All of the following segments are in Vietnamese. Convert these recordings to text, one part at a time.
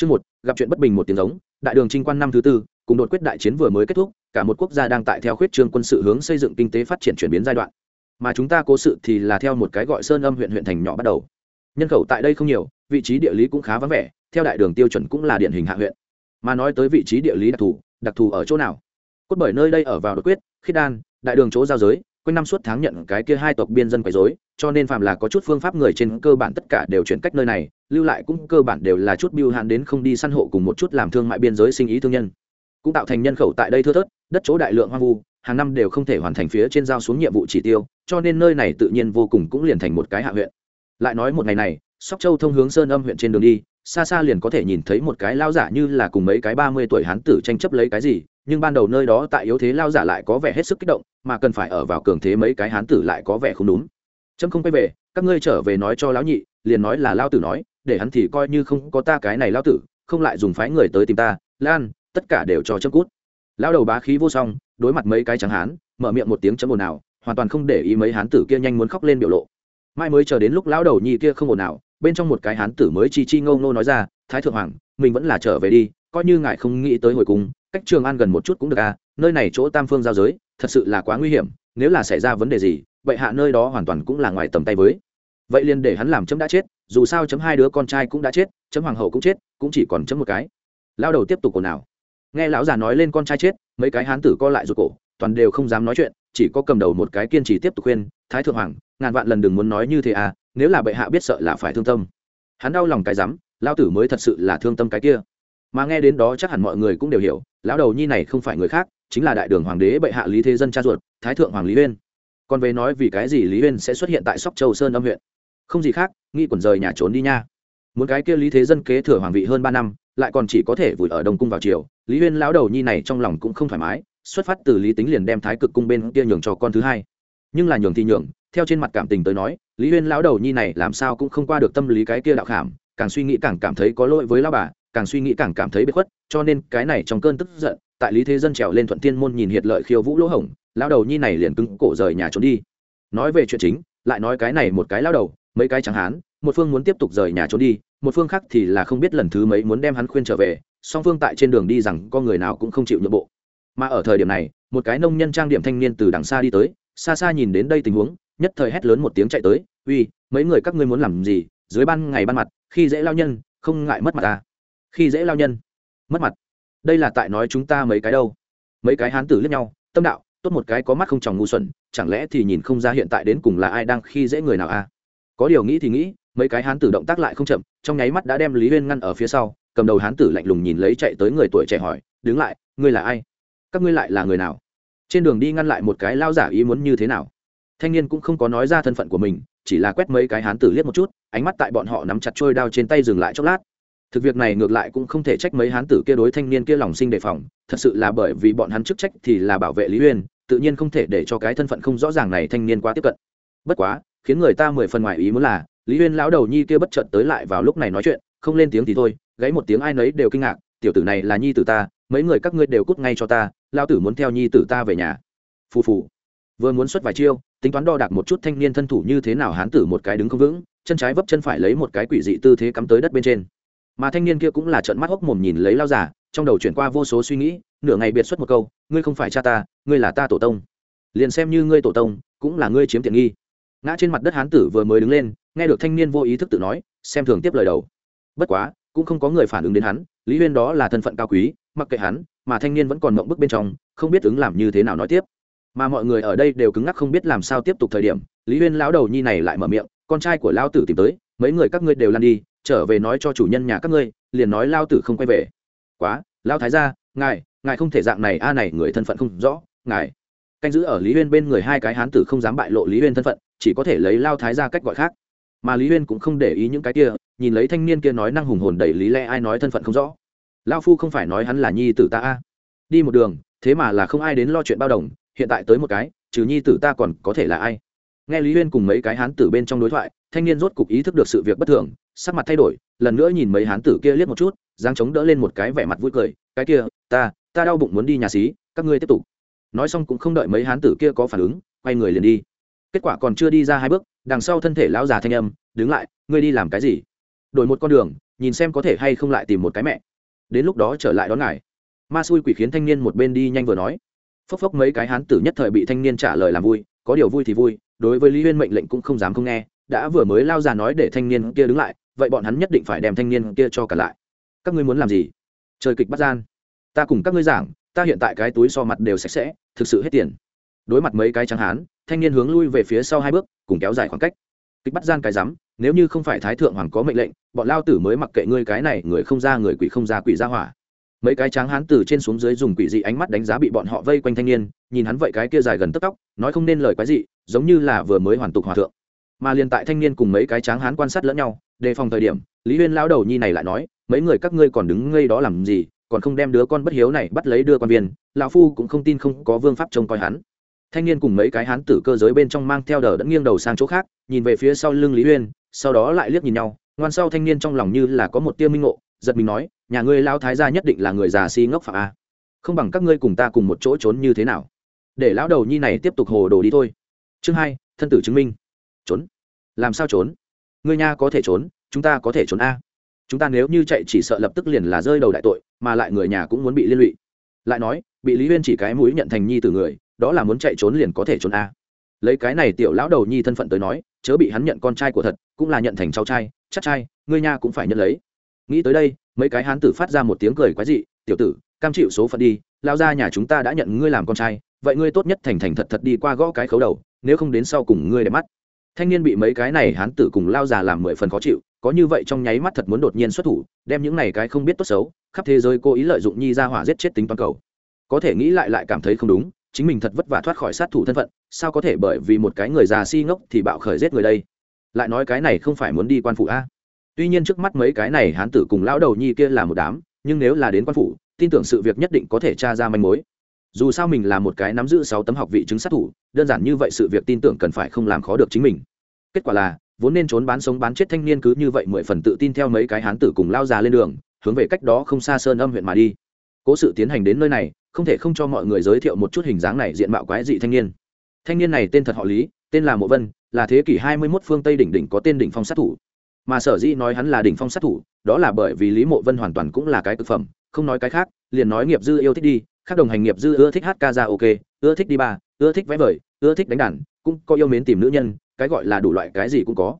Chương một, gặp chuyện bất bình một tiếng giống, đại đường trinh quan năm thứ tư, cùng đột quyết đại chiến vừa mới kết thúc, cả một quốc gia đang tại theo khuyết trương quân sự hướng xây dựng kinh tế phát triển chuyển biến giai đoạn. Mà chúng ta cố sự thì là theo một cái gọi Sơn Âm huyện huyện thành nhỏ bắt đầu. Nhân khẩu tại đây không nhiều, vị trí địa lý cũng khá vắng vẻ, theo đại đường tiêu chuẩn cũng là điển hình hạ huyện. Mà nói tới vị trí địa lý đặc thù, đặc thù ở chỗ nào? Cốt bởi nơi đây ở vào đột quyết, khiết đan, đại đường chỗ giao giới, quanh năm suốt tháng nhận cái kia hai tộc biên dân quấy rối, cho nên phàm là có chút phương pháp người trên cơ bản tất cả đều chuyển cách nơi này, lưu lại cũng cơ bản đều là chút biêu hạn đến không đi săn hộ cùng một chút làm thương mại biên giới sinh ý thương nhân. Cũng tạo thành nhân khẩu tại đây thưa thớt, đất chỗ đại lượng hoang vu, hàng năm đều không thể hoàn thành phía trên giao xuống nhiệm vụ chỉ tiêu, cho nên nơi này tự nhiên vô cùng cũng liền thành một cái hạ huyện. Lại nói một ngày này, Sóc Châu thông hướng Sơn Âm huyện trên đường đi, xa xa liền có thể nhìn thấy một cái lao giả như là cùng mấy cái ba mươi tuổi hán tử tranh chấp lấy cái gì, nhưng ban đầu nơi đó tại yếu thế lao giả lại có vẻ hết sức kích động, mà cần phải ở vào cường thế mấy cái hán tử lại có vẻ không đúng. Trâm không quay về, các ngươi trở về nói cho lão nhị, liền nói là lao tử nói, để hắn thì coi như không có ta cái này lao tử, không lại dùng phái người tới tìm ta, Lan, tất cả đều cho Trâm cút. Lao đầu bá khí vô song, đối mặt mấy cái trắng hán, mở miệng một tiếng chấm ồn nào, hoàn toàn không để ý mấy hán tử kia nhanh muốn khóc lên biểu lộ. Mai mới chờ đến lúc lão đầu nhị kia không ồn nào, bên trong một cái hán tử mới chi chi ngâu ngô nói ra, thái thượng hoàng, mình vẫn là trở về đi, coi như ngài không nghĩ tới hồi cung, cách trường an gần một chút cũng được à nơi này chỗ tam phương giao giới, thật sự là quá nguy hiểm, nếu là xảy ra vấn đề gì, vậy hạ nơi đó hoàn toàn cũng là ngoài tầm tay với. Vậy liền để hắn làm chấm đã chết, dù sao chấm hai đứa con trai cũng đã chết, chấm hoàng hậu cũng chết, cũng chỉ còn chấm một cái. Lao đầu tiếp tục cổ nào nghe lão già nói lên con trai chết, mấy cái hán tử co lại ruột cổ, toàn đều không dám nói chuyện, chỉ có cầm đầu một cái kiên trì tiếp tục khuyên, thái thượng hoàng, ngàn vạn lần đừng muốn nói như thế à nếu là bệ hạ biết sợ là phải thương tâm. Hắn đau lòng cái rắm lao tử mới thật sự là thương tâm cái kia mà nghe đến đó chắc hẳn mọi người cũng đều hiểu, lão đầu nhi này không phải người khác, chính là đại đường hoàng đế bệ hạ lý thế dân cha ruột, thái thượng hoàng lý uyên còn về nói vì cái gì lý uyên sẽ xuất hiện tại sóc châu sơn âm huyện? Không gì khác nghĩ quẩn rời nhà trốn đi nha. Muốn cái kia lý thế dân kế thừa hoàng vị hơn ba năm, lại còn chỉ có thể vùi ở đông cung vào chiều lý uyên lão đầu nhi này trong lòng cũng không thoải mái, xuất phát từ lý tính liền đem thái cực cung bên kia nhường cho con thứ hai. Nhưng là nhường thì nhường, theo trên mặt cảm tình tới nói, lý uyên lão đầu nhi này làm sao cũng không qua được tâm lý cái kia đạo khảm, càng suy nghĩ càng cảm thấy có lỗi với lão bà càng suy nghĩ càng cảm thấy bế khuất, cho nên cái này trong cơn tức giận, tại lý thế dân trèo lên thuận tiên môn nhìn hiệt lợi khiêu vũ lỗ hổng lao đầu nhi này liền cứng cổ rời nhà trốn đi. Nói về chuyện chính, lại nói cái này một cái lao đầu, mấy cái chẳng hán, một phương muốn tiếp tục rời nhà trốn đi, một phương khác thì là không biết lần thứ mấy muốn đem hắn khuyên trở về, song phương tại trên đường đi rằng con người nào cũng không chịu nhượng bộ. Mà ở thời điểm này, một cái nông nhân trang điểm thanh niên từ đằng xa đi tới, xa xa nhìn đến đây tình huống, nhất thời hét lớn một tiếng chạy tới, uy, mấy người các ngươi muốn làm gì? Dưới ban ngày ban mặt, khi dễ lao nhân, không ngại mất mặt ta khi dễ lao nhân. Mất mặt. Đây là tại nói chúng ta mấy cái đâu? Mấy cái hán tử lẫn nhau, tâm đạo, tốt một cái có mắt không tròng ngu xuẩn, chẳng lẽ thì nhìn không ra hiện tại đến cùng là ai đang khi dễ người nào a à? có điều nghĩ thì nghĩ, mấy cái hán tử động tác lại không chậm, trong nháy mắt đã đem lý huyên ngăn ở phía sau, cầm đầu hán tử lạnh lùng nhìn lấy chạy tới người tuổi trẻ hỏi, đứng lại, ngươi là ai? Các ngươi lại là người nào? Trên đường đi ngăn lại một cái lao giả ý muốn như thế nào? Thanh niên cũng không có nói ra thân phận của mình, chỉ là quét mấy cái hán tử liếc một chút, ánh mắt tại bọn họ nắm chặt trôi đao trên tay dừng lại chốc lát thực việc này ngược lại cũng không thể trách mấy hán tử kia đối thanh niên kia lòng sinh đề phòng, thật sự là bởi vì bọn hắn chức trách thì là bảo vệ lý uyên, tự nhiên không thể để cho cái thân phận không rõ ràng này thanh niên quá tiếp cận. Bất quá, khiến người ta mười phần ngoài ý muốn là, lý uyên lão đầu nhi kia bất chợt tới lại vào lúc này nói chuyện, không lên tiếng thì thôi gáy một tiếng ai nấy đều kinh ngạc, tiểu tử này là nhi tử ta, mấy người các ngươi đều cút ngay cho ta lao tử muốn theo nhi tử ta về nhà. Phù phù. Vừa muốn xuất vài chiêu, tính toán đo đạc một chút thanh niên thân thủ như thế nào hán tử một cái đứng không vững, chân trái vấp chân phải lấy một cái quỷ dị tư thế cắm tới đất bên trên mà thanh niên kia cũng là trợn mắt hốc mồm nhìn lấy lao giả trong đầu chuyển qua vô số suy nghĩ, nửa ngày biệt xuất một câu, ngươi không phải cha ta, ngươi là ta tổ tông. Liền xem như ngươi tổ tông, cũng là ngươi chiếm tiện nghi. Ngã trên mặt đất hán tử vừa mới đứng lên, nghe được thanh niên vô ý thức tự nói, xem thường tiếp lời đầu. Bất quá, cũng không có người phản ứng đến hắn, lý huyên đó là thân phận cao quý, mặc kệ hắn, mà thanh niên vẫn còn mộng bức bên trong, không biết ứng làm như thế nào nói tiếp. Mà mọi người ở đây đều cứng ngắc không biết làm sao tiếp tục thời điểm, lý huyên lão đầu nhi này lại mở miệng, con trai của lao tử tìm tới, mấy người các ngươi đều lăn đi trở về nói cho chủ nhân nhà các ngươi, liền nói lao tử không quay về. Quá, lao thái gia, ngài ngài không thể dạng này, a này người thân phận không rõ, ngài. Canh giữ ở lý huyên bên người hai cái hán tử không dám bại lộ lý huyên thân phận, chỉ có thể lấy lao thái gia cách gọi khác. Mà lý huyên cũng không để ý những cái kia, nhìn lấy thanh niên kia nói năng hùng hồn đẩy lý lẽ ai nói thân phận không rõ. Lao phu không phải nói hắn là nhi tử ta a. Đi một đường, thế mà là không ai đến lo chuyện bao đồng, hiện tại tới một cái, trừ nhi tử ta còn có thể là ai? Nghe lý huyên cùng mấy cái hán tử bên trong đối thoại thanh niên rốt cục ý thức được sự việc bất thường, sắc mặt thay đổi, lần nữa nhìn mấy hán tử kia liếc một chút, dáng chống đỡ lên một cái vẻ mặt vui cười, cái kia, ta ta đau bụng muốn đi nhà xí, các ngươi tiếp tục. Nói xong cũng không đợi mấy hán tử kia có phản ứng, quay người liền đi. Kết quả còn chưa đi ra hai bước, đằng sau thân thể lão già thanh âm, đứng lại, ngươi đi làm cái gì? Đổi một con đường, nhìn xem có thể hay không lại tìm một cái mẹ. Đến lúc đó trở lại đón ngài. Ma xui quỷ khiến thanh niên một bên đi nhanh vừa nói. Phốc phốc mấy cái hán tử nhất thời bị thanh niên trả lời làm vui, có điều vui thì vui, đối với lý huyên mệnh lệnh cũng không dám không nghe đã vừa mới lao ra nói để thanh niên kia đứng lại, vậy bọn hắn nhất định phải đem thanh niên kia cho cả lại. Các ngươi muốn làm gì? Chơi kịch bắt gian. Ta cùng các ngươi giảng, ta hiện tại cái túi so mặt đều sạch sẽ, thực sự hết tiền. Đối mặt mấy cái trắng hán, thanh niên hướng lui về phía sau hai bước, cùng kéo dài khoảng cách. Kịch bắt gian cái rắm, nếu như không phải thái thượng hoàng có mệnh lệnh, bọn lao tử mới mặc kệ ngươi cái này, người không ra người quỷ không ra quỷ ra hỏa. Mấy cái tráng hán từ trên xuống dưới dùng quỷ dị ánh mắt đánh giá bị bọn họ vây quanh thanh niên, nhìn hắn vậy cái kia dài gần tấc tóc, nói không nên lời quái dị, giống như là vừa mới hoàn tục hòa thượng mà liền tại thanh niên cùng mấy cái tráng hán quan sát lẫn nhau, đề phòng thời điểm, lý huyên lão đầu nhi này lại nói, mấy người các ngươi còn đứng ngây đó làm gì, còn không đem đứa con bất hiếu này bắt lấy đưa quan viên, lão phu cũng không tin không có vương pháp trông coi hắn. Thanh niên cùng mấy cái hán tử cơ giới bên trong mang theo đờ đẫn nghiêng đầu sang chỗ khác, nhìn về phía sau lưng lý huyên, sau đó lại liếc nhìn nhau, ngoan sau thanh niên trong lòng như là có một tia minh ngộ, giật mình nói, nhà ngươi lao thái gia nhất định là người già si ngốc phạm a. Không bằng các ngươi cùng ta cùng một chỗ trốn như thế nào? Để lão đầu nhi này tiếp tục hồ đồ đi thôi. Chương hai, thân tử chứng minh trốn. Làm sao trốn? Ngươi nha có thể trốn, chúng ta có thể trốn a. Chúng ta nếu như chạy chỉ sợ lập tức liền là rơi đầu đại tội, mà lại người nhà cũng muốn bị liên lụy. Lại nói, bị lý huyên chỉ cái mũi nhận thành nhi từ người, đó là muốn chạy trốn liền có thể trốn a. Lấy cái này tiểu lão đầu nhi thân phận tới nói, chớ bị hắn nhận con trai của thật, cũng là nhận thành cháu trai, chắc trai, ngươi nha cũng phải nhận lấy. Nghĩ tới đây, mấy cái hán tử phát ra một tiếng cười quái dị, tiểu tử, cam chịu số phận đi lao ra nhà chúng ta đã nhận ngươi làm con trai, vậy ngươi tốt nhất thành thành thật thật đi qua gõ cái khấu đầu, nếu không đến sau cùng ngươi để mắt thanh niên bị mấy cái này hán tử cùng lao già làm mười phần khó chịu, có như vậy trong nháy mắt thật muốn đột nhiên xuất thủ, đem những này cái không biết tốt xấu, khắp thế giới cố ý lợi dụng nhi ra hỏa giết chết tính toàn cầu. Có thể nghĩ lại lại cảm thấy không đúng, chính mình thật vất vả thoát khỏi sát thủ thân phận, sao có thể bởi vì một cái người già si ngốc thì bạo khởi giết người đây? Lại nói cái này không phải muốn đi quan phủ a? Tuy nhiên trước mắt mấy cái này hán tử cùng lão đầu nhi kia là một đám, nhưng nếu là đến quan phủ, tin tưởng sự việc nhất định có thể tra ra manh mối dù sao mình là một cái nắm giữ sáu tấm học vị chứng sát thủ, đơn giản như vậy sự việc tin tưởng cần phải không làm khó được chính mình. Kết quả là, vốn nên trốn bán sống bán chết thanh niên cứ như vậy mười phần tự tin theo mấy cái hán tử cùng lao già lên đường, hướng về cách đó không xa sơn âm huyện mà đi. Cố sự tiến hành đến nơi này, không thể không cho mọi người giới thiệu một chút hình dáng này diện mạo quái dị thanh niên. Thanh niên này tên thật họ lý, tên là mộ vân, là thế kỷ hai mươi 21 phương tây đỉnh đỉnh có tên đỉnh phong sát thủ. Mà sở dĩ nói hắn là đỉnh phong sát thủ, đó là bởi vì lý mộ vân hoàn toàn cũng là cái thực phẩm, không nói cái khác, liền nói nghiệp dư yêu thích đi khác đồng hành nghiệp dư ưa thích hát ca ra ok, ưa thích đi ba, ưa thích vẽ vời, ưa thích đánh đàn, cũng có yêu mến tìm nữ nhân, cái gọi là đủ loại cái gì cũng có.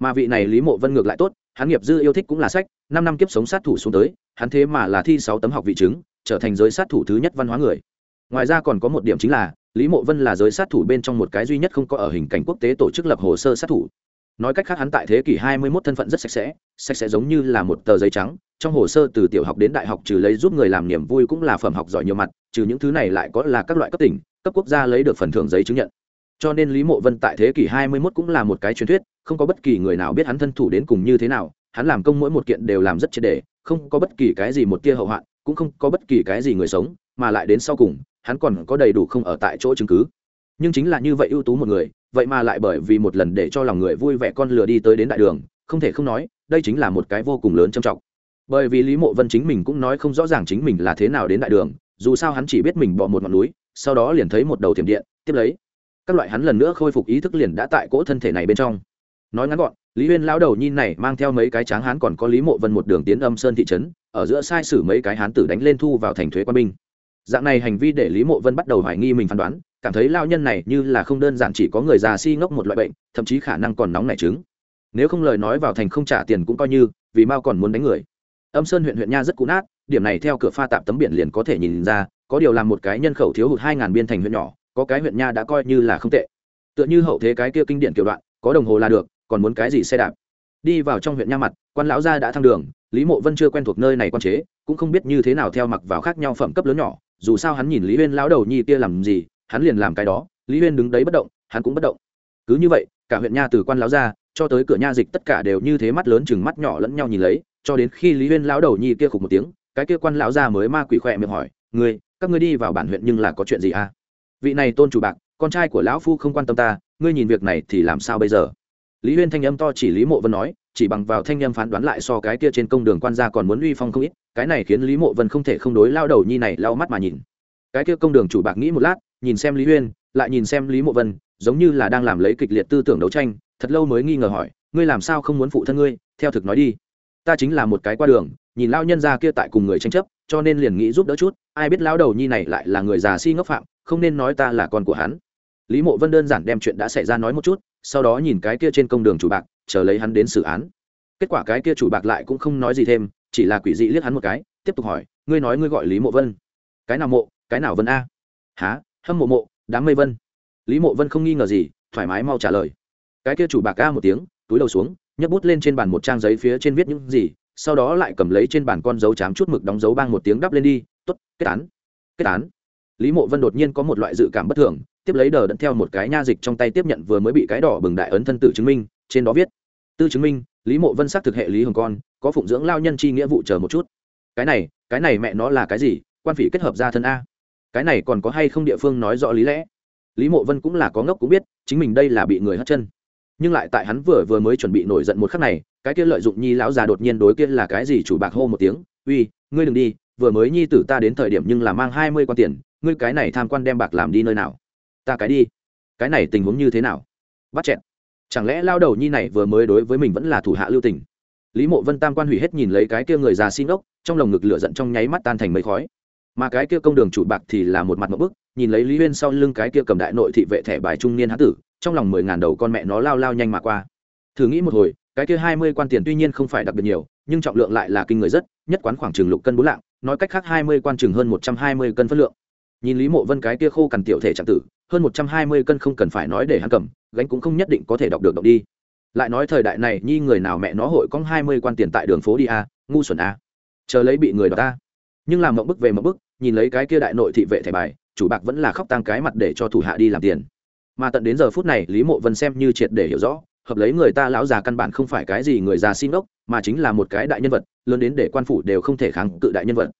Mà vị này lý mộ vân ngược lại tốt, hắn nghiệp dư yêu thích cũng là sách, năm năm kiếp sống sát thủ xuống tới, hắn thế mà là thi sáu tấm học vị chứng, trở thành giới sát thủ thứ nhất văn hóa người. Ngoài ra còn có một điểm chính là, lý mộ vân là giới sát thủ bên trong một cái duy nhất không có ở hình cảnh quốc tế tổ chức lập hồ sơ sát thủ. Nói cách khác hắn tại thế kỷ 21 thân phận rất sạch sẽ sạch sẽ giống như là một tờ giấy trắng trong hồ sơ từ tiểu học đến đại học trừ lấy giúp người làm niềm vui cũng là phẩm học giỏi nhiều mặt, trừ những thứ này lại có là các loại cấp tỉnh, cấp quốc gia lấy được phần thưởng giấy chứng nhận. Cho nên lý mộ vân tại thế kỷ 21 cũng là một cái truyền thuyết, không có bất kỳ người nào biết hắn thân thủ đến cùng như thế nào, hắn làm công mỗi một kiện đều làm rất triệt đề không có bất kỳ cái gì một tia hậu hoạn, cũng không có bất kỳ cái gì người sống, mà lại đến sau cùng, hắn còn có đầy đủ không ở tại chỗ chứng cứ. Nhưng chính là như vậy ưu tú một người, vậy mà lại bởi vì một lần để cho lòng người vui vẻ con lừa đi tới đến đại đường, không thể không nói, đây chính là một cái vô cùng lớn trầm trọng bởi vì lý mộ vân chính mình cũng nói không rõ ràng chính mình là thế nào đến đại đường, dù sao hắn chỉ biết mình bỏ một ngọn núi, sau đó liền thấy một đầu thiểm điện, tiếp lấy, các loại hắn lần nữa khôi phục ý thức liền đã tại cỗ thân thể này bên trong. Nói ngắn gọn, lý huyên lão đầu nhìn này mang theo mấy cái tráng hán còn có lý mộ vân một đường tiến âm sơn thị trấn, ở giữa sai sử mấy cái hán tử đánh lên thu vào thành thuế quan binh. Dạng này hành vi để lý mộ vân bắt đầu hoài nghi mình phán đoán, cảm thấy lao nhân này như là không đơn giản chỉ có người già si ngốc một loại bệnh, thậm chí khả năng còn nóng nảy trứng nếu không lời nói vào thành không trả tiền cũng coi như, vì mao còn muốn đánh người âm sơn huyện huyện nha rất cũ nát, điểm này theo cửa pha tạm tấm biển liền có thể nhìn ra, có điều làm một cái nhân khẩu thiếu hụt hai ngàn biên thành huyện nhỏ, có cái huyện nha đã coi như là không tệ. Tựa như hậu thế cái kia kinh điển kiểu đoạn, có đồng hồ là được, còn muốn cái gì xe đạp? Đi vào trong huyện nha mặt, quan lão gia đã thăng đường, lý mộ vân chưa quen thuộc nơi này quan chế, cũng không biết như thế nào theo mặc vào khác nhau phẩm cấp lớn nhỏ, dù sao hắn nhìn lý huyên lão đầu nhi kia làm gì, hắn liền làm cái đó, lý huyên đứng đấy bất động, hắn cũng bất động. Cứ như vậy, cả huyện nha từ quan lão gia cho tới cửa nha dịch tất cả đều như thế mắt lớn chừng mắt nhỏ lẫn nhau nhìn lấy cho đến khi lý huyên lão đầu nhi kia khục một tiếng, cái kia quan lão gia mới ma quỷ khỏe miệng hỏi, ngươi, các ngươi đi vào bản huyện nhưng là có chuyện gì à? Vị này tôn chủ bạc, con trai của lão phu không quan tâm ta, ngươi nhìn việc này thì làm sao bây giờ? Lý huyên thanh âm to chỉ lý mộ vân nói, chỉ bằng vào thanh âm phán đoán lại so cái kia trên công đường quan gia còn muốn uy phong không ít, cái này khiến lý mộ vân không thể không đối lao đầu nhi này lao mắt mà nhìn. Cái kia công đường chủ bạc nghĩ một lát, nhìn xem lý huyên, lại nhìn xem lý mộ vân, giống như là đang làm lấy kịch liệt tư tưởng đấu tranh, thật lâu mới nghi ngờ hỏi, ngươi làm sao không muốn phụ thân ngươi? Theo thực nói đi ta chính là một cái qua đường, nhìn lao nhân ra kia tại cùng người tranh chấp, cho nên liền nghĩ giúp đỡ chút, ai biết lao đầu nhi này lại là người già si ngốc phạm, không nên nói ta là con của hắn. Lý mộ vân đơn giản đem chuyện đã xảy ra nói một chút, sau đó nhìn cái kia trên công đường chủ bạc, chờ lấy hắn đến xử án. Kết quả cái kia chủ bạc lại cũng không nói gì thêm, chỉ là quỷ dị liếc hắn một cái, tiếp tục hỏi, ngươi nói ngươi gọi lý mộ vân? Cái nào mộ, cái nào vân a? Há hâm mộ mộ, đám mây vân. Lý mộ vân không nghi ngờ gì, thoải mái mau trả lời. Cái kia chủ bạc a một tiếng, túi đầu xuống nhấc bút lên trên bàn một trang giấy phía trên viết những gì, sau đó lại cầm lấy trên bàn con dấu chám chút mực đóng dấu bang một tiếng đắp lên đi t ố t kết án kết án. Lý mộ vân đột nhiên có một loại dự cảm bất thường, tiếp lấy đờ đẫn theo một cái nha dịch trong tay tiếp nhận vừa mới bị cái đỏ bừng đại ấn thân tự chứng minh, trên đó viết, tư chứng minh, lý mộ vân xác thực hệ lý hồng con, có phụng dưỡng lao nhân chi nghĩa vụ chờ một chút. Cái này cái này mẹ nó là cái gì? Quan phỉ kết hợp ra thân a. Cái này còn có hay không địa phương nói rõ lý lẽ? Lý mộ vân cũng là có ngốc cũng biết, chính mình đây là bị người hất chân nhưng lại tại hắn vừa vừa mới chuẩn bị nổi giận một khắc này, cái kia lợi dụng nhi lão già đột nhiên đối kia là cái gì chủ bạc hô một tiếng, uy, ngươi đừng đi, vừa mới nhi tử ta đến thời điểm nhưng là mang hai mươi quan tiền, ngươi cái này tham quan đem bạc làm đi nơi nào? Ta cái đi. Cái này tình huống như thế nào? Bắt chẹn chẳng lẽ lao đầu nhi này vừa mới đối với mình vẫn là thủ hạ lưu tình? Lý mộ vân tam quan hủy hết nhìn lấy cái kia người già xin ốc, trong lồng ngực lửa giận trong nháy mắt tan thành mây khói mà cái kia công đường chủ bạc thì là một mặt một bức, nhìn lấy lý huyên sau lưng cái kia cầm đại nội thị vệ thẻ bài trung niên hán tử, trong lòng mười ngàn đầu con mẹ nó lao lao nhanh mà qua. Thử nghĩ một hồi, cái kia hai mươi quan tiền tuy nhiên không phải đặc biệt nhiều, nhưng trọng lượng lại là kinh người rất, nhất quán khoảng chừng lục cân bốn lạng, nói cách khác hai mươi quan chừng hơn một trăm hai mươi cân phân lượng. Nhìn lý mộ vân cái kia khô cằn tiểu thể trạng tử, hơn một trăm hai mươi cân không cần phải nói để hắn cầm, gánh cũng không nhất định có thể đọc được đọc đi. Lại nói thời đại này, nhi người nào mẹ nó hội có hai mươi quan tiền tại đường phố đi a, ngu xuẩn a. Chờ lấy bị người đọc ta. Nhưng làm mộng bức về mộng bức nhìn lấy cái kia đại nội thị vệ thẻ bài, chủ bạc vẫn là khóc tăng cái mặt để cho thủ hạ đi làm tiền. Mà tận đến giờ phút này, lý mộ vân xem như triệt để hiểu rõ, hợp lấy người ta lão già căn bản không phải cái gì người già xin ốc, mà chính là một cái đại nhân vật, lớn đến để quan phủ đều không thể kháng cự đại nhân vật.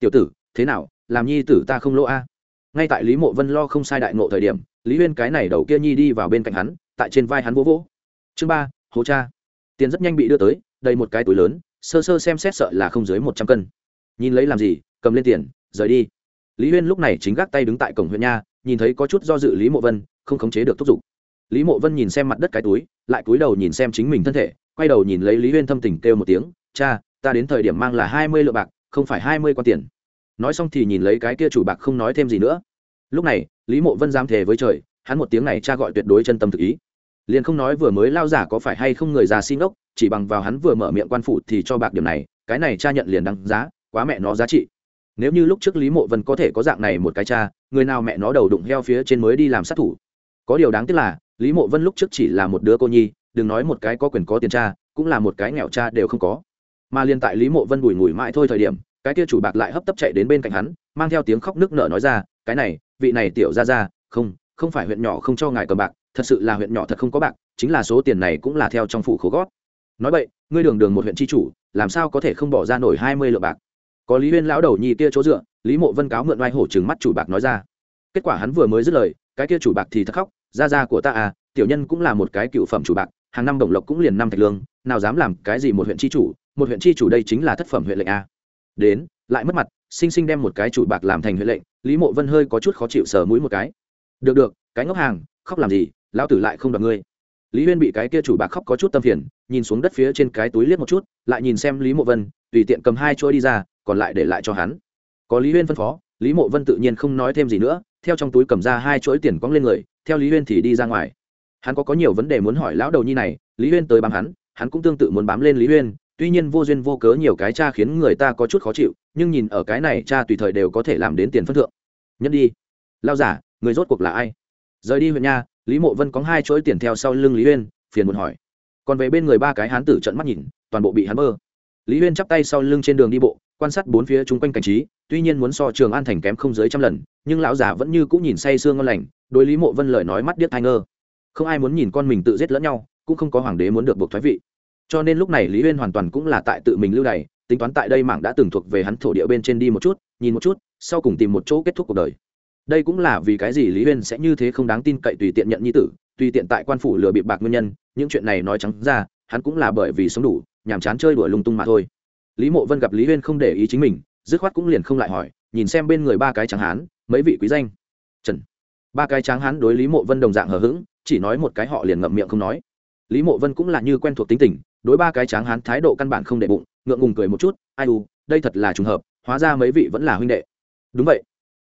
Tiểu tử, thế nào? Làm nhi tử ta không lỗ a? Ngay tại lý mộ vân lo không sai đại ngộ thời điểm, lý huyên cái này đầu kia nhi đi vào bên cạnh hắn, tại trên vai hắn vỗ vỗ. Chương ba, hố cha. Tiền rất nhanh bị đưa tới, đầy một cái túi lớn, sơ sơ xem xét sợ là không dưới một trăm cân. Nhìn lấy làm gì, cầm lên tiền rời đi. Lý huyên lúc này chính gác tay đứng tại cổng huyện nha, nhìn thấy có chút do dự lý mộ vân, không khống chế được thúc giục. Lý mộ vân nhìn xem mặt đất cái túi, lại cúi đầu nhìn xem chính mình thân thể, quay đầu nhìn lấy lý huyên thâm tình kêu một tiếng, cha, ta đến thời điểm mang là hai mươi lượng bạc, không phải hai mươi quan tiền. Nói xong thì nhìn lấy cái kia chủ bạc không nói thêm gì nữa. Lúc này, lý mộ vân dám thề với trời, hắn một tiếng này cha gọi tuyệt đối chân tâm thực ý. Liền không nói vừa mới lao giả có phải hay không người già xin ốc chỉ bằng vào hắn vừa mở miệng quan phụ thì cho bạc điểm này, cái này cha nhận liền đăng giá, quá mẹ nó giá trị nếu như lúc trước lý mộ vân có thể có dạng này một cái cha, người nào mẹ nó đầu đụng heo phía trên mới đi làm sát thủ. Có điều đáng tiếc là, lý mộ vân lúc trước chỉ là một đứa cô nhi, đừng nói một cái có quyền có tiền cha, cũng là một cái nghèo cha đều không có. Mà liên tại lý mộ vân bùi ngùi mãi thôi thời điểm, cái kia chủ bạc lại hấp tấp chạy đến bên cạnh hắn, mang theo tiếng khóc nước nở nói ra, cái này, vị này tiểu ra ra không không phải huyện nhỏ không cho ngài cờ bạc, thật sự là huyện nhỏ thật không có bạc, chính là số tiền này cũng là theo trong phủ khố gót. Nói vậy, ngươi đường đường một huyện tri chủ, làm sao có thể không bỏ ra nổi hai mươi lượng bạc? Có lý huyên lão đầu nhi kia chỗ dựa, lý mộ vân cáo mượn oai hổ trừng mắt chủ bạc nói ra. Kết quả hắn vừa mới dứt lời, cái kia chủ bạc thì thắc khóc ra ra của ta à tiểu nhân cũng là một cái cựu phẩm chủ bạc, hàng năm đồng lộc cũng liền năm thạch lương, nào dám làm cái gì một huyện tri chủ, một huyện tri chủ đây chính là thất phẩm huyện lệnh a. Đến, lại mất mặt, sinh sinh đem một cái chủ bạc làm thành huyện lệnh, lý mộ vân hơi có chút khó chịu sờ mũi một cái. Được được, cái ngốc hàng, khóc làm gì, lão tử lại không đoạt ngươi. Lý huyên bị cái kia chủ bạc khóc có chút tâm phiền, nhìn xuống đất phía trên cái túi liếc một chút, lại nhìn xem lý mộ vân, tùy tiện cầm hai chuỗi đi ra còn lại để lại cho hắn. Có lý huyên phân phó, lý mộ vân tự nhiên không nói thêm gì nữa, theo trong túi cầm ra hai chuỗi tiền quăng lên người, theo lý huyên thì đi ra ngoài. Hắn có có nhiều vấn đề muốn hỏi lão đầu nhi này, lý huyên tới bám hắn hắn cũng tương tự muốn bám lên lý huyên, tuy nhiên vô duyên vô cớ nhiều cái cha khiến người ta có chút khó chịu, nhưng nhìn ở cái này cha tùy thời đều có thể làm đến tiền phân thượng. Nhân đi. Lao giả, người rốt cuộc là ai? Rời đi huyện nha, lý mộ vân có hai chuỗi tiền theo sau lưng lý huyên, phiền muốn hỏi. Còn về bên người ba cái hán tử trận mắt nhìn, toàn bộ bị hắn mơ lý huyên chắp tay sau lưng trên đường đi bộ quan sát bốn phía chung quanh cảnh trí, tuy nhiên muốn so trường an thành kém không dưới trăm lần, nhưng lão già vẫn như cũng nhìn say sương ngon lành, đối lý mộ vân lời nói mắt điếc thai ngơ. Không ai muốn nhìn con mình tự giết lẫn nhau, cũng không có hoàng đế muốn được buộc thoái vị. Cho nên lúc này lý huyên hoàn toàn cũng là tại tự mình lưu đày, tính toán tại đây mảng đã từng thuộc về hắn thổ địa bên trên đi một chút, nhìn một chút, sau cùng tìm một chỗ kết thúc cuộc đời. Đây cũng là vì cái gì lý huyên sẽ như thế không đáng tin cậy tùy tiện nhận nhi tử, tùy tiện tại quan phủ lừa bịp bạc nguyên nhân, những chuyện này nói trắng ra, hắn cũng là bởi vì sống đủ, nhàm chán chơi đuổi lung tung mà thôi lý mộ vân gặp lý huyên không để ý chính mình, dứt khoát cũng liền không lại hỏi, nhìn xem bên người ba cái tráng hán, mấy vị quý danh. Trần. Ba cái tráng hán đối lý mộ vân đồng dạng hờ hững, chỉ nói một cái họ liền ngậm miệng không nói. Lý mộ vân cũng là như quen thuộc tính tình, đối ba cái tráng hán thái độ căn bản không để bụng, ngượng ngùng cười một chút, ai u, đây thật là trùng hợp, hóa ra mấy vị vẫn là huynh đệ. Đúng vậy.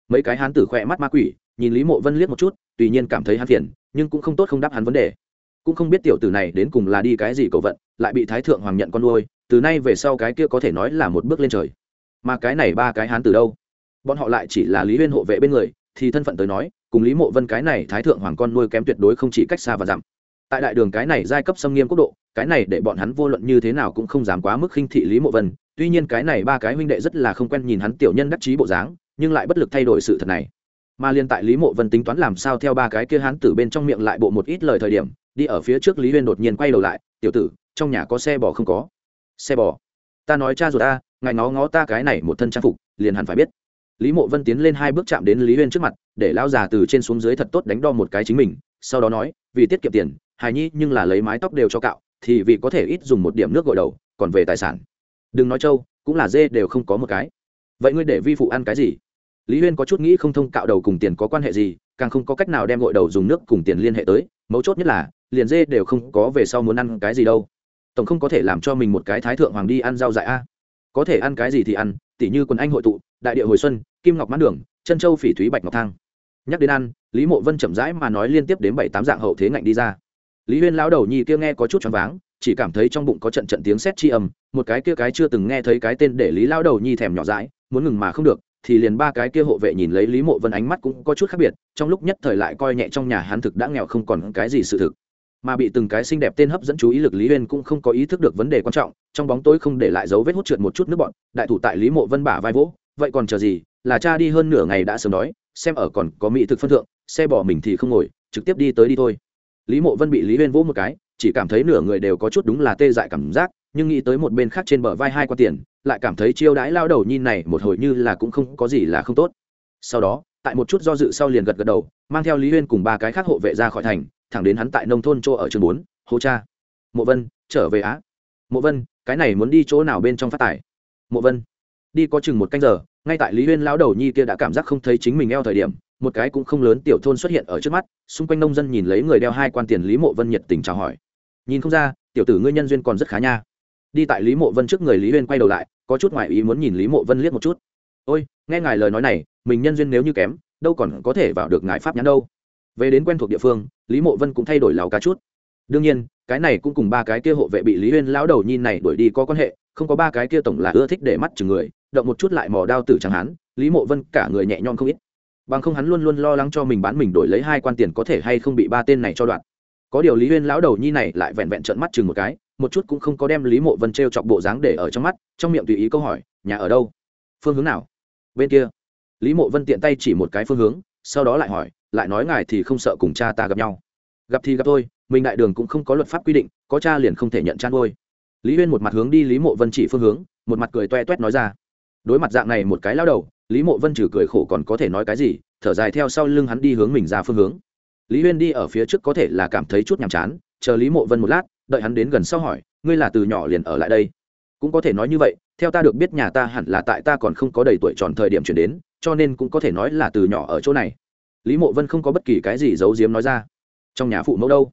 Mấy cái hán tử khỏe mắt ma quỷ, nhìn lý mộ vân liếc một chút, tuy nhiên cảm thấy hắn phiền, nhưng cũng không tốt không đáp hắn vấn đề. Cũng không biết tiểu tử này đến cùng là đi cái gì cầu vận, lại bị thái thượng hoàng nhận con nuôi từ nay về sau cái kia có thể nói là một bước lên trời. Mà cái này ba cái hán từ đâu? Bọn họ lại chỉ là lý huyên hộ vệ bên người, thì thân phận tới nói, cùng lý mộ vân cái này thái thượng hoàng con nuôi kém tuyệt đối không chỉ cách xa và dặm. Tại đại đường cái này giai cấp xâm nghiêm quốc độ, cái này để bọn hắn vô luận như thế nào cũng không dám quá mức khinh thị lý mộ vân, tuy nhiên cái này ba cái huynh đệ rất là không quen nhìn hắn tiểu nhân đắc chí bộ dáng, nhưng lại bất lực thay đổi sự thật này. Mà liên tại lý mộ vân tính toán làm sao theo ba cái kia hắn từ bên trong miệng lại bộ một ít lời thời điểm, đi ở phía trước lý huyên đột nhiên quay đầu lại, tiểu tử, trong nhà có xe bò không có? Xe bò. Ta nói cha ruột ta, ngài ngó ngó ta cái này một thân trang phục, liền hẳn phải biết. Lý mộ vân tiến lên hai bước chạm đến lý huyên trước mặt, để lao già từ trên xuống dưới thật tốt đánh đo một cái chính mình, sau đó nói, vì tiết kiệm tiền, hài nhi, nhưng là lấy mái tóc đều cho cạo, thì vì có thể ít dùng một điểm nước gội đầu, còn về tài sản. Đừng nói trâu, cũng là dê đều không có một cái. Vậy ngươi để vi phụ ăn cái gì? Lý huyên có chút nghĩ không thông cạo đầu cùng tiền có quan hệ gì, càng không có cách nào đem gội đầu dùng nước cùng tiền liên hệ tới, mấu chốt nhất là, liền dê đều không có về sau muốn ăn cái gì đâu tổng không có thể làm cho mình một cái thái thượng hoàng đi ăn rau dại a. Có thể ăn cái gì thì ăn, tỉ như quần anh hội tụ, đại địa hồi xuân, kim ngọc mãn đường, chân châu phỉ thúy bạch ngọc thang. Nhắc đến ăn, lý mộ vân chậm rãi mà nói liên tiếp đến bảy tám dạng hậu thế ngạnh đi ra. Lý huyên lão đầu nhi kia nghe có chút choáng váng, chỉ cảm thấy trong bụng có trận trận tiếng sét chi âm, một cái kia cái chưa từng nghe thấy cái tên để lý lão đầu nhi thèm nhỏ dãi, muốn ngừng mà không được, thì liền ba cái kia hộ vệ nhìn lấy lý mộ vân ánh mắt cũng có chút khác biệt, trong lúc nhất thời lại coi nhẹ trong nhà hắn thực đã nghèo không còn cái gì sự thực mà bị từng cái xinh đẹp tên hấp dẫn chú ý lực lý huyên cũng không có ý thức được vấn đề quan trọng, trong bóng tối không để lại dấu vết hút trượt một chút nước bọn, đại thủ tại lý mộ vân bả vai vỗ, vậy còn chờ gì? Là cha đi hơn nửa ngày đã sớm đói, xem ở còn có mỹ thực phân thượng, xe bỏ mình thì không ngồi, trực tiếp đi tới đi thôi. Lý mộ vân bị lý huyên vỗ một cái, chỉ cảm thấy nửa người đều có chút đúng là tê dại cảm giác, nhưng nghĩ tới một bên khác trên bờ vai hai quan tiền, lại cảm thấy chiêu đãi lao đầu nhìn này một hồi như là cũng không có gì là không tốt. Sau đó, tại một chút do dự sau liền gật gật đầu, mang theo lý huyên cùng ba cái khác hộ vệ ra khỏi thành thẳng đến hắn tại nông thôn chỗ ở trường bốn hô cha. Mộ vân trở về á. Mộ vân cái này muốn đi chỗ nào bên trong phát tải, mộ vân đi có chừng một canh giờ ngay tại lý huyên lão đầu nhi kia đã cảm giác không thấy chính mình eo thời điểm một cái cũng không lớn tiểu thôn xuất hiện ở trước mắt xung quanh nông dân nhìn lấy người đeo hai quan tiền lý mộ vân nhiệt tình chào hỏi. Nhìn không ra tiểu tử ngươi nhân duyên còn rất khá nha. Đi tại lý mộ vân trước người lý huyên quay đầu lại có chút ngoại ý muốn nhìn lý mộ vân liếc một chút. Ôi nghe ngài lời nói này mình nhân duyên nếu như kém đâu còn có thể vào được ngài pháp nhãn đâu về đến quen thuộc địa phương, lý mộ vân cũng thay đổi lào cá chút. Đương nhiên, cái này cũng cùng ba cái kia hộ vệ bị lý huyên lão đầu nhìn này đuổi đi có quan hệ, không có ba cái kia tổng là ưa thích để mắt chừng người, động một chút lại mò đao tử chẳng hắn, lý mộ vân cả người nhẹ nhõm không ít. Bằng không hắn luôn luôn lo lắng cho mình bán mình đổi lấy hai quan tiền có thể hay không bị ba tên này cho đoạn có điều lý huyên lão đầu nhi này lại vẹn vẹn trợn mắt chừng một cái, một chút cũng không có đem lý mộ vân t r e o chọc bộ dáng để ở trong mắt, trong miệng tùy ý câu hỏi, nhà ở đâu? Phương hướng nào? Bên kia, lý mộ vân tiện tay chỉ một cái phương hướng, sau đó lại hỏi lại nói ngài thì không sợ cùng cha ta gặp nhau. Gặp thì gặp thôi, mình đại đường cũng không có luật pháp quy định, có cha liền không thể nhận chăn nuôi. Lý huyên một mặt hướng đi lý mộ vân chỉ phương hướng, một mặt cười toe toét nói ra. Đối mặt dạng này một cái lao đầu, lý mộ vân trừ cười khổ còn có thể nói cái gì, thở dài theo sau lưng hắn đi hướng mình ra phương hướng. Lý huyên đi ở phía trước có thể là cảm thấy chút nhàm chán, chờ lý mộ vân một lát, đợi hắn đến gần sau hỏi, ngươi là từ nhỏ liền ở lại đây? Cũng có thể nói như vậy, theo ta được biết nhà ta hẳn là tại ta còn không có đầy tuổi tròn thời điểm chuyển đến, cho nên cũng có thể nói là từ nhỏ ở chỗ này lý mộ vân không có bất kỳ cái gì giấu giếm nói ra. Trong nhà phụ mẫu đâu?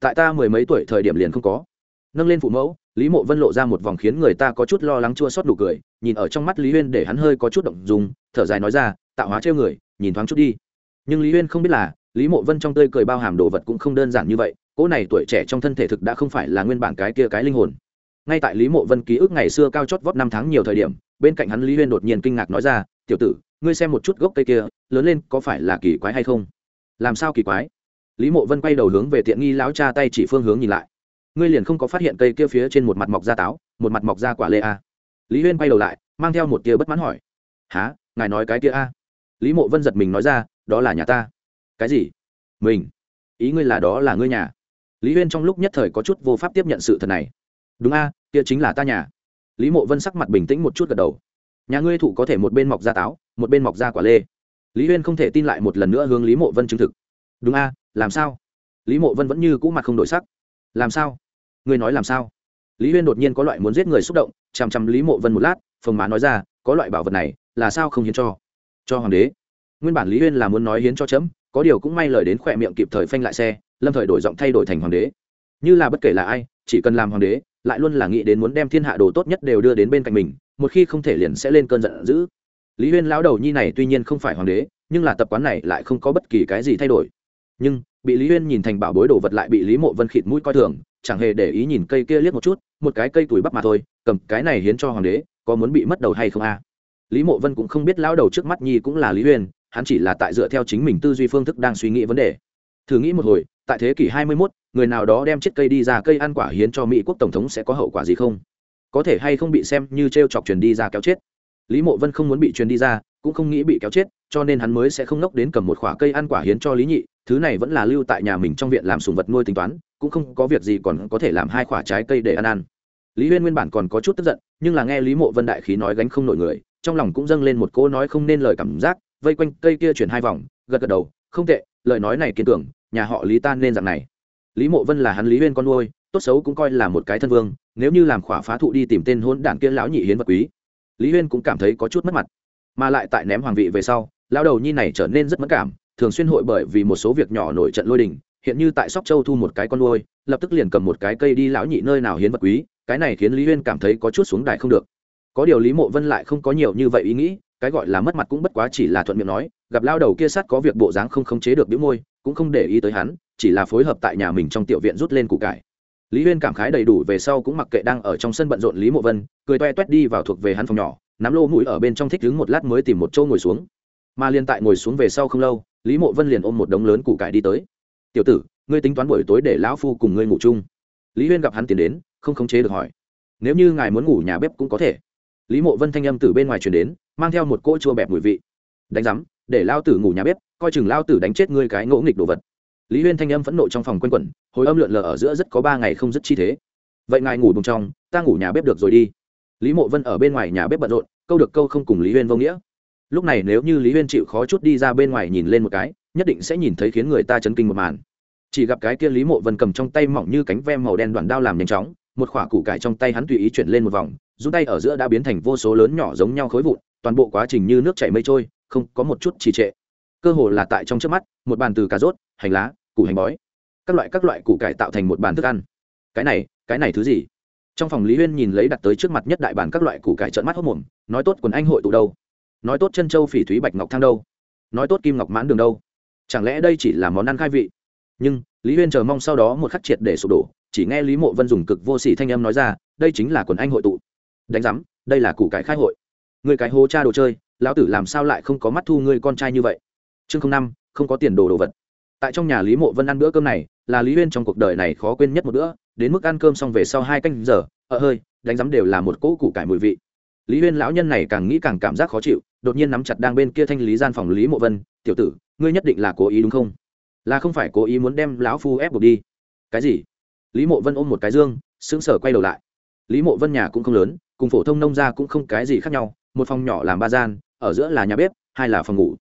Tại ta mười mấy tuổi thời điểm liền không có. Nâng lên phụ mẫu, lý mộ vân lộ ra một vòng khiến người ta có chút lo lắng chua xót đủ cười, nhìn ở trong mắt lý huyên để hắn hơi có chút động dùng thở dài nói ra, tạo hóa trêu người, nhìn thoáng chút đi. Nhưng lý huyên không biết là, lý mộ vân trong tươi cười bao hàm đồ vật cũng không đơn giản như vậy, cỗ này tuổi trẻ trong thân thể thực đã không phải là nguyên bản cái kia cái linh hồn. Ngay tại lý mộ vân ký ức ngày xưa cao chót vót năm tháng nhiều thời điểm, bên cạnh hắn lý huyên đột nhiên kinh ngạc nói ra, tiểu tử ngươi xem một chút gốc cây kia, lớn lên có phải là kỳ quái hay không? Làm sao kỳ quái? Lý mộ vân quay đầu hướng về tiện nghi lão cha tay chỉ phương hướng nhìn lại. Ngươi liền không có phát hiện cây kia phía trên một mặt mọc da táo, một mặt mọc da quả lê a. À. lý huyên quay đầu lại, mang theo một tia bất mãn hỏi. Há ngài nói cái kia a? Lý mộ vân giật mình nói ra, đó là nhà ta. Cái gì? Mình? Ý ngươi là đó là ngươi nhà. Lý huyên trong lúc nhất thời có chút vô pháp tiếp nhận sự thật này. Đúng a, kia chính là ta nhà. Lý mộ vân sắc mặt bình tĩnh một chút gật đầu nhà ngươi thụ có thể một bên mọc ra táo, một bên mọc ra quả lê. Lý huyên không thể tin lại một lần nữa hướng lý mộ vân chứng thực. Đúng a, làm sao? Lý mộ vân vẫn như cũ mặt không đổi sắc. Làm sao? Ngươi nói làm sao? Lý huyên đột nhiên có loại muốn giết người xúc động, chằm chằm lý mộ vân một lát, phồng má nói ra, có loại bảo vật này, là sao không hiến cho? Cho hoàng đế. Nguyên bản lý huyên là muốn nói hiến cho chấm, có điều cũng may lời đến khỏe miệng kịp thời phanh lại xe, lâm thời đổi giọng thay đổi thành hoàng đế. Như là bất kể là ai, chỉ cần làm hoàng đế, lại luôn là nghĩ đến muốn đem thiên hạ đồ tốt nhất đều đưa đến bên cạnh mình một khi không thể liền sẽ lên cơn giận dữ. Lý huyên lão đầu nhi này tuy nhiên không phải hoàng đế nhưng là tập quán này lại không có bất kỳ cái gì thay đổi. Nhưng bị lý huyên nhìn thành bảo bối đồ vật lại bị lý mộ vân khịt mũi coi thường chẳng hề để ý nhìn cây kia liếc một chút một cái cây tuổi bắp mà thôi cầm cái này hiến cho hoàng đế có muốn bị mất đầu hay không a? Lý mộ vân cũng không biết lão đầu trước mắt nhi cũng là lý huyên hắn chỉ là tại dựa theo chính mình tư duy phương thức đang suy nghĩ vấn đề. Thử nghĩ một hồi tại thế kỷ 21, người nào đó đem chiếc cây đi ra cây ăn quả hiến cho mỹ quốc tổng thống sẽ có hậu quả gì không? Có thể hay không bị xem như t r e o chọc truyền đi ra kéo chết. Lý mộ vân không muốn bị truyền đi ra, cũng không nghĩ bị kéo chết, cho nên hắn mới sẽ không nốc đến cầm một khoả cây ăn quả hiến cho lý nhị, thứ này vẫn là lưu tại nhà mình trong viện làm sùng vật nuôi tính toán, cũng không có việc gì còn có thể làm hai khoả trái cây để ăn ăn. Lý huyên nguyên bản còn có chút tức giận, nhưng là nghe lý mộ vân đại khí nói gánh không nổi người, trong lòng cũng dâng lên một cỗ nói không nên lời cảm giác, vây quanh cây kia chuyển hai vòng, gật gật đầu, không tệ, lời nói này kiên tưởng nhà họ lý tan nên dạng này. Lý mộ vân là hắn lý huyên con nuôi, tốt xấu cũng coi là một cái thân vương nếu như làm khỏa phá thụ đi tìm tên hôn đản kia lão nhị hiến vật quý, lý huyên cũng cảm thấy có chút mất mặt, mà lại tại ném hoàng vị về sau, lão đầu nhi này trở nên rất mất cảm, thường xuyên hội bởi vì một số việc nhỏ nổi trận lôi đình, hiện như tại sóc châu thu một cái con nuôi, lập tức liền cầm một cái cây đi lão nhị nơi nào hiến vật quý, cái này khiến lý huyên cảm thấy có chút xuống đài không được. Có điều lý mộ vân lại không có nhiều như vậy ý nghĩ, cái gọi là mất mặt cũng bất quá chỉ là thuận miệng nói, gặp lao đầu kia sát có việc bộ dáng không khống chế được đĩu môi, cũng không để ý tới hắn, chỉ là phối hợp tại nhà mình trong tiểu viện rút lên củ cải lý huyên cảm khái đầy đủ về sau cũng mặc kệ đang ở trong sân bận rộn lý mộ vân, cười toe toét đi vào thuộc về hắn phòng nhỏ, nắm lô mũi ở bên trong thích đứng một lát mới tìm một chỗ ngồi xuống. Mà liên tại ngồi xuống về sau không lâu, lý mộ vân liền ôm một đống lớn củ cải đi tới. Tiểu tử, ngươi tính toán buổi tối để lão phu cùng ngươi ngủ chung. Lý huyên gặp hắn tiến đến, không khống chế được hỏi. Nếu như ngài muốn ngủ nhà bếp cũng có thể. Lý mộ vân thanh âm từ bên ngoài truyền đến, mang theo một cỗ chua bẹp mùi vị. Đánh giám, để lao tử ngủ nhà bếp, coi chừng lao tử đánh chết ngươi cái ngỗ nghịch đồ vật lý huyên thanh âm phẫn nộ trong phòng quanh quẩn, hồi âm lượn lờ ở giữa rất có ba ngày không dứt chi thế. Vậy ngài ngủ bùng trong, ta ngủ nhà bếp được rồi đi. Lý mộ vân ở bên ngoài nhà bếp bận rộn, câu được câu không cùng lý huyên vô nghĩa. Lúc này nếu như lý huyên chịu khó chút đi ra bên ngoài nhìn lên một cái, nhất định sẽ nhìn thấy khiến người ta chấn kinh một màn. Chỉ gặp cái kia lý mộ vân cầm trong tay mỏng như cánh ve màu đen đoạn đao làm nhanh chóng, một khoả củ cải trong tay hắn tùy ý chuyển lên một vòng, rút tay ở giữa đã biến thành vô số lớn nhỏ giống nhau khối vụn, toàn bộ quá trình như nước chảy mây trôi, không có một chút trì trệ. Cơ hồ là tại trong trước mắt, một bàn từ cà rốt, hành lá củ hành bói. Các loại các loại củ cải tạo thành một bàn thức ăn. Cái này cái này thứ gì? Trong phòng lý huyên nhìn lấy đặt tới trước mặt nhất đại bàn các loại củ cải trợn mắt hốc mồm, nói tốt quần anh hội tụ đâu? Nói tốt chân châu phỉ thúy bạch ngọc thang đâu? Nói tốt kim ngọc mãn đường đâu? Chẳng lẽ đây chỉ là món ăn khai vị? Nhưng, lý huyên chờ mong sau đó một khắc triệt để sụp đổ, chỉ nghe lý mộ vân dùng cực vô sỉ thanh âm nói ra, đây chính là quần anh hội tụ. Đánh giám, đây là củ cải khai hội. Người cái hố cha đồ chơi, lão tử làm sao lại không có mắt thu ngươi con trai như vậy? Chương không năm, không có tiền đồ đồ vật tại trong nhà lý mộ vân ăn bữa cơm này, là lý huyên trong cuộc đời này khó quên nhất một bữa. Đến mức ăn cơm xong về sau hai canh giờ ở hơi, đánh giám đều là một cỗ củ cải mùi vị. Lý huyên lão nhân này càng nghĩ càng cảm giác khó chịu, đột nhiên nắm chặt đang bên kia thanh lý gian phòng lý mộ vân, tiểu tử, ngươi nhất định là cố ý đúng không? Là không phải cố ý muốn đem lão phu ép buộc đi. Cái gì? Lý mộ vân ôm một cái dương, sững sờ quay đầu lại. Lý mộ vân nhà cũng không lớn, cùng phổ thông nông gia cũng không cái gì khác nhau, một phòng nhỏ làm ba gian, ở giữa là nhà bếp, hai là phòng ngủ.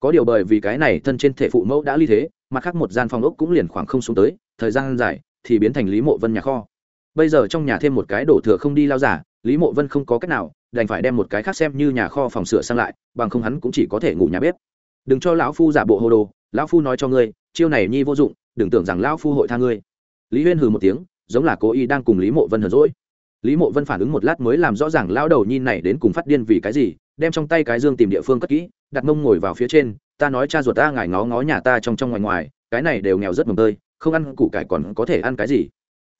Có điều bởi vì cái này thân trên thể phụ mẫu đã ly thế mặt khác một gian phòng ốc cũng liền khoảng không xuống tới, thời gian dài thì biến thành lý mộ vân nhà kho. Bây giờ trong nhà thêm một cái đổ thừa không đi lao giả, lý mộ vân không có cách nào, đành phải đem một cái khác xem như nhà kho phòng sửa sang lại, bằng không hắn cũng chỉ có thể ngủ nhà bếp. Đừng cho lão phu giả bộ hồ đồ, lão phu nói cho ngươi, chiêu này nhi vô dụng, đừng tưởng rằng lão phu hội tha ngươi. Lý huyên hừ một tiếng, giống là cố ý đang cùng lý mộ vân hờn rỗi lý mộ vân phản ứng một lát mới làm rõ ràng lão đầu nhi này đến cùng phát điên vì cái gì, đem trong tay cái dương tìm địa phương cất kỹ đặt mông ngồi vào phía trên, ta nói cha ruột ta ngài ngó ngó nhà ta trong trong ngoài ngoài, cái này đều nghèo rất mồm tơi, không ăn củ cải còn có thể ăn cái gì?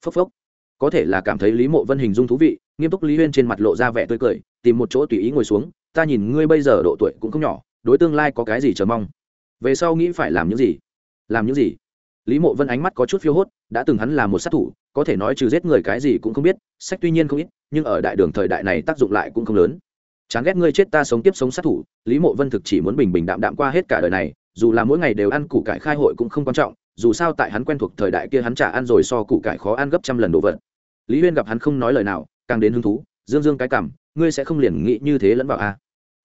Phốc phốc. Có thể là cảm thấy lý mộ vân hình dung thú vị, nghiêm túc lý huyên trên mặt lộ ra vẻ tươi cười, tìm một chỗ tùy ý ngồi xuống, ta nhìn ngươi bây giờ độ tuổi cũng không nhỏ, đối tương lai có cái gì chờ mong? Về sau nghĩ phải làm những gì? Làm những gì? Lý mộ vân ánh mắt có chút phiêu hốt, đã từng hắn là một sát thủ, có thể nói trừ giết người cái gì cũng không biết, sách tuy nhiên không ít, nhưng ở đại đường thời đại này tác dụng lại cũng không lớn chán ghét ngươi chết ta sống tiếp sống sát thủ, lý mộ vân thực chỉ muốn bình bình đạm đạm qua hết cả đời này, dù là mỗi ngày đều ăn củ cải khai hội cũng không quan trọng, dù sao tại hắn quen thuộc thời đại kia hắn trả ăn rồi so củ cải khó ăn gấp trăm lần đồ vật. Lý huyên gặp hắn không nói lời nào, càng đến hứng thú, dương dương cái cảm, ngươi sẽ không liền nghĩ như thế lẫn vào a? À.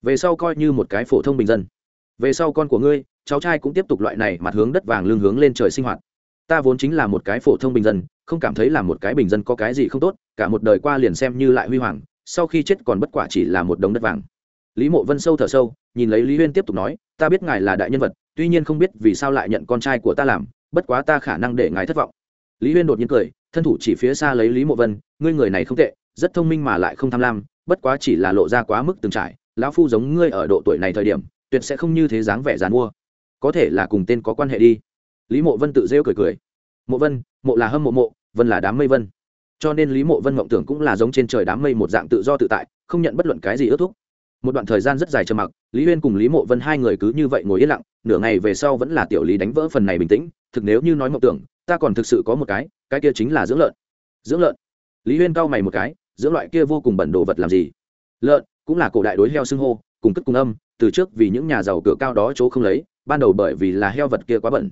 về sau coi như một cái phổ thông bình dân. Về sau con của ngươi, cháu trai cũng tiếp tục loại này mặt hướng đất vàng lưng hướng lên trời sinh hoạt. Ta vốn chính là một cái phổ thông bình dân, không cảm thấy là một cái bình dân có cái gì không tốt, cả một đời qua liền xem như lại huy hoàng sau khi chết còn bất quả chỉ là một đống đất vàng. Lý mộ vân sâu thở sâu, nhìn lấy lý huyên tiếp tục nói, ta biết ngài là đại nhân vật, tuy nhiên không biết vì sao lại nhận con trai của ta làm, bất quá ta khả năng để ngài thất vọng. Lý huyên đột nhiên cười, thân thủ chỉ phía xa lấy lý mộ vân, ngươi người này không tệ, rất thông minh mà lại không tham lam, bất quá chỉ là lộ ra quá mức từng trải, lão phu giống ngươi ở độ tuổi này thời điểm, tuyệt sẽ không như thế dáng vẻ dán mua. Có thể là cùng tên có quan hệ đi. Lý mộ vân tự rêu cười cười. Mộ vân, mộ là hâm mộ mộ, vân là đám mây vân cho nên lý mộ vân mộng tưởng cũng là giống trên trời đám mây một dạng tự do tự tại, không nhận bất luận cái gì ước thúc. Một đoạn thời gian rất dài trầm mặc, lý huyên cùng lý mộ vân hai người cứ như vậy ngồi yên lặng, nửa ngày về sau vẫn là tiểu lý đánh vỡ phần này bình tĩnh, thực nếu như nói mộng tưởng, ta còn thực sự có một cái cái kia chính là dưỡng lợn. Dưỡng lợn? Lý huyên cau mày một cái, dưỡng loại kia vô cùng bẩn đồ vật làm gì? Lợn, cũng là cổ đại đối heo xưng hô, cùng cất cùng âm, từ trước vì những nhà giàu cửa cao đó chỗ không lấy, ban đầu bởi vì là heo vật kia quá bẩn.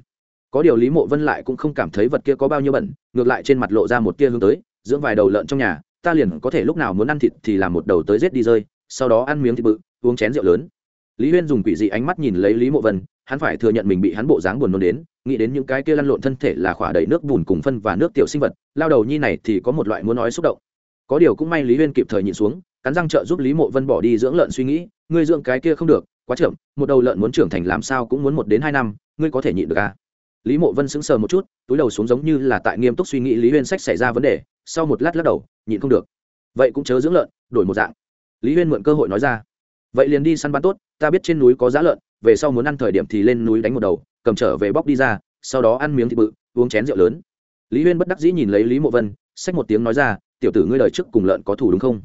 Có điều lý mộ vân lại cũng không cảm thấy vật kia có bao nhiêu bẩn, ngược lại trên mặt lộ ra một kia hướng tới dưỡng vài đầu lợn trong nhà, ta liền có thể lúc nào muốn ăn thịt thì làm một đầu tới rết đi rơi, sau đó ăn miếng thịt bự, uống chén rượu lớn. Lý huyên dùng quỷ dị ánh mắt nhìn lấy lý mộ vân, hắn phải thừa nhận mình bị hắn bộ dáng buồn nôn đến, nghĩ đến những cái kia lăn lộn thân thể là khỏa đầy nước bùn cùng phân và nước tiểu sinh vật, lao đầu nhi này thì có một loại muốn nói xúc động. Có điều cũng may lý huyên kịp thời nhịn xuống, cắn răng trợ giúp lý mộ vân bỏ đi dưỡng lợn suy nghĩ, ngươi dưỡng cái kia không được, quá chậm, một đầu lợn muốn trưởng thành làm sao cũng muốn một đến hai năm, ngươi có thể nhịn được à? Lý mộ vân sững sờ một chút, túi đầu xuống giống như là tại nghiêm túc suy nghĩ lý huyên sách xảy ra vấn đề sau một lát lắc đầu, nhịn không được. Vậy cũng chớ dưỡng lợn, đổi một dạng. Lý huyên mượn cơ hội nói ra. Vậy liền đi săn bắn tốt, ta biết trên núi có giá lợn, về sau muốn ăn thời điểm thì lên núi đánh một đầu, cầm trở về bóc đi ra, sau đó ăn miếng thịt bự, uống chén rượu lớn. Lý huyên bất đắc dĩ nhìn lấy lý mộ vân, xách một tiếng nói ra, tiểu tử ngươi lời trước cùng lợn có thủ đúng không?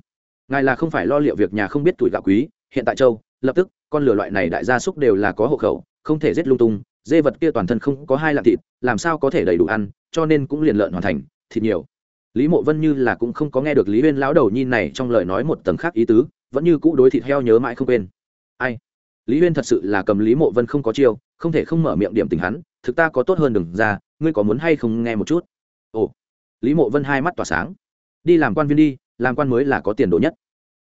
Ngài là không phải lo liệu việc nhà không biết tuổi gạo quý, hiện tại châu, lập tức, con lửa loại này đại gia súc đều là có hộ khẩu, không thể giết lung tung, dê vật kia toàn thân không có hai lạng thịt, làm sao có thể đầy đủ ăn, cho nên cũng liền lợn hoàn thành, thịt nhiều lý mộ vân như là cũng không có nghe được lý huyên lão đầu nhi này trong lời nói một tầng khác ý tứ, vẫn như cũ đối thịt heo nhớ mãi không quên. Ai? Lý huyên thật sự là cầm lý mộ vân không có chiêu, không thể không mở miệng điểm tình hắn, thực ta có tốt hơn đừng ra, ngươi có muốn hay không nghe một chút? Ồ. Lý mộ vân hai mắt tỏa sáng. Đi làm quan viên đi, làm quan mới là có tiền đồ nhất.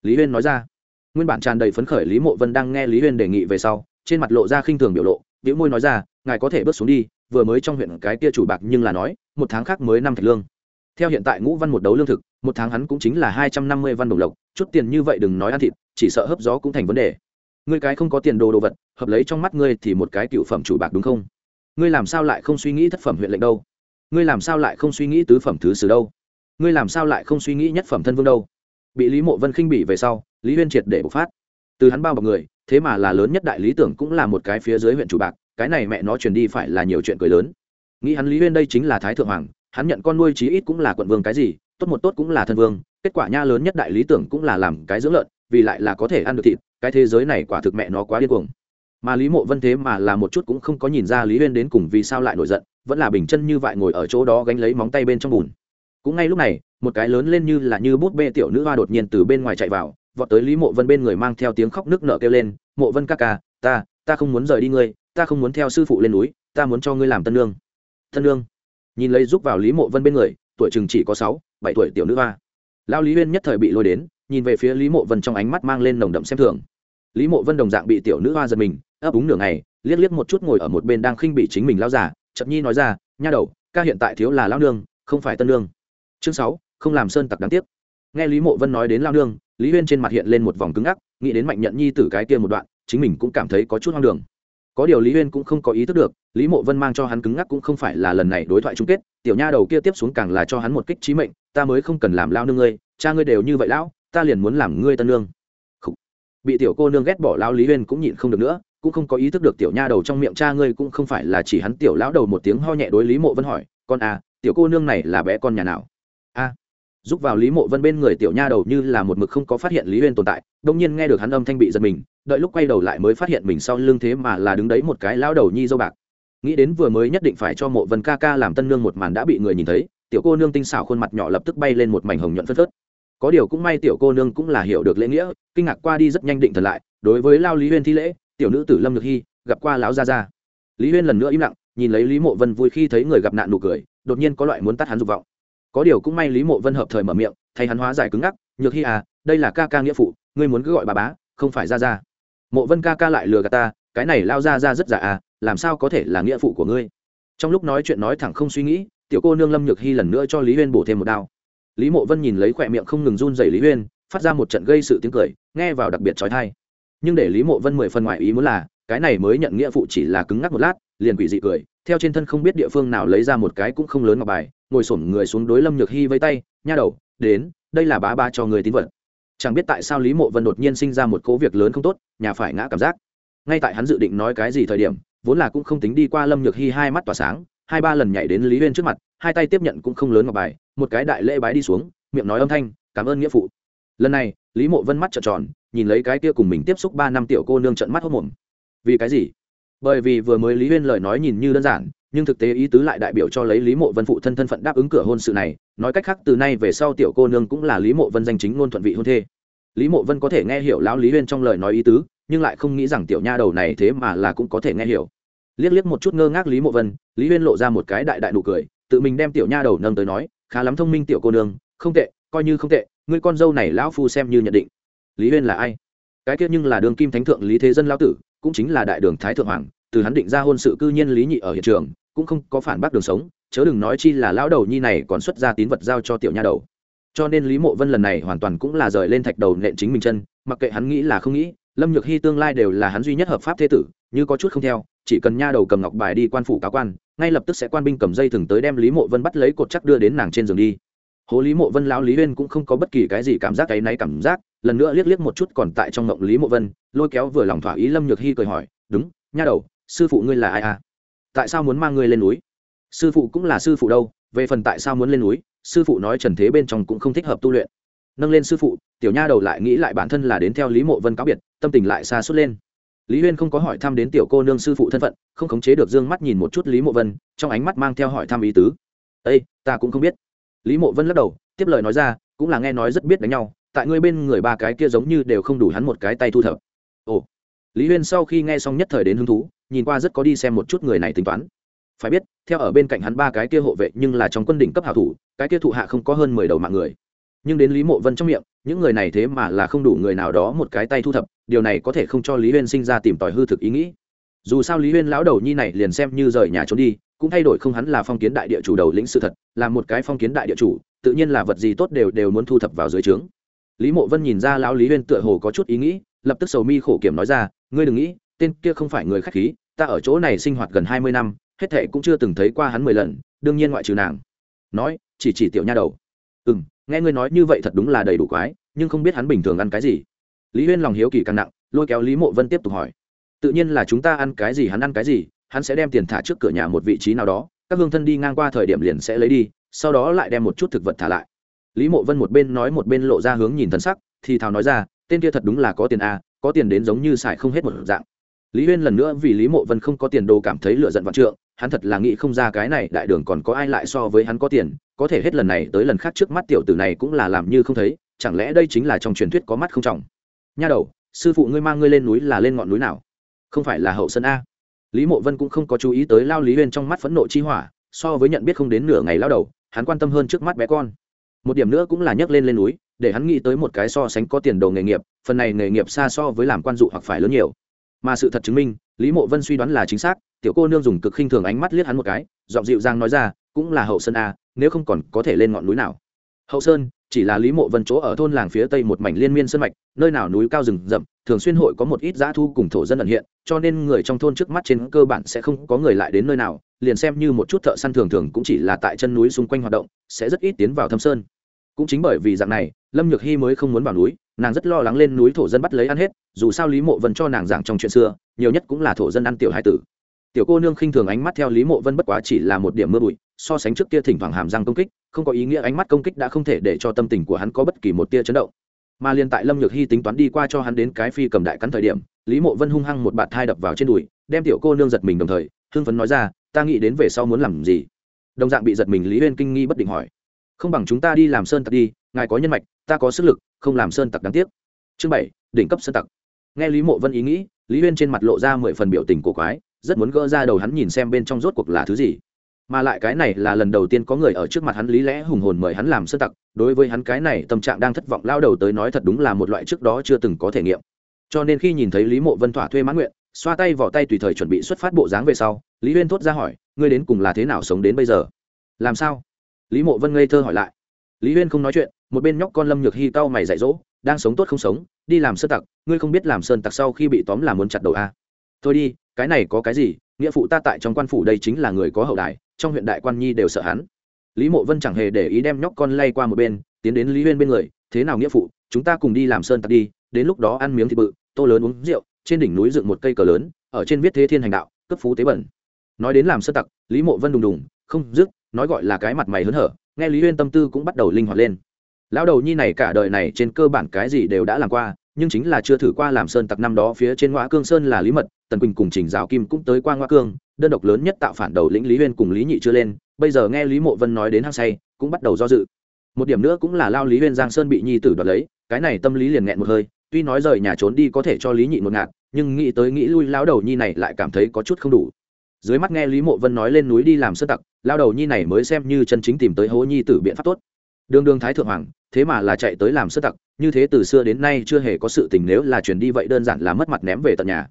Lý huyên nói ra. Nguyên bản tràn đầy phấn khởi lý mộ vân đang nghe lý huyên đề nghị về sau, trên mặt lộ ra khinh thường biểu lộ biểu môi nói ra, ngài có thể bước xuống đi, vừa mới trong huyện cái kia chủ bạc nhưng là nói, một tháng khác mới năm thạch lương theo hiện tại ngũ văn một đấu lương thực, một tháng hắn cũng chính là hai trăm năm mươi văn đồng lộc, chút tiền như vậy đừng nói ăn thịt, chỉ sợ hấp gió cũng thành vấn đề. Ngươi cái không có tiền đồ đồ vật, hợp lấy trong mắt ngươi thì một cái cựu phẩm chủ bạc đúng không? Ngươi làm sao lại không suy nghĩ thất phẩm huyện lệnh đâu? Ngươi làm sao lại không suy nghĩ tứ phẩm thứ sử đâu? Ngươi làm sao lại không suy nghĩ nhất phẩm thân vương đâu? Bị lý mộ vân khinh bỉ về sau, lý huyên triệt để bộc phát. Từ hắn bao bọc người, thế mà là lớn nhất đại lý tưởng cũng là một cái phía dưới huyện chủ bạc, cái này mẹ nó truyền đi phải là nhiều chuyện cười lớn. Nghĩ hắn lý huyên đây chính là thái thượng hoàng hắn nhận con nuôi chí ít cũng là quận vương cái gì, tốt một tốt cũng là thân vương, kết quả nha lớn nhất đại lý tưởng cũng là làm cái dưỡng lợn, vì lại là có thể ăn được thịt, cái thế giới này quả thực mẹ nó quá điên cuồng. Mà lý mộ vân thế mà là một chút cũng không có nhìn ra lý huyên đến cùng vì sao lại nổi giận, vẫn là bình chân như vậy ngồi ở chỗ đó gánh lấy móng tay bên trong bùn. Cũng ngay lúc này, một cái lớn lên như là như bút bê tiểu nữ hoa đột nhiên từ bên ngoài chạy vào, vọt tới lý mộ vân bên người mang theo tiếng khóc nước nở kêu lên, mộ vân ca ca, ta ta không muốn rời đi ngươi, ta không muốn theo sư phụ lên núi, ta muốn cho ngươi làm tân lương tân lương nhìn lấy giúp vào lý mộ vân bên người, tuổi chừng chỉ có sáu, bảy tuổi tiểu nữ hoa. Lao lý huyên nhất thời bị lôi đến, nhìn về phía lý mộ vân trong ánh mắt mang lên nồng đậm xem thường. Lý mộ vân đồng dạng bị tiểu nữ hoa giật mình, ấp úng nửa ngày, liếc liếc một chút ngồi ở một bên đang khinh bị chính mình lao giả chậm nhi nói ra, nha đầu, ca hiện tại thiếu là lao nương, không phải tân nương. Chương sáu, không làm sơn tặc đáng tiếc. Nghe lý mộ vân nói đến lao nương, lý huyên trên mặt hiện lên một vòng cứng ngắc, nghĩ đến mạnh nhận nhi từ cái kia một đoạn, chính mình cũng cảm thấy có chút hoang đường có điều lý huyên cũng không có ý thức được, lý mộ vân mang cho hắn cứng ngắc cũng không phải là lần này đối thoại chung kết, tiểu nha đầu kia tiếp xuống càng là cho hắn một kích trí mệnh, ta mới không cần làm lao nương ngươi, cha ngươi đều như vậy lão, ta liền muốn làm ngươi tân nương. Bị tiểu cô nương ghét bỏ lao lý huyên cũng nhịn không được nữa, cũng không có ý thức được tiểu nha đầu trong miệng cha ngươi cũng không phải là chỉ hắn tiểu lão đầu một tiếng ho nhẹ đối lý mộ vân hỏi, con à tiểu cô nương này là bé con nhà nào? A giúp vào lý mộ vân bên người tiểu nha đầu như là một mực không có phát hiện lý huyên tồn tại, đông nhiên nghe được hắn âm thanh bị giật mình, đợi lúc quay đầu lại mới phát hiện mình sau lưng thế mà là đứng đấy một cái lao đầu nhi dâu bạc. Nghĩ đến vừa mới nhất định phải cho mộ vân ca ca làm tân nương một màn đã bị người nhìn thấy, tiểu cô nương tinh xảo khuôn mặt nhỏ lập tức bay lên một mảnh hồng nhuận phất phớt. Có điều cũng may tiểu cô nương cũng là hiểu được lễ nghĩa, kinh ngạc qua đi rất nhanh định thần lại, đối với lao lý huyên thi lễ, tiểu nữ tử lâm được hy, gặp qua lão gia gia. Lý huyên lần nữa im lặng, nhìn lấy lý mộ vân vui khi thấy người gặp nạn nụ cười, đột nhiên có loại muốn tắt hắn dục vọng có điều cũng may lý mộ vân hợp thời mở miệng, thay hắn hóa giải cứng ngắc, nhược hy à đây là ca ca nghĩa phụ, ngươi muốn cứ gọi bà bá, không phải ra ra. Mộ vân ca ca lại lừa gạt ta, cái này lao ra ra rất giả à làm sao có thể là nghĩa phụ của ngươi? Trong lúc nói chuyện nói thẳng không suy nghĩ, tiểu cô nương lâm nhược hy lần nữa cho lý huyên bổ thêm một đao. Lý mộ vân nhìn lấy khỏe miệng không ngừng run dày lý huyên, phát ra một trận gây sự tiếng cười, nghe vào đặc biệt trói thai. Nhưng để lý mộ vân mười phần ngoại ý muốn là, cái này mới nhận nghĩa phụ chỉ là cứng ngắc một lát liền quỷ dị cười, theo trên thân không biết địa phương nào lấy ra một cái cũng không lớn ngọc bài, ngồi sổm người xuống đối lâm nhược hy với tay, nha đầu, đến, đây là bá ba cho người tín vật. Chẳng biết tại sao lý mộ vân đột nhiên sinh ra một cố việc lớn không tốt, nhà phải ngã cảm giác. Ngay tại hắn dự định nói cái gì thời điểm, vốn là cũng không tính đi qua lâm nhược hy hai mắt tỏa sáng, hai ba lần nhảy đến lý huyên trước mặt, hai tay tiếp nhận cũng không lớn ngọc bài, một cái đại lễ bái đi xuống, miệng nói âm thanh, cảm ơn nghĩa phụ. Lần này, lý mộ vân mắt trợn tròn, nhìn lấy cái kia cùng mình tiếp xúc ba năm tiểu cô nương trận mắt hốc mồm. Vì cái gì? Bởi vì vừa mới lý huyên lời nói nhìn như đơn giản, nhưng thực tế ý tứ lại đại biểu cho lấy lý mộ vân phụ thân thân phận đáp ứng cửa hôn sự này. Nói cách khác, từ nay về sau tiểu cô nương cũng là lý mộ vân danh chính ngôn thuận vị hôn thê. Lý mộ vân có thể nghe hiểu lão lý huyên trong lời nói ý tứ, nhưng lại không nghĩ rằng tiểu nha đầu này thế mà là cũng có thể nghe hiểu. Liếc liếc một chút ngơ ngác lý mộ vân, lý huyên lộ ra một cái đại đại nụ cười, tự mình đem tiểu nha đầu nâng tới nói, khá lắm thông minh tiểu cô nương, không tệ, coi như không tệ, ngươi con dâu này lão phu xem như nhận định. Lý huyên là ai? Cái kia nhưng là đường kim thánh thượng lý thế dân lão tử cũng chính là đại đường thái thượng hoàng, từ hắn định ra hôn sự cư nhiên lý nhị ở hiện trường, cũng không có phản bác đường sống, chớ đừng nói chi là lão đầu nhi này còn xuất ra tín vật giao cho tiểu nha đầu. Cho nên lý mộ vân lần này hoàn toàn cũng là rời lên thạch đầu nện chính mình chân, mặc kệ hắn nghĩ là không nghĩ, lâm nhược hy tương lai đều là hắn duy nhất hợp pháp thế tử, như có chút không theo, chỉ cần nha đầu cầm ngọc bài đi quan phủ cáo quan, ngay lập tức sẽ quan binh cầm dây thừng tới đem lý mộ vân bắt lấy cột chắc đưa đến nàng trên giường đi. Hố lý mộ vân lão lý huyên cũng không có bất kỳ cái gì cảm giác cái náy cảm giác lần nữa liếc liếc một chút còn tại trong ngộng lý mộ vân, lôi kéo vừa lòng thỏa ý lâm nhược hy cười hỏi, đúng, nha đầu, sư phụ ngươi là ai à? Tại sao muốn mang ngươi lên núi? Sư phụ cũng là sư phụ đâu, về phần tại sao muốn lên núi, sư phụ nói trần thế bên trong cũng không thích hợp tu luyện. Nâng lên sư phụ, tiểu nha đầu lại nghĩ lại bản thân là đến theo lý mộ vân cáo biệt, tâm tình lại xa suốt lên. Lý huyên không có hỏi thăm đến tiểu cô nương sư phụ thân phận, không khống chế được d ư ơ n g mắt nhìn một chút lý mộ vân, trong ánh mắt mang theo hỏi thăm ý tứ. Ây ta cũng không biết. Lý mộ vân lắc đầu, tiếp lời nói ra, cũng là nghe nói rất biết đánh nhau tại ngươi bên người ba cái kia giống như đều không đủ hắn một cái tay thu thập. Ồ. Lý huyên sau khi nghe xong nhất thời đến hứng thú, nhìn qua rất có đi xem một chút người này tính toán. Phải biết, theo ở bên cạnh hắn ba cái kia hộ vệ nhưng là trong quân đỉnh cấp hảo thủ, cái kia thụ hạ không có hơn mười đầu mạng người. Nhưng đến lý mộ vân trong miệng, những người này thế mà là không đủ người nào đó một cái tay thu thập, điều này có thể không cho lý huyên sinh ra tìm tòi hư thực ý nghĩ. Dù sao lý huyên lão đầu nhi này liền xem như rời nhà trốn đi, cũng thay đổi không hắn là phong kiến đại địa chủ đầu lĩnh sự thật, là một cái phong kiến đại địa chủ, tự nhiên là vật gì tốt đều đều muốn thu thập vào dưới trướng lý mộ vân nhìn ra lão lý huyên tựa hồ có chút ý nghĩ, lập tức sầu mi khổ kiểm nói ra, ngươi đừng nghĩ, tên kia không phải người khách khí, ta ở chỗ này sinh hoạt gần hai mươi năm, hết thệ cũng chưa từng thấy qua hắn mười lần, đương nhiên ngoại trừ nàng. Nói, chỉ chỉ tiểu nha đầu. Ừ m nghe ngươi nói như vậy thật đúng là đầy đủ quái, nhưng không biết hắn bình thường ăn cái gì. Lý huyên lòng hiếu kỳ càng nặng, lôi kéo lý mộ vân tiếp tục hỏi. Tự nhiên là chúng ta ăn cái gì hắn ăn cái gì, hắn sẽ đem tiền thả trước cửa nhà một vị trí nào đó, các hương thân đi ngang qua thời điểm liền sẽ lấy đi, sau đó lại đem một chút thực vật thả lại lý mộ vân một bên nói một bên lộ ra hướng nhìn thân sắc, thì thào nói ra, tên kia thật đúng là có tiền a có tiền đến giống như xài không hết một dạng. Lý huyên lần nữa vì lý mộ vân không có tiền đồ cảm thấy lựa giận vạn trượng, hắn thật là nghĩ không ra cái này đại đường còn có ai lại so với hắn có tiền, có thể hết lần này tới lần khác trước mắt tiểu tử này cũng là làm như không thấy, chẳng lẽ đây chính là trong truyền thuyết có mắt không trọng? Nha đầu, sư phụ ngươi mang ngươi lên núi là lên ngọn núi nào? Không phải là hậu sân a? Lý mộ vân cũng không có chú ý tới lao lý huyên trong mắt phẫn nộ chi hỏa, so với nhận biết không đến nửa ngày lao đầu, hắn quan tâm hơn trước mắt bé con một điểm nữa cũng là nhấc lên lên núi, để hắn nghĩ tới một cái so sánh có tiền đồ nghề nghiệp, phần này nghề nghiệp xa so với làm quan dụ hoặc phải lớn nhiều. Mà sự thật chứng minh, lý mộ vân suy đoán là chính xác, tiểu cô nương dùng cực khinh thường ánh mắt liếc hắn một cái, giọng dịu dàng nói ra, cũng là hậu sơn a, nếu không còn có thể lên ngọn núi nào. Hậu sơn, chỉ là lý mộ vân chỗ ở thôn làng phía tây một mảnh liên miên sơn mạch, nơi nào núi cao rừng rậm, thường xuyên hội có một ít dã thu cùng thổ dân ẩn hiện, cho nên người trong thôn trước mắt trên cơ bản sẽ không có người lại đến nơi nào, liền xem như một chút thợ săn thường thường cũng chỉ là tại chân núi xung quanh hoạt động, sẽ rất ít tiến vào thâm sơn cũng chính bởi vì dạng này, lâm nhược hy mới không muốn vào núi, nàng rất lo lắng lên núi thổ dân bắt lấy ăn hết, dù sao lý mộ vân cho nàng giảng trong chuyện xưa, nhiều nhất cũng là thổ dân ăn tiểu hai tử. Tiểu cô nương khinh thường ánh mắt theo lý mộ vân bất quá chỉ là một điểm mưa bụi, so sánh trước kia thỉnh thoảng hàm răng công kích, không có ý nghĩa ánh mắt công kích đã không thể để cho tâm tình của hắn có bất kỳ một tia chấn động. Mà liên tại lâm nhược hy tính toán đi qua cho hắn đến cái phi cầm đại cắn thời điểm, lý mộ vân hung hăng một bạt thai đập vào trên đùi, đem tiểu cô nương giật mình đồng thời, hưng phấn nói ra, ta nghĩ đến về sau muốn làm gì? Đồng dạng bị giật mình, lý huyên kinh nghi bất định hỏi không bằng chúng ta đi làm sơn tặc đi, ngài có nhân mạch, ta có sức lực, không làm sơn tặc đáng tiếc. Chương bảy, đỉnh cấp sơn tặc. Nghe lý mộ vân ý nghĩ, lý huyên trên mặt lộ ra mười phần biểu tình cổ quái, rất muốn gỡ ra đầu hắn nhìn xem bên trong rốt cuộc là thứ gì. Mà lại cái này là lần đầu tiên có người ở trước mặt hắn lý lẽ hùng hồn mời hắn làm sơn tặc, đối với hắn cái này tâm trạng đang thất vọng lao đầu tới nói thật đúng là một loại trước đó chưa từng có thể nghiệm. Cho nên khi nhìn thấy lý mộ vân thỏa thuê mãn nguyện, xoa tay vỏ tay tùy thời chuẩn bị xuất phát bộ dáng về sau, lý huyên thốt ra hỏi, ngươi đến cùng là thế nào sống đến bây giờ? Làm sao? Lý mộ vân ngây thơ hỏi lại. Lý huyên không nói chuyện, một bên nhóc con lâm nhược hy tao mày dạy dỗ, đang sống tốt không sống, đi làm sơn tặc, ngươi không biết làm sơn tặc sau khi bị tóm là muốn chặt đầu a. Thôi đi, cái này có cái gì, nghĩa phụ ta tại trong quan phủ đây chính là người có hậu đại trong huyện đại quan nhi đều sợ hắn. Lý mộ vân chẳng hề để ý đem nhóc con lay qua một bên, tiến đến lý huyên bên người, thế nào nghĩa phụ, chúng ta cùng đi làm sơn tặc đi, đến lúc đó ăn miếng thịt bự, tô lớn uống rượu, trên đỉnh núi dựng một cây cờ lớn, ở trên viết thế thiên hành đạo, cấp phú tế bẩn. Nói đến làm sơn tặc, lý mộ vân đùng đùng, không dứt nói gọi là cái mặt mày hớn hở, nghe lý huyên tâm tư cũng bắt đầu linh hoạt lên. Lão đầu nhi này cả đời này trên cơ bản cái gì đều đã làm qua, nhưng chính là chưa thử qua làm sơn tặc năm đó phía trên ngoã cương sơn là lý mật, tần quỳnh cùng trình giáo kim cũng tới qua ngoã cương, đơn độc lớn nhất tạo phản đầu lĩnh lý huyên cùng lý nhị chưa lên, bây giờ nghe lý mộ vân nói đến hăng say, cũng bắt đầu do dự. Một điểm nữa cũng là lao lý huyên giang sơn bị nhi tử đoạt lấy, cái này tâm lý liền nghẹn một hơi, tuy nói rời nhà trốn đi có thể cho lý nhị một ngạt, nhưng nghĩ tới nghĩ lui lao đầu nhi này lại cảm thấy có chút không đủ dưới mắt nghe lý mộ vân nói lên núi đi làm sơn tặc, lao đầu nhi này mới xem như chân chính tìm tới hố nhi tử biện pháp tốt. Đường đường thái thượng hoàng, thế mà là chạy tới làm sơn tặc, như thế từ xưa đến nay chưa hề có sự tình nếu là chuyển đi vậy đơn giản là mất mặt ném về tận nhà.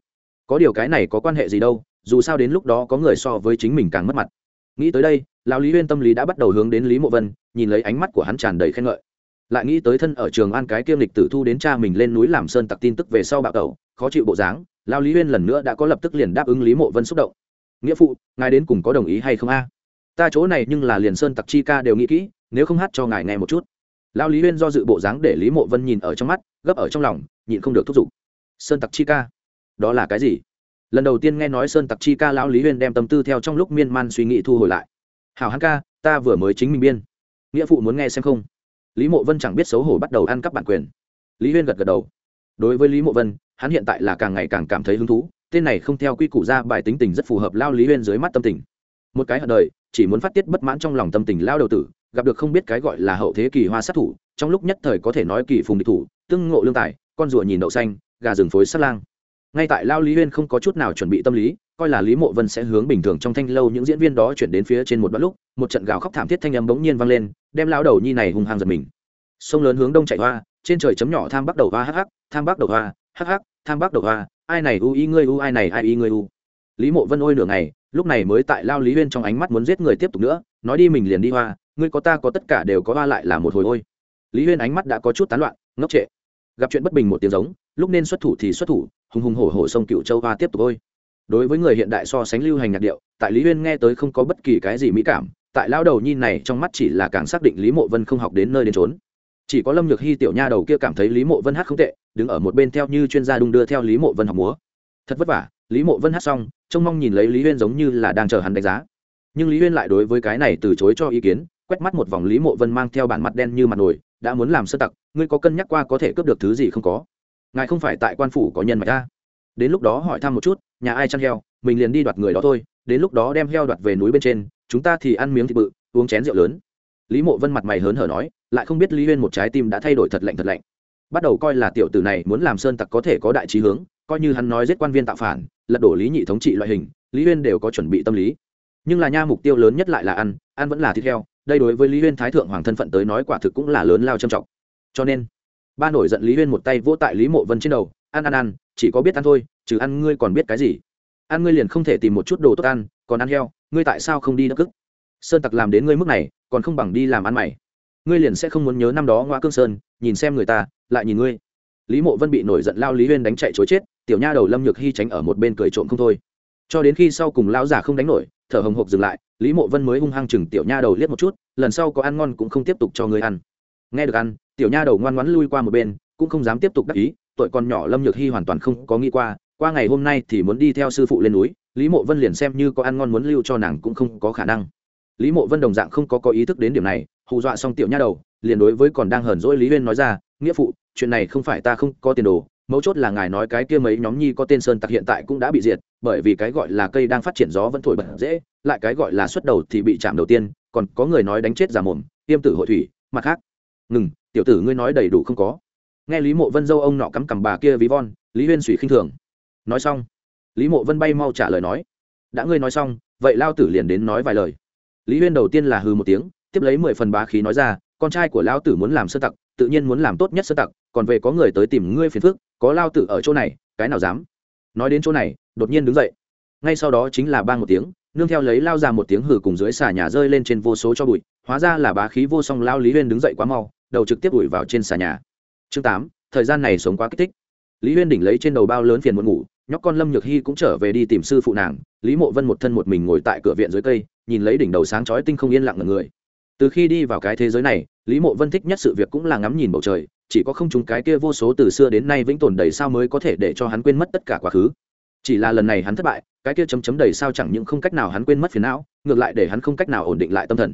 Có điều cái này có quan hệ gì đâu, dù sao đến lúc đó có người so với chính mình càng mất mặt. Nghĩ tới đây, lão lý huyên tâm lý đã bắt đầu hướng đến lý mộ vân, nhìn lấy ánh mắt của hắn tràn đầy khen ngợi. Lại nghĩ tới thân ở trường an cái kiêm lịch tử thu đến cha mình lên núi làm sơn tặc tin tức về sau bạo tẩu, khó chịu bộ dáng lao lý huyên lần nữa đã có lập tức liền đáp ứng lý mộ vân xúc động nghĩa phụ, ngài đến cùng có đồng ý hay không a? Ta chỗ này nhưng là liền sơn tặc chi ca đều nghĩ kỹ, nếu không hát cho ngài nghe một chút. Lao lý huyên do dự bộ dáng để lý mộ vân nhìn ở trong mắt, gấp ở trong lòng, nhịn không được thúc giục. Sơn tặc chi ca? Đó là cái gì? Lần đầu tiên nghe nói sơn tặc chi ca lão lý huyên đem tâm tư theo trong lúc miên man suy nghĩ thu hồi lại. Hảo hắn ca, ta vừa mới chính mình biên. Nghĩa phụ muốn nghe xem không? Lý mộ vân chẳng biết xấu hổ bắt đầu ăn cắp bản quyền. Lý huyên gật gật đầu. Đối với lý mộ vân, hắn hiện tại là càng ngày càng cảm thấy hứng thú tên này không theo quy củ ra bài tính tình rất phù hợp lao lý huyên dưới mắt tâm tình. Một cái hận đời, chỉ muốn phát tiết bất mãn trong lòng tâm tình lao đầu tử, gặp được không biết cái gọi là hậu thế kỳ hoa sát thủ, trong lúc nhất thời có thể nói kỳ phùng địch thủ, tương ngộ lương tài, con rùa nhìn đậu xanh, gà rừng phối sát lang. Ngay tại lao lý huyên không có chút nào chuẩn bị tâm lý, coi là lý mộ vân sẽ hướng bình thường trong thanh lâu những diễn viên đó chuyển đến phía trên một đoạn lúc, một trận gào khóc thảm thiết thanh âm bỗng nhiên vang lên, đem lao đầu nhi này hung hăng giật mình. Sông lớn hướng đông chạy hoa, trên trời chấm nhỏ tham bắc đầu hoa hắc hắc, tham bắc đầu hoa, hắc hắc, tham bắc đầu hoa ai này u y ngươi u, ai này ai y ngươi u. Lý mộ vân ôi nửa ngày, lúc này mới tại lao lý huyên trong ánh mắt muốn giết người tiếp tục nữa, nói đi mình liền đi hoa, ngươi có ta có tất cả đều có hoa lại là một hồi ôi. Lý huyên ánh mắt đã có chút tán loạn, ngốc trệ. Gặp chuyện bất bình một tiếng giống, lúc nên xuất thủ thì xuất thủ, hùng hùng hổ hổ sông cựu châu hoa tiếp tục ôi. Đối với người hiện đại so sánh lưu hành nhạc điệu, tại lý huyên nghe tới không có bất kỳ cái gì mỹ cảm, tại lao đầu nhi này trong mắt chỉ là càng xác định lý mộ vân không học đến nơi đến trốn chỉ có lâm nhược hy tiểu nha đầu kia cảm thấy lý mộ vân hát không tệ, đứng ở một bên theo như chuyên gia đung đưa theo lý mộ vân học múa. Thật vất vả, lý mộ vân hát xong, trông mong nhìn lấy lý huyên giống như là đang chờ hắn đánh giá. Nhưng lý huyên lại đối với cái này từ chối cho ý kiến, quét mắt một vòng lý mộ vân mang theo bản mặt đen như mặt nồi đã muốn làm sơ tặc, ngươi có cân nhắc qua có thể cướp được thứ gì không có? Ngài không phải tại quan phủ có nhân mạch ta đến lúc đó hỏi thăm một chút, nhà ai chăn heo, mình liền đi đoạt người đó thôi, đến lúc đó đem heo đoạt về núi bên trên, chúng ta thì ăn miếng thịt bự, uống chén rượu lớn. Lý mộ vân mặt mày hớn hở nói lại không biết lý huyên một trái tim đã thay đổi thật lạnh thật lạnh. Bắt đầu coi là tiểu tử này muốn làm sơn tặc có thể có đại trí hướng, coi như hắn nói giết quan viên tạo phản, lật đổ lý nhị thống trị loại hình, lý huyên đều có chuẩn bị tâm lý. Nhưng là nha mục tiêu lớn nhất lại là ăn ăn vẫn là thịt heo, đây đối với lý huyên thái thượng hoàng thân phận tới nói quả thực cũng là lớn lao trầm trọng. Cho nên, ba nổi giận lý huyên một tay vỗ tại lý mộ vân trên đầu, ăn ăn ăn, chỉ có biết ăn thôi, trừ ăn ngươi còn biết cái gì. Ăn ngươi liền không thể tìm một chút đồ tốt ăn, còn ăn heo, ngươi tại sao không đi đất cức? Sơn tặc làm đến ngươi mức này, còn không bằng đi làm ăn mày ngươi liền sẽ không muốn nhớ năm đó ngoa cương sơn, nhìn xem người ta, lại nhìn ngươi. Lý mộ vân bị nổi giận lao lý huyên đánh chạy chối chết, tiểu nha đầu lâm nhược hy tránh ở một bên cười trộm không thôi. Cho đến khi sau cùng lão già không đánh nổi, thở hồng hộc dừng lại, lý mộ vân mới hung hăng chừng tiểu nha đầu liếc một chút, lần sau có ăn ngon cũng không tiếp tục cho ngươi ăn. Nghe được ăn, tiểu nha đầu ngoan ngoãn lui qua một bên, cũng không dám tiếp tục đắc ý tội con nhỏ lâm nhược hy hoàn toàn không có nghĩ qua qua ngày hôm nay thì muốn đi theo sư phụ lên núi, lý mộ vân liền xem như có ăn ngon muốn lưu cho nàng cũng không có khả năng. Lý mộ vân đồng dạng không có có ý thức đến điểm này hù dọa xong tiểu nha đầu, liền đối với còn đang hờn dỗi lý huyên nói ra, nghĩa phụ, chuyện này không phải ta không có tiền đồ, mấu chốt là ngài nói cái kia mấy nhóm nhi có tên sơn tặc hiện tại cũng đã bị diệt, bởi vì cái gọi là cây đang phát triển gió vẫn thổi bật dễ, lại cái gọi là xuất đầu thì bị chạm đầu tiên, còn có người nói đánh chết giả mồm, tiêm tử hội thủy, mặt khác. Ngừng, tiểu tử ngươi nói đầy đủ không có. Nghe lý mộ vân dâu ông nọ cắm cằm bà kia ví von, lý huyên suy khinh thường. Nói xong, lý mộ vân bay mau trả lời nói, đã ngươi nói xong, vậy lao tử liền đến nói vài lời. Lý huyên đầu tiên là hư một tiếng tiếp lấy mười phần bá khí nói ra, con trai của lao tử muốn làm sơ tặc, tự nhiên muốn làm tốt nhất sơ tặc, còn về có người tới tìm ngươi phiền phức, có lao tử ở chỗ này, cái nào dám? Nói đến chỗ này, đột nhiên đứng dậy. Ngay sau đó chính là ba một tiếng, nương theo lấy lao ra một tiếng hử cùng dưới xà nhà rơi lên trên vô số cho bụi, hóa ra là bá khí vô song lao lý huyên đứng dậy quá mau, đầu trực tiếp ủi vào trên xà nhà. Chương tám, thời gian này sống quá kích thích. Lý huyên đỉnh lấy trên đầu bao lớn phiền muốn ngủ, nhóc con lâm nhược hy cũng trở về đi tìm sư phụ nàng, lý mộ vân một thân một mình ngồi tại cửa viện dưới cây, nhìn lấy đỉnh đầu sáng chói tinh không yên lặng ngần người từ khi đi vào cái thế giới này, lý mộ vân thích nhất sự việc cũng là ngắm nhìn bầu trời, chỉ có không chúng cái kia vô số từ xưa đến nay vĩnh tồn đầy sao mới có thể để cho hắn quên mất tất cả quá khứ. Chỉ là lần này hắn thất bại, cái kia chấm chấm đầy sao chẳng những không cách nào hắn quên mất phiền não, ngược lại để hắn không cách nào ổn định lại tâm thần.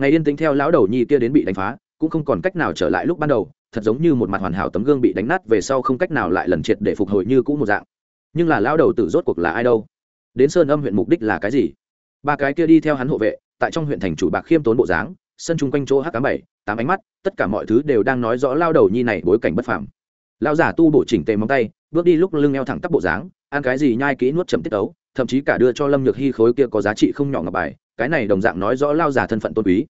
Ngày yên tĩnh theo lão đầu nhi kia đến bị đánh phá, cũng không còn cách nào trở lại lúc ban đầu, thật giống như một mặt hoàn hảo tấm gương bị đánh nát về sau không cách nào lại lần triệt để phục hồi như cũ một dạng. Nhưng là lão đầu tử rốt cuộc là ai đâu? Đến sơn âm huyện mục đích là cái gì? Ba cái kia đi theo hắn hộ vệ, tại trong huyện thành chủ bạc khiêm tốn bộ dáng sân chung quanh chỗ hắc cám bảy tám ánh mắt tất cả mọi thứ đều đang nói rõ lao đầu nhi này bối cảnh bất phàm. Lao giả tu bổ chỉnh tề móng tay bước đi lúc lưng eo thẳng tắp bộ dáng ăn cái gì nhai kỹ nuốt chậm tiết tấu, thậm chí cả đưa cho lâm nhược hy khối kia có giá trị không nhỏ ngọc bài cái này đồng dạng nói rõ lao giả thân phận tôn quý.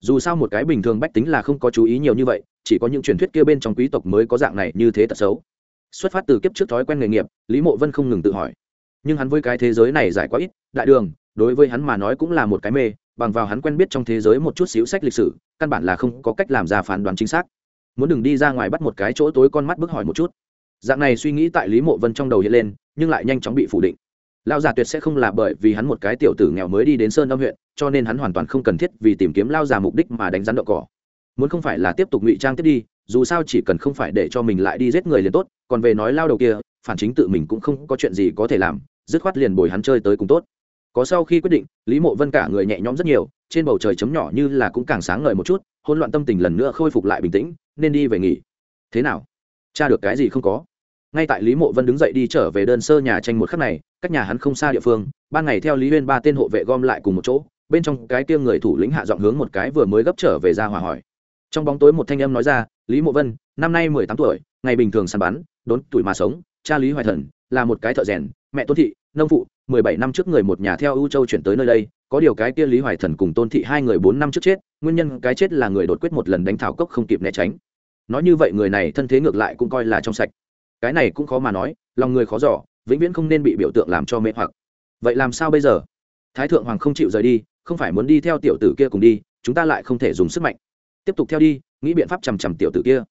Dù sao một cái bình thường bách tính là không có chú ý nhiều như vậy chỉ có những truyền thuyết kia bên trong quý tộc mới có dạng này như thế tật xấu. Xuất phát từ kiếp trước thói quen nghề nghiệp lý mộ vân không ngừng tự hỏi. Nhưng hắn với cái thế giới này giải quá ít đại đường đối với hắn mà nói cũng là một cái mê bằng vào hắn quen biết trong thế giới một chút xíu sách lịch sử, căn bản là không có cách làm ra phán đoán chính xác. Muốn đừng đi ra ngoài bắt một cái chỗ tối con mắt bức hỏi một chút. Dạng này suy nghĩ tại lý mộ vân trong đầu hiện lên, nhưng lại nhanh chóng bị phủ định. Lao già tuyệt sẽ không là bởi vì hắn một cái tiểu tử nghèo mới đi đến sơn âm huyện, cho nên hắn hoàn toàn không cần thiết vì tìm kiếm lao già mục đích mà đánh rắn đậu cỏ. Muốn không phải là tiếp tục ngụy trang tiếp đi, dù sao chỉ cần không phải để cho mình lại đi giết người liền tốt, còn về nói lao đầu kia, phản chính tự mình cũng không có chuyện gì có thể làm, dứt khoát liền bồi hắn chơi tới cùng tốt có sau khi quyết định, lý mộ vân cả người nhẹ nhõm rất nhiều, trên bầu trời chấm nhỏ như là cũng càng sáng ngời một chút, hỗn loạn tâm tình lần nữa khôi phục lại bình tĩnh, nên đi về nghỉ. Thế nào? Cha được cái gì không có? Ngay tại lý mộ vân đứng dậy đi trở về đơn sơ nhà tranh một khắc này, cách nhà hắn không xa địa phương, ban ngày theo lý huyên ba tên hộ vệ gom lại cùng một chỗ, bên trong cái kia người thủ lĩnh hạ giọng hướng một cái vừa mới gấp trở về ra hòa hỏi. Trong bóng tối một thanh âm nói ra, lý mộ vân, năm nay mười tám tuổi, ngày bình thường săn bắn, đốn tuổi mà sống, cha lý hoài thần, là một cái thợ rèn mẹ tôn thị, nông phụ, mười bảy năm trước người một nhà theo ưu châu chuyển tới nơi đây, có điều cái kia lý hoài thần cùng tôn thị hai người bốn năm trước chết, nguyên nhân cái chết là người đột quyết một lần đánh thảo cốc không kịp né tránh. Nói như vậy người này thân thế ngược lại cũng coi là trong sạch. Cái này cũng khó mà nói, lòng người khó giỏ vĩnh viễn không nên bị biểu tượng làm cho mê hoặc. Vậy làm sao bây giờ? Thái thượng hoàng không chịu rời đi, không phải muốn đi theo tiểu tử kia cùng đi, chúng ta lại không thể dùng sức mạnh. Tiếp tục theo đi, nghĩ biện pháp chằm chằm tiểu tử kia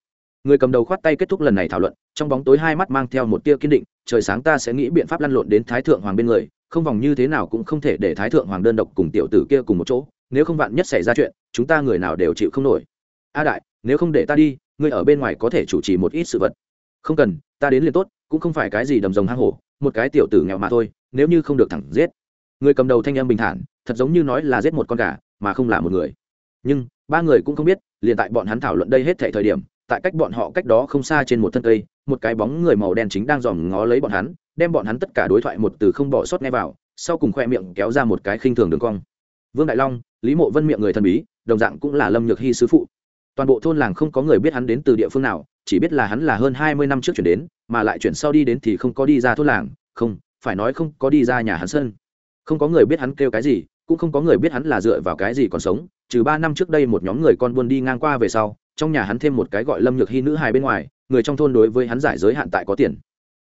người cầm đầu khoát tay kết thúc lần này thảo luận, trong bóng tối hai mắt mang theo một tia kiên định, trời sáng ta sẽ nghĩ biện pháp lăn lộn đến thái thượng hoàng bên người, không vòng như thế nào cũng không thể để thái thượng hoàng đơn độc cùng tiểu tử kia cùng một chỗ, nếu không vạn nhất xảy ra chuyện, chúng ta người nào đều chịu không nổi. A đại, nếu không để ta đi ngươi ở bên ngoài có thể chủ trì một ít sự vật. Không cần, ta đến liền tốt, cũng không phải cái gì đầm rồng hang hổ, một cái tiểu tử nghèo mà thôi, nếu như không được thẳng giết. Người cầm đầu thanh em bình thản, thật giống như nói là giết một con gà, mà không là một người. Nhưng, ba người cũng không biết, liền tại bọn hắn thảo luận đây hết thể thời điểm tại cách bọn họ cách đó không xa trên một thân cây, một cái bóng người màu đen chính đang dòm ngó lấy bọn hắn, đem bọn hắn tất cả đối thoại một từ không bỏ sót nghe vào, sau cùng khoe miệng kéo ra một cái khinh thường đường cong. Vương đại long, lý mộ vân miệng người thần bí, đồng dạng cũng là lâm nhược hy sứ phụ. Toàn bộ thôn làng không có người biết hắn đến từ địa phương nào, chỉ biết là hắn là hơn hai mươi năm trước chuyển đến, mà lại chuyển sau đi đến thì không có đi ra thôn làng, không, phải nói không có đi ra nhà hắn sơn không có người biết hắn kêu cái gì, cũng không có người biết hắn là dựa vào cái gì còn sống, trừ ba năm trước đây một nhóm người con buôn đi ngang qua về sau trong nhà hắn thêm một cái gọi lâm nhược hy nữ hài bên ngoài, người trong thôn đối với hắn giải giới hạn tại có tiền.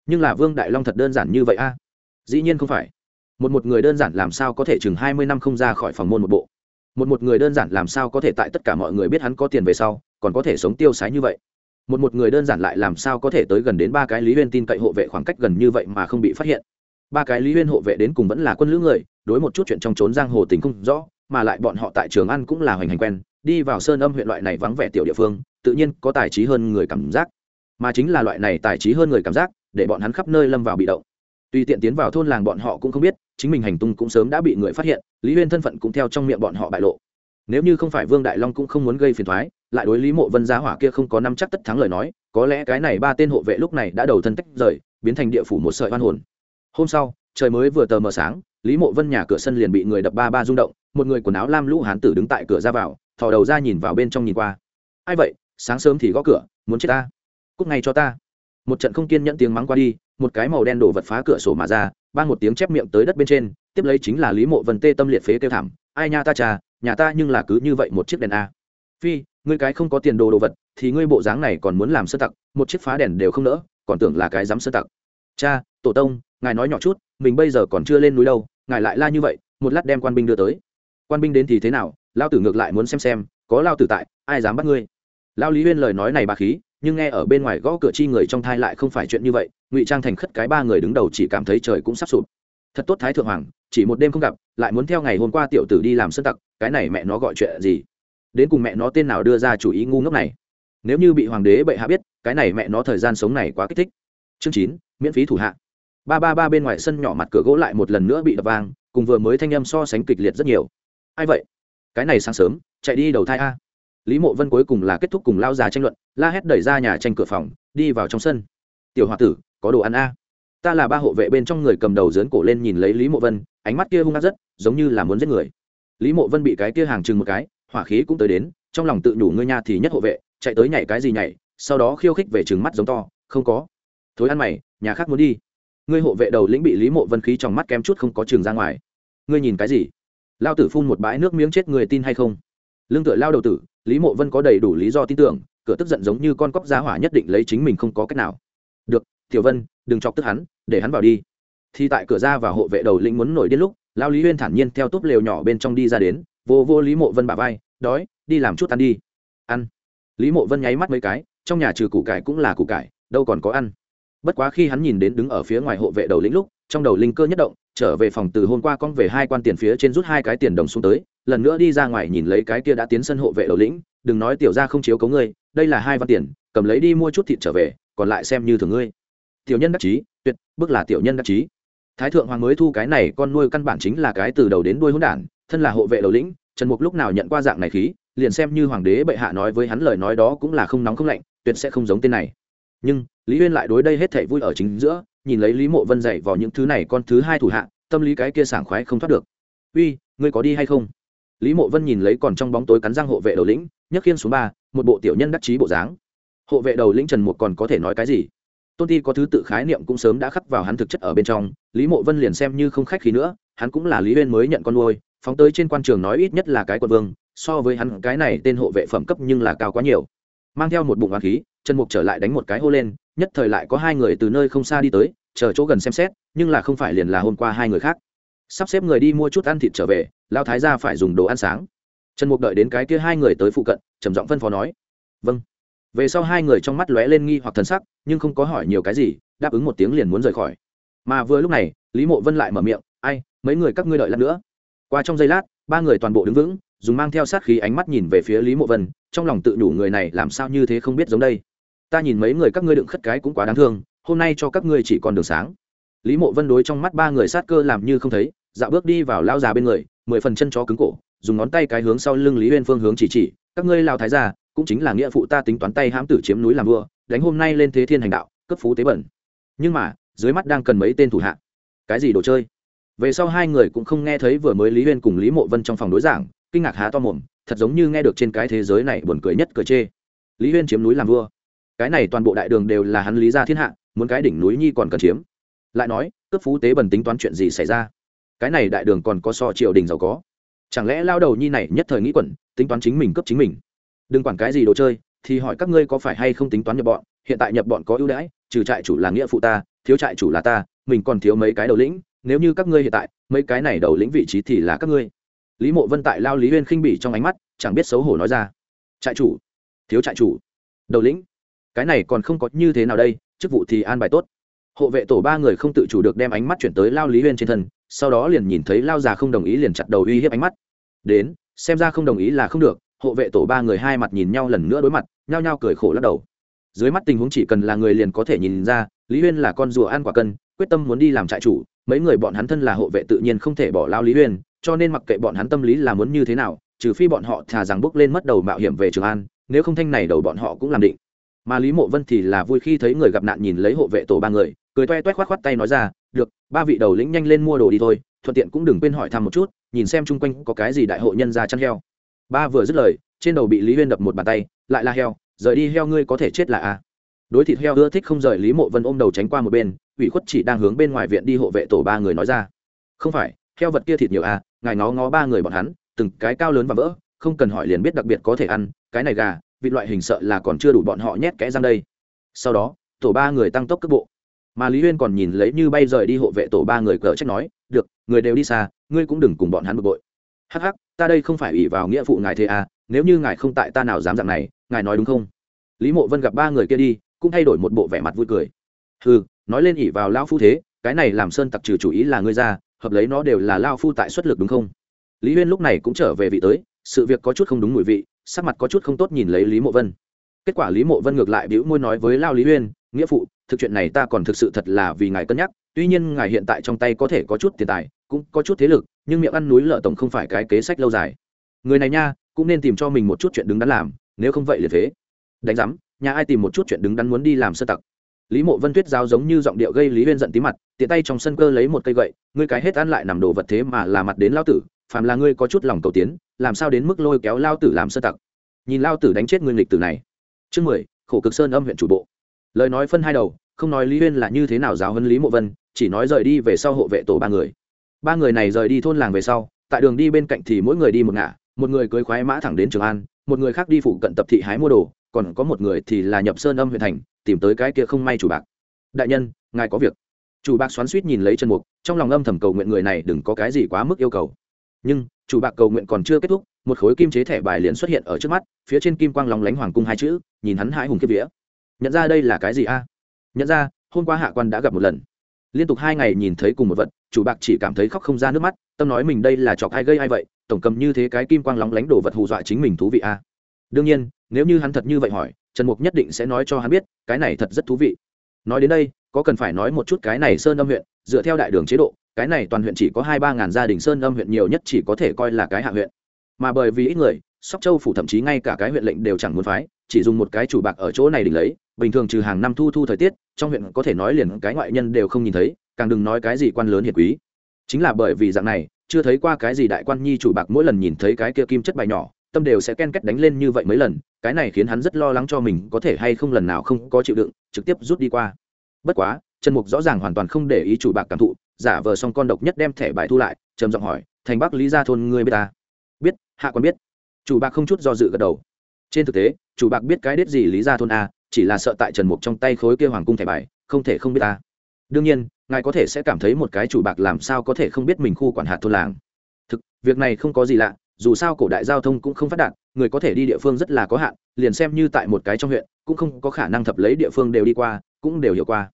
Nhưng là vương đại long thật đơn giản như vậy a? Dĩ nhiên không phải. Một một người đơn giản làm sao có thể chừng hai mươi năm không ra khỏi phòng môn một bộ? Một một người đơn giản làm sao có thể tại tất cả mọi người biết hắn có tiền về sau, còn có thể sống tiêu sái như vậy? Một một người đơn giản lại làm sao có thể tới gần đến ba cái lý huyên tin cậy hộ vệ khoảng cách gần như vậy mà không bị phát hiện? Ba cái lý huyên hộ vệ đến cùng vẫn là quân lữ người, đối một chút chuyện trong trốn giang hồ tình không rõ, mà lại bọn họ tại trường ăn cũng là hoành hành quen đi vào sơn âm huyện loại này vắng vẻ tiểu địa phương, tự nhiên có tài trí hơn người cảm giác. Mà chính là loại này tài trí hơn người cảm giác, để bọn hắn khắp nơi lâm vào bị động. Tùy tiện tiến vào thôn làng bọn họ cũng không biết, chính mình hành tung cũng sớm đã bị người phát hiện, lý huyên thân phận cũng theo trong miệng bọn họ bại lộ. Nếu như không phải vương đại long cũng không muốn gây phiền thoái lại đối lý mộ vân giá hỏa kia không có năm chắc tất thắng lời nói, có lẽ cái này ba tên hộ vệ lúc này đã đầu thân tách rời, biến thành địa phủ một sợi oan hồn. Hôm sau, trời mới vừa tờ mờ sáng, lý mộ vân nhà cửa sân liền bị người đập ba ba rung động, một người quần áo lam lũ hán tử đứng tại cửa ra vào thò đầu ra nhìn vào bên trong nhìn qua. Ai vậy? Sáng sớm thì gõ cửa, muốn chết ta? Cúc ngay cho ta. Một trận không kiên nhẫn tiếng mắng qua đi, một cái màu đen đổ vật phá cửa sổ mà ra ban một tiếng chép miệng tới đất bên trên, tiếp lấy chính là lý mộ vần tê tâm liệt phế kêu thảm. Ai nha ta trà, nhà ta nhưng là cứ như vậy một chiếc đèn a. Phi, ngươi cái không có tiền đồ đồ vật, thì ngươi bộ dáng này còn muốn làm sơ tặc, một chiếc phá đèn đều không nỡ, còn tưởng là cái dám sơ tặc. Cha, tổ tông, ngài nói nhỏ chút, mình bây giờ còn chưa lên núi đâu, ngài lại la như vậy, một lát đem quan binh đưa tới. Quan binh đến thì thế nào? Lao tử ngược lại muốn xem xem, có lao tử tại, ai dám bắt ngươi? Lao lý huyên lời nói này bà khí, nhưng nghe ở bên ngoài gõ cửa chi người trong thai lại không phải chuyện như vậy, ngụy trang thành khất cái ba người đứng đầu chỉ cảm thấy trời cũng sắp sụp. Thật tốt thái thượng hoàng, chỉ một đêm không gặp, lại muốn theo ngày hôm qua tiểu tử đi làm sân tặc, cái này mẹ nó gọi chuyện gì? Đến cùng mẹ nó tên nào đưa ra chủ ý ngu ngốc này? Nếu như bị hoàng đế bệ hạ biết, cái này mẹ nó thời gian sống này quá kích thích. Chương chín, miễn phí thủ hạ. Ba ba ba bên ngoài sân nhỏ mặt cửa gỗ lại một lần nữa bị đập vang, cùng vừa mới thanh âm so sánh kịch liệt rất nhiều. Ai vậy? Cái này sáng sớm, chạy đi đầu thai a. Lý mộ vân cuối cùng là kết thúc cùng lao già tranh luận, la hét đẩy ra nhà tranh cửa phòng, đi vào trong sân. Tiểu h o a tử, có đồ ăn a? Ta là ba hộ vệ bên trong người cầm đầu dớn cổ lên nhìn lấy lý mộ vân, ánh mắt kia hung hát rất, giống như là muốn giết người. Lý mộ vân bị cái kia hàng chừng một cái, hỏa khí cũng tới đến, trong lòng tự nhủ ngươi nha thì nhất hộ vệ, chạy tới nhảy cái gì nhảy, sau đó khiêu khích về chừng mắt giống to, không có. Thối ăn mày, nhà khác muốn đi. Ngươi hộ vệ đầu lĩnh bị lý mộ vân khí trong mắt kém chút không có trường ra ngoài. Ngươi nhìn cái gì? Lao tử phun một bãi nước miếng chết người tin hay không? Lương tựa lao đầu tử, lý mộ vân có đầy đủ lý do tin tưởng, cửa tức giận giống như con cóc giá hỏa nhất định lấy chính mình không có cách nào. Được, tiểu vân, đừng chọc tức hắn, để hắn vào đi. Thì tại cửa ra và hộ vệ đầu lĩnh muốn nổi điên lúc, lao lý huyên thản nhiên theo túp lều nhỏ bên trong đi ra đến, vô vô lý mộ vân bà vai, đói, đi làm chút ăn đi. Ăn. Lý mộ vân nháy mắt mấy cái, trong nhà trừ củ cải cũng là củ cải, đâu còn có ăn. Bất quá khi hắn nhìn đến đứng ở phía ngoài hộ vệ đầu lĩnh lúc, trong đầu linh cơ nhất động trở về phòng từ hôm qua con về hai quan tiền phía trên rút hai cái tiền đồng xuống tới, lần nữa đi ra ngoài nhìn lấy cái kia đã tiến sân hộ vệ đầu lĩnh, đừng nói tiểu ra không chiếu cấu ngươi, đây là hai văn tiền, cầm lấy đi mua chút thịt trở về, còn lại xem như thường ngươi. Tiểu nhân đắc chí, tuyệt bức là tiểu nhân đắc chí. Thái thượng hoàng mới thu cái này con nuôi căn bản chính là cái từ đầu đến đuôi hỗn đản, thân là hộ vệ đầu lĩnh, trần mục lúc nào nhận qua dạng này khí, liền xem như hoàng đế bệ hạ nói với hắn lời nói đó cũng là không nóng không lạnh, tuyệt sẽ không giống tên này. Nhưng, lý uyên lại đối đây hết thể vui ở chính giữa nhìn lấy lý mộ vân dạy vào những thứ này con thứ hai thủ hạ, tâm lý cái kia sảng khoái không thoát được. Uy, ngươi có đi hay không? Lý mộ vân nhìn lấy còn trong bóng tối cắn răng hộ vệ đầu lĩnh, nhấc khiên xuống ba, một bộ tiểu nhân đắc chí bộ dáng. Hộ vệ đầu lĩnh trần mục còn có thể nói cái gì? Tôn ti có thứ tự khái niệm cũng sớm đã khắc vào hắn thực chất ở bên trong, lý mộ vân liền xem như không khách khí nữa, hắn cũng là lý huyên mới nhận con nuôi, phóng tới trên quan trường nói ít nhất là cái quận vương, so với hắn cái này tên hộ vệ phẩm cấp nhưng là cao quá nhiều. Mang theo một bụng hoàng khí trần mục trở lại đánh một cái hô lên, nhất thời lại có hai người từ nơi không xa đi tới, chờ chỗ gần xem xét, nhưng là không phải liền là hôm qua hai người khác. Sắp xếp người đi mua chút ăn thịt trở về lao thái ra phải dùng đồ ăn sáng. Trần mục đợi đến cái kia hai người tới phụ cận, trầm giọng phân phó nói. Vâng. Về sau hai người trong mắt lóe lên nghi hoặc thần sắc, nhưng không có hỏi nhiều cái gì, đáp ứng một tiếng liền muốn rời khỏi. Mà vừa lúc này, lý mộ vân lại mở miệng, ai, mấy người các ngươi đợi lát nữa. Qua trong giây lát, ba người toàn bộ đứng vững, dùng mang theo sát khí ánh mắt nhìn về phía lý mộ vân, trong lòng tự đủ người này làm sao như thế không biết giống đây ta nhìn mấy người các ngươi đựng khất cái cũng quá đáng thương, hôm nay cho các ngươi chỉ còn đường sáng. Lý mộ vân đối trong mắt ba người sát cơ làm như không thấy, dạo bước đi vào lao già bên người, mười phần chân chó cứng cổ, dùng ngón tay cái hướng sau lưng lý huyên phương hướng chỉ chỉ, các ngươi lao thái già cũng chính là nghĩa phụ ta tính toán tay hãm tử chiếm núi làm vua, đánh hôm nay lên thế thiên hành đạo, cấp phú tế bẩn. Nhưng mà, dưới mắt đang cần mấy tên thủ hạ. Cái gì đồ chơi? Về sau hai người cũng không nghe thấy vừa mới lý huyên cùng lý mộ vân trong phòng đối giảng, kinh ngạc há to mồm, thật giống như nghe được trên cái thế giới này buồn cười nhất cười chê. Lý huyên chiếm núi làm vua cái này toàn bộ đại đường đều là hắn lý gia thiên hạ, muốn cái đỉnh núi nhi còn cần chiếm. Lại nói, cướp phú tế bần tính toán chuyện gì xảy ra? Cái này đại đường còn có so triều đình giàu có. Chẳng lẽ lao đầu nhi này nhất thời nghĩ quẩn, tính toán chính mình cướp chính mình? Đừng quản cái gì đồ chơi, thì hỏi các ngươi có phải hay không tính toán nhập bọn, hiện tại nhập bọn có ưu đãi, trừ trại chủ là nghĩa phụ ta, thiếu trại chủ là ta, mình còn thiếu mấy cái đầu lĩnh, nếu như các ngươi hiện tại, mấy cái này đầu lĩnh vị trí thì là các ngươi. Lý mộ vân tại lao lý huyên khinh bỉ trong ánh mắt, chẳng biết xấu hổ nói ra. Trại chủ, thiếu trại chủ, đầu lĩnh cái này còn không có như thế nào đây, chức vụ thì an bài tốt. Hộ vệ tổ ba người không tự chủ được đem ánh mắt chuyển tới lao lý huyên trên thân, sau đó liền nhìn thấy lao già không đồng ý liền chặt đầu uy hiếp ánh mắt. Đến, xem ra không đồng ý là không được, hộ vệ tổ ba người hai mặt nhìn nhau lần nữa đối mặt, nhao nhao cười khổ lắc đầu. Dưới mắt tình huống chỉ cần là người liền có thể nhìn ra, lý huyên là con rùa ăn quả cân, quyết tâm muốn đi làm trại chủ, mấy người bọn hắn thân là hộ vệ tự nhiên không thể bỏ lao lý huyên, cho nên mặc kệ bọn hắn tâm lý là muốn như thế nào, trừ phi bọn họ thà rằng bước lên mất đầu mạo hiểm về trường an, nếu không thanh này đầu bọn họ cũng làm định mà lý mộ vân thì là vui khi thấy người gặp nạn nhìn lấy hộ vệ tổ ba người, cười toe toét khoát khoát tay nói ra, được, ba vị đầu lĩnh nhanh lên mua đồ đi thôi, thuận tiện cũng đừng quên hỏi thăm một chút, nhìn xem chung quanh có cái gì đại hộ nhân ra chăn heo. Ba vừa dứt lời, trên đầu bị lý huyên đập một bàn tay, lại là heo, rời đi heo ngươi có thể chết là a. Đối thịt heo ưa thích không rời, lý mộ vân ôm đầu tránh qua một bên, ủy khuất chỉ đang hướng bên ngoài viện đi hộ vệ tổ ba người nói ra, không phải, heo vật kia thịt nhiều a, ngài ngó ngó ba người bọn hắn, từng cái cao lớn và vỡ, không cần hỏi liền biết đặc biệt có thể ăn, cái này gà vị loại hình sợ là còn chưa đủ bọn họ nhét kẽ răng đây. Sau đó, tổ ba người tăng tốc cước bộ. Mà lý huyên còn nhìn lấy như bay rời đi hộ vệ tổ ba người cờ trách nói, được, người đều đi xa, ngươi cũng đừng cùng bọn hắn bực bội. Hắc hắc, ta đây không phải ủy vào nghĩa phụ ngài thế à nếu như ngài không tại ta nào dám dạng này, ngài nói đúng không? Lý mộ vân gặp ba người kia đi, cũng thay đổi một bộ vẻ mặt vui cười. Ừ nói lên ỉ vào lao phu thế, cái này làm sơn tặc trừ chủ ý là ngươi ra, hợp lấy nó đều là lao phu tại xuất lực đúng không? Lý huyên lúc này cũng trở về vị tới, sự việc có chút không đúng mùi vị sắc mặt có chút không tốt nhìn lấy lý mộ vân. Kết quả lý mộ vân ngược lại bĩu môi nói với lao lý Uyên, nghĩa phụ thực chuyện này ta còn thực sự thật là vì ngài cân nhắc tuy nhiên ngài hiện tại trong tay có thể có chút tiền tài cũng có chút thế lực nhưng miệng ăn núi lợ tổng không phải cái kế sách lâu dài. Người này nha cũng nên tìm cho mình một chút chuyện đứng đắn làm nếu không vậy liền thế đánh giám nhà ai tìm một chút chuyện đứng đắn muốn đi làm sơ tặc? Lý mộ vân tuyết giao giống như giọng điệu gây lý huyên giận tí mặt tiện tay trong sân cơ lấy một cây gậy ngươi cái hết ăn lại nằm đồ vật thế mà là mặt đến lao tử phàm là ngươi có chút lòng cầu tiến, làm sao đến mức lôi kéo lao tử làm sơ tặc? Nhìn lao tử đánh chết nguyên lịch tử này. Chương mười, khổ cực sơn âm huyện chủ bộ. Lời nói phân hai đầu, không nói lý huyên là như thế nào giáo huấn lý mộ vân, chỉ nói rời đi về sau hộ vệ tổ ba người. Ba người này rời đi thôn làng về sau, tại đường đi bên cạnh thì mỗi người đi một ngả, một người cưới khoái mã thẳng đến trường an, một người khác đi phụ cận tập thị hái mua đồ, còn có một người thì là nhập sơn âm huyện thành, tìm tới cái kia không may chủ bạc. Đại nhân, ngài có việc. Chủ bạc xoắn suýt nhìn lấy chân mục, trong lòng âm thầm cầu nguyện người này đừng có cái gì quá mức yêu cầu nhưng, chủ bạc cầu nguyện còn chưa kết thúc, một khối kim chế thẻ bài liền xuất hiện ở trước mắt, phía trên kim quang lóng lánh hoàng cung hai chữ, nhìn hắn hãi hùng kiếp vía. Nhận ra đây là cái gì a? Nhận ra, hôm qua hạ quan đã gặp một lần. Liên tục hai ngày nhìn thấy cùng một vật, chủ bạc chỉ cảm thấy khóc không ra nước mắt, tâm nói mình đây là chọc ai gây ai vậy, tổng cầm như thế cái kim quang lóng lánh đồ vật hù dọa chính mình thú vị a. Đương nhiên, nếu như hắn thật như vậy hỏi, trần mục nhất định sẽ nói cho hắn biết, cái này thật rất thú vị. Nói đến đây, có cần phải nói một chút cái này sơn âm huyện, dựa theo đại đường chế độ cái này toàn huyện chỉ có hai ba ngàn gia đình sơn âm huyện nhiều nhất chỉ có thể coi là cái hạ huyện. Mà bởi vì ít người, sóc châu phủ thậm chí ngay cả cái huyện lệnh đều chẳng muốn phái, chỉ dùng một cái chủ bạc ở chỗ này đỉnh lấy, bình thường trừ hàng năm thu thu thời tiết, trong huyện có thể nói liền cái ngoại nhân đều không nhìn thấy, càng đừng nói cái gì quan lớn hiệt quý. Chính là bởi vì dạng này, chưa thấy qua cái gì đại quan nhi chủ bạc mỗi lần nhìn thấy cái kia kim chất bài nhỏ, tâm đều sẽ ken kết đánh lên như vậy mấy lần, cái này khiến hắn rất lo lắng cho mình có thể hay không lần nào không có chịu đựng, trực tiếp rút đi qua. Bất quá, trần mục rõ ràng hoàn toàn không để ý chủ bạc cảm thụ giả vờ xong con độc nhất đem thẻ bài thu lại, trầm giọng hỏi, thành bắc lý gia thôn ngươi biết ta? Biết, hạ còn biết. Chủ bạc không chút do dự gật đầu. Trên thực tế, chủ bạc biết cái đết gì lý gia thôn a, chỉ là sợ tại trần mục trong tay khối kia hoàng cung thẻ bài, không thể không biết ta. Đương nhiên, ngài có thể sẽ cảm thấy một cái chủ bạc làm sao có thể không biết mình khu quản hạt thôn làng. Thực, việc này không có gì lạ, dù sao cổ đại giao thông cũng không phát đạt, người có thể đi địa phương rất là có hạn, liền xem như tại một cái trong huyện, cũng không có khả năng thập lấy địa phương đều đi qua, cũng đều hiểu qua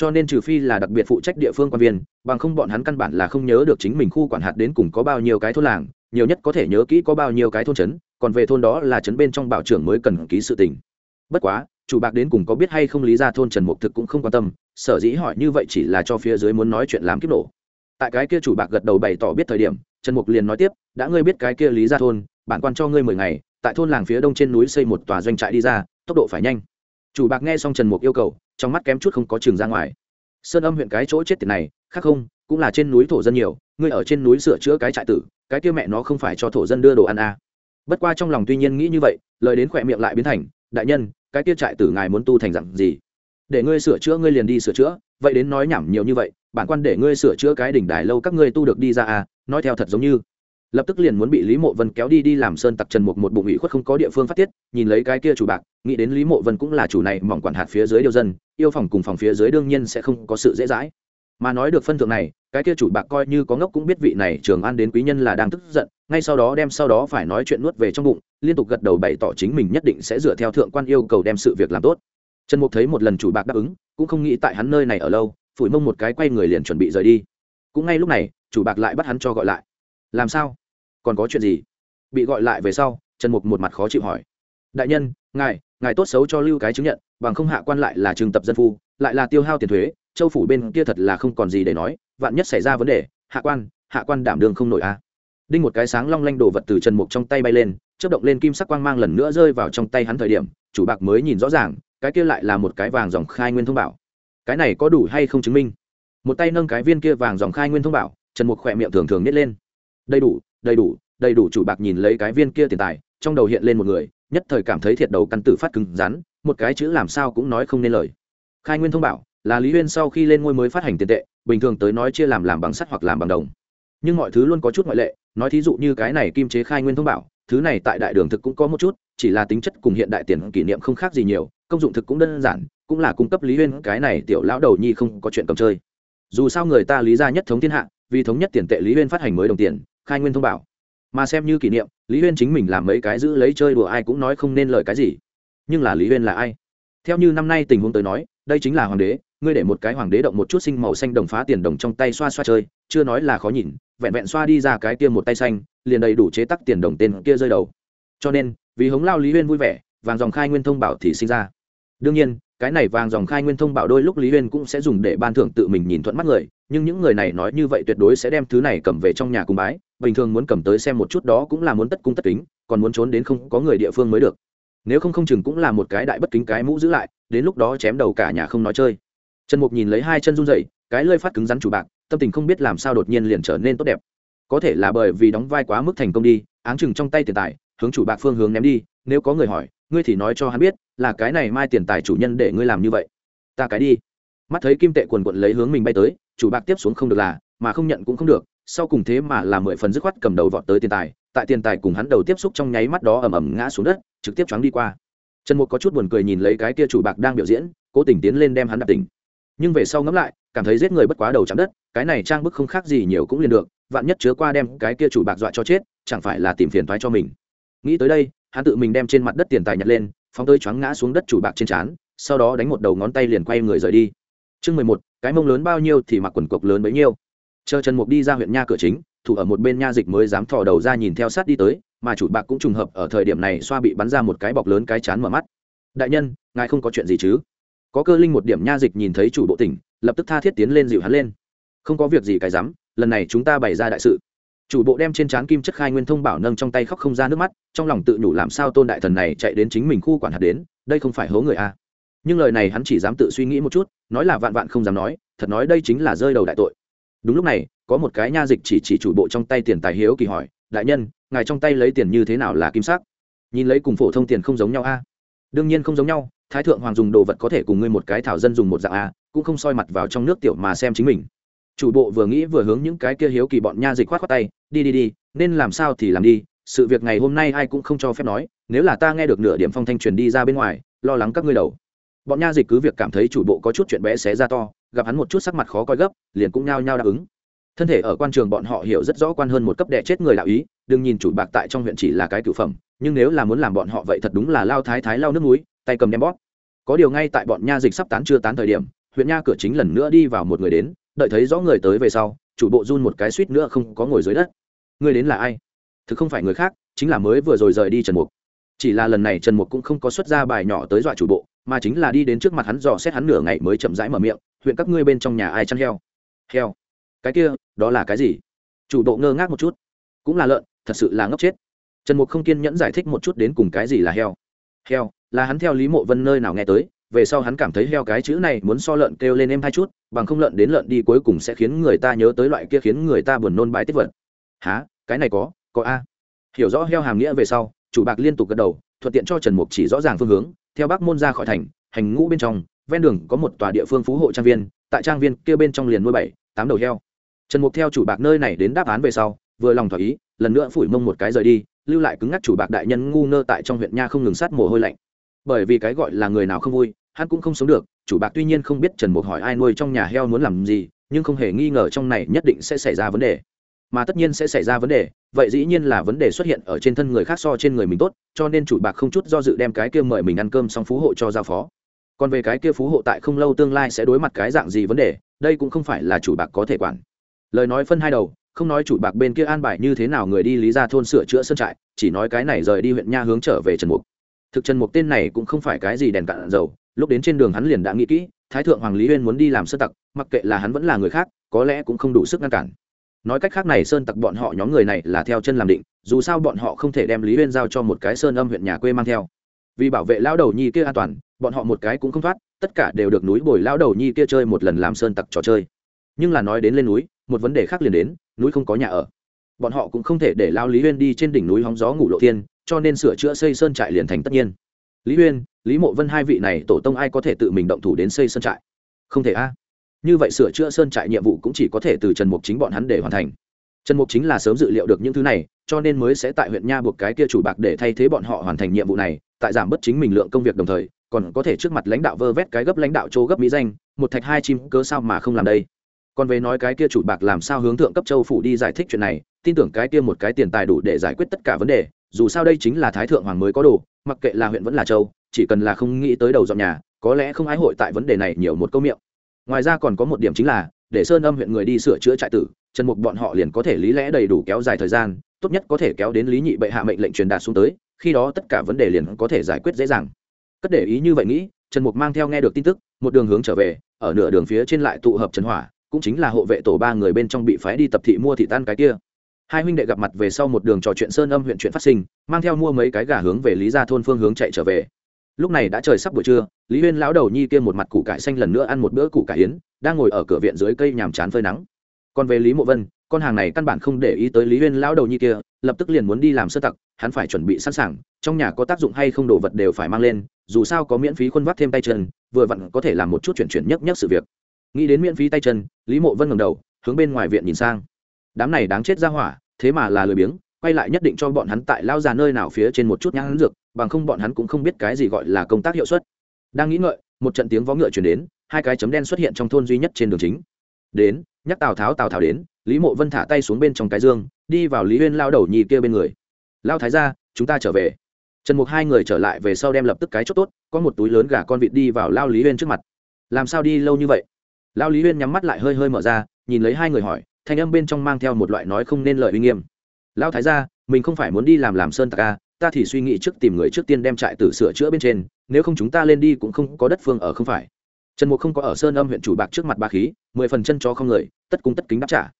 cho nên trừ phi là đặc biệt phụ trách địa phương quan viên, bằng không bọn hắn căn bản là không nhớ được chính mình khu quản hạt đến cùng có bao nhiêu cái thôn làng, nhiều nhất có thể nhớ kỹ có bao nhiêu cái thôn trấn, còn về thôn đó là trấn bên trong bảo trưởng mới cần ký sự tình. Bất quá, chủ bạc đến cùng có biết hay không lý ra thôn trần mục thực cũng không quan tâm, sở dĩ hỏi như vậy chỉ là cho phía dưới muốn nói chuyện làm kiếp nổ. Tại cái kia chủ bạc gật đầu bày tỏ biết thời điểm, trần mục liền nói tiếp, đã ngươi biết cái kia lý ra thôn, bản quan cho ngươi mười ngày, tại thôn làng phía đông trên núi xây một tòa doanh trại đi ra, tốc độ phải nhanh chủ bạc nghe xong trần mục yêu cầu, trong mắt kém chút không có trường ra ngoài. Sơn âm huyện cái chỗ chết tiền này, khác không, cũng là trên núi thổ dân nhiều, ngươi ở trên núi sửa chữa cái trại tử, cái kia mẹ nó không phải cho thổ dân đưa đồ ăn à. bất qua trong lòng tuy nhiên nghĩ như vậy, lời đến khỏe miệng lại biến thành, đại nhân, cái kia trại tử ngài muốn tu thành dặn gì? Để ngươi sửa chữa ngươi liền đi sửa chữa, vậy đến nói nhảm nhiều như vậy, bản quan để ngươi sửa chữa cái đỉnh đài lâu các ngươi tu được đi ra à nói theo thật giống như lập tức liền muốn bị lý mộ vân kéo đi đi làm sơn tặc trần mục một bụng ủy khuất không có địa phương phát tiết, nhìn lấy cái kia chủ bạc, nghĩ đến lý mộ vân cũng là chủ này mỏng quản hạt phía dưới điều dân, yêu phòng cùng phòng phía dưới đương nhiên sẽ không có sự dễ dãi. Mà nói được phân thượng này, cái kia chủ bạc coi như có ngốc cũng biết vị này trường an đến quý nhân là đang tức giận, ngay sau đó đem sau đó phải nói chuyện nuốt về trong bụng, liên tục gật đầu bày tỏ chính mình nhất định sẽ dựa theo thượng quan yêu cầu đem sự việc làm tốt. Trần mục thấy một lần chủ bạc đáp ứng, cũng không nghĩ tại hắn nơi này ở lâu, phủi mông một cái quay người liền chuẩn bị rời đi. Cũng ngay lúc này, chủ bạc lại bắt hắn cho gọi lại. Làm sao? Còn có chuyện gì? Bị gọi lại về sau, trần mục một mặt khó chịu hỏi. Đại nhân, ngài ngài tốt xấu cho lưu cái chứng nhận, bằng không hạ quan lại là trường tập dân phu, lại là tiêu hao tiền thuế, châu phủ bên kia thật là không còn gì để nói, vạn nhất xảy ra vấn đề, hạ quan hạ quan đảm đường không nổi a. À. đinh một cái sáng long lanh đồ vật từ trần mục trong tay bay lên, chớp động lên kim sắc quang mang lần nữa rơi vào trong tay hắn thời điểm, chủ bạc mới nhìn rõ ràng, cái kia lại là một cái vàng dòng khai nguyên thông bảo. Cái này có đủ hay không chứng minh? Một tay nâng cái viên kia vàng dòng khai nguyên thông bảo, trần mục khỏe miệng thường thường nhét lên. Đầy đủ đầy đủ đầy đủ chủ bạc nhìn lấy cái viên kia tiền tài, trong đầu hiện lên một người, nhất thời cảm thấy thiệt đầu căn tử phát cứng rắn, một cái chữ làm sao cũng nói không nên lời. Khai nguyên thông bảo, là lý huyên sau khi lên ngôi mới phát hành tiền tệ, bình thường tới nói chia làm làm bằng sắt hoặc làm bằng đồng. Nhưng mọi thứ luôn có chút ngoại lệ, nói thí dụ như cái này kim chế khai nguyên thông bảo, thứ này tại đại đường thực cũng có một chút, chỉ là tính chất cùng hiện đại tiền kỷ niệm không khác gì nhiều, công dụng thực cũng đơn giản, cũng là cung cấp lý huyên cái này tiểu lão đầu nhi không có chuyện cầm chơi. Dù sao người ta lý ra nhất thống thiên hạ, vì thống nhất tiền tệ lý huyên phát hành mới đồng tiền khai nguyên thông bảo. Mà xem như kỷ niệm, lý huyên chính mình làm mấy cái giữ lấy chơi đùa ai cũng nói không nên lời cái gì. Nhưng là lý huyên là ai? Theo như năm nay tình huống tới nói, đây chính là hoàng đế, ngươi để một cái hoàng đế động một chút sinh màu xanh đồng phá tiền đồng trong tay xoa xoa chơi, chưa nói là khó nhìn, vẹn vẹn xoa đi ra cái kia một tay xanh, liền đầy đủ chế tắc tiền đồng tên kia rơi đầu. Cho nên, vì hống lao lý huyên vui vẻ, vàng dòng khai nguyên thông bảo thì sinh ra. Đương nhiên, cái này vàng dòng khai nguyên thông bảo đôi lúc lý huyên cũng sẽ dùng để ban thưởng tự mình nhìn thuận mắt người, nhưng những người này nói như vậy tuyệt đối sẽ đem thứ này cầm về trong nhà cung bái bình thường muốn cầm tới xem một chút đó cũng là muốn tất cung tất kính, còn muốn trốn đến không có người địa phương mới được. Nếu không không chừng cũng là một cái đại bất kính cái mũ giữ lại, đến lúc đó chém đầu cả nhà không nói chơi. Trần mục nhìn lấy hai chân run dậy cái lơi phát cứng rắn chủ bạc, tâm tình không biết làm sao đột nhiên liền trở nên tốt đẹp. Có thể là bởi vì đóng vai quá mức thành công đi, áng chừng trong tay tiền tài, hướng chủ bạc phương hướng ném đi, nếu có người hỏi, ngươi thì nói cho hắn biết, là cái này mai tiền tài chủ nhân để ngươi làm như vậy. Ta cái đi. Mắt thấy kim tệ quần quận lấy hướng mình bay tới, chủ bạc tiếp xuống không được là, mà không nhận cũng không được sau cùng thế mà là mười phần dứt khoát cầm đầu vọt tới tiền tài, tại tiền tài cùng hắn đầu tiếp xúc trong nháy mắt đó ầm ầm ngã xuống đất, trực tiếp choáng đi qua. Trần mục có chút buồn cười nhìn lấy cái kia chủ bạc đang biểu diễn, cố tình tiến lên đem hắn đạp tỉnh nhưng về sau ngẫm lại, cảm thấy giết người bất quá đầu chạm đất, cái này trang bức không khác gì nhiều cũng liền được, vạn nhất chứa qua đem cái kia chủ bạc dọa cho chết, chẳng phải là tìm phiền thoái cho mình. Nghĩ tới đây, hắn tự mình đem trên mặt đất tiền tài nhặt lên, phóng tới choáng ngã xuống đất chủ bạc trên trán, sau đó đánh một đầu ngón tay liền quay người rời đi. Chương mười một, cái mông lớn bao nhiêu thì mặc quần cộc lớn bấy nhiêu chờ trần mục đi ra huyện nha cửa chính, thủ ở một bên nha dịch mới dám thò đầu ra nhìn theo sát đi tới, mà chủ bạc cũng trùng hợp ở thời điểm này xoa bị bắn ra một cái bọc lớn cái chán mở mắt. Đại nhân, ngài không có chuyện gì chứ? Có cơ linh một điểm nha dịch nhìn thấy chủ bộ tỉnh, lập tức tha thiết tiến lên dịu hắn lên. Không có việc gì cái dám, lần này chúng ta bày ra đại sự. Chủ bộ đem trên trán kim chất khai nguyên thông bảo nâng trong tay khóc không ra nước mắt, trong lòng tự nhủ làm sao tôn đại thần này chạy đến chính mình khu quản hạt đến, đây không phải hố người a nhưng lời này hắn chỉ dám tự suy nghĩ một chút, nói là vạn vạn không dám nói, thật nói đây chính là rơi đầu đại tội đúng lúc này, có một cái nha dịch chỉ chỉ chủ bộ trong tay tiền tài hiếu kỳ hỏi, đại nhân, ngài trong tay lấy tiền như thế nào là kim sắc? Nhìn lấy cùng phổ thông tiền không giống nhau a. Đương nhiên không giống nhau, thái thượng hoàng dùng đồ vật có thể cùng ngươi một cái thảo dân dùng một dạng a, cũng không soi mặt vào trong nước tiểu mà xem chính mình. Chủ bộ vừa nghĩ vừa hướng những cái kia hiếu kỳ bọn nha dịch khoát khoát tay, đi đi đi, nên làm sao thì làm đi, sự việc ngày hôm nay ai cũng không cho phép nói, nếu là ta nghe được nửa điểm phong thanh truyền đi ra bên ngoài, lo lắng các ngươi đầu. Bọn nha dịch cứ việc cảm thấy chủ bộ có chút chuyện bé xé ra to gặp hắn một chút sắc mặt khó coi gấp, liền cũng nhao nhao đáp ứng. Thân thể ở quan trường bọn họ hiểu rất rõ quan hơn một cấp đệ chết người đạo ý, đừng nhìn chủ bạc tại trong huyện chỉ là cái cửu phẩm, nhưng nếu là muốn làm bọn họ vậy thật đúng là lao thái thái lao nước núi, tay cầm đem bóp. Có điều ngay tại bọn nha dịch sắp tán chưa tán thời điểm, huyện nha cửa chính lần nữa đi vào một người đến, đợi thấy rõ người tới về sau, chủ bộ run một cái suýt nữa không có ngồi dưới đất. Người đến là ai? Thực không phải người khác, chính là mới vừa rồi rời đi trần mục. Chỉ là lần này trần mục cũng không có xuất ra bài nhỏ tới dọa chủ bộ mà chính là đi đến trước mặt hắn dò xét hắn nửa ngày mới chậm rãi mở miệng, huyện các ngươi bên trong nhà ai chăn heo? Heo? Cái kia, đó là cái gì? Chủ độ ngơ ngác một chút. Cũng là lợn, thật sự là ngốc chết. Trần mục không kiên nhẫn giải thích một chút đến cùng cái gì là heo. Heo? Là hắn theo lý mộ vân nơi nào nghe tới, về sau hắn cảm thấy heo cái chữ này muốn so lợn kêu lên em hai chút, bằng không lợn đến lợn đi cuối cùng sẽ khiến người ta nhớ tới loại kia khiến người ta buồn nôn bãi tiết vật. Há cái này có có a. Hiểu rõ heo hàm nghĩa về sau, chủ bạc liên tục gật đầu, thuận tiện cho trần mục chỉ rõ ràng phương hướng theo bắc môn ra khỏi thành, hành ngũ bên trong, ven đường có một tòa địa phương phú hộ trang viên, tại trang viên kia bên trong liền nuôi bảy, tám đầu heo. Trần mục theo chủ bạc nơi này đến đáp án về sau, vừa lòng thỏa ý, lần nữa phủi mông một cái rời đi, lưu lại cứng ngắc chủ bạc đại nhân ngu ngơ tại trong huyện nha không ngừng sát mồ hôi lạnh. Bởi vì cái gọi là người nào không vui, hắn cũng không sống được, chủ bạc tuy nhiên không biết trần mục hỏi ai nuôi trong nhà heo muốn làm gì, nhưng không hề nghi ngờ trong này nhất định sẽ xảy ra vấn đề mà tất nhiên sẽ xảy ra vấn đề, vậy dĩ nhiên là vấn đề xuất hiện ở trên thân người khác so trên người mình tốt, cho nên chủ bạc không chút do dự đem cái kia mời mình ăn cơm xong phú hộ cho giao phó. Còn về cái kia phú hộ tại không lâu tương lai sẽ đối mặt cái dạng gì vấn đề, đây cũng không phải là chủ bạc có thể quản. Lời nói phân hai đầu, không nói chủ bạc bên kia an bài như thế nào người đi lý ra thôn sửa chữa sân trại, chỉ nói cái này rời đi huyện nha hướng trở về trần mục. Thực trần mục tên này cũng không phải cái gì đèn cạn dầu, lúc đến trên đường hắn liền đã nghĩ kỹ, thái thượng hoàng lý huyên muốn đi làm sơ tặc, mặc kệ là hắn vẫn là người khác, có lẽ cũng không đủ sức ngăn cản nói cách khác này sơn tặc bọn họ nhóm người này là theo chân làm định, dù sao bọn họ không thể đem lý huyên giao cho một cái sơn âm huyện nhà quê mang theo. Vì bảo vệ lão đầu nhi kia an toàn, bọn họ một cái cũng không thoát, tất cả đều được núi bồi lão đầu nhi kia chơi một lần làm sơn tặc trò chơi. Nhưng là nói đến lên núi, một vấn đề khác liền đến, núi không có nhà ở. Bọn họ cũng không thể để lao lý huyên đi trên đỉnh núi hóng gió ngủ lộ thiên, cho nên sửa chữa xây sơn trại liền thành tất nhiên. Lý huyên lý mộ vân hai vị này tổ tông ai có thể tự mình động thủ đến xây sơn trại? Không thể a như vậy sửa chữa sơn trại nhiệm vụ cũng chỉ có thể từ trần mục chính bọn hắn để hoàn thành. Trần mục chính là sớm dự liệu được những thứ này, cho nên mới sẽ tại huyện nha buộc cái kia chủ bạc để thay thế bọn họ hoàn thành nhiệm vụ này, tại giảm bớt chính mình lượng công việc đồng thời, còn có thể trước mặt lãnh đạo vơ vét cái gấp lãnh đạo châu gấp mỹ danh, một thạch hai chim cớ sao mà không làm đây. Còn về nói cái kia chủ bạc làm sao hướng thượng cấp châu phủ đi giải thích chuyện này, tin tưởng cái kia một cái tiền tài đủ để giải quyết tất cả vấn đề, dù sao đây chính là thái thượng hoàng mới có đồ, mặc kệ là huyện vẫn là châu, chỉ cần là không nghĩ tới đầu dọn nhà, có lẽ không ái hội tại vấn đề này nhiều một câu miệng ngoài ra còn có một điểm chính là, để sơn âm huyện người đi sửa chữa trại tử, trần mục bọn họ liền có thể lý lẽ đầy đủ kéo dài thời gian, tốt nhất có thể kéo đến lý nhị bệ hạ mệnh lệnh truyền đạt xuống tới, khi đó tất cả vấn đề liền có thể giải quyết dễ dàng. Cất để ý như vậy nghĩ, trần mục mang theo nghe được tin tức, một đường hướng trở về, ở nửa đường phía trên lại tụ hợp trần hỏa, cũng chính là hộ vệ tổ ba người bên trong bị phái đi tập thị mua thị tan cái kia. Hai huynh đệ gặp mặt về sau một đường trò chuyện sơn âm huyện chuyện phát sinh, mang theo mua mấy cái gà hướng về lý gia thôn phương hướng chạy trở về lúc này đã trời sắp buổi trưa, lý huyên lão đầu nhi kia một mặt củ cải xanh lần nữa ăn một bữa củ cải yến, đang ngồi ở cửa viện dưới cây nhàm chán phơi nắng. Còn về lý mộ vân, con hàng này căn bản không để ý tới lý huyên lão đầu nhi kia, lập tức liền muốn đi làm sơ tặc, hắn phải chuẩn bị sẵn sàng, trong nhà có tác dụng hay không đồ vật đều phải mang lên, dù sao có miễn phí khuôn vắt thêm tay chân, vừa vặn có thể làm một chút chuyển chuyển nhất nhất sự việc. Nghĩ đến miễn phí tay chân, lý mộ vân ngầm đầu, hướng bên ngoài viện nhìn sang. Đám này đáng chết ra hỏa, thế mà là lười biếng quay lại nhất định cho bọn hắn tại lao già nơi nào phía trên một chút nhãn dược, bằng không bọn hắn cũng không biết cái gì gọi là công tác hiệu suất. Đang nghĩ ngợi, một trận tiếng vó ngựa chuyển đến, hai cái chấm đen xuất hiện trong thôn duy nhất trên đường chính. Đến, nhắc tào tháo tào tháo đến, lý mộ vân thả tay xuống bên trong cái dương, đi vào lý huyên lao đầu nhì kia bên người. Lao thái ra chúng ta trở về. Trần mục hai người trở lại về sau đem lập tức cái chốt tốt, có một túi lớn gà con vịt đi vào lao lý huyên trước mặt. Làm sao đi lâu như vậy? Lao lý huyên nhắm mắt lại, hơi hơi mở ra, nhìn lấy hai người hỏi, thanh âm bên trong mang theo một loại nói không nên lời uy nghiêm. Lão thái gia, mình không phải muốn đi làm làm sơn tạc a ta thì suy nghĩ trước tìm người trước tiên đem trại tử sửa chữa bên trên nếu không chúng ta lên đi cũng không có đất phương ở không phải. Trần mục không có ở sơn âm huyện chủ bạc trước mặt ba khí mười phần chân cho không người tất cung tất kính đáp trả.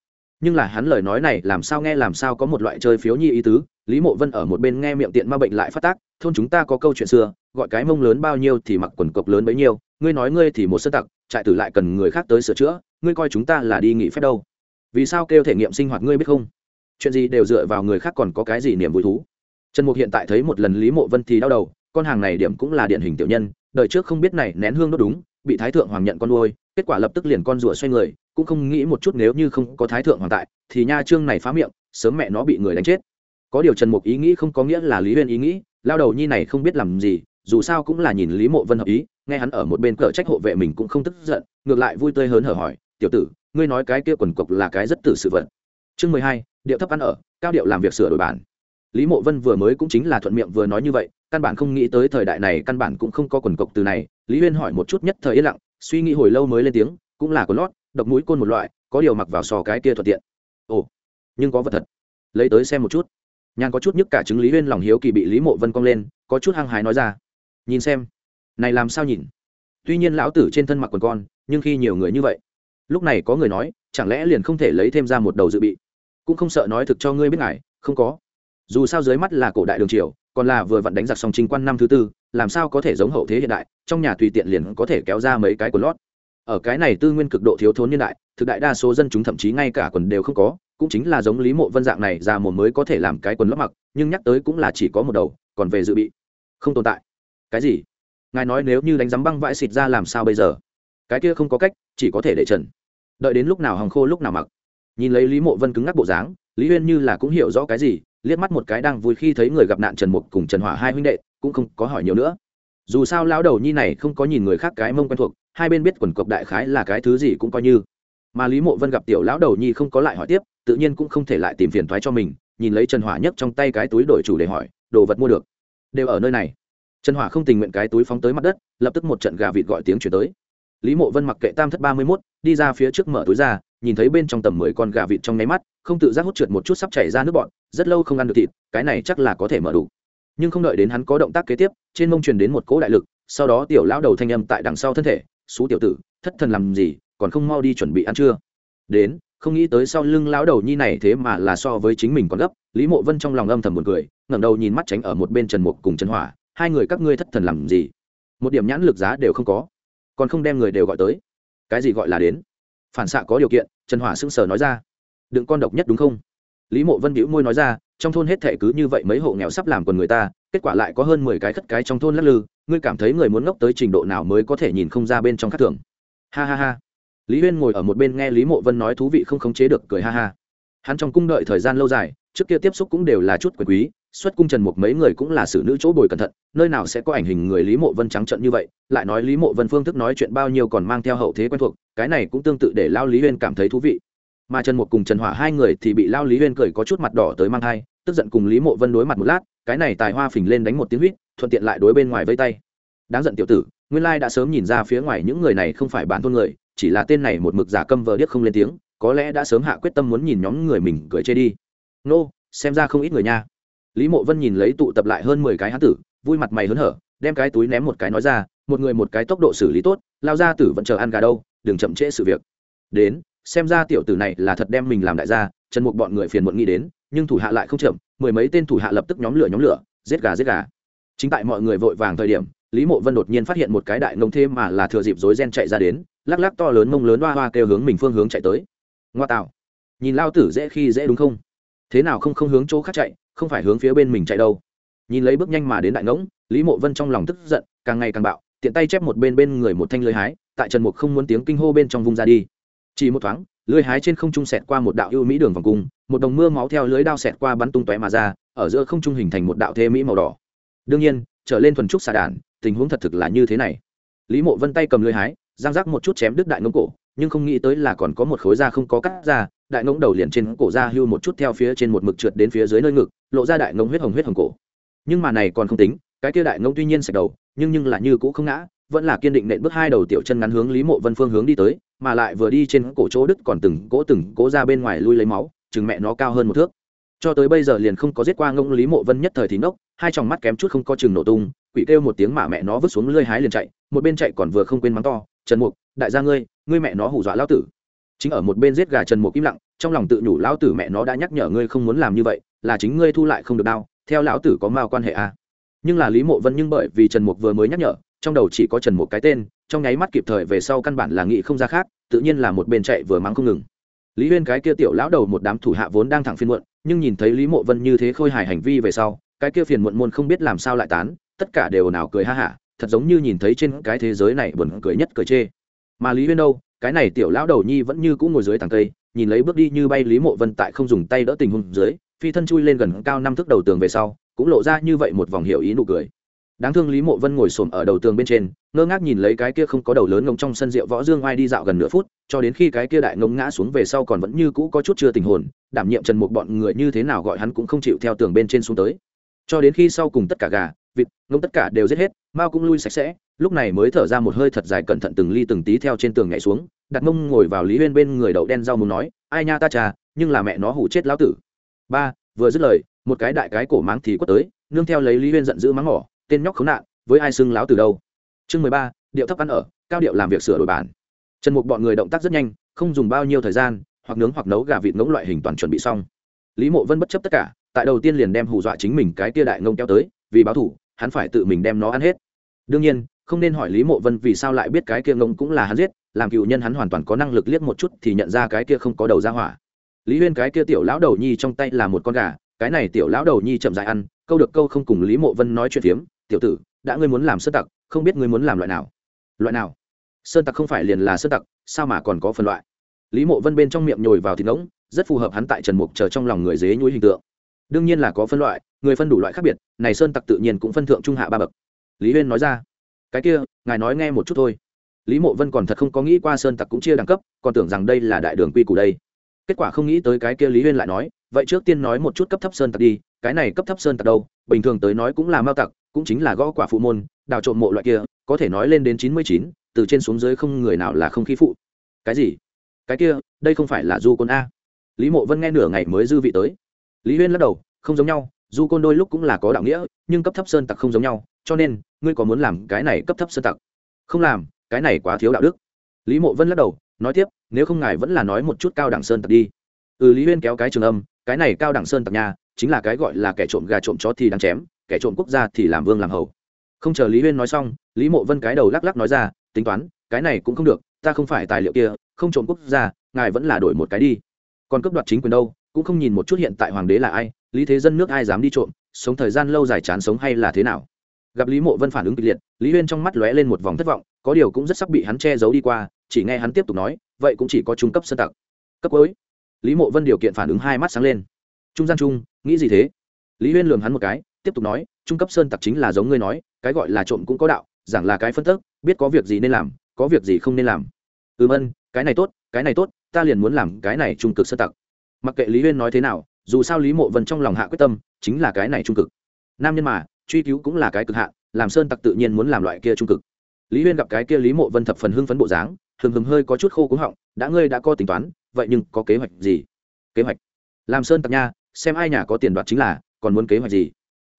Nhưng là hắn lời nói này làm sao nghe làm sao có một loại chơi phiếu nhi ý tứ lý mộ vân ở một bên nghe miệng tiện ma bệnh lại phát tác thôn chúng ta có câu chuyện xưa gọi cái mông lớn bao nhiêu thì mặc quần cộc lớn bấy nhiêu ngươi nói ngươi thì một sơ tặc trại tử lại cần người khác tới sửa chữa ngươi coi chúng ta là đi nghỉ phép đâu. Vì sao kêu thể nghiệm sinh hoạt ngươi biết không? Chuyện gì đều dựa vào người khác còn có cái gì niềm vui thú. Trần mục hiện tại thấy một lần lý mộ vân thì đau đầu, con hàng này điểm cũng là điển hình tiểu nhân, đời trước không biết này nén hương đốt đúng, bị thái thượng hoàng nhận con nuôi, kết quả lập tức liền con rùa xoay người, cũng không nghĩ một chút nếu như không có thái thượng hoàng tại, thì nha trương này phá miệng, sớm mẹ nó bị người đánh chết. Có điều trần mục ý nghĩ không có nghĩa là lý huyên ý nghĩ, lao đầu nhi này không biết làm gì, dù sao cũng là nhìn lý mộ vân hợp ý, nghe hắn ở một bên cờ trách hộ vệ mình cũng không tức giận, ngược lại vui tươi hớn hở hỏi, tiểu tử, ngươi nói cái kia quần cộc là cái rất tử sự vật. Chương mười hai điệu thấp ăn ở, cao điệu làm việc sửa đổi bản. Lý mộ vân vừa mới cũng chính là thuận miệng vừa nói như vậy, căn bản không nghĩ tới thời đại này căn bản cũng không có quần cộc từ này. Lý huyên hỏi một chút nhất thời yên lặng, suy nghĩ hồi lâu mới lên tiếng, cũng là có lót, độc mũi côn một loại, có điều mặc vào sò cái kia thuận tiện. Ồ, nhưng có vật thật. Lấy tới xem một chút. Nhàn có chút nhức cả chứng lý huyên lòng hiếu kỳ bị lý mộ vân cong lên, có chút hăng hái nói ra. Nhìn xem. Này làm sao nhìn? Tuy nhiên lão tử trên thân mặc quần con, nhưng khi nhiều người như vậy. Lúc này có người nói, chẳng lẽ liền không thể lấy thêm ra một đầu dự bị? Cũng không sợ nói thực cho ngươi biết ngài, không có. Dù sao dưới mắt là cổ đại đường triều, còn là vừa vặn đánh giặc xong trinh quan năm thứ tư, làm sao có thể giống hậu thế hiện đại, trong nhà tùy tiện liền có thể kéo ra mấy cái quần lót. Ở cái này tư nguyên cực độ thiếu thốn niên đại, thực đại đa số dân chúng thậm chí ngay cả quần đều không có, cũng chính là giống lý mộ vân dạng này ra một mới có thể làm cái quần lót mặc, nhưng nhắc tới cũng là chỉ có một đầu, còn về dự bị. Không tồn tại. Cái gì? Ngài nói nếu như đánh giám băng vãi xịt ra làm sao bây giờ? Cái kia không có cách, chỉ có thể để trần. Đợi đến lúc nào hòng khô lúc nào mặc nhìn lấy lý mộ vân cứng ngắc bộ dáng, lý huyên như là cũng hiểu rõ cái gì, liếc mắt một cái đang vui khi thấy người gặp nạn trần mục cùng trần hỏa hai huynh đệ, cũng không có hỏi nhiều nữa. Dù sao lão đầu nhi này không có nhìn người khác cái mông quen thuộc, hai bên biết quần cộc đại khái là cái thứ gì cũng coi như. Mà lý mộ vân gặp tiểu lão đầu nhi không có lại hỏi tiếp, tự nhiên cũng không thể lại tìm phiền thoái cho mình, nhìn lấy trần hỏa nhấc trong tay cái túi đổi chủ để hỏi, đồ vật mua được? Đều ở nơi này. Trần hỏa không tình nguyện cái túi phóng tới mặt đất, lập tức một trận gà vịt gọi tiếng chuyển tới. Lý mộ vân mặc kệ tam thất ba mươi mốt, đi ra phía trước mở túi ra nhìn thấy bên trong tầm mười con gà vịt trong nháy mắt, không tự giác hút trượt một chút sắp chảy ra nước bọn rất lâu không ăn được thịt, cái này chắc là có thể mở đủ. Nhưng không đợi đến hắn có động tác kế tiếp, trên mông truyền đến một cỗ đại lực, sau đó tiểu lão đầu thanh âm tại đằng sau thân thể xú tiểu tử, thất thần làm gì, còn không mau đi chuẩn bị ăn trưa? Đến, không nghĩ tới sau lưng lão đầu nhi này thế mà là so với chính mình còn gấp, lý mộ vân trong lòng âm thầm buồn cười, ngẩng đầu nhìn mắt tránh ở một bên trần mục cùng trần hỏa, hai người các ngươi thất thần làm gì? Một điểm nhãn lực giá đều không có, còn không đem người đều gọi tới. Cái gì gọi là đến? Phản xạ có điều kiện, trần hỏa sững sờ nói ra. Đừng con độc nhất đúng không? Lý mộ vân bĩu môi nói ra, trong thôn hết thệ cứ như vậy mấy hộ nghèo sắp làm quần người ta, kết quả lại có hơn mười cái khất cái trong thôn lắc lư, ngươi cảm thấy người muốn ngốc tới trình độ nào mới có thể nhìn không ra bên trong khắc thường? Ha ha ha. Lý huyên ngồi ở một bên nghe lý mộ vân nói thú vị không khống chế được, cười ha ha. Hắn trong cung đợi thời gian lâu dài, trước kia tiếp xúc cũng đều là chút quyền quý, xuất cung trần một mấy người cũng là xử nữ chỗ bồi cẩn thận, nơi nào sẽ có ảnh hình người lý mộ vân trắng trận như vậy, lại nói lý mộ vân phương thức nói chuyện bao nhiêu còn mang theo hậu thế quen thuộc cái này cũng tương tự để lao lý huyên cảm thấy thú vị. Mà trần một cùng trần hỏa hai người thì bị lao lý huyên cười có chút mặt đỏ tới mang thai, tức giận cùng lý mộ vân đối mặt một lát, cái này tài hoa phình lên đánh một tiếng huýt, thuận tiện lại đối bên ngoài vây tay. Đáng giận tiểu tử, nguyên lai đã sớm nhìn ra phía ngoài những người này không phải bản thôn người, chỉ là tên này một mực giả câm vờ điếc không lên tiếng, có lẽ đã sớm hạ quyết tâm muốn nhìn nhóm người mình cười chê đi. Nô, xem ra không ít người nha. Lý mộ vân nhìn lấy tụ tập lại hơn mười cái hán tử, vui mặt mày hớn hở, đem cái túi ném một cái nói ra, một người một cái tốc độ xử lý tốt, lao ra tử vẫn chờ ăn gà đâu đừng chậm trễ sự việc. Đến, xem ra tiểu tử này là thật đem mình làm đại gia, trần mục bọn người phiền muộn nghĩ đến, nhưng thủ hạ lại không chậm, mười mấy tên thủ hạ lập tức nhóm lửa nhóm lửa, giết gà giết gà. Chính tại mọi người vội vàng thời điểm, lý mộ vân đột nhiên phát hiện một cái đại nông thêm mà là thừa dịp rối ren chạy ra đến, lắc lắc to lớn mông lớn hoa hoa kêu hướng mình phương hướng chạy tới. Ngoa tạo. Nhìn lao tử dễ khi dễ đúng không? Thế nào không không hướng chỗ khác chạy, không phải hướng phía bên mình chạy đâu? Nhìn lấy bước nhanh mà đến đại ngỗng, lý mộ vân trong lòng tức giận, càng ngày càng bạo, tiện tay chép một bên bên người một thanh lưới hái tại trần mục không muốn tiếng kinh hô bên trong vùng ra đi. Chỉ một thoáng, lưới hái trên không trung sẹt qua một đạo ưu mỹ đường vòng cung, một đồng mưa máu theo lưới đao sẹt qua bắn tung tóe mà ra, ở giữa không trung hình thành một đạo thê mỹ màu đỏ. Đương nhiên, trở lên thuần trúc xà đản. tình huống thật thực là như thế này. Lý mộ vân tay cầm lưới hái, giang rác một chút chém đứt đại ngống cổ, nhưng không nghĩ tới là còn có một khối da không có cắt ra, đại ngống đầu liền trên cổ da hưu một chút theo phía trên một mực trượt đến phía dưới nơi ngực, lộ ra đại ngống huyết hồng huyết hồng cổ. Nhưng mà này còn không tính, cái kia đại ngỗng tuy nhiên sạch đầu, nhưng nhưng là như cũ không ngã vẫn là kiên định nện bước hai đầu tiểu chân ngắn hướng lý mộ vân phương hướng đi tới, mà lại vừa đi trên cổ chỗ đứt còn từng cỗ từng cỗ ra bên ngoài lui lấy máu, chừng mẹ nó cao hơn một thước cho tới bây giờ liền không có giết qua ngông lý mộ vân nhất thời thì nốc, hai tròng mắt kém chút không có chừng nổ tung, quỷ kêu một tiếng mà mẹ nó vứt xuống lơi hái liền chạy, một bên chạy còn vừa không quên mắng to, trần mục, đại gia ngươi ngươi mẹ nó hù dọa lão tử chính ở một bên giết gà trần mục im lặng, trong lòng tự nhủ lão tử mẹ nó đã nhắc nhở ngươi không muốn làm như vậy, là chính ngươi thu lại không được đau, theo lão tử có mao quan hệ à. nhưng là lý mộ vân nhưng bởi vì trần mục vừa mới nhắc nhở trong đầu chỉ có trần một cái tên, trong nháy mắt kịp thời về sau căn bản là nghị không ra khác, tự nhiên là một bên chạy vừa mắng không ngừng. Lý huyên cái kia tiểu lão đầu một đám thủ hạ vốn đang thẳng phiên muộn, nhưng nhìn thấy lý mộ vân như thế khôi hài hành vi về sau, cái kia phiền muộn môn không biết làm sao lại tán, tất cả đều nào cười ha hả, thật giống như nhìn thấy trên cái thế giới này buồn cười nhất cười chê. Mà lý huyên đâu, cái này tiểu lão đầu nhi vẫn như cũng ngồi dưới tàng cây, nhìn lấy bước đi như bay lý mộ vân tại không dùng tay đỡ tình huống dưới, phi thân chui lên gần cao năm thước đầu tường về sau, cũng lộ ra như vậy một vòng hiểu ý nụ cười đáng thương lý mộ vân ngồi xổm ở đầu tường bên trên, ngơ ngác nhìn lấy cái kia không có đầu lớn ngông trong sân rượu võ dương oai đi dạo gần nửa phút, cho đến khi cái kia đại ngông ngã xuống về sau còn vẫn như cũ có chút chưa tình hồn, đảm nhiệm trần một bọn người như thế nào gọi hắn cũng không chịu theo tường bên trên xuống tới. Cho đến khi sau cùng tất cả gà, vịt, ngông tất cả đều giết hết, mao cũng lui sạch sẽ, lúc này mới thở ra một hơi thật dài cẩn thận từng ly từng tí theo trên tường nhảy xuống, đặt mông ngồi vào lý huyên bên người đậu đen rau muốn nói, ai nha ta trà, nhưng là mẹ nó hủ chết lão tử. Ba, vừa dứt lời, một cái đại cái cổ máng thì quất tới, nương theo lấy lý huyên giận dữ mắng mỏ tên nhóc khốn nạn, với ai xưng láo từ đâu? Chương mười ba, điệu thấp ăn ở, cao điệu làm việc sửa đổi bản. Trần mục bọn người động tác rất nhanh, không dùng bao nhiêu thời gian, hoặc nướng hoặc nấu gà vịt ngỗng loại hình toàn chuẩn bị xong. Lý mộ vân bất chấp tất cả, tại đầu tiên liền đem hù dọa chính mình cái tia đại ngông kéo tới, vì báo thủ, hắn phải tự mình đem nó ăn hết. Đương nhiên, không nên hỏi lý mộ vân vì sao lại biết cái kia ngông cũng là hắn giết, làm cựu nhân hắn hoàn toàn có năng lực liếc một chút thì nhận ra cái kia không có đầu ra hỏa. Lý huyên cái kia tiểu lão đầu nhi trong tay là một con gà, cái này tiểu lão đầu nhi chậm rãi ăn, câu được câu không cùng lý mộ vân nói chuyện phiếm tiểu tử, đã ngươi muốn làm sơn tặc, không biết ngươi muốn làm loại nào. Loại nào? Sơn tặc không phải liền là sơn tặc, sao mà còn có phân loại? Lý mộ vân bên trong miệng nhồi vào thịt ngỗng rất phù hợp hắn tại trần mục chờ trong lòng người dế nhúi hình tượng. Đương nhiên là có phân loại, người phân đủ loại khác biệt, này sơn tặc tự nhiên cũng phân thượng trung hạ ba bậc. Lý huyên nói ra. Cái kia, ngài nói nghe một chút thôi. Lý mộ vân còn thật không có nghĩ qua sơn tặc cũng chia đẳng cấp, còn tưởng rằng đây là đại đường quy củ đây. Kết quả không nghĩ tới cái kia lý huyên lại nói, vậy trước tiên nói một chút cấp thấp sơn tặc đi, cái này cấp thấp sơn tặc đâu, bình thường tới nói cũng là mao tặc cũng chính là gõ quả phụ môn, đào trộm mộ loại kia, có thể nói lên đến chín mươi chín, từ trên xuống dưới không người nào là không khí phụ. Cái gì? Cái kia, đây không phải là du côn a. Lý mộ vân nghe nửa ngày mới dư vị tới. Lý huyên lắc đầu, không giống nhau, du côn đôi lúc cũng là có đạo nghĩa, nhưng cấp thấp sơn tặc không giống nhau, cho nên, ngươi có muốn làm cái này cấp thấp sơn tặc? Không làm, cái này quá thiếu đạo đức. Lý mộ vân lắc đầu, nói tiếp, nếu không ngài vẫn là nói một chút cao đẳng sơn tặc đi. Ừ lý huyên kéo cái trường âm, cái này cao đẳng sơn tặc nhà, chính là cái gọi là kẻ trộm gà trộm chó thì đáng chém kẻ trộm quốc gia thì làm vương làm hầu. Không chờ lý huyên nói xong, lý mộ vân cái đầu lắc lắc nói ra, tính toán, cái này cũng không được, ta không phải tài liệu kia, không trộm quốc gia, ngài vẫn là đổi một cái đi. Còn cấp đoạt chính quyền đâu, cũng không nhìn một chút hiện tại hoàng đế là ai, lý thế dân nước ai dám đi trộm, sống thời gian lâu dài chán sống hay là thế nào? Gặp lý mộ vân phản ứng kịch liệt, lý huyên trong mắt lóe lên một vòng thất vọng, có điều cũng rất sắp bị hắn che giấu đi qua, chỉ nghe hắn tiếp tục nói, vậy cũng chỉ có trung cấp sơ tặc. Cấp cuối. Lý mộ vân điều kiện phản ứng hai mắt sáng lên. Trung gian trung, nghĩ gì thế? Lý huyên lường hắn một cái tiếp tục nói, trung cấp sơn tặc chính là giống ngươi nói, cái gọi là trộm cũng có đạo, giảng là cái phân tức, biết có việc gì nên làm, có việc gì không nên làm. Ừm ân cái này tốt, cái này tốt, ta liền muốn làm cái này trung cực sơn tặc. Mặc kệ lý huyên nói thế nào, dù sao lý mộ vân trong lòng hạ quyết tâm, chính là cái này trung cực. Nam nhân mà, truy cứu cũng là cái cực hạ, làm sơn tặc tự nhiên muốn làm loại kia trung cực. Lý huyên gặp cái kia lý mộ vân thập phần hưng phấn bộ dáng, hừng hừng hơi có chút khô cúng họng, đã ngươi đã có tính toán, vậy nhưng có kế hoạch gì? Kế hoạch? Làm sơn tặc nha, xem ai nhà có tiền đoạt chính là, còn muốn kế hoạch gì?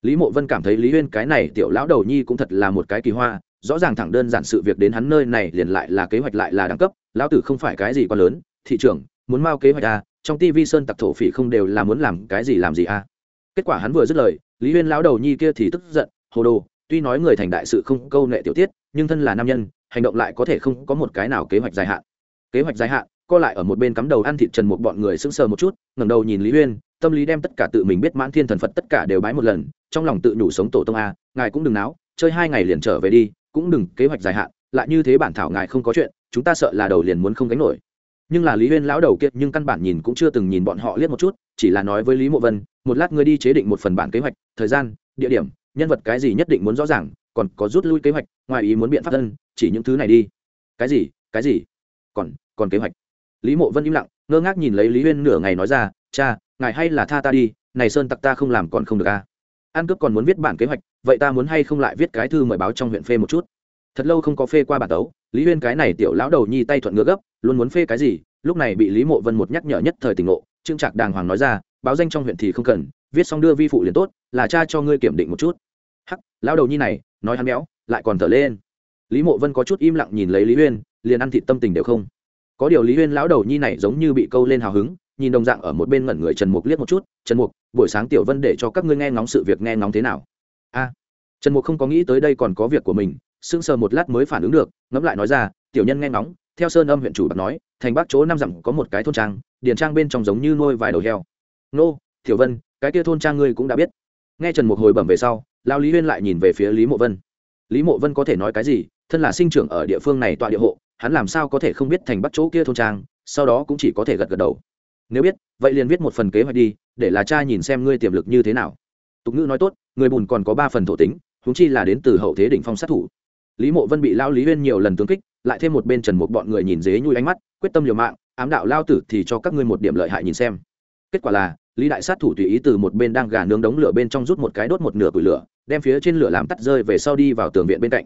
Lý mộ vân cảm thấy lý huyên cái này tiểu lão đầu nhi cũng thật là một cái kỳ hoa, rõ ràng thẳng đơn giản sự việc đến hắn nơi này liền lại là kế hoạch lại là đẳng cấp, lão tử không phải cái gì quá lớn, thị trưởng, muốn mau kế hoạch à trong TV sơn tặc thổ phỉ không đều là muốn làm cái gì làm gì à. Kết quả hắn vừa dứt lời, lý huyên lão đầu nhi kia thì tức giận, hồ đồ, tuy nói người thành đại sự không câu nệ tiểu tiết, nhưng thân là nam nhân, hành động lại có thể không có một cái nào kế hoạch dài hạn. Kế hoạch dài hạn, co lại ở một bên cắm đầu ăn thịt trần một bọn người sững sờ một chút, ngẩng đầu nhìn lý huyên, tâm lý đem tất cả tự mình biết mãn thiên thần phật tất cả đều bái một lần trong lòng tự nhủ sống tổ tông a, ngài cũng đừng náo, chơi hai ngày liền trở về đi, cũng đừng kế hoạch dài hạn, lại như thế bản thảo ngài không có chuyện, chúng ta sợ là đầu liền muốn không gánh nổi. Nhưng là lý huyên lão đầu kiệt nhưng căn bản nhìn cũng chưa từng nhìn bọn họ liếc một chút, chỉ là nói với lý mộ vân, một lát ngươi đi chế định một phần bản kế hoạch, thời gian, địa điểm, nhân vật cái gì nhất định muốn rõ ràng, còn có rút lui kế hoạch, ngoài ý muốn biện pháp dân chỉ những thứ này đi. Cái gì cái gì? Còn còn kế hoạch? Lý mộ vân im lặng, ngơ ngác nhìn lấy lý huyên nửa ngày nói ra, cha, ngài hay là tha ta đi, này sơn tặc ta không làm còn không được a. à? An cướp còn muốn viết bản kế hoạch, vậy ta muốn hay không lại viết cái thư mời báo trong huyện phê một chút? Thật lâu không có phê qua bản tấu, lý huyên cái này tiểu lão đầu nhi tay thuận ngựa gấp, luôn muốn phê cái gì, lúc này bị lý mộ vân một nhắc nhở nhất thời tỉnh ngộ, trương trạc đàng hoàng nói ra, báo danh trong huyện thì không cần, viết xong đưa vi phụ liền tốt, là cha cho ngươi kiểm định một chút. Hắc, lão đầu nhi này, nói hắn béo, lại còn thở lên. Lý mộ vân có chút im lặng nhìn lấy lý huyên, liền ăn thịt tâm tình đều không. Có điều lý huyên lão đầu nhi này giống như bị câu lên hào hứng nhìn đồng dạng ở một bên ngẩn người trần mục liếc một chút, trần mục, buổi sáng tiểu vân để cho các ngươi nghe ngóng sự việc nghe ngóng thế nào? A. Trần mục không có nghĩ tới đây còn có việc của mình, sững sờ một lát mới phản ứng được, ngẫm lại nói ra, tiểu nhân nghe ngóng, theo sơn âm huyện chủ bạc nói, thành bắc chỗ năm dặm có một cái thôn trang, điền trang bên trong giống như nuôi vài đầu heo. Nô, tiểu vân, cái kia thôn trang ngươi cũng đã biết. Nghe trần mục hồi bẩm về sau, lao lý huyên lại nhìn về phía lý mộ vân. Lý mộ vân có thể nói cái gì? Thân là sinh trưởng ở địa phương này tọa địa hộ, hắn làm sao có thể không biết thành bắc chỗ kia thôn trang, sau đó cũng chỉ có thể gật gật đầu nếu biết, vậy liền viết một phần kế hoạch đi, để là cha nhìn xem ngươi tiềm lực như thế nào. Tục ngữ nói tốt, người bùn còn có ba phần thổ tính húng chi là đến từ hậu thế đỉnh phong sát thủ. Lý mộ vân bị lao lý huyên nhiều lần tướng kích, lại thêm một bên trần một bọn người nhìn dế nhui ánh mắt, quyết tâm liều mạng, ám đạo lao tử thì cho các ngươi một điểm lợi hại nhìn xem. Kết quả là, lý đại sát thủ tùy ý từ một bên đang gà nướng đống lửa bên trong rút một cái đốt một nửa củi lửa, đem phía trên lửa làm tắt rơi về sau đi vào tường viện bên cạnh.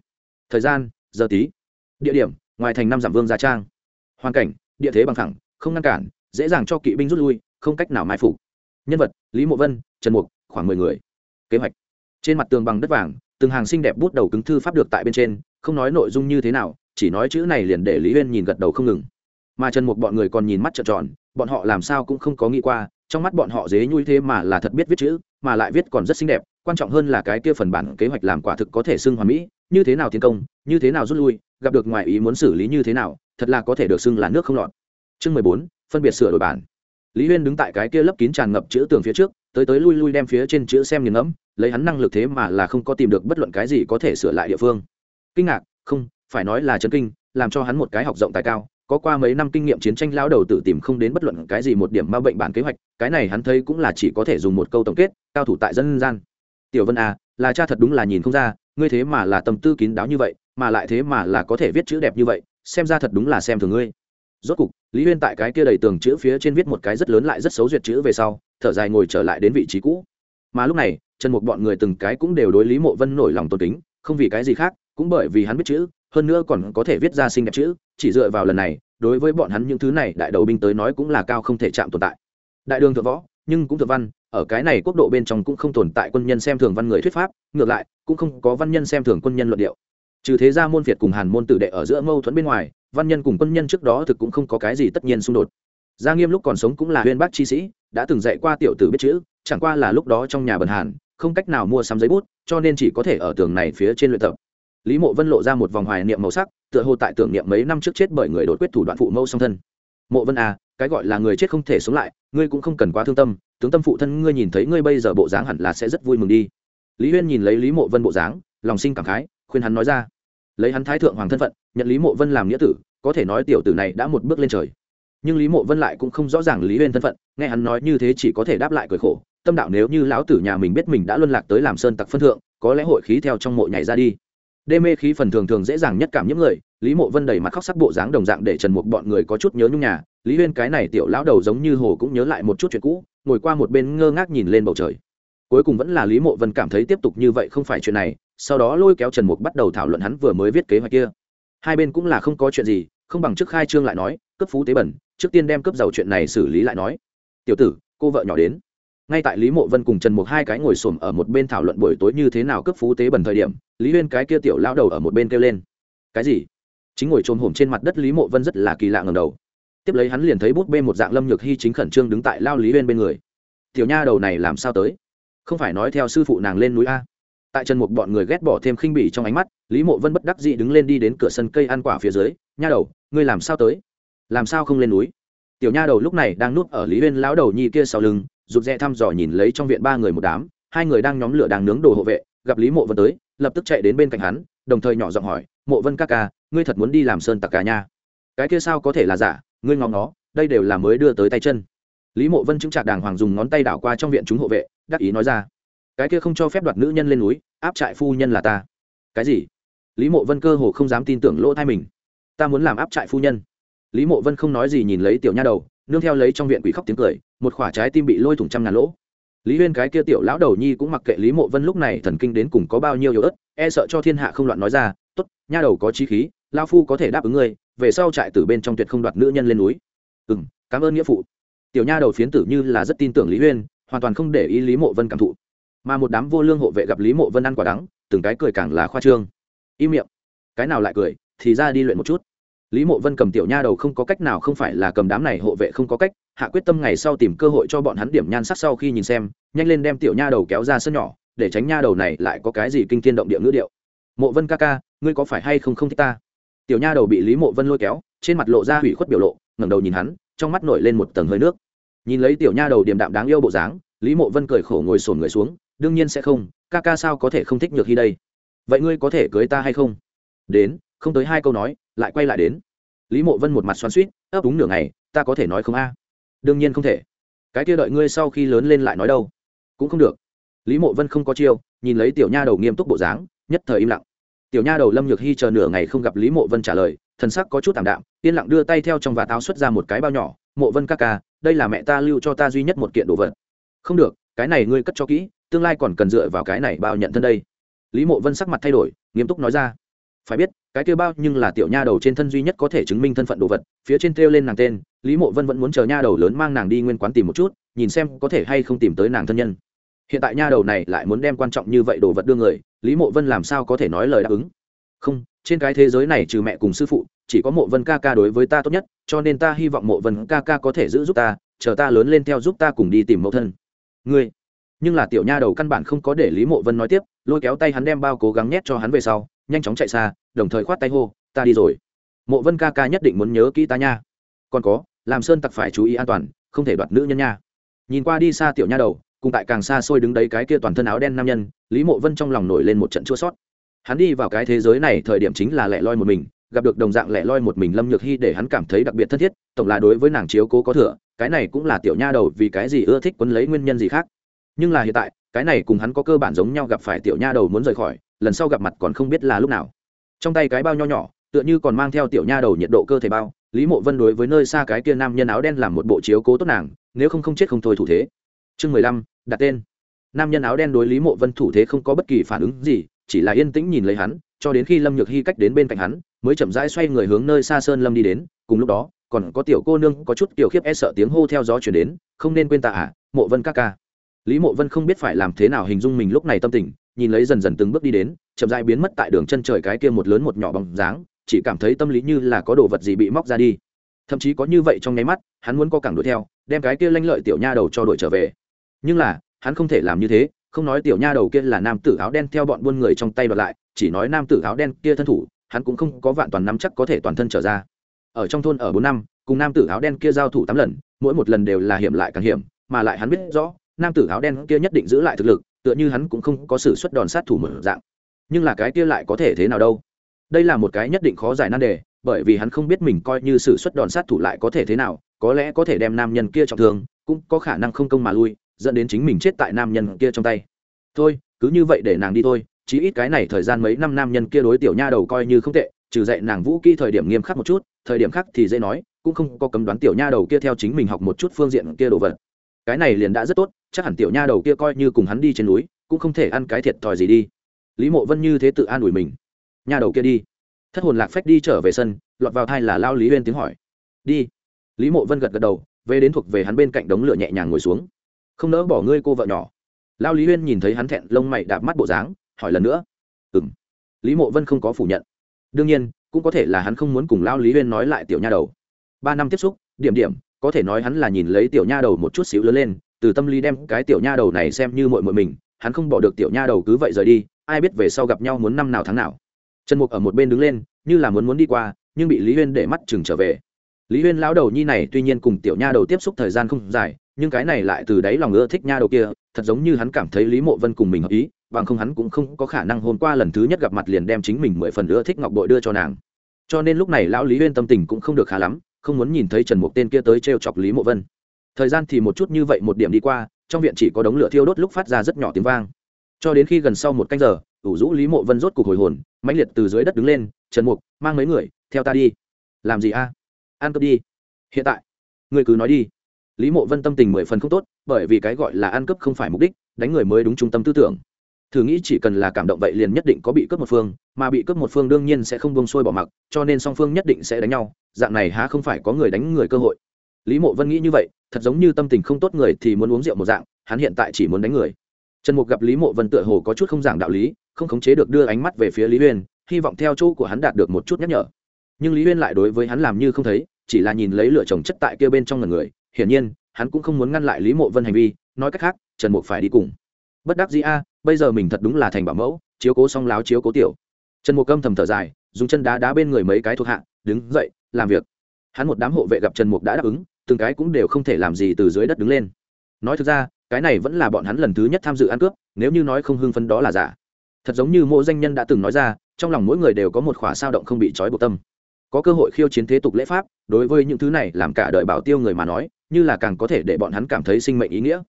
Thời gian, giờ tí. Địa điểm, ngoài thành năm giảm vương gia trang. Hoàn cảnh, địa thế bằng thẳng, không ngăn cản dễ dàng cho kỵ binh rút lui, không cách nào mai phục. Nhân vật, lý mộ vân, trần mục, khoảng mười người. Kế hoạch. Trên mặt tường bằng đất vàng, từng hàng xinh đẹp bút đầu cứng thư pháp được tại bên trên, không nói nội dung như thế nào, chỉ nói chữ này liền để lý huyên nhìn gật đầu không ngừng. Mà trần mục bọn người còn nhìn mắt trợn tròn, bọn họ làm sao cũng không có nghĩ qua, trong mắt bọn họ dế nhui thế mà là thật biết viết chữ, mà lại viết còn rất xinh đẹp, quan trọng hơn là cái kia phần bản kế hoạch làm quả thực có thể xưng hoàn mỹ, như thế nào tiến công, như thế nào rút lui, gặp được ngoài ý muốn xử lý như thế nào, thật là có thể được xưng là nước không lọt. Chương mười bốn phân biệt sửa đổi bản. Lý huyên đứng tại cái kia lấp kín tràn ngập chữ tường phía trước, tới tới lui lui đem phía trên chữ xem nghiền ngẫm, lấy hắn năng lực thế mà là không có tìm được bất luận cái gì có thể sửa lại địa phương. Kinh ngạc, không, phải nói là chấn kinh, làm cho hắn một cái học rộng tài cao, có qua mấy năm kinh nghiệm chiến tranh lão đầu tự tìm không đến bất luận cái gì một điểm ma bệnh bản kế hoạch, cái này hắn thấy cũng là chỉ có thể dùng một câu tổng kết, cao thủ tại dân gian. Tiểu vân à là cha thật đúng là nhìn không ra, ngươi thế mà là tâm tư kín đáo như vậy, mà lại thế mà là có thể viết chữ đẹp như vậy, xem ra thật đúng là xem thường ngươi rốt cục, lý huyên tại cái kia đầy tường chữ phía trên viết một cái rất lớn lại rất xấu duyệt chữ về sau, thở dài ngồi trở lại đến vị trí cũ. Mà lúc này chân một bọn người từng cái cũng đều đối lý mộ vân nổi lòng tôn kính, không vì cái gì khác, cũng bởi vì hắn biết chữ, hơn nữa còn có thể viết ra xinh đẹp chữ, chỉ dựa vào lần này, đối với bọn hắn những thứ này, đại đầu binh tới nói cũng là cao không thể chạm tồn tại. Đại đường thượng võ, nhưng cũng thượng văn, ở cái này quốc độ bên trong cũng không tồn tại quân nhân xem thường văn người thuyết pháp, ngược lại, cũng không có văn nhân xem thường quân nhân luận điệu. Trừ thế ra môn việt cùng hàn môn tử đệ ở giữa mâu thuẫn bên ngoài văn nhân cùng quân nhân trước đó thực cũng không có cái gì tất nhiên xung đột. Gia nghiêm lúc còn sống cũng là huyên bác chi sĩ, đã từng dạy qua tiểu tử biết chữ, chẳng qua là lúc đó trong nhà bần hàn, không cách nào mua sắm giấy bút, cho nên chỉ có thể ở tường này phía trên luyện tập. Lý mộ vân lộ ra một vòng hoài niệm màu sắc, tựa hồ tại tưởng niệm mấy năm trước chết bởi người đột quyết thủ đoạn phụ mâu song thân. Mộ vân à cái gọi là người chết không thể sống lại, ngươi cũng không cần quá thương tâm, tướng tâm phụ thân ngươi nhìn thấy ngươi bây giờ bộ dáng hẳn là sẽ rất vui mừng đi. Lý huyên nhìn lấy lý mộ vân bộ dáng, lòng sinh cảm khái, khuyên hắn nói ra. Lấy hắn thái thượng hoàng thân phận nhận lý mộ vân làm nghĩa tử, có thể nói tiểu tử này đã một bước lên trời. Nhưng lý mộ vân lại cũng không rõ ràng lý huyên thân phận, nghe hắn nói như thế chỉ có thể đáp lại cười khổ, tâm đạo nếu như lão tử nhà mình biết mình đã luân lạc tới làm sơn tặc phân thượng, có lẽ hội khí theo trong mộ nhảy ra đi. Đê mê khí phần thường thường dễ dàng nhất cảm những người, lý mộ vân đầy mặt khóc sắc bộ dáng đồng dạng để trần Mục bọn người có chút nhớ nhung nhà, lý huyên cái này tiểu lão đầu giống như hồ cũng nhớ lại một chút chuyện cũ, ngồi qua một bên ngơ ngác nhìn lên bầu trời. Cuối cùng vẫn là lý mộ vân cảm thấy tiếp tục như vậy không phải chuyện này, sau đó lôi kéo trần mục bắt đầu thảo luận hắn vừa mới viết kế hoạch kia hai bên cũng là không có chuyện gì, không bằng trước khai trương lại nói cấp phú tế bẩn, trước tiên đem cấp giàu chuyện này xử lý lại nói. Tiểu tử, cô vợ nhỏ đến. Ngay tại lý mộ vân cùng trần mục hai cái ngồi xổm ở một bên thảo luận buổi tối như thế nào cấp phú tế bẩn thời điểm, lý huyên cái kia tiểu lao đầu ở một bên kêu lên. Cái gì? Chính ngồi trồm hổm trên mặt đất lý mộ vân rất là kỳ lạ ngầm đầu. Tiếp lấy hắn liền thấy bút bê một dạng lâm nhược hy chính khẩn trương đứng tại lao lý huyên bên người. Tiểu nha đầu này làm sao tới? Không phải nói theo sư phụ nàng lên núi a. Tại trần mục bọn người ghét bỏ thêm khinh bỉ trong ánh mắt lý mộ vân bất đắc dĩ đứng lên đi đến cửa sân cây ăn quả phía dưới, nha đầu, ngươi làm sao tới? Làm sao không lên núi? Tiểu nha đầu lúc này đang nuốt ở lý huyên lão đầu nhi kia sau lưng, rụt rè thăm dò nhìn lấy trong viện ba người một đám, hai người đang nhóm lửa đang nướng đồ hộ vệ, gặp lý mộ vân tới, lập tức chạy đến bên cạnh hắn, đồng thời nhỏ giọng hỏi, mộ vân ca ca, ngươi thật muốn đi làm sơn tặc cả nha cái kia sao có thể là giả? Ngươi ngóng nó đây đều là mới đưa tới tay chân. Lý mộ vân chứng trạc đàng hoàng dùng ngón tay đảo qua trong viện chúng hộ vệ, đắc ý nói ra, cái kia không cho phép đoạt nữ nhân lên núi, áp trại phu nhân là ta. Cái gì? Lý mộ vân cơ hồ không dám tin tưởng lỗ thai mình. Ta muốn làm áp trại phu nhân. Lý mộ vân không nói gì nhìn lấy tiểu nha đầu, nương theo lấy trong viện quỷ khóc tiếng cười, một khoả trái tim bị lôi thủng trăm ngàn lỗ. Lý huyên cái kia tiểu lão đầu nhi cũng mặc kệ lý mộ vân lúc này thần kinh đến cùng có bao nhiêu yếu ớt e sợ cho thiên hạ không loạn nói ra t ố t nha đầu có trí khí lao phu có thể đáp ứng ngươi, về sau trại từ bên trong tuyệt không đoạt nữ nhân lên núi. Ừ m cảm ơn nghĩa phụ. Tiểu nha đầu phiến tử như là rất tin tưởng lý huyên, hoàn toàn không để ý lý mộ vân cảm thụ. Mà một đám vô lương hộ vệ gặp lý mộ vân ăn quả đắng, từng cái cười càng là khoa trương im miệng. Cái nào lại cười, thì ra đi luyện một chút. Lý mộ vân cầm tiểu nha đầu không có cách nào không phải là cầm đám này hộ vệ không có cách, hạ quyết tâm ngày sau tìm cơ hội cho bọn hắn điểm nhan sắc sau khi nhìn xem, nhanh lên đem tiểu nha đầu kéo ra sân nhỏ, để tránh nha đầu này lại có cái gì kinh thiên động địa ngữ điệu. Mộ vân ca ca, ngươi có phải hay không không thích ta? Tiểu nha đầu bị lý mộ vân lôi kéo, trên mặt lộ ra hủy khuất biểu lộ, ngẩng đầu nhìn hắn, trong mắt nổi lên một tầng hơi nước. Nhìn lấy tiểu nha đầu điềm đạm đáng yêu bộ dáng, lý mộ vân cười khổ ngồi sồn người xuống, đương nhiên sẽ không, ca ca sao có thể không thích nhược hy đây? Vậy ngươi có thể cưới ta hay không? Đến, không tới hai câu nói, lại quay lại đến. Lý mộ vân một mặt xoắn suýt ấp đúng nửa ngày, ta có thể nói không a? Đương nhiên không thể. Cái kia đợi ngươi sau khi lớn lên lại nói đâu? Cũng không được. Lý mộ vân không có chiêu, nhìn lấy tiểu nha đầu nghiêm túc bộ dáng, nhất thời im lặng. Tiểu nha đầu lâm nhược hy chờ nửa ngày không gặp lý mộ vân trả lời, thần sắc có chút t ạ m đạm, yên lặng đưa tay theo trong và táo xuất ra một cái bao nhỏ, mộ vân ca ca, đây là mẹ ta lưu cho ta duy nhất một kiện đồ vật. Không được, cái này ngươi cất cho kỹ, tương lai còn cần dựa vào cái này bao nhận thân đây lý mộ vân sắc mặt thay đổi, nghiêm túc nói ra. Phải biết, cái kêu bao nhưng là tiểu nha đầu trên thân duy nhất có thể chứng minh thân phận đồ vật, phía trên treo lên nàng tên, lý mộ vân vẫn muốn chờ nha đầu lớn mang nàng đi nguyên quán tìm một chút, nhìn xem có thể hay không tìm tới nàng thân nhân. Hiện tại nha đầu này lại muốn đem quan trọng như vậy đồ vật đưa người, lý mộ vân làm sao có thể nói lời đáp ứng? Không, trên cái thế giới này trừ mẹ cùng sư phụ, chỉ có mộ vân ca ca đối với ta tốt nhất, cho nên ta hy vọng mộ vân ca ca có thể giữ giúp ta, chờ ta lớn lên theo giúp ta cùng đi tìm mẫu thân. Ngươi nhưng là tiểu nha đầu căn bản không có để lý mộ vân nói tiếp, lôi kéo tay hắn đem bao cố gắng nhét cho hắn về sau, nhanh chóng chạy xa, đồng thời khoát tay hô, ta đi rồi. Mộ vân ca ca nhất định muốn nhớ kỹ ta nha. Còn có, làm sơn tặc phải chú ý an toàn, không thể đoạt nữ nhân nha. Nhìn qua đi xa tiểu nha đầu, cùng tại càng xa xôi đứng đấy cái kia toàn thân áo đen nam nhân, lý mộ vân trong lòng nổi lên một trận chua sót. Hắn đi vào cái thế giới này thời điểm chính là lẻ loi một mình, gặp được đồng dạng lẻ loi một mình lâm nhược hy để hắn cảm thấy đặc biệt thân thiết, tổng là đối với nàng chiếu cố có thừa, cái này cũng là tiểu nha đầu vì cái gì ưa thích quấn lấy nguyên nhân gì khác nhưng là hiện tại, cái này cùng hắn có cơ bản giống nhau gặp phải tiểu nha đầu muốn rời khỏi, lần sau gặp mặt còn không biết là lúc nào. Trong tay cái bao nho nhỏ, tựa như còn mang theo tiểu nha đầu nhiệt độ cơ thể bao, lý mộ vân đối với nơi xa cái kia nam nhân áo đen làm một bộ chiếu cố tốt nàng, nếu không không chết không thôi thủ thế. Chương mười lăm, đặt tên. Nam nhân áo đen đối lý mộ vân thủ thế không có bất kỳ phản ứng gì, chỉ là yên tĩnh nhìn lấy hắn, cho đến khi lâm nhược hy cách đến bên cạnh hắn, mới chậm rãi xoay người hướng nơi xa sơn lâm đi đến, cùng lúc đó, còn có tiểu cô nương có chút tiểu khiếp e sợ tiếng hô theo gió chuyển đến, không nên quên ta à mộ vân ca ca lý mộ vân không biết phải làm thế nào hình dung mình lúc này tâm tình, nhìn lấy dần dần từng bước đi đến, chậm dại biến mất tại đường chân trời cái kia một lớn một nhỏ bằng dáng, chỉ cảm thấy tâm lý như là có đồ vật gì bị móc ra đi. Thậm chí có như vậy trong nháy mắt, hắn muốn có cảng đuổi theo, đem cái kia lanh lợi tiểu nha đầu cho đuổi trở về. Nhưng là, hắn không thể làm như thế, không nói tiểu nha đầu kia là nam tử áo đen theo bọn buôn người trong tay đoạt lại, chỉ nói nam tử áo đen kia thân thủ, hắn cũng không có vạn toàn nắm chắc có thể toàn thân trở ra. Ở trong thôn ở bốn năm, cùng nam tử áo đen kia giao thủ tám lần, mỗi một lần đều là hiểm lại càng hiểm, mà lại hắn biết rõ nam tử áo đen kia nhất định giữ lại thực lực, tựa như hắn cũng không có sự xuất đòn sát thủ mở dạng. Nhưng là cái kia lại có thể thế nào đâu? Đây là một cái nhất định khó giải nan đề, bởi vì hắn không biết mình coi như sự xuất đòn sát thủ lại có thể thế nào, có lẽ có thể đem nam nhân kia trọng thương, cũng có khả năng không công mà lui, dẫn đến chính mình chết tại nam nhân kia trong tay. Thôi, cứ như vậy để nàng đi thôi, chí ít cái này thời gian mấy năm nam nhân kia đối tiểu nha đầu coi như không tệ, trừ dạy nàng vũ kỹ thời điểm nghiêm khắc một chút, thời điểm khác thì dễ nói, cũng không có cấm đoán tiểu nha đầu kia theo chính mình học một chút phương diện kia đồ vật. Cái này liền đã rất tốt chắc hẳn tiểu nha đầu kia coi như cùng hắn đi trên núi, cũng không thể ăn cái thiệt thòi gì đi. Lý mộ vân như thế tự an ủi mình. Nha đầu kia đi. Thất hồn lạc phách đi trở về sân, lọt vào thai là lao lý huyên tiếng hỏi. Đi. Lý mộ vân gật gật đầu, về đến thuộc về hắn bên cạnh đống lửa nhẹ nhàng ngồi xuống. Không nỡ bỏ ngươi cô vợ nhỏ. Lao lý huyên nhìn thấy hắn thẹn, lông mày đạp mắt bộ dáng, hỏi lần nữa. Ừ m lý mộ vân không có phủ nhận. Đương nhiên, cũng có thể là hắn không muốn cùng lao lý huyên nói lại tiểu nha đầu. Ba năm tiếp xúc, điểm điểm, có thể nói hắn là nhìn lấy tiểu nha đầu một chút xíu lớn lên từ tâm lý đem cái tiểu nha đầu này xem như mội mội mình, hắn không bỏ được tiểu nha đầu cứ vậy rời đi, ai biết về sau gặp nhau muốn năm nào tháng nào. Trần mục ở một bên đứng lên, như là muốn muốn đi qua, nhưng bị lý huyên để mắt chừng trở về. Lý huyên lão đầu nhi này tuy nhiên cùng tiểu nha đầu tiếp xúc thời gian không dài, nhưng cái này lại từ đáy lòng ưa thích nha đầu kia, thật giống như hắn cảm thấy lý mộ vân cùng mình hợp ý, bằng không hắn cũng không có khả năng hôm qua lần thứ nhất gặp mặt liền đem chính mình mười phần ưa thích ngọc bội đưa cho nàng. Cho nên lúc này lão lý huyên tâm tình cũng không được khá lắm, không muốn nhìn thấy trần mục tên kia tới t r e o chọc lý mộ vân thời gian thì một chút như vậy một điểm đi qua, trong viện chỉ có đống lửa thiêu đốt lúc phát ra rất nhỏ tiếng vang. Cho đến khi gần sau một canh giờ, ủ rũ lý mộ vân rốt cục hồi hồn, mãnh liệt từ dưới đất đứng lên, trần mục, mang mấy người, theo ta đi. Làm gì a? Ăn cướp đi. Hiện tại. Người cứ nói đi. Lý mộ vân tâm tình mười phần không tốt, bởi vì cái gọi là ăn cướp không phải mục đích, đánh người mới đúng trung tâm tư tưởng. Thử nghĩ chỉ cần là cảm động vậy liền nhất định có bị cướp một phương, mà bị cướp một phương đương nhiên sẽ không bông sôi bỏ mặc, cho nên song phương nhất định sẽ đánh nhau, dạng này há không phải có người đánh người cơ hội. Lý mộ vân nghĩ như vậy thật giống như tâm tình không tốt người thì muốn uống rượu một dạng, hắn hiện tại chỉ muốn đánh người. Trần mục gặp lý mộ vân tựa hồ có chút không giảng đạo lý, không khống chế được đưa ánh mắt về phía lý uyên hy vọng theo chỗ của hắn đạt được một chút nhắc nhở. Nhưng lý uyên lại đối với hắn làm như không thấy, chỉ là nhìn lấy lửa chồng chất tại kia bên trong ngần người, hiển nhiên, hắn cũng không muốn ngăn lại lý mộ vân hành vi, nói cách khác, trần mục phải đi cùng. Bất đắc dĩ a, bây giờ mình thật đúng là thành bảo mẫu, chiếu cố song láo chiếu cố tiểu. Trần mục câm thầm thở dài, dùng chân đá đá bên người mấy cái thuộc hạ, đứng dậy, làm việc. Hắn một đám hộ vệ gặp trần mục đã đáp ứng từng cái cũng đều không thể làm gì từ dưới đất đứng lên. Nói thực ra, cái này vẫn là bọn hắn lần thứ nhất tham dự ăn cướp, nếu như nói không hưng phấn đó là giả. Thật giống như mỗi danh nhân đã từng nói ra, trong lòng mỗi người đều có một khỏa sao động không bị trói buộc tâm. Có cơ hội khiêu chiến thế tục lễ pháp, đối với những thứ này làm cả đời bảo tiêu người mà nói, như là càng có thể để bọn hắn cảm thấy sinh mệnh ý nghĩa.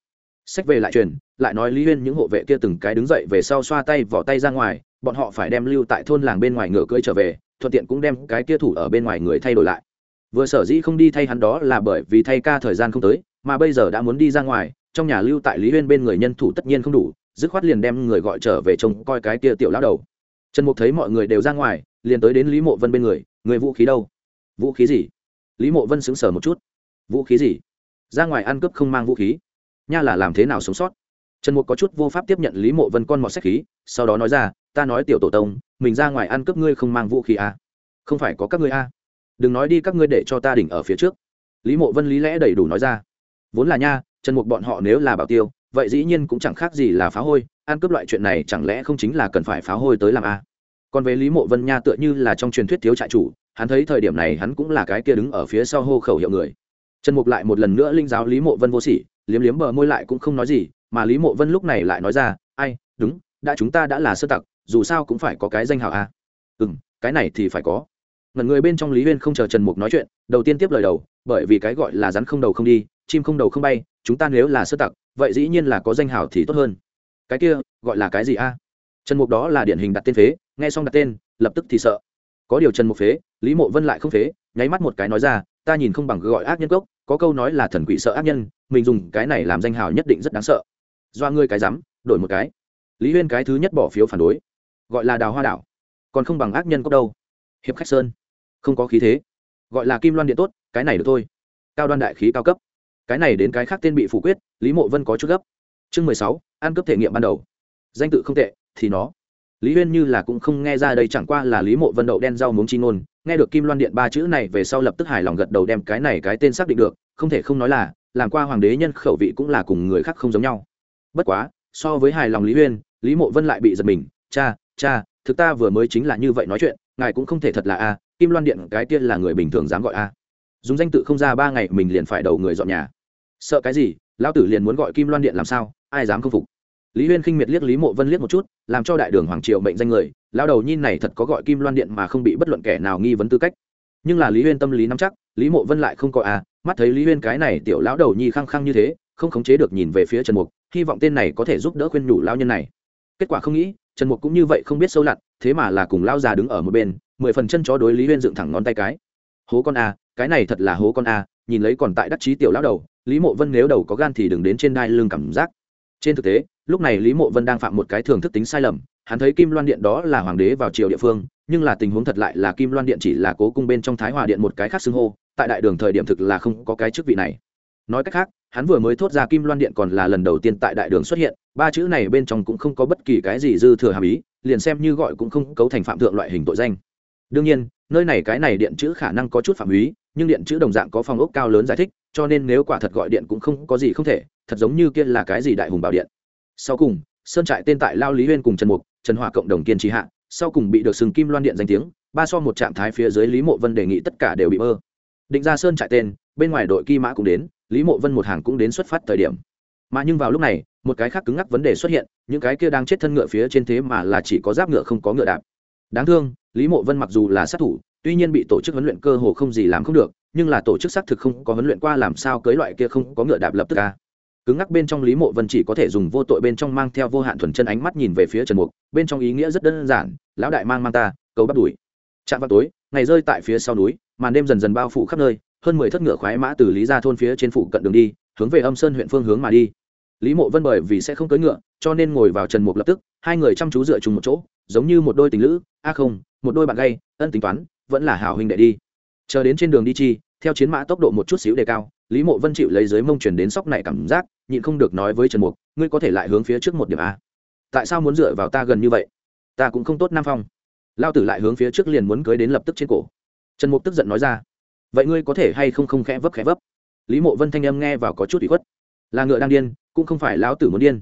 Sách về lại truyền, lại nói lý huyên những hộ vệ kia từng cái đứng dậy về sau xoa tay vỏ tay ra ngoài, bọn họ phải đem lưu tại thôn làng bên ngoài ngựa cưỡi trở về, thuận tiện cũng đem cái kia thủ ở bên ngoài người thay đổi lại vừa sở dĩ không đi thay hắn đó là bởi vì thay ca thời gian không tới, mà bây giờ đã muốn đi ra ngoài, trong nhà lưu tại lý huyên bên người nhân thủ tất nhiên không đủ, dứt khoát liền đem người gọi trở về trông coi cái kia tiểu lão đầu. Trần mục thấy mọi người đều ra ngoài, liền tới đến lý mộ vân bên người người vũ khí đâu? Vũ khí gì? Lý mộ vân xứng sở một chút. Vũ khí gì? Ra ngoài ăn cướp không mang vũ khí. Nha là làm thế nào sống sót? Trần mục có chút vô pháp tiếp nhận lý mộ vân con mọt sách khí, sau đó nói ra, ta nói tiểu tổ tông, mình ra ngoài ăn cướp ngươi không mang vũ khí à. không phải có các ngươi à đừng nói đi các ngươi để cho ta đỉnh ở phía trước lý mộ vân lý lẽ đầy đủ nói ra vốn là nha, trần mục bọn họ nếu là bảo tiêu, vậy dĩ nhiên cũng chẳng khác gì là phá hôi, ăn cướp loại chuyện này chẳng lẽ không chính là cần phải phá hôi tới làm a à? còn về lý mộ vân nha tựa như là trong truyền thuyết thiếu trại chủ, hắn thấy thời điểm này hắn cũng là cái kia đứng ở phía sau hô khẩu hiệu người trần mục lại một lần nữa linh giáo lý mộ vân vô sỉ, liếm liếm bờ môi lại cũng không nói gì, mà lý mộ vân lúc này lại nói ra, ai, đúng, đã chúng ta đã là sơ tặc, dù sao cũng phải có cái danh hào a à? ừ cái này thì phải có ngẩn người bên trong lý huyên không chờ trần mục nói chuyện đầu tiên tiếp lời đầu bởi vì cái gọi là rắn không đầu không đi chim không đầu không bay chúng ta nếu là sơ tặc vậy dĩ nhiên là có danh hào thì tốt hơn. Cái kia gọi là cái gì a? À? trần mục đó là điển hình đặt tên phế nghe xong đặt tên lập tức thì sợ. Có điều trần mục phế lý mộ vân lại không phế nháy mắt một cái nói ra ta nhìn không bằng gọi ác nhân cốc có câu nói là thần quỷ sợ ác nhân mình dùng cái này làm danh hào nhất định rất đáng sợ. Do ngươi cái dám, đổi một cái. Lý huyên cái thứ nhất bỏ phiếu phản đối. Gọi là đào hoa đảo. Còn không bằng ác nhân cốc đâu. Hiệp khách sơn không có khí thế. Gọi là kim loan điện tốt, cái này được thôi. Cao đoan đại khí cao cấp. Cái này đến cái khác tên bị phủ quyết, lý mộ vân có chút gấp. Chương mười sáu, ăn cướp thể nghiệm ban đầu. Danh tự không tệ, thì nó. Lý huyên như là cũng không nghe ra đây, chẳng qua là lý mộ vân đậu đen rau muống chi ngôn. Nghe được kim loan điện ba chữ này về sau lập tức hài lòng gật đầu đem cái này cái tên xác định được. Không thể không nói là, làm qua hoàng đế nhân khẩu vị cũng là cùng người khác không giống nhau. Bất quá, so với hài lòng lý huyên, lý mộ vân lại bị giật mình. Cha cha, thực ta vừa mới chính là như vậy nói chuyện, ngài cũng không thể thật là a kim loan điện cái kia là người bình thường dám gọi a. Dùng danh tự không ra ba ngày mình liền phải đầu người dọn nhà. Sợ cái gì? Lão tử liền muốn gọi kim loan điện làm sao? Ai dám không phục? Lý huyên khinh miệt liếc lý mộ vân liếc một chút, làm cho đại đường hoàng triều mệnh danh người. Lao đầu nhìn này thật có gọi kim loan điện mà không bị bất luận kẻ nào nghi vấn tư cách. Nhưng là lý huyên tâm lý nắm chắc, lý mộ vân lại không có à mắt thấy lý huyên cái này tiểu lão đầu nhi khăng khăng như thế, không khống chế được nhìn về phía trần mục, hy vọng tên này có thể giúp đỡ khuyên nhủ lao nhân này. Kết quả không nghĩ, trần mục cũng như vậy không biết sâu lặn, thế mà là cùng lao già đứng ở một bên mười phần chân chó đối lý huyên dựng thẳng ngón tay cái. Hố con a, cái này thật là hố con a, nhìn lấy còn tại đắc chí tiểu lão đầu, lý mộ vân nếu đầu có gan thì đừng đến trên đai lưng cảm giác. Trên thực tế, lúc này lý mộ vân đang phạm một cái thường thức tính sai lầm, hắn thấy kim loan điện đó là hoàng đế vào triều địa phương, nhưng là tình huống thật lại là kim loan điện chỉ là cố cung bên trong thái hòa điện một cái khác xưng hô, tại đại đường thời điểm thực là không có cái chức vị này. Nói cách khác, hắn vừa mới thốt ra kim loan điện còn là lần đầu tiên tại đại đường xuất hiện, ba chữ này bên trong cũng không có bất kỳ cái gì dư thừa hàm ý, liền xem như gọi cũng không cấu thành phạm thượng loại hình tội danh đương nhiên, nơi này cái này điện chữ khả năng có chút phạm ý nhưng điện chữ đồng dạng có phong ốc cao lớn giải thích, cho nên nếu quả thật gọi điện cũng không có gì không thể, thật giống như kia là cái gì đại hùng bảo điện. Sau cùng, sơn trại tên tại lao lý huyên cùng trần mục, trần hòa cộng đồng kiên trì hạ, sau cùng bị được sừng kim loan điện danh tiếng, ba so một trạng thái phía dưới lý mộ vân đề nghị tất cả đều bị mơ. Định ra sơn trại tên, bên ngoài đội kỳ mã cũng đến, lý mộ vân một hàng cũng đến xuất phát thời điểm. Mà nhưng vào lúc này, một cái khác cứng ngắc vấn đề xuất hiện, những cái kia đang chết thân ngựa phía trên thế mà là chỉ có giáp ngựa không có ngựa đạp đáng thương, lý mộ vân mặc dù là sát thủ, tuy nhiên bị tổ chức huấn luyện cơ hồ không gì làm không được, nhưng là tổ chức xác thực không có huấn luyện qua làm sao cưới loại kia không có ngựa đạp lập tức ca cứng ngắc bên trong lý mộ vân chỉ có thể dùng vô tội bên trong mang theo vô hạn thuần chân ánh mắt nhìn về phía trần mục, bên trong ý nghĩa rất đơn giản, lão đại mang mang ta, cầu bắt đuổi. Chạm vào tối, ngày rơi tại phía sau núi, màn đêm dần dần bao phủ khắp nơi, hơn mười thất ngựa khoái mã từ lý ra thôn phía trên phủ cận đường đi, hướng về âm sơn huyện phương hướng mà đi. Lý mộ vân bởi vì sẽ không cưỡi ngựa, cho nên ngồi vào trần mục lập tức, hai người chăm chú dựa chung một chỗ giống như một đôi tình lữ, a không, một đôi bạn gay, ân tính toán, vẫn là hảo huynh đệ đi. Chờ đến trên đường đi chi, theo chiến mã tốc độ một chút xíu đề cao, lý mộ vân chịu lấy dưới mông chuyển đến sóc này cảm giác, nhịn không được nói với trần mục, ngươi có thể lại hướng phía trước một điểm a? Tại sao muốn dựa vào ta gần như vậy? Ta cũng không tốt nam phong. Lao tử lại hướng phía trước liền muốn cưới đến lập tức trên cổ. Trần mục tức giận nói ra, vậy ngươi có thể hay không không khẽ vấp khẽ vấp? Lý mộ vân thanh âm nghe vào có chút bị khuất, là ngựa đang điên, cũng không phải lão tử muốn điên.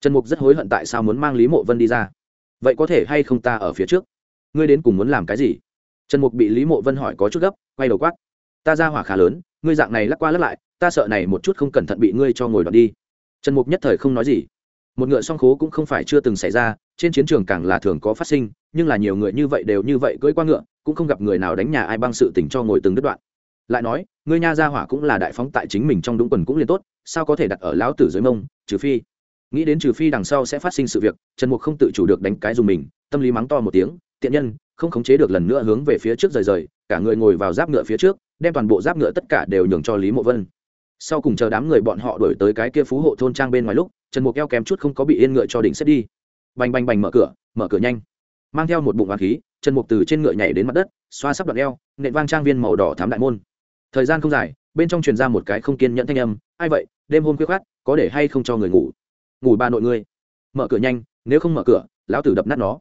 Trần mục rất hối hận tại sao muốn mang lý mộ vân đi ra vậy có thể hay không ta ở phía trước? Ngươi đến cùng muốn làm cái gì? Trần mục bị lý mộ vân hỏi có chút gấp, quay đầu quát. Ta ra hỏa khá lớn, ngươi dạng này lắc qua lắc lại, ta sợ này một chút không cẩn thận bị ngươi cho ngồi đoạn đi. Trần mục nhất thời không nói gì. Một ngựa song khố cũng không phải chưa từng xảy ra, trên chiến trường càng là thường có phát sinh, nhưng là nhiều người như vậy đều như vậy cưỡi qua ngựa, cũng không gặp người nào đánh nhà ai băng sự tình cho ngồi từng đứt đoạn. Lại nói, ngươi nha gia hỏa cũng là đại phóng tại chính mình trong đúng quần cũng liền tốt, sao có thể đặt ở lão tử dưới mông, trừ phi nghĩ đến trừ phi đằng sau sẽ phát sinh sự việc, trần mục không tự chủ được đánh cái dùng mình, tâm lý mắng to một tiếng, tiện nhân, không khống chế được lần nữa hướng về phía trước rời rời, cả người ngồi vào giáp ngựa phía trước, đem toàn bộ giáp ngựa tất cả đều nhường cho lý mộ vân. Sau cùng chờ đám người bọn họ đổi tới cái kia phú hộ thôn trang bên ngoài lúc, trần mục eo kém chút không có bị yên ngựa cho đỉnh xếp đi. Bành bành bành mở cửa mở cửa nhanh. Mang theo một bụng hoàng khí, trần mục từ trên ngựa nhảy đến mặt đất, xoa sắp đoạn eo, nện vang trang viên màu đỏ thám đại môn. Thời gian không dài, bên trong truyền ra một cái không kiên nhẫn thanh âm, ai vậy, đêm hôm khuya khát có để hay không cho người ngủ? Ngủ ba nội ngươi. Mở cửa nhanh, nếu không mở cửa, lão tử đập nát nó.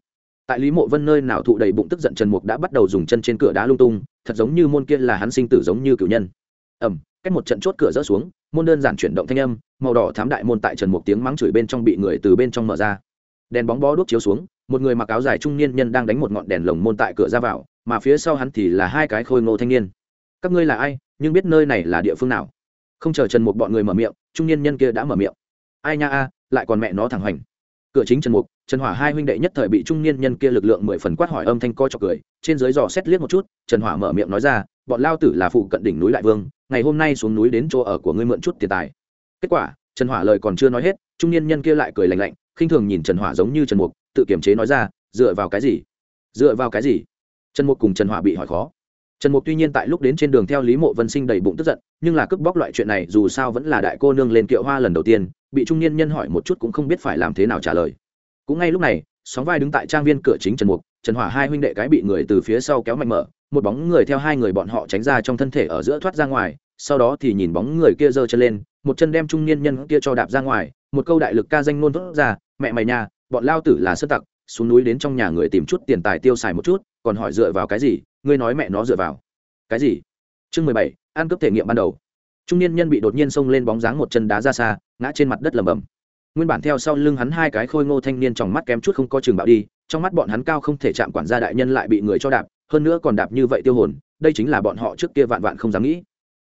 Tại lý mộ vân nơi nào thụ đầy bụng tức giận trần mục đã bắt đầu dùng chân trên cửa đá lung tung, thật giống như môn kia là hắn sinh tử giống như cử nhân. Ẩm cách một trận chốt cửa rỡ xuống, môn đơn giản chuyển động thanh âm, màu đỏ thám đại môn tại trần mục tiếng mắng chửi bên trong bị người từ bên trong mở ra. Đèn bóng bó đuốc chiếu xuống, một người mặc áo dài trung niên nhân đang đánh một ngọn đèn lồng môn tại cửa ra vào, mà phía sau hắn thì là hai cái khôi ngô thanh niên. Các ngươi là ai, nhưng biết nơi này là địa phương nào? Không chờ trần mục bọn người mở miệng, trung niên nhân kia đã mở miệng. Ai nha a lại còn mẹ nó thẳng hoành. Cửa chính trần mục, trần hỏa hai huynh đệ nhất thời bị trung niên nhân kia lực lượng mười phần quát hỏi âm thanh co cho cười, trên dưới dò xét liếc một chút, trần hỏa mở miệng nói ra, bọn lao tử là phụ cận đỉnh núi đại vương, ngày hôm nay xuống núi đến chỗ ở của ngươi mượn chút tiền tài. Kết quả, trần hỏa lời còn chưa nói hết, trung niên nhân kia lại cười lạnh lạnh, khinh thường nhìn trần hỏa giống như trần mục, tự kiềm chế nói ra, dựa vào cái gì? Dựa vào cái gì? Trần mục cùng trần hỏa bị hỏi khó trần mục tuy nhiên tại lúc đến trên đường theo lý mộ vân sinh đầy bụng tức giận, nhưng là cướp bóc loại chuyện này dù sao vẫn là đại cô nương lên kiệu hoa lần đầu tiên, bị trung niên nhân hỏi một chút cũng không biết phải làm thế nào trả lời. Cũng ngay lúc này, sóng vai đứng tại trang viên cửa chính trần mục, trần hỏa hai huynh đệ cái bị người từ phía sau kéo mạnh mở, một bóng người theo hai người bọn họ tránh ra trong thân thể ở giữa thoát ra ngoài, sau đó thì nhìn bóng người kia giơ chân lên, một chân đem trung niên nhân kia cho đạp ra ngoài, một câu đại lực ca danh nôn thốt ra, mẹ mày nhà bọn lao tử là sơ tặc, xuống núi đến trong nhà người tìm chút tiền tài tiêu xài một chút còn hỏi dựa vào cái gì, ngươi nói mẹ nó dựa vào. Cái gì? Chương mười bảy, ăn cướp thể nghiệm ban đầu. Trung niên nhân bị đột nhiên xông lên bóng dáng một chân đá ra xa, ngã trên mặt đất lầm bầm nguyên bản theo sau lưng hắn hai cái khôi ngô thanh niên trong mắt kém chút không có trường bạo đi, trong mắt bọn hắn cao không thể chạm quản gia đại nhân lại bị người cho đạp, hơn nữa còn đạp như vậy tiêu hồn, đây chính là bọn họ trước kia vạn vạn không dám nghĩ.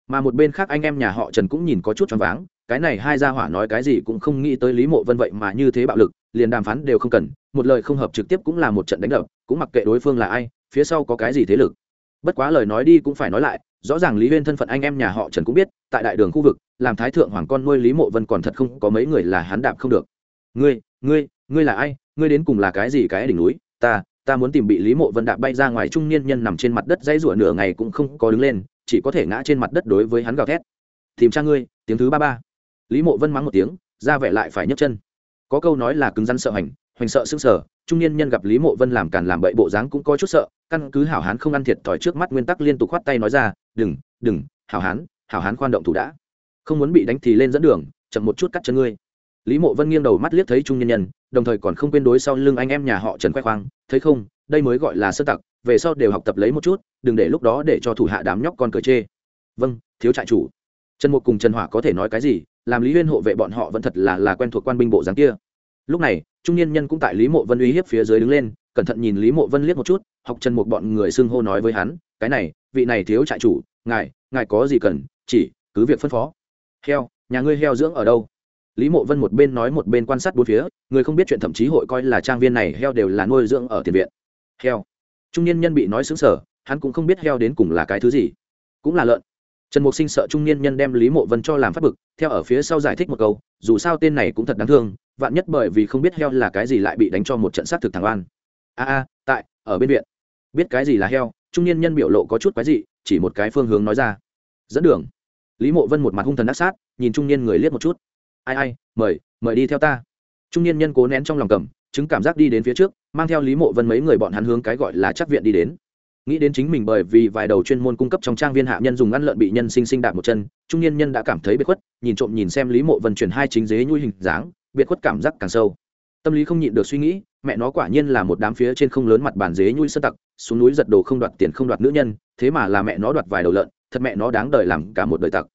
Mà một bên khác anh em nhà họ trần cũng nhìn có chút choáng váng, cái này hai gia hỏa nói cái gì cũng không nghĩ tới lý mộ vân vậy mà như thế bạo lực, liền đàm phán đều không cần, một lời không hợp trực tiếp cũng là một trận đánh đập cũng mặc kệ đối phương là ai, phía sau có cái gì thế lực. Bất quá lời nói đi cũng phải nói lại, rõ ràng lý huyên thân phận anh em nhà họ trần cũng biết, tại đại đường khu vực, làm thái thượng hoàng con nuôi lý mộ vân còn thật không có mấy người là hắn đạp không được. Ngươi ngươi ngươi là ai? Ngươi đến cùng là cái gì cái đỉnh núi? Ta ta muốn tìm bị lý mộ vân đạp bay ra ngoài trung niên nhân nằm trên mặt đất dãy rủa nửa ngày cũng không có đứng lên, chỉ có thể ngã trên mặt đất đối với hắn gào thét. Tìm cha ngươi, tiếng thứ ba ba. Lý mộ vân mắng một tiếng, ra vẻ lại phải nhấc chân. Có câu nói là cứng rắn sợ hành hoành sợ sững sờ, trung niên nhân gặp lý mộ vân làm càn làm bậy bộ dáng cũng có chút sợ căn cứ hảo hán không ăn thiệt thòi trước mắt nguyên tắc liên tục khoát tay nói ra đừng đừng hảo hán hảo hán khoan động thủ đã. Không muốn bị đánh thì lên dẫn đường chậm một chút cắt chân ngươi. Lý mộ vân nghiêng đầu mắt liếc thấy trung nhân nhân đồng thời còn không quên đối sau lưng anh em nhà họ trần khoe khoang thấy không đây mới gọi là sơ tặc về sau đều học tập lấy một chút đừng để lúc đó để cho thủ hạ đám nhóc con cờ chê. Vâng thiếu trại chủ. Trần mục cùng trần hỏa có thể nói cái gì làm lý huyên hộ vệ bọn họ vẫn thật là là quen thuộc quan binh bộ dáng kia. Lúc này trung niên nhân cũng tại lý mộ vân uy hiếp phía dưới đứng lên, cẩn thận nhìn lý mộ vân liếc một chút, học trần một bọn người xưng hô nói với hắn, cái này, vị này thiếu trại chủ, ngài ngài có gì cần, chỉ, cứ việc phân phó. Heo, nhà ngươi heo dưỡng ở đâu? Lý mộ vân một bên nói một bên quan sát bốn phía, người không biết chuyện thậm chí hội coi là trang viên này heo đều là nuôi dưỡng ở tiền viện. Heo. Trung niên nhân bị nói xứng sở hắn cũng không biết heo đến cùng là cái thứ gì. Cũng là lợn. Trần mục sinh sợ trung niên nhân đem lý mộ vân cho làm phát bực, theo ở phía sau giải thích một câu, dù sao tên này cũng thật đáng thương vạn nhất bởi vì không biết heo là cái gì lại bị đánh cho một trận sát thực thằng oan. A a, tại, ở bên viện. Biết cái gì là heo, trung niên nhân biểu lộ có chút quái dị, chỉ một cái phương hướng nói ra. Dẫn đường. Lý mộ vân một mặt hung thần ác sát, nhìn trung niên người liếc một chút. Ai ai, mời mời đi theo ta. Trung niên nhân cố nén trong lòng cầm, chứng cảm giác đi đến phía trước, mang theo lý mộ vân mấy người bọn hắn hướng cái gọi là chắc viện đi đến. Nghĩ đến chính mình bởi vì vài đầu chuyên môn cung cấp trong trang viên hạ nhân dùng ăn lợn bị nhân sinh sinh đạp một chân, trung niên nhân đã cảm thấy biệt khuất, nhìn trộm nhìn xem lý mộ vân chuyển hai chính dế nhui hình dáng biệt khuất cảm giác càng sâu. Tâm lý không nhịn được suy nghĩ, mẹ nó quả nhiên là một đám phía trên không lớn mặt bàn dế nhui sơ tặc, xuống núi giật đồ không đoạt tiền không đoạt nữ nhân, thế mà là mẹ nó đoạt vài đầu lợn, thật mẹ nó đáng đời làm cả một đời tặc.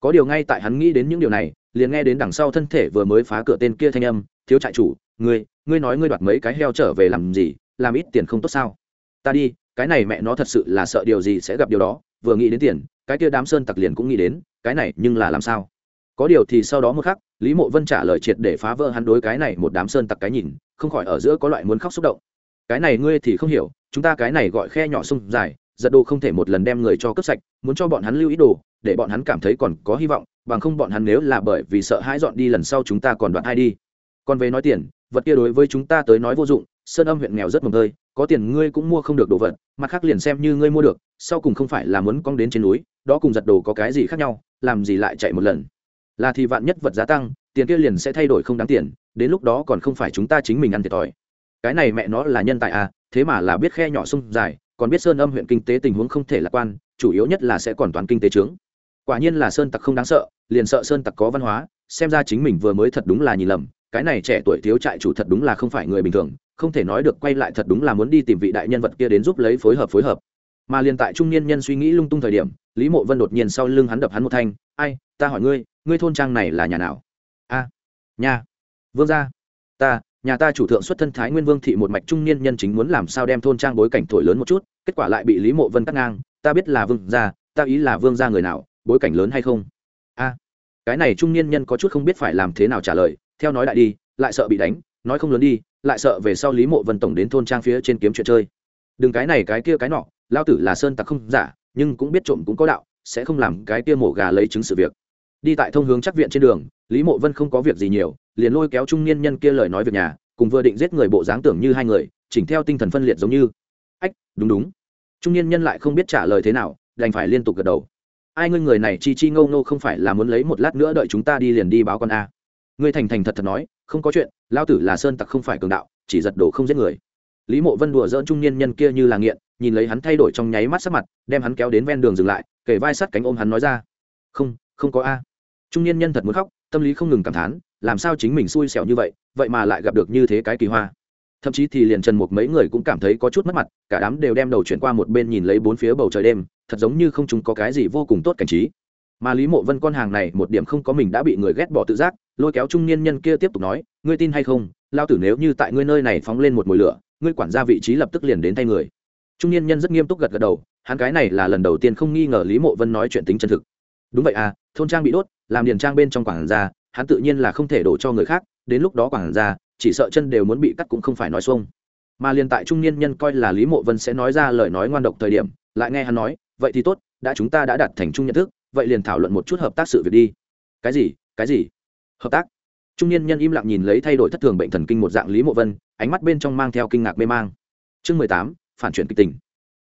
Có điều ngay tại hắn nghĩ đến những điều này, liền nghe đến đằng sau thân thể vừa mới phá cửa tên kia thanh âm, thiếu trại chủ, ngươi ngươi nói ngươi đoạt mấy cái heo trở về làm gì, làm ít tiền không tốt sao? Ta đi, cái này mẹ nó thật sự là sợ điều gì sẽ gặp điều đó, vừa nghĩ đến tiền, cái kia đám sơn tặc liền cũng nghĩ đến, cái này nhưng là làm sao? Có điều thì sau đó một khắc, lý mộ vân trả lời triệt để phá vỡ hắn đối cái này một đám sơn tặc cái nhìn, không khỏi ở giữa có loại muốn khóc xúc động. Cái này ngươi thì không hiểu, chúng ta cái này gọi khe nhỏ sông dài, giật đồ không thể một lần đem người cho cướp sạch, muốn cho bọn hắn lưu ý đồ, để bọn hắn cảm thấy còn có hy vọng, bằng không bọn hắn nếu là bởi vì sợ hãi dọn đi lần sau chúng ta còn đoạn ai đi. Còn về nói tiền, vật kia đối với chúng ta tới nói vô dụng, sơn âm huyện nghèo rất mồm hơi có tiền ngươi cũng mua không được đồ vật, mặt khác liền xem như ngươi mua được, sau cùng không phải là muốn cong đến trên núi, đó cùng giật đồ có cái gì khác nhau, làm gì lại chạy một lần là thì vạn nhất vật giá tăng, tiền kia liền sẽ thay đổi không đáng tiền, đến lúc đó còn không phải chúng ta chính mình ăn thiệt thòi. Cái này mẹ nó là nhân tài à thế mà là biết khe nhỏ sông dài, còn biết sơn âm huyện kinh tế tình huống không thể lạc quan, chủ yếu nhất là sẽ còn toán kinh tế trướng quả nhiên là sơn tặc không đáng sợ, liền sợ sơn tặc có văn hóa, xem ra chính mình vừa mới thật đúng là nhìn lầm, cái này trẻ tuổi thiếu trại chủ thật đúng là không phải người bình thường, không thể nói được quay lại thật đúng là muốn đi tìm vị đại nhân vật kia đến giúp lấy phối hợp phối hợp. Mà liền tại trung niên nhân suy nghĩ lung tung thời điểm, lý mộ vân đột nhiên sau lưng hắn đập hắn một thanh, ai, ta hỏi ngươi ngươi thôn trang này là nhà nào? A, nhà. Vương gia. Ta, nhà ta chủ thượng xuất thân thái nguyên vương thị một mạch trung niên nhân chính muốn làm sao đem thôn trang bối cảnh thổi lớn một chút, kết quả lại bị lý mộ vân cắt ngang. Ta biết là vương gia, ta ý là vương gia người nào, bối cảnh lớn hay không? A, cái này trung niên nhân có chút không biết phải làm thế nào trả lời. Theo nói đại đi, lại sợ bị đánh, nói không lớn đi, lại sợ về sau lý mộ vân tổng đến thôn trang phía trên kiếm chuyện chơi. Đừng cái này, cái kia, cái nọ lao tử là sơn tặc không giả, nhưng cũng biết trộm cũng có đạo, sẽ không làm cái kia mổ gà lấy chứng sự việc đi tại thông hướng chắc viện trên đường, lý mộ vân không có việc gì nhiều, liền lôi kéo trung niên nhân kia lời nói việc nhà, cùng vừa định giết người bộ dáng tưởng như hai người, chỉnh theo tinh thần phân liệt giống như. Ách, đúng đúng. Trung niên nhân lại không biết trả lời thế nào, đành phải liên tục gật đầu. Ai ngươi người này chi chi ngâu ngô không phải là muốn lấy một lát nữa đợi chúng ta đi liền đi báo con a? Ngươi thành thành thật thật nói, không có chuyện lao tử là sơn tặc không phải cường đạo, chỉ giật đổ không giết người. Lý mộ vân đùa dỡn trung niên nhân kia như là nghiện, nhìn lấy hắn thay đổi trong nháy mắt sắc mặt, đem hắn kéo đến ven đường dừng lại kể vai sắt cánh ôm hắn nói ra. Không không có a trung niên nhân thật muốn khóc, tâm lý không ngừng cảm thán, làm sao chính mình xui xẻo như vậy vậy mà lại gặp được như thế cái kỳ hoa. Thậm chí thì liền trần một mấy người cũng cảm thấy có chút mất mặt, cả đám đều đem đầu chuyển qua một bên nhìn lấy bốn phía bầu trời đêm, thật giống như không chúng có cái gì vô cùng tốt cảnh trí. Mà lý mộ vân con hàng này một điểm không có mình đã bị người ghét bỏ tự giác, lôi kéo trung niên nhân kia tiếp tục nói, ngươi tin hay không lao tử nếu như tại ngươi nơi này phóng lên một mồi lửa, ngươi quản gia vị trí lập tức liền đến thay người. Trung niên nhân rất nghiêm túc gật gật đầu, hắn cái này là lần đầu tiên không nghi ngờ lý mộ vân nói chuyện tính chân thực. Đúng vậy à thôn trang bị đốt làm điền trang bên trong quản gia, hắn tự nhiên là không thể đổ cho người khác, đến lúc đó quản gia, chỉ sợ chân đều muốn bị cắt cũng không phải nói xuông. Mà liền tại trung niên nhân coi là lý mộ vân sẽ nói ra lời nói ngoan độc thời điểm, lại nghe hắn nói, vậy thì tốt, đã chúng ta đã đạt thành chung nhận thức, vậy liền thảo luận một chút hợp tác sự việc đi. Cái gì? Cái gì? Hợp tác. Trung niên nhân im lặng nhìn lấy thay đổi thất thường bệnh thần kinh một dạng lý mộ vân, ánh mắt bên trong mang theo kinh ngạc mê mang. Chương mười tám, phản chuyển kịch tình.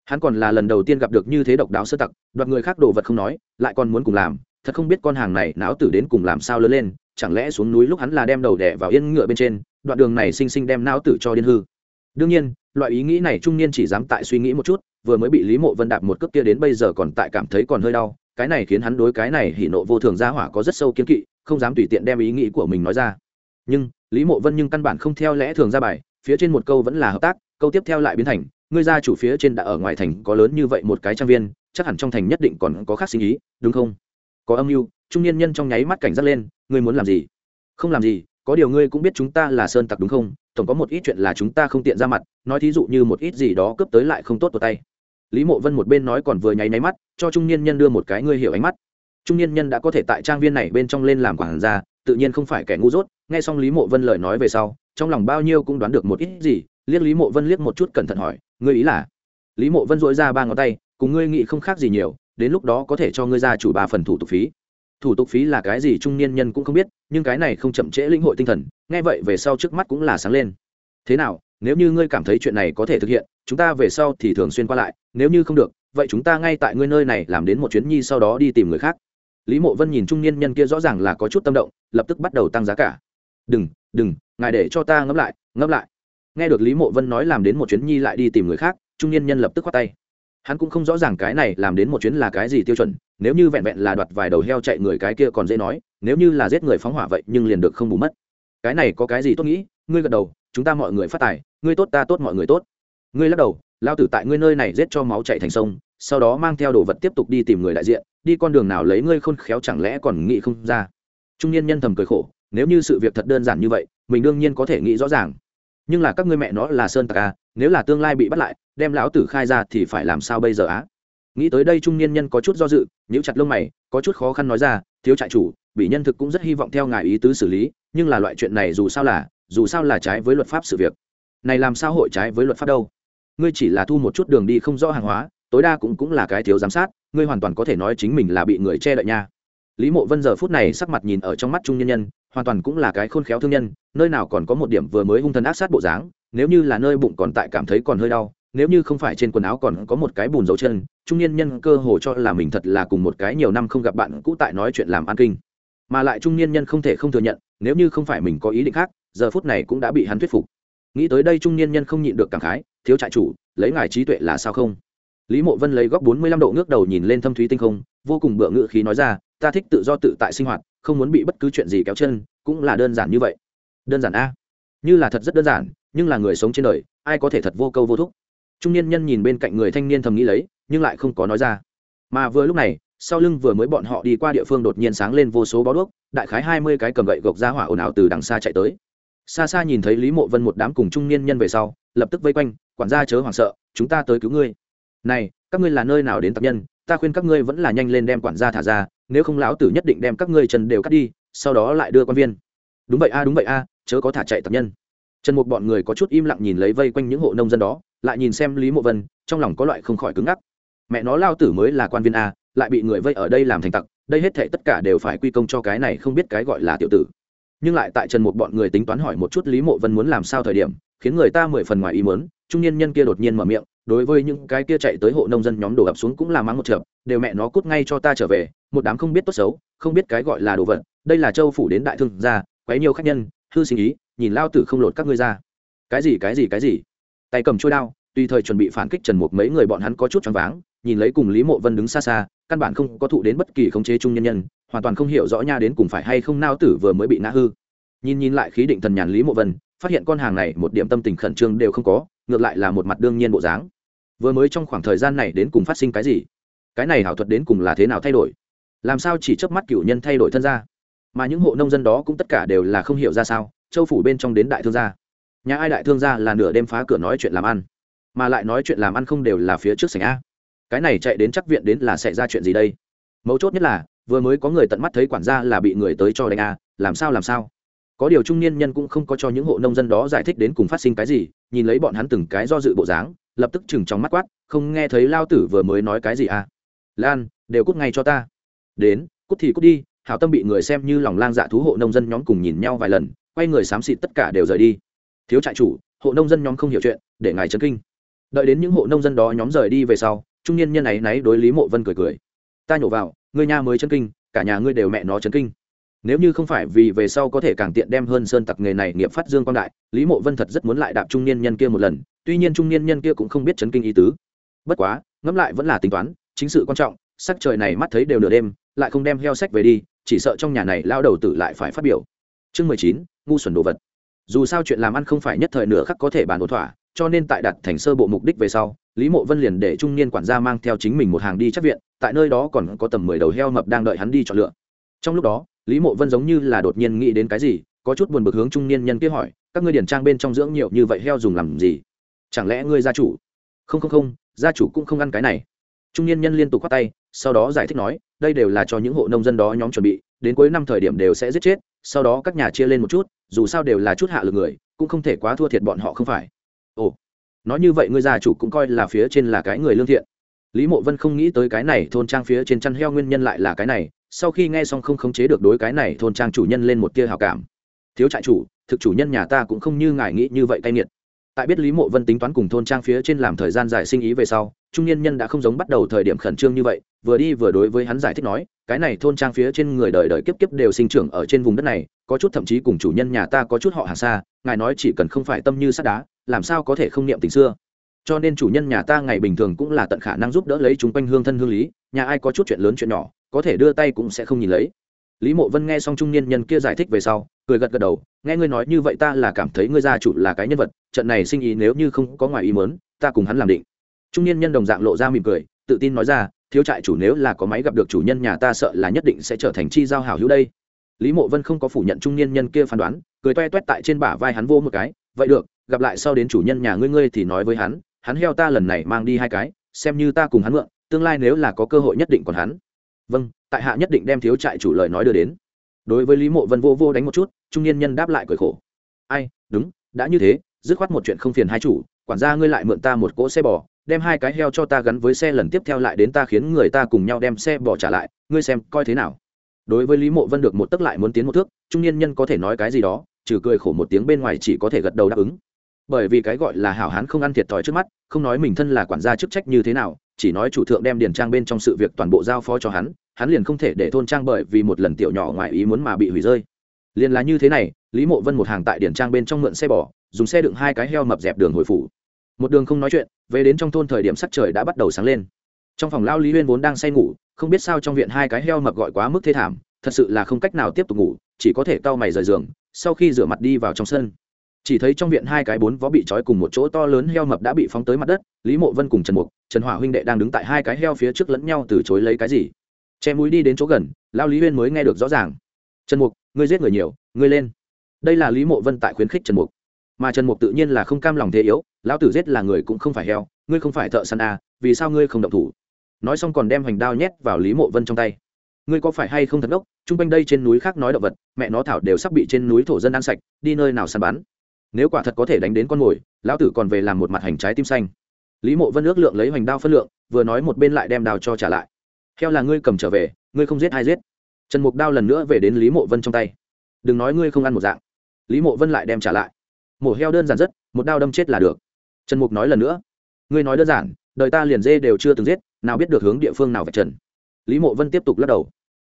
Hắn còn là lần đầu tiên gặp được như thế độc đáo sơ tặc, đoạt người khác đồ vật không nói, lại còn muốn cùng làm thật không biết con hàng này não tử đến cùng làm sao lớn lên, chẳng lẽ xuống núi lúc hắn là đem đầu đẻ vào yên ngựa bên trên, đoạn đường này sinh sinh đem não tử cho điên hư. Đương nhiên, loại ý nghĩ này trung niên chỉ dám tại suy nghĩ một chút, vừa mới bị lý mộ vân đạp một cước kia đến bây giờ còn tại cảm thấy còn hơi đau, cái này khiến hắn đối cái này hỉ nộ vô thường ra hỏa có rất sâu kiến kỵ, không dám tùy tiện đem ý nghĩ của mình nói ra. Nhưng, lý mộ vân nhưng căn bản không theo lẽ thường ra bài, phía trên một câu vẫn là hợp tác, câu tiếp theo lại biến thành, ngươi gia chủ phía trên đã ở ngoài thành có lớn như vậy một cái trang viên, chắc hẳn trong thành nhất định còn có khác sinh ý, đúng không? Có âm mưu, trung niên nhân trong nháy mắt cảnh giác lên, ngươi muốn làm gì? Không làm gì, có điều ngươi cũng biết chúng ta là sơn tặc đúng không? Tổng có một ít chuyện là chúng ta không tiện ra mặt, nói thí dụ như một ít gì đó cướp tới lại không tốt vào tay. Lý mộ vân một bên nói còn vừa nháy nháy mắt, cho trung niên nhân đưa một cái ngươi hiểu ánh mắt. Trung niên nhân đã có thể tại trang viên này bên trong lên làm quản gia, tự nhiên không phải kẻ ngu dốt, nghe xong lý mộ vân lời nói về sau, trong lòng bao nhiêu cũng đoán được một ít gì, liếc lý mộ vân liếc một chút cẩn thận hỏi, ngươi ý là? Lý mộ vân dội ra ba ngón tay, cùng ngươi nghĩ không khác gì nhiều đến lúc đó có thể cho ngươi ra chủ ba phần thủ tục phí. Thủ tục phí là cái gì trung niên nhân cũng không biết, nhưng cái này không chậm trễ linh hội tinh thần, nghe vậy về sau trước mắt cũng là sáng lên. Thế nào, nếu như ngươi cảm thấy chuyện này có thể thực hiện, chúng ta về sau thì thường xuyên qua lại, nếu như không được, vậy chúng ta ngay tại ngươi nơi này làm đến một chuyến nhi sau đó đi tìm người khác. Lý mộ vân nhìn trung niên nhân kia rõ ràng là có chút tâm động, lập tức bắt đầu tăng giá cả. Đừng đừng, ngài để cho ta ngẫm lại ngẫm lại. Nghe được lý mộ vân nói làm đến một chuyến nhi lại đi tìm người khác, trung niên nhân lập tức khoát tay hắn cũng không rõ ràng cái này làm đến một chuyến là cái gì tiêu chuẩn, nếu như vẹn vẹn là đoạt vài đầu heo chạy người cái kia còn dễ nói, nếu như là giết người phóng hỏa vậy nhưng liền được không bù mất. Cái này có cái gì tốt nghĩ, ngươi gật đầu, chúng ta mọi người phát tài, ngươi tốt ta tốt mọi người tốt. Ngươi lắc đầu, lao tử tại ngươi nơi này giết cho máu chạy thành sông, sau đó mang theo đồ vật tiếp tục đi tìm người đại diện, đi con đường nào lấy ngươi khôn khéo chẳng lẽ còn nghĩ không ra. Trung niên nhân thầm cười khổ, nếu như sự việc thật đơn giản như vậy, mình đương nhiên có thể nghĩ rõ ràng. Nhưng là các ngươi mẹ nó là sơn tặc à nếu là tương lai bị bắt lại đem lão tử khai ra thì phải làm sao bây giờ á? Nghĩ tới đây trung niên nhân có chút do dự nếu chặt lông mày, có chút khó khăn nói ra, thiếu trại chủ, bị nhân thực cũng rất hy vọng theo ngài ý tứ xử lý, nhưng là loại chuyện này dù sao là, dù sao là trái với luật pháp sự việc. Này làm sao hội trái với luật pháp đâu? Ngươi chỉ là thu một chút đường đi không rõ hàng hóa, tối đa cũng cũng là cái thiếu giám sát, ngươi hoàn toàn có thể nói chính mình là bị người che đậy nha. Lý mộ vân giờ phút này sắc mặt nhìn ở trong mắt trung nhân nhân, hoàn toàn cũng là cái khôn khéo thương nhân, nơi nào còn có một điểm vừa mới hung thần ác sát bộ dáng, nếu như là nơi bụng còn tại cảm thấy còn hơi đau nếu như không phải trên quần áo còn có một cái bùn dấu chân, trung niên nhân cơ hồ cho là mình thật là cùng một cái nhiều năm không gặp bạn cũ tại nói chuyện làm an kinh. Mà lại trung niên nhân không thể không thừa nhận, nếu như không phải mình có ý định khác, giờ phút này cũng đã bị hắn thuyết phục. Nghĩ tới đây trung niên nhân không nhịn được cảm khái, thiếu trại chủ, lấy ngài trí tuệ là sao không? Lý mộ vân lấy góc bốn mươi lăm độ ngước đầu nhìn lên thâm thúy tinh không, vô cùng bựa ngự khí nói ra, ta thích tự do tự tại sinh hoạt, không muốn bị bất cứ chuyện gì kéo chân, cũng là đơn giản như vậy. Đơn giản a? Như là thật rất đơn giản, nhưng là người sống trên đời, ai có thể thật vô câu vô thúc? Trung niên nhân nhìn bên cạnh người thanh niên thầm nghĩ lấy, nhưng lại không có nói ra. Mà vừa lúc này, sau lưng vừa mới bọn họ đi qua địa phương đột nhiên sáng lên vô số bó đuốc, đại khái hai mươi cái cầm gậy gộc ra hỏa ồn ào từ đằng xa chạy tới. Xa xa nhìn thấy lý mộ vân một đám cùng trung niên nhân về sau, lập tức vây quanh, quản gia chớ hoảng sợ, chúng ta tới cứu ngươi. Này, các ngươi là nơi nào đến tập nhân? Ta khuyên các ngươi vẫn là nhanh lên đem quản gia thả ra, nếu không lão tử nhất định đem các ngươi chân đều cắt đi, sau đó lại đưa quan viên. Đúng vậy a, đúng vậy a, chớ có thả chạy tập nhân. Trần một bọn người có chút im lặng nhìn lấy vây quanh những hộ nông dân đó lại nhìn xem lý mộ vân, trong lòng có loại không khỏi cứng ngắc. Mẹ nó lao tử mới là quan viên a, lại bị người vây ở đây làm thành tặc, đây hết thệ tất cả đều phải quy công cho cái này không biết cái gọi là tiểu tử. Nhưng lại tại trần một bọn người tính toán hỏi một chút lý mộ vân muốn làm sao thời điểm, khiến người ta mười phần ngoài ý muốn, trung niên nhân kia đột nhiên mở miệng, đối với những cái kia chạy tới hộ nông dân nhóm đổ ập xuống cũng là mắng một chợp đều mẹ nó cút ngay cho ta trở về, một đám không biết tốt xấu, không biết cái gọi là đồ vật, đây là châu phủ đến đại thương gia, quấy nhiều khách nhân, hư sinh ý, nhìn lao tử không lột các ngươi ra. Cái gì cái gì cái gì? Tay cầm chuôi đao, tùy thời chuẩn bị phản kích trần mục mấy người bọn hắn có chút choáng váng, nhìn lấy cùng lý mộ vân đứng xa xa, căn bản không có thụ đến bất kỳ khống chế chung nhân nhân, hoàn toàn không hiểu rõ nha đến cùng phải hay không nao tử vừa mới bị nã hư. Nhìn nhìn lại khí định thần nhàn lý mộ vân, phát hiện con hàng này một điểm tâm tình khẩn trương đều không có, ngược lại là một mặt đương nhiên bộ dáng. Vừa mới trong khoảng thời gian này đến cùng phát sinh cái gì? Cái này hảo thuật đến cùng là thế nào thay đổi? Làm sao chỉ chớp mắt cựu nhân thay đổi thân ra mà những hộ nông dân đó cũng tất cả đều là không hiểu ra sao, châu phủ bên trong đến đại thương gia nhà ai đại thương gia là nửa đêm phá cửa nói chuyện làm ăn, mà lại nói chuyện làm ăn không đều là phía trước sảnh a. Cái này chạy đến chắc viện đến là sẽ ra chuyện gì đây? Mấu chốt nhất là, vừa mới có người tận mắt thấy quản gia là bị người tới cho đánh a, làm sao làm sao? Có điều trung niên nhân cũng không có cho những hộ nông dân đó giải thích đến cùng phát sinh cái gì, nhìn lấy bọn hắn từng cái do dự bộ dáng, lập tức chừng trong mắt quát, không nghe thấy lao tử vừa mới nói cái gì à lan, đều cút ngay cho ta. Đến, cút thì cút đi, hảo tâm bị người xem như lòng lang dạ thú hộ nông dân nhóm cùng nhìn nhau vài lần, quay người xám xịt tất cả đều rời đi thiếu trại chủ, hộ nông dân nhóm không hiểu chuyện, để ngài chấn kinh. Đợi đến những hộ nông dân đó nhóm rời đi về sau, trung niên nhân ấy náy đối lý mộ vân cười cười. Ta nhổ vào, người nhà mới chấn kinh, cả nhà ngươi đều mẹ nó chấn kinh. Nếu như không phải vì về sau có thể càng tiện đem hơn sơn tặc nghề này nghiệp phát dương quan đại, lý mộ vân thật rất muốn lại đạp trung niên nhân kia một lần, tuy nhiên trung niên nhân kia cũng không biết chấn kinh ý tứ. Bất quá, ngẫm lại vẫn là tính toán, chính sự quan trọng, sắc trời này mắt thấy đều nửa đêm, lại không đem heo sách về đi, chỉ sợ trong nhà này lao đầu tử lại phải phát biểu. Chương mười chín, ngu xuẩn đồ vật dù sao chuyện làm ăn không phải nhất thời nửa khắc có thể bàn ổn thỏa, cho nên tại đặt thành sơ bộ mục đích về sau, lý mộ vân liền để trung niên quản gia mang theo chính mình một hàng đi chắc viện, tại nơi đó còn có tầm mười đầu heo mập đang đợi hắn đi chọn lựa. Trong lúc đó, lý mộ vân giống như là đột nhiên nghĩ đến cái gì, có chút buồn bực hướng trung niên nhân kia hỏi, các ngươi điển trang bên trong dưỡng nhiều như vậy heo dùng làm gì? Chẳng lẽ ngươi gia chủ? Không không không, gia chủ cũng không ăn cái này. Trung niên nhân liên tục khoát tay, sau đó giải thích nói, đây đều là cho những hộ nông dân đó nhóm chuẩn bị, đến cuối năm thời điểm đều sẽ giết chết, sau đó các nhà chia lên một chút dù sao đều là chút hạ lực người, cũng không thể quá thua thiệt bọn họ không phải. Ồ, nói như vậy ngươi gia chủ cũng coi là phía trên là cái người lương thiện. Lý mộ vân không nghĩ tới cái này thôn trang phía trên chăn heo nguyên nhân lại là cái này, sau khi nghe xong không khống chế được đối cái này thôn trang chủ nhân lên một tia hào cảm. Thiếu trại chủ, thực chủ nhân nhà ta cũng không như ngài nghĩ như vậy cay nghiệt. Tại biết lý mộ vân tính toán cùng thôn trang phía trên làm thời gian dài sinh ý về sau, trung niên nhân đã không giống bắt đầu thời điểm khẩn trương như vậy, vừa đi vừa đối với hắn giải thích nói cái này thôn trang phía trên người đời đời kiếp kiếp đều sinh trưởng ở trên vùng đất này, có chút thậm chí cùng chủ nhân nhà ta có chút họ hàng xa, ngài nói chỉ cần không phải tâm như sắt đá, làm sao có thể không niệm tình xưa. Cho nên chủ nhân nhà ta ngày bình thường cũng là tận khả năng giúp đỡ lấy chúng quanh hương thân hương lý, nhà ai có chút chuyện lớn chuyện nhỏ, có thể đưa tay cũng sẽ không nhìn lấy. Lý mộ vân nghe xong trung niên nhân kia giải thích về sau, cười gật gật đầu, nghe ngươi nói như vậy ta là cảm thấy ngươi gia chủ là cái nhân vật, trận này sinh ý nếu như không có ngoài ý mớn ta cùng hắn làm định. Trung niên nhân đồng dạng lộ ra mỉm cười, tự tin nói ra thiếu trại chủ nếu là có máy gặp được chủ nhân nhà ta sợ là nhất định sẽ trở thành chi giao hảo hữu đây. Lý mộ vân không có phủ nhận trung niên nhân kia phán đoán, cười toe toét tại trên bả vai hắn vô một cái, vậy được, gặp lại sau đến chủ nhân nhà ngươi ngươi thì nói với hắn hắn heo ta lần này mang đi hai cái, xem như ta cùng hắn mượn, tương lai nếu là có cơ hội nhất định còn hắn. Vâng tại hạ nhất định đem thiếu trại chủ lời nói đưa đến. Đối với lý mộ vân vô vô đánh một chút, trung niên nhân đáp lại cười khổ. Ai, đúng, đã như thế dứt khoát một chuyện không phiền hai chủ, quản gia ngươi lại mượn ta một cỗ xe bò, đem hai cái heo cho ta gắn với xe lần tiếp theo lại đến ta khiến người ta cùng nhau đem xe bò trả lại, ngươi xem coi thế nào. Đối với lý mộ vân được một tức lại muốn tiến một thước, trung niên nhân có thể nói cái gì đó, trừ cười khổ một tiếng bên ngoài chỉ có thể gật đầu đáp ứng. Bởi vì cái gọi là hảo hán không ăn thiệt thòi trước mắt, không nói mình thân là quản gia chức trách như thế nào, chỉ nói chủ thượng đem điền trang bên trong sự việc toàn bộ giao phó cho hắn hắn liền không thể để thôn trang bởi vì một lần tiểu nhỏ ngoài ý muốn mà bị hủy rơi. Liền là như thế này, lý mộ vân một hàng tại điền trang bên trong mượn xe bò dùng xe đựng hai cái heo mập dẹp đường hồi phủ. Một đường không nói chuyện, về đến trong thôn thời điểm sắc trời đã bắt đầu sáng lên. Trong phòng lao lý huyên vốn đang say ngủ, không biết sao trong viện hai cái heo mập gọi quá mức thê thảm, thật sự là không cách nào tiếp tục ngủ, chỉ có thể cau mày rời giường, sau khi rửa mặt đi vào trong sân. Chỉ thấy trong viện hai cái bốn vó bị trói cùng một chỗ to lớn heo mập đã bị phóng tới mặt đất, lý mộ vân cùng trần mục, trần hỏa huynh đệ đang đứng tại hai cái heo phía trước lẫn nhau từ chối lấy cái gì. Che mũi đi đến chỗ gần, lao lý huyên mới nghe được rõ ràng. Trần mục, ngươi giết người nhiều, ngươi lên. Đây là lý mộ vân tại khuyến khích trần mục mà trần mục tự nhiên là không cam lòng thế yếu lão tử giết là người cũng không phải heo ngươi không phải thợ săn à, vì sao ngươi không động thủ? Nói xong còn đem hoành đao nhét vào lý mộ vân trong tay. Ngươi có phải hay không thật ngốc chung quanh đây trên núi khác nói động vật mẹ nó thảo đều sắp bị trên núi thổ dân ăn sạch đi nơi nào săn bắn? Nếu quả thật có thể đánh đến con mồi lão tử còn về làm một mặt hành trái tim xanh. Lý mộ vân ước lượng lấy hoành đao phân lượng vừa nói một bên lại đem đào cho trả lại. Heo là ngươi cầm trở về ngươi không giết ai giết. Trần mục đao lần nữa về đến lý mộ vân trong tay. Đừng nói ngươi không ăn một dạng. Lý mộ vân lại đem trả lại mổ heo đơn giản rất, một đao đâm chết là được. Trần mục nói lần nữa, ngươi nói đơn giản, đời ta liền dê đều chưa từng giết, nào biết được hướng địa phương nào vạch trần. Lý mộ vân tiếp tục lắc đầu,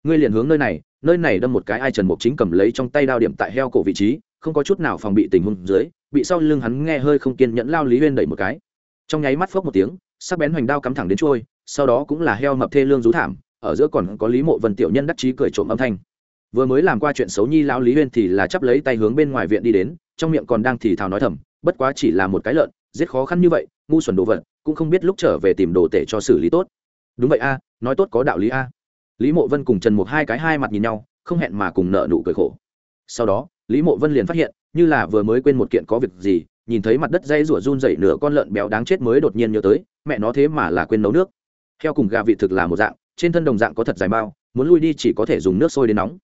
ngươi liền hướng nơi này nơi này đâm một cái ai trần mục chính cầm lấy trong tay đao điểm tại heo cổ vị trí, không có chút nào phòng bị tình huống dưới, bị sau lưng hắn nghe hơi không kiên nhẫn lao lý huyên đẩy một cái. Trong nháy mắt phốc một tiếng, sắc bén hoành đao cắm thẳng đến trôi, sau đó cũng là heo mập thê lương rú thảm, ở giữa còn có lý mộ vân tiểu nhân đắc chí cười trộm âm thanh vừa mới làm qua chuyện xấu nhi lão lý huyên thì là chắp lấy tay hướng bên ngoài viện đi đến, trong miệng còn đang thì thào nói thầm, bất quá chỉ là một cái lợn, giết khó khăn như vậy, ngu xuẩn đồ vật, cũng không biết lúc trở về tìm đồ tể cho xử lý tốt. Đúng vậy a, nói tốt có đạo lý a. Lý mộ vân cùng trần mục hai cái hai mặt nhìn nhau, không hẹn mà cùng nợ nụ cười khổ. Sau đó, lý mộ vân liền phát hiện, như là vừa mới quên một kiện có việc gì, nhìn thấy mặt đất dây rủa run dậy nửa con lợn béo đáng chết mới đột nhiên nhớ tới, mẹ nó thế mà là quên nấu nước. Heo cùng gà vị thực là một dạng, trên thân đồng dạng có thật dài bao, muốn lui đi chỉ có thể dùng nước sôi đến nóng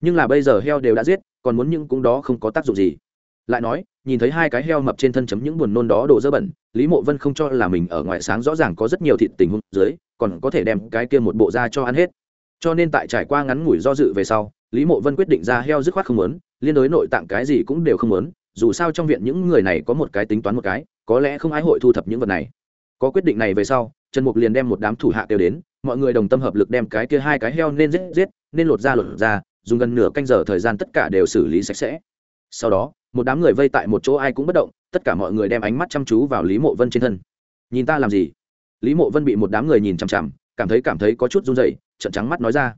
nhưng là bây giờ heo đều đã giết, còn muốn những cũng đó không có tác dụng gì. Lại nói, nhìn thấy hai cái heo mập trên thân chấm những buồn nôn đó đổ dơ bẩn, lý mộ vân không cho là mình ở ngoài sáng rõ ràng có rất nhiều thịt tình huống dưới, còn có thể đem cái kia một bộ da cho ăn hết. Cho nên tại trải qua ngắn ngủi do dự về sau, lý mộ vân quyết định ra heo dứt khoát không muốn, liên đối nội tạng cái gì cũng đều không muốn, dù sao trong viện những người này có một cái tính toán một cái, có lẽ không ai hội thu thập những vật này. Có quyết định này về sau, trần mục liền đem một đám thủ hạ kêu đến, mọi người đồng tâm hợp lực đem cái kia hai cái heo nên giết giết, nên lột ra lột ra dùng gần nửa canh giờ thời gian tất cả đều xử lý sạch sẽ. Sau đó, một đám người vây tại một chỗ ai cũng bất động, tất cả mọi người đem ánh mắt chăm chú vào lý mộ vân trên thân. Nhìn ta làm gì? Lý mộ vân bị một đám người nhìn chằm chằm, cảm thấy cảm thấy có chút run dậy trận trắng mắt nói ra.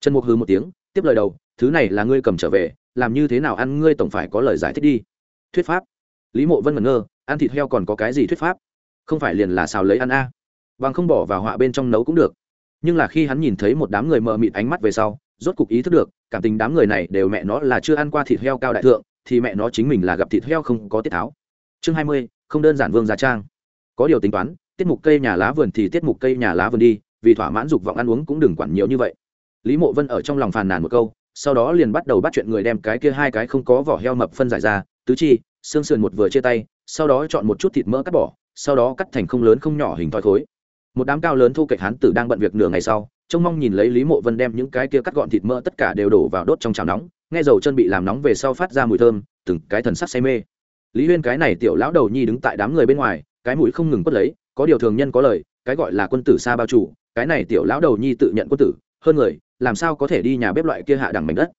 Trần mục hư một tiếng, tiếp lời đầu, thứ này là ngươi cầm trở về, làm như thế nào ăn ngươi tổng phải có lời giải thích đi. Thuyết pháp. Lý mộ vân ngẩn ngơ, ăn thịt heo còn có cái gì thuyết pháp? Không phải liền là xào lấy ăn a? À. bằng không bỏ vào họa bên trong nấu cũng được. Nhưng là khi hắn nhìn thấy một đám người mờ mịt ánh mắt về sau, rốt cục ý thức được cảm tình đám người này đều mẹ nó là chưa ăn qua thịt heo cao đại thượng, thì mẹ nó chính mình là gặp thịt heo không có tiết tháo. Chương hai mươi, không đơn giản vương gia trang. Có điều tính toán, tiết mục cây nhà lá vườn thì tiết mục cây nhà lá vườn đi, vì thỏa mãn dục vọng ăn uống cũng đừng quản nhiều như vậy. Lý mộ vân ở trong lòng phàn nàn một câu, sau đó liền bắt đầu bắt chuyện người đem cái kia hai cái không có vỏ heo mập phân giải ra, tứ chi, xương sườn một vừa chia tay, sau đó chọn một chút thịt mỡ cắt bỏ, sau đó cắt thành không lớn không nhỏ hình thoi thối một đám cao lớn thu kệch hán tử đang bận việc nửa ngày sau trông mong nhìn lấy lý mộ vân đem những cái kia cắt gọn thịt mỡ tất cả đều đổ vào đốt trong chảo nóng, nghe dầu chân bị làm nóng về sau phát ra mùi thơm, từng cái thần sắc say mê. Lý huyên cái này tiểu lão đầu nhi đứng tại đám người bên ngoài, cái mũi không ngừng quất lấy, có điều thường nhân có lời, cái gọi là quân tử xa bao chủ, cái này tiểu lão đầu nhi tự nhận quân tử, hơn người, làm sao có thể đi nhà bếp loại kia hạ đẳng mảnh đất.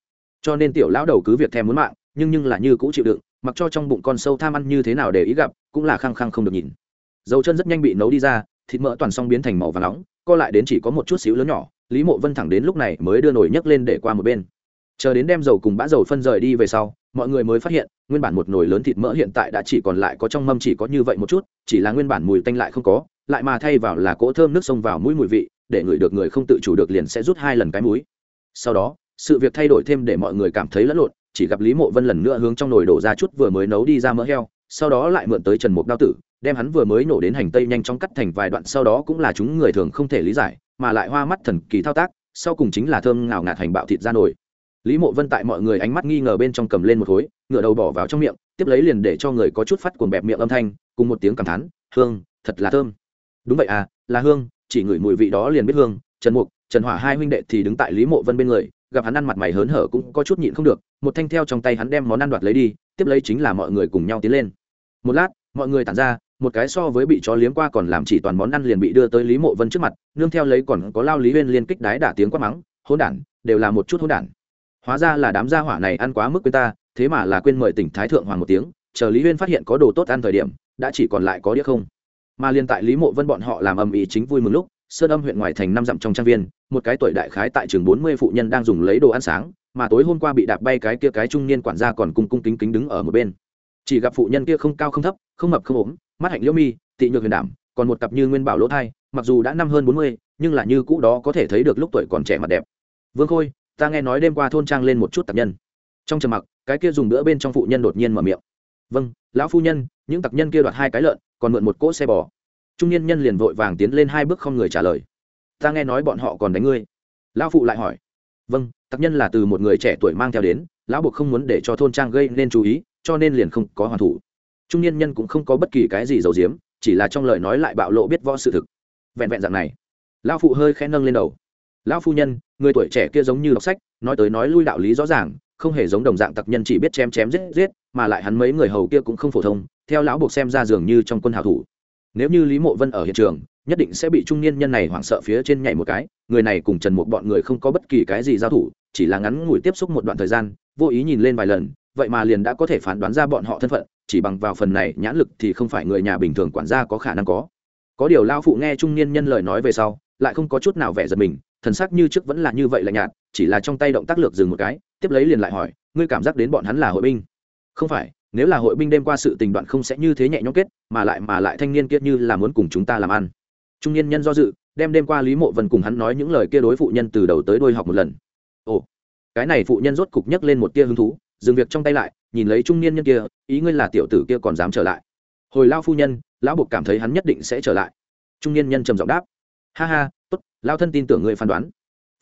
Cho nên tiểu lão đầu cứ việc thèm muốn mạng, nhưng nhưng là như cũ chịu đựng, mặc cho trong bụng con sâu tham ăn như thế nào để ý gặp, cũng là khăng khăng không được nhìn. Dầu chân rất nhanh bị nấu đi ra, thịt mỡ toàn xong biến thành màu và nóng co lại đến chỉ có một chút xíu lớn nhỏ, lý mộ vân thẳng đến lúc này mới đưa nồi nhấc lên để qua một bên. Chờ đến đem dầu cùng bã dầu phân rời đi về sau, mọi người mới phát hiện, nguyên bản một nồi lớn thịt mỡ hiện tại đã chỉ còn lại có trong mâm chỉ có như vậy một chút, chỉ là nguyên bản mùi tanh lại không có, lại mà thay vào là cỗ thơm nước sông vào mũi mùi vị, để người được người không tự chủ được liền sẽ rút hai lần cái mũi. Sau đó, sự việc thay đổi thêm để mọi người cảm thấy lẫn lộn, chỉ gặp lý mộ vân lần nữa hướng trong nồi đổ ra chút vừa mới nấu đi ra mỡ heo sau đó lại mượn tới trần mục đao tử, đem hắn vừa mới nổ đến hành tây nhanh chóng cắt thành vài đoạn, sau đó cũng là chúng người thường không thể lý giải, mà lại hoa mắt thần kỳ thao tác, sau cùng chính là thơm ngào ngạt hành bạo thịt ra nổi. lý mộ vân tại mọi người ánh mắt nghi ngờ bên trong cầm lên một khối ngựa đầu bỏ vào trong miệng, tiếp lấy liền để cho người có chút phát cuồng bẹp miệng âm thanh, cùng một tiếng cảm thán, hương, thật là thơm đúng vậy à là hương, chỉ ngửi mùi vị đó liền biết hương trần mục, trần hỏa hai huynh đệ thì đứng tại lý mộ vân bên người, gặp hắn ăn mặt mày hớn hở cũng có chút nhịn không được, một thanh theo trong tay hắn đem món ăn đoạt lấy đi tiếp lấy chính là mọi người cùng nhau tiến lên. Một lát, mọi người tản ra, một cái so với bị chó liếm qua còn làm chỉ toàn món ăn liền bị đưa tới lý mộ vân trước mặt, nương theo lấy còn có lao lý huyên liên kích đái đả tiếng quát mắng hôn đản, đều là một chút hôn đản. Hóa ra là đám gia hỏa này ăn quá mức quên ta, thế mà là quên mời tỉnh thái thượng hoàng một tiếng, chờ lý huyên phát hiện có đồ tốt ăn thời điểm, đã chỉ còn lại có đĩa không. Mà liên tại lý mộ vân bọn họ làm ầm ĩ chính vui mừng lúc, sơn âm huyện ngoài thành năm dặm trong trang viên, một cái tuổi đại khái tại trường bốn mươi phụ nhân đang dùng lấy đồ ăn sáng mà tối hôm qua bị đạp bay cái kia cái trung niên quản gia còn cung cung kính kính đứng ở một bên. Chỉ gặp phụ nhân kia không cao không thấp, không mập không ốm, mắt hạnh liễu mi, tị nhược huyền đảm, còn một cặp như nguyên bảo lỗ thai, mặc dù đã năm hơn bốn mươi, nhưng là như cũ đó có thể thấy được lúc tuổi còn trẻ mặt đẹp. Vương khôi, ta nghe nói đêm qua thôn trang lên một chút tạp nhân. Trong trầm mặc, cái kia dùng bữa bên trong phụ nhân đột nhiên mở miệng. Vâng lão phu nhân, những tặc nhân kia đoạt hai cái lợn, còn mượn một cỗ xe bò. Trung niên nhân liền vội vàng tiến lên hai bước không người trả lời. Ta nghe nói bọn họ còn đánh ngươi. Lão phụ lại hỏi vâng tặc nhân là từ một người trẻ tuổi mang theo đến, lão buộc không muốn để cho thôn trang gây nên chú ý, cho nên liền không có hoàn thủ. Trung niên nhân cũng không có bất kỳ cái gì giấu giếm, chỉ là trong lời nói lại bạo lộ biết võ sự thực. Vẹn vẹn dạng này, lão phụ hơi khẽ nâng lên đầu. Lão phu nhân, người tuổi trẻ kia giống như đọc sách, nói tới nói lui đạo lý rõ ràng, không hề giống đồng dạng tặc nhân chỉ biết chém chém giết giết, mà lại hắn mấy người hầu kia cũng không phổ thông, theo lão buộc xem ra dường như trong quân hào thủ. Nếu như lý mộ vân ở hiện trường nhất định sẽ bị trung niên nhân này hoảng sợ phía trên nhảy một cái, người này cùng trần một bọn người không có bất kỳ cái gì giao thủ, chỉ là ngắn ngủi tiếp xúc một đoạn thời gian, vô ý nhìn lên vài lần, vậy mà liền đã có thể phán đoán ra bọn họ thân phận, chỉ bằng vào phần này nhãn lực thì không phải người nhà bình thường quản gia có khả năng có. Có điều lao phụ nghe trung niên nhân lời nói về sau, lại không có chút nào vẻ giật mình, thần sắc như trước vẫn là như vậy lạnh nhạt, chỉ là trong tay động tác lược dừng một cái, tiếp lấy liền lại hỏi, ngươi cảm giác đến bọn hắn là hội binh? Không phải, nếu là hội binh đêm qua sự tình đoạn không sẽ như thế nhẹ nhõm kết, mà lại mà lại thanh niên kia như là muốn cùng chúng ta làm ăn trung niên nhân do dự, đem đêm qua lý mộ vân cùng hắn nói những lời kia đối phụ nhân từ đầu tới đôi học một lần. Ồ, cái này phụ nhân rốt cục nhấc lên một tia hứng thú, dừng việc trong tay lại, nhìn lấy trung niên nhân kia, ý ngươi là tiểu tử kia còn dám trở lại. Hồi lao phu nhân, lão buộc cảm thấy hắn nhất định sẽ trở lại. Trung niên nhân trầm giọng đáp. Ha ha, tốt, lao thân tin tưởng ngươi phán đoán.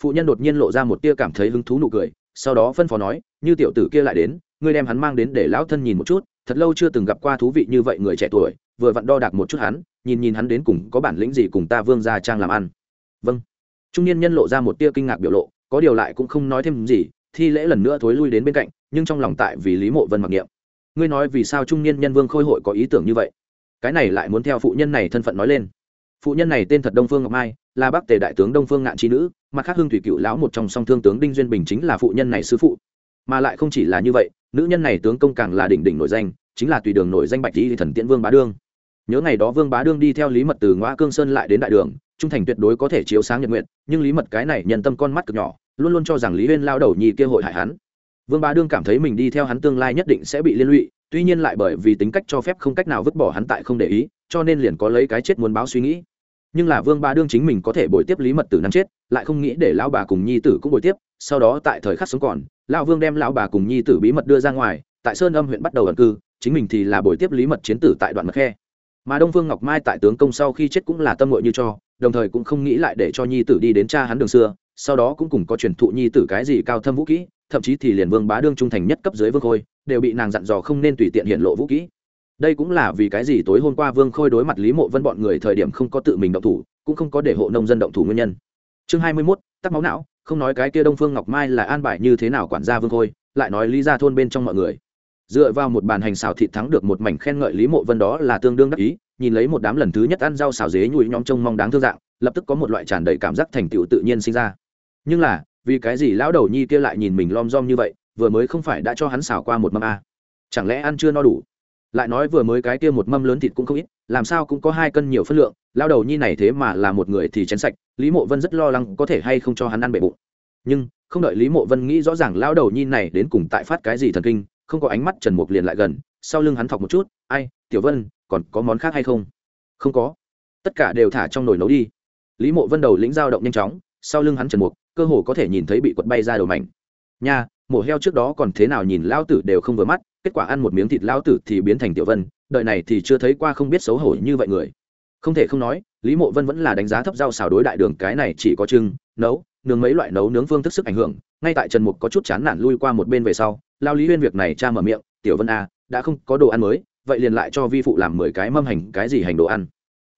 Phụ nhân đột nhiên lộ ra một tia cảm thấy hứng thú nụ cười, sau đó phân phó nói, như tiểu tử kia lại đến, ngươi đem hắn mang đến để lão thân nhìn một chút thật lâu chưa từng gặp qua thú vị như vậy người trẻ tuổi, vừa vặn đo đạc một chút hắn, nhìn nhìn hắn đến cùng có bản lĩnh gì cùng ta vương gia trang làm ăn. Vâng. Trung niên nhân lộ ra một tia kinh ngạc biểu lộ, có điều lại cũng không nói thêm gì, thi lễ lần nữa thối lui đến bên cạnh, nhưng trong lòng tại vì lý mộ vân mặc niệm. Ngươi nói vì sao trung niên nhân vương khôi hội có ý tưởng như vậy? Cái này lại muốn theo phụ nhân này thân phận nói lên. Phụ nhân này tên thật đông phương ngọc mai, là bác tề đại tướng đông phương ngạn trí nữ, mặt khác hương thủy cựu lão một trong song thương tướng đinh duyên bình chính là phụ nhân này sư phụ. Mà lại không chỉ là như vậy nữ nhân này tướng công càng là đỉnh đỉnh nổi danh, chính là tùy đường nổi danh bạch lý thần tiễn vương bá đương. Nhớ ngày đó vương bá đương đi theo lý mật từ ngõ cương sơn lại đến đại đường, trung thành tuyệt đối có thể chiếu sáng nhật nguyện, nhưng lý mật cái này nhận tâm con mắt cực nhỏ, luôn luôn cho rằng lý huyên lao đầu nhi kia hội hại hắn. Vương bá đương cảm thấy mình đi theo hắn tương lai nhất định sẽ bị liên lụy, tuy nhiên lại bởi vì tính cách cho phép không cách nào vứt bỏ hắn tại không để ý, cho nên liền có lấy cái chết muốn báo suy nghĩ. Nhưng là vương bá đương chính mình có thể bồi tiếp lý mật tử năm chết, lại không nghĩ để lão bà cùng nhi tử cũng bồi tiếp sau đó tại thời khắc sống còn lão vương đem lão bà cùng nhi tử bí mật đưa ra ngoài tại sơn âm huyện bắt đầu ẩn cư chính mình thì là buổi tiếp lý mật chiến tử tại đoạn mật khe. Mà đông vương ngọc mai tại tướng công sau khi chết cũng là tâm nguyện như cho đồng thời cũng không nghĩ lại để cho nhi tử đi đến cha hắn đường xưa sau đó cũng cùng có truyền thụ nhi tử cái gì cao thâm vũ kỹ thậm chí thì liền vương bá đương trung thành nhất cấp dưới vương khôi đều bị nàng dặn dò không nên tùy tiện hiện lộ vũ kỹ. Đây cũng là vì cái gì tối hôm qua vương khôi đối mặt lý mộ vân bọn người thời điểm không có tự mình động thủ cũng không có để hộ nông dân động thủ nguyên nhân. Chương hai mươi 21, tắc máu não không nói cái kia đông phương ngọc mai là an bài như thế nào quản gia vương khôi lại nói lý ra thôn bên trong mọi người. Dựa vào một bàn hành xào thịt thắng được một mảnh khen ngợi lý mộ vân đó là tương đương đắc ý, nhìn lấy một đám lần thứ nhất ăn rau xào dế nhùi nhóm trông mong đáng thương dạng, lập tức có một loại tràn đầy cảm giác thành tựu tự nhiên sinh ra. Nhưng là, vì cái gì lão đầu nhi kia lại nhìn mình lom rom như vậy, vừa mới không phải đã cho hắn xào qua một mâm a? À. chẳng lẽ ăn chưa no đủ? Lại nói vừa mới cái kia một mâm lớn thịt cũng không ít, làm sao cũng có hai cân nhiều phân lượng, lao đầu nhi này thế mà là một người thì chén sạch, lý mộ vân rất lo lắng có thể hay không cho hắn ăn bể bụng. Nhưng, không đợi lý mộ vân nghĩ rõ ràng lao đầu nhi này đến cùng tại phát cái gì thần kinh, không có ánh mắt trần mục liền lại gần, sau lưng hắn thọc một chút, ai, tiểu vân, còn có món khác hay không? Không có. Tất cả đều thả trong nồi nấu đi. Lý mộ vân đầu lĩnh dao động nhanh chóng, sau lưng hắn trần mục, cơ hồ có thể nhìn thấy bị quật bay ra đầu mảnh. Nha mổ heo trước đó còn thế nào nhìn lao tử đều không vừa mắt kết quả ăn một miếng thịt lao tử thì biến thành tiểu vân đợi này thì chưa thấy qua không biết xấu hổ như vậy người. Không thể không nói lý mộ vân vẫn là đánh giá thấp rau xào đối đại đường cái này chỉ có trưng nấu nướng mấy loại nấu nướng phương thức sức ảnh hưởng ngay tại trần mục có chút chán nản lui qua một bên về sau lao lý huyên việc này cha mở miệng tiểu vân a đã không có đồ ăn mới vậy liền lại cho vi phụ làm mười cái mâm hành cái gì hành đồ ăn?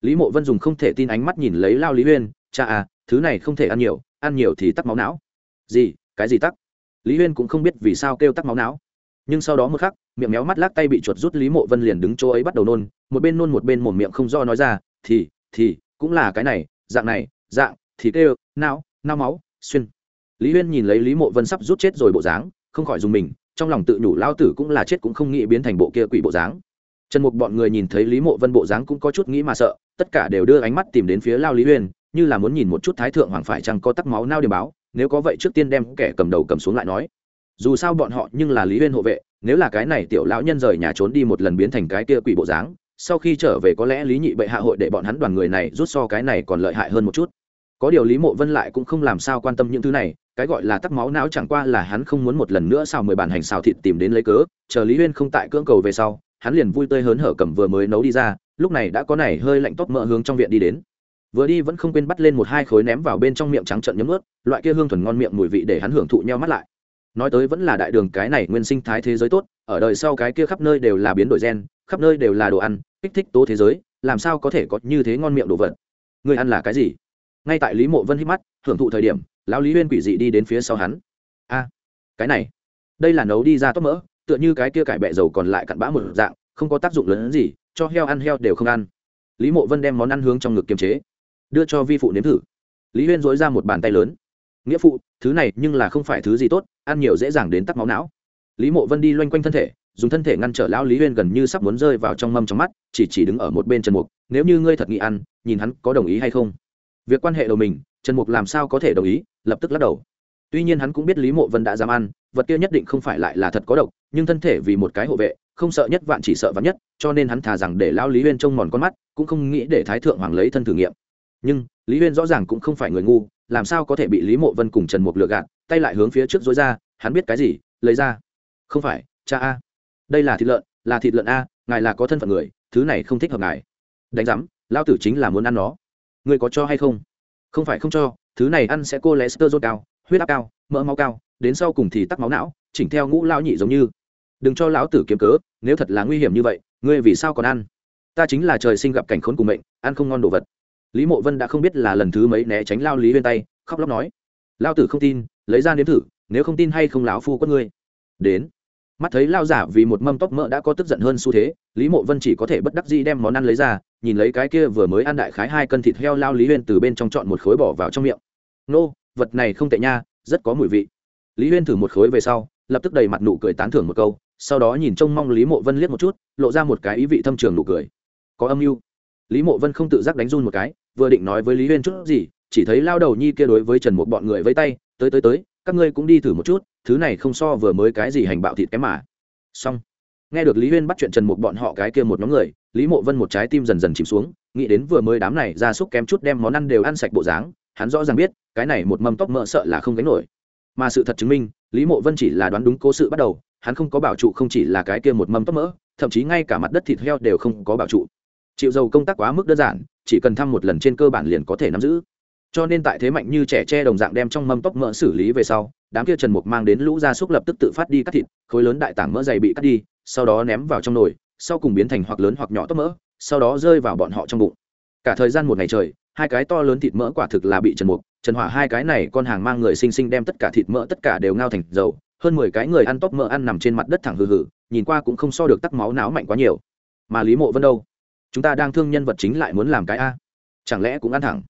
Lý mộ vân dùng không thể tin ánh mắt nhìn lấy lao lý huyên cha à, thứ này không thể ăn nhiều ăn nhiều thì tắc máu não. Gì cái gì tắc? Lý huyên cũng không biết vì sao kêu tắc máu não. Nhưng sau đó một khắc, miệng méo mắt lắc tay bị chuột rút, lý mộ vân liền đứng chỗ ấy bắt đầu nôn, một bên nôn một bên một miệng không do nói ra, thì thì, cũng là cái này, dạng này, dạng, thì kêu, não nao máu, xuyên. Lý huyên nhìn lấy lý mộ vân sắp rút chết rồi bộ dáng, không khỏi dùng mình, trong lòng tự nhủ lao tử cũng là chết cũng không nghĩ biến thành bộ kia quỷ bộ dáng. Trần mục bọn người nhìn thấy lý mộ vân bộ dáng cũng có chút nghĩ mà sợ, tất cả đều đưa ánh mắt tìm đến phía lao lý huyên, như là muốn nhìn một chút thái thượng hoàng phải chăng có tắc máu nao điểm báo nếu có vậy trước tiên đem kẻ cầm đầu cầm xuống lại nói. Dù sao bọn họ nhưng là lý huyên hộ vệ, nếu là cái này tiểu lão nhân rời nhà trốn đi một lần biến thành cái kia quỷ bộ dáng, sau khi trở về có lẽ lý nhị bệ hạ hội để bọn hắn đoàn người này rút so cái này còn lợi hại hơn một chút. Có điều lý mộ vân lại cũng không làm sao quan tâm những thứ này, cái gọi là tắc máu não chẳng qua là hắn không muốn một lần nữa xào mười bàn hành xào thịt tìm đến lấy cớ, chờ lý huyên không tại cưỡng cầu về sau, hắn liền vui tươi hớn hở cầm vừa mới nấu đi ra, lúc này đã có này hơi lạnh tóc mỡ hướng trong viện đi đến vừa đi vẫn không quên bắt lên một hai khối ném vào bên trong miệng trắng trợn nhấm ướt, loại kia hương thuần ngon miệng mùi vị để hắn hưởng thụ nhau mắt lại. Nói tới vẫn là đại đường cái này nguyên sinh thái thế giới tốt, ở đời sau cái kia khắp nơi đều là biến đổi gen, khắp nơi đều là đồ ăn, kích thích tố thế giới, làm sao có thể có như thế ngon miệng đồ vật? Người ăn là cái gì? Ngay tại lý mộ vân hít mắt, hưởng thụ thời điểm, lão lý huyên quỷ dị đi đến phía sau hắn. A, cái này, đây là nấu đi ra tốt mỡ, tựa như cái kia cải bẹ dầu còn lại cặn bã một dạng, không có tác dụng lớn gì, cho heo ăn heo đều không ăn. Lý mộ vân đem món ăn hướng trong ngực kiềm chế đưa cho vi phụ nếm thử. Lý huyên dối ra một bàn tay lớn. Nghĩa phụ, thứ này nhưng là không phải thứ gì tốt, ăn nhiều dễ dàng đến tắc máu não. Lý mộ vân đi loanh quanh thân thể, dùng thân thể ngăn trở lão lý huyên gần như sắp muốn rơi vào trong mâm trong mắt, chỉ chỉ đứng ở một bên trần mục, nếu như ngươi thật nghĩ ăn, nhìn hắn có đồng ý hay không? Việc quan hệ đầu mình, trần mục làm sao có thể đồng ý, lập tức lắc đầu. Tuy nhiên hắn cũng biết lý mộ vân đã dám ăn, vật kia nhất định không phải lại là thật có độc, nhưng thân thể vì một cái hộ vệ, không sợ nhất vạn chỉ sợ vạn nhất, cho nên hắn thà rằng để lão lý huyên trông mòn con mắt, cũng không nghĩ để thái thượng hoàng lấy thân thử nghiệm nhưng, lý huyên rõ ràng cũng không phải người ngu, làm sao có thể bị lý mộ vân cùng trần mục lừa gạt, tay lại hướng phía trước dối ra, hắn biết cái gì, lấy ra. Không phải, cha a. Đây là thịt lợn, là thịt lợn a, ngài là có thân phận người, thứ này không thích hợp ngài. Đánh giám lao tử chính là muốn ăn nó. Người có cho hay không? Không phải không cho, thứ này ăn sẽ cô lẽ sơ dốt cao, huyết áp cao, mỡ máu cao, đến sau cùng thì tắc máu não, chỉnh theo ngũ lao nhị giống như. Đừng cho lão tử kiếm cớ, nếu thật là nguy hiểm như vậy, ngươi vì sao còn ăn? Ta chính là trời sinh gặp cảnh khốn cùng mệnh, ăn không ngon đồ vật lý mộ vân đã không biết là lần thứ mấy né tránh lao lý bên tay, khóc lóc nói. Lao tử không tin, lấy ra nếm thử, nếu không tin hay không lão phu quất ngươi. Đến. Mắt thấy lao giả vì một mâm tóc mỡ đã có tức giận hơn xu thế, lý mộ vân chỉ có thể bất đắc dĩ đem món ăn lấy ra, nhìn lấy cái kia vừa mới ăn đại khái hai cân thịt heo lao lý huyên từ bên trong chọn một khối bỏ vào trong miệng. Nô, vật này không tệ nha, rất có mùi vị. Lý huyên thử một khối về sau, lập tức đầy mặt nụ cười tán thưởng một câu, sau đó nhìn trông mong lý mộ vân liếc một chút, lộ ra một cái ý vị thâm trường nụ cười. Có âm mưu lý mộ vân không tự giác đánh run một cái, vừa định nói với lý huyên chút gì, chỉ thấy lao đầu nhi kia đối với trần một bọn người vẫy tay, tới tới tới, các ngươi cũng đi thử một chút, thứ này không so vừa mới cái gì hành bạo thịt cái mà. Xong. Nghe được lý huyên bắt chuyện trần một bọn họ cái kia một nhóm người, lý mộ vân một trái tim dần dần chìm xuống, nghĩ đến vừa mới đám này ra súc kém chút đem món ăn đều ăn sạch bộ dáng, hắn rõ ràng biết, cái này một mâm tóc mỡ sợ là không gánh nổi. Mà sự thật chứng minh, lý mộ vân chỉ là đoán đúng cố sự bắt đầu, hắn không có bảo trụ không chỉ là cái kia một mâm tóc mỡ, thậm chí ngay cả mặt đất thịt heo đều không có bảo trụ chịu dầu công tác quá mức đơn giản, chỉ cần thăm một lần trên cơ bản liền có thể nắm giữ. Cho nên tại thế mạnh như trẻ tre đồng dạng đem trong mâm tóc mỡ xử lý về sau, đám kia trần mục mang đến lũ gia súc lập tức tự phát đi cắt thịt, khối lớn đại tảng mỡ dày bị cắt đi, sau đó ném vào trong nồi, sau cùng biến thành hoặc lớn hoặc nhỏ tóc mỡ, sau đó rơi vào bọn họ trong bụng. Cả thời gian một ngày trời, hai cái to lớn thịt mỡ quả thực là bị trần mục, trần hỏa hai cái này con hàng mang người sinh sinh đem tất cả thịt mỡ tất cả đều ngao thành dầu, hơn mười cái người ăn tóc mỡ ăn nằm trên mặt đất thẳng hừ hừ, nhìn qua cũng không so được tắc máu não mạnh quá nhiều. Mà lý mộ vân đâu? Chúng ta đang thương nhân vật chính lại muốn làm cái a chẳng lẽ cũng ăn thẳng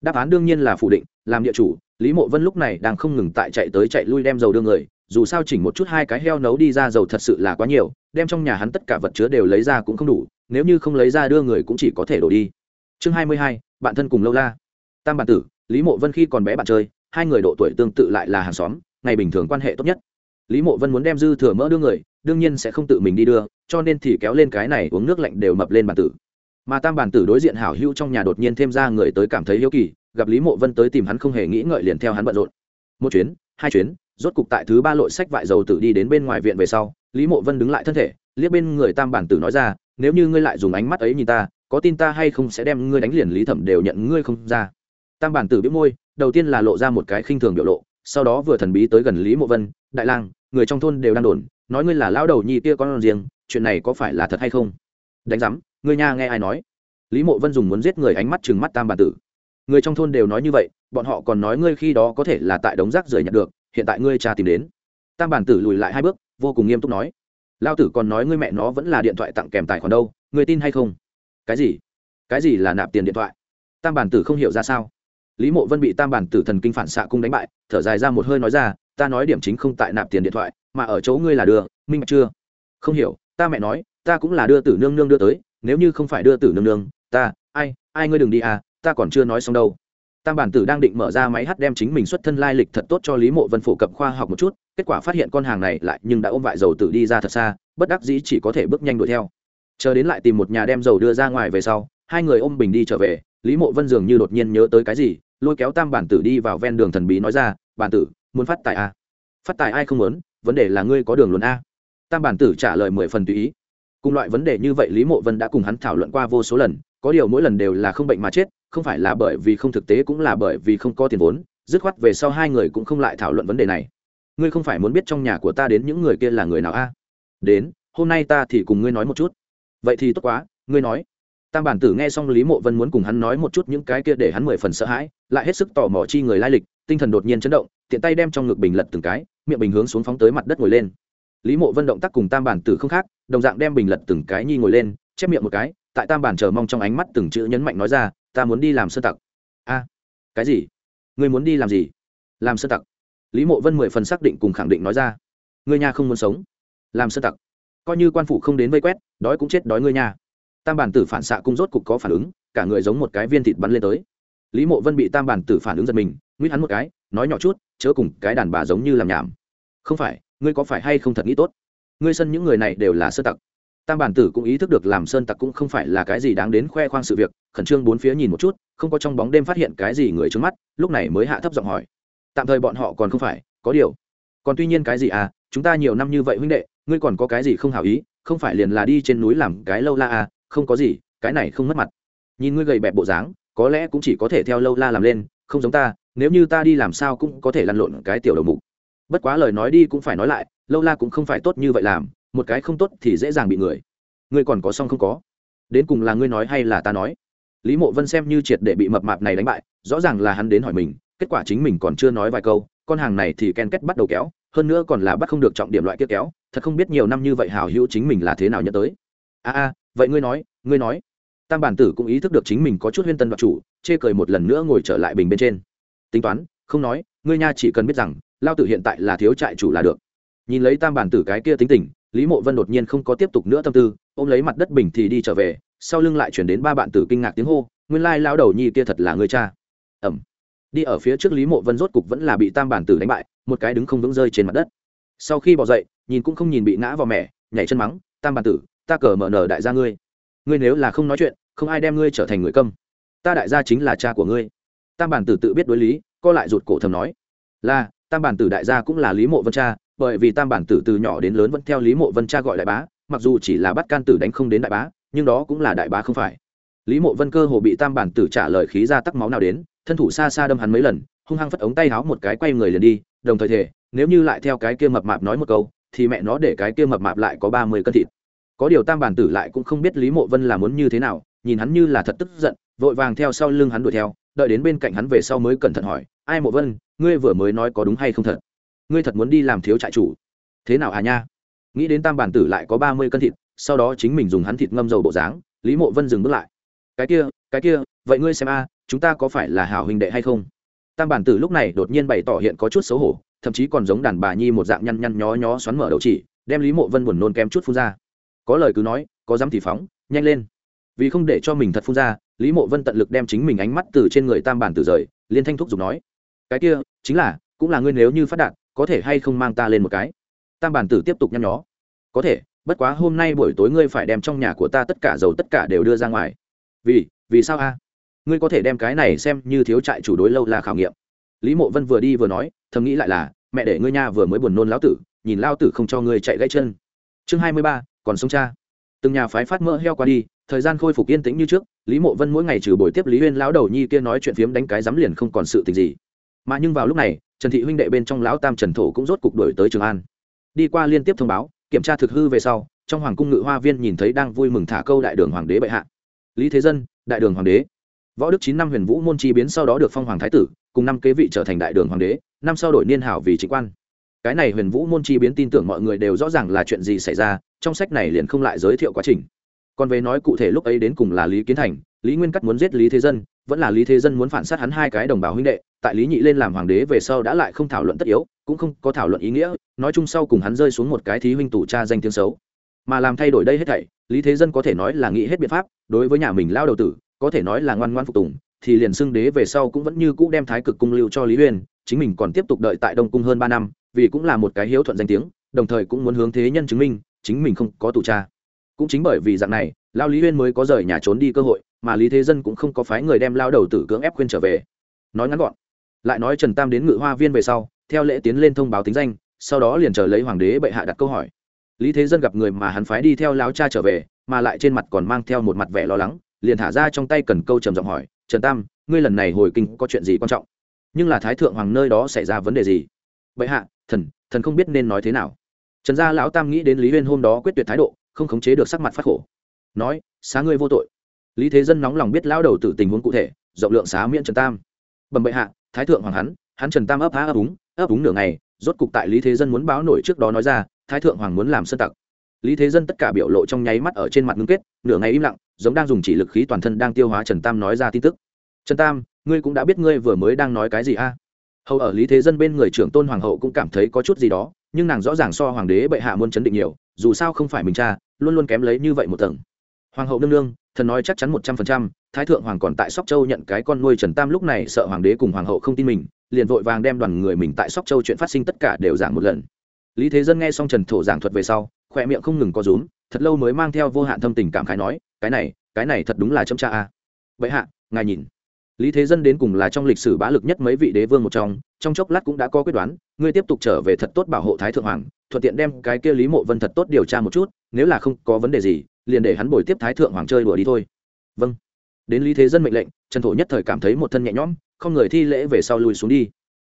đáp án đương nhiên là phủ định làm địa chủ lý mộ vân lúc này đang không ngừng tại chạy tới chạy lui đem dầu đưa người dù sao chỉnh một chút hai cái heo nấu đi ra dầu thật sự là quá nhiều đem trong nhà hắn tất cả vật chứa đều lấy ra cũng không đủ nếu như không lấy ra đưa người cũng chỉ có thể đổ đi chương hai mươi hai bạn thân cùng lâu la tam bản tử lý mộ vân khi còn bé bạn chơi hai người độ tuổi tương tự lại là hàng xóm ngày bình thường quan hệ tốt nhất lý mộ vân muốn đem dư thừa mỡ đưa người đương nhiên sẽ không tự mình đi đưa, cho nên thì kéo lên cái này uống nước lạnh đều mập lên bản tử. Mà tam bản tử đối diện hảo hữu trong nhà đột nhiên thêm ra người tới cảm thấy hiếu kỳ, gặp lý mộ vân tới tìm hắn không hề nghĩ ngợi liền theo hắn bận rộn. Một chuyến, hai chuyến, rốt cục tại thứ ba lội sách vại dầu tử đi đến bên ngoài viện về sau, lý mộ vân đứng lại thân thể, liếc bên người tam bản tử nói ra, nếu như ngươi lại dùng ánh mắt ấy nhìn ta, có tin ta hay không sẽ đem ngươi đánh liền lý thẩm đều nhận ngươi không ra. Tam bản tử biết môi, đầu tiên là lộ ra một cái khinh thường biểu lộ, sau đó vừa thần bí tới gần lý mộ vân, đại lang, người trong thôn đều đang đồn nói ngươi là lao đầu nhi kia con riêng, chuyện này có phải là thật hay không? Đánh giám, ngươi nha nghe ai nói? Lý mộ vân dùng muốn giết người ánh mắt chừng mắt tam bản tử. Người trong thôn đều nói như vậy, bọn họ còn nói ngươi khi đó có thể là tại đống rác rời nhặt được, hiện tại ngươi cha tìm đến. Tam bản tử lùi lại hai bước, vô cùng nghiêm túc nói. Lao tử còn nói ngươi mẹ nó vẫn là điện thoại tặng kèm tài khoản đâu, ngươi tin hay không? Cái gì? Cái gì là nạp tiền điện thoại? Tam bản tử không hiểu ra sao. Lý mộ vân bị tam bản tử thần kinh phản xạ cung đánh bại, thở dài ra một hơi nói ra, ta nói điểm chính không tại nạp tiền điện thoại mà ở chỗ ngươi là đưa, minh bạch chưa? Không hiểu, ta mẹ nói, ta cũng là đưa tử nương nương đưa tới, nếu như không phải đưa tử nương nương, ta, ai ai ngươi đừng đi à ta còn chưa nói xong đâu. Tam bản tử đang định mở ra máy hát đem chính mình xuất thân lai lịch thật tốt cho lý mộ vân phổ cập khoa học một chút, kết quả phát hiện con hàng này lại nhưng đã ôm vại dầu tử đi ra thật xa, bất đắc dĩ chỉ có thể bước nhanh đuổi theo. Chờ đến lại tìm một nhà đem dầu đưa ra ngoài về sau, hai người ôm bình đi trở về, lý mộ vân dường như đột nhiên nhớ tới cái gì, lôi kéo tam bản tử đi vào ven đường thần bí nói ra, bản tử, muốn phát tài à? phát tài ai không muốn? Vấn đề là ngươi có đường luôn a. Tam bản tử trả lời mười phần tùy ý. Cùng loại vấn đề như vậy, lý mộ vân đã cùng hắn thảo luận qua vô số lần, có điều mỗi lần đều là không bệnh mà chết, không phải là bởi vì không thực tế cũng là bởi vì không có tiền vốn, dứt khoát về sau hai người cũng không lại thảo luận vấn đề này. Ngươi không phải muốn biết trong nhà của ta đến những người kia là người nào a? Đến, hôm nay ta thì cùng ngươi nói một chút. Vậy thì tốt quá, ngươi nói tam bản tử nghe xong lý mộ vân muốn cùng hắn nói một chút những cái kia để hắn mười phần sợ hãi, lại hết sức tò mò chi người lai lịch, tinh thần đột nhiên chấn động, tiện tay đem trong ngực bình lật từng cái, miệng bình hướng xuống phóng tới mặt đất ngồi lên. Lý mộ vân động tác cùng tam bản tử không khác, đồng dạng đem bình lật từng cái nhi ngồi lên, chép miệng một cái, tại tam bản chờ mong trong ánh mắt từng chữ nhấn mạnh nói ra, ta muốn đi làm sơ tặc. A, cái gì? Ngươi muốn đi làm gì? Làm sơ tặc. Lý mộ vân mười phần xác định cùng khẳng định nói ra, ngươi nhà không muốn sống, làm sơ tặc. Coi như quan phủ không đến vây quét, đói cũng chết đói ngươi nhà tam bản tử phản xạ cung rốt cục có phản ứng, cả người giống một cái viên thịt bắn lên tới. Lý mộ vân bị tam bản tử phản ứng giật mình nguyễn hắn một cái, nói nhỏ chút, chớ cùng cái đàn bà giống như làm nhảm. Không phải, ngươi có phải hay không thật nghĩ tốt? Ngươi sân những người này đều là sơ tặc. Tam bản tử cũng ý thức được làm sơn tặc cũng không phải là cái gì đáng đến khoe khoang sự việc, khẩn trương bốn phía nhìn một chút, không có trong bóng đêm phát hiện cái gì người trước mắt, lúc này mới hạ thấp giọng hỏi. Tạm thời bọn họ còn không phải, có điều. Còn tuy nhiên cái gì à chúng ta nhiều năm như vậy huynh đệ, ngươi còn có cái gì không hảo ý, không phải liền là đi trên núi làm cái lâu la à không có gì, cái này không mất mặt. Nhìn ngươi gầy bẹp bộ dáng, có lẽ cũng chỉ có thể theo lâu la làm lên, không giống ta, nếu như ta đi làm sao cũng có thể lăn lộn cái tiểu đầu mục. Bất quá lời nói đi cũng phải nói lại, lâu la cũng không phải tốt như vậy làm, một cái không tốt thì dễ dàng bị người. Ngươi còn có xong không có? Đến cùng là ngươi nói hay là ta nói? Lý mộ vân xem như triệt để bị mập mạp này đánh bại, rõ ràng là hắn đến hỏi mình, kết quả chính mình còn chưa nói vài câu, con hàng này thì ken kết bắt đầu kéo, hơn nữa còn là bắt không được trọng điểm loại kia kéo, thật không biết nhiều năm như vậy hào hữu chính mình là thế nào nhớ tới. A a vậy ngươi nói ngươi nói. Tam bản tử cũng ý thức được chính mình có chút huyên tân đoạt chủ, chê cười một lần nữa ngồi trở lại bình bên trên. Tính toán, không nói, ngươi nha chỉ cần biết rằng, lao tử hiện tại là thiếu trại chủ là được. Nhìn lấy tam bản tử cái kia tính tình, lý mộ vân đột nhiên không có tiếp tục nữa tâm tư, ôm lấy mặt đất bình thì đi trở về, sau lưng lại chuyển đến ba bạn tử kinh ngạc tiếng hô, nguyên lai lao đầu nhi kia thật là người cha. Ẩm đi ở phía trước lý mộ vân rốt cục vẫn là bị tam bản tử đánh bại, một cái đứng không vững rơi trên mặt đất. Sau khi bỏ dậy, nhìn cũng không nhìn bị ngã vào mẹ, nhảy chân mắng, tam bản tử ta cờ mở nở đại gia ngươi. Ngươi nếu là không nói chuyện, không ai đem ngươi trở thành người câm. Ta đại gia chính là cha của ngươi. Tam bản tử tự biết đối lý, co lại rụt cổ thầm nói. Là, tam bản tử đại gia cũng là lý mộ vân cha, bởi vì tam bản tử từ nhỏ đến lớn vẫn theo lý mộ vân cha gọi đại bá, mặc dù chỉ là bắt can tử đánh không đến đại bá, nhưng đó cũng là đại bá không phải. Lý mộ vân cơ hồ bị tam bản tử trả lời khí ra tắc máu nào đến, thân thủ xa xa đâm hắn mấy lần, hung hăng phất ống tay háo một cái quay người liền đi, đồng thời thể nếu như lại theo cái kia mập mạp nói một câu, thì mẹ nó để cái kia mập mạp lại có ba mươi cân thịt có điều tam bản tử lại cũng không biết lý mộ vân là muốn như thế nào, nhìn hắn như là thật tức giận, vội vàng theo sau lưng hắn đuổi theo, đợi đến bên cạnh hắn về sau mới cẩn thận hỏi, ai mộ vân, ngươi vừa mới nói có đúng hay không thật? Ngươi thật muốn đi làm thiếu trại chủ? Thế nào à nha? Nghĩ đến tam bản tử lại có ba mươi cân thịt, sau đó chính mình dùng hắn thịt ngâm dầu bộ dáng, lý mộ vân dừng bước lại. Cái kia cái kia, vậy ngươi xem a, chúng ta có phải là hảo huynh đệ hay không? Tam bản tử lúc này đột nhiên bày tỏ hiện có chút xấu hổ, thậm chí còn giống đàn bà nhi một dạng nhăn nhăn nhó nhó xoắn mở đầu chỉ, đem lý mộ vân buồn nôn kém chút phun ra có lời cứ nói, có dám thì phóng, nhanh lên. Vì không để cho mình thật phun ra, lý mộ vân tận lực đem chính mình ánh mắt từ trên người tam bản tử rời, liên thanh thúc giục nói, cái kia, chính là, cũng là ngươi nếu như phát đạt, có thể hay không mang ta lên một cái? Tam bản tử tiếp tục nhăn nhó, có thể, bất quá hôm nay buổi tối ngươi phải đem trong nhà của ta tất cả dầu tất cả đều đưa ra ngoài. Vì vì sao a? Ngươi có thể đem cái này xem như thiếu trại chủ đối lâu là khảo nghiệm. Lý mộ vân vừa đi vừa nói, thầm nghĩ lại là, mẹ để ngươi nha vừa mới buồn nôn lão tử, nhìn lao tử không cho ngươi chạy gãy chân. Chương hai mươi ba còn sống cha. Từng nhà phái phát mỡ heo qua đi, thời gian khôi phục yên tĩnh như trước, lý mộ vân mỗi ngày trừ buổi tiếp lý huyên lão đầu nhi kia nói chuyện phiếm đánh cái dám liền không còn sự tình gì. Mà nhưng vào lúc này, trần thị huynh đệ bên trong lão tam trần thổ cũng rốt cục đổi tới trường an. Đi qua liên tiếp thông báo, kiểm tra thực hư về sau, trong hoàng cung ngự hoa viên nhìn thấy đang vui mừng thả câu đại đường hoàng đế bệ hạ. Lý thế dân, đại đường hoàng đế. Võ đức chín năm huyền vũ môn chi biến sau đó được phong hoàng thái tử, cùng năm kế vị trở thành đại đường hoàng đế, năm sau đổi niên hảo vì chính quan cái này huyền vũ môn chi biến tin tưởng mọi người đều rõ ràng là chuyện gì xảy ra, trong sách này liền không lại giới thiệu quá trình. Còn về nói cụ thể lúc ấy đến cùng là lý kiến thành, lý nguyên cắt muốn giết lý thế dân, vẫn là lý thế dân muốn phản sát hắn hai cái đồng bào huynh đệ, tại lý nhị lên làm hoàng đế về sau đã lại không thảo luận tất yếu, cũng không có thảo luận ý nghĩa, nói chung sau cùng hắn rơi xuống một cái thí huynh tủ cha danh tiếng xấu. Mà làm thay đổi đây hết thảy, lý thế dân có thể nói là nghĩ hết biện pháp, đối với nhà mình lao đầu tử, có thể nói là ngoan ngoan phục tùng, thì liền xưng đế về sau cũng vẫn như cũ đem thái cực cung lưu cho lý uyên, chính mình còn tiếp tục đợi tại đông cung hơn ba năm vì cũng là một cái hiếu thuận danh tiếng, đồng thời cũng muốn hướng thế nhân chứng minh, chính mình không có tù cha. Cũng chính bởi vì dạng này, lao lý uyên mới có rời nhà trốn đi cơ hội, mà lý thế dân cũng không có phái người đem lao đầu tử cưỡng ép khuyên trở về. Nói ngắn gọn, lại nói trần tam đến ngự hoa viên về sau, theo lễ tiến lên thông báo tính danh, sau đó liền chờ lấy hoàng đế bệ hạ đặt câu hỏi. Lý thế dân gặp người mà hắn phái đi theo lão cha trở về, mà lại trên mặt còn mang theo một mặt vẻ lo lắng, liền thả ra trong tay cần câu trầm giọng hỏi, trần tam, ngươi lần này hồi kinh có chuyện gì quan trọng? Nhưng là thái thượng hoàng nơi đó xảy ra vấn đề gì? Bệ hạ thần thần không biết nên nói thế nào. Trần gia lão tam nghĩ đến lý huyên hôm đó quyết tuyệt thái độ, không khống chế được sắc mặt phát khổ. Nói, xá ngươi vô tội. Lý thế dân nóng lòng biết lão đầu tử tình huống cụ thể, rộng lượng xá miễn trần tam. Bẩm bệ hạ, thái thượng hoàng hắn hắn trần tam ấp há ấp úng ấp úng nửa ngày, rốt cục tại lý thế dân muốn báo nổi trước đó nói ra, thái thượng hoàng muốn làm sơn tặc. Lý thế dân tất cả biểu lộ trong nháy mắt ở trên mặt ngưng kết, nửa ngày im lặng, giống đang dùng chỉ lực khí toàn thân đang tiêu hóa trần tam nói ra tin tức. Trần tam, ngươi cũng đã biết ngươi vừa mới đang nói cái gì a? Hầu ở lý thế dân bên người trưởng tôn hoàng hậu cũng cảm thấy có chút gì đó, nhưng nàng rõ ràng so hoàng đế bệ hạ muốn chấn định nhiều, dù sao không phải mình cha, luôn luôn kém lấy như vậy một tầng. Hoàng hậu nương nương, thần nói chắc chắn một trăm phần trăm, thái thượng hoàng còn tại sóc châu nhận cái con nuôi trần tam lúc này sợ hoàng đế cùng hoàng hậu không tin mình, liền vội vàng đem đoàn người mình tại sóc châu chuyện phát sinh tất cả đều giảng một lần. Lý thế dân nghe xong trần thổ giảng thuật về sau, khỏe miệng không ngừng có rúm, thật lâu mới mang theo vô hạn thâm tình cảm khái nói, cái này cái này thật đúng là châm cha a. Vậy hạ, ngài nhìn lý thế dân đến cùng là trong lịch sử bá lực nhất mấy vị đế vương một trong trong chốc lát cũng đã có quyết đoán, ngươi tiếp tục trở về thật tốt bảo hộ thái thượng hoàng, thuận tiện đem cái kia lý mộ vân thật tốt điều tra một chút, nếu là không có vấn đề gì, liền để hắn bồi tiếp thái thượng hoàng chơi đùa đi thôi. Vâng. Đến lý thế dân mệnh lệnh, trần thổ nhất thời cảm thấy một thân nhẹ nhõm, không người thi lễ về sau lùi xuống đi.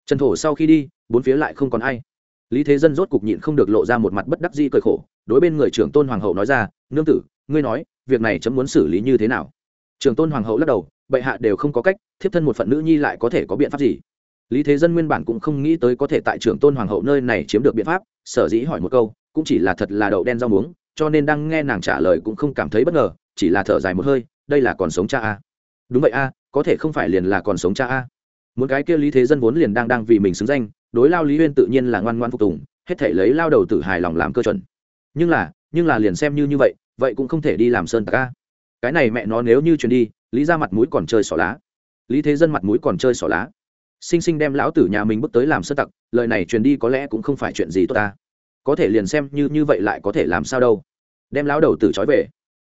Trần thổ sau khi đi, bốn phía lại không còn ai. Lý thế dân rốt cục nhịn không được lộ ra một mặt bất đắc di cởi khổ, đối bên người trưởng tôn hoàng hậu nói ra, nương tử, ngươi nói, việc này chấm muốn xử lý như thế nào? Trường tôn hoàng hậu lắc đầu, bệ hạ đều không có cách, thiếp thân một phận nữ nhi lại có thể có biện pháp gì? Lý thế dân nguyên bản cũng không nghĩ tới có thể tại Trường tôn hoàng hậu nơi này chiếm được biện pháp, sở dĩ hỏi một câu, cũng chỉ là thật là đậu đen rau muống, cho nên đang nghe nàng trả lời cũng không cảm thấy bất ngờ, chỉ là thở dài một hơi, đây là còn sống cha a. Đúng vậy a, có thể không phải liền là còn sống cha a. Muốn cái kia lý thế dân vốn liền đang đang vì mình xứng danh, đối lao lý huyên tự nhiên là ngoan ngoan phục tùng, hết thể lấy lao đầu tử hài lòng làm cơ chuẩn. Nhưng là nhưng là liền xem như như vậy vậy cũng không thể đi làm sơn tạc a cái này mẹ nó nếu như chuyển đi, lý ra mặt mũi còn chơi xỏ lá. Lý thế dân mặt mũi còn chơi xỏ lá. Sinh sinh đem lão tử nhà mình bước tới làm sơ tặc, lời này truyền đi có lẽ cũng không phải chuyện gì tốt ta. Có thể liền xem như như vậy lại có thể làm sao đâu. Đem lão đầu tử trói về.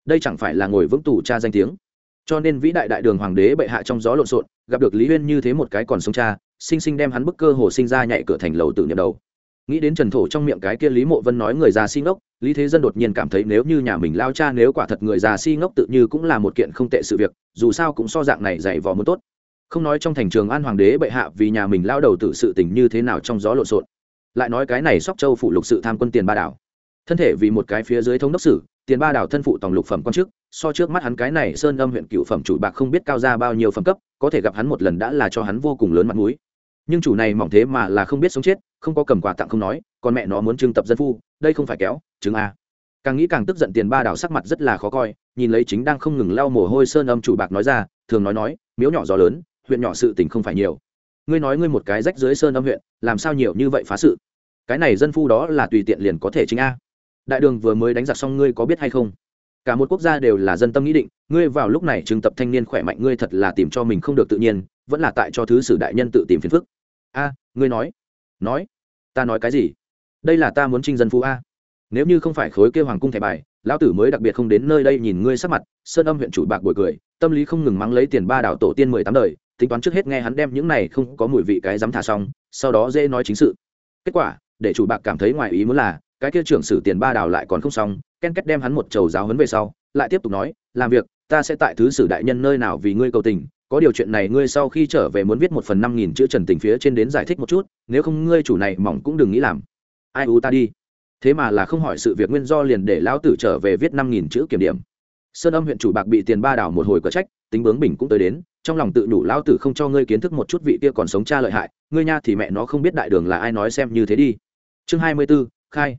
Đây chẳng phải là ngồi vững tù cha danh tiếng. Cho nên vĩ đại đại đường hoàng đế bệ hạ trong gió lộn xộn, gặp được lý huyên như thế một cái còn sống cha, sinh sinh đem hắn bức cơ hồ sinh ra nhạy cửa thành lầu tử niệm đầu nghĩ đến trần thổ trong miệng cái kia lý mộ vân nói người già si ngốc, lý thế dân đột nhiên cảm thấy nếu như nhà mình lao cha nếu quả thật người già si ngốc tự như cũng là một kiện không tệ sự việc, dù sao cũng so dạng này dày vò muốn tốt. Không nói trong thành trường an hoàng đế bệ hạ vì nhà mình lao đầu tự sự tình như thế nào trong gió lộn xộn. Lại nói cái này sóc châu phụ lục sự tham quân tiền ba đảo. Thân thể vì một cái phía dưới thống đốc sử, tiền ba đảo thân phụ tổng lục phẩm quan chức, so trước mắt hắn cái này sơn âm huyện cựu phẩm chủ bạc không biết cao ra bao nhiêu phẩm cấp, có thể gặp hắn một lần đã là cho hắn vô cùng lớn mặt mũi. Nhưng chủ này mỏng thế mà là không biết sống chết không có cầm quà tặng không nói còn mẹ nó muốn trưng tập dân phu, đây không phải kéo chứng a. Càng nghĩ càng tức giận tiền ba đảo sắc mặt rất là khó coi, nhìn lấy chính đang không ngừng lau mồ hôi sơn âm chủ bạc nói ra, thường nói nói, miếu nhỏ gió lớn, huyện nhỏ sự tình không phải nhiều. Ngươi nói ngươi một cái rách dưới sơn âm huyện, làm sao nhiều như vậy phá sự? Cái này dân phu đó là tùy tiện liền có thể chính a. Đại đường vừa mới đánh giặc xong ngươi có biết hay không? Cả một quốc gia đều là dân tâm nghĩ định, ngươi vào lúc này trừng tập thanh niên khỏe mạnh ngươi thật là tìm cho mình không được tự nhiên, vẫn là tại cho thứ sử đại nhân tự tìm phiền phức. A, ngươi nói nói, ta nói cái gì? Đây là ta muốn trinh dân phú a. Nếu như không phải khối kêu hoàng cung thẻ bài, lão tử mới đặc biệt không đến nơi đây nhìn ngươi sắc mặt. Sơn âm huyện chủ bạc bồi cười, tâm lý không ngừng mắng lấy tiền ba đảo tổ tiên mười tám đời, tính toán trước hết nghe hắn đem những này không có mùi vị cái dám thả xong, sau đó dễ nói chính sự. Kết quả, để chủ bạc cảm thấy ngoài ý muốn là, cái kia trưởng sử tiền ba đảo lại còn không xong, ken kết đem hắn một trầu giáo hấn về sau, lại tiếp tục nói, làm việc, ta sẽ tại thứ sử đại nhân nơi nào vì ngươi cầu tình có điều chuyện này ngươi sau khi trở về muốn viết một phần năm nghìn chữ trần tình phía trên đến giải thích một chút nếu không ngươi chủ này mỏng cũng đừng nghĩ làm. Ai u ta đi. Thế mà là không hỏi sự việc nguyên do liền để lão tử trở về viết năm nghìn chữ kiểm điểm. Sơn âm huyện chủ bạc bị tiền ba đảo một hồi có trách tính bướng bình cũng tới đến trong lòng tự đủ lão tử không cho ngươi kiến thức một chút vị kia còn sống cha lợi hại ngươi nha thì mẹ nó không biết đại đường là ai nói xem như thế đi. Chương hai mươi 24, khai.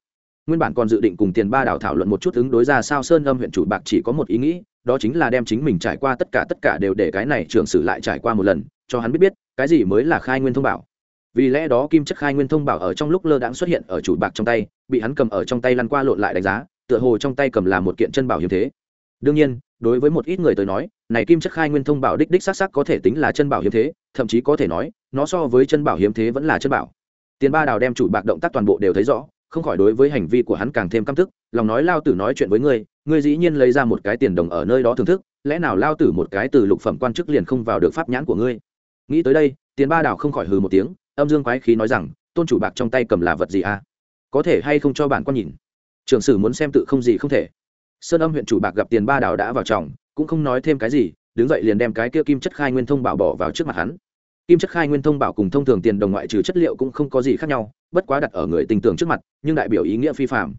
Nguyên bản còn dự định cùng tiền ba đảo thảo luận một chút ứng đối ra sao sơn âm huyện chủ bạc chỉ có một ý nghĩ đó chính là đem chính mình trải qua tất cả tất cả đều để cái này trưởng sử lại trải qua một lần, cho hắn biết biết, cái gì mới là khai nguyên thông bảo. Vì lẽ đó kim chất khai nguyên thông bảo ở trong lúc lơ đãng xuất hiện ở chủ bạc trong tay, bị hắn cầm ở trong tay lăn qua lộn lại đánh giá, tựa hồ trong tay cầm là một kiện chân bảo hiếm thế. Đương nhiên, đối với một ít người tới nói, này kim chất khai nguyên thông bảo đích đích xác xác có thể tính là chân bảo hiếm thế, thậm chí có thể nói, nó so với chân bảo hiếm thế vẫn là chân bảo. Tiền ba đào đem chủ bạc động tác toàn bộ đều thấy rõ không khỏi đối với hành vi của hắn càng thêm căm thức lòng nói lao tử nói chuyện với ngươi ngươi dĩ nhiên lấy ra một cái tiền đồng ở nơi đó thưởng thức, lẽ nào lao tử một cái từ lục phẩm quan chức liền không vào được pháp nhãn của ngươi? Nghĩ tới đây, tiền ba đào không khỏi hừ một tiếng, âm dương quái khí nói rằng, tôn chủ bạc trong tay cầm là vật gì à? Có thể hay không cho bản quan nhìn? Trường sử muốn xem tự không gì không thể. Sơn âm huyện chủ bạc gặp tiền ba đào đã vào chồng, cũng không nói thêm cái gì, đứng dậy liền đem cái kia kim chất khai nguyên thông bảo bỏ vào trước mặt hắn kim chất khai nguyên thông bảo cùng thông thường tiền đồng ngoại trừ chất liệu cũng không có gì khác nhau, bất quá đặt ở người tình tưởng trước mặt, nhưng đại biểu ý nghĩa phi phạm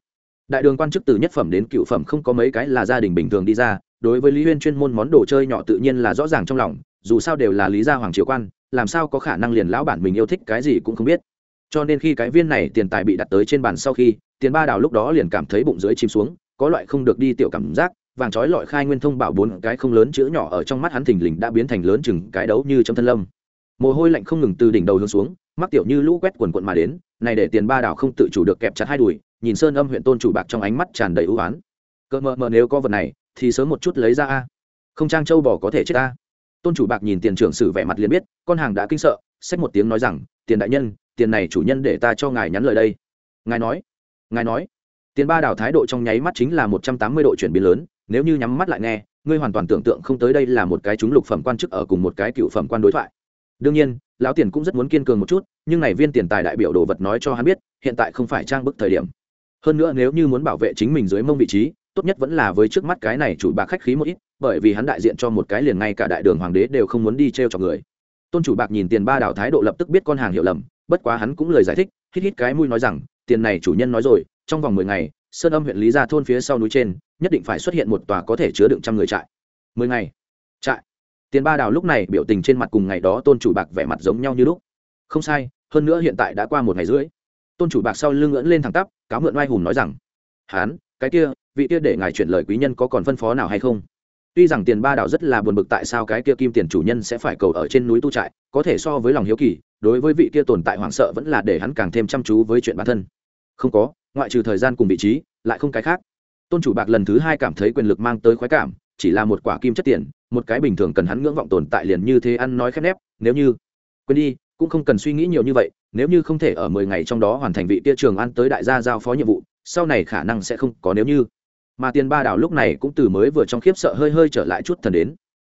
đại đường quan chức từ nhất phẩm đến cựu phẩm không có mấy cái là gia đình bình thường đi ra, đối với lý huyên chuyên môn món đồ chơi nhỏ tự nhiên là rõ ràng trong lòng, dù sao đều là lý gia hoàng triều quan, làm sao có khả năng liền lão bản mình yêu thích cái gì cũng không biết. Cho nên khi cái viên này tiền tài bị đặt tới trên bàn sau khi, tiền ba đào lúc đó liền cảm thấy bụng dưới chìm xuống, có loại không được đi tiểu cảm giác, vàng trói lọi khai nguyên thông bảo bốn cái không lớn chữ nhỏ ở trong mắt hắn thình lình đã biến thành lớn chừng cái đấu như trong thân lâm mồ hôi lạnh không ngừng từ đỉnh đầu hướng xuống, mắc tiểu như lũ quét quần quận mà đến, này để tiền ba đảo không tự chủ được kẹp chặt hai đùi, nhìn sơn âm huyện tôn chủ bạc trong ánh mắt tràn đầy ưu oán. Cỡ mờ mờ nếu có vật này, thì sớm một chút lấy ra a. Không trang châu bò có thể chết a tôn chủ bạc nhìn tiền trưởng sử vẻ mặt liền biết, con hàng đã kinh sợ, xách một tiếng nói rằng, tiền đại nhân, tiền này chủ nhân để ta cho ngài nhắn lời đây. Ngài nói ngài nói. Tiền ba đảo thái độ trong nháy mắt chính là một trăm tám mươi độ chuyển biến lớn, nếu như nhắm mắt lại nghe, ngươi hoàn toàn tưởng tượng không tới đây là một cái chúng lục phẩm quan chức ở cùng một cái cựu phẩm quan đối thoại đương nhiên, lão tiền cũng rất muốn kiên cường một chút, nhưng này viên tiền tài đại biểu đồ vật nói cho hắn biết, hiện tại không phải trang bức thời điểm. Hơn nữa nếu như muốn bảo vệ chính mình dưới mông vị trí, tốt nhất vẫn là với trước mắt cái này chủ bạc khách khí một ít, bởi vì hắn đại diện cho một cái liền ngay cả đại đường hoàng đế đều không muốn đi t r e o cho người. Tôn chủ bạc nhìn tiền ba đảo thái độ lập tức biết con hàng hiểu lầm, bất quá hắn cũng lời giải thích, hít hít cái mũi nói rằng, tiền này chủ nhân nói rồi, trong vòng mười ngày, sơn âm huyện lý gia thôn phía sau núi trên, nhất định phải xuất hiện một tòa có thể chứa đựng trăm người trại. Mười ngày? Trại? Tiền ba đào lúc này biểu tình trên mặt cùng ngày đó tôn chủ bạc vẻ mặt giống nhau như lúc. Không sai, hơn nữa hiện tại đã qua một ngày rưỡi. Tôn chủ bạc sau lưng ngưỡng lên thẳng tắp, cáo mượn oai hùng nói rằng, hán, cái kia, vị kia để ngài chuyển lời quý nhân có còn phân phó nào hay không? Tuy rằng tiền ba đảo rất là buồn bực tại sao cái kia kim tiền chủ nhân sẽ phải cầu ở trên núi tu trại, có thể so với lòng hiếu kỳ, đối với vị kia tồn tại hoảng sợ vẫn là để hắn càng thêm chăm chú với chuyện bản thân. Không có, ngoại trừ thời gian cùng vị trí, lại không cái khác. Tôn chủ bạc lần thứ hai cảm thấy quyền lực mang tới khoái cảm, chỉ là một quả kim chất tiền một cái bình thường cần hắn ngưỡng vọng tồn tại liền như thế ăn nói khép nép, nếu như, quên đi, cũng không cần suy nghĩ nhiều như vậy, nếu như không thể ở mười ngày trong đó hoàn thành vị tia trường ăn tới đại gia giao phó nhiệm vụ, sau này khả năng sẽ không có nếu như. Mà tiền ba đảo lúc này cũng từ mới vừa trong khiếp sợ hơi hơi trở lại chút thần đến.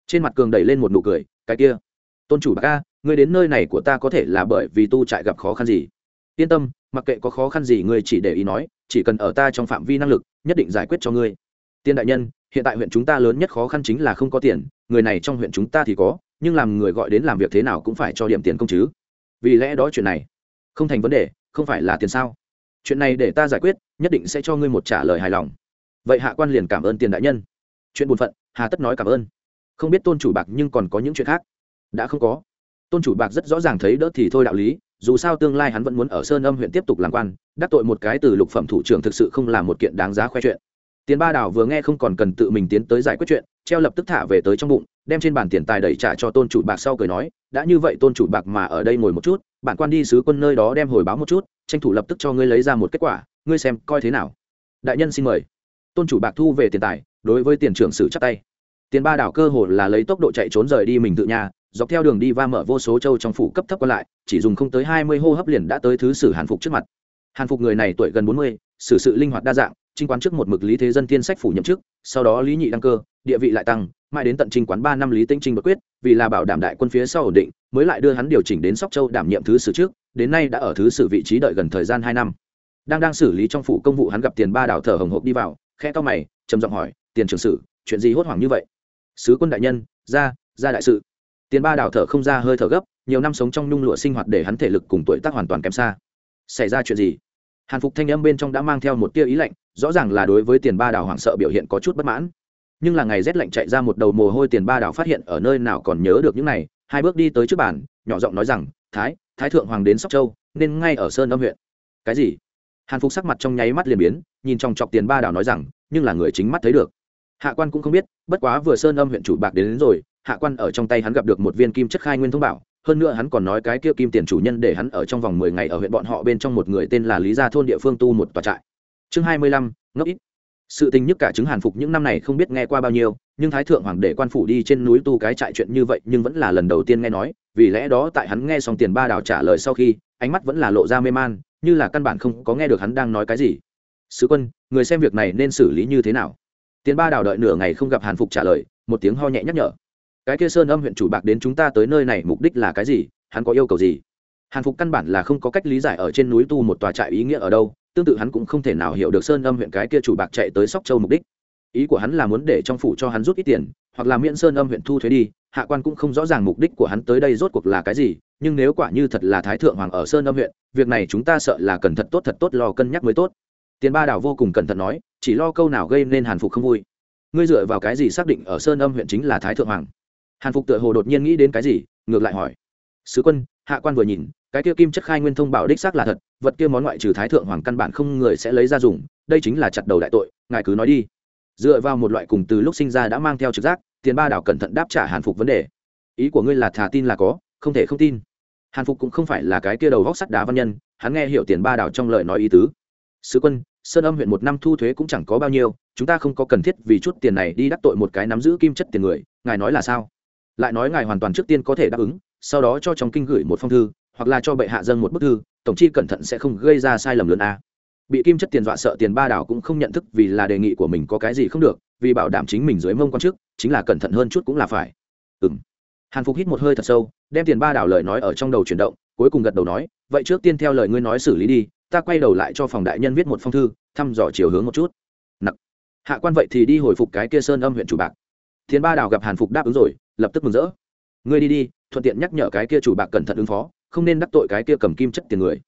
Trên mặt cường đẩy lên một nụ cười, cái kia, tôn chủ bạc ca ngươi đến nơi này của ta có thể là bởi vì tu trại gặp khó khăn gì? Yên tâm, mặc kệ có khó khăn gì, ngươi chỉ để ý nói, chỉ cần ở ta trong phạm vi năng lực, nhất định giải quyết cho ngươi tiên đại nhân, hiện tại huyện chúng ta lớn nhất khó khăn chính là không có tiền, người này trong huyện chúng ta thì có, nhưng làm người gọi đến làm việc thế nào cũng phải cho điểm tiền công chứ. Vì lẽ đó chuyện này, không thành vấn đề, không phải là tiền sao? Chuyện này để ta giải quyết, nhất định sẽ cho ngươi một trả lời hài lòng. Vậy hạ quan liền cảm ơn tiền đại nhân. Chuyện buồn phận, hà tất nói cảm ơn. Không biết tôn chủ bạc nhưng còn có những chuyện khác. Đã không có. Tôn chủ bạc rất rõ ràng thấy đỡ thì thôi đạo lý, dù sao tương lai hắn vẫn muốn ở sơn âm huyện tiếp tục làm quan, đắc tội một cái từ lục phẩm thủ trưởng thực sự không là một kiện đáng giá khoe chuyện tiền ba đảo vừa nghe không còn cần tự mình tiến tới giải quyết chuyện, treo lập tức thả về tới trong bụng, đem trên bàn tiền tài đẩy trả cho tôn chủ bạc sau cười nói, đã như vậy tôn chủ bạc mà ở đây ngồi một chút, bản quan đi sứ quân nơi đó đem hồi báo một chút, tranh thủ lập tức cho ngươi lấy ra một kết quả, ngươi xem coi thế nào. Đại nhân xin mời. Tôn chủ bạc thu về tiền tài, đối với tiền trưởng sử chắp tay. Tiền ba đảo cơ hồ là lấy tốc độ chạy trốn rời đi mình tự nhà, dọc theo đường đi va mở vô số châu trong phủ cấp thấp qua lại, chỉ dùng không tới hai mươi hô hấp liền đã tới thứ sử hàn phục trước mặt. Hàn phục người này tuổi gần bốn mươi, xử sự linh hoạt đa dạng trinh quán trước một mực lý thế dân thiên sách phủ nhậm chức, sau đó lý nhị đăng cơ, địa vị lại tăng, mãi đến tận trinh quán ba năm lý Tĩnh trinh bất quyết, vì là bảo đảm đại quân phía sau ổn định, mới lại đưa hắn điều chỉnh đến sóc châu đảm nhiệm thứ sử trước, đến nay đã ở thứ sử vị trí đợi gần thời gian hai năm. Đang đang xử lý trong phủ công vụ hắn gặp tiền ba đảo thở hồng hộc đi vào khe to mày, trầm giọng hỏi, tiền trưởng sử chuyện gì hốt hoảng như vậy? Sứ quân đại nhân, ra ra đại sự. Tiền ba đảo thở không ra hơi thở gấp, nhiều năm sống trong nhung lụa sinh hoạt để hắn thể lực cùng tuổi tác hoàn toàn kém xa. Xảy ra chuyện gì? Hàn phục thanh âm bên trong đã mang theo một tia ý lạnh rõ ràng là đối với tiền ba đảo hoảng sợ biểu hiện có chút bất mãn. Nhưng là ngày rét lạnh chạy ra một đầu mồ hôi tiền ba đảo phát hiện ở nơi nào còn nhớ được những này hai bước đi tới trước bàn nhỏ giọng nói rằng thái thái thượng hoàng đến sóc châu nên ngay ở sơn âm huyện. Cái gì? Hàn phục sắc mặt trong nháy mắt liền biến nhìn trong chọc tiền ba đảo nói rằng nhưng là người chính mắt thấy được. Hạ quan cũng không biết bất quá vừa sơn âm huyện chủ bạc đến, đến rồi hạ quan ở trong tay hắn gặp được một viên kim chất khai nguyên thông bảo hơn nữa hắn còn nói cái kia kim tiền chủ nhân để hắn ở trong vòng mười ngày ở huyện bọn họ bên trong một người tên là lý gia thôn địa phương tu một tòa trại. Chương hai mươi lăm, ngốc ít. Sự tình nhất cả chứng hàn phục những năm này không biết nghe qua bao nhiêu, nhưng thái thượng hoàng để quan phủ đi trên núi tu cái trại chuyện như vậy nhưng vẫn là lần đầu tiên nghe nói, vì lẽ đó tại hắn nghe xong tiền ba đào trả lời sau khi, ánh mắt vẫn là lộ ra mê man, như là căn bản không có nghe được hắn đang nói cái gì. Sứ quân, người xem việc này nên xử lý như thế nào? Tiền ba đào đợi nửa ngày không gặp hàn phục trả lời, một tiếng ho nhẹ nhắc nhở cái kia sơn âm huyện chủ bạc đến chúng ta tới nơi này mục đích là cái gì? Hắn có yêu cầu gì? Hàn phục căn bản là không có cách lý giải ở trên núi tu một tòa trại ý nghĩa ở đâu, tương tự hắn cũng không thể nào hiểu được sơn âm huyện cái kia chủ bạc chạy tới sóc châu mục đích. Ý của hắn là muốn để trong phủ cho hắn rút ít tiền, hoặc là miễn sơn âm huyện thu thuế đi, hạ quan cũng không rõ ràng mục đích của hắn tới đây rốt cuộc là cái gì, nhưng nếu quả như thật là thái thượng hoàng ở sơn âm huyện, việc này chúng ta sợ là cần thật tốt thật tốt lo cân nhắc mới tốt. Tiền ba đảo vô cùng cẩn thận nói, chỉ lo câu nào gây nên hàn phục không vui. Ngươi dựa vào cái gì xác định ở sơn âm huyện chính là thái thượng hoàng? Hàn phục tựa hồ đột nhiên nghĩ đến cái gì, ngược lại hỏi. Sứ quân, hạ quan vừa nhìn, cái kia kim chất khai nguyên thông bảo đích xác là thật, vật kia món ngoại trừ thái thượng hoàng căn bản không người sẽ lấy ra dùng, đây chính là chặt đầu đại tội, ngài cứ nói đi. Dựa vào một loại cùng từ lúc sinh ra đã mang theo trực giác, tiền ba đảo cẩn thận đáp trả hàn phục vấn đề. Ý của ngươi là thà tin là có, không thể không tin. Hàn phục cũng không phải là cái kia đầu vóc sắt đá văn nhân, hắn nghe hiểu tiền ba đảo trong lời nói ý tứ. Sứ quân, sơn âm huyện một năm thu thuế cũng chẳng có bao nhiêu, chúng ta không có cần thiết vì chút tiền này đi đắc tội một cái nắm giữ kim chất tiền người, ngài nói là sao? Lại nói ngài hoàn toàn trước tiên có thể đáp ứng, sau đó cho trong kinh gửi một phong thư, hoặc là cho bệ hạ dân một bức thư, tổng chi cẩn thận sẽ không gây ra sai lầm lớn a. Bị kim chất tiền dọa sợ tiền ba đảo cũng không nhận thức vì là đề nghị của mình có cái gì không được, vì bảo đảm chính mình dưới mông quan chức, chính là cẩn thận hơn chút cũng là phải. Ừng hàn phục hít một hơi thật sâu, đem tiền ba đảo lời nói ở trong đầu chuyển động, cuối cùng gật đầu nói, vậy trước tiên theo lời ngươi nói xử lý đi, ta quay đầu lại cho phòng đại nhân viết một phong thư, thăm dò chiều hướng một chút. Nặc. Hạ quan vậy thì đi hồi phục cái kia sơn âm huyện chủ bạc. Thiên ba đảo gặp hàn phục đáp ứng rồi lập tức mừng rỡ. Ngươi đi đi, thuận tiện nhắc nhở cái kia chủ bạc cẩn thận ứng phó, không nên đắc tội cái kia cầm kim chất tiền người.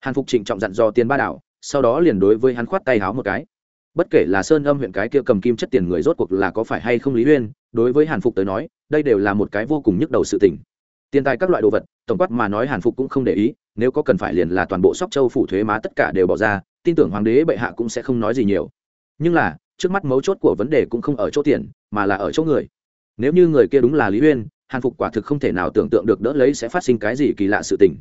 Hàn phục trịnh trọng dặn dò tiền ba đảo, sau đó liền đối với hắn khoát tay háo một cái. Bất kể là sơn âm huyện cái kia cầm kim chất tiền người rốt cuộc là có phải hay không lý uyên, đối với hàn phục tới nói, đây đều là một cái vô cùng nhức đầu sự tình. Tiền tài các loại đồ vật, tổng quát mà nói hàn phục cũng không để ý, nếu có cần phải liền là toàn bộ sóc châu phủ thuế má tất cả đều bỏ ra, tin tưởng hoàng đế bệ hạ cũng sẽ không nói gì nhiều. Nhưng là, trước mắt mấu chốt của vấn đề cũng không ở chỗ tiền, mà là ở chỗ người nếu như người kia đúng là lý uyên, hàn phục quả thực không thể nào tưởng tượng được đỡ lấy sẽ phát sinh cái gì kỳ lạ sự tình.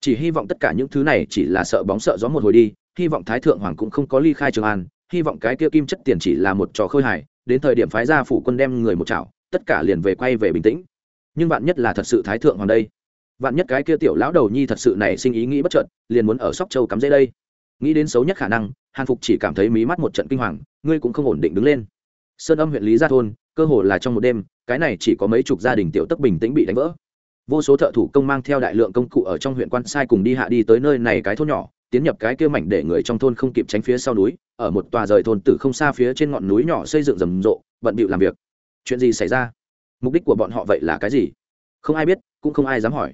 Chỉ hy vọng tất cả những thứ này chỉ là sợ bóng sợ gió một hồi đi, hy vọng thái thượng hoàng cũng không có ly khai trường an, hy vọng cái kia kim chất tiền chỉ là một trò khơi hài, đến thời điểm phái gia phủ quân đem người một chảo, tất cả liền về quay về bình tĩnh. Nhưng bạn nhất là thật sự thái thượng hoàng đây. Vạn nhất cái kia tiểu lão đầu nhi thật sự này sinh ý nghĩ bất chợt, liền muốn ở sóc châu cắm dễ đây. Nghĩ đến xấu nhất khả năng, hàn phục chỉ cảm thấy mí mắt một trận kinh hoàng, ngươi cũng không ổn định đứng lên. Sơn âm huyện lý gia thôn cơ hồ là trong một đêm, cái này chỉ có mấy chục gia đình tiểu tức bình tĩnh bị đánh vỡ. Vô số thợ thủ công mang theo đại lượng công cụ ở trong huyện quan sai cùng đi hạ đi tới nơi này cái thôn nhỏ, tiến nhập cái kia mảnh để người trong thôn không kịp tránh phía sau núi, ở một tòa rời thôn tử không xa phía trên ngọn núi nhỏ xây dựng rầm rộ, bận bịu làm việc. Chuyện gì xảy ra? Mục đích của bọn họ vậy là cái gì? Không ai biết, cũng không ai dám hỏi.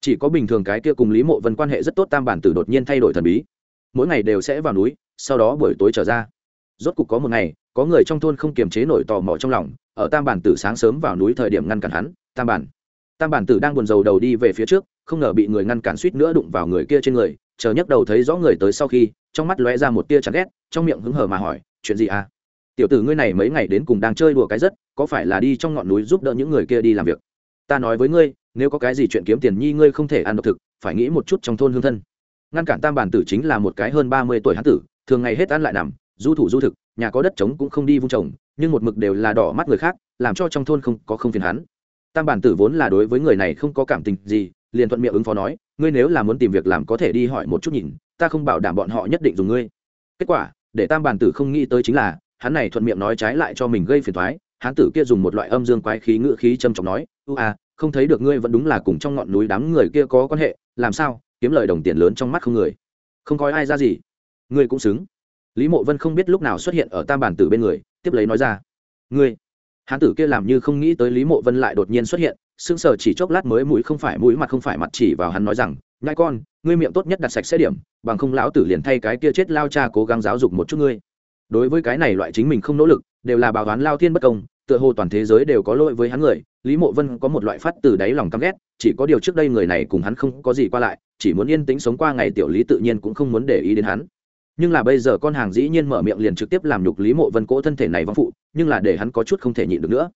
Chỉ có bình thường cái kia cùng lý mộ vân quan hệ rất tốt tam bản tử đột nhiên thay đổi thần bí. Mỗi ngày đều sẽ vào núi, sau đó buổi tối trở ra. Rốt cục có một ngày, có người trong thôn không kiềm chế nổi tò mò trong lòng ở tam bản tử sáng sớm vào núi thời điểm ngăn cản hắn. Tam bản. Tam bản tử đang buồn rầu đầu đi về phía trước, không ngờ bị người ngăn cản suýt nữa đụng vào người kia trên người, chờ nhấc đầu thấy rõ người tới sau khi, trong mắt lóe ra một tia chán ghét, trong miệng hứng hở mà hỏi, chuyện gì à? Tiểu tử ngươi này mấy ngày đến cùng đang chơi đùa cái rất, có phải là đi trong ngọn núi giúp đỡ những người kia đi làm việc? Ta nói với ngươi, nếu có cái gì chuyện kiếm tiền nhi ngươi không thể ăn độc thực, phải nghĩ một chút trong thôn hương thân. Ngăn cản tam bản tử chính là một cái hơn ba mươi tuổi hán tử, thường ngày hết ăn lại nằm, du thủ du thực, nhà có đất trống cũng không đi vung trồng nhưng một mực đều là đỏ mắt người khác, làm cho trong thôn không có không phiền hắn. Tam bản tử vốn là đối với người này không có cảm tình gì, liền thuận miệng ứng phó nói, ngươi nếu là muốn tìm việc làm có thể đi hỏi một chút nhìn, ta không bảo đảm bọn họ nhất định dùng ngươi. Kết quả, để tam bản tử không nghĩ tới chính là, hắn này thuận miệng nói trái lại cho mình gây phiền thoái hán tử kia dùng một loại âm dương quái khí ngữ khí châm trọng nói ưu à không thấy được ngươi vẫn đúng là cùng trong ngọn núi đám người kia có quan hệ, làm sao, kiếm lời đồng tiền lớn trong mắt không người. Không coi ai ra gì. Ngươi cũng xứng. Lý mộ vân không biết lúc nào xuất hiện ở tam bản tử bên người tiếp lấy nói ra. Ngươi, hán tử kia làm như không nghĩ tới lý mộ vân lại đột nhiên xuất hiện, sững sờ chỉ chốc lát mới mũi không phải mũi mặt không phải mặt chỉ vào hắn nói rằng nhai con, ngươi miệng tốt nhất đặt sạch sẽ điểm, bằng không lão tử liền thay cái kia chết lao cha cố gắng giáo dục một chút ngươi. Đối với cái này loại chính mình không nỗ lực, đều là báo toán lao thiên bất công, tựa hồ toàn thế giới đều có lỗi với hắn người, lý mộ vân có một loại phát từ đáy lòng căm ghét, chỉ có điều trước đây người này cùng hắn không có gì qua lại, chỉ muốn yên tĩnh sống qua ngày tiểu lý tự nhiên cũng không muốn để ý đến hắn nhưng là bây giờ con hàng dĩ nhiên mở miệng liền trực tiếp làm nhục lý mộ vân cỗ thân thể này vong phụ, nhưng là để hắn có chút không thể nhịn được nữa.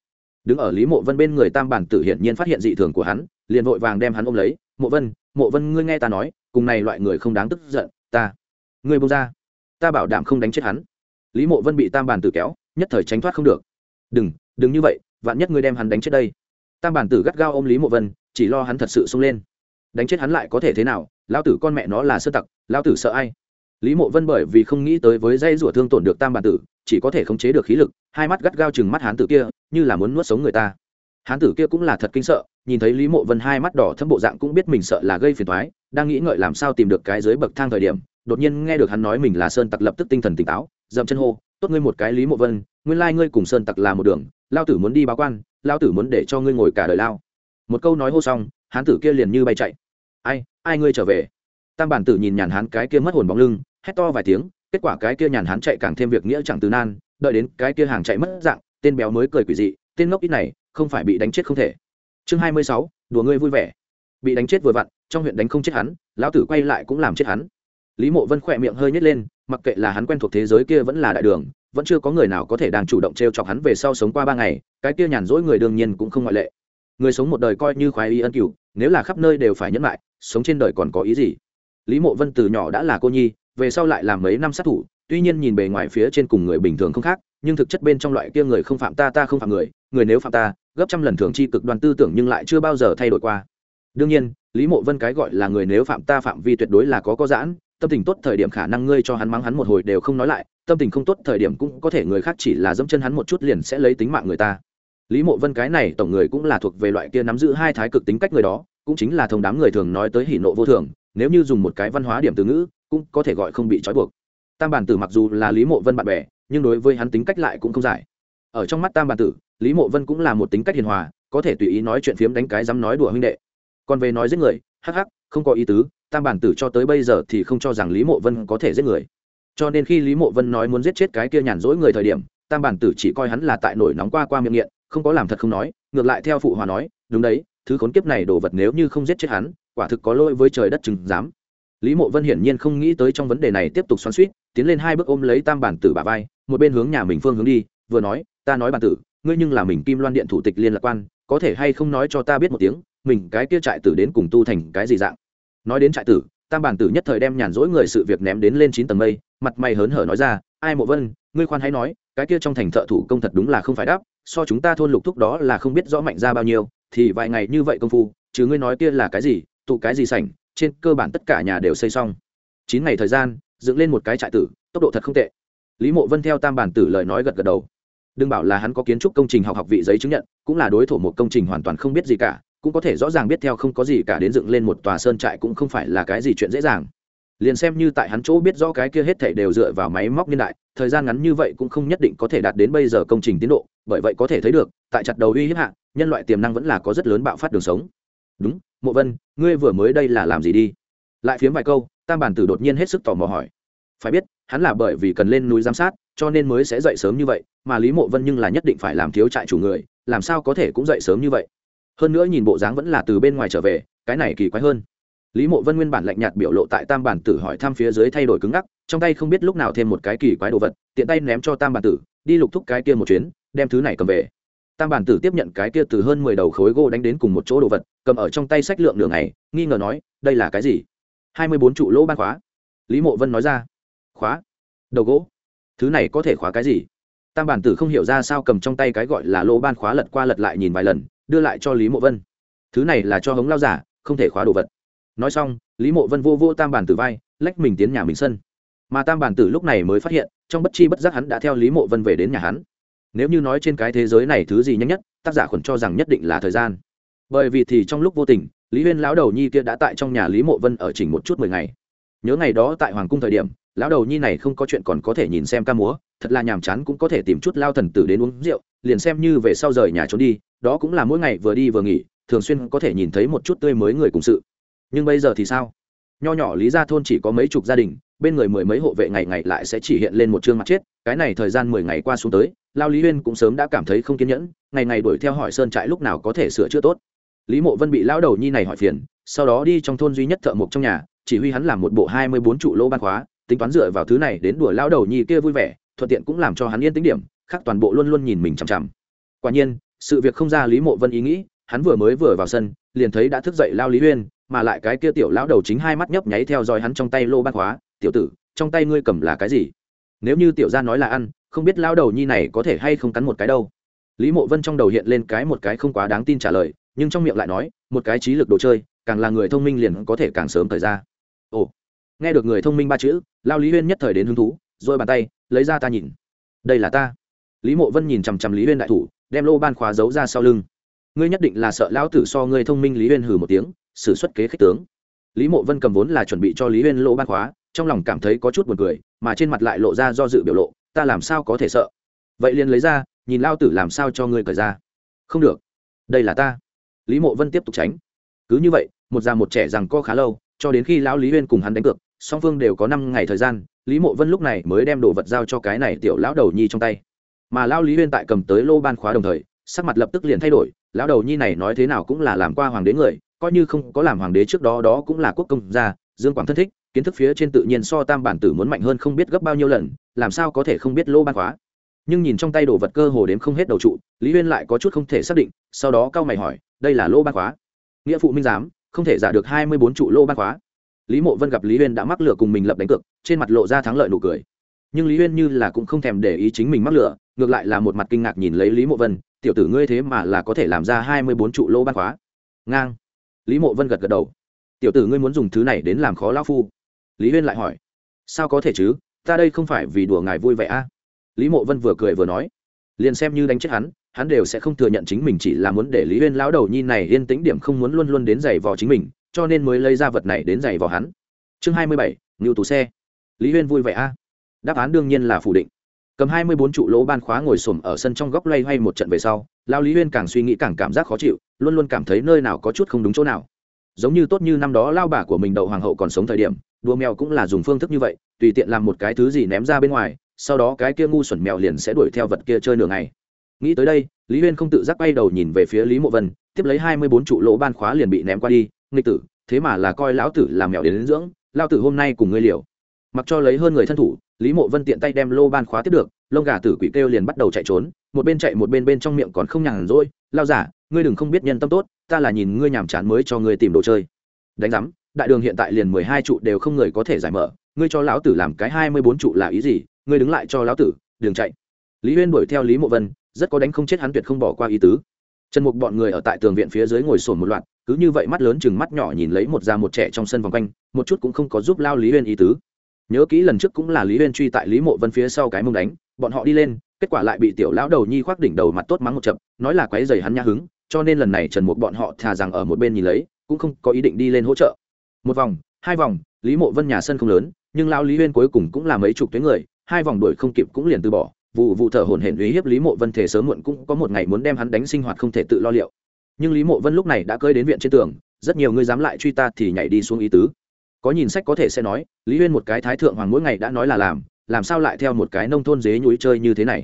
Đứng ở lý mộ vân bên người tam bản tử hiển nhiên phát hiện dị thường của hắn, liền vội vàng đem hắn ôm lấy, mộ vân mộ vân, ngươi nghe ta nói, cùng này loại người không đáng tức giận, ta, ngươi buông ra, ta bảo đảm không đánh chết hắn. Lý mộ vân bị tam bản tử kéo, nhất thời tránh thoát không được. Đừng đừng như vậy, vạn nhất ngươi đem hắn đánh chết đây. Tam bản tử gắt gao ôm lý mộ vân, chỉ lo hắn thật sự sung lên. Đánh chết hắn lại có thể thế nào? Lão tử con mẹ nó là sơ tặc, lão tử sợ ai? Lý mộ vân bởi vì không nghĩ tới với dây rủa thương tổn được tam bản tử, chỉ có thể khống chế được khí lực, hai mắt gắt gao chừng mắt hán tử kia, như là muốn nuốt sống người ta. Hán tử kia cũng là thật kinh sợ, nhìn thấy lý mộ vân hai mắt đỏ thâm bộ dạng cũng biết mình sợ là gây phiền thoái đang nghĩ ngợi làm sao tìm được cái dưới bậc thang thời điểm, đột nhiên nghe được hắn nói mình là sơn tặc lập tức tinh thần tỉnh táo, dậm chân hô, tốt ngươi một cái lý mộ vân, nguyên lai ngươi cùng sơn tặc là một đường, lao tử muốn đi báo quan, lao tử muốn để cho ngươi ngồi cả đời lao. Một câu nói hô xong, hán tử kia liền như bay chạy. Ai ai ngươi trở về? Tam bản tử nhìn nhàn hán cái kia mất hồn bóng lưng hét to vài tiếng, kết quả cái kia nhàn hán chạy càng thêm việc nghĩa chẳng từ nan, đợi đến cái kia hàng chạy mất dạng, tên béo mới cười quỷ dị, tên ngốc ít này, không phải bị đánh chết không thể. Chương hai mươi sáu, đùa ngươi vui vẻ. Bị đánh chết vừa vặn, trong huyện đánh không chết hắn, lão tử quay lại cũng làm chết hắn. Lý mộ vân khỏe miệng hơi nhét lên, mặc kệ là hắn quen thuộc thế giới kia vẫn là đại đường, vẫn chưa có người nào có thể đang chủ động t r e o chọc hắn về sau sống qua ba ngày, cái kia nhàn rỗi người đương nhiên cũng không ngoại lệ. Người sống một đời coi như khoái y ân cửu, nếu là khắp nơi đều phải nhẫn lại, sống trên đời còn có ý gì? Lý mộ vân từ nhỏ đã là cô nhi về sau lại làm mấy năm sát thủ, tuy nhiên nhìn bề ngoài phía trên cùng người bình thường không khác, nhưng thực chất bên trong loại kia người không phạm ta ta không phạm người người nếu phạm ta, gấp trăm lần thường chi cực đoan tư tưởng nhưng lại chưa bao giờ thay đổi qua. Đương nhiên, lý mộ vân cái gọi là người nếu phạm ta phạm vi tuyệt đối là có có giãn, tâm tình tốt thời điểm khả năng ngươi cho hắn mắng hắn một hồi đều không nói lại, tâm tình không tốt thời điểm cũng có thể người khác chỉ là dẫm chân hắn một chút liền sẽ lấy tính mạng người ta. Lý mộ vân cái này tổng người cũng là thuộc về loại kia nắm giữ hai thái cực tính cách người đó, cũng chính là thông đám người thường nói tới hỉ nộ vô thường, nếu như dùng một cái văn hóa điểm từ ngữ cũng có thể gọi không bị trói buộc. Tam bản tử mặc dù là lý mộ vân bạn bè, nhưng đối với hắn tính cách lại cũng không giải ở trong mắt tam bản tử, lý mộ vân cũng là một tính cách hiền hòa, có thể tùy ý nói chuyện phiếm đánh cái dám nói đùa huynh đệ. Còn về nói giết người, hắc hắc, không có ý tứ, tam bản tử cho tới bây giờ thì không cho rằng lý mộ vân có thể giết người. Cho nên khi lý mộ vân nói muốn giết chết cái kia nhàn rỗi người thời điểm, tam bản tử chỉ coi hắn là tại nổi nóng qua qua miệng nghiện, không có làm thật không nói, ngược lại theo phụ hòa nói, đúng đấy, thứ khốn kiếp này đồ vật nếu như không giết chết hắn, quả thực có lỗi với trời đất chừng dám lý mộ vân hiển nhiên không nghĩ tới trong vấn đề này tiếp tục xoắn suýt, tiến lên hai bước ôm lấy tam bản tử bà vai, một bên hướng nhà mình phương hướng đi, vừa nói, ta nói bản tử, ngươi nhưng là mình kim loan điện thủ tịch liên lạc quan, có thể hay không nói cho ta biết một tiếng, mình cái kia trại tử đến cùng tu thành cái gì dạng? Nói đến trại tử, tam bản tử nhất thời đem nhàn rỗi người sự việc ném đến lên chín tầng mây, mặt mày hớn hở nói ra, ai mộ vân, ngươi khoan hãy nói, cái kia trong thành thợ thủ công thật đúng là không phải đáp, so chúng ta thôn lục thúc đó là không biết rõ mạnh ra bao nhiêu, thì vài ngày như vậy công phu, chứ ngươi nói kia là cái gì, tụ cái gì sảnh trên cơ bản tất cả nhà đều xây xong. Chín ngày thời gian, dựng lên một cái trại tử, tốc độ thật không tệ. Lý mộ vân theo tam bản tử lời nói gật gật đầu. Đừng bảo là hắn có kiến trúc công trình học học vị giấy chứng nhận, cũng là đối thủ một công trình hoàn toàn không biết gì cả, cũng có thể rõ ràng biết theo không có gì cả đến dựng lên một tòa sơn trại cũng không phải là cái gì chuyện dễ dàng. Liền xem như tại hắn chỗ biết rõ cái kia hết thể đều dựa vào máy móc niên đại, thời gian ngắn như vậy cũng không nhất định có thể đạt đến bây giờ công trình tiến độ, bởi vậy có thể thấy được, tại chặt đầu uy hiếp hạ, nhân loại tiềm năng vẫn là có rất lớn bạo phát đường sống. Đúng mộ vân, ngươi vừa mới đây là làm gì đi? Lại phiếm vài câu, tam bản tử đột nhiên hết sức tò mò hỏi. Phải biết, hắn là bởi vì cần lên núi giám sát, cho nên mới sẽ dậy sớm như vậy, mà lý mộ vân nhưng là nhất định phải làm thiếu trại chủ người, làm sao có thể cũng dậy sớm như vậy? Hơn nữa nhìn bộ dáng vẫn là từ bên ngoài trở về, cái này kỳ quái hơn. Lý mộ vân nguyên bản lạnh nhạt biểu lộ tại tam bản tử hỏi thăm phía dưới thay đổi cứng ngắc, trong tay không biết lúc nào thêm một cái kỳ quái đồ vật, tiện tay ném cho tam bản tử, đi lục thúc cái kia một chuyến, đem thứ này cầm về tam bản tử tiếp nhận cái kia từ hơn mười đầu khối gỗ đánh đến cùng một chỗ đồ vật, cầm ở trong tay sách lượng đường này nghi ngờ nói, đây là cái gì? Hai mươi bốn trụ lỗ ban khóa. Lý mộ vân nói ra, khóa. Đầu gỗ. Thứ này có thể khóa cái gì? Tam bản tử không hiểu ra sao cầm trong tay cái gọi là lỗ ban khóa lật qua lật lại nhìn vài lần, đưa lại cho lý mộ vân. Thứ này là cho hống lao giả, không thể khóa đồ vật. Nói xong, lý mộ vân vô vô tam bản tử vai, lách mình tiến nhà mình sân. Mà tam bản tử lúc này mới phát hiện, trong bất chi bất giác hắn đã theo lý mộ vân về đến nhà hắn nếu như nói trên cái thế giới này thứ gì nhanh nhất, tác giả khuẩn cho rằng nhất định là thời gian. Bởi vì thì trong lúc vô tình, lý huyên lão đầu nhi kia đã tại trong nhà lý mộ vân ở chỉnh một chút mười ngày. Nhớ ngày đó tại hoàng cung thời điểm, lão đầu nhi này không có chuyện còn có thể nhìn xem ca múa, thật là nhàm chán cũng có thể tìm chút lao thần tử đến uống rượu, liền xem như về sau rời nhà trốn đi, đó cũng là mỗi ngày vừa đi vừa nghỉ, thường xuyên có thể nhìn thấy một chút tươi mới người cùng sự. Nhưng bây giờ thì sao? Nho nhỏ lý gia thôn chỉ có mấy chục gia đình bên người mười mấy hộ vệ ngày ngày lại sẽ chỉ hiện lên một chương mặt chết, cái này thời gian mười ngày qua xuống tới, lao lý huyên cũng sớm đã cảm thấy không kiên nhẫn, ngày ngày đuổi theo hỏi sơn trại lúc nào có thể sửa chữa tốt. Lý mộ vân bị lão đầu nhi này hỏi phiền, sau đó đi trong thôn duy nhất thợ mộc trong nhà, chỉ huy hắn làm một bộ hai mươi bốn trụ lỗ ban khóa, tính toán dựa vào thứ này đến đuổi lão đầu nhi kia vui vẻ, thuận tiện cũng làm cho hắn yên tính điểm, khác toàn bộ luôn luôn nhìn mình chằm chằm. Quả nhiên, sự việc không ra lý mộ vân ý nghĩ, hắn vừa mới vừa vào sân, liền thấy đã thức dậy lao lý huyên, mà lại cái kia tiểu lão đầu chính hai mắt nhấp nháy theo dõi hắn trong tay lô ban khóa tiểu tử, trong tay ngươi cầm là cái gì? Nếu như tiểu gia nói là ăn, không biết lão đầu nhi này có thể hay không cắn một cái đâu. Lý mộ vân trong đầu hiện lên cái một cái không quá đáng tin trả lời, nhưng trong miệng lại nói, một cái trí lực đồ chơi, càng là người thông minh liền có thể càng sớm thời ra. Ồ, nghe được người thông minh ba chữ lao lý huyên nhất thời đến hứng thú, rồi bàn tay, lấy ra ta nhìn. Đây là ta. Lý mộ vân nhìn chằm chằm lý huyên đại thủ, đem lô ban khóa giấu ra sau lưng. Ngươi nhất định là sợ lão tử so ngươi thông minh, lý huyên hừ một tiếng xử xuất kế khích tướng. Lý mộ vân cầm vốn là chuẩn bị cho lý huyên lô ban khóa trong lòng cảm thấy có chút buồn cười, mà trên mặt lại lộ ra do dự biểu lộ, ta làm sao có thể sợ? Vậy liền lấy ra, nhìn lao tử làm sao cho ngươi cởi ra. Không được. Đây là ta. Lý mộ vân tiếp tục tránh. Cứ như vậy, một già một trẻ rằng co khá lâu, cho đến khi lão lý huyên cùng hắn đánh cược, song phương đều có năm ngày thời gian, lý mộ vân lúc này mới đem đồ vật giao cho cái này tiểu lão đầu nhi trong tay. Mà lão lý huyên tại cầm tới lô ban khóa đồng thời, sắc mặt lập tức liền thay đổi, lão đầu nhi này nói thế nào cũng là làm qua hoàng đế người, coi như không có làm hoàng đế trước đó đó cũng là quốc công gia dương quảng thân thích, kiến thức phía trên tự nhiên so tam bản tử muốn mạnh hơn không biết gấp bao nhiêu lần, làm sao có thể không biết lô ban khóa. Nhưng nhìn trong tay đồ vật cơ hồ đếm không hết đầu trụ, lý huyên lại có chút không thể xác định, sau đó cao mày hỏi, đây là lô ban khóa? Nghĩa phụ minh giám, không thể giả được hai mươi bốn trụ lô ban khóa. Lý mộ vân gặp lý huyên đã mắc lửa cùng mình lập đánh cược, trên mặt lộ ra thắng lợi nụ cười. Nhưng lý huyên như là cũng không thèm để ý chính mình mắc lửa, ngược lại là một mặt kinh ngạc nhìn lấy lý mộ vân, tiểu tử ngươi thế mà là có thể làm ra hai mươi bốn trụ lô ban khóa. Ngang. Lý mộ vân gật gật đầu tiểu tử ngươi muốn dùng thứ này đến làm khó lão phu. Lý huyên lại hỏi, sao có thể chứ? Ta đây không phải vì đùa ngài vui vẻ a à? lý mộ vân vừa cười vừa nói, liền xem như đánh chết hắn hắn đều sẽ không thừa nhận chính mình chỉ là muốn để lý huyên lão đầu nhi này yên tĩnh điểm không muốn luôn luôn đến giày vò chính mình, cho nên mới lấy ra vật này đến giày vò hắn. Chương hai mươi bảy, ngưu tú xe. Lý huyên vui vẻ a à? đáp án đương nhiên là phủ định. Cầm hai mươi bốn trụ lỗ ban khóa ngồi xổm ở sân trong góc loay hoay một trận về sau lao lý huyên càng suy nghĩ càng cảm giác khó chịu, luôn luôn cảm thấy nơi nào có chút không đúng chỗ nào giống như tốt như năm đó lao bà của mình đậu hoàng hậu còn sống thời điểm đua mèo cũng là dùng phương thức như vậy tùy tiện làm một cái thứ gì ném ra bên ngoài sau đó cái kia ngu xuẩn mèo liền sẽ đuổi theo vật kia chơi nửa ngày. Nghĩ tới đây lý huyên không tự giác bay đầu nhìn về phía lý mộ vân tiếp lấy hai mươi bốn trụ lỗ ban khóa liền bị ném qua đi nghịch tử thế mà là coi lão tử làm mèo đến, đến dưỡng lao tử hôm nay cùng ngươi liều. Mặc cho lấy hơn người thân thủ lý mộ vân tiện tay đem lô ban khóa tiếp được lông gà tử quỷ kêu liền bắt đầu chạy trốn một bên chạy một bên bên trong miệng còn không nhàn rỗi lao giả, ngươi đừng không biết nhân tâm tốt, ta là nhìn ngươi nhàm chán mới cho ngươi tìm đồ chơi. Đánh giám, đại đường hiện tại liền mười hai trụ đều không người có thể giải mở, ngươi cho lão tử làm cái hai mươi bốn trụ là ý gì, ngươi đứng lại cho lão tử đường chạy. Lý huyên đuổi theo lý mộ vân, rất có đánh không chết hắn tuyệt không bỏ qua ý tứ. Trần mục bọn người ở tại tường viện phía dưới ngồi sồn một loạt, cứ như vậy mắt lớn chừng mắt nhỏ nhìn lấy một da một trẻ trong sân vòng quanh, một chút cũng không có giúp lao lý huyên ý tứ. Nhớ kỹ lần trước cũng là lý huyên truy tại lý mộ vân phía sau cái mông đánh, bọn họ đi lên kết quả lại bị tiểu lão đầu nhi khoác đỉnh đầu mặt tốt mắng một chập, nói là quấy dày hắn nhã hứng, cho nên lần này trần mục bọn họ thà rằng ở một bên nhìn lấy, cũng không có ý định đi lên hỗ trợ. Một vòng, hai vòng, lý mộ vân nhà sân không lớn, nhưng lão lý huyên cuối cùng cũng là mấy chục tuyến người, hai vòng đuổi không kịp cũng liền từ bỏ. Vụ vụ thở hổn hển uy hiếp lý mộ vân thể sớm muộn cũng có một ngày muốn đem hắn đánh sinh hoạt không thể tự lo liệu. Nhưng lý mộ vân lúc này đã cơi đến viện trên tường, rất nhiều người dám lại truy ta thì nhảy đi xuống ý tứ. Có nhìn sách có thể sẽ nói, lý huyên một cái thái thượng hoàng mỗi ngày đã nói là làm làm sao lại theo một cái nông thôn dế nhúi chơi như thế này?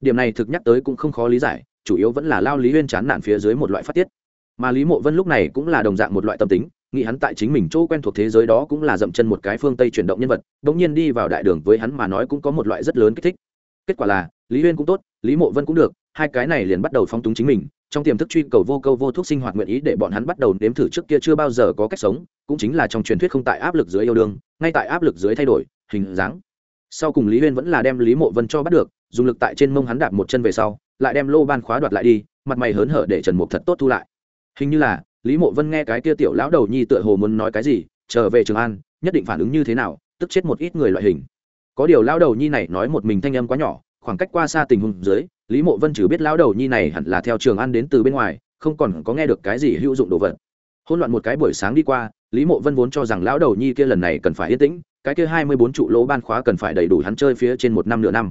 Điểm này thực nhắc tới cũng không khó lý giải, chủ yếu vẫn là lao lý huyên chán nản phía dưới một loại phát tiết. Mà lý mộ vân lúc này cũng là đồng dạng một loại tâm tính, nghĩ hắn tại chính mình chỗ quen thuộc thế giới đó cũng là dậm chân một cái phương tây chuyển động nhân vật đ ỗ n g nhiên đi vào đại đường với hắn mà nói cũng có một loại rất lớn kích thích. Kết quả là, lý huyên cũng tốt, lý mộ vân cũng được, hai cái này liền bắt đầu phong túng chính mình, trong tiềm thức truy cầu vô câu vô thuốc sinh hoạt nguyện ý để bọn hắn bắt đầu nếm thử trước kia chưa bao giờ có cách sống, cũng chính là trong truyền thuyết không tại áp lực dưới yêu đương, ngay tại áp lực dưới thay đổi, hình dáng sau cùng lý huyên vẫn là đem lý mộ vân cho bắt được, dùng lực tại trên mông hắn đạp một chân về sau, lại đem lô ban khóa đoạt lại đi, mặt mày hớn hở để trần mục thật tốt thu lại. Hình như là, lý mộ vân nghe cái kia tiểu lão đầu nhi tựa hồ muốn nói cái gì, trở về trường an, nhất định phản ứng như thế nào, tức chết một ít người loại hình. Có điều lão đầu nhi này nói một mình thanh âm quá nhỏ, khoảng cách qua xa tình huống dưới, lý mộ vân chứ biết lão đầu nhi này hẳn là theo trường an đến từ bên ngoài, không còn có nghe được cái gì hữu dụng đồ vật hỗn loạn một cái buổi sáng đi qua, lý mộ vân vốn cho rằng lão đầu nhi kia lần này cần phải yên tĩnh, cái kia hai mươi bốn trụ lỗ ban khóa cần phải đầy đủ hắn chơi phía trên một năm nửa năm.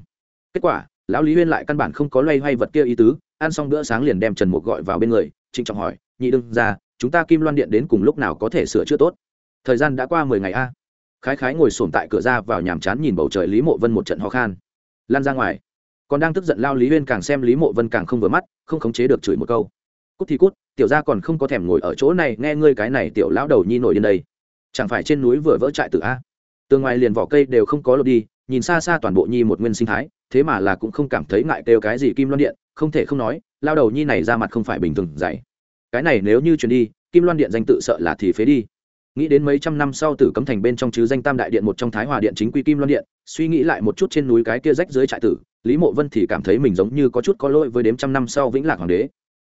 Kết quả, lão lý huyên lại căn bản không có loay hoay vật kia ý tứ, ăn xong bữa sáng liền đem trần mục gọi vào bên người, trịnh trọng hỏi, nhị đương ra chúng ta kim loan điện đến cùng lúc nào có thể sửa chữa tốt? Thời gian đã qua mười ngày a. Khái khái ngồi sổm tại cửa ra vào nhàm chán nhìn bầu trời lý mộ vân một trận ho khan. Lan ra ngoài. Còn đang tức giận lao lý huyên càng xem lý mộ vân càng không vừa mắt, không khống chế được chửi một câu. Cút thì cút tiểu gia còn không có thèm ngồi ở chỗ này, nghe ngươi cái này tiểu lão đầu nhi nổi lên đây. Chẳng phải trên núi vừa vỡ trại tự a? Tường ngoài liền vỏ cây đều không có lột đi, nhìn xa xa toàn bộ nhi một nguyên sinh thái, thế mà là cũng không cảm thấy ngại kêu cái gì kim loan điện, không thể không nói lao đầu nhi này ra mặt không phải bình thường dạy. Cái này nếu như chuyển đi, kim loan điện danh tự sợ là thì phế đi. Nghĩ đến mấy trăm năm sau tử cấm thành bên trong chứ danh tam đại điện một trong thái hòa điện chính quy kim loan điện, suy nghĩ lại một chút trên núi cái kia rách dưới trại tử, lý mộ vân thì cảm thấy mình giống như có chút có lỗi với đếm trăm năm sau vĩnh lạc hoàng đế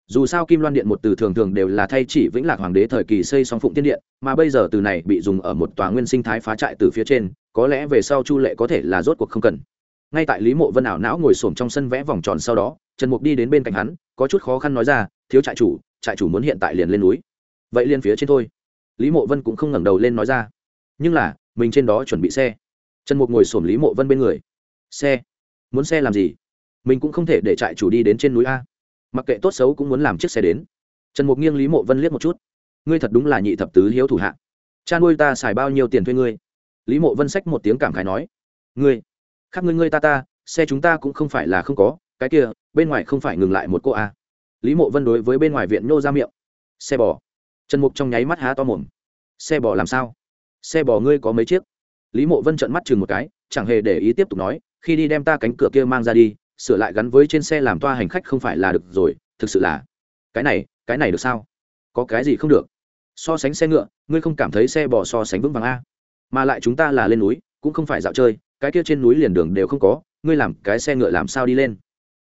dù sao kim loan điện một từ thường thường đều là thay chỉ vĩnh lạc hoàng đế thời kỳ xây xong phụng tiên điện, mà bây giờ từ này bị dùng ở một tòa nguyên sinh thái phá trại từ phía trên, có lẽ về sau chu lệ có thể là rốt cuộc không cần. Ngay tại lý mộ vân ảo não ngồi xổm trong sân vẽ vòng tròn sau đó, trần mục đi đến bên cạnh hắn, có chút khó khăn nói ra, thiếu trại chủ trại chủ muốn hiện tại liền lên núi. Vậy liền phía trên thôi. Lý mộ vân cũng không ngẩng đầu lên nói ra. Nhưng là, mình trên đó chuẩn bị xe. Trần mục ngồi sổm lý mộ vân bên người. Xe? Muốn xe làm gì? Mình cũng không thể để trại chủ đi đến trên núi a mặc kệ tốt xấu cũng muốn làm chiếc xe đến. Trần mục nghiêng lý mộ vân liếc một chút. Ngươi thật đúng là nhị thập tứ hiếu thủ hạ. Cha nuôi ta xài bao nhiêu tiền thuê ngươi? Lý mộ vân sách một tiếng cảm khái nói. Ngươi, khác ngươi ngươi ta ta, xe chúng ta cũng không phải là không có, cái kia, bên ngoài không phải ngừng lại một cô a à. lý mộ vân đối với bên ngoài viện nhô ra miệng. Xe bò. Trần mục trong nháy mắt há to mồm. Xe bò làm sao? Xe bò ngươi có mấy chiếc? Lý mộ vân trợn mắt chừng một cái, chẳng hề để ý tiếp tục nói, khi đi đem ta cánh cửa kia mang ra đi sửa lại gắn với trên xe làm toa hành khách không phải là được rồi, thực sự là, cái này cái này được sao? Có cái gì không được? So sánh xe ngựa, ngươi không cảm thấy xe bò so sánh vững vàng a? Mà lại chúng ta là lên núi, cũng không phải dạo chơi, cái kia trên núi liền đường đều không có, ngươi làm cái xe ngựa làm sao đi lên?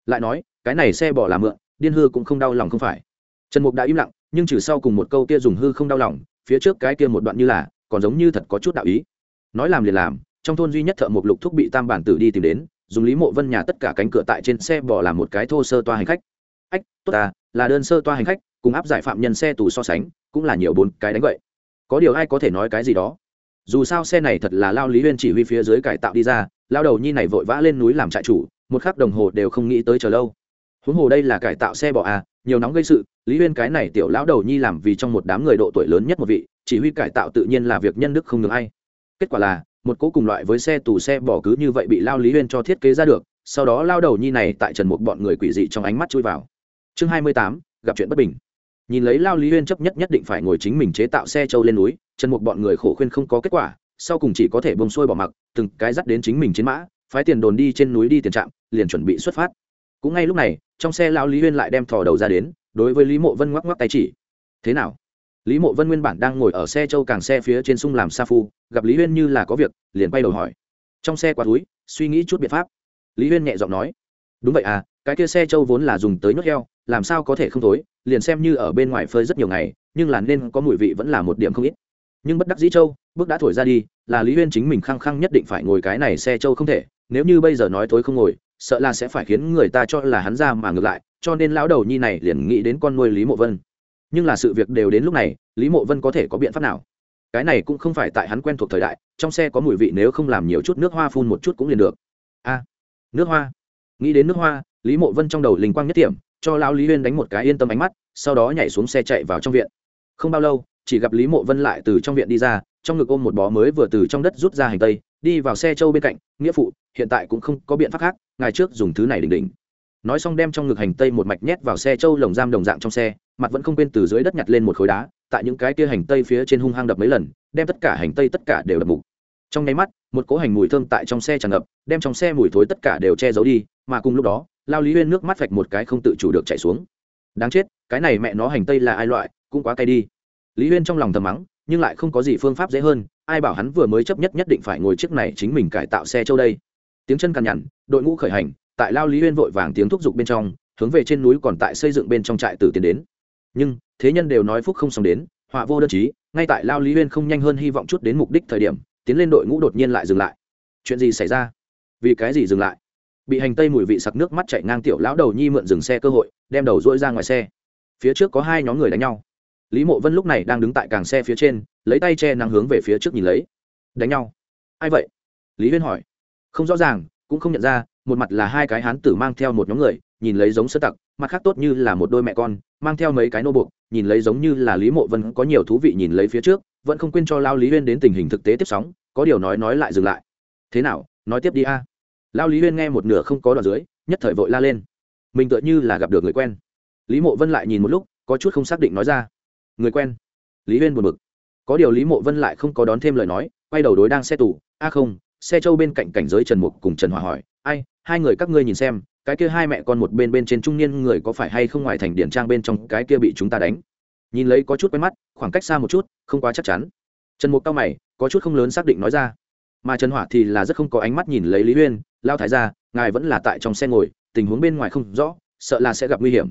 Lại nói, cái này xe bò làm mượn, điên hư cũng không đau lòng không phải. Trần mục đã im lặng, nhưng trừ sau cùng một câu kia dùng hư không đau lòng, phía trước cái kia một đoạn như là, còn giống như thật có chút đạo ý. Nói làm liền làm, trong thôn duy nhất thợ mộc lục thúc bị tam bản tử đi tìm đến dùng lý mộ vân nhà tất cả cánh cửa tại trên xe bỏ làm một cái thô sơ toa hành khách. Ách, tốt ta, là đơn sơ toa hành khách, cùng áp giải phạm nhân xe tù so sánh, cũng là nhiều bốn cái đánh vậy. Có điều ai có thể nói cái gì đó? Dù sao xe này thật là lao lý huyên chỉ huy phía dưới cải tạo đi ra, lao đầu nhi này vội vã lên núi làm trại chủ, một khắc đồng hồ đều không nghĩ tới chờ lâu. Huống hồ đây là cải tạo xe bò à nhiều nóng gây sự, lý huyên cái này tiểu lão đầu nhi làm vì trong một đám người độ tuổi lớn nhất một vị, chỉ huy cải tạo tự nhiên là việc nhân đức không ngừng ai. Kết quả là một cố cùng loại với xe tù xe bỏ cứ như vậy bị lao lý huyên cho thiết kế ra được, sau đó lao đầu nhi này tại trần một bọn người quỷ dị trong ánh mắt chui vào. Chương hai mươi tám, gặp chuyện bất bình. Nhìn lấy lao lý huyên chấp nhất nhất định phải ngồi chính mình chế tạo xe trâu lên núi, trần một bọn người khổ khuyên không có kết quả, sau cùng chỉ có thể bông xuôi bỏ mặc, từng cái dắt đến chính mình chiến mã, phái tiền đồn đi trên núi đi tiền trạm, liền chuẩn bị xuất phát. Cũng ngay lúc này, trong xe lão lý huyên lại đem thò đầu ra đến, đối với lý mộ vân ngoắc ngoắc tay chỉ. Thế nào? Lý mộ vân nguyên bản đang ngồi ở xe châu càng xe phía trên sung làm sa phu, gặp lý huyên như là có việc, liền bay đầu hỏi. Trong xe qua túi, suy nghĩ chút biện pháp. Lý huyên nhẹ giọng nói, đúng vậy à cái kia xe châu vốn là dùng tới nhốt heo, làm sao có thể không thối, liền xem như ở bên ngoài phơi rất nhiều ngày, nhưng là nên có mùi vị vẫn là một điểm không ít. Nhưng bất đắc dĩ châu, bước đã thổi ra đi, là lý huyên chính mình khăng khăng nhất định phải ngồi cái này xe châu không thể, nếu như bây giờ nói thối không ngồi, sợ là sẽ phải khiến người ta cho là hắn ra mà ngược lại, cho nên lão đầu nhi này liền nghĩ đến con nuôi lý mộ vân nhưng là sự việc đều đến lúc này, lý mộ vân có thể có biện pháp nào? Cái này cũng không phải tại hắn quen thuộc thời đại, trong xe có mùi vị nếu không làm nhiều chút nước hoa phun một chút cũng liền được. A, nước hoa. Nghĩ đến nước hoa, lý mộ vân trong đầu linh quang nhất điểm cho lão lý huyên đánh một cái yên tâm ánh mắt, sau đó nhảy xuống xe chạy vào trong viện. Không bao lâu, chỉ gặp lý mộ vân lại từ trong viện đi ra, trong ngực ôm một bó mới vừa từ trong đất rút ra hành tây, đi vào xe châu bên cạnh, nghĩa phụ, hiện tại cũng không có biện pháp khác ngày trước dùng thứ này đỉnh đỉnh. Nói xong đem trong ngực hành tây một mạch nhét vào xe châu lồng giam đồng dạng trong xe mặt vẫn không quên từ dưới đất nhặt lên một khối đá, tại những cái kia hành tây phía trên hung hăng đập mấy lần, đem tất cả hành tây tất cả đều đập mục. Trong nháy mắt, một cỗ hành mùi thơm tại trong xe tràn ngập, đem trong xe mùi thối tất cả đều che giấu đi, mà cùng lúc đó, lao lý huyên nước mắt vạch một cái không tự chủ được chạy xuống. Đáng chết, cái này mẹ nó hành tây là ai loại, cũng quá cay đi. Lý huyên trong lòng thầm mắng, nhưng lại không có gì phương pháp dễ hơn, ai bảo hắn vừa mới chấp nhất nhất định phải ngồi chiếc này chính mình cải tạo xe châu đây. Tiếng chân cằn nhằn, đội ngũ khởi hành, tại lao lý huyên vội vàng tiếng thúc giục bên trong, hướng về trên núi còn tại xây dựng bên trong trại tử tiến đến nhưng, thế nhân đều nói phúc không xong đến, họa vô đơn chí, ngay tại lao lý huyên không nhanh hơn hy vọng chút đến mục đích thời điểm, tiến lên đội ngũ đột nhiên lại dừng lại. Chuyện gì xảy ra? Vì cái gì dừng lại? Bị hành tây mùi vị sặc nước mắt chạy ngang tiểu lão đầu nhi mượn dừng xe cơ hội, đem đầu dỗi ra ngoài xe. Phía trước có hai nhóm người đánh nhau. Lý mộ vân lúc này đang đứng tại càng xe phía trên, lấy tay che nắng hướng về phía trước nhìn lấy. Đánh nhau? Ai vậy? Lý huyên hỏi. Không rõ ràng, cũng không nhận ra, một mặt là hai cái hán tử mang theo một nhóm người nhìn lấy giống sơ tặc, mặt khác tốt như là một đôi mẹ con, mang theo mấy cái nô buộc, nhìn lấy giống như là lý mộ vân có nhiều thú vị nhìn lấy phía trước, vẫn không quên cho lao lý huyên đến tình hình thực tế tiếp sóng, có điều nói nói lại dừng lại. Thế nào, nói tiếp đi a. Lao lý huyên nghe một nửa không có đoạn dưới, nhất thời vội la lên. Mình tựa như là gặp được người quen. Lý mộ vân lại nhìn một lúc, có chút không xác định nói ra. Người quen? Lý huyên buồn bực. Có điều lý mộ vân lại không có đón thêm lời nói, quay đầu đối đang xe tù. A không, xe châu bên cạnh cảnh giới trần mục cùng trần hòa hỏi, ai, hai người các ngươi nhìn xem cái kia hai mẹ con một bên bên trên trung niên người có phải hay không ngoài thành điển trang bên trong cái kia bị chúng ta đánh? Nhìn lấy có chút quen mắt, khoảng cách xa một chút, không quá chắc chắn. Trần mục cao mày, có chút không lớn xác định nói ra. Mà trần hỏa thì là rất không có ánh mắt nhìn lấy lý huyên lao thái ra ngài vẫn là tại trong xe ngồi, tình huống bên ngoài không rõ, sợ là sẽ gặp nguy hiểm.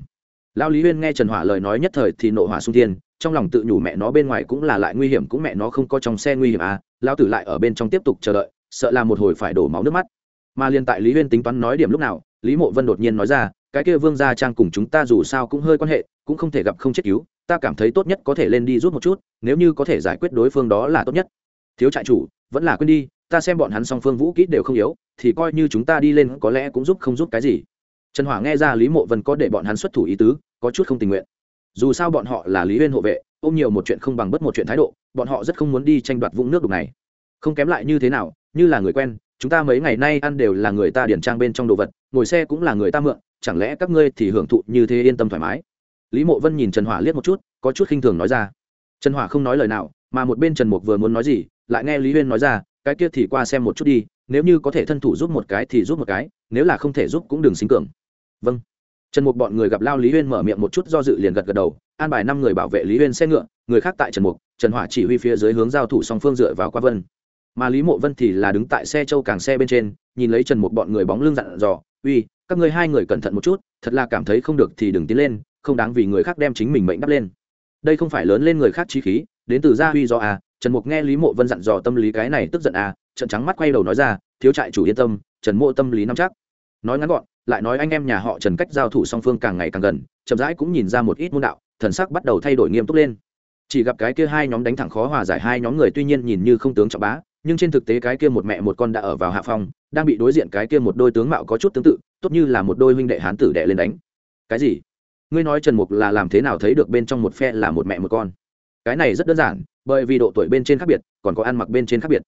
Lao lý huyên nghe trần hỏa lời nói nhất thời thì nộ hỏa sung thiên, trong lòng tự nhủ mẹ nó bên ngoài cũng là lại nguy hiểm, cũng mẹ nó không có trong xe nguy hiểm à lao tử lại ở bên trong tiếp tục chờ đợi, sợ là một hồi phải đổ máu nước mắt. Mà liên tại lý huyên tính toán nói điểm lúc nào lý mộ vân đột nhiên nói ra, cái kia vương gia trang cùng chúng ta dù sao cũng hơi quan hệ, cũng không thể gặp không chết cứu, ta cảm thấy tốt nhất có thể lên đi rút một chút, nếu như có thể giải quyết đối phương đó là tốt nhất. Thiếu trại chủ, vẫn là quên đi, ta xem bọn hắn song phương vũ kỹ đều không yếu, thì coi như chúng ta đi lên có lẽ cũng giúp không giúp cái gì. Trần hỏa nghe ra lý mộ vân có để bọn hắn xuất thủ ý tứ, có chút không tình nguyện. Dù sao bọn họ là lý huyên hộ vệ, ôm nhiều một chuyện không bằng bất một chuyện thái độ, bọn họ rất không muốn đi tranh đoạt vũng nước đục này. Không kém lại như thế nào, như là người quen, chúng ta mấy ngày nay ăn đều là người ta điển trang bên trong đồ vật ngồi xe cũng là người ta mượn, chẳng lẽ các ngươi thì hưởng thụ như thế yên tâm thoải mái? Lý mộ vân nhìn trần hỏa liếc một chút, có chút khinh thường nói ra. Trần hỏa không nói lời nào, mà một bên trần mục vừa muốn nói gì, lại nghe lý huyên nói ra, cái kia thì qua xem một chút đi, nếu như có thể thân thủ giúp một cái thì giúp một cái, nếu là không thể giúp cũng đừng xính cường. Vâng. Trần mục bọn người gặp lao lý huyên mở miệng một chút do dự liền gật gật đầu, an bài năm người bảo vệ lý huyên xe ngựa, người khác tại trần mục, trần hỏa chỉ huy phía dưới hướng giao thủ song phương dựa vào qua vân mà lý mộ vân thì là đứng tại xe châu càng xe bên trên, nhìn lấy trần một bọn người bóng lưng dặn dò, uy, các ngươi hai người cẩn thận một chút, thật là cảm thấy không được thì đừng tiến lên, không đáng vì người khác đem chính mình mệnh đắp lên. Đây không phải lớn lên người khác trí khí, đến từ gia huy do à trần mục nghe lý mộ vân dặn dò tâm lý cái này tức giận à trận trắng mắt quay đầu nói ra, thiếu trại chủ yên tâm, trần mộ tâm lý nắm chắc. Nói ngắn gọn, lại nói anh em nhà họ trần cách giao thủ song phương càng ngày càng gần, chậm rãi cũng nhìn ra một ít môn đạo, thần sắc bắt đầu thay đổi nghiêm túc lên. Chỉ gặp cái kia hai nhóm đánh thẳng khó hòa giải hai nhóm người tuy nhiên nhìn như không tướng trọng bá nhưng trên thực tế cái kia một mẹ một con đã ở vào hạ phong, đang bị đối diện cái kia một đôi tướng mạo có chút tương tự, tốt như là một đôi huynh đệ hán tử đệ lên đánh. Cái gì? Ngươi nói trần mục là làm thế nào thấy được bên trong một phe là một mẹ một con? Cái này rất đơn giản, bởi vì độ tuổi bên trên khác biệt, còn có ăn mặc bên trên khác biệt.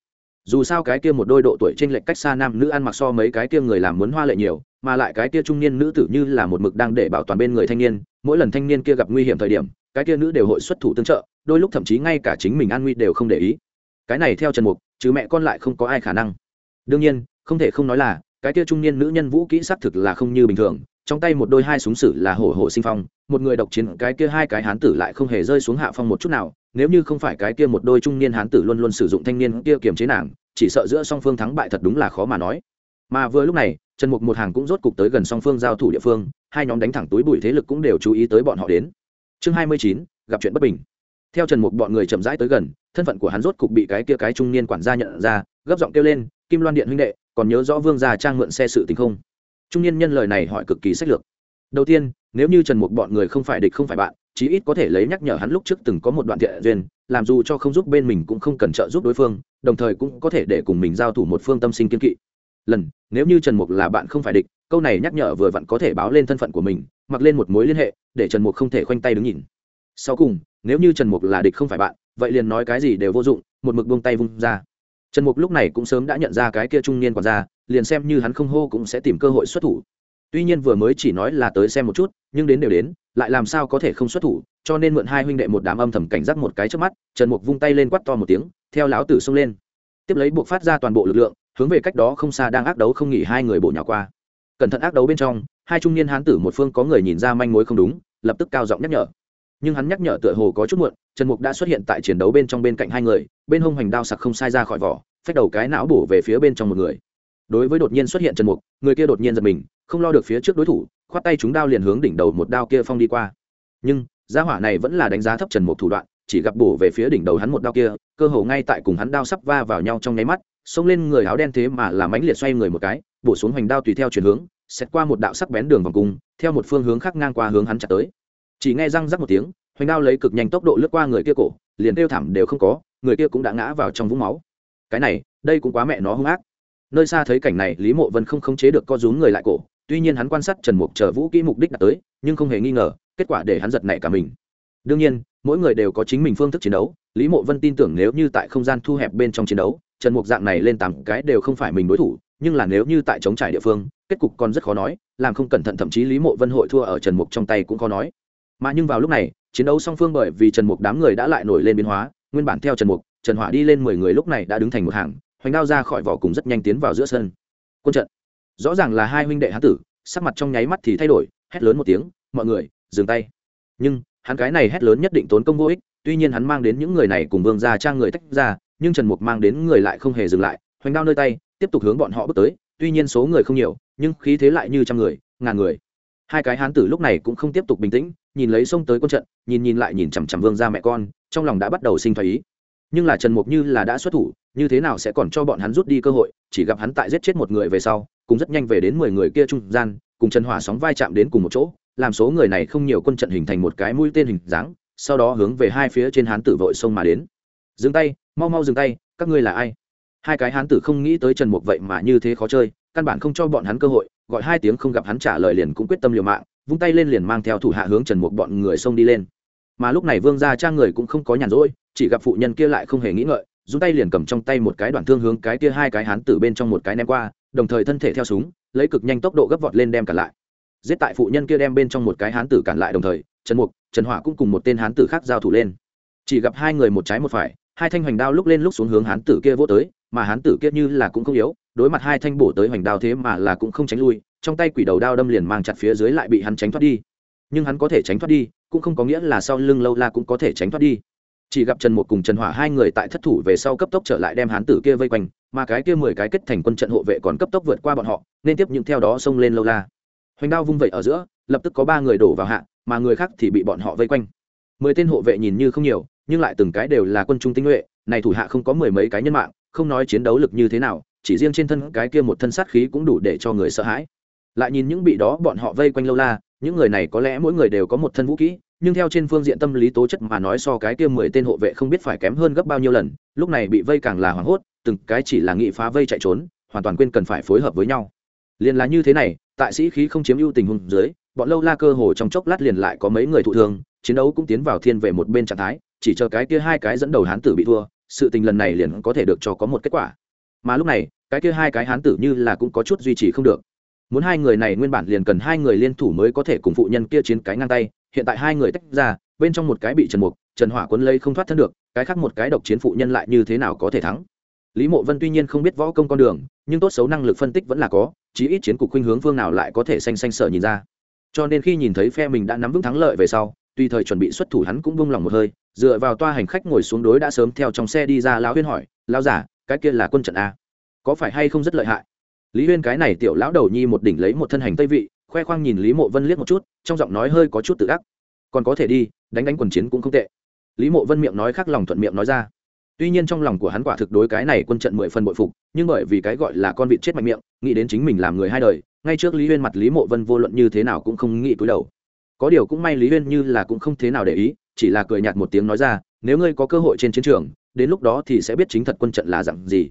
Dù sao cái kia một đôi độ tuổi trên lệch cách xa nam nữ ăn mặc so mấy cái kia người làm muốn hoa lệ nhiều, mà lại cái kia trung niên nữ tử như là một mực đang để bảo toàn bên người thanh niên, mỗi lần thanh niên kia gặp nguy hiểm thời điểm, cái kia nữ đều hội xuất thủ tương trợ, đôi lúc thậm chí ngay cả chính mình an nguy đều không để ý. Cái này theo trần mục chứ mẹ con lại không có ai khả năng. Đương nhiên, không thể không nói là, cái kia trung niên nữ nhân vũ kỹ xác thực là không như bình thường, trong tay một đôi hai súng sử là hổ hổ sinh phong, một người độc chiến, cái kia hai cái hán tử lại không hề rơi xuống hạ phong một chút nào, nếu như không phải cái kia một đôi trung niên hán tử luôn luôn sử dụng thanh niên kia kiềm chế nàng, chỉ sợ giữa song phương thắng bại thật đúng là khó mà nói. Mà vừa lúc này, trần mục một hàng cũng rốt cục tới gần song phương giao thủ địa phương, hai nhóm đánh thẳng túi bụi thế lực cũng đều chú ý tới bọn họ đến. Chương hai mươi chín, gặp chuyện bất bình theo trần mục bọn người chậm rãi tới gần, thân phận của hắn rốt cục bị cái kia cái trung niên quản gia nhận ra, gấp giọng kêu lên, kim loan điện huynh đệ, còn nhớ rõ vương gia trang mượn xe sự tình không? Trung niên nhân lời này hỏi cực kỳ sách lược. Đầu tiên, nếu như trần mục bọn người không phải địch không phải bạn, chí ít có thể lấy nhắc nhở hắn lúc trước từng có một đoạn thiện duyên, làm dù cho không giúp bên mình cũng không cần trợ giúp đối phương, đồng thời cũng có thể để cùng mình giao thủ một phương tâm sinh kiên kỵ. Lần, nếu như trần mục là bạn không phải địch, câu này nhắc nhở vừa vặn có thể báo lên thân phận của mình, mặc lên một mối liên hệ, để trần mục không thể khoanh tay đứng nhìn sau cùng, nếu như trần mục là địch không phải bạn, vậy liền nói cái gì đều vô dụng, một mực buông tay vung ra. Trần mục lúc này cũng sớm đã nhận ra cái kia trung niên quản gia, liền xem như hắn không hô cũng sẽ tìm cơ hội xuất thủ. Tuy nhiên vừa mới chỉ nói là tới xem một chút, nhưng đến đều đến, lại làm sao có thể không xuất thủ, cho nên mượn hai huynh đệ một đám âm thầm cảnh giác một cái trước mắt, trần mục vung tay lên quắt to một tiếng, theo lão tử xông lên. Tiếp lấy buộc phát ra toàn bộ lực lượng, hướng về cách đó không xa đang ác đấu không nghỉ hai người bộ nhỏ qua. Cẩn thận ác đấu bên trong, hai trung niên hán tử một phương có người nhìn ra manh mối không đúng, lập tức cao giọng nhắc nhở nhưng hắn nhắc nhở tựa hồ có chút muộn, trần mục đã xuất hiện tại chiến đấu bên trong bên cạnh hai người, bên hông hoành đao sặc không sai ra khỏi vỏ, phách đầu cái não bổ về phía bên trong một người. Đối với đột nhiên xuất hiện trần mục, người kia đột nhiên giật mình, không lo được phía trước đối thủ, khoát tay chúng đao liền hướng đỉnh đầu một đao kia phong đi qua. Nhưng, gia hỏa này vẫn là đánh giá thấp trần mục thủ đoạn, chỉ gặp bổ về phía đỉnh đầu hắn một đao kia, cơ hồ ngay tại cùng hắn đao sắp va vào nhau trong nháy mắt, xông lên người áo đen thế mà làm mãnh liệt xoay người một cái, bổ xuống hoành đao tùy theo chuyển hướng xét qua một đạo sắc bén đường vòng cung, theo một phương hướng khác ngang qua hướng hắn chặt tới chỉ nghe răng rắc một tiếng, hoành đao lấy cực nhanh tốc độ lướt qua người kia cổ, liền kêu thảm đều không có, người kia cũng đã ngã vào trong vũng máu. Cái này, đây cũng quá mẹ nó hung ác. Nơi xa thấy cảnh này, lý mộ vân không khống chế được co rúm người lại cổ, tuy nhiên hắn quan sát trần mục chờ vũ kỹ mục đích đã tới, nhưng không hề nghi ngờ, kết quả để hắn giật nảy cả mình. Đương nhiên, mỗi người đều có chính mình phương thức chiến đấu, lý mộ vân tin tưởng nếu như tại không gian thu hẹp bên trong chiến đấu, trần mục dạng này lên tám cái đều không phải mình đối thủ, nhưng là nếu như tại chống trải địa phương, kết cục còn rất khó nói, làm không cẩn thận thậm chí lý mộ vân hội thua ở trần mục trong tay cũng khó nói mà nhưng vào lúc này, chiến đấu song phương bởi vì trần mục đám người đã lại nổi lên biến hóa, nguyên bản theo trần mục, trần hỏa đi lên mười người lúc này đã đứng thành một hàng, hoành đao ra khỏi vỏ cùng rất nhanh tiến vào giữa sân. Quân trận. Rõ ràng là hai huynh đệ hán tử, sắc mặt trong nháy mắt thì thay đổi, hét lớn một tiếng, mọi người, dừng tay. Nhưng, hắn cái này hét lớn nhất định tốn công vô ích, tuy nhiên hắn mang đến những người này cùng vương gia trang người tách ra, nhưng trần mục mang đến người lại không hề dừng lại, hoành đao nơi tay, tiếp tục hướng bọn họ bước tới, tuy nhiên số người không nhiều, nhưng khí thế lại như trăm người, ngàn người hai cái hán tử lúc này cũng không tiếp tục bình tĩnh, nhìn lấy xông tới quân trận, nhìn nhìn lại nhìn chằm chằm vương ra mẹ con, trong lòng đã bắt đầu sinh thái ý. Nhưng là trần mục như là đã xuất thủ, như thế nào sẽ còn cho bọn hắn rút đi cơ hội, chỉ gặp hắn tại giết chết một người về sau cũng rất nhanh về đến mười người kia trung gian, cùng trần hỏa sóng vai chạm đến cùng một chỗ, làm số người này không nhiều quân trận hình thành một cái mũi tên hình dáng, sau đó hướng về hai phía trên hán tử vội xông mà đến. Dừng tay, mau mau dừng tay, các ngươi là ai? Hai cái hán tử không nghĩ tới trần mục vậy mà như thế khó chơi căn bản không cho bọn hắn cơ hội, gọi hai tiếng không gặp hắn trả lời liền cũng quyết tâm liều mạng, vung tay lên liền mang theo thủ hạ hướng trần mục bọn người xông đi lên. Mà lúc này vương gia trang người cũng không có nhàn rỗi, chỉ gặp phụ nhân kia lại không hề nghĩ ngợi dùng tay liền cầm trong tay một cái đoạn thương hướng cái kia hai cái hán tử bên trong một cái ném qua, đồng thời thân thể theo súng, lấy cực nhanh tốc độ gấp vọt lên đem cản lại. Giết tại phụ nhân kia đem bên trong một cái hán tử cản lại đồng thời, trần mục, trần hỏa cũng cùng một tên hán tử khác giao thủ lên. Chỉ gặp hai người một trái một phải, hai thanh hoành đao lúc lên lúc xuống hướng hán tử kia vô tới, mà hán tử kia như là cũng không yếu đối mặt hai thanh bổ tới hoành đao thế mà là cũng không tránh lui, trong tay quỷ đầu đao đâm liền mang chặt phía dưới lại bị hắn tránh thoát đi. Nhưng hắn có thể tránh thoát đi, cũng không có nghĩa là sau lưng lâu la cũng có thể tránh thoát đi. Chỉ gặp trần một cùng trần hỏa hai người tại thất thủ về sau cấp tốc trở lại đem hán tử kia vây quanh, mà cái kia mười cái kết thành quân trận hộ vệ còn cấp tốc vượt qua bọn họ, nên tiếp những theo đó xông lên lâu la. Hoành đao vung vẩy ở giữa, lập tức có ba người đổ vào hạ, mà người khác thì bị bọn họ vây quanh. Mười tên hộ vệ nhìn như không nhiều, nhưng lại từng cái đều là quân trung tinh nhuệ, này thủ hạ không có mười mấy cái nhân mạng, không nói chiến đấu lực như thế nào chỉ riêng trên thân cái kia một thân sát khí cũng đủ để cho người sợ hãi. Lại nhìn những bị đó bọn họ vây quanh lâu la, những người này có lẽ mỗi người đều có một thân vũ kỹ nhưng theo trên phương diện tâm lý tố chất mà nói so cái kia mười tên hộ vệ không biết phải kém hơn gấp bao nhiêu lần, lúc này bị vây càng là hoảng hốt, từng cái chỉ là nghị phá vây chạy trốn, hoàn toàn quên cần phải phối hợp với nhau. Liền là như thế này, tại sĩ khí không chiếm ưu tình huống dưới, bọn lâu la cơ hồ trong chốc lát liền lại có mấy người thụ thương, chiến đấu cũng tiến vào thiên về một bên trạng thái, chỉ chờ cái kia hai cái dẫn đầu hán tử bị thua, sự tình lần này liền có thể được cho có một kết quả mà lúc này, cái kia hai cái hán tử như là cũng có chút duy trì không được. Muốn hai người này nguyên bản liền cần hai người liên thủ mới có thể cùng phụ nhân kia chiến cái ngang tay, hiện tại hai người tách ra, bên trong một cái bị trần mục, trần hỏa quấn lây không thoát thân được, cái khác một cái độc chiến phụ nhân lại như thế nào có thể thắng? Lý mộ vân tuy nhiên không biết võ công con đường, nhưng tốt xấu năng lực phân tích vẫn là có, chí ít chiến cục khuynh hướng phương nào lại có thể xanh xanh sợ nhìn ra. Cho nên khi nhìn thấy phe mình đã nắm vững thắng lợi về sau tùy thời chuẩn bị xuất thủ hắn cũng buông lòng một hơi, dựa vào toa hành khách ngồi xuống đối đã sớm theo trong xe đi ra, lão huyên hỏi, lão giả cái kia là quân trận a. Có phải hay không rất lợi hại? Lý huyên cái này tiểu lão đầu nhi một đỉnh lấy một thân hành tây vị, khoe khoang nhìn lý mộ vân liếc một chút, trong giọng nói hơi có chút tự ác. Còn có thể đi, đánh đánh quần chiến cũng không tệ. Lý mộ vân miệng nói khác lòng thuận miệng nói ra. Tuy nhiên trong lòng của hắn quả thực đối cái này quân trận mười phần bội phục, nhưng bởi vì cái gọi là con vịt chết mạnh miệng, nghĩ đến chính mình làm người hai đời, ngay trước lý huyên mặt lý mộ vân vô luận như thế nào cũng không nghĩ cúi đầu. Có điều cũng may lý huyên như là cũng không thế nào để ý, chỉ là cười nhạt một tiếng nói ra, nếu ngươi có cơ hội trên chiến trường đến lúc đó thì sẽ biết chính thật quân trận là dặn gì.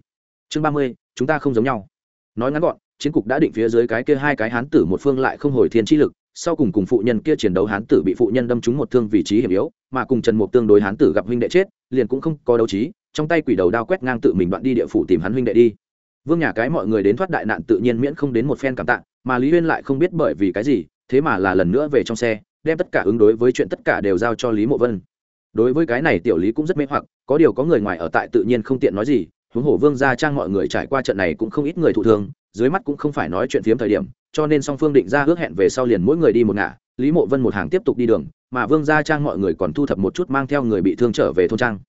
Chương ba mươi, chúng ta không giống nhau. Nói ngắn gọn, chiến cục đã định phía dưới cái kia hai cái hán tử một phương lại không hồi thiên chi lực, sau cùng cùng phụ nhân kia chiến đấu hán tử bị phụ nhân đâm trúng một thương vị trí hiểm yếu, mà cùng trần mục tương đối hán tử gặp huynh đệ chết, liền cũng không có đấu trí, trong tay quỷ đầu đao quét ngang tự mình đoạn đi địa phủ tìm hắn huynh đệ đi. Vương nhà cái mọi người đến thoát đại nạn tự nhiên miễn không đến một phen cảm tạ, mà lý huyên lại không biết bởi vì cái gì, thế mà là lần nữa về trong xe, đem tất cả ứng đối với chuyện tất cả đều giao cho lý mộ vân. Đối với cái này tiểu lý cũng rất mê hoặc có điều có người ngoài ở tại tự nhiên không tiện nói gì, huống hồ vương gia trang mọi người trải qua trận này cũng không ít người thụ thương, dưới mắt cũng không phải nói chuyện phiếm thời điểm, cho nên song phương định ra ước hẹn về sau liền mỗi người đi một ngả. Lý mộ vân một hàng tiếp tục đi đường, mà vương gia trang mọi người còn thu thập một chút mang theo người bị thương trở về thôn trang.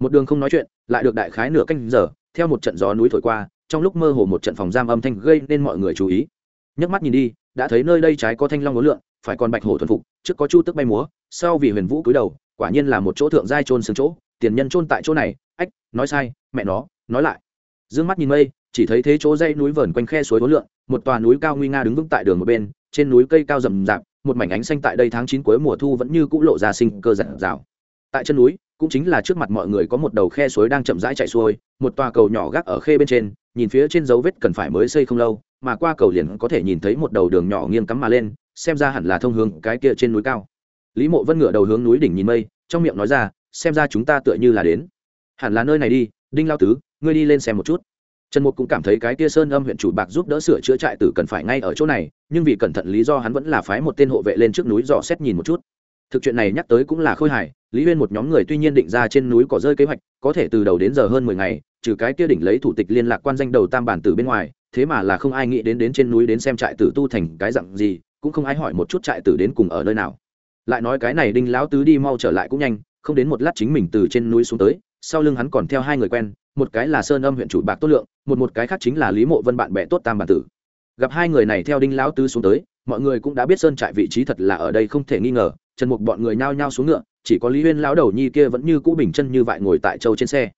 Một đường không nói chuyện, lại được đại khái nửa canh giờ, theo một trận gió núi thổi qua, trong lúc mơ hồ một trận phòng giam âm thanh gây nên mọi người chú ý. Nhấc mắt nhìn đi, đã thấy nơi đây trái có thanh long ngố lượn, phải còn bạch hổ thuần phục, trước có chu tức bay múa, sau vì huyền vũ cúi đầu, quả nhiên là một chỗ thượng giai trôn xương chỗ tiền nhân trôn tại chỗ này, ách, nói sai, mẹ nó, nói lại. D mắt nhìn mây, chỉ thấy thế chỗ dây núi vờn quanh khe suối vốn lượn, một tòa núi cao nguy nga đứng vững tại đường một bên, trên núi cây cao rậm rạp, một mảnh ánh xanh tại đây tháng chín cuối mùa thu vẫn như cũ lộ ra sinh cơ rạng rào tại chân núi, cũng chính là trước mặt mọi người có một đầu khe suối đang chậm rãi chạy xuôi, một tòa cầu nhỏ gác ở khê bên trên, nhìn phía trên dấu vết cần phải mới xây không lâu, mà qua cầu liền có thể nhìn thấy một đầu đường nhỏ nghiêng cắm mà lên, xem ra hẳn là thông hướng cái kia trên núi cao. Lý mộ vân ngửa đầu hướng núi đỉnh nhìn mây, trong miệng nói ra xem ra chúng ta tựa như là đến. Hẳn là nơi này đi, đinh lao tứ, ngươi đi lên xem một chút. Trần mục cũng cảm thấy cái kia sơn âm huyện chủ bạc giúp đỡ sửa chữa trại tử cần phải ngay ở chỗ này, nhưng vì cẩn thận lý do hắn vẫn là phái một tên hộ vệ lên trước núi dò xét nhìn một chút. Thực chuyện này nhắc tới cũng là khôi hài, lý huyên một nhóm người tuy nhiên định ra trên núi có rơi kế hoạch, có thể từ đầu đến giờ hơn mười ngày, trừ cái kia đỉnh lấy thủ tịch liên lạc quan danh đầu tam bản tử bên ngoài, thế mà là không ai nghĩ đến đến trên núi đến xem trại tử tu thành cái dặn gì, cũng không ai hỏi một chút trại tử đến cùng ở nơi nào. Lại nói cái này đinh lão tứ đi mau trở lại cũng nhanh không đến một lát chính mình từ trên núi xuống tới, sau lưng hắn còn theo hai người quen, một cái là sơn âm huyện chủ bạc tốt lượng, một một cái khác chính là lý mộ vân bạn bè tốt tam bản tử. Gặp hai người này theo đinh lão tứ xuống tới, mọi người cũng đã biết sơn trại vị trí thật là ở đây không thể nghi ngờ, trần mục bọn người nhao nhao xuống ngựa, chỉ có lý huyên lão đầu nhi kia vẫn như cũ bình chân như vậy ngồi tại châu trên xe.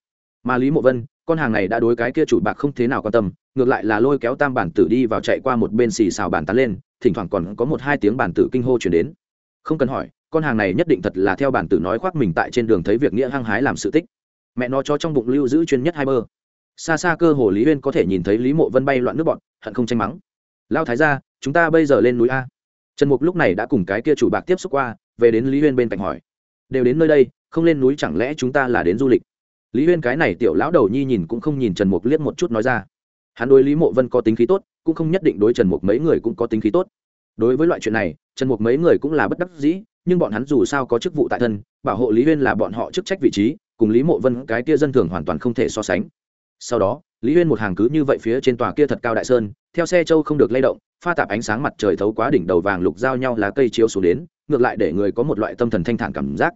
Mà lý mộ vân, con hàng này đã đối cái kia chủ bạc không thế nào quan tâm, ngược lại là lôi kéo tam bản tử đi vào chạy qua một bên xì xào bàn tán lên, thỉnh thoảng còn có một hai tiếng bản tử kinh hô chuyển đến. Không cần hỏi con hàng này nhất định thật là theo bản tử nói khoác mình tại trên đường thấy việc nghĩa hăng hái làm sự tích. Mẹ nó cho trong bụng lưu giữ chuyên nhất hai bơ. Xa xa cơ hồ lý huyên có thể nhìn thấy lý mộ vân bay loạn nước bọn, hận không tranh mắng. Lao thái ra chúng ta bây giờ lên núi a. Trần mục lúc này đã cùng cái kia chủ bạc tiếp xúc qua, về đến lý huyên bên cạnh hỏi. Đều đến nơi đây, không lên núi chẳng lẽ chúng ta là đến du lịch? Lý huyên cái này tiểu lão đầu nhi nhìn cũng không nhìn trần mục liếc một chút nói ra. Hắn đối lý mộ vân có tính khí tốt, cũng không nhất định đối trần mục mấy người cũng có tính khí tốt đối với loại chuyện này, trần mục mấy người cũng là bất đắc dĩ, nhưng bọn hắn dù sao có chức vụ tại thân, bảo hộ lý huyên là bọn họ chức trách vị trí, cùng lý mộ vân cái kia dân thường hoàn toàn không thể so sánh. Sau đó, lý huyên một hàng cứ như vậy phía trên tòa kia thật cao đại sơn, theo xe châu không được lay động, pha tạp ánh sáng mặt trời thấu quá đỉnh đầu vàng lục giao nhau lá cây chiếu xuống đến, ngược lại để người có một loại tâm thần thanh thản cảm giác.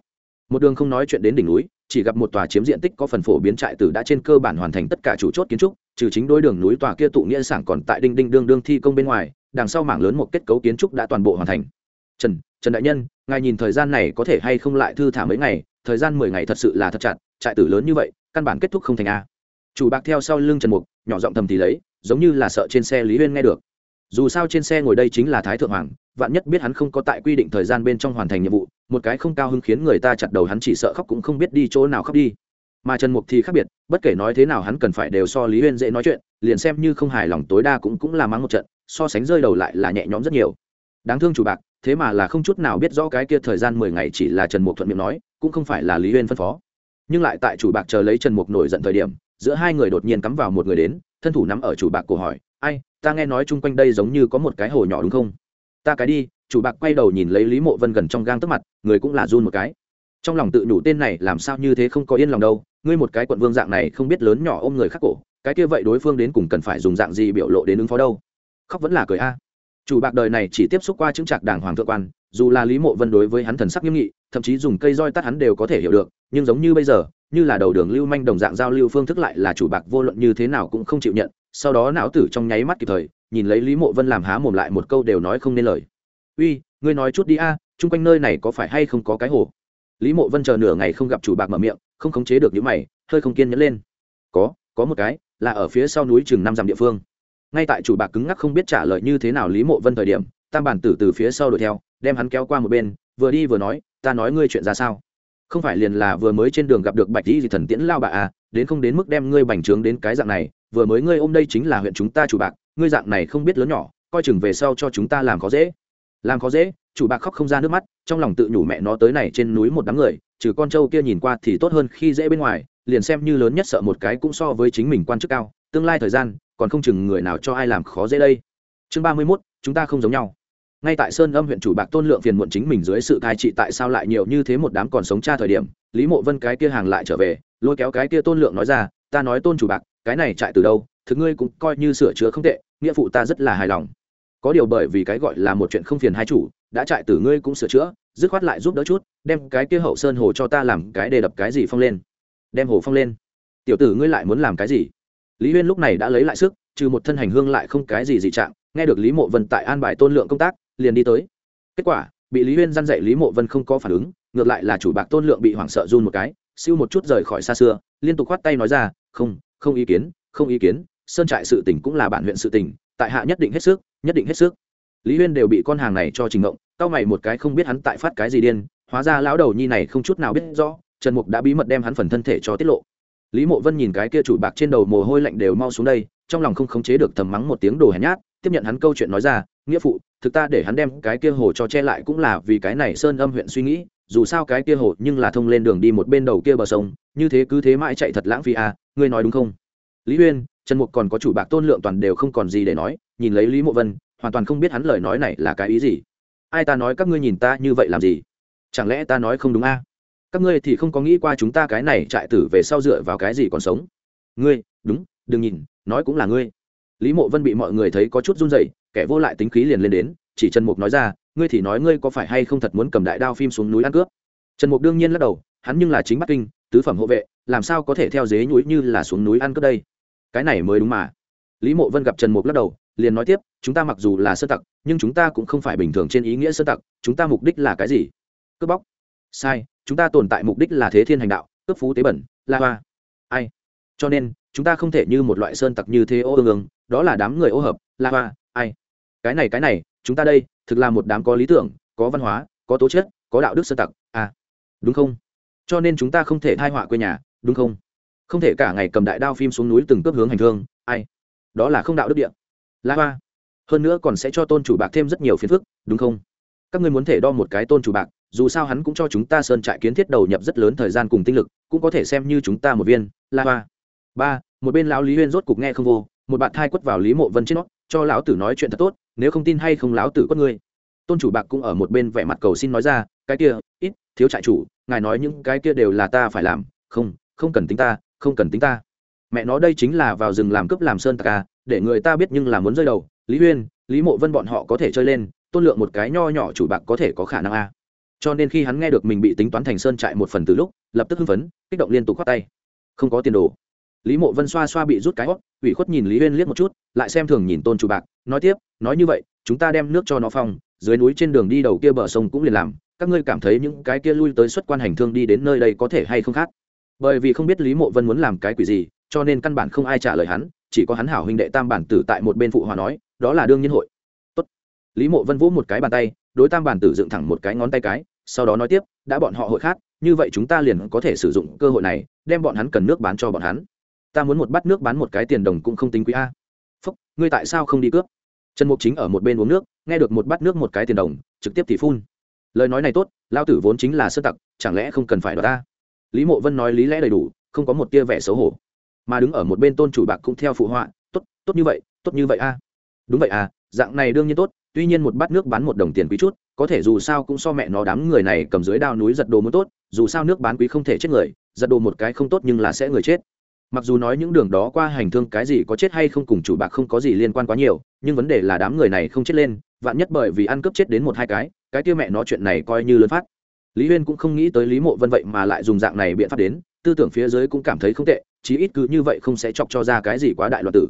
Một đường không nói chuyện đến đỉnh núi, chỉ gặp một tòa chiếm diện tích có phần phổ biến trại tử đã trên cơ bản hoàn thành tất cả chủ chốt kiến trúc, trừ chính đôi đường núi tòa kia tụ nghĩa sảng còn tại đinh đinh đương đương thi công bên ngoài đằng sau mảng lớn một kết cấu kiến trúc đã toàn bộ hoàn thành. Trần trần đại nhân, ngài nhìn thời gian này có thể hay không lại thư thả mấy ngày? Thời gian mười ngày thật sự là thật chặt, trại tử lớn như vậy, căn bản kết thúc không thành a. Chủ bạc theo sau lưng trần mục, nhỏ giọng thầm thì lấy, giống như là sợ trên xe lý huyên nghe được. Dù sao trên xe ngồi đây chính là thái thượng hoàng, vạn nhất biết hắn không có tại quy định thời gian bên trong hoàn thành nhiệm vụ, một cái không cao hứng khiến người ta chặt đầu hắn chỉ sợ khóc cũng không biết đi chỗ nào khóc đi. Mà trần mục thì khác biệt, bất kể nói thế nào hắn cần phải đều so lý huyên dễ nói chuyện, liền xem như không hài lòng tối đa cũng cũng là mang một trận so sánh rơi đầu lại là nhẹ nhõm rất nhiều. Đáng thương chủ bạc, thế mà là không chút nào biết rõ cái kia thời gian mười ngày chỉ là trần mục thuận miệng nói, cũng không phải là lý huyên phân phó. Nhưng lại tại chủ bạc chờ lấy trần mục nổi giận thời điểm, giữa hai người đột nhiên cắm vào một người đến, thân thủ nắm ở chủ bạc cổ hỏi, ai, ta nghe nói chung quanh đây giống như có một cái hồ nhỏ đúng không? Ta cái đi. Chủ bạc quay đầu nhìn lấy lý mộ vân gần trong gang tức mặt, người cũng là run một cái. Trong lòng tự nhủ tên này làm sao như thế không có yên lòng đâu, ngươi một cái quận vương dạng này không biết lớn nhỏ ôm người khác cổ, cái kia vậy đối phương đến cùng cần phải dùng dạng gì biểu lộ đến ứng phó đâu? Khóc vẫn là cười a. Chủ bạc đời này chỉ tiếp xúc qua chứng trạc đảng hoàng thượng quan, dù là lý mộ vân đối với hắn thần sắc nghiêm nghị, thậm chí dùng cây roi tắt hắn đều có thể hiểu được, nhưng giống như bây giờ, như là đầu đường lưu manh đồng dạng giao lưu phương thức lại là chủ bạc vô luận như thế nào cũng không chịu nhận, sau đó não tử trong nháy mắt kịp thời, nhìn lấy lý mộ vân làm há mồm lại một câu đều nói không nên lời. Uy, ngươi nói chút đi a, chung quanh nơi này có phải hay không có cái hồ? Lý mộ vân chờ nửa ngày không gặp chủ bạc mở miệng, không khống chế được những mày, hơi không kiên nhẫn lên. Có có một cái, là ở phía sau núi chừng năm dặm địa phương ngay tại chủ bạc cứng ngắc không biết trả lời như thế nào lý mộ vân thời điểm, tam bản tử từ phía sau đuổi theo, đem hắn kéo qua một bên, vừa đi vừa nói, ta nói ngươi chuyện ra sao? Không phải liền là vừa mới trên đường gặp được bạch di gì thần tiễn lao bà à đến không đến mức đem ngươi bành trướng đến cái dạng này, vừa mới ngươi ôm đây chính là huyện chúng ta chủ bạc, ngươi dạng này không biết lớn nhỏ, coi chừng về sau cho chúng ta làm khó dễ. Làm khó dễ? Chủ bạc khóc không ra nước mắt, trong lòng tự nhủ mẹ nó tới này trên núi một đám người, trừ con trâu kia nhìn qua thì tốt hơn khi dễ bên ngoài, liền xem như lớn nhất sợ một cái cũng so với chính mình quan chức cao, tương lai thời gian còn không chừng người nào cho ai làm khó dễ đây. Chương ba mươi mốt, chúng ta không giống nhau. Ngay tại sơn âm huyện chủ bạc tôn lượng phiền muộn chính mình dưới sự cai trị tại sao lại nhiều như thế một đám còn sống cha thời điểm, lý mộ vân cái kia hàng lại trở về, lôi kéo cái kia tôn lượng nói ra, ta nói tôn chủ bạc, cái này chạy từ đâu, thực ngươi cũng coi như sửa chữa không tệ, nghĩa phụ ta rất là hài lòng. Có điều bởi vì cái gọi là một chuyện không phiền hai chủ, đã chạy từ ngươi cũng sửa chữa, dứt khoát lại giúp đỡ chút, đem cái kia hậu sơn hồ cho ta làm cái đề đập cái gì phong lên. Đem hồ phong lên? Tiểu tử ngươi lại muốn làm cái gì? Lý huyên lúc này đã lấy lại sức, trừ một thân hành hương lại không cái gì dị trạng, nghe được lý mộ vân tại an bài tôn lượng công tác, liền đi tới. Kết quả, bị lý huyên dăn dạy lý mộ vân không có phản ứng, ngược lại là chủ bạc tôn lượng bị hoảng sợ run một cái, siêu một chút rời khỏi xa xưa, liên tục khoát tay nói ra, không không ý kiến, không ý kiến, sơn trại sự tỉnh cũng là bản huyện sự tỉnh tại hạ nhất định hết sức, nhất định hết sức. Lý huyên đều bị con hàng này cho trình ngộng tao mày một cái không biết hắn tại phát cái gì điên, hóa ra lão đầu nhi này không chút nào biết rõ, trần mục đã bí mật đem hắn phần thân thể cho tiết lộ lý mộ vân nhìn cái kia chủ bạc trên đầu mồ hôi lạnh đều mau xuống đây, trong lòng không khống chế được thầm mắng một tiếng đồ hèn nhát, tiếp nhận hắn câu chuyện nói ra, nghĩa phụ, thực ta để hắn đem cái kia hồ cho che lại cũng là vì cái này sơn âm huyện suy nghĩ, dù sao cái kia hồ nhưng là thông lên đường đi một bên đầu kia bờ sông, như thế cứ thế mãi chạy thật lãng phí à ngươi nói đúng không? Lý uyên, trần mục còn có chủ bạc tôn lượng toàn đều không còn gì để nói, nhìn lấy lý mộ vân, hoàn toàn không biết hắn lời nói này là cái ý gì. Ai ta nói các ngươi nhìn ta như vậy làm gì? Chẳng lẽ ta nói không đúng a à? Các ngươi thì không có nghĩ qua chúng ta cái này trại tử về sau dựa vào cái gì còn sống. Ngươi, đúng, đừng nhìn, nói cũng là ngươi. Lý mộ vân bị mọi người thấy có chút run rẩy, kẻ vô lại tính khí liền lên đến, chỉ trần mục nói ra, ngươi thì nói ngươi có phải hay không thật muốn cầm đại đao phim xuống núi ăn cướp? Trần mục đương nhiên lắc đầu, hắn nhưng là chính bắc kinh, tứ phẩm hộ vệ, làm sao có thể theo dế nhúi như là xuống núi ăn cướp đây? Cái này mới đúng mà. Lý mộ vân gặp trần mục lắc đầu, liền nói tiếp, chúng ta mặc dù là sơ tặc, nhưng chúng ta cũng không phải bình thường trên ý nghĩa sơ tặc, chúng ta mục đích là cái gì? Cướp bóc. Sai chúng ta tồn tại mục đích là thế thiên hành đạo, cướp phú tế bẩn, la hoa. Ai? Cho nên, chúng ta không thể như một loại sơn tặc như thế ô ương ương, đó là đám người ô hợp, la hoa, ai? Cái này cái này, chúng ta đây, thực là một đám có lý tưởng, có văn hóa, có tố chất, có đạo đức sơn tặc à. Đúng không? Cho nên chúng ta không thể thai họa quê nhà, đúng không? Không thể cả ngày cầm đại đao phim xuống núi từng cướp hướng hành thương ai? Đó là không đạo đức địa. La hoa. Hơn nữa còn sẽ cho tôn chủ bạc thêm rất nhiều phiền phức, đúng không? Các ngươi muốn thể đo một cái tôn chủ bạc dù sao hắn cũng cho chúng ta sơn trại kiến thiết đầu nhập rất lớn thời gian cùng tinh lực, cũng có thể xem như chúng ta một viên, la hoa. Ba, một bên lão lý huyên rốt cục nghe không vô, một bạn thai quất vào lý mộ vân trên nó cho lão tử nói chuyện thật tốt, nếu không tin hay không lão tử quất ngươi. Tôn chủ bạc cũng ở một bên vẻ mặt cầu xin nói ra, cái kia, ít, thiếu trại chủ, ngài nói những cái kia đều là ta phải làm, không không cần tính ta, không cần tính ta. Mẹ nó đây chính là vào rừng làm cướp làm sơn tạc à để người ta biết nhưng là muốn rơi đầu. Lý huyên, lý mộ vân bọn họ có thể chơi lên, tôn lượng một cái nho nhỏ chủ bạc có thể có khả năng a cho nên khi hắn nghe được mình bị tính toán thành sơn trại một phần từ lúc, lập tức hưng phấn, kích động liên tục khoác tay. Không có tiền đồ. Lý mộ vân xoa xoa bị rút cái hót ủy khuất nhìn lý huyên liếc một chút, lại xem thường nhìn tôn chủ bạc, nói tiếp, nói như vậy, chúng ta đem nước cho nó phong, dưới núi trên đường đi đầu kia bờ sông cũng liền làm, các ngươi cảm thấy những cái kia lui tới xuất quan hành thương đi đến nơi đây có thể hay không khác? Bởi vì không biết lý mộ vân muốn làm cái quỷ gì, cho nên căn bản không ai trả lời hắn, chỉ có hắn hảo huynh đệ tam bản tử tại một bên phụ hòa nói, đó là đương nhiên hội lý mộ vân vỗ một cái bàn tay, đối tam bản tử dựng thẳng một cái ngón tay cái, sau đó nói tiếp, đã bọn họ hội khác, như vậy chúng ta liền có thể sử dụng cơ hội này, đem bọn hắn cần nước bán cho bọn hắn. Ta muốn một bát nước bán một cái tiền đồng cũng không tính quý a. Phúc, ngươi tại sao không đi cướp? Trần mục chính ở một bên uống nước, nghe được một bát nước một cái tiền đồng, trực tiếp thì phun. Lời nói này tốt lao tử vốn chính là sơ tặc, chẳng lẽ không cần phải đ ta? Lý mộ vân nói lý lẽ đầy đủ, không có một tia vẻ xấu hổ. Mà đứng ở một bên tôn chủ bạc cũng theo phụ họa, tốt tốt như vậy, tốt như vậy a. Đúng vậy à dạng này đương nhiên tốt tuy nhiên một bát nước bán một đồng tiền quý chút, có thể dù sao cũng so mẹ nó đám người này cầm dưới đao núi giật đồ muốn tốt, dù sao nước bán quý không thể chết người, giật đồ một cái không tốt nhưng là sẽ người chết. Mặc dù nói những đường đó qua hành thương cái gì có chết hay không cùng chủ bạc không có gì liên quan quá nhiều, nhưng vấn đề là đám người này không chết lên, vạn nhất bởi vì ăn cướp chết đến một hai cái cái kia mẹ nó chuyện này coi như lớn phát. Lý huyên cũng không nghĩ tới lý mộ vân vậy mà lại dùng dạng này biện pháp đến, tư tưởng phía dưới cũng cảm thấy không tệ, chí ít cứ như vậy không sẽ chọc cho ra cái gì quá đại loạn tử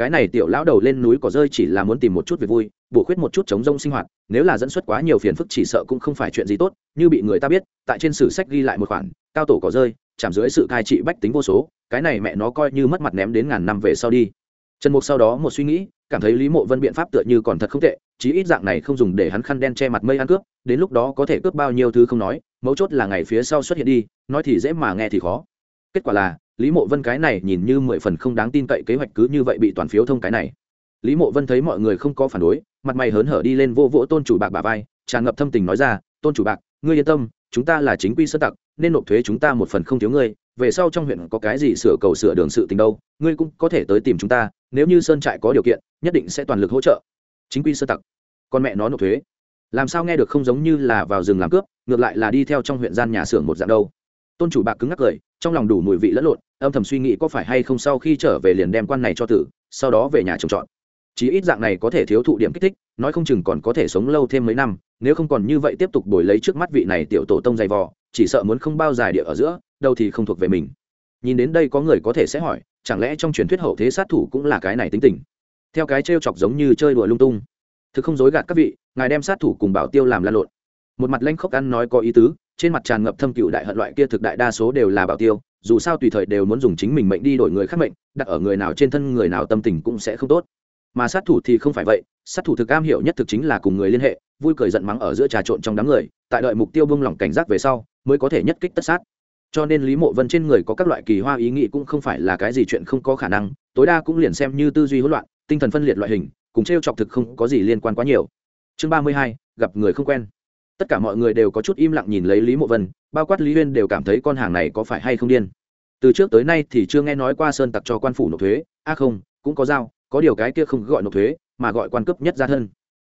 cái này tiểu lão đầu lên núi có rơi chỉ là muốn tìm một chút việc vui, bổ khuyết một chút chống rông sinh hoạt, nếu là dẫn xuất quá nhiều phiền phức chỉ sợ cũng không phải chuyện gì tốt, như bị người ta biết, tại trên sử sách ghi lại một khoản, cao tổ có rơi, chạm dưới sự cai trị bách tính vô số, cái này mẹ nó coi như mất mặt ném đến ngàn năm về sau đi. Trần mục sau đó một suy nghĩ, cảm thấy lý mộ vân biện pháp tựa như còn thật không tệ, chí ít dạng này không dùng để hắn khăn đen che mặt mây ăn cướp, đến lúc đó có thể cướp bao nhiêu thứ không nói, mấu chốt là ngày phía sau xuất hiện đi, nói thì dễ mà nghe thì khó. Kết quả là lý mộ vân cái này nhìn như mười phần không đáng tin cậy kế hoạch cứ như vậy bị toàn phiếu thông cái này. Lý mộ vân thấy mọi người không có phản đối, mặt mày hớn hở đi lên vô vỗ tôn chủ bạc bà vai, tràn ngập thâm tình nói ra, tôn chủ bạc, ngươi yên tâm, chúng ta là chính quy sơ tặc, nên nộp thuế chúng ta một phần không thiếu ngươi, về sau trong huyện có cái gì sửa cầu sửa đường sự tình đâu, ngươi cũng có thể tới tìm chúng ta, nếu như sơn trại có điều kiện, nhất định sẽ toàn lực hỗ trợ. Chính quy sơ tặc. Con mẹ nó nộp thuế. Làm sao nghe được không giống như là vào rừng làm cướp, ngược lại là đi theo trong huyện gian nhà xưởng một dạng đâu. Tôn chủ bạc cứng ngắc cười trong lòng đủ mùi vị lẫn lộn, âm thầm suy nghĩ có phải hay không sau khi trở về liền đem quan này cho tử, sau đó về nhà trồng trọt. Chí ít dạng này có thể thiếu thụ điểm kích thích, nói không chừng còn có thể sống lâu thêm mấy năm, nếu không còn như vậy tiếp tục bồi lấy trước mắt vị này tiểu tổ tông dày vò, chỉ sợ muốn không bao dài địa ở giữa, đâu thì không thuộc về mình. Nhìn đến đây có người có thể sẽ hỏi, chẳng lẽ trong truyền thuyết hậu thế sát thủ cũng là cái này tính tình? Theo cái t chọc giống như chơi đùa lung tung. Thực không dối gạt các vị, ngài đem sát thủ cùng bảo tiêu làm lan lộn. Một mặt lanh khóc ăn nói có ý tứ trên mặt tràn ngập thâm cựu đại hận loại kia thực đại đa số đều là bảo tiêu, dù sao tùy thời đều muốn dùng chính mình mệnh đi đổi người khác mệnh, đặt ở người nào trên thân người nào tâm tình cũng sẽ không tốt. Mà sát thủ thì không phải vậy, sát thủ thực am hiểu nhất thực chính là cùng người liên hệ, vui cười giận mắng ở giữa trà trộn trong đám người, tại đợi mục tiêu bung lỏng cảnh giác về sau, mới có thể nhất kích tất sát. Cho nên lý mộ vân trên người có các loại kỳ hoa ý nghĩ cũng không phải là cái gì chuyện không có khả năng, tối đa cũng liền xem như tư duy hỗn loạn, tinh thần phân liệt loại hình, cùng t r e o chọc thực không có gì liên quan quá nhiều. Chương ba mươi hai, gặp người không quen tất cả mọi người đều có chút im lặng nhìn lấy lý mộ vân, bao quát lý huyên đều cảm thấy con hàng này có phải hay không điên. Từ trước tới nay thì chưa nghe nói qua sơn tặc cho quan phủ nộp thuế. A không, cũng có dao có điều cái kia không gọi nộp thuế, mà gọi quan cấp nhất ra thân.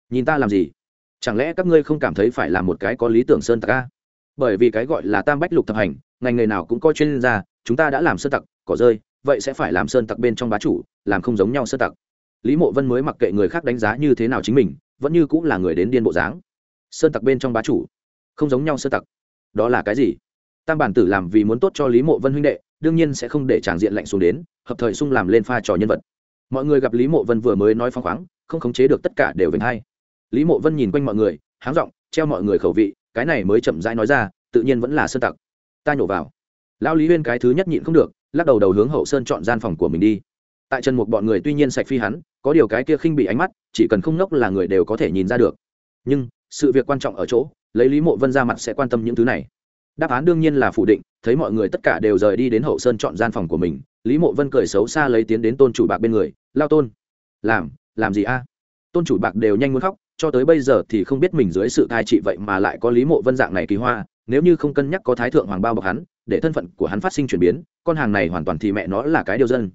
Nhìn ta làm gì? Chẳng lẽ các ngươi không cảm thấy phải là một cái có lý tưởng sơn tặc a? Bởi vì cái gọi là tam bách lục thập hành, ngành nghề nào cũng có chuyên gia, chúng ta đã làm sơn tặc cỏ rơi, vậy sẽ phải làm sơn tặc bên trong bá chủ, làm không giống nhau sơn tặc. Lý mộ vân mới mặc kệ người khác đánh giá như thế nào chính mình, vẫn như cũng là người đến điên bộ dáng sơn tặc bên trong bá chủ. Không giống nhau sơn tặc. Đó là cái gì? Tam bản tử làm vì muốn tốt cho lý mộ vân huynh đệ, đương nhiên sẽ không để tràng diện lạnh xuống đến, hợp thời sung làm lên pha trò nhân vật. Mọi người gặp lý mộ vân vừa mới nói phăng khoáng, không khống chế được tất cả đều vinh hay lý mộ vân nhìn quanh mọi người, háng r ộ n g treo mọi người khẩu vị, cái này mới chậm rãi nói ra, tự nhiên vẫn là sơn tặc. Ta nhổ vào. Lão lý huyên cái thứ nhất nhịn không được, lắc đầu đầu hướng hậu sơn chọn gian phòng của mình đi. Tại chân một bọn người tuy nhiên sạch phi hắn, có điều cái kia khinh bị ánh mắt, chỉ cần không nốc là người đều có thể nhìn ra được. Nhưng sự việc quan trọng ở chỗ, lấy lý mộ vân ra mặt sẽ quan tâm những thứ này. Đáp án đương nhiên là phủ định, thấy mọi người tất cả đều rời đi đến hậu sơn chọn gian phòng của mình, lý mộ vân cười xấu xa lấy tiến đến tôn chủ bạc bên người, lao tôn, làm làm gì a? Tôn chủ bạc đều nhanh muốn khóc, cho tới bây giờ thì không biết mình dưới sự thai trị vậy mà lại có lý mộ vân dạng này kỳ hoa, nếu như không cân nhắc có thái thượng hoàng bao bọc hắn, để thân phận của hắn phát sinh chuyển biến, con hàng này hoàn toàn thì mẹ nó là cái điều dân.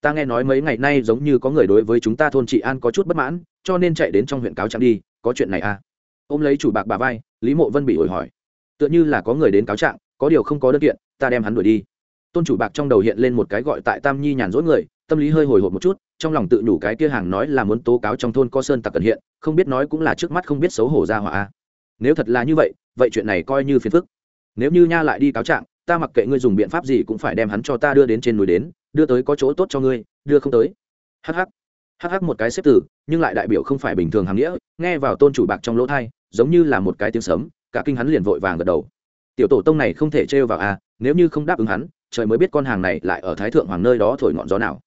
Ta nghe nói mấy ngày nay giống như có người đối với chúng ta thôn trị an có chút bất mãn, cho nên chạy đến trong huyện cáo trạng đi, có chuyện này à? Ôm lấy chủ bạc bà vai, lý mộ vân bị ổi hỏi. Tựa như là có người đến cáo trạng, có điều không có đơn kiện, ta đem hắn đuổi đi. Tôn chủ bạc trong đầu hiện lên một cái gọi tại tam nhi nhàn rỗi người, tâm lý hơi hồi hộp một chút, trong lòng tự nhủ cái kia hàng nói là muốn tố cáo trong thôn có sơn tặc cần hiện, không biết nói cũng là trước mắt không biết xấu hổ ra hỏa nếu thật là như vậy vậy chuyện này coi như phiền phức. Nếu như nha lại đi cáo trạng, ta mặc kệ ngươi dùng biện pháp gì cũng phải đem hắn cho ta đưa đến trên núi đến, đưa tới có chỗ tốt cho ngươi, đưa không tới. Hh hh một cái xếp tử nhưng lại đại biểu không phải bình thường hàm nghĩa, nghe vào tôn chủ bạc trong lỗ thai giống như là một cái tiếng sấm, cả kinh hắn liền vội vàng gật đầu. Tiểu tổ tông này không thể trêu vào a nếu như không đáp ứng hắn, trời mới biết con hàng này lại ở thái thượng hoàng nơi đó thổi ngọn gió nào.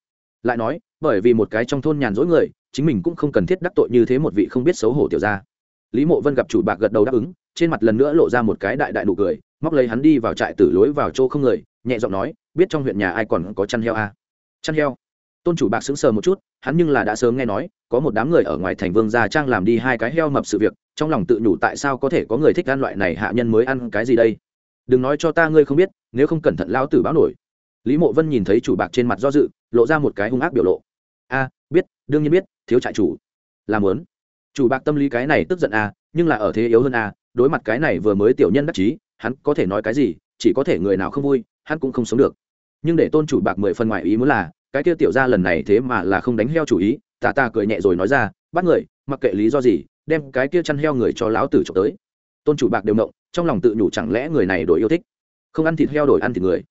Lại nói, bởi vì một cái trong thôn nhàn rỗi người, chính mình cũng không cần thiết đắc tội như thế một vị không biết xấu hổ tiểu gia. Lý mộ vân gặp chủ bạc gật đầu đáp ứng, trên mặt lần nữa lộ ra một cái đại đại nụ cười, móc lấy hắn đi vào trại tử lối vào chỗ không người, nhẹ giọng nói, biết trong huyện nhà ai còn có chăn heo à? chăn heo? Tôn chủ bạc sững sờ một chút, hắn nhưng là đã sớm nghe nói, có một đám người ở ngoài thành vương gia trang làm đi hai cái heo mập sự việc trong lòng tự nhủ tại sao có thể có người thích ăn loại này hạ nhân mới ăn cái gì đây? Đừng nói cho ta ngươi không biết, nếu không cẩn thận lao tử báo nổi. Lý mộ vân nhìn thấy chủ bạc trên mặt do dự, lộ ra một cái hung ác biểu lộ. A, biết, đương nhiên biết, thiếu trại chủ. Làm lớn chủ bạc tâm lý cái này tức giận a, nhưng là ở thế yếu hơn a, đối mặt cái này vừa mới tiểu nhân đắc chí, hắn có thể nói cái gì, chỉ có thể người nào không vui, hắn cũng không sống được. Nhưng để tôn chủ bạc mười phần ngoài ý muốn là, cái kia tiểu ra lần này thế mà là không đánh heo chủ ý, tà ta cười nhẹ rồi nói ra, bắt người, mặc kệ lý do gì đem cái kia chăn heo người cho lão tử trộm tới. Tôn chủ bạc đều động trong lòng tự nhủ chẳng lẽ người này đổi yêu thích? Không ăn thịt heo đổi ăn thịt người.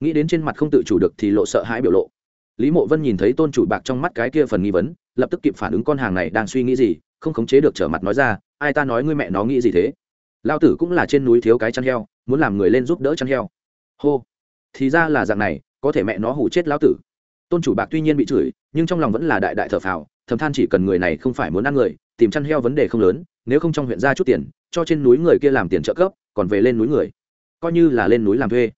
Nghĩ đến trên mặt không tự chủ được thì lộ sợ hãi biểu lộ. Lý mộ vân nhìn thấy tôn chủ bạc trong mắt cái kia phần nghi vấn, lập tức kịp phản ứng con hàng này đang suy nghĩ gì, không khống chế được trở mặt nói ra, ai ta nói ngươi mẹ nó nghĩ gì thế? Lao tử cũng là trên núi thiếu cái chăn heo, muốn làm người lên giúp đỡ chăn heo. Hô, thì ra là dạng này, có thể mẹ nó hủ chết lão tử. Tôn chủ bạc tuy nhiên bị chửi, nhưng trong lòng vẫn là đại đại thở phào, thầm than chỉ cần người này không phải muốn ăn người tìm chăn heo vấn đề không lớn, nếu không trong huyện ra chút tiền, cho trên núi người kia làm tiền trợ cấp, còn về lên núi người. Coi như là lên núi làm thuê.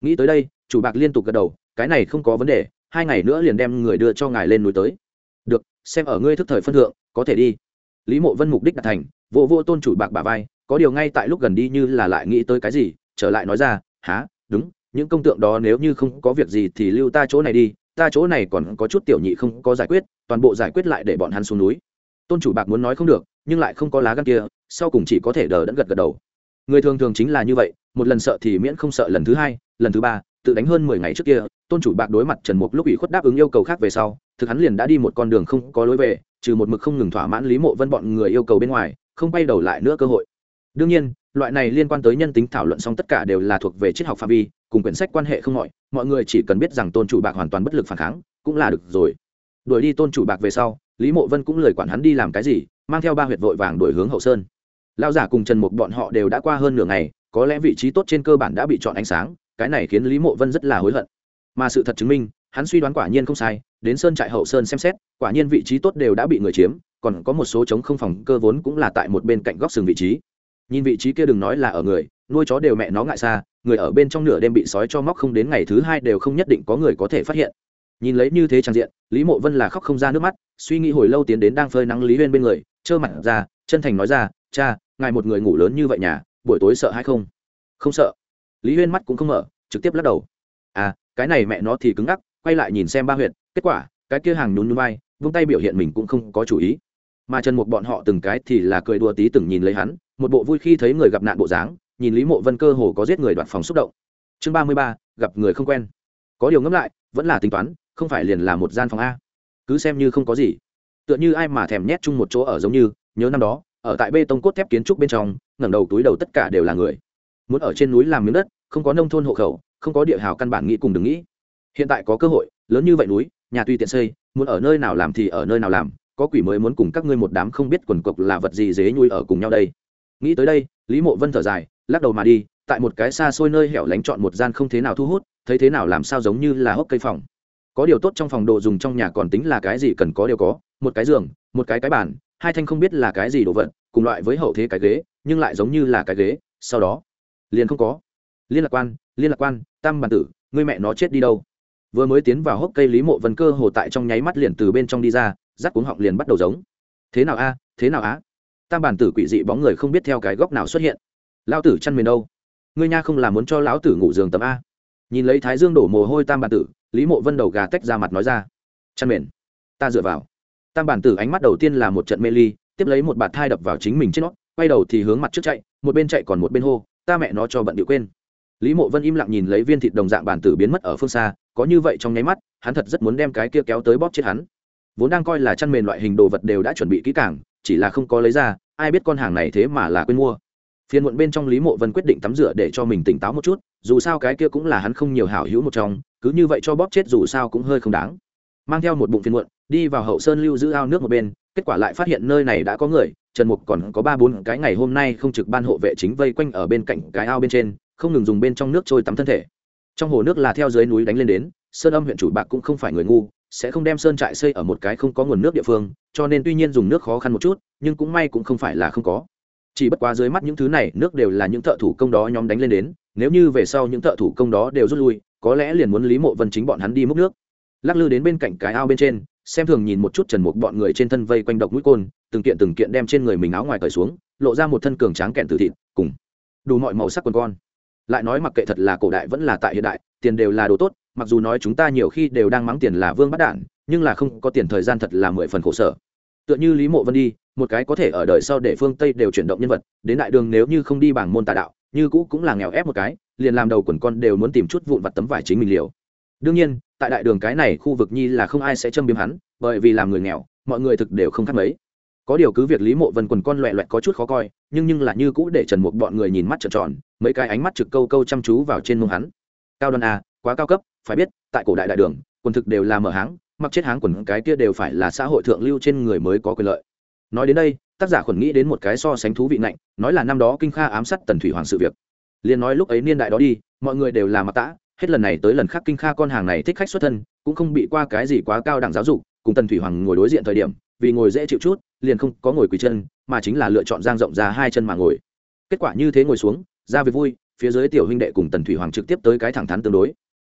Nghĩ tới đây, chủ bạc liên tục gật đầu, cái này không có vấn đề, hai ngày nữa liền đem người đưa cho ngài lên núi tới. Được, xem ở ngươi thức thời phân thượng, có thể đi. Lý mộ vân mục đích đạt thành, vô vô tôn chủ bạc bà vai, có điều ngay tại lúc gần đi như là lại nghĩ tới cái gì, trở lại nói ra há đúng, những công tượng đó nếu như không có việc gì thì lưu ta chỗ này đi, ta chỗ này còn có chút tiểu nhị không có giải quyết, toàn bộ giải quyết lại để bọn hắn xuống núi tôn chủ bạc muốn nói không được, nhưng lại không có lá gan kia, sau cùng chỉ có thể đờ đẫn gật gật đầu. Người thường thường chính là như vậy, một lần sợ thì miễn không sợ lần thứ hai, lần thứ ba, tự đánh hơn mười ngày trước kia, tôn chủ bạc đối mặt trần mục lúc ủy khuất đáp ứng yêu cầu khác về sau, thực hắn liền đã đi một con đường không có lối về, trừ một mực không ngừng thỏa mãn lý mộ vân bọn người yêu cầu bên ngoài, không bay đầu lại nữa cơ hội. Đương nhiên, loại này liên quan tới nhân tính thảo luận xong tất cả đều là thuộc về triết học phạm vi, cùng quyển sách quan hệ không mọi mọi người chỉ cần biết rằng tôn chủ bạc hoàn toàn bất lực phản kháng, cũng là được rồi. Đuổi đi tôn chủ bạc về sau lý mộ vân cũng lời quản hắn đi làm cái gì, mang theo ba huyệt vội vàng đổi hướng hậu sơn. Lao giả cùng trần mục bọn họ đều đã qua hơn nửa ngày, có lẽ vị trí tốt trên cơ bản đã bị chọn ánh sáng, cái này khiến lý mộ vân rất là hối hận. Mà sự thật chứng minh, hắn suy đoán quả nhiên không sai, đến sơn trại hậu sơn xem xét, quả nhiên vị trí tốt đều đã bị người chiếm, còn có một số trống không phòng cơ vốn cũng là tại một bên cạnh góc sừng vị trí. Nhìn vị trí kia đừng nói là ở người, nuôi chó đều mẹ nó ngại xa, người ở bên trong nửa đêm bị sói cho móc không đến ngày thứ hai đều không nhất định có người có thể phát hiện nhìn lấy như thế trang diện, lý mộ vân là khóc không ra nước mắt, suy nghĩ hồi lâu tiến đến đang phơi nắng lý huyên bên người, trơ mặt ra, chân thành nói ra, cha, ngài một người ngủ lớn như vậy nhà, buổi tối sợ hay không? Không sợ. Lý huyên mắt cũng không mở, trực tiếp lắc đầu. À cái này mẹ nó thì cứng ngắc, quay lại nhìn xem ba huyện kết quả, cái kia hàng nhún nhún vai, vung tay biểu hiện mình cũng không có chủ ý. Mà trần một bọn họ từng cái thì là cười đùa tí từng nhìn lấy hắn, một bộ vui khi thấy người gặp nạn bộ dáng, nhìn lý mộ vân cơ hồ có giết người đoạt phòng xúc động. Chương ba mươi ba, gặp người không quen. Có điều ngẫm lại, vẫn là tính toán không phải liền là một gian phòng a? Cứ xem như không có gì. Tựa như ai mà thèm nhét chung một chỗ ở giống như, nhớ năm đó, ở tại bê tông cốt thép kiến trúc bên trong, ngẩng đầu túi đầu tất cả đều là người. Muốn ở trên núi làm miếng đất, không có nông thôn hộ khẩu, không có địa hào căn bản nghĩ cùng đừng nghĩ. Hiện tại có cơ hội, lớn như vậy núi, nhà tuy tiện xây, muốn ở nơi nào làm thì ở nơi nào làm, có quỷ mới muốn cùng các ngươi một đám không biết quần cộc là vật gì dế nhui ở cùng nhau đây. Nghĩ tới đây, lý mộ vân thở dài, lắc đầu mà đi, tại một cái xa xôi nơi hẻo lánh chọn một gian không thế nào thu hút, thấy thế nào làm sao giống như là hốc cây phòng có điều tốt trong phòng đồ dùng trong nhà còn tính là cái gì cần có đều có, một cái giường, một cái cái bàn, hai thanh không biết là cái gì đồ vật, cùng loại với hậu thế cái ghế, nhưng lại giống như là cái ghế, sau đó, liền không có. Liên lạc quan, liên lạc quan, tam bản tử, người mẹ nó chết đi đâu? Vừa mới tiến vào hốc cây lý mộ vân cơ hồ tại trong nháy mắt liền từ bên trong đi ra, rắc cuống họng liền bắt đầu giống. Thế nào a, thế nào á tam bản tử quỷ dị bóng người không biết theo cái góc nào xuất hiện. Lão tử chăn miền đâu? Ngươi nha không làm muốn cho lão tử ngủ giường tầm a? Nhìn lấy thái dương đổ mồ hôi tam bản tử lý mộ vân đầu gà tách ra mặt nói ra, chăn mền, ta dựa vào. Tam bản tử ánh mắt đầu tiên là một trận mê ly, tiếp lấy một bạt thai đập vào chính mình trên nó, quay đầu thì hướng mặt trước chạy, một bên chạy còn một bên hô, ta mẹ nó cho bận điệu quên. Lý mộ vân im lặng nhìn lấy viên thịt đồng dạng bản tử biến mất ở phương xa, có như vậy trong nháy mắt, hắn thật rất muốn đem cái kia kéo tới bóp chết hắn. Vốn đang coi là chăn mền loại hình đồ vật đều đã chuẩn bị kỹ càng, chỉ là không có lấy ra, ai biết con hàng này thế mà là quên mua. Phiên muộn bên trong lý mộ vân quyết định tắm rửa để cho mình tỉnh táo một chút, dù sao cái kia cũng là hắn không nhiều hảo hữu một trong cứ như vậy cho bóp chết dù sao cũng hơi không đáng. Mang theo một bụng phiền muộn, đi vào hậu sơn lưu giữ ao nước một bên, kết quả lại phát hiện nơi này đã có người, trần mục còn có ba bốn cái ngày hôm nay không trực ban hộ vệ chính vây quanh ở bên cạnh cái ao bên trên, không ngừng dùng bên trong nước trôi tắm thân thể. Trong hồ nước là theo dưới núi đánh lên đến, sơn âm huyện chủ bạc cũng không phải người ngu, sẽ không đem sơn trại xây ở một cái không có nguồn nước địa phương, cho nên tuy nhiên dùng nước khó khăn một chút, nhưng cũng may cũng không phải là không có. Chỉ bất quá dưới mắt những thứ này, nước đều là những thợ thủ công đó nhóm đánh lên đến, nếu như về sau những thợ thủ công đó đều rút lui có lẽ liền muốn lý mộ vân chính bọn hắn đi múc nước. Lắc lư đến bên cạnh cái ao bên trên, xem thường nhìn một chút trần mục bọn người trên thân vây quanh độc mũi côn, từng kiện từng kiện đem trên người mình áo ngoài cởi xuống, lộ ra một thân cường tráng kẹn từ thịt, cùng đủ mọi màu sắc quần con. Lại nói mặc kệ thật là cổ đại vẫn là tại hiện đại, tiền đều là đồ tốt, mặc dù nói chúng ta nhiều khi đều đang mắng tiền là vương bắt đản nhưng là không có tiền thời gian thật là mười phần khổ sở. Tựa như lý mộ vân đi, một cái có thể ở đời sau để phương tây đều chuyển động nhân vật, đến đại đường nếu như không đi bảng môn tà đạo, như cũ cũng là nghèo ép một cái liền làm đầu quần con đều muốn tìm chút vụn vặt tấm vải chính mình liều. Đương nhiên, tại đại đường cái này khu vực nhi là không ai sẽ châm biếm hắn, bởi vì làm người nghèo, mọi người thực đều không khác mấy. Có điều cứ việc lý mộ vân quần con loẹ loẹt có chút khó coi, nhưng nhưng là như cũ để trần mục bọn người nhìn mắt trợn tròn, mấy cái ánh mắt trực câu câu chăm chú vào trên mông hắn. Cao đoan a, quá cao cấp, phải biết, tại cổ đại đại đường, quần thực đều là mở háng, mặc chết háng quần cái kia đều phải là xã hội thượng lưu trên người mới có quyền lợi. Nói đến đây, tác giả khuẩn nghĩ đến một cái so sánh thú vị nạnh nói là năm đó kinh kha ám sát tần thủy hoàng sự việc liền nói lúc ấy niên đại đó đi, mọi người đều là mặc tã, hết lần này tới lần khác kinh kha con hàng này thích khách xuất thân, cũng không bị qua cái gì quá cao đẳng giáo dục, cùng tần thủy hoàng ngồi đối diện thời điểm, vì ngồi dễ chịu chút, liền không có ngồi quỳ chân, mà chính là lựa chọn giang rộng ra hai chân mà ngồi. Kết quả như thế ngồi xuống, ra về vui, phía dưới tiểu huynh đệ cùng tần thủy hoàng trực tiếp tới cái thẳng thắn tương đối.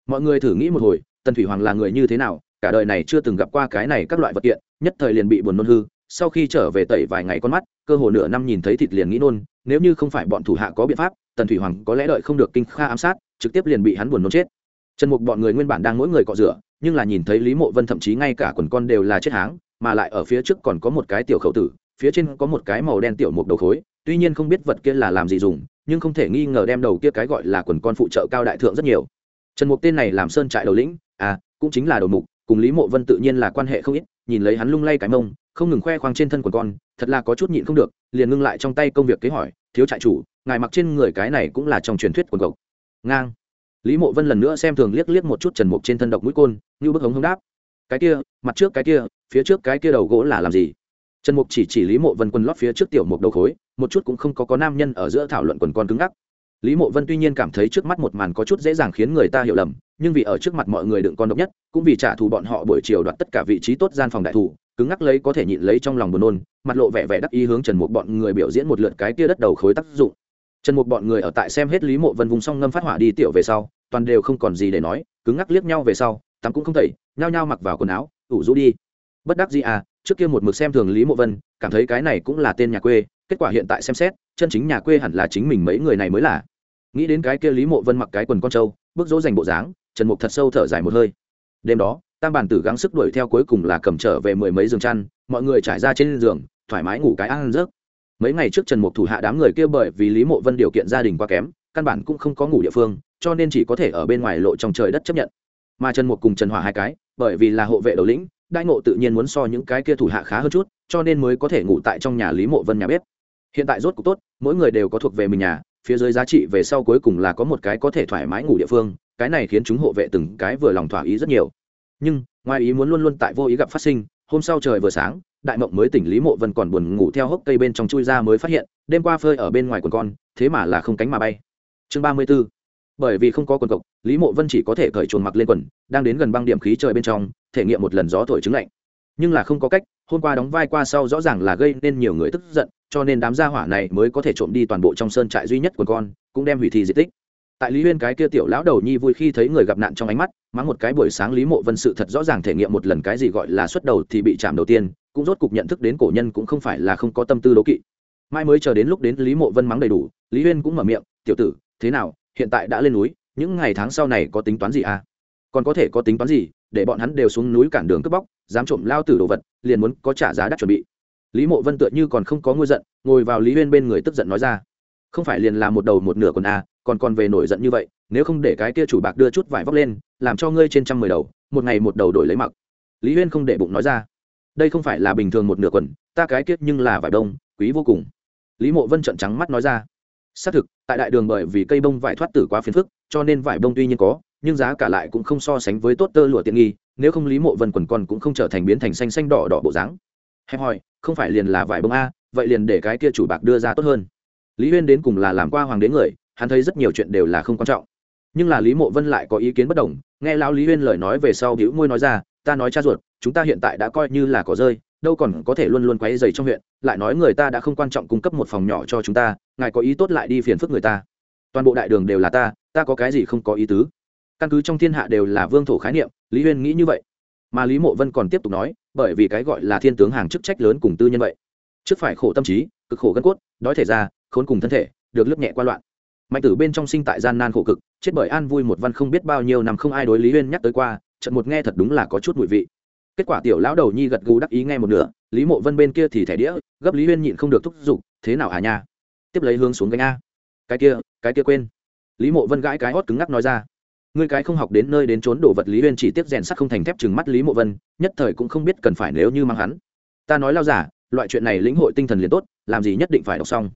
Mọi người thử nghĩ một hồi, tần thủy hoàng là người như thế nào, cả đời này chưa từng gặp qua cái này các loại vật kiện, nhất thời liền bị buồn nôn hư, sau khi trở về tẩy vài ngày con mắt, cơ hồ nửa năm nhìn thấy thịt liền nghĩ nôn nếu như không phải bọn thủ hạ có biện pháp, tần thủy hoàng có lẽ đợi không được kinh kha ám sát, trực tiếp liền bị hắn buồn nôn chết. Trần mục bọn người nguyên bản đang mỗi người cọ rửa, nhưng là nhìn thấy lý mộ vân thậm chí ngay cả quần con đều là chết háng, mà lại ở phía trước còn có một cái tiểu khẩu tử, phía trên có một cái màu đen tiểu mục đầu khối, tuy nhiên không biết vật kia là làm gì dùng, nhưng không thể nghi ngờ đem đầu kia cái gọi là quần con phụ trợ cao đại thượng rất nhiều. Trần mục tên này làm sơn trại đầu lĩnh à cũng chính là đầu mục, cùng lý mộ vân tự nhiên là quan hệ không ít nhìn lấy hắn lung lay cái mông, không ngừng khoe khoang trên thân quần con, thật là có chút nhịn không được, liền ngưng lại trong tay công việc kế hỏi, thiếu trại chủ, ngài mặc trên người cái này cũng là trong truyền thuyết quần cộc ngang. Lý mộ vân lần nữa xem thường liếc liếc một chút trần mục trên thân độc mũi côn, như bức hống hống đáp, cái kia, mặt trước cái kia, phía trước cái kia đầu gỗ là làm gì? Trần mục chỉ chỉ lý mộ vân quần lót phía trước tiểu mục đầu khối, một chút cũng không có có nam nhân ở giữa thảo luận quần con cứng ngắc. Lý mộ vân tuy nhiên cảm thấy trước mắt một màn có chút dễ dàng khiến người ta hiểu lầm nhưng vì ở trước mặt mọi người đựng con độc nhất, cũng vì trả thù bọn họ buổi chiều đoạt tất cả vị trí tốt gian phòng đại thủ cứng ngắc lấy có thể nhịn lấy trong lòng buồn nôn, mặt lộ vẻ vẻ đắc ý hướng trần mục bọn người biểu diễn một lượt cái kia đất đầu khối tác dụng. Trần mục bọn người ở tại xem hết lý mộ vân vùng song ngâm phát hỏa đi tiểu về sau, toàn đều không còn gì để nói, cứng ngắc liếc nhau về sau, tắm cũng không tẩy, nhao nhao mặc vào quần áo, ủ rũ đi. Bất đắc gì à trước kia một mực xem thường lý mộ vân, cảm thấy cái này cũng là tên nhà quê, kết quả hiện tại xem xét, chân chính nhà quê hẳn là chính mình mấy người này mới là. Nghĩ đến cái kia lý mộ vân mặc cái quần con trâu bước dỗ dành bộ dáng trần mục thật sâu thở dài một hơi. Đêm đó, tam bản tử gắng sức đuổi theo cuối cùng là cầm trở về mười mấy giường chăn, mọi người trải ra trên giường, thoải mái ngủ cái ăn rớt mấy ngày trước trần mục thủ hạ đám người kia bởi vì lý mộ vân điều kiện gia đình quá kém, căn bản cũng không có ngủ địa phương, cho nên chỉ có thể ở bên ngoài lộ trong trời đất chấp nhận. Mà trần mục cùng trần hỏa hai cái, bởi vì là hộ vệ đầu lĩnh, đại ngộ tự nhiên muốn so những cái kia thủ hạ khá hơn chút, cho nên mới có thể ngủ tại trong nhà lý mộ vân nhà bếp. Hiện tại rốt cuộc tốt, mỗi người đều có thuộc về mình nhà, phía dưới giá trị về sau cuối cùng là có một cái có thể thoải mái ngủ địa phương cái này khiến chúng hộ vệ từng cái vừa lòng thỏa ý rất nhiều. Nhưng, ngoài ý muốn luôn luôn tại vô ý gặp phát sinh, hôm sau trời vừa sáng, đại mộng mới tỉnh lý mộ vân còn buồn ngủ theo hốc cây bên trong chui ra mới phát hiện, đêm qua phơi ở bên ngoài quần con, thế mà là không cánh mà bay. Chương ba mươi b ố bởi vì không có quần cộc, lý mộ vân chỉ có thể cởi chuồn mặc lên quần, đang đến gần băng điểm khí trời bên trong, thể nghiệm một lần gió thổi trứng lạnh. Nhưng là không có cách, hôm qua đóng vai qua sau rõ ràng là gây nên nhiều người tức giận, cho nên đám gia hỏa này mới có thể trộm đi toàn bộ trong sơn trại duy nhất của con, cũng đem hủy thi di tích tại lý huyên cái kia tiểu lão đầu nhi vui khi thấy người gặp nạn trong ánh mắt mắng một cái buổi sáng lý mộ vân sự thật rõ ràng thể nghiệm một lần cái gì gọi là xuất đầu thì bị chạm đầu tiên cũng rốt cục nhận thức đến cổ nhân cũng không phải là không có tâm tư đố kỵ. Mai mới chờ đến lúc đến lý mộ vân mắng đầy đủ lý huyên cũng mở miệng tiểu tử thế nào? Hiện tại đã lên núi những ngày tháng sau này có tính toán gì à? Còn có thể có tính toán gì để bọn hắn đều xuống núi cản đường cướp bóc dám trộm lao tử đồ vật liền muốn có trả giá đắt chuẩn bị. Lý mộ vân tựa như còn không có ngôi giận ngồi vào lý huyên bên người tức giận nói ra không phải liền là một đầu một nửa quần à, còn còn về nổi giận như vậy, nếu không để cái kia chủ bạc đưa chút vải vóc lên, làm cho ngươi trên trăm mười đầu, một ngày một đầu đổi lấy mặc. Lý huyên không để bụng nói ra. Đây không phải là bình thường một nửa quần, ta cái kiết nhưng là vải đông, quý vô cùng. Lý mộ vân trận trắng mắt nói ra. Xác thực, tại đại đường bởi vì cây bông vải thoát tử quá phiền phức, cho nên vải bông tuy nhiên có, nhưng giá cả lại cũng không so sánh với tốt tơ lụa tiện nghi, nếu không lý mộ vân quần còn cũng không trở thành biến thành xanh xanh đỏ đỏ bộ dáng. Hẹp hòi không phải liền là vải bông a, vậy liền để cái kia chủ bạc đưa ra tốt hơn. Lý huyên đến cùng là làm qua hoàng đế người hắn thấy rất nhiều chuyện đều là không quan trọng. Nhưng là lý mộ vân lại có ý kiến bất đồng, nghe lão lý huyên lời nói về sau hữu môi nói ra, ta nói cha ruột, chúng ta hiện tại đã coi như là cỏ rơi, đâu còn có thể luôn luôn quấy dày trong huyện, lại nói người ta đã không quan trọng cung cấp một phòng nhỏ cho chúng ta, ngài có ý tốt lại đi phiền phức người ta. Toàn bộ đại đường đều là ta ta có cái gì không có ý tứ. Căn cứ trong thiên hạ đều là vương thổ khái niệm, lý huyên nghĩ như vậy. Mà lý mộ vân còn tiếp tục nói, bởi vì cái gọi là thiên tướng hàng chức trách lớn cùng tư nhân vậy. Trước phải khổ tâm trí, cực khổ gân cốt, đói thể ra, khốn cùng thân thể, được lướt nhẹ qua loạn mạnh tử bên trong sinh tại gian nan khổ cực, chết bởi an vui một văn không biết bao nhiêu năm không ai đối lý huyên nhắc tới qua trận một nghe thật đúng là có chút mùi vị. Kết quả tiểu lão đầu nhi gật gù đắc ý nghe một nửa, lý mộ vân bên kia thì thẻ đĩa, gấp lý huyên nhịn không được thúc giục, thế nào hà nha? Tiếp lấy hướng xuống gánh a. Cái kia cái kia quên. Lý mộ vân gãi cái hót cứng ngắc nói ra, ngươi cái không học đến nơi đến trốn đồ vật lý huyên chỉ tiếp rèn sắt không thành thép chừng mắt lý mộ vân, nhất thời cũng không biết cần phải nếu như mang hắn. Ta nói lao giả, loại chuyện này lĩnh hội tinh thần liền tốt, làm gì nhất định phải đọc xong.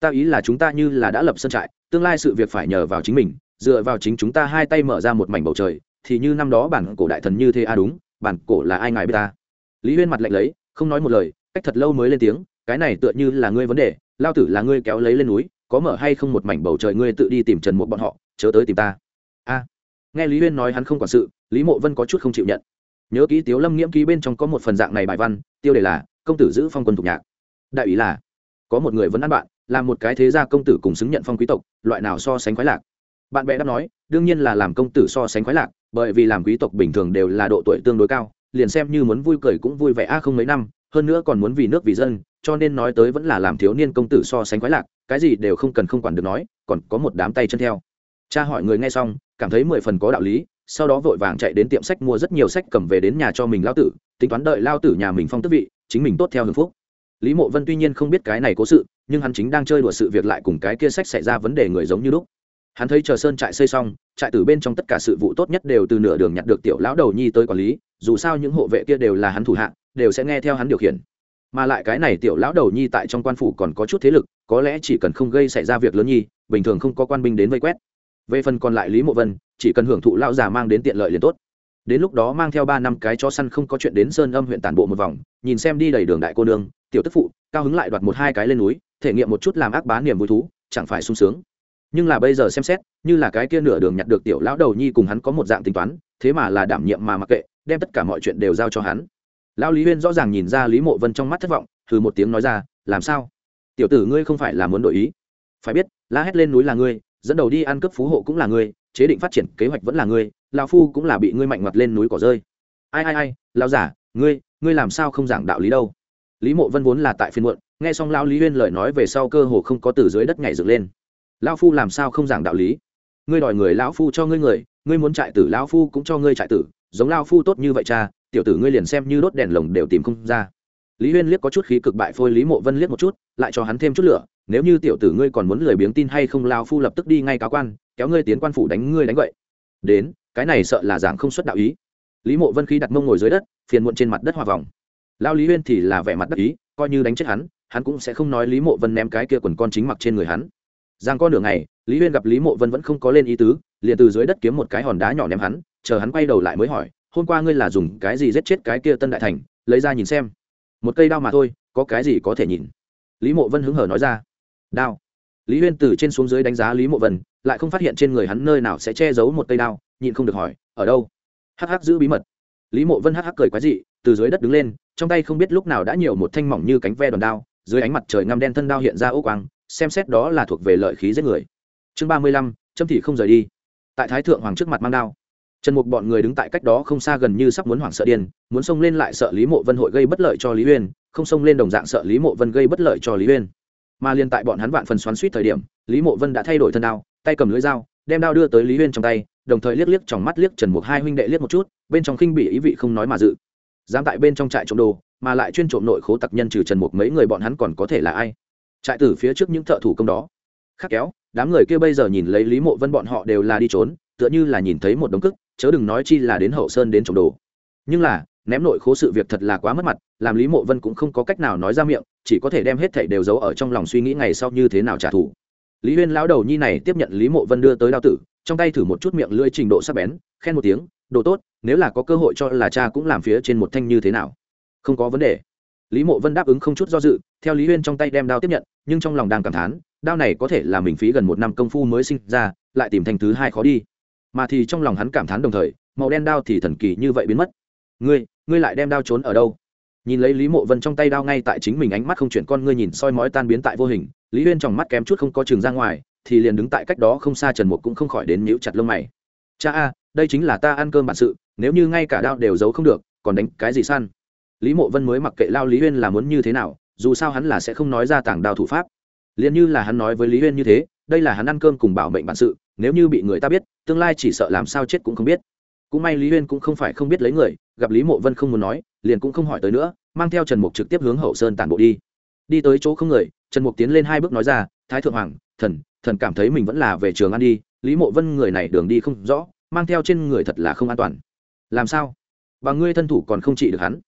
Ta ý là chúng ta như là đã lập sân trại tương lai sự việc phải nhờ vào chính mình, dựa vào chính chúng ta hai tay mở ra một mảnh bầu trời, thì như năm đó bản cổ đại thần như thế a à đúng, bản cổ là ai ngài biết ta? Lý huyên mặt lạnh lấy, không nói một lời, cách thật lâu mới lên tiếng, cái này tựa như là ngươi vấn đề, lao tử là ngươi kéo lấy lên núi, có mở hay không một mảnh bầu trời ngươi tự đi tìm trần một bọn họ, chớ tới tìm ta. A. Nghe lý huyên nói hắn không quản sự, lý mộ vân có chút không chịu nhận. Nhớ ký tiếu lâm nghiễm ký bên trong có một phần dạng này bài văn, tiêu đề là công tử giữ phong quân thuộc nhạc. Đại ý là, có một người vẫn ăn bạn là một cái thế gia công tử cùng xứng nhận phong quý tộc, loại nào so sánh khoái lạc. Bạn bè đã nói, đương nhiên là làm công tử so sánh khoái lạc, bởi vì làm quý tộc bình thường đều là độ tuổi tương đối cao, liền xem như muốn vui cười cũng vui vẻ a không mấy năm, hơn nữa còn muốn vì nước vì dân, cho nên nói tới vẫn là làm thiếu niên công tử so sánh khoái lạc, cái gì đều không cần không quản được nói, còn có một đám tay chân theo. Cha hỏi người nghe xong, cảm thấy mười phần có đạo lý, sau đó vội vàng chạy đến tiệm sách mua rất nhiều sách cầm về đến nhà cho mình lao tử, tính toán đợi lao tử nhà mình phong tức vị, chính mình tốt theo hưng phúc lý mộ vân tuy nhiên không biết cái này cố sự, nhưng hắn chính đang chơi đùa sự việc lại cùng cái kia sách xảy ra vấn đề người giống như lúc. Hắn thấy chờ sơn trại xây xong, trại từ bên trong tất cả sự vụ tốt nhất đều từ nửa đường nhặt được tiểu lão đầu nhi tới quản lý, dù sao những hộ vệ kia đều là hắn thủ hạ, đều sẽ nghe theo hắn điều khiển. Mà lại cái này tiểu lão đầu nhi tại trong quan phủ còn có chút thế lực, có lẽ chỉ cần không gây xảy ra việc lớn nhi, bình thường không có quan binh đến vây quét. Về phần còn lại lý mộ vân, chỉ cần hưởng thụ lão già mang đến tiện lợi liền tốt. Đến lúc đó mang theo ba năm cái chó săn không có chuyện đến sơn âm huyện tản bộ một vòng, nhìn xem đi đầy đường đại cô nương tiểu tức phụ, cao hứng lại đoạt một hai cái lên núi, thể nghiệm một chút làm ác bá niềm vui thú, chẳng phải sung sướng. Nhưng là bây giờ xem xét, như là cái kia nửa đường nhặt được tiểu lão đầu nhi cùng hắn có một dạng tính toán, thế mà là đảm nhiệm mà mặc kệ, đem tất cả mọi chuyện đều giao cho hắn. Lão lý huyên rõ ràng nhìn ra lý mộ vân trong mắt thất vọng thử một tiếng nói ra, làm sao? Tiểu tử ngươi không phải là muốn đổi ý. Phải biết, la hét lên núi là ngươi, dẫn đầu đi ăn cướp phú hộ cũng là ngươi, chế định phát triển kế hoạch vẫn là ngươi, lão phu cũng là bị ngươi mạnh mặt lên núi cỏ rơi. Ai ai ai, lão giả, ngươi ngươi làm sao không giảng đạo lý đâu? Lý mộ vân vốn là tại phiên muộn, nghe xong lão lý huyên lời nói về sau cơ hồ không có từ dưới đất nhảy dựng lên. Lão phu làm sao không giảng đạo lý? Ngươi đòi người lão phu cho ngươi người, ngươi muốn trại tử lão phu cũng cho ngươi trại tử, giống lão phu tốt như vậy cha, tiểu tử ngươi liền xem như đốt đèn lồng đều tìm không ra. Lý huyên liếc có chút khí cực bại phôi lý mộ vân liếc một chút, lại cho hắn thêm chút lửa, nếu như tiểu tử ngươi còn muốn lười biếng tin hay không lao phu lập tức đi ngay cáo quan, kéo ngươi tiến quan phủ đánh ngươi đánh vậy đến, cái này sợ là giảng không xuất đạo ý. Lý mộ vân khí đặt mông ngồi dưới đất, phiền muộn trên mặt đất hòa vòng lao lý huyên thì là vẻ mặt đắc ý, coi như đánh chết hắn hắn cũng sẽ không nói lý mộ vân ném cái kia quần con chính mặc trên người hắn. Giang con nửa ngày, lý huyên gặp lý mộ vân vẫn không có lên ý tứ, liền từ dưới đất kiếm một cái hòn đá nhỏ ném hắn, chờ hắn quay đầu lại mới hỏi, hôm qua ngươi là dùng cái gì giết chết cái kia tân đại thành? Lấy ra nhìn xem. Một cây đao mà thôi, có cái gì có thể nhìn. Lý mộ vân hứng hở nói ra, đao. Lý huyên từ trên xuống dưới đánh giá lý mộ vân, lại không phát hiện trên người hắn nơi nào sẽ che giấu một cây đao, nhịn không được hỏi, ở đâu? Hắc hắc giữ bí mật. Lý mộ vân hắc hắc cười quái dị, từ dưới đất đứng lên trong tay không biết lúc nào đã nhiều một thanh mỏng như cánh ve đòn đao, dưới ánh mặt trời ngăm đen thân đao hiện ra ô quang, xem xét đó là thuộc về lợi khí giết người. Chương ba mươi lăm châm thị không rời đi. Tại thái thượng hoàng trước mặt mang đao, trần mục bọn người đứng tại cách đó không xa gần như sắp muốn hoảng sợ điên, muốn xông lên lại sợ lý mộ vân hội gây bất lợi cho lý uyên, không xông lên đồng dạng sợ lý mộ vân gây bất lợi cho lý uyên. Mà liên tại bọn hắn vạn phần xoắn suýt thời điểm, lý mộ vân đã thay đổi thân đao, tay cầm lưỡi dao, đem đao đưa tới lý uyên trong tay, đồng thời liếc liếc trong mắt liếc trần mục hai huynh đệ liếc một chút, bên trong khinh bị ý vị không nói mà dự dám tại bên trong trại trộm đồ, mà lại chuyên trộm nội khố tặc nhân trừ trần mục mấy người bọn hắn còn có thể là ai? Trại tử phía trước những thợ thủ công đó. Khắc kéo, đám người kia bây giờ nhìn lấy lý mộ vân bọn họ đều là đi trốn, tựa như là nhìn thấy một đống cức, chớ đừng nói chi là đến hậu sơn đến trộm đồ. Nhưng là, ném nội khố sự việc thật là quá mất mặt, làm lý mộ vân cũng không có cách nào nói ra miệng, chỉ có thể đem hết thảy đều giấu ở trong lòng suy nghĩ ngày sau như thế nào trả thù. Lý huyên lão đầu nhi này tiếp nhận lý mộ vân đưa tới đao tử, trong tay thử một chút miệng lưỡi trình độ sắc bén, khen một tiếng đồ tốt, nếu là có cơ hội cho là cha cũng làm phía trên một thanh như thế nào? Không có vấn đề. Lý mộ vân đáp ứng không chút do dự, theo lý huyên trong tay đem đao tiếp nhận, nhưng trong lòng đang cảm thán, đao này có thể là mình phí gần một năm công phu mới sinh ra, lại tìm thành thứ hai khó đi. Mà thì trong lòng hắn cảm thán đồng thời, màu đen đao thì thần kỳ như vậy biến mất. Ngươi ngươi lại đem đao trốn ở đâu? Nhìn lấy lý mộ vân trong tay đao ngay tại chính mình ánh mắt không chuyển con ngươi nhìn soi mói tan biến tại vô hình, lý huyên trong mắt kém chút không có trường ra ngoài, thì liền đứng tại cách đó không xa trần mục cũng không khỏi đến nhíu chặt lông mày. Cha a đây chính là ta ăn cơm bản sự, nếu như ngay cả đao đều giấu không được, còn đánh cái gì săn? Lý mộ vân mới mặc kệ lao lý huyên là muốn như thế nào, dù sao hắn là sẽ không nói ra tảng đao thủ pháp. Liền như là hắn nói với lý huyên như thế, đây là hắn ăn cơm cùng bảo mệnh bản sự, nếu như bị người ta biết, tương lai chỉ sợ làm sao chết cũng không biết. Cũng may lý huyên cũng không phải không biết lấy người, gặp lý mộ vân không muốn nói, liền cũng không hỏi tới nữa, mang theo trần mục trực tiếp hướng hậu sơn tản bộ đi. Đi tới chỗ không người, trần mục tiến lên hai bước nói ra, thái thượng hoàng, thần thần cảm thấy mình vẫn là về trường ăn đi. Lý mộ vân người này đường đi không rõ mang theo trên người thật là không an toàn. Làm sao? Và ngươi thân thủ còn không trị được hắn.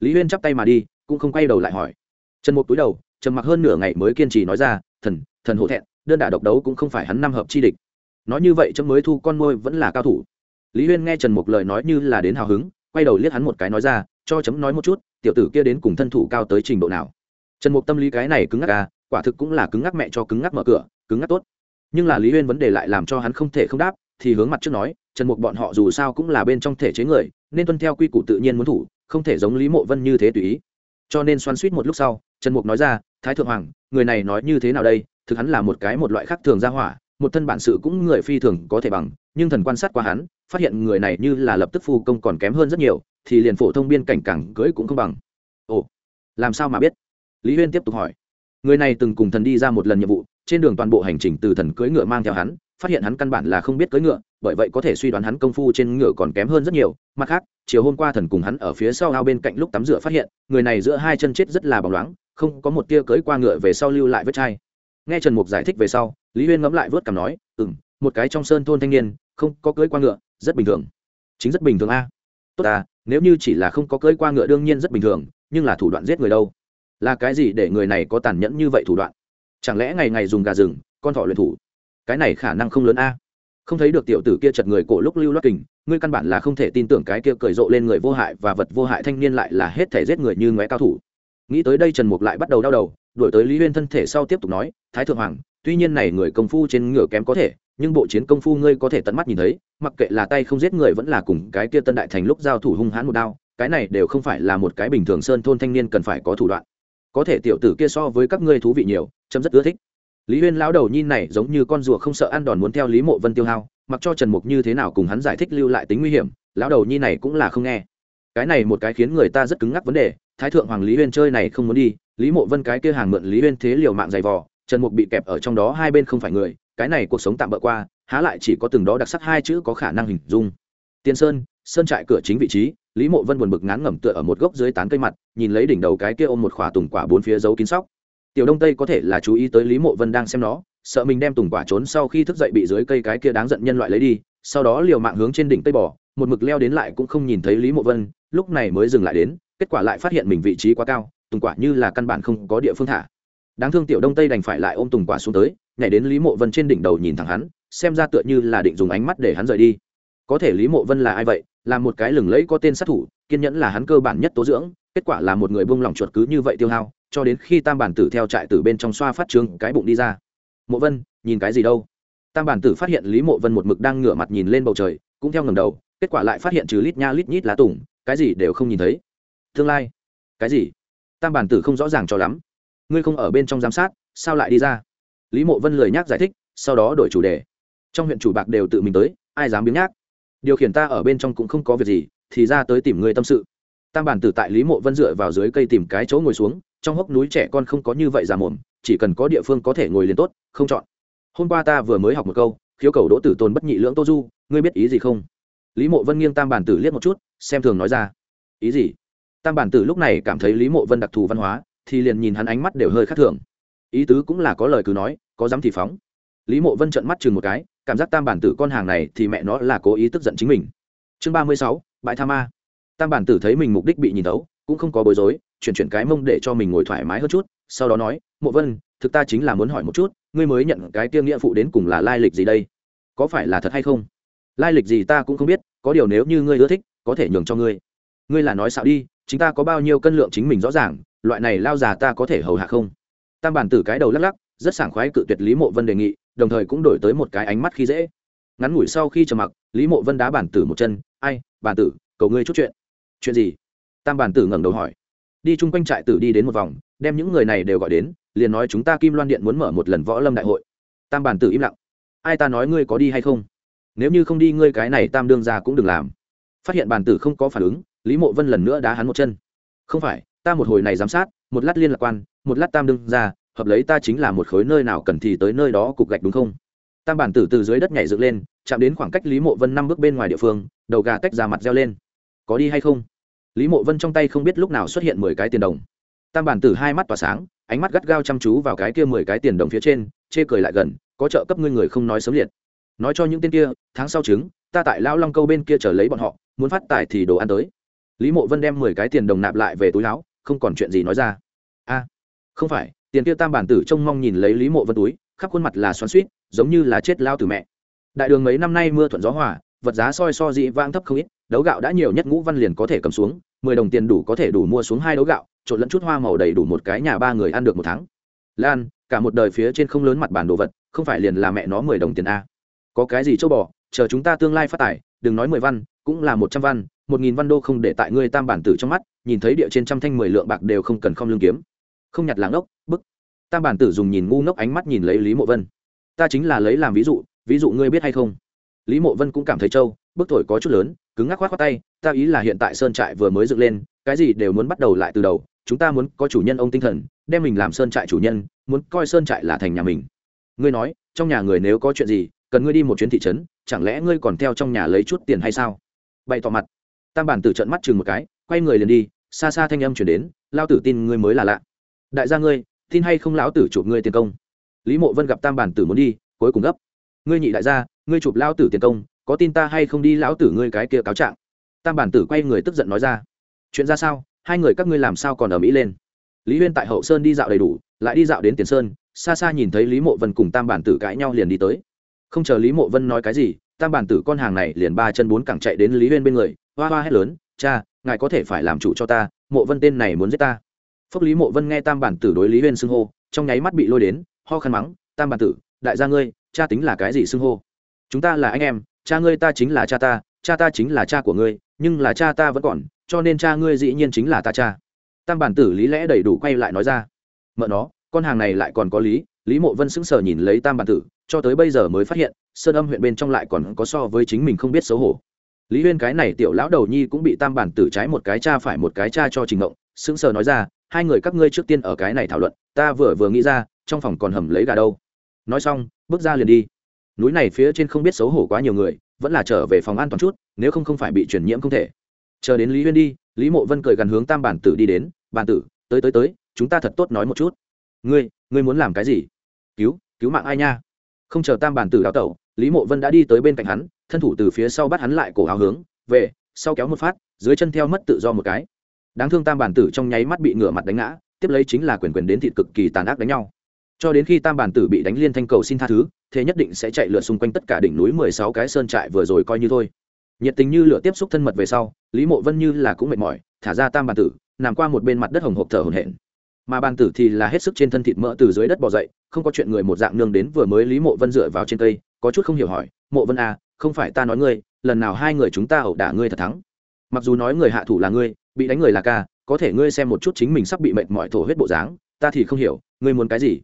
Lý huyên chắp tay mà đi, cũng không quay đầu lại hỏi. Trần mục túi đầu, trầm mặc hơn nửa ngày mới kiên trì nói ra, thần thần hổ thẹn, đơn đả độc đấu cũng không phải hắn năm hợp chi địch. Nói như vậy chấm mới thu con môi vẫn là cao thủ. Lý huyên nghe trần mục lời nói như là đến hào hứng, quay đầu liếc hắn một cái nói ra, cho chấm nói một chút, tiểu tử kia đến cùng thân thủ cao tới trình độ nào? Trần mục tâm lý cái này cứng ngắc à quả thực cũng là cứng ngắc mẹ cho cứng ngắc mở cửa, cứng ngắc tốt. Nhưng là lý huyên vấn đề lại làm cho hắn không thể không đáp thì hướng mặt trước nói, trần mục bọn họ dù sao cũng là bên trong thể chế người, nên tuân theo quy củ tự nhiên muốn thủ, không thể giống lý mộ vân như thế tùy ý. Cho nên xoắn suýt một lúc sau, trần mục nói ra, thái thượng hoàng, người này nói như thế nào đây? Thực hắn là một cái một loại khác thường ra hỏa, một thân bản sự cũng người phi thường có thể bằng, nhưng thần quan sát qua hắn, phát hiện người này như là lập tức phu công còn kém hơn rất nhiều, thì liền phổ thông biên cảnh cảng cưỡi cũng không bằng. Ồ, làm sao mà biết? Lý huyên tiếp tục hỏi. Người này từng cùng thần đi ra một lần nhiệm vụ, trên đường toàn bộ hành trình từ thần cưỡi ngựa mang theo hắn phát hiện hắn căn bản là không biết cưỡi ngựa, bởi vậy có thể suy đoán hắn công phu trên ngựa còn kém hơn rất nhiều. Mặt khác, chiều hôm qua thần cùng hắn ở phía sau ao bên cạnh lúc tắm rửa phát hiện, người này giữa hai chân chết rất là bóng loáng, không có một tia cưỡi qua ngựa về sau lưu lại vết chai. Nghe trần mục giải thích về sau, lý huyên ngẫm lại vớt cằm nói ừ m một cái trong sơn thôn thanh niên, không có cưỡi qua ngựa, rất bình thường. Chính rất bình thường a. Tốt à nếu như chỉ là không có cưỡi qua ngựa đương nhiên rất bình thường, nhưng là thủ đoạn giết người đâu? Là cái gì để người này có tàn nhẫn như vậy thủ đoạn? Chẳng lẽ ngày ngày dùng gà rừng, con thỏ luyện thủ? Cái này khả năng không lớn a. Không thấy được tiểu tử kia chật người cổ lúc lưu loát kình, ngươi căn bản là không thể tin tưởng cái kia cười rộ lên người vô hại và vật vô hại thanh niên lại là hết thể giết người như ngoé cao thủ. Nghĩ tới đây trần mục lại bắt đầu đau đầu đổi tới lý huyên thân thể sau tiếp tục nói, thái thượng hoàng, tuy nhiên này người công phu trên ngựa kém có thể, nhưng bộ chiến công phu ngươi có thể tận mắt nhìn thấy, mặc kệ là tay không giết người vẫn là cùng cái kia tân đại thành lúc giao thủ hung hãn một đao, cái này đều không phải là một cái bình thường sơn thôn thanh niên cần phải có thủ đoạn. Có thể tiểu tử kia so với các ngươi thú vị nhiều, chấm rất ưa thích lý huyên lão đầu nhìn này giống như con rùa không sợ ăn đòn muốn theo lý mộ vân tiêu hao, mặc cho trần mục như thế nào cùng hắn giải thích lưu lại tính nguy hiểm, lão đầu nhi này cũng là không nghe. Cái này một cái khiến người ta rất cứng ngắc vấn đề, thái thượng hoàng lý huyên chơi này không muốn đi, lý mộ vân cái kia hàng mượn lý huyên thế liều mạng dày vò, trần mục bị kẹp ở trong đó hai bên không phải người, cái này cuộc sống tạm bỡ qua, há lại chỉ có từng đó đặc sắc hai chữ có khả năng hình dung. Tiên sơn sơn trại cửa chính vị trí, lý mộ vân buồn bực ngán ngẩm tựa ở một gốc dưới tán cây mặt, nhìn lấy đỉnh đầu cái kia ôm một khỏa tùng quả bốn phía dấu kín sóc tiểu đông tây có thể là chú ý tới lý mộ vân đang xem nó, sợ mình đem tùng quả trốn sau khi thức dậy bị dưới cây cái kia đáng giận nhân loại lấy đi, sau đó liều mạng hướng trên đỉnh tây bỏ một mực leo đến lại cũng không nhìn thấy lý mộ vân, lúc này mới dừng lại đến, kết quả lại phát hiện mình vị trí quá cao, tùng quả như là căn bản không có địa phương thả. Đáng thương tiểu đông tây đành phải lại ôm tùng quả xuống tới, nhảy đến lý mộ vân trên đỉnh đầu nhìn thẳng hắn, xem ra tựa như là định dùng ánh mắt để hắn rời đi. Có thể lý mộ vân là ai vậy? Là một cái lừng lẫy có tên sát thủ, kiên nhẫn là hắn cơ bản nhất tố dưỡng, kết quả là một người buông lỏng chuột cứ như vậy tiêu hao cho đến khi tam bản tử theo trại từ bên trong xoa phát trương cái bụng đi ra. Mộ vân, nhìn cái gì đâu? Tam bản tử phát hiện lý mộ vân một mực đang ngửa mặt nhìn lên bầu trời, cũng theo ngầm đầu, kết quả lại phát hiện trừ lít nha lít nhít lá tủng cái gì đều không nhìn thấy. Tương lai, cái gì? Tam bản tử không rõ ràng cho lắm. Ngươi không ở bên trong giám sát, sao lại đi ra? Lý mộ vân lười nhác giải thích, sau đó đổi chủ đề. Trong huyện chủ bạc đều tự mình tới, ai dám biếng nhác? Điều khiển ta ở bên trong cũng không có việc gì, thì ra tới tìm người tâm sự. Tam bản tử tại lý mộ vân dựa vào dưới cây tìm cái chỗ ngồi xuống trong hốc núi trẻ con không có như vậy già mồm, chỉ cần có địa phương có thể ngồi liền tốt, không chọn. Hôm qua ta vừa mới học một câu, khiếu cầu đỗ tử tôn bất nhị lưỡng tô du, ngươi biết ý gì không? Lý mộ vân nghiêng tam bản tử liếc một chút, xem thường nói ra. Ý gì? Tam bản tử lúc này cảm thấy lý mộ vân đặc thù văn hóa, thì liền nhìn hắn ánh mắt đều hơi khác thường. Ý tứ cũng là có lời cứ nói, có dám thì phóng. Lý mộ vân trợn mắt chừng một cái, cảm giác tam bản tử con hàng này thì mẹ nó là cố ý tức giận chính mình. Chương ba mươi sáu, bãi tha ma. Tam bản tử thấy mình mục đích bị nhìn tấu cũng không có bối rối chuyển chuyển cái mông để cho mình ngồi thoải mái hơn chút, sau đó nói, mộ vân, thực ta chính là muốn hỏi một chút, ngươi mới nhận cái tiêm nghĩa phụ đến cùng là lai lịch gì đây? Có phải là thật hay không? Lai lịch gì ta cũng không biết, có điều nếu như ngươi ưa thích, có thể nhường cho ngươi. Ngươi là nói xạo đi chúng ta có bao nhiêu cân lượng chính mình rõ ràng, loại này lao già ta có thể hầu hạ không? Tam bản tử cái đầu lắc lắc, rất sảng khoái cự tuyệt lý mộ vân đề nghị, đồng thời cũng đổi tới một cái ánh mắt khi dễ. Ngắn ngủi sau khi trầm mặc, lý mộ vân đá bản tử một chân, ai, bản tử, cầu ngươi chút chuyện. Chuyện gì? Tam bản tử ngẩng đầu hỏi đi chung quanh trại tử đi đến một vòng, đem những người này đều gọi đến, liền nói chúng ta kim loan điện muốn mở một lần võ lâm đại hội. Tam bản tử im lặng. Ai ta nói ngươi có đi hay không? Nếu như không đi ngươi cái này tam đương ra cũng đừng làm. Phát hiện bản tử không có phản ứng, lý mộ vân lần nữa đá hắn một chân. Không phải, ta một hồi này giám sát, một lát liên lạc quan, một lát tam đương ra hợp lấy ta chính là một khối nơi nào cần thì tới nơi đó cục gạch đúng không? Tam bản tử từ dưới đất nhảy dựng lên, chạm đến khoảng cách lý mộ vân năm bước bên ngoài địa phương, đầu gà tách ra mặt reo lên. Có đi hay không? Lý mộ vân trong tay không biết lúc nào xuất hiện mười cái tiền đồng. Tam bản tử hai mắt tỏa sáng, ánh mắt gắt gao chăm chú vào cái kia mười cái tiền đồng phía trên, chê cười lại gần, có trợ cấp ngươi người không nói sớm liệt. Nói cho những tên kia, tháng sau trứng, ta tại lão long câu bên kia chờ lấy bọn họ, muốn phát tài thì đồ ăn tới. Lý mộ vân đem mười cái tiền đồng nạp lại về túi láo không còn chuyện gì nói ra. A, không phải, tiền kia tam bản tử trông mong nhìn lấy lý mộ vân túi, khắp khuôn mặt là xoắn suýt giống như là chết lao từ mẹ. Đại đường mấy năm nay mưa thuận gió hòa, vật giá soi so dị vang thấp không ít đấu gạo đã nhiều nhất ngũ văn liền có thể cầm xuống, mười đồng tiền đủ có thể đủ mua xuống hai đấu gạo, trộn lẫn chút hoa màu đầy đủ một cái nhà ba người ăn được một tháng. Lan, cả một đời phía trên không lớn mặt bản đồ vật, không phải liền là mẹ nó mười đồng tiền a. Có cái gì châu bò, chờ chúng ta tương lai phát tài, đừng nói mười văn, cũng là một trăm văn, một nghìn văn đô không để tại ngươi tam bản tử trong mắt, nhìn thấy địa trên trăm thanh mười lượng bạc đều không cần không lương kiếm. Không nhặt làng ốc bức. Tam bản tử dùng nhìn ngu ngốc ánh mắt nhìn lấy lý mộ vân. Ta chính là lấy làm ví dụ ví dụ ngươi biết hay không? Lý mộ vân cũng cảm thấy trâu, bức thổi có chút lớn cứng ngắc khoát khoát tay, ta ý là hiện tại sơn trại vừa mới dựng lên, cái gì đều muốn bắt đầu lại từ đầu, chúng ta muốn có chủ nhân ông tinh thần, đem mình làm sơn trại chủ nhân, muốn coi sơn trại là thành nhà mình. Ngươi nói, trong nhà người nếu có chuyện gì, cần ngươi đi một chuyến thị trấn, chẳng lẽ ngươi còn theo trong nhà lấy chút tiền hay sao? Bày tỏ mặt. Tam bản tử trận mắt chừng một cái, quay người liền đi, xa xa thanh âm chuyển đến lao tử tin ngươi mới là lạ. Đại gia ngươi, tin hay không lão tử chụp ngươi tiền công? Lý mộ vân gặp tam bản tử muốn đi, cuối cùng gấp, ngươi nhị đại gia, ngươi chụp lao tử tiền công có tin ta hay không đi lão tử ngươi cái kia cáo trạng? Tam bản tử quay người tức giận nói ra. Chuyện ra sao? Hai người các ngươi làm sao còn ở mỹ lên? Lý huyên tại hậu sơn đi dạo đầy đủ, lại đi dạo đến tiền sơn, xa xa nhìn thấy lý mộ vân cùng tam bản tử cãi nhau liền đi tới. Không chờ lý mộ vân nói cái gì, tam bản tử con hàng này liền ba chân bốn cẳng chạy đến lý huyên bên người, hoa hoa hét lớn, cha, ngài có thể phải làm chủ cho ta, mộ vân tên này muốn giết ta. Phúc lý mộ vân nghe tam bản tử đối lý huyên xưng hô, trong nháy mắt bị lôi đến, ho khăn mắng, tam bản tử, đại gia ngươi, cha tính là cái gì xưng hô? Chúng ta là anh em cha ngươi ta chính là cha ta cha ta chính là cha của ngươi, nhưng là cha ta vẫn còn, cho nên cha ngươi dĩ nhiên chính là ta cha. Tam bản tử lý lẽ đầy đủ quay lại nói ra. Mợ nó, con hàng này lại còn có lý. Lý mộ vân sững sờ nhìn lấy tam bản tử, cho tới bây giờ mới phát hiện, sơn âm huyện bên trong lại còn có so với chính mình không biết xấu hổ. Lý huyên cái này tiểu lão đầu nhi cũng bị tam bản tử trái một cái cha phải một cái cha cho trình ngộng, sững sờ nói ra, hai người các ngươi trước tiên ở cái này thảo luận, ta vừa vừa nghĩ ra, trong phòng còn hầm lấy gà đâu. Nói xong, bước ra liền đi núi này phía trên không biết xấu hổ quá nhiều người, vẫn là trở về phòng an toàn chút, nếu không không phải bị truyền nhiễm không thể. Chờ đến lý huyên đi, lý mộ vân cười gần hướng tam bản tử đi đến, bản tử, tới tới tới, chúng ta thật tốt nói một chút. Ngươi ngươi muốn làm cái gì? Cứu cứu mạng ai nha? Không chờ tam bản tử đào tẩu, lý mộ vân đã đi tới bên cạnh hắn, thân thủ từ phía sau bắt hắn lại cổ áo hướng, về, sau kéo một phát, dưới chân theo mất tự do một cái. Đáng thương tam bản tử trong nháy mắt bị ngửa mặt đánh ngã, tiếp lấy chính là quyền quyền đến thịt cực kỳ tàn ác đánh nhau cho đến khi tam bản tử bị đánh liên thanh cầu xin tha thứ, thế nhất định sẽ chạy lượt xung quanh tất cả đỉnh núi mười sáu cái sơn trại vừa rồi coi như thôi. Nhiệt tình như lửa tiếp xúc thân mật về sau, lý mộ vân như là cũng mệt mỏi, thả ra tam bản tử, nằm qua một bên mặt đất hồng hộp thở hổn hển. Mà bàn tử thì là hết sức trên thân thịt mỡ từ dưới đất bò dậy, không có chuyện người một dạng nương đến vừa mới lý mộ vân dựa vào trên cây, có chút không hiểu hỏi, mộ vân à không phải ta nói ngươi, lần nào hai người chúng ta ẩu đả ngươi thật thắng? Mặc dù nói người hạ thủ là ngươi, bị đánh người là ca, có thể ngươi xem một chút chính mình sắp bị mệt mỏi thổ huyết bộ dáng, ta thì không hiểu, ngươi muốn cái gì?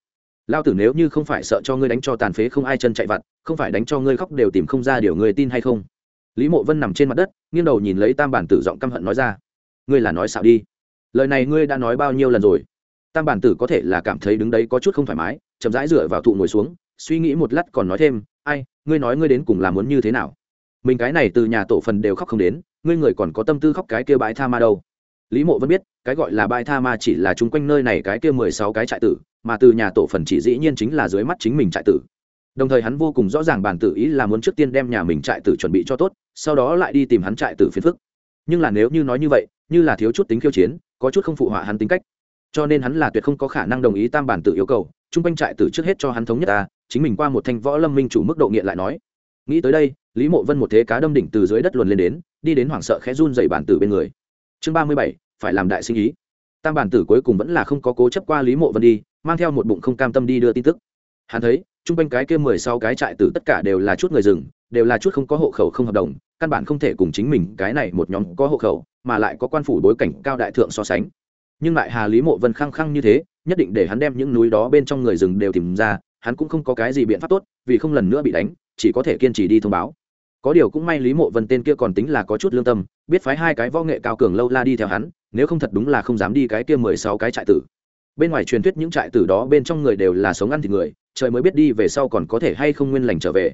Lao tử nếu như không phải sợ cho ngươi đánh cho tàn phế không ai chân chạy vặt, không phải đánh cho ngươi khóc đều tìm không ra điều ngươi tin hay không? Lý mộ vân nằm trên mặt đất, nghiêng đầu nhìn lấy tam bản tử giọng căm hận nói ra. Ngươi là nói xạo đi. Lời này ngươi đã nói bao nhiêu lần rồi? Tam bản tử có thể là cảm thấy đứng đấy có chút không thoải mái, chậm rãi dựa vào thụ ngồi xuống, suy nghĩ một lát còn nói thêm, ai, ngươi nói ngươi đến cùng làm muốn như thế nào? Mình cái này từ nhà tổ phần đều khóc không đến, ngươi người còn có tâm tư khóc cái kia bãi tha ma đâu? Lý mộ vẫn biết, cái gọi là bãi tha ma chỉ là chung quanh nơi này cái kia mười sáu cái trại tử mà từ nhà tổ phần chỉ dĩ nhiên chính là dưới mắt chính mình trại tử. Đồng thời hắn vô cùng rõ ràng bản tử ý là muốn trước tiên đem nhà mình trại tử chuẩn bị cho tốt, sau đó lại đi tìm hắn trại tử phiền phức. Nhưng là nếu như nói như vậy, như là thiếu chút tính khiêu chiến, có chút không phụ họa hắn tính cách. Cho nên hắn là tuyệt không có khả năng đồng ý tam bản tử yêu cầu, chung quanh trại tử trước hết cho hắn thống nhất ta, chính mình qua một thanh võ lâm minh chủ mức độ nghiện lại nói. Nghĩ tới đây, lý mộ vân một thế cá đâm đỉnh từ dưới đất luồn lên đến, đi đến hoảng sợ khẽ run dày bản tử bên người. Chương ba mươi bảy, phải làm đại sinh ý. Tam bản tử cuối cùng vẫn là không có cố chấp qua lý mộ vân đi mang theo một bụng không cam tâm đi đưa tin tức. Hắn thấy, chung quanh cái kia mười sau cái trại tử tất cả đều là chút người rừng, đều là chút không có hộ khẩu không hợp đồng, căn bản không thể cùng chính mình cái này một nhóm có hộ khẩu, mà lại có quan phủ bối cảnh cao đại thượng so sánh. Nhưng lại hà lý mộ vân khăng khăng như thế, nhất định để hắn đem những núi đó bên trong người rừng đều tìm ra, hắn cũng không có cái gì biện pháp tốt, vì không lần nữa bị đánh, chỉ có thể kiên trì đi thông báo. Có điều cũng may lý mộ vân tên kia còn tính là có chút lương tâm, biết phái hai cái võ nghệ cao cường lâu la đi theo hắn, nếu không thật đúng là không dám đi cái kia mười sáu cái trại tử bên ngoài truyền thuyết những trại tử đó bên trong người đều là sống ăn thịt người, trời mới biết đi về sau còn có thể hay không nguyên lành trở về.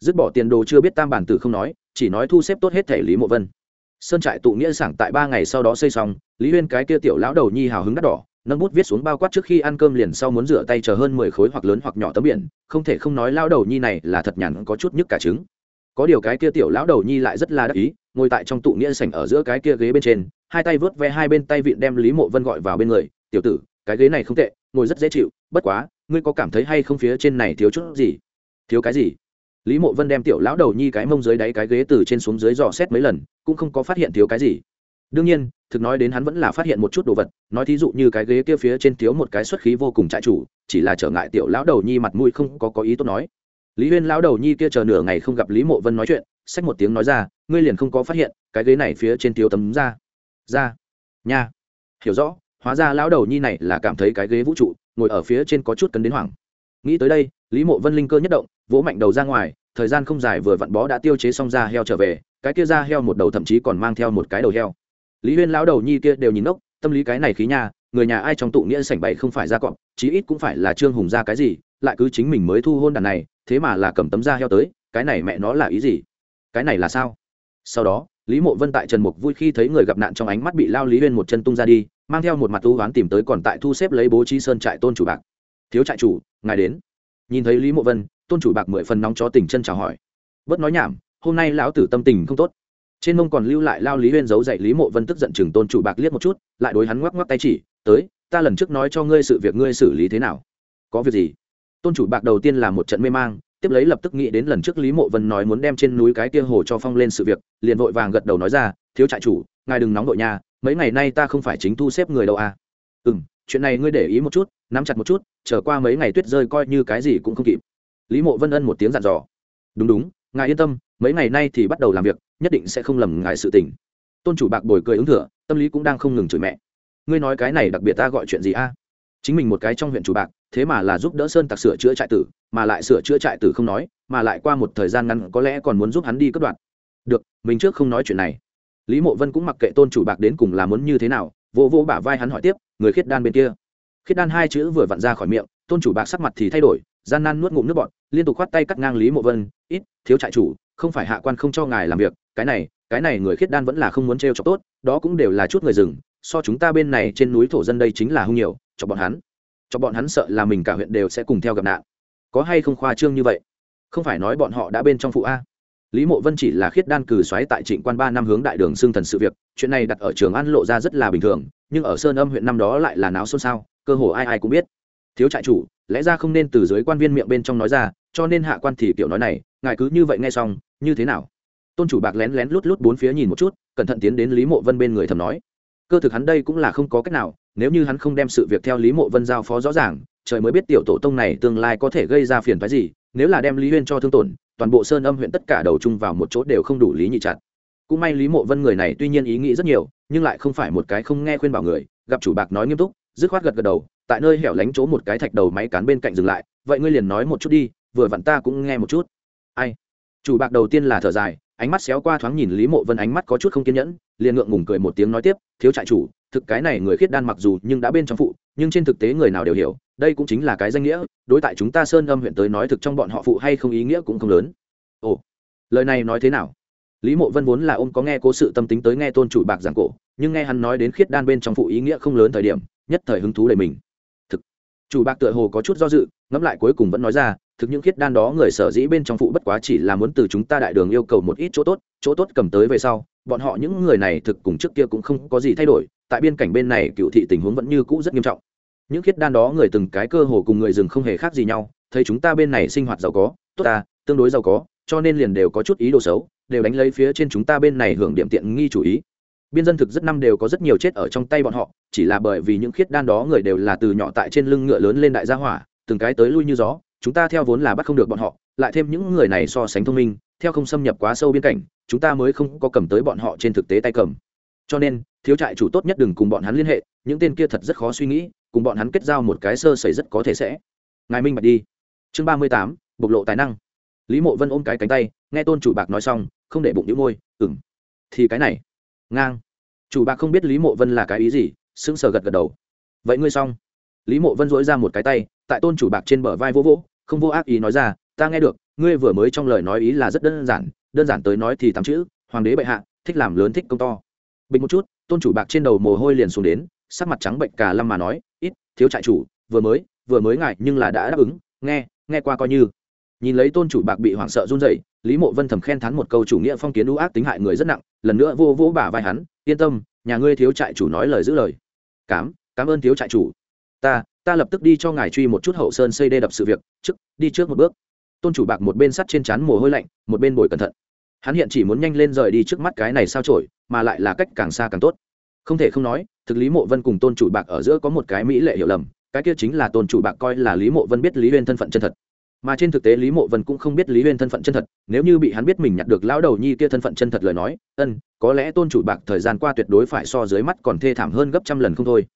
Dứt bỏ tiền đồ chưa biết tam bản tử không nói, chỉ nói thu xếp tốt hết thể lý mộ vân. Sơn trại tụ nghĩa sảng tại ba ngày sau đó xây xong, lý huyên cái kia tiểu lão đầu nhi hào hứng đắt đỏ, nâng bút viết xuống bao quát trước khi ăn cơm liền sau muốn rửa tay chờ hơn mười khối hoặc lớn hoặc nhỏ tấm biển, không thể không nói lao đầu nhi này là thật nhàn có chút nhức cả trứng. Có điều cái kia tiểu lão đầu nhi lại rất là đắc ý, ngồi tại trong tụ nghĩa sảnh ở giữa cái kia ghế bên trên, hai tay vớt ve hai bên tay vịn đem lý mộ vân gọi vào bên người, tiểu tử cái ghế này không tệ, ngồi rất dễ chịu, bất quá, ngươi có cảm thấy hay không phía trên này thiếu chút gì? Thiếu cái gì? Lý mộ vân đem tiểu lão đầu nhi cái mông dưới đáy cái ghế từ trên xuống dưới dò xét mấy lần, cũng không có phát hiện thiếu cái gì. Đương nhiên, thực nói đến hắn vẫn là phát hiện một chút đồ vật, nói thí dụ như cái ghế kia phía trên thiếu một cái xuất khí vô cùng trại chủ, chỉ là trở ngại tiểu lão đầu nhi mặt mũi không có có ý tốt nói. Lý huyên lão đầu nhi kia chờ nửa ngày không gặp lý mộ vân nói chuyện, xách một tiếng nói ra, ngươi liền không có phát hiện, cái ghế này phía trên thiếu tấm da. Da. Nha. Hiểu rõ hóa ra lão đầu nhi này là cảm thấy cái ghế vũ trụ, ngồi ở phía trên có chút cấn đến hoảng. Nghĩ tới đây, lý mộ vân linh cơ nhất động, vỗ mạnh đầu ra ngoài, thời gian không dài vừa vặn bó đã tiêu chế xong da heo trở về, cái kia da heo một đầu thậm chí còn mang theo một cái đầu heo. Lý huyên lão đầu nhi kia đều nhìn ngốc, tâm lý cái này khí nha, người nhà ai trong tụ nghĩa sảnh bậy không phải ra cọp, chí ít cũng phải là trương hùng ra cái gì, lại cứ chính mình mới thu hôn đàn này, thế mà là cầm tấm da heo tới, cái này mẹ nó là ý gì? Cái này là sao? Sau đó, lý mộ vân tại trần mục vui khi thấy người gặp nạn trong ánh mắt bị lao lý huyên một chân tung ra đi mang theo một mặt tu ván tìm tới còn tại thu xếp lấy bố trí sơn trại tôn chủ bạc. Thiếu trại chủ, ngài đến. Nhìn thấy lý mộ vân, tôn chủ bạc mười phần nóng chó tình chân chào hỏi. Bớt nói nhảm, hôm nay lão tử tâm tình không tốt. Trên mông còn lưu lại lao lý huyên giấu dạy lý mộ vân tức giận chừng tôn chủ bạc liếc một chút, lại đối hắn ngoắc ngoắc tay chỉ, tới, ta lần trước nói cho ngươi sự việc ngươi xử lý thế nào? Có việc gì? Tôn chủ bạc đầu tiên là một trận mê mang, tiếp lấy lập tức nghĩ đến lần trước lý mộ vân nói muốn đem trên núi cái kia hồ cho phong lên sự việc, liền vội vàng gật đầu nói ra, thiếu trại chủ, ngài đừng nóng đội nhà mấy ngày nay ta không phải chính thu xếp người đâu à? Ừ m chuyện này ngươi để ý một chút, nắm chặt một chút trở qua mấy ngày tuyết rơi coi như cái gì cũng không kịp. Lý mộ vân ân một tiếng dặn dò. Đúng đúng, ngài yên tâm, mấy ngày nay thì bắt đầu làm việc, nhất định sẽ không lầm ngài sự tình. Tôn chủ bạc bồi cười ứng thừa, tâm lý cũng đang không ngừng chửi mẹ. Ngươi nói cái này đặc biệt ta gọi chuyện gì a? Chính mình một cái trong huyện chủ bạc, thế mà là giúp đỡ sơn tặc sửa chữa trại tử, mà lại sửa chữa trại tử không nói, mà lại qua một thời gian ngắn có lẽ còn muốn giúp hắn đi cất đoạn. Được, mình trước không nói chuyện này lý mộ vân cũng mặc kệ tôn chủ bạc đến cùng là muốn như thế nào vô vô bả vai hắn hỏi tiếp, người khiết đan bên kia. Khiết đan hai chữ vừa vặn ra khỏi miệng, tôn chủ bạc sắc mặt thì thay đổi, gian nan nuốt ngụm nước bọt, liên tục khoát tay cắt ngang lý mộ vân, ít, thiếu trại chủ, không phải hạ quan không cho ngài làm việc, cái này cái này người khiết đan vẫn là không muốn trêu chọc tốt, đó cũng đều là chút người rừng, so chúng ta bên này trên núi thổ dân đây chính là hung nhiều, cho bọn hắn, cho bọn hắn sợ là mình cả huyện đều sẽ cùng theo gặp nạn. Có hay không khoa trương như vậy? Không phải nói bọn họ đã bên trong phụ a lý mộ vân chỉ là khiết đan cử xoáy tại trịnh quan ba năm hướng đại đường xương thần sự việc, chuyện này đặt ở trường an lộ ra rất là bình thường, nhưng ở sơn âm huyện năm đó lại là náo xôn xao, cơ hồ ai ai cũng biết. Thiếu trại chủ, lẽ ra không nên từ dưới quan viên miệng bên trong nói ra, cho nên hạ quan thì kiểu nói này, ngài cứ như vậy nghe xong, như thế nào? Tôn chủ bạc lén lén lút lút bốn phía nhìn một chút, cẩn thận tiến đến lý mộ vân bên người thầm nói. Cơ thực hắn đây cũng là không có cách nào, nếu như hắn không đem sự việc theo lý mộ vân giao phó rõ ràng, trời mới biết tiểu tổ tông này tương lai có thể gây ra phiền phái gì, nếu là đem lý huyên cho thương tổn toàn bộ sơn âm huyện tất cả đầu chung vào một chỗ đều không đủ lý nhị chặt. Cũng may lý mộ vân người này tuy nhiên ý nghĩ rất nhiều, nhưng lại không phải một cái không nghe khuyên bảo người, gặp chủ bạc nói nghiêm túc, dứt khoát gật gật đầu, tại nơi hẻo lánh chỗ một cái thạch đầu máy cán bên cạnh dừng lại, vậy ngươi liền nói một chút đi, vừa vặn ta cũng nghe một chút. Ai? Chủ bạc đầu tiên là thở dài, ánh mắt xéo qua thoáng nhìn lý mộ vân ánh mắt có chút không kiên nhẫn, liền ngượng ngùng cười một tiếng nói tiếp, thiếu trại chủ, thực cái này người khiết đan mặc dù nhưng đã bên trong phụ, nhưng trên thực tế người nào đều hiểu đây cũng chính là cái danh nghĩa, đối tại chúng ta sơn âm huyện tới nói thực trong bọn họ phụ hay không ý nghĩa cũng không lớn. Ồ, lời này nói thế nào? Lý mộ vân vốn là ông có nghe cố sự tâm tính tới nghe tôn chủ bạc giảng cổ, nhưng nghe hắn nói đến khiết đan bên trong phụ ý nghĩa không lớn thời điểm, nhất thời hứng thú đầy mình. Thực, chủ bạc tựa hồ có chút do dự, ngẫm lại cuối cùng vẫn nói ra, thực những khiết đan đó người sở dĩ bên trong phụ bất quá chỉ là muốn từ chúng ta đại đường yêu cầu một ít chỗ tốt chỗ tốt cầm tới về sau, bọn họ những người này thực cùng trước kia cũng không có gì thay đổi, tại biên cảnh bên này cựu thị tình huống vẫn như cũ rất nghiêm trọng những khiết đan đó người từng cái cơ hồ cùng người rừng không hề khác gì nhau, thấy chúng ta bên này sinh hoạt giàu có, tốt ta, tương đối giàu có, cho nên liền đều có chút ý đồ xấu, đều đánh lấy phía trên chúng ta bên này hưởng điểm tiện nghi chủ ý. Biên dân thực rất năm đều có rất nhiều chết ở trong tay bọn họ, chỉ là bởi vì những khiết đan đó người đều là từ nhỏ tại trên lưng ngựa lớn lên đại gia hỏa, từng cái tới lui như gió, chúng ta theo vốn là bắt không được bọn họ, lại thêm những người này so sánh thông minh, theo không xâm nhập quá sâu biên cảnh, chúng ta mới không có cầm tới bọn họ trên thực tế tay cầm. Cho nên, thiếu trại chủ tốt nhất đừng cùng bọn hắn liên hệ, những tên kia thật rất khó suy nghĩ cùng bọn hắn kết giao một cái sơ sẩy rất có thể sẽ. Ngài minh bạch đi. Chương ba mươi tám, bộc lộ tài năng. Lý mộ vân ôm cái cánh tay, nghe tôn chủ bạc nói xong, không để bụng đĩu môi ừng thì cái này. Ngang. Chủ bạc không biết lý mộ vân là cái ý gì, sững sờ gật gật đầu. Vậy ngươi xong. Lý mộ vân dỗi ra một cái tay, tại tôn chủ bạc trên bờ vai vỗ vỗ, không vô ác ý nói ra, ta nghe được, ngươi vừa mới trong lời nói ý là rất đơn giản đơn giản tới nói thì tám chữ, hoàng đế bệ hạ, thích làm lớn thích công to. Bình một chút, tôn chủ bạc trên đầu mồ hôi liền xuống đến sắc mặt trắng bệnh cả lâm mà nói, ít, thiếu trại chủ, vừa mới vừa mới ngại nhưng là đã đáp ứng, nghe nghe qua coi như. Nhìn lấy tôn chủ bạc bị hoảng sợ run rẩy, lý mộ vân thầm khen thán một câu chủ nghĩa phong kiến ưu ác tính hại người rất nặng, lần nữa vô vô bả vai hắn, yên tâm, nhà ngươi thiếu trại chủ nói lời giữ lời. Cám cảm ơn thiếu trại chủ. Ta ta lập tức đi cho ngài truy một chút hậu sơn xây đê đập sự việc, trước, đi trước một bước. Tôn chủ bạc một bên sắt trên trán mồ hôi lạnh, một bên bồi cẩn thận. Hắn hiện chỉ muốn nhanh lên rời đi trước mắt cái này sao trổi, mà lại là cách càng xa càng tốt không thể không nói, thực lý mộ vân cùng tôn chủ bạc ở giữa có một cái mỹ lệ hiểu lầm, cái kia chính là tôn chủ bạc coi là lý mộ vân biết lý huyên thân phận chân thật. Mà trên thực tế lý mộ vân cũng không biết lý huyên thân phận chân thật, nếu như bị hắn biết mình nhặt được lão đầu nhi kia thân phận chân thật lời nói, ân, có lẽ tôn chủ bạc thời gian qua tuyệt đối phải so dưới mắt còn thê thảm hơn gấp trăm lần không thôi.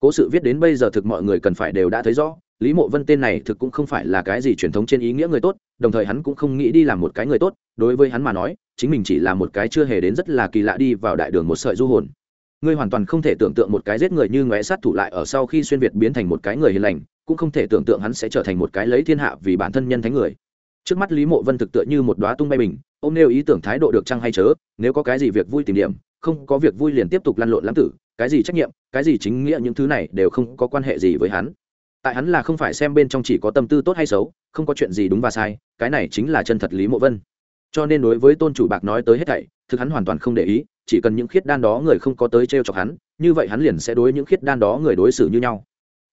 Cố sự viết đến bây giờ thực mọi người cần phải đều đã thấy rõ, lý mộ vân tên này thực cũng không phải là cái gì truyền thống trên ý nghĩa người tốt, đồng thời hắn cũng không nghĩ đi làm một cái người tốt, đối với hắn mà nói, chính mình chỉ là một cái chưa hề đến rất là kỳ lạ đi vào đại đường một sợi du hồn ngươi hoàn toàn không thể tưởng tượng một cái giết người như ngóe sát thủ lại ở sau khi xuyên việt biến thành một cái người hiền lành, cũng không thể tưởng tượng hắn sẽ trở thành một cái lấy thiên hạ vì bản thân nhân thánh người. Trước mắt lý mộ vân thực tựa như một đoá tung bay bình ôm nêu ý tưởng thái độ được chăng hay chớ, nếu có cái gì việc vui tìm điểm, không có việc vui liền tiếp tục lăn lộn lãng tử, cái gì trách nhiệm, cái gì chính nghĩa những thứ này đều không có quan hệ gì với hắn. Tại hắn là không phải xem bên trong chỉ có tâm tư tốt hay xấu, không có chuyện gì đúng và sai, cái này chính là chân thật lý mộ vân. Cho nên đối với tôn chủ bạc nói tới hết thảy, thực hắn hoàn toàn không để ý chỉ cần những khiết đan đó người không có tới t r e o chọc hắn, như vậy hắn liền sẽ đối những khiết đan đó người đối xử như nhau.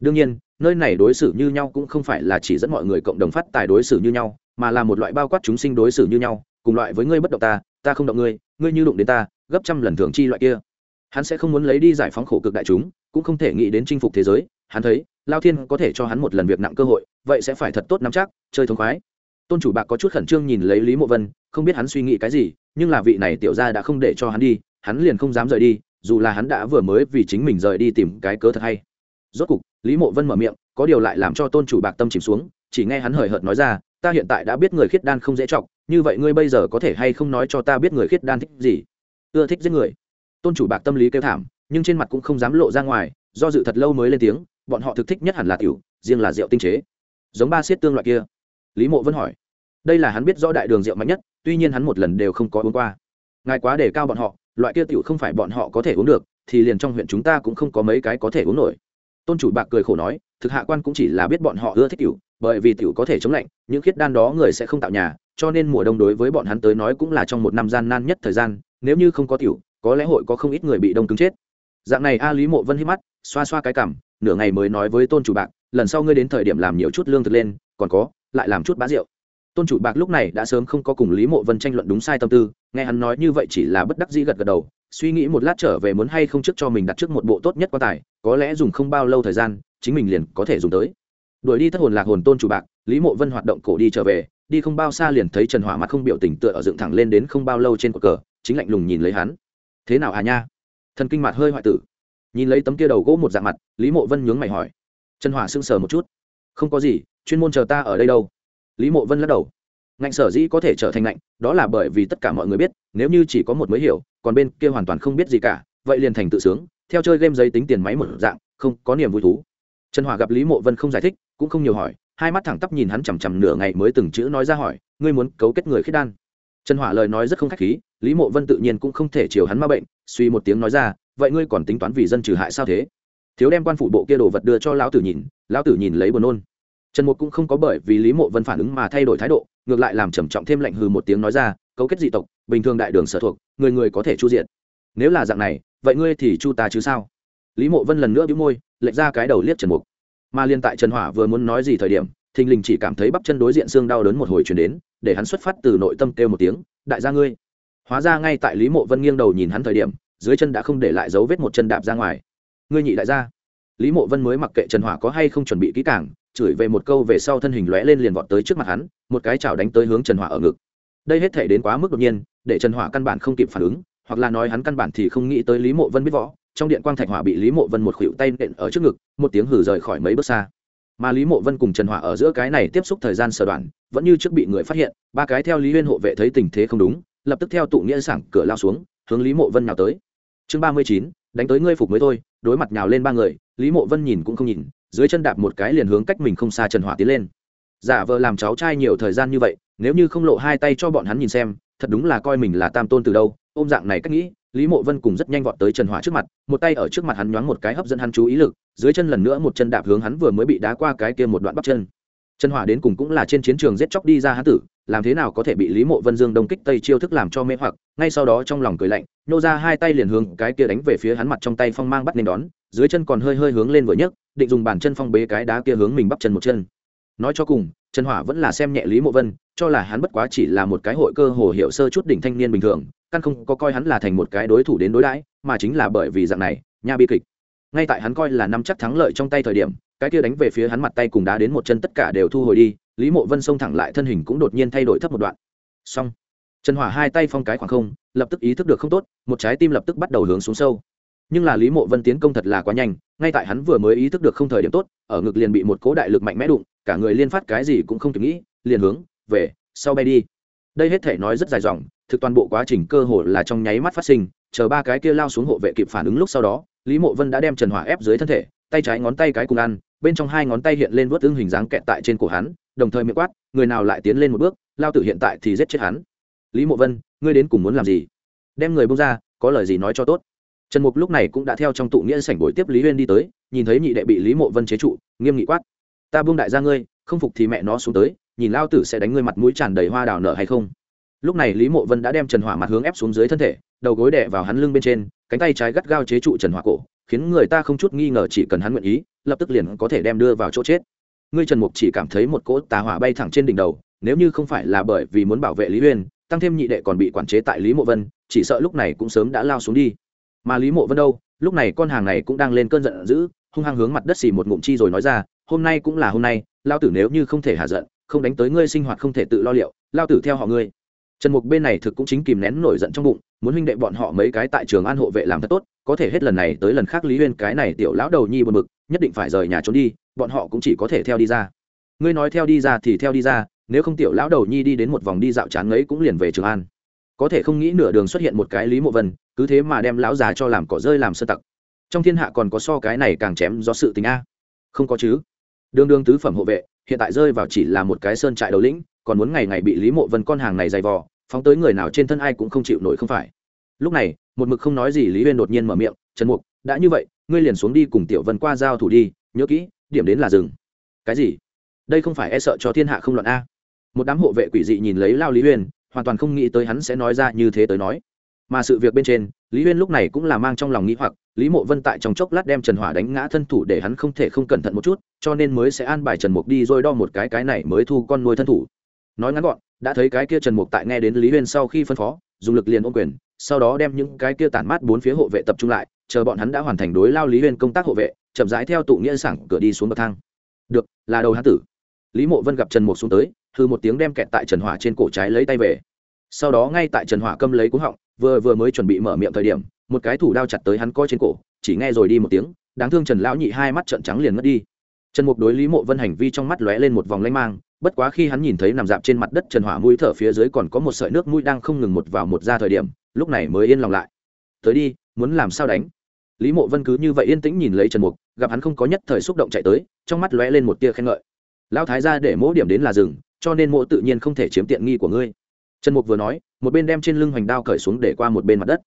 Đương nhiên, nơi này đối xử như nhau cũng không phải là chỉ dẫn mọi người cộng đồng phát tài đối xử như nhau, mà là một loại bao quát chúng sinh đối xử như nhau, cùng loại với ngươi bất động ta ta không động ngươi ngươi như đụng đến ta, gấp trăm lần thường chi loại kia. Hắn sẽ không muốn lấy đi giải phóng khổ cực đại chúng, cũng không thể nghĩ đến chinh phục thế giới. Hắn thấy, lao thiên có thể cho hắn một lần việc nặng cơ hội, vậy sẽ phải thật tốt nắm chắc, chơi thống khoái tôn chủ bạc có chút khẩn trương nhìn lấy lý mộ vân không biết hắn suy nghĩ cái gì nhưng là vị này tiểu ra đã không để cho hắn đi hắn liền không dám rời đi dù là hắn đã vừa mới vì chính mình rời đi tìm cái cớ thật hay. Rốt cục lý mộ vân mở miệng có điều lại làm cho tôn chủ bạc tâm chìm xuống chỉ nghe hắn hời hợt nói ra ta hiện tại đã biết người khiết đan không dễ trọng, như vậy ngươi bây giờ có thể hay không nói cho ta biết người khiết đan thích gì? Ưa thích giết người. Tôn chủ bạc tâm lý kêu thảm nhưng trên mặt cũng không dám lộ ra ngoài do dự thật lâu mới lên tiếng bọn họ thực thích nhất hẳn là tiểu riêng là rượu tinh chế. Giống ba xiết tương loại kia lý mộ vẫn hỏi. Đây là hắn biết rõ đại đường rượu mạnh nhất, tuy nhiên hắn một lần đều không có uống qua. Ngài quá đề cao bọn họ, loại kia tiểu không phải bọn họ có thể uống được, thì liền trong huyện chúng ta cũng không có mấy cái có thể uống nổi. Tôn chủ bạc cười khổ nói, thực hạ quan cũng chỉ là biết bọn họ ưa thích tiểu, bởi vì tiểu có thể chống lạnh, những khiết đan đó người sẽ không tạo nhà, cho nên mùa đông đối với bọn hắn tới nói cũng là trong một năm gian nan nhất thời gian, nếu như không có tiểu, có lẽ hội có không ít người bị đông cứng chết. Dạng này a lý mộ vân hít mắt, xoa xoa cái cảm, nửa ngày mới nói với tôn chủ bạc, lần sau ngươi đến thời điểm làm nhiều chút lương thực lên, còn có lại làm chút bá rượu. Tôn chủ bạc lúc này đã sớm không có cùng lý mộ vân tranh luận đúng sai tâm tư, nghe hắn nói như vậy chỉ là bất đắc dĩ gật gật đầu, suy nghĩ một lát trở về muốn hay không trước cho mình đặt trước một bộ tốt nhất quan tài, có lẽ dùng không bao lâu thời gian, chính mình liền có thể dùng tới. Đuổi đi thất hồn lạc hồn tôn chủ bạc, lý mộ vân hoạt động cổ đi trở về, đi không bao xa liền thấy trần hỏa mặt không biểu tình tựa ở dựng thẳng lên đến không bao lâu trên cột cờ, chính lạnh lùng nhìn lấy hắn. Thế nào à nha? Thần kinh mặt hơi hoại tử. Nhìn lấy tấm kia đầu gỗ một dạng mặt, lý mộ vân nhướng mày hỏi. Trần hỏa sững sờ một chút. Không có gì chuyên môn chờ ta ở đây đâu? Lý mộ vân lắc đầu. Ngạnh sở dĩ có thể trở thành ngạnh, đó là bởi vì tất cả mọi người biết, nếu như chỉ có một mới hiểu, còn bên kia hoàn toàn không biết gì cả, vậy liền thành tự sướng, theo chơi game giấy tính tiền máy một dạng, không có niềm vui thú. Trần hòa gặp lý mộ vân không giải thích, cũng không nhiều hỏi, hai mắt thẳng tắp nhìn hắn chằm chằm nửa ngày mới từng chữ nói ra hỏi, ngươi muốn cấu kết người khiết đan? Trần hỏa lời nói rất không khách khí, lý mộ vân tự nhiên cũng không thể chiều hắn ma bệnh, suy một tiếng nói ra, vậy ngươi còn tính toán vì dân trừ hại sao thế? Thiếu đem quan phụ bộ kia đồ vật đưa cho lão tử nhìn, lão tử nhìn lấy buồn nôn trần mục cũng không có bởi vì lý mộ vân phản ứng mà thay đổi thái độ, ngược lại làm trầm trọng thêm lạnh hừ một tiếng nói ra, cấu kết dị tộc, bình thường đại đường sở thuộc, người người có thể chu diện. Nếu là dạng này, vậy ngươi thì chu ta chứ sao? Lý mộ vân lần nữa bĩu môi, lệch ra cái đầu liếc trần mục. Mà liên tại trần hỏa vừa muốn nói gì thời điểm, thình lình chỉ cảm thấy bắp chân đối diện xương đau đớn một hồi chuyển đến, để hắn xuất phát từ nội tâm kêu một tiếng, đại gia ngươi. Hóa ra ngay tại lý mộ vân nghiêng đầu nhìn hắn thời điểm, dưới chân đã không để lại dấu vết một chân đạp ra ngoài. Ngươi nhị đại gia. Lý mộ vân mới mặc kệ trần hỏa có hay không chuẩn bị kỹ càng chửi về một câu về sau thân hình lóe lên liền vọt tới trước mặt hắn, một cái chảo đánh tới hướng trần hỏa ở ngực. Đây hết thể đến quá mức đột nhiên, để trần hỏa căn bản không kịp phản ứng, hoặc là nói hắn căn bản thì không nghĩ tới lý mộ vân biết võ. Trong điện quang thạch hỏa bị lý mộ vân một khuỷu tay nện ở trước ngực, một tiếng hử rời khỏi mấy bước xa. Mà lý mộ vân cùng trần hỏa ở giữa cái này tiếp xúc thời gian sờ đoạn, vẫn như trước bị người phát hiện, ba cái theo lý huyên hộ vệ thấy tình thế không đúng, lập tức theo tụ nghĩa sảng cửa lao xuống, hướng lý mộ vân nào tới. Chương ba mươi chín, đánh tới ngươi phục mới thôi, đối mặt nhào lên ba người, lý mộ vân nhìn cũng không nhìn dưới chân đạp một cái liền hướng cách mình không xa trần hỏa tiến lên. Giả vờ làm cháu trai nhiều thời gian như vậy, nếu như không lộ hai tay cho bọn hắn nhìn xem, thật đúng là coi mình là tam tôn từ đâu, ôm dạng này cách nghĩ, lý mộ vân cùng rất nhanh vọt tới trần hỏa trước mặt, một tay ở trước mặt hắn nhoáng một cái hấp dẫn hắn chú ý lực, dưới chân lần nữa một chân đạp hướng hắn vừa mới bị đá qua cái kia một đoạn bắp chân. Trần hỏa đến cùng cũng là trên chiến trường giết chóc đi ra hắn tử làm thế nào có thể bị lý mộ vân dương đông kích tây chiêu thức làm cho mê hoặc, ngay sau đó trong lòng cười lạnh nhô ra hai tay liền hướng cái kia đánh về phía hắn mặt trong tay phong mang bắt nên đón, dưới chân còn hơi hơi hướng lên vừa nhấc, định dùng bàn chân phong bế cái đá kia hướng mình bắp chân một chân. Nói cho cùng trần hỏa vẫn là xem nhẹ lý mộ vân, cho là hắn bất quá chỉ là một cái hội cơ hồ hiệu sơ chút đỉnh thanh niên bình thường, căn không có coi hắn là thành một cái đối thủ đến đối đãi, mà chính là bởi vì dạng này, nha bi kịch. Ngay tại hắn coi là năm chắc thắng lợi trong tay thời điểm, cái kia đánh về phía hắn mặt tay cùng đá đến một chân tất cả đều thu hồi đi lý mộ vân xông thẳng lại thân hình cũng đột nhiên thay đổi thấp một đoạn. Xong. Trần hỏa hai tay phong cái khoảng không, lập tức ý thức được không tốt, một trái tim lập tức bắt đầu hướng xuống sâu. Nhưng là lý mộ vân tiến công thật là quá nhanh, ngay tại hắn vừa mới ý thức được không thời điểm tốt, ở ngực liền bị một cố đại lực mạnh mẽ đụng, cả người liên phát cái gì cũng không kịp nghĩ, liền hướng về sau bay đi. Đây hết thể nói rất dài dòng, thực toàn bộ quá trình cơ hồ là trong nháy mắt phát sinh, chờ ba cái kia lao xuống hộ vệ kịp phản ứng lúc sau đó, lý mộ vân đã đem trần hỏa ép dưới thân thể, tay trái ngón tay cái cùng ăn, bên trong hai ngón tay hiện lên vớt tương hình dáng kẹt tại trên cổ hắn đồng thời miệng quát, người nào lại tiến lên một bước, lao tử hiện tại thì giết chết hắn. Lý mộ vân, ngươi đến cùng muốn làm gì? Đem người bông ra, có lời gì nói cho tốt. Trần mục lúc này cũng đã theo trong tụ nghĩa sảnh buổi tiếp lý huyên đi tới, nhìn thấy nhị đệ bị lý mộ vân chế trụ, nghiêm nghị quát. Ta buông đại gia ngươi, không phục thì mẹ nó xuống tới, nhìn lao tử sẽ đánh ngươi mặt mũi tràn đầy hoa đào nở hay không? Lúc này lý mộ vân đã đem trần hỏa mặt hướng ép xuống dưới thân thể, đầu gối đè vào hắn lưng bên trên, cánh tay trái gắt gao chế trụ trần hỏa cổ, khiến người ta không chút nghi ngờ chỉ cần hắn nguyện ý, lập tức liền có thể đem đưa vào chỗ chết ngươi trần mục chỉ cảm thấy một cỗ tà hỏa bay thẳng trên đỉnh đầu, nếu như không phải là bởi vì muốn bảo vệ lý uyên, tăng thêm nhị đệ còn bị quản chế tại lý mộ vân, chỉ sợ lúc này cũng sớm đã lao xuống đi. Mà lý mộ vân đâu? Lúc này con hàng này cũng đang lên cơn giận dữ, hung hăng hướng mặt đất xì một ngụm chi rồi nói ra, hôm nay cũng là hôm nay, lao tử nếu như không thể hạ giận, không đánh tới ngươi sinh hoạt không thể tự lo liệu, lao tử theo họ ngươi. Trần mục bên này thực cũng chính kìm nén nổi giận trong bụng, muốn huynh đệ bọn họ mấy cái tại trường an hộ vệ làm thật tốt, có thể hết lần này tới lần khác lý huyên cái này tiểu lão đầu nhi buồn mực nhất định phải rời nhà trốn đi bọn họ cũng chỉ có thể theo đi ra. Ngươi nói theo đi ra thì theo đi ra, nếu không tiểu lão đầu nhi đi đến một vòng đi dạo chán ngấy cũng liền về trường an. Có thể không nghĩ nửa đường xuất hiện một cái lý mộ vân, cứ thế mà đem lão già cho làm cỏ rơi làm sơ tặc. Trong thiên hạ còn có so cái này càng chém do sự tình a. Không có chứ. Đường đường tứ phẩm hộ vệ, hiện tại rơi vào chỉ là một cái sơn trại đầu lĩnh, còn muốn ngày ngày bị lý mộ vân con hàng này dày vò, phóng tới người nào trên thân ai cũng không chịu nổi không phải. Lúc này, một mực không nói gì lý huyên đột nhiên mở miệng, trần mục, đã như vậy, ngươi liền xuống đi cùng tiểu vân qua giao thủ đi, nhớ kỹ điểm đến là rừng. Cái gì? Đây không phải e sợ cho thiên hạ không loạn a. Một đám hộ vệ quỷ dị nhìn lấy lao lý huyên hoàn toàn không nghĩ tới hắn sẽ nói ra như thế tới nói. Mà sự việc bên trên, lý huyên lúc này cũng là mang trong lòng nghĩ hoặc, lý mộ vân tại trong chốc lát đem trần hỏa đánh ngã thân thủ để hắn không thể không cẩn thận một chút, cho nên mới sẽ an bài trần mục đi rồi đo một cái cái này mới thu con nuôi thân thủ. Nói ngắn gọn, đã thấy cái kia trần mục tại nghe đến lý huyên sau khi phân phó, dùng lực liền ôm quyền, sau đó đem những cái kia tản mát bốn phía hộ vệ tập trung lại, chờ bọn hắn đã hoàn thành đối lao lý huyên công tác hộ vệ chậm rãi theo tụ nghĩa sảng cửa đi xuống bậc thang. Được, là đầu hán tử. Lý mộ vân gặp trần mục xuống tới hư một tiếng đem kẹt tại trần hỏa trên cổ trái lấy tay về. Sau đó ngay tại trần hỏa câm lấy cú họng, vừa vừa mới chuẩn bị mở miệng thời điểm, một cái thủ đao chặt tới hắn coi trên cổ, chỉ nghe rồi đi một tiếng, đáng thương trần lão nhị hai mắt trợn trắng liền ngất đi. Trần mục đối lý mộ vân hành vi trong mắt lóe lên một vòng lanh mang, bất quá khi hắn nhìn thấy nằm dạp trên mặt đất trần hỏa mũi thở phía dưới còn có một sợi nước mũi đang không ngừng một vào một ra thời điểm, lúc này mới yên lòng lại. Tới đi, muốn làm sao đánh? Lý mộ vân cứ như vậy yên tĩnh nhìn lấy trần mục, gặp hắn không có nhất thời xúc động chạy tới, trong mắt lóe lên một tia khen ngợi. Lão thái ra để mỗi điểm đến là rừng cho nên mộ tự nhiên không thể chiếm tiện nghi của ngươi. Trần mục vừa nói, một bên đem trên lưng hoành đao cởi xuống để qua một bên mặt đất.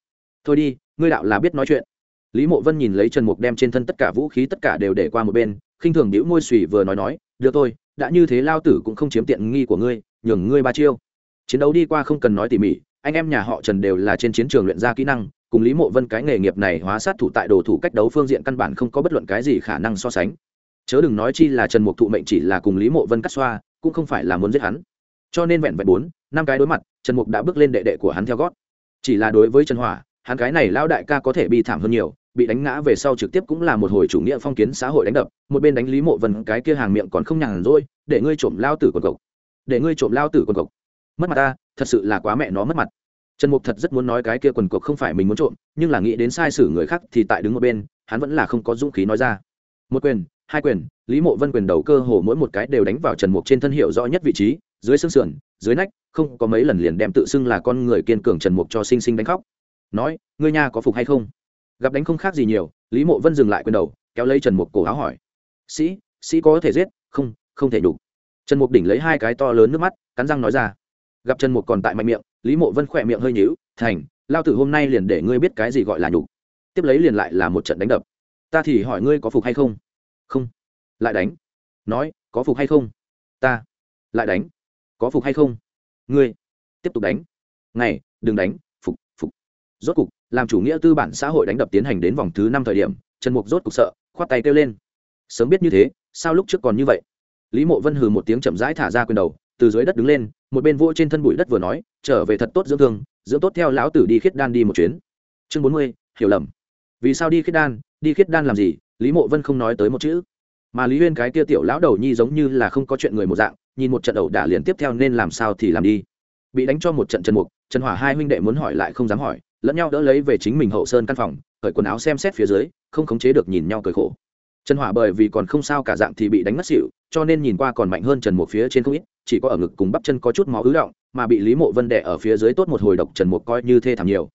Thôi đi, ngươi đạo là biết nói chuyện. Lý mộ vân nhìn lấy trần mục đem trên thân tất cả vũ khí tất cả đều để qua một bên, khinh thường đĩu môi xùy vừa nói nói, được thôi, đã như thế lao tử cũng không chiếm tiện nghi của ngươi, nhường ngươi ba chiêu. Chiến đấu đi qua không cần nói tỉ mỉ anh em nhà họ trần đều là trên chiến trường luyện ra kỹ năng, cùng lý mộ vân cái nghề nghiệp này hóa sát thủ tại đồ thủ cách đấu phương diện căn bản không có bất luận cái gì khả năng so sánh. Chớ đừng nói chi là trần mục thụ mệnh chỉ là cùng lý mộ vân cắt xoa, cũng không phải là muốn giết hắn. Cho nên vẹn vẹn bốn, năm cái đối mặt, trần mục đã bước lên đệ đệ của hắn theo gót. Chỉ là đối với trần hỏa, hắn cái này lão đại ca có thể bi thảm hơn nhiều, bị đánh ngã về sau trực tiếp cũng là một hồi chủ nghĩa phong kiến xã hội đánh đập, một bên đánh lý mộ vân cái kia hàng miệng còn không nhàn rỗi, để ngươi trộm lao tử quần cộc. Để ngươi trộm lao tử quần cộc. Mất mặt ta thật sự là quá mẹ nó mất mặt. Trần mục thật rất muốn nói cái kia quần cuộc không phải mình muốn trộm, nhưng là nghĩ đến sai sử người khác thì tại đứng một bên, hắn vẫn là không có dũng khí nói ra. Một quyền, hai quyền, lý mộ vân quyền đầu cơ hồ mỗi một cái đều đánh vào trần mục trên thân hiệu rõ nhất vị trí, dưới xương sườn, dưới nách, không có mấy lần liền đem tự xưng là con người kiên cường trần mục cho sinh sinh đánh khóc. Nói, ngươi nha có phục hay không? Gặp đánh không khác gì nhiều, lý mộ vân dừng lại quyền đầu, kéo lấy trần mục cổ áo hỏi. Sĩ sĩ có thể giết? Không không thể đủ. Trần mục đỉnh lấy hai cái to lớn nước mắt, cắn răng nói ra gặp trần mục còn tại mạnh miệng, lý mộ vân khỏe miệng hơi nhíu, thành, lao tử hôm nay liền để ngươi biết cái gì gọi là nhục. Tiếp lấy liền lại là một trận đánh đập. Ta thì hỏi ngươi có phục hay không? Không. Lại đánh. Nói, có phục hay không? Ta. Lại đánh. Có phục hay không? Ngươi. Tiếp tục đánh. Ngày, đừng đánh. Phục phục. Rốt cục, làm chủ nghĩa tư bản xã hội đánh đập tiến hành đến vòng thứ năm thời điểm trần mục rốt cục sợ, khoát tay kêu lên. Sớm biết như thế, sao lúc trước còn như vậy? Lý mộ vân hừ một tiếng chậm rãi thả ra quyền đầu, từ dưới đất đứng lên một bên vỗ trên thân bụi đất vừa nói, trở về thật tốt dưỡng thương, dưỡng tốt theo lão tử đi khiết đan đi một chuyến. Chương bốn mươi, hiểu lầm. Vì sao đi khiết đan, đi khiết đan làm gì? Lý mộ vân không nói tới một chữ. Mà lý huyên cái kia tiểu lão đầu nhi giống như là không có chuyện người một dạng, nhìn một trận ẩu đả liền tiếp theo nên làm sao thì làm đi. Bị đánh cho một trận trần mục, trần hỏa hai huynh đệ muốn hỏi lại không dám hỏi, lẫn nhau đỡ lấy về chính mình hậu sơn căn phòng, cởi quần áo xem xét phía dưới, không khống chế được nhìn nhau cười khổ trần hỏa bởi vì còn không sao cả dạng thì bị đánh mất xịu cho nên nhìn qua còn mạnh hơn trần mục phía trên không ít, chỉ có ở ngực cùng bắp chân có chút máu ứ động, mà bị lý mộ vân đẻ ở phía dưới tốt một hồi độc trần mục coi như thê thảm nhiều.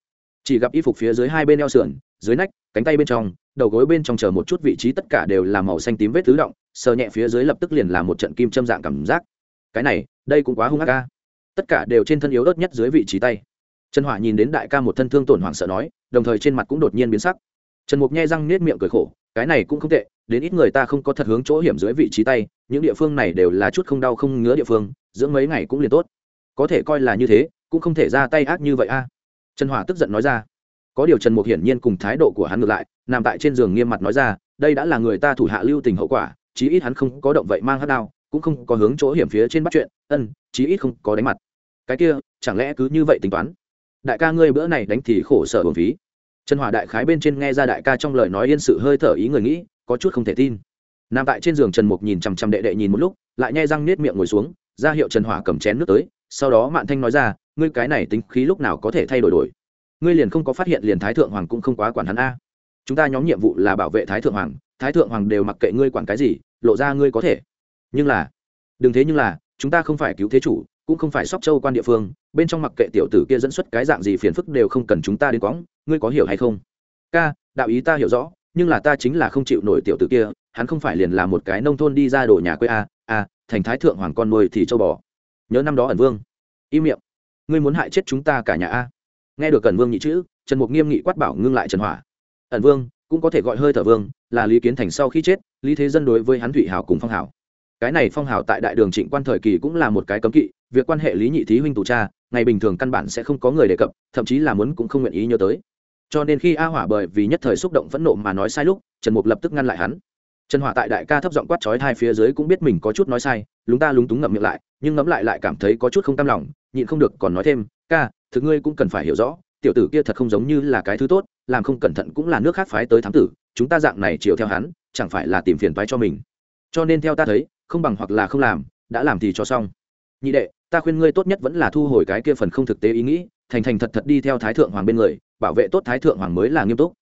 Chỉ gặp y phục phía dưới hai bên eo sườn, dưới nách, cánh tay bên trong, đầu gối bên trong chờ một chút vị trí tất cả đều là màu xanh tím vết tứ động, sờ nhẹ phía dưới lập tức liền là một trận kim châm dạng cảm giác. Cái này, đây cũng quá hung ác ca tất cả đều trên thân yếu ớt nhất dưới vị trí tay. Trần hỏa nhìn đến đại ca một thân thương tổn hoảng sợ nói, đồng thời trên mặt cũng đột nhiên biến sắc. Trần mục nhai răng nết miệng cười khổ cái này cũng không tệ, đến ít người ta không có thật hướng chỗ hiểm dưới vị trí tay, những địa phương này đều là chút không đau không ngứa địa phương, dưỡng mấy ngày cũng liền tốt. Có thể coi là như thế, cũng không thể ra tay ác như vậy a. Trần hỏa tức giận nói ra. Có điều trần mục hiển nhiên cùng thái độ của hắn ngược lại, nằm tại trên giường nghiêm mặt nói ra, đây đã là người ta thủ hạ lưu tình hậu quả, chí ít hắn không có động vậy mang hát đao, cũng không có hướng chỗ hiểm phía trên bắt chuyện, ân, chí ít không có đánh mặt. Cái kia, chẳng lẽ cứ như vậy tính toán? Đại ca ngươi bữa này đánh thì khổ sở hồn phí trần hỏa đại khái bên trên nghe ra đại ca trong lời nói yên sự hơi thở ý người nghĩ, có chút không thể tin. Nằm tại trên giường trần mục nhìn chằm chằm đệ đệ nhìn một lúc, lại nhai răng nết miệng ngồi xuống, ra hiệu trần hỏa cầm chén nước tới, sau đó mạn thanh nói ra, ngươi cái này tính khí lúc nào có thể thay đổi đổi? Ngươi liền không có phát hiện liền thái thượng hoàng cũng không quá quản hắn a. Chúng ta nhóm nhiệm vụ là bảo vệ thái thượng hoàng, thái thượng hoàng đều mặc kệ ngươi quản cái gì, lộ ra ngươi có thể. Nhưng là, đừng thế nhưng là, chúng ta không phải cứu thế chủ cũng không phải sóc châu quan địa phương, bên trong mặc kệ tiểu tử kia dẫn xuất cái dạng gì phiền phức đều không cần chúng ta đến quõng ngươi có hiểu hay không? Ca, đạo ý ta hiểu rõ, nhưng là ta chính là không chịu nổi tiểu tử kia, hắn không phải liền là một cái nông thôn đi ra đổ nhà quê a a thành thái thượng hoàng con nuôi thì châu bò. Nhớ năm đó ẩn vương. Im miệng. Ngươi muốn hại chết chúng ta cả nhà a nghe được ẩn vương nhị chữ, trần mục nghiêm nghị quát bảo ngưng lại trần hỏa. Ẩn vương, cũng có thể gọi hơi thở vương, là lý kiến thành sau khi chết, lý thế dân đối với hắn thụy hào cùng phong hào cái này phong hào tại đại đường trịnh quan thời kỳ cũng là một cái cấm kỵ việc quan hệ lý nhị thí huynh tù cha, ngày bình thường căn bản sẽ không có người đề cập, thậm chí là muốn cũng không nguyện ý nhớ tới. Cho nên khi a hỏa bởi vì nhất thời xúc động phẫn nộ mà nói sai lúc, trần mục lập tức ngăn lại hắn. Trần hỏa tại đại ca thấp giọng quát chói hai phía dưới cũng biết mình có chút nói sai, lúng ta lúng túng ngậm miệng lại, nhưng ngẫm lại lại cảm thấy có chút không tam lòng, nhịn không được còn nói thêm, ca, thực ngươi cũng cần phải hiểu rõ, tiểu tử kia thật không giống như là cái thứ tốt, làm không cẩn thận cũng là nước khác phái tới thám tử, chúng ta dạng này chiều theo hắn, chẳng phải là tìm phiền toái cho mình. Cho nên theo ta thấy, không bằng hoặc là không làm, đã làm thì cho xong. Nhị đệ ta khuyên ngươi tốt nhất vẫn là thu hồi cái kia phần không thực tế ý nghĩ, thành thành thật thật đi theo thái thượng hoàng bên người, bảo vệ tốt thái thượng hoàng mới là nghiêm túc.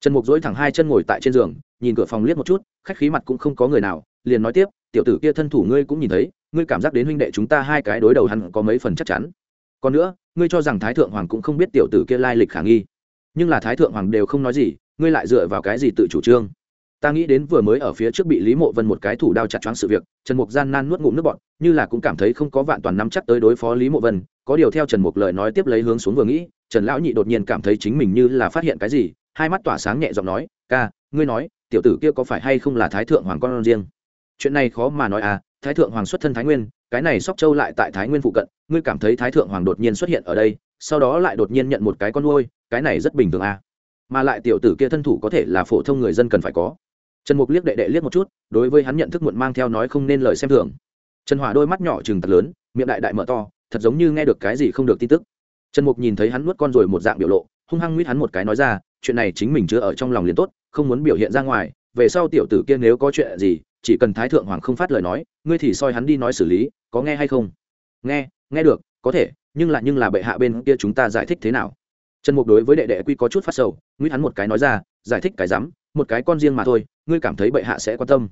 Trần mục dối thẳng hai chân ngồi tại trên giường, nhìn cửa phòng liếc một chút, khách khí mặt cũng không có người nào, liền nói tiếp, tiểu tử kia thân thủ ngươi cũng nhìn thấy, ngươi cảm giác đến huynh đệ chúng ta hai cái đối đầu hắn có mấy phần chắc chắn. Còn nữa, ngươi cho rằng thái thượng hoàng cũng không biết tiểu tử kia lai lịch khả nghi. Nhưng là thái thượng hoàng đều không nói gì, ngươi lại dựa vào cái gì tự chủ trương? Ta nghĩ đến vừa mới ở phía trước bị lý mộ vân một cái thủ đao chặt choáng sự việc, trần mục gian nan nuốt ngụm nước bọn như là cũng cảm thấy không có vạn toàn nắm chắc tới đối phó lý mộ vân, có điều theo trần mục lời nói tiếp lấy hướng xuống vừa nghĩ, trần lão nhị đột nhiên cảm thấy chính mình như là phát hiện cái gì, hai mắt tỏa sáng nhẹ giọng nói, ca, ngươi nói, tiểu tử kia có phải hay không là thái thượng hoàng con riêng? Chuyện này khó mà nói à thái thượng hoàng xuất thân thái nguyên, cái này sóc châu lại tại thái nguyên phụ cận, ngươi cảm thấy thái thượng hoàng đột nhiên xuất hiện ở đây, sau đó lại đột nhiên nhận một cái con nuôi, cái này rất bình thường à. Mà lại tiểu tử kia thân thủ có thể là phổ thông người dân cần phải có trần mục liếc đệ đệ liếc một chút, đối với hắn nhận thức muộn mang theo nói không nên lời xem thường. Trần hỏa đôi mắt nhỏ chừng thật lớn, miệng đại đại mở to, thật giống như nghe được cái gì không được tin tức. Trần mục nhìn thấy hắn nuốt con rồi một dạng biểu lộ, hung hăng nguyết hắn một cái nói ra, chuyện này chính mình chưa ở trong lòng liền tốt, không muốn biểu hiện ra ngoài, về sau tiểu tử kia nếu có chuyện gì, chỉ cần thái thượng hoàng không phát lời nói, ngươi thì soi hắn đi nói xử lý, có nghe hay không? Nghe nghe được, có thể, nhưng là nhưng là bệ hạ bên kia chúng ta giải thích thế nào? Trần mục đối với đệ đệ quy có chút phát sầu, nguyết hắn một cái nói ra, giải thích cái rắm một cái con riêng mà thôi, ngươi cảm thấy bệ hạ sẽ quan tâm.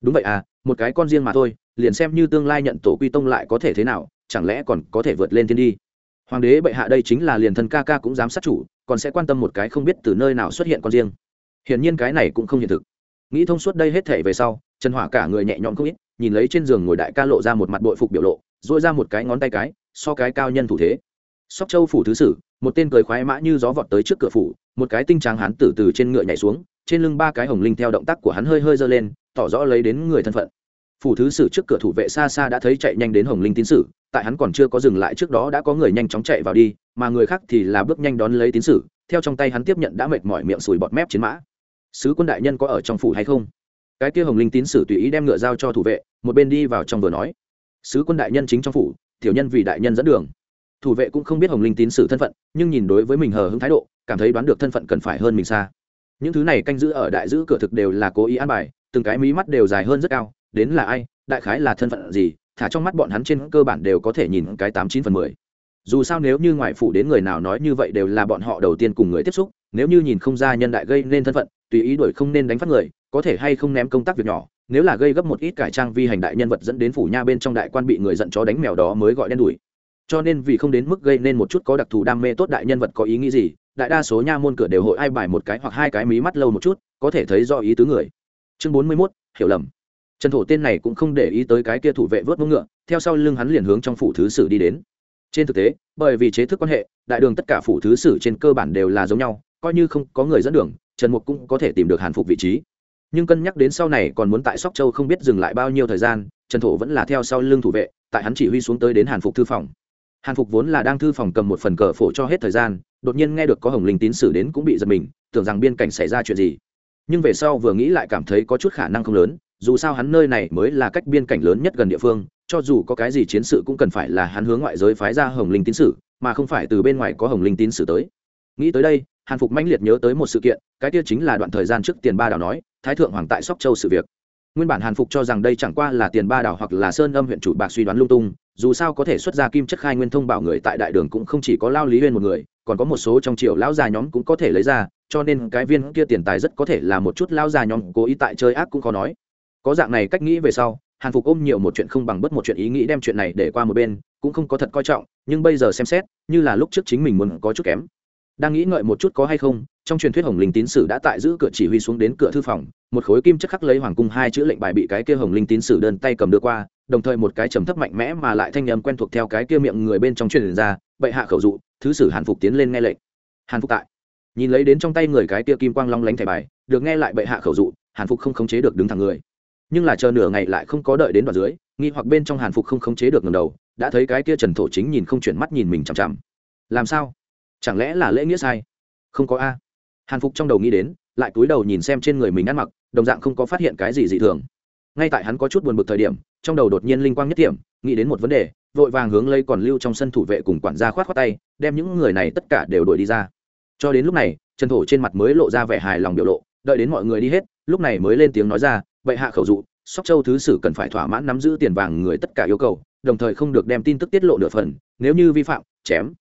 Đúng vậy à một cái con riêng mà thôi, liền xem như tương lai nhận tổ quy tông lại có thể thế nào, chẳng lẽ còn có thể vượt lên thiên đi. Hoàng đế bệ hạ đây chính là liền thân ca ca cũng dám sát chủ, còn sẽ quan tâm một cái không biết từ nơi nào xuất hiện con riêng. Hiển nhiên cái này cũng không hiện thực. Nghĩ thông suốt đây hết thể về sau, trần hỏa cả người nhẹ nhõm không ít, nhìn lấy trên giường ngồi đại ca lộ ra một mặt bội phục biểu lộ dội ra một cái ngón tay cái, so cái cao nhân thủ thế. Sóc châu phủ thứ sử, một tên cười khoái mã như gió vọt tới trước cửa phủ, một cái tinh tráng hắn từ từ trên ngựa nhảy xuống trên lưng ba cái hồng linh theo động tác của hắn hơi hơi giơ lên, tỏ rõ lấy đến người thân phận. Phủ thứ sử trước cửa thủ vệ xa xa đã thấy chạy nhanh đến hồng linh tín sử, tại hắn còn chưa có dừng lại trước đó đã có người nhanh chóng chạy vào đi, mà người khác thì là bước nhanh đón lấy tín sử, theo trong tay hắn tiếp nhận đã mệt mỏi miệng sùi bọt mép chiến mã. Sứ quân đại nhân có ở trong phủ hay không? Cái kia hồng linh tín sử tùy ý đem ngựa giao cho thủ vệ, một bên đi vào trong vừa nói. Sứ quân đại nhân chính trong phủ, tiểu nhân vì đại nhân dẫn đường. Thủ vệ cũng không biết hồng linh tín sử thân phận, nhưng nhìn đối với mình hờ hững thái độ, cảm thấy đoán được thân phận cần phải hơn mình xa những thứ này canh giữ ở đại giữ cửa thực đều là cố ý an bài, từng cái mí mắt đều dài hơn rất cao, đến là ai, đại khái là thân phận gì, thả trong mắt bọn hắn trên cơ bản đều có thể nhìn cái tám chín phần mười. Dù sao nếu như ngoại phủ đến người nào nói như vậy đều là bọn họ đầu tiên cùng người tiếp xúc, nếu như nhìn không ra nhân đại gây nên thân phận, tùy ý đuổi không nên đánh phát người, có thể hay không ném công tác việc nhỏ, nếu là gây gấp một ít cải trang vi hành đại nhân vật dẫn đến phủ nha bên trong đại quan bị người giận chó đánh mèo đó mới gọi đen đuổi. Cho nên vì không đến mức gây nên một chút có đặc thù đam mê tốt đại nhân vật có ý nghĩ gì đại đa số nha môn cửa đều hội ai bài một cái hoặc hai cái mí mắt lâu một chút, có thể thấy do ý tứ người. Chương bốn mươi mốt, hiểu lầm. Trần thổ tên này cũng không để ý tới cái kia thủ vệ vớt mông ngựa, theo sau lưng hắn liền hướng trong phủ thứ sử đi đến. Trên thực tế, bởi vì chế thức quan hệ, đại đường tất cả phủ thứ sử trên cơ bản đều là giống nhau, coi như không có người dẫn đường, trần mục cũng có thể tìm được hàn phục vị trí. Nhưng cân nhắc đến sau này còn muốn tại sóc châu không biết dừng lại bao nhiêu thời gian, trần thổ vẫn là theo sau lưng thủ vệ, tại hắn chỉ huy xuống tới đến hàn phục thư phòng. Hàn phục vốn là đang thư phòng cầm một phần cờ phổ cho hết thời gian đột nhiên nghe được có hồng linh tín sử đến cũng bị giật mình, tưởng rằng biên cảnh xảy ra chuyện gì. Nhưng về sau vừa nghĩ lại cảm thấy có chút khả năng không lớn, dù sao hắn nơi này mới là cách biên cảnh lớn nhất gần địa phương, cho dù có cái gì chiến sự cũng cần phải là hắn hướng ngoại giới phái ra hồng linh tín sử, mà không phải từ bên ngoài có hồng linh tín sử tới. Nghĩ tới đây, hàn phục mãnh liệt nhớ tới một sự kiện, cái kia chính là đoạn thời gian trước tiền ba đảo nói, thái thượng hoàng tại sóc châu sự việc. Nguyên bản hàn phục cho rằng đây chẳng qua là tiền ba đảo hoặc là sơn âm huyện chủ bạc suy đoán lung tung, dù sao có thể xuất ra kim chất khai nguyên thông bảo người tại đại đường cũng không chỉ có lao lý huyên một người còn có một số trong triều lão già nhóm cũng có thể lấy ra, cho nên cái viên kia tiền tài rất có thể là một chút lão già nhóm cố ý tại chơi ác cũng khó nói. Có dạng này cách nghĩ về sau, hàn phục ôm nhiều một chuyện không bằng bất một chuyện ý nghĩ đem chuyện này để qua một bên, cũng không có thật coi trọng, nhưng bây giờ xem xét, như là lúc trước chính mình muốn có chút kém. Đang nghĩ ngợi một chút có hay không, trong truyền thuyết hồng linh tín sử đã tại giữ cửa chỉ huy xuống đến cửa thư phòng, một khối kim chất khắc lấy hoàng cung hai chữ lệnh bài bị cái kia hồng linh tín sử đơn tay cầm đưa qua đồng thời một cái trầm thấp mạnh mẽ mà lại thanh âm quen thuộc theo cái kia miệng người bên trong truyền ra, bệ hạ khẩu dụ, thứ sử hàn phục tiến lên nghe lệnh. Hàn phục tại. Nhìn lấy đến trong tay người cái kia kim quang long lánh thẻ bài, được nghe lại bệ hạ khẩu dụ, hàn phục không khống chế được đứng thẳng người. Nhưng là chờ nửa ngày lại không có đợi đến đoạn dưới, nghi hoặc bên trong hàn phục không khống chế được ngầm đầu, đã thấy cái kia trần thổ chính nhìn không chuyển mắt nhìn mình chằm chằm. Làm sao? Chẳng lẽ là lễ nghĩa sai? Không có a. Hàn phục trong đầu nghĩ đến, lại cúi đầu nhìn xem trên người mình ăn mặc, đồng dạng không có phát hiện cái gì dị thường. Ngay tại hắn có chút buồn bực thời điểm trong đầu đột nhiên linh quang nhất điểm nghĩ đến một vấn đề, vội vàng hướng lây còn lưu trong sân thủ vệ cùng quản gia khoát khoát tay, đem những người này tất cả đều đuổi đi ra. Cho đến lúc này, trần thổ trên mặt mới lộ ra vẻ hài lòng biểu lộ, đợi đến mọi người đi hết, lúc này mới lên tiếng nói ra vậy hạ khẩu dụ, sóc châu thứ sử cần phải thỏa mãn nắm giữ tiền vàng người tất cả yêu cầu, đồng thời không được đem tin tức tiết lộ nửa phần, nếu như vi phạm, chém.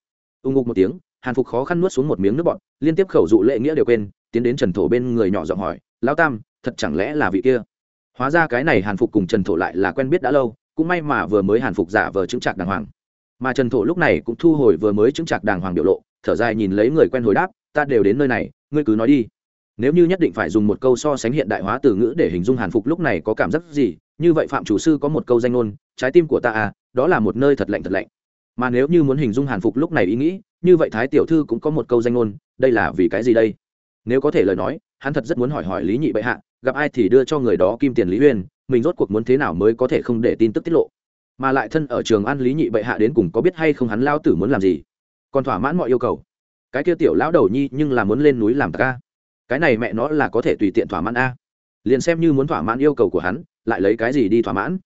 Ưng ngục một tiếng, hàn phục khó khăn nuốt xuống một miếng nước bọt, liên tiếp khẩu dụ lệ nghĩa đều quên, tiến đến trần thổ bên người nhỏ giọng hỏi, lão tam, thật chẳng lẽ là vị kia? Hóa ra cái này hàn phục cùng trần thổ lại là quen biết đã lâu, cũng may mà vừa mới hàn phục giả vờ chứng trạc đàng hoàng. Mà trần thổ lúc này cũng thu hồi vừa mới chứng trạc đàng hoàng biểu lộ, thở dài nhìn lấy người quen hồi đáp, ta đều đến nơi này, ngươi cứ nói đi. Nếu như nhất định phải dùng một câu so sánh hiện đại hóa từ ngữ để hình dung hàn phục lúc này có cảm giác gì, như vậy phạm chủ sư có một câu danh ngôn, trái tim của ta à đó là một nơi thật lạnh thật lạnh. Mà nếu như muốn hình dung hàn phục lúc này ý nghĩ, như vậy thái tiểu thư cũng có một câu danh ngôn, đây là vì cái gì đây? Nếu có thể lời nói, hắn thật rất muốn hỏi hỏi lý nhị bệ hạ gặp ai thì đưa cho người đó kim tiền lý uyên, mình rốt cuộc muốn thế nào mới có thể không để tin tức tiết lộ. Mà lại thân ở trường an lý nhị bệ hạ đến cùng có biết hay không hắn lao tử muốn làm gì? Còn thỏa mãn mọi yêu cầu. Cái kia tiểu lão đầu nhi nhưng là muốn lên núi làm ca cái này mẹ nó là có thể tùy tiện thỏa mãn a. Liền xem như muốn thỏa mãn yêu cầu của hắn, lại lấy cái gì đi thỏa mãn?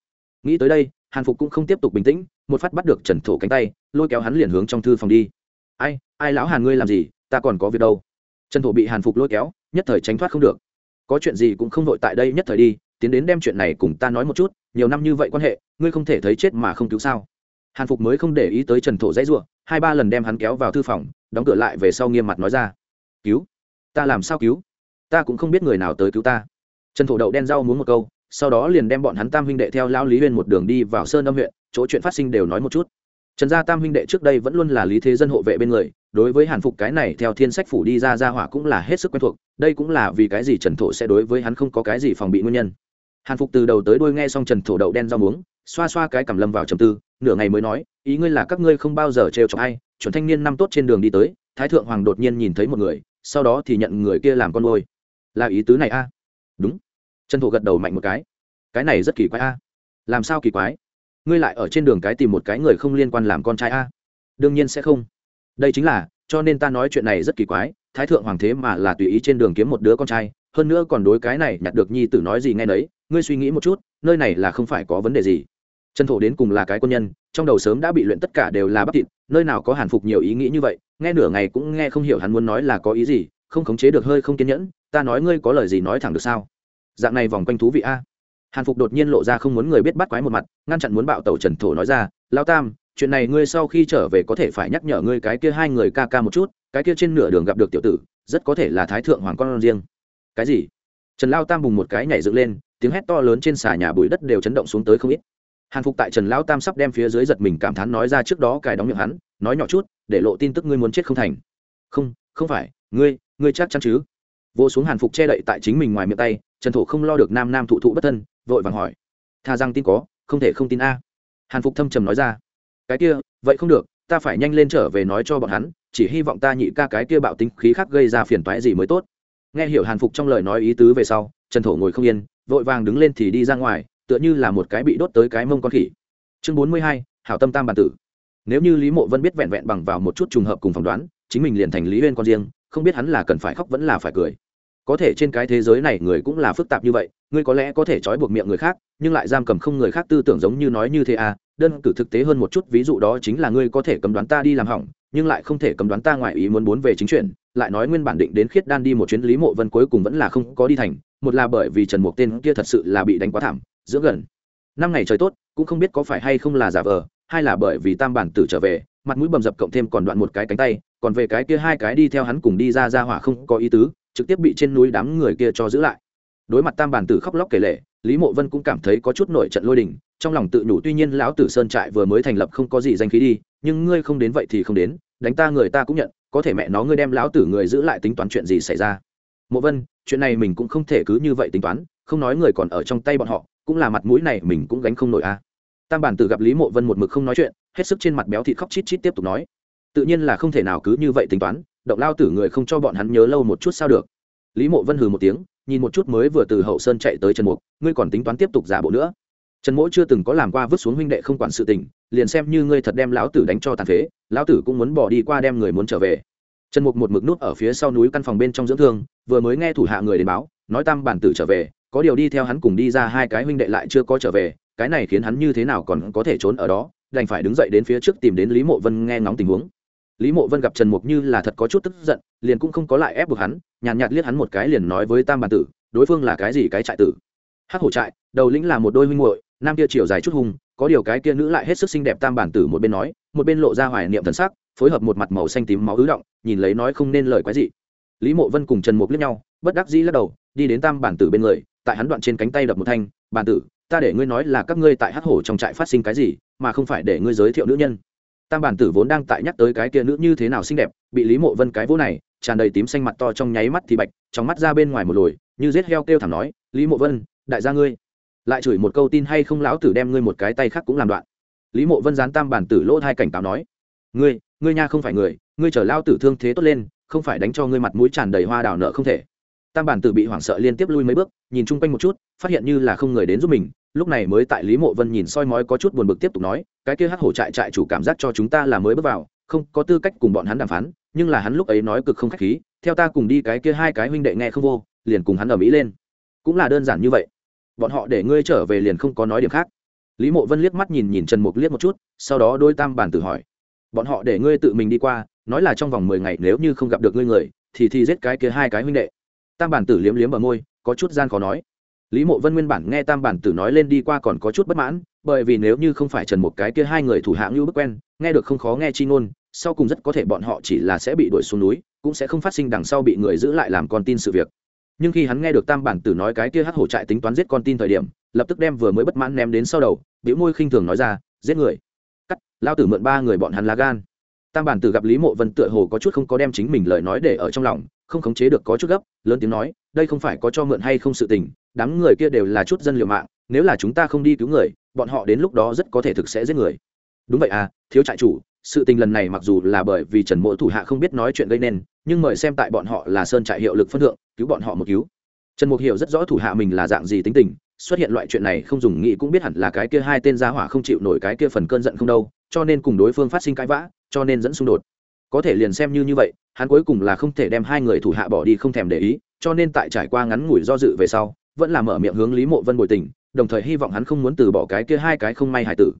Nghĩ tới đây, hàn phục cũng không tiếp tục bình tĩnh, một phát bắt được trần thổ cánh tay, lôi kéo hắn liền hướng trong thư phòng đi. Ai ai lão hàn ngươi làm gì? Ta còn có việc đâu. Trần thổ bị hàn phục lôi kéo, nhất thời tránh thoát không được có chuyện gì cũng không vội tại đây nhất thời đi, tiến đến đem chuyện này cùng ta nói một chút, nhiều năm như vậy quan hệ, ngươi không thể thấy chết mà không cứu sao? Hàn phục mới không để ý tới trần thổ dãy ruộng hai ba lần đem hắn kéo vào thư phòng, đóng cửa lại về sau nghiêm mặt nói ra. Cứu? Ta làm sao cứu? Ta cũng không biết người nào tới cứu ta. Trần thổ đậu đen rau muốn một câu, sau đó liền đem bọn hắn tam huynh đệ theo lao lý huyên một đường đi vào sơn âm huyện, chỗ chuyện phát sinh đều nói một chút trần gia tam huynh đệ trước đây vẫn luôn là lý thế dân hộ vệ bên người, đối với hàn phục cái này theo thiên sách phủ đi ra ra hỏa cũng là hết sức quen thuộc, đây cũng là vì cái gì trần thổ sẽ đối với hắn không có cái gì phòng bị nguyên nhân. Hàn phục từ đầu tới đuôi nghe xong trần thổ đậu đen rau muống, xoa xoa cái cảm lâm vào trầm tư, nửa ngày mới nói, ý ngươi là các ngươi không bao giờ trêu chọc ai, chuẩn thanh niên năm tốt trên đường đi tới, thái thượng hoàng đột nhiên nhìn thấy một người, sau đó thì nhận người kia làm con nuôi. Là ý tứ này a? Đúng. Trần thổ gật đầu mạnh một cái. Cái này rất kỳ quái a. Làm sao kỳ quái? Ngươi lại ở trên đường cái tìm một cái người không liên quan làm con trai a? Đương nhiên sẽ không. Đây chính là, cho nên ta nói chuyện này rất kỳ quái, thái thượng hoàng thế mà là tùy ý trên đường kiếm một đứa con trai, hơn nữa còn đối cái này nhặt được nhi tử nói gì nghe đấy ngươi suy nghĩ một chút, nơi này là không phải có vấn đề gì. Trần thổ đến cùng là cái quân nhân, trong đầu sớm đã bị luyện tất cả đều là bắp thịt, nơi nào có hàn phục nhiều ý nghĩ như vậy, nghe nửa ngày cũng nghe không hiểu hắn muốn nói là có ý gì, không khống chế được hơi không kiên nhẫn, ta nói ngươi có lời gì nói thẳng được sao? Dạng này vòng quanh thú vị a hàn phục đột nhiên lộ ra không muốn người biết bắt quái một mặt, ngăn chặn muốn bạo tẩu trần thổ nói ra lao tam, chuyện này ngươi sau khi trở về có thể phải nhắc nhở ngươi cái kia hai người ca ca một chút, cái kia trên nửa đường gặp được tiểu tử, rất có thể là thái thượng hoàng con riêng. Cái gì? Trần lao tam bùng một cái nhảy dựng lên, tiếng hét to lớn trên xà nhà bụi đất đều chấn động xuống tới không ít. Hàn phục tại trần lao tam sắp đem phía dưới giật mình cảm thán nói ra trước đó cài đóng miệng hắn, nói nhỏ chút, để lộ tin tức ngươi muốn chết không thành. Không không phải, ngươi ngươi chắc chắn chứ? Vô xuống hàn phục che đậy tại chính mình ngoài miệng tay trần thổ không lo được nam nam thụ thụ bất thân, vội vàng hỏi. Tha rằng tin có, không thể không tin a. Hàn phục thâm trầm nói ra. Cái kia, vậy không được, ta phải nhanh lên trở về nói cho bọn hắn, chỉ hy vọng ta nhị ca cái kia bạo tính khí khác gây ra phiền toái gì mới tốt. Nghe hiểu hàn phục trong lời nói ý tứ về sau, trần thổ ngồi không yên, vội vàng đứng lên thì đi ra ngoài, tựa như là một cái bị đốt tới cái mông con khỉ. Chương bốn mươi hai, hảo tâm tam bản tử. Nếu như lý mộ vân biết vẹn vẹn bằng vào một chút trùng hợp cùng phỏng đoán, chính mình liền thành lý huyên con riêng, không biết hắn là cần phải khóc vẫn là phải cười có thể trên cái thế giới này người cũng là phức tạp như vậy, ngươi có lẽ có thể trói buộc miệng người khác, nhưng lại giam cầm không người khác tư tưởng giống như nói như thế à đơn cử thực tế hơn một chút, ví dụ đó chính là ngươi có thể cấm đoán ta đi làm hỏng, nhưng lại không thể cấm đoán ta ngoại ý muốn muốn về chính chuyện, lại nói nguyên bản định đến khiết đan đi một chuyến lý mộ vân cuối cùng vẫn là không có đi thành, một là bởi vì trần mục tên kia thật sự là bị đánh quá thảm giữa gần. Năm ngày trời tốt, cũng không biết có phải hay không là giả vờ, hai là bởi vì tam bản tử trở về, mặt mũi bầm dập cộng thêm còn đoạn một cái cánh tay, còn về cái kia hai cái đi theo hắn cùng đi ra ra hỏa không có ý tứ trực tiếp bị trên núi đám người kia cho giữ lại. Đối mặt tam bản tử khóc lóc kể lệ lý mộ vân cũng cảm thấy có chút nổi trận lôi đình, trong lòng tự nhủ tuy nhiên lão tử sơn trại vừa mới thành lập không có gì danh khí đi, nhưng ngươi không đến vậy thì không đến, đánh ta người ta cũng nhận, có thể mẹ nó ngươi đem lão tử người giữ lại tính toán chuyện gì xảy ra. Mộ vân, chuyện này mình cũng không thể cứ như vậy tính toán, không nói người còn ở trong tay bọn họ, cũng là mặt mũi này mình cũng gánh không nổi a. À. Tam bản tử gặp lý mộ vân một mực không nói chuyện, hết sức trên mặt béo thịt khóc chít chít tiếp tục nói. Tự nhiên là không thể nào cứ như vậy tính toán động lao tử người không cho bọn hắn nhớ lâu một chút sao được. Lý mộ vân hừ một tiếng, nhìn một chút mới vừa từ hậu sơn chạy tới trần mục, ngươi còn tính toán tiếp tục giả bộ nữa. Trần mỗ chưa từng có làm qua vứt xuống huynh đệ không quản sự tình, liền xem như ngươi thật đem lão tử đánh cho tàn phế, lão tử cũng muốn bỏ đi qua đem người muốn trở về. Trần mục một mực nút ở phía sau núi căn phòng bên trong dưỡng thương, vừa mới nghe thủ hạ người đến báo, nói tam bản tử trở về, có điều đi theo hắn cùng đi ra hai cái huynh đệ lại chưa có trở về, cái này khiến hắn như thế nào còn có thể trốn ở đó, đành phải đứng dậy đến phía trước tìm đến lý mộ vân nghe ngóng tình huống lý mộ vân gặp trần mục như là thật có chút tức giận liền cũng không có lại ép buộc hắn nhàn nhạt, liếc hắn một cái liền nói với tam bản tử đối phương là cái gì cái trại tử? Hắc hổ trại đầu lĩnh là một đôi huynh muội nam kia chiều dài chút hùng có điều cái kia nữ lại hết sức xinh đẹp tam bản tử một bên nói một bên lộ ra hoài niệm thần sắc phối hợp một mặt màu xanh tím máu ứ động nhìn lấy nói không nên lời quái gì lý mộ vân cùng trần mục liếc nhau bất đắc dĩ lắc đầu đi đến tam bản tử bên người tại hắn đoạn trên cánh tay đập một thanh bản tử ta để ngươi nói là các ngươi tại hắc hổ trong trại phát sinh cái gì mà không phải để ngươi giới thiệu nữ nhân tam bản tử vốn đang tại nhắc tới cái kia nữ như thế nào xinh đẹp, bị lý mộ vân cái vỗ này, tràn đầy tím xanh mặt to trong nháy mắt thì bạch, trong mắt ra bên ngoài một lồi, như rết heo kêu thảm nói, lý mộ vân, đại gia ngươi. Lại chửi một câu tin hay không lão tử đem ngươi một cái tay khác cũng làm đoạn. Lý mộ vân dán tam bản tử lỗ hai cảnh cáo nói, ngươi ngươi nha không phải người, ngươi chở lao tử thương thế tốt lên, không phải đánh cho ngươi mặt mũi tràn đầy hoa đào nợ không thể tam bản tử bị hoảng sợ liên tiếp lui mấy bước, nhìn chung quanh một chút, phát hiện như là không người đến giúp mình, lúc này mới tại lý mộ vân nhìn soi mói có chút buồn bực tiếp tục nói, cái kia hắc hổ trại trại chủ cảm giác cho chúng ta là mới bước vào, không có tư cách cùng bọn hắn đàm phán, nhưng là hắn lúc ấy nói cực không khách khí, theo ta cùng đi cái kia hai cái huynh đệ nghe không vô, liền cùng hắn ở mỹ lên. Cũng là đơn giản như vậy. Bọn họ để ngươi trở về liền không có nói điểm khác. Lý mộ vân liếc mắt nhìn nhìn trần mục liếc một chút, sau đó đôi tam bản tử hỏi, bọn họ để ngươi tự mình đi qua, nói là trong vòng mười ngày nếu như không gặp được ngươi người, thì thì giết cái kia hai cái huynh đệ tam bản tử liếm liếm ở môi, có chút gian khó nói. Lý mộ vân nguyên bản nghe tam bản tử nói lên đi qua còn có chút bất mãn, bởi vì nếu như không phải trần một cái kia hai người thủ hạng như bức quen, nghe được không khó nghe chi ngôn, sau cùng rất có thể bọn họ chỉ là sẽ bị đuổi xuống núi, cũng sẽ không phát sinh đằng sau bị người giữ lại làm con tin sự việc. Nhưng khi hắn nghe được tam bản tử nói cái kia hắc hổ trại tính toán giết con tin thời điểm, lập tức đem vừa mới bất mãn ném đến sau đầu biểu môi khinh thường nói ra, giết người. Cắt, lao tử mượn ba người bọn hắn lá gan. Tam bản tử gặp lý mộ vân tựa hồ có chút không có đem chính mình lời nói để ở trong lòng không khống chế được có chút gấp, lớn tiếng nói, đây không phải có cho mượn hay không sự tình, đám người kia đều là chút dân liều mạng, nếu là chúng ta không đi cứu người, bọn họ đến lúc đó rất có thể thực sẽ giết người. Đúng vậy à thiếu trại chủ, sự tình lần này mặc dù là bởi vì trần mỗ thủ hạ không biết nói chuyện gây nên, nhưng mời xem tại bọn họ là sơn trại hiệu lực phân thượng, cứu bọn họ một cứu. Trần mục hiểu rất rõ thủ hạ mình là dạng gì tính tình, xuất hiện loại chuyện này không dùng nghĩ cũng biết hẳn là cái kia hai tên gia hỏa không chịu nổi cái kia phần cơn giận không đâu, cho nên cùng đối phương phát sinh cãi vã, cho nên dẫn xung đột có thể liền xem như như vậy, hắn cuối cùng là không thể đem hai người thủ hạ bỏ đi không thèm để ý, cho nên tại trải qua ngắn ngủi do dự về sau, vẫn là mở miệng hướng lý mộ vân bồi tình, đồng thời hy vọng hắn không muốn từ bỏ cái kia hai cái không may hải tử.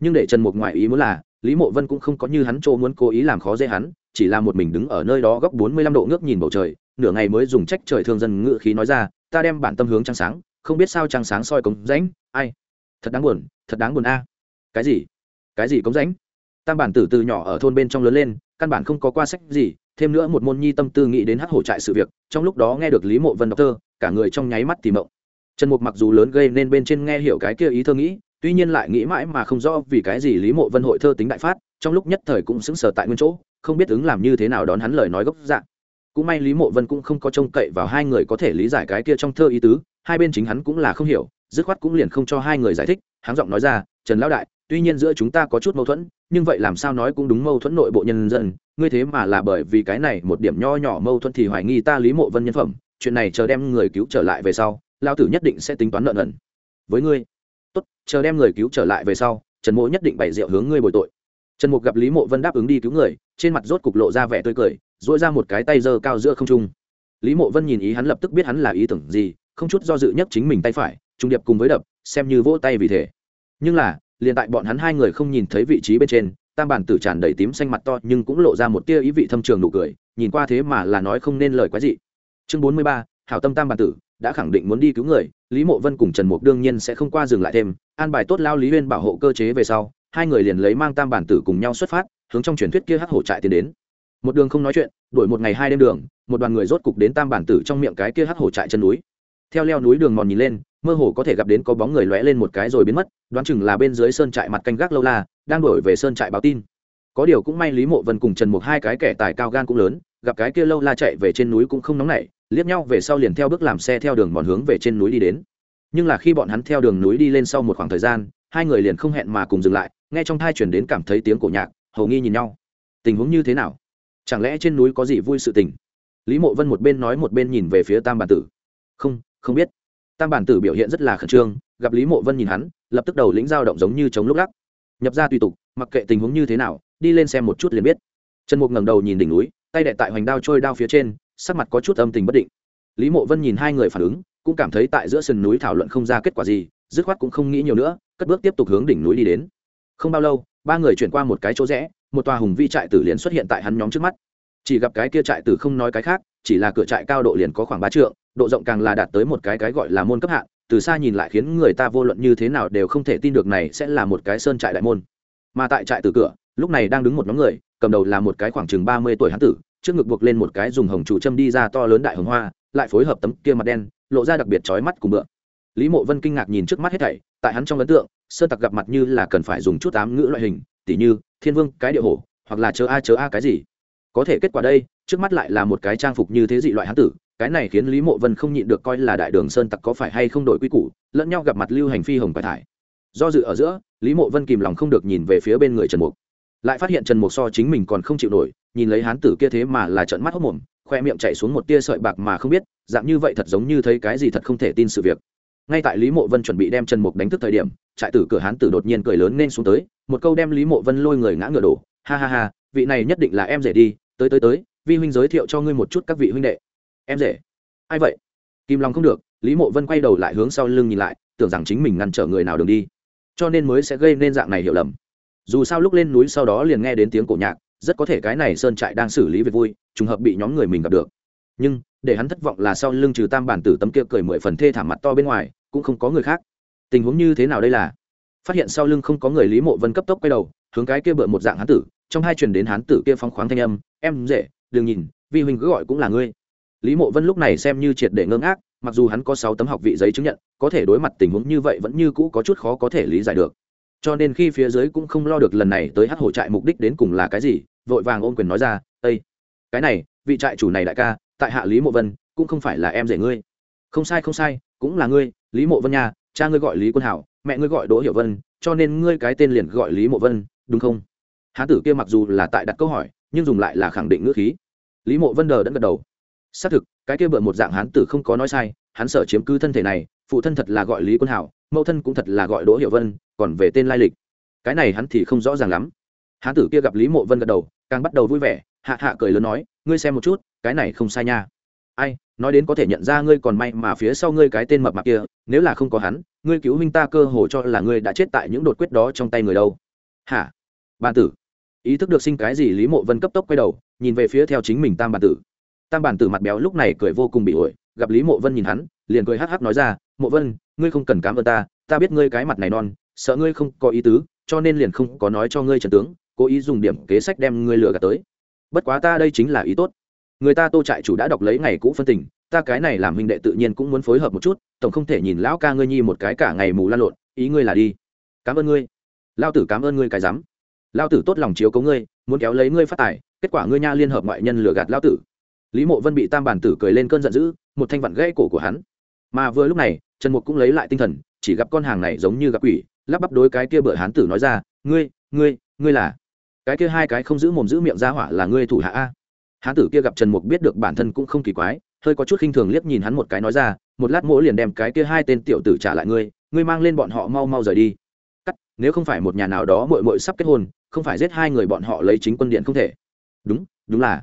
Nhưng để trần mục ngoại ý muốn là, lý mộ vân cũng không có như hắn chỗ muốn cố ý làm khó dễ hắn, chỉ là một mình đứng ở nơi đó góc bốn mươi lăm độ ngước nhìn bầu trời, nửa ngày mới dùng trách trời thương dân ngự khí nói ra, ta đem bản tâm hướng trăng sáng, không biết sao trăng sáng soi cống rãnh, ai? Thật đáng buồn, thật đáng buồn a. Cái gì? Cái gì cống rãnh? Tam bản tử từ nhỏ ở thôn bên trong lớn lên căn bản không có qua sách gì, thêm nữa một môn nhi tâm tư nghĩ đến hát hổ trại sự việc, trong lúc đó nghe được lý mộ vân đọc thơ, cả người trong nháy mắt tìm mộng. Trần mục mặc dù lớn gây nên bên trên nghe hiểu cái kia ý thơ nghĩ, tuy nhiên lại nghĩ mãi mà không rõ vì cái gì lý mộ vân hội thơ tính đại phát, trong lúc nhất thời cũng sững sờ tại nguyên chỗ, không biết ứng làm như thế nào đón hắn lời nói gốc dạng. Cũng may lý mộ vân cũng không có trông cậy vào hai người có thể lý giải cái kia trong thơ ý tứ, hai bên chính hắn cũng là không hiểu, dứt khoát cũng liền không cho hai người giải thích hắn giọng nói ra, trần lão đại tuy nhiên giữa chúng ta có chút mâu thuẫn, nhưng vậy làm sao nói cũng đúng mâu thuẫn nội bộ nhân dân. Ngươi thế mà là bởi vì cái này một điểm nho nhỏ mâu thuẫn thì hoài nghi ta lý mộ vân nhân phẩm. Chuyện này chờ đem người cứu trở lại về sau lao tử nhất định sẽ tính toán nợ nần với ngươi. Tốt, chờ đem người cứu trở lại về sau, trần mộ nhất định bày rượu hướng ngươi bồi tội. Trần mục gặp lý mộ vân đáp ứng đi cứu người, trên mặt rốt cục lộ ra vẻ tươi cười dỗi ra một cái tay giơ cao giữa không trung. Lý mộ vân nhìn ý hắn lập tức biết hắn là ý tưởng gì, không chút do dự nhất chính mình tay phải trung điệp cùng với đập, xem như vỗ tay vì thế. Nhưng là liền tại bọn hắn hai người không nhìn thấy vị trí bên trên, tam bản tử tràn đầy tím xanh mặt to nhưng cũng lộ ra một tia ý vị thâm trường nụ cười, nhìn qua thế mà là nói không nên lời quái gì chương bốn mươi ba, hảo tâm tam bản tử, đã khẳng định muốn đi cứu người, lý mộ vân cùng trần mục đương nhiên sẽ không qua dừng lại thêm, an bài tốt lao lý huyên bảo hộ cơ chế về sau, hai người liền lấy mang tam bản tử cùng nhau xuất phát, hướng trong truyền thuyết kia hắc hổ trại tiến đến. Một đường không nói chuyện, đuổi một ngày hai đêm đường, một đoàn người rốt cục đến tam bản tử trong miệng cái kia hắc hổ trại chân núi. Theo leo núi đường mòn nhìn lên mơ hồ có thể gặp đến có bóng người lóe lên một cái rồi biến mất, đoán chừng là bên dưới sơn trại mặt canh gác lâu la, đang đổi về sơn trại báo tin. Có điều cũng may lý mộ vân cùng trần Mục hai cái kẻ tài cao gan cũng lớn, gặp cái kia lâu la chạy về trên núi cũng không nóng nảy, liếc nhau về sau liền theo bước làm xe theo đường mòn hướng về trên núi đi đến. Nhưng là khi bọn hắn theo đường núi đi lên sau một khoảng thời gian, hai người liền không hẹn mà cùng dừng lại, nghe trong thai chuyển đến cảm thấy tiếng cổ nhạc, hầu nghi nhìn nhau. Tình huống như thế nào? Chẳng lẽ trên núi có gì vui sự tình? Lý mộ vân một bên nói một bên nhìn về phía tam bản tử. Không không biết tam bản tử biểu hiện rất là khẩn trương, gặp lý mộ vân nhìn hắn, lập tức đầu lĩnh dao động giống như chống lúc lắc. Nhập ra tùy tục, mặc kệ tình huống như thế nào, đi lên xem một chút liền biết. Trần mục ngẩng đầu nhìn đỉnh núi, tay đệ tại hoành đao trôi đao phía trên, sắc mặt có chút âm tình bất định. Lý mộ vân nhìn hai người phản ứng, cũng cảm thấy tại giữa sườn núi thảo luận không ra kết quả gì, dứt khoát cũng không nghĩ nhiều nữa, cất bước tiếp tục hướng đỉnh núi đi đến. Không bao lâu, ba người chuyển qua một cái chỗ rẽ, một tòa hùng vi trại tử liền xuất hiện tại hắn nhóm trước mắt. Chỉ gặp cái kia trại tử không nói cái khác, chỉ là cửa trại cao độ liền có khoảng ba trượng độ rộng càng là đạt tới một cái cái gọi là môn cấp hạ, từ xa nhìn lại khiến người ta vô luận như thế nào đều không thể tin được này sẽ là một cái sơn trại đại môn. Mà tại trại từ cửa lúc này đang đứng một nhóm người cầm đầu là một cái khoảng chừng ba mươi tuổi hán tử trước ngực buộc lên một cái dùng hồng chủ châm đi ra to lớn đại hồng hoa lại phối hợp tấm kia mặt đen lộ ra đặc biệt chói mắt cùng bựa. Lý mộ vân kinh ngạc nhìn trước mắt hết thảy tại hắn trong ấn tượng sơn tặc gặp mặt như là cần phải dùng chút ám ngữ loại hình tỉ như thiên vương cái địa hổ hoặc là chớ a chớ a cái gì. Có thể kết quả đây trước mắt lại là một cái trang phục như thế dị loại hán tử cái này khiến lý mộ vân không nhịn được coi là đại đường sơn tặc có phải hay không đổi quy củ, lẫn nhau gặp mặt lưu hành phi hồng phải thải. Do dự ở giữa, lý mộ vân kìm lòng không được nhìn về phía bên người trần mục. Lại phát hiện trần mục so chính mình còn không chịu nổi, nhìn lấy hán tử kia thế mà là trận mắt hốc mồm, khoe miệng chạy xuống một tia sợi bạc mà không biết, dạng như vậy thật giống như thấy cái gì thật không thể tin sự việc. Ngay tại lý mộ vân chuẩn bị đem trần mục đánh thức thời điểm, trại tử cửa hán tử đột nhiên cười lớn nên xuống tới, một câu đem lý mộ vân lôi người ngã ngựa đổ. Ha ha ha, vị này nhất định là em rể đi, tới tới tới, vi huynh giới thiệu cho ngươi một chút các vị huynh đệ em rể. Ai vậy? Kim long không được, lý mộ vân quay đầu lại hướng sau lưng nhìn lại, tưởng rằng chính mình ngăn trở người nào đường đi. Cho nên mới sẽ gây nên dạng này hiểu lầm. Dù sao lúc lên núi sau đó liền nghe đến tiếng cổ nhạc, rất có thể cái này sơn trại đang xử lý việc vui, trùng hợp bị nhóm người mình gặp được. Nhưng, để hắn thất vọng là sau lưng trừ tam bản tử tấm kia cười mười phần thê thảm mặt to bên ngoài, cũng không có người khác. Tình huống như thế nào đây là? Phát hiện sau lưng không có người lý mộ vân cấp tốc quay đầu, hướng cái kia bựa một dạng hán tử, trong hai truyền đến hán tử kia phong khoáng thanh âm, em dễ đừng nhìn, vi huynh cứ gọi cũng là ngươi lý mộ vân lúc này xem như triệt để ngơ ngác, mặc dù hắn có sáu tấm học vị giấy chứng nhận, có thể đối mặt tình huống như vậy vẫn như cũ có chút khó có thể lý giải được. Cho nên khi phía dưới cũng không lo được lần này tới hát hổ trại mục đích đến cùng là cái gì, vội vàng ôm quyền nói ra ây cái này, vị trại chủ này đại ca, tại hạ lý mộ vân, cũng không phải là em rể ngươi. Không sai không sai, cũng là ngươi, lý mộ vân nhà cha ngươi gọi lý quân hảo, mẹ ngươi gọi đỗ hiểu vân, cho nên ngươi cái tên liền gọi lý mộ vân, đúng không? Hán tử kia mặc dù là tại đặt câu hỏi, nhưng dùng lại là khẳng định ngữ khí. Lý mộ vân đờ đẫn gật đầu xác thực, cái kia bợ một dạng hán tử không có nói sai, hắn sở chiếm cứ thân thể này, phụ thân thật là gọi lý quân hảo, mẫu thân cũng thật là gọi đỗ hiệu vân, còn về tên lai lịch. Cái này hắn thì không rõ ràng lắm. Hán tử kia gặp lý mộ vân gật đầu, càng bắt đầu vui vẻ, hạ hạ cười lớn nói, ngươi xem một chút, cái này không sai nha. Ai, nói đến có thể nhận ra ngươi còn may mà phía sau ngươi cái tên mập mạp kia, nếu là không có hắn, ngươi cứu huynh ta cơ hồ cho là ngươi đã chết tại những đột quyết đó trong tay người đâu. Hả? Bàn tử. Ý thức được sinh cái gì lý mộ vân cấp tốc quay đầu, nhìn về phía theo chính mình tam bản tử tam bản tử mặt béo lúc này cười vô cùng bị ổi, gặp lý mộ vân nhìn hắn, liền cười hắc hắc nói ra, mộ vân, ngươi không cần cám ơn ta ta biết ngươi cái mặt này non, sợ ngươi không có ý tứ, cho nên liền không có nói cho ngươi trần tướng, cố ý dùng điểm kế sách đem ngươi lừa gạt tới. Bất quá ta đây chính là ý tốt. Người ta tô trại chủ đã đọc lấy ngày cũ phân tình, ta cái này làm huynh đệ tự nhiên cũng muốn phối hợp một chút, tổng không thể nhìn lão ca ngươi nhi một cái cả ngày mù lan lộn, ý ngươi là đi. Cảm ơn ngươi. Lao tử cảm ơn ngươi cái dám lao tử tốt lòng chiếu cấu ngươi, muốn kéo lấy ngươi phát tài, kết quả ngươi nha liên hợp ngoại nhân lừa gạt lao tử lý mộ vân bị tam bản tử cười lên cơn giận dữ, một thanh vặn gãy cổ của hắn. Mà vừa lúc này, trần mục cũng lấy lại tinh thần, chỉ gặp con hàng này giống như gặp quỷ, lắp bắp đối cái kia bựa hán tử nói ra, ngươi ngươi ngươi là? Cái kia hai cái không giữ mồm giữ miệng ra hỏa là ngươi thủ hạ a? Hán tử kia gặp trần mục biết được bản thân cũng không kỳ quái, hơi có chút khinh thường liếc nhìn hắn một cái nói ra, một lát mỗi liền đem cái kia hai tên tiểu tử trả lại ngươi ngươi mang lên bọn họ mau mau rời đi. Cắt, nếu không phải một nhà nào đó mội mội sắp kết hôn, không phải giết hai người bọn họ lấy chính quân điện không thể. Đúng đúng là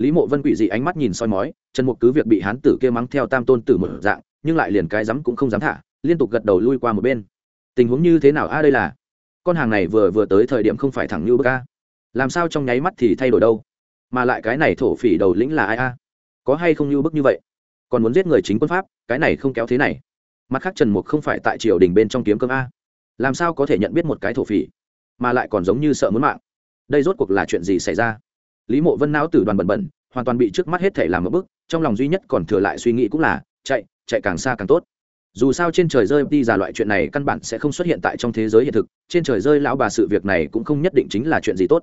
lý mộ vân quỷ dị ánh mắt nhìn soi mói, trần mục cứ việc bị hán tử kia mắng theo tam tôn tử một dạng, nhưng lại liền cái dám cũng không dám thả, liên tục gật đầu lui qua một bên. Tình huống như thế nào a đây là? Con hàng này vừa vừa tới thời điểm không phải thẳng như bức a. Làm sao trong nháy mắt thì thay đổi đâu? Mà lại cái này thổ phỉ đầu lĩnh là ai a? Có hay không như bức như vậy? Còn muốn giết người chính quân pháp, cái này không kéo thế này. Mặt khác trần mục không phải tại triều đình bên trong kiếm cơm a. Làm sao có thể nhận biết một cái thổ phỉ? Mà lại còn giống như sợ muốn mạng. Đây rốt cuộc là chuyện gì xảy ra? Lý mộ vân não tử đoàn bẩn bẩn hoàn toàn bị trước mắt hết thể làm một bức trong lòng duy nhất còn thừa lại suy nghĩ cũng là chạy chạy càng xa càng tốt. Dù sao trên trời rơi đi ra loại chuyện này căn bản sẽ không xuất hiện tại trong thế giới hiện thực trên trời rơi lão bà sự việc này cũng không nhất định chính là chuyện gì tốt.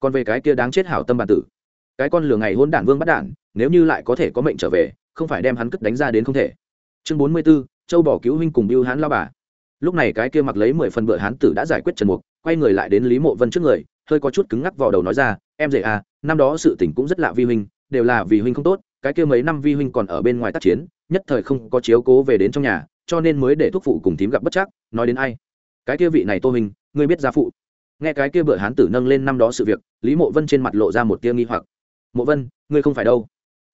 Còn về cái kia đáng chết hảo tâm bản tử cái con lừa ngày hôn đản vương bắt đản nếu như lại có thể có mệnh trở về không phải đem hắn cất đánh ra đến không thể. Chương bốn mươi 44, châu bỏ cứu huynh cùng biêu hán lao bà. Lúc này cái kia mặc lấy mười phần bựa hán tử đã giải quyết trần mục quay người lại đến lý mộ vân trước người hơi có chút cứng ngắc vào đầu nói ra em dễ à năm đó sự tình cũng rất lạ vi huynh, đều là vì huynh không tốt, cái kia mấy năm vi huynh còn ở bên ngoài tác chiến, nhất thời không có chiếu cố về đến trong nhà, cho nên mới để thuốc phụ cùng thím gặp bất chắc, nói đến ai? Cái kia vị này tô huynh ngươi biết gia phụ. Nghe cái kia bựa hán tử nâng lên năm đó sự việc, lý mộ vân trên mặt lộ ra một tia nghi hoặc. Mộ vân, ngươi không phải đâu.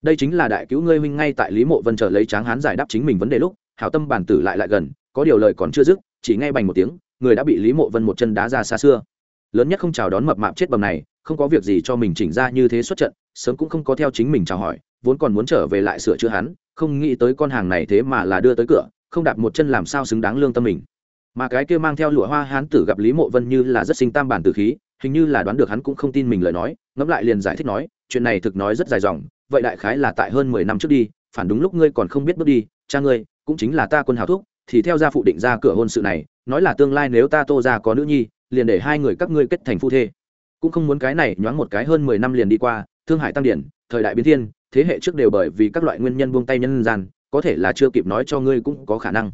Đây chính là đại cứu ngươi huynh ngay tại lý mộ vân chờ lấy tráng hán giải đáp chính mình vấn đề lúc, hảo tâm bản tử lại lại gần, có điều lời còn chưa dứt, chỉ nghe bành một tiếng, người đã bị lý mộ vân một chân đá ra xa xưa. Lớn nhất không chào đón mập mạp chết bầm này không có việc gì cho mình chỉnh ra như thế xuất trận, sớm cũng không có theo chính mình chào hỏi, vốn còn muốn trở về lại sửa chữa hắn, không nghĩ tới con hàng này thế mà là đưa tới cửa, không đạp một chân làm sao xứng đáng lương tâm mình. Mà cái kia mang theo lụa hoa hán tử gặp lý mộ vân như là rất sinh tam bản tử khí, hình như là đoán được hắn cũng không tin mình lời nói, ngẫm lại liền giải thích nói, chuyện này thực nói rất dài dòng, vậy đại khái là tại hơn mười năm trước đi, phản đúng lúc ngươi còn không biết bước đi, cha ngươi, cũng chính là ta quân hào thúc, thì theo gia phụ định ra cửa hôn sự này, nói là tương lai nếu ta tô ra có nữ nhi, liền để hai người các ngươi kết thành phu thê cũng không muốn cái này nhoáng một cái hơn mười năm liền đi qua, thương hải tăng điển, thời đại biến thiên, thế hệ trước đều bởi vì các loại nguyên nhân buông tay nhân gian, có thể là chưa kịp nói cho ngươi cũng có khả năng.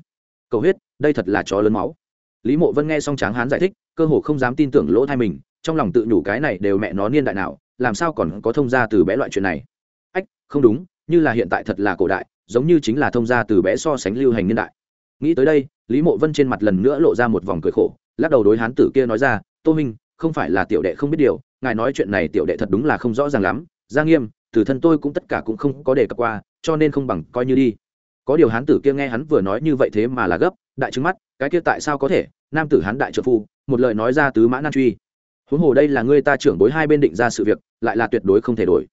Cầu huyết, đây thật là chó lớn máu. Lý mộ vân nghe xong tráng hán giải thích, cơ hồ không dám tin tưởng lỗ thai mình, trong lòng tự nhủ cái này đều mẹ nó niên đại nào, làm sao còn có thông gia từ bé loại chuyện này. Ách, không đúng, như là hiện tại thật là cổ đại, giống như chính là thông gia từ bé so sánh lưu hành niên đại. Nghĩ tới đây, lý mộ vân trên mặt lần nữa lộ ra một vòng cười khổ, lắc đầu đối hán tử kia nói ra, tô minh không phải là tiểu đệ không biết điều, ngài nói chuyện này tiểu đệ thật đúng là không rõ ràng lắm. Gia nghiêm, từ thân tôi cũng tất cả cũng không có đề cập qua, cho nên không bằng coi như đi. Có điều hán tử kia nghe hắn vừa nói như vậy thế mà là gấp, đại trứng mắt, cái kia tại sao có thể? Nam tử hán đại trợ phu, một lời nói ra tứ mã nan truy. Huống hồ đây là ngươi ta trưởng bối hai bên định ra sự việc, lại là tuyệt đối không thể đổi.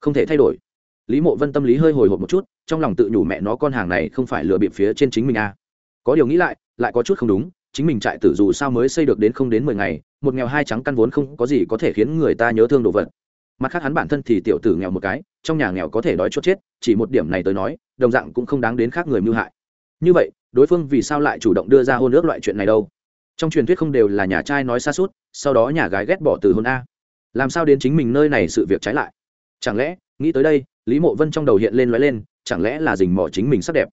Không thể thay đổi. Lý mộ vân tâm lý hơi hồi hộp một chút, trong lòng tự nhủ mẹ nó con hàng này không phải lừa bịp phía trên chính mình à. có điều nghĩ lại lại có chút không đúng chính mình trại tử dù sao mới xây được đến không đến mười ngày, một nghèo hai trắng căn vốn không có gì có thể khiến người ta nhớ thương đồ vật. Mặt khác hắn bản thân thì tiểu tử nghèo một cái, trong nhà nghèo có thể đói chốt chết, chỉ một điểm này tới nói, đồng dạng cũng không đáng đến khác người mưu hại. Như vậy, đối phương vì sao lại chủ động đưa ra hôn ước loại chuyện này đâu? Trong truyền thuyết không đều là nhà trai nói xa suốt, sau đó nhà gái ghét bỏ từ hôn a. Làm sao đến chính mình nơi này sự việc trái lại? Chẳng lẽ, nghĩ tới đây, lý mộ vân trong đầu hiện lên lóe lên, chẳng lẽ là dình mỏ chính mình sắc đẹp?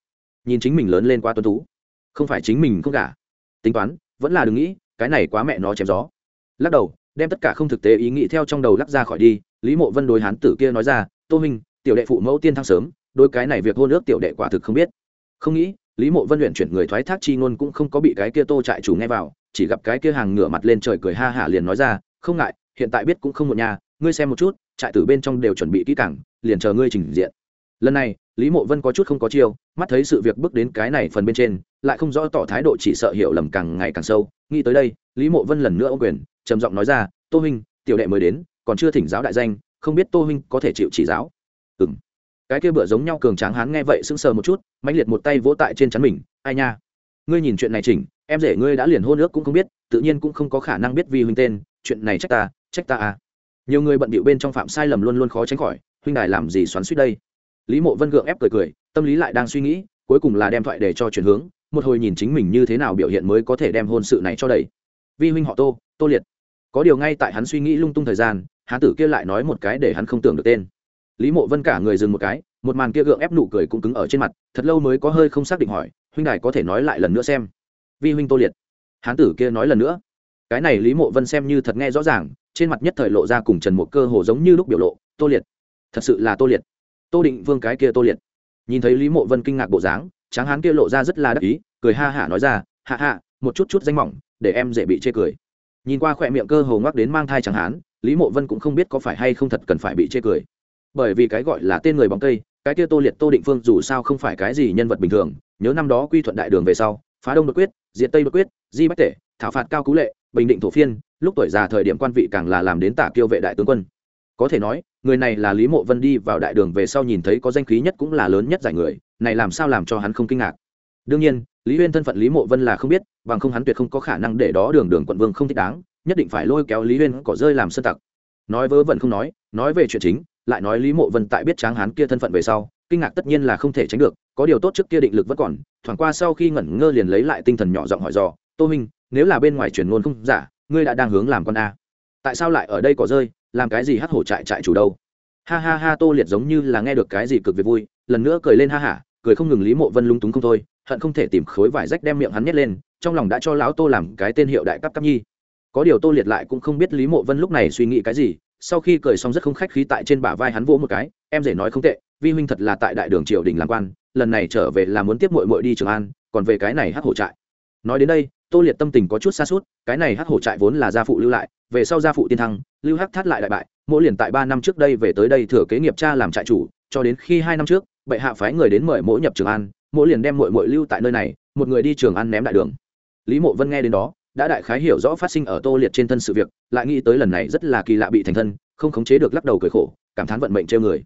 Nhìn chính mình lớn lên quá tuân tú. Không phải chính mình không cả tính toán, vẫn là đừng nghĩ, cái này quá mẹ nó chém gió. Lắc đầu, đem tất cả không thực tế ý nghĩ theo trong đầu lắc ra khỏi đi, lý mộ vân đối hán tử kia nói ra, tô minh tiểu đệ phụ mẫu tiên thăng sớm đôi cái này việc hôn ước tiểu đệ quả thực không biết. Không nghĩ, lý mộ vân luyện chuyển người thoái thác chi ngôn cũng không có bị cái kia tô trại chủ nghe vào, chỉ gặp cái kia hàng ngửa mặt lên trời cười ha hả liền nói ra, không ngại, hiện tại biết cũng không một nhà ngươi xem một chút, trại tử bên trong đều chuẩn bị kỹ càng, liền chờ ngươi trình diện. Lần này lý mộ vân có chút không có chiêu, mắt thấy sự việc bước đến cái này phần bên trên, lại không rõ tỏ thái độ chỉ sợ hiểu lầm càng ngày càng sâu. Nghĩ tới đây, lý mộ vân lần nữa ô quyền, trầm giọng nói ra, tô huynh, tiểu đệ mới đến, còn chưa thỉnh giáo đại danh, không biết tô huynh có thể chịu chỉ giáo? Ừng cái kia bựa giống nhau cường tráng hán nghe vậy sững sờ một chút mạnh liệt một tay vỗ tại trên chắn mình, ai nha, ngươi nhìn chuyện này chỉnh, em rể ngươi đã liền hôn ước cũng không biết, tự nhiên cũng không có khả năng biết vì huynh tên, chuyện này trách ta trách ta à. Nhiều người bận bịu bên trong phạm sai lầm luôn luôn khó tránh khỏi, huynh đài làm gì xoắn suýt đây? Lý mộ vân gượng ép cười cười, tâm lý lại đang suy nghĩ, cuối cùng là đem thoại để cho chuyển hướng, một hồi nhìn chính mình như thế nào biểu hiện mới có thể đem hôn sự này cho đầy vi huynh họ tô tô liệt. Có điều ngay tại hắn suy nghĩ lung tung thời gian, hán tử kia lại nói một cái để hắn không tưởng được tên. Lý mộ vân cả người dừng một cái, một màn kia gượng ép nụ cười cũng cứng ở trên mặt, thật lâu mới có hơi không xác định hỏi, huynh đài có thể nói lại lần nữa xem. Vi huynh tô liệt. Hán tử kia nói lần nữa. Cái này lý mộ vân xem như thật nghe rõ ràng, trên mặt nhất thời lộ ra cùng trần một cơ hồ giống như lúc biểu lộ, tô liệt. Thật sự là tô liệt tô định vương cái kia tô liệt. Nhìn thấy lý mộ vân kinh ngạc bộ dáng, tráng hán kia lộ ra rất là đắc ý, cười ha hả nói ra, hạ hạ, một chút chút danh mỏng, để em dễ bị chê cười. Nhìn qua khỏe miệng cơ hồ ngoắc đến mang thai tráng hán, lý mộ vân cũng không biết có phải hay không thật cần phải bị chê cười. Bởi vì cái gọi là tên người bóng cây, cái kia tô liệt, tô định phương dù sao không phải cái gì nhân vật bình thường, nhớ năm đó quy thuận đại đường về sau, phá đông đột quyết diện tây đột quyết, di bách tể, thảo phạt cao cú lệ, bình định thổ phiên, lúc tuổi già thời điểm quan vị càng là làm đến tả kiêu vệ đại tướng quân có thể nói, người này là lý mộ vân đi vào đại đường về sau nhìn thấy có danh khí nhất cũng là lớn nhất giải người, này làm sao làm cho hắn không kinh ngạc? Đương nhiên, lý huyên thân phận lý mộ vân là không biết, bằng không hắn tuyệt không có khả năng để đó đường đường quận vương không thích đáng, nhất định phải lôi kéo lý huyên cỏ rơi làm sân tặc. Nói vớ vẩn không nói nói về chuyện chính, lại nói lý mộ vân tại biết tráng hán kia thân phận về sau, kinh ngạc tất nhiên là không thể tránh được, có điều tốt trước kia định lực vẫn còn, thoảng qua sau khi ngẩn ngơ liền lấy lại tinh thần nhỏ giọng hỏi dò, tô minh nếu là bên ngoài chuyển ngôn không giả, ngươi đã đang hướng làm con a. Tại sao lại ở đây có rơi? Làm cái gì hát hổ trại trại chủ đâu? Ha ha ha, tô liệt giống như là nghe được cái gì cực việc vui, lần nữa cười lên ha hả, cười không ngừng lý mộ vân lung túng không thôi, hận không thể tìm khối vải rách đem miệng hắn nhét lên, trong lòng đã cho lão tô làm cái tên hiệu đại cấp cấp nhi. Có điều tô liệt lại cũng không biết lý mộ vân lúc này suy nghĩ cái gì, sau khi cười xong rất không khách khí tại trên bả vai hắn vỗ một cái, em rể nói không tệ, vi huynh thật là tại đại đường triều đình làm quan, lần này trở về là muốn tiếp mội mội đi trường an, còn về cái này hát hổ trại. Nói đến đây tô liệt tâm tình có chút xa suốt, cái này hắc hổ trại vốn là gia phụ lưu lại, về sau gia phụ tiên thăng, lưu hắc thắt lại đại bại, mỗi liền tại ba năm trước đây về tới đây thừa kế nghiệp cha làm trại chủ, cho đến khi hai năm trước, bệ hạ phái người đến mời mỗi nhập trường an, mỗi liền đem mỗi mỗi lưu tại nơi này, một người đi trường an ném đại đường. Lý mộ vân nghe đến đó, đã đại khái hiểu rõ phát sinh ở tô liệt trên thân sự việc, lại nghĩ tới lần này rất là kỳ lạ bị thành thân, không khống chế được lắc đầu cười khổ, cảm thán vận mệnh treo người.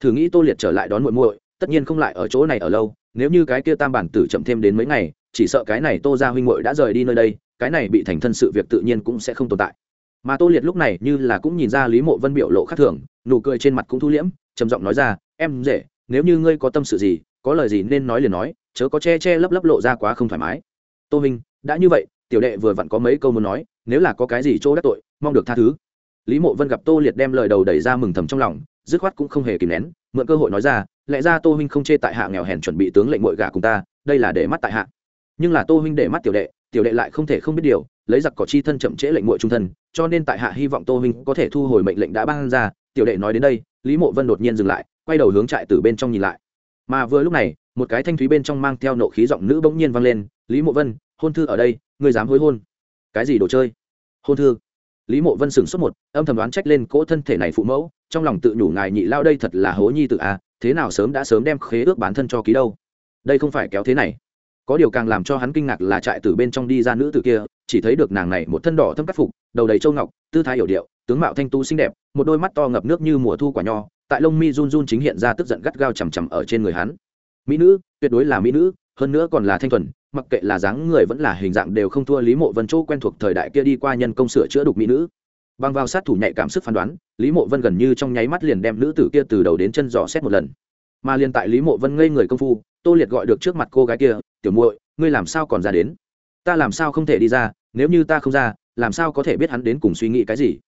Thử nghĩ tô liệt trở lại đón muội muội, tất nhiên không lại ở chỗ này ở lâu, nếu như cái kia tam bản tử chậm thêm đến mấy ngày chỉ sợ cái này tô gia huynh hội đã rời đi nơi đây, cái này bị thành thân sự việc tự nhiên cũng sẽ không tồn tại. Mà tô liệt lúc này như là cũng nhìn ra lý mộ vân biểu lộ khác thường, nụ cười trên mặt cũng thu liễm, trầm giọng nói ra, em dễ nếu như ngươi có tâm sự gì, có lời gì nên nói liền nói, chớ có che che lấp lấp lộ ra quá không thoải mái. Tô minh đã như vậy, tiểu đệ vừa vặn có mấy câu muốn nói, nếu là có cái gì chỗ đắc tội, mong được tha thứ. Lý mộ vân gặp tô liệt đem lời đầu đẩy ra mừng thầm trong lòng, dứt khoát cũng không hề kìm nén, mượn cơ hội nói ra, lẽ ra tô huynh không chê tại hạ nghèo hèn chuẩn bị tướng lệnh mội gà cùng ta, đây là để mắt tại hạ nhưng là tô huynh để mắt tiểu đệ tiểu đệ lại không thể không biết điều lấy giặc cỏ chi thân chậm trễ lệnh muội trung thân cho nên tại hạ hy vọng tô huynh có thể thu hồi mệnh lệnh đã ban ra tiểu đệ nói đến đây lý mộ vân đột nhiên dừng lại quay đầu hướng trại từ bên trong nhìn lại. Mà vừa lúc này một cái thanh thúy bên trong mang theo nộ khí giọng nữ bỗng nhiên vang lên lý mộ vân hôn thư ở đây ngươi dám hối hôn? Cái gì đồ chơi? Hôn thư. Lý mộ vân sửng sốt một âm thầm đoán trách lên cỗ thân thể này phụ mẫu trong lòng tự nhủ ngài nhị lao đây thật là hố nhi tự à, thế nào sớm đã sớm đem khế ước bản thân cho ký đâu? Đây không phải kéo thế này có điều càng làm cho hắn kinh ngạc là trại từ bên trong đi ra nữ tử kia, chỉ thấy được nàng này một thân đỏ thâm cắt phục, đầu đầy châu ngọc, tư thái hiểu điệu, tướng mạo thanh tu xinh đẹp, một đôi mắt to ngập nước như mùa thu quả nho, tại lông mi run run chính hiện ra tức giận gắt gao chằm chằm ở trên người hắn. Mỹ nữ, tuyệt đối là mỹ nữ, hơn nữa còn là thanh thuần, mặc kệ là dáng người vẫn là hình dạng đều không thua lý mộ vân chỗ quen thuộc thời đại kia đi qua nhân công sửa chữa đục mỹ nữ. Bằng vào sát thủ nhạy cảm sức phán đoán, lý mộ vân gần như trong nháy mắt liền đem nữ tử kia từ đầu đến chân dò xét một lần. Mà liền tại lý mộ vân ngây người công phu, tô liệt gọi được trước mặt cô gái kia tiểu muội, ngươi làm sao còn ra đến? Ta làm sao không thể đi ra? Nếu như ta không ra, làm sao có thể biết hắn đến cùng suy nghĩ cái gì?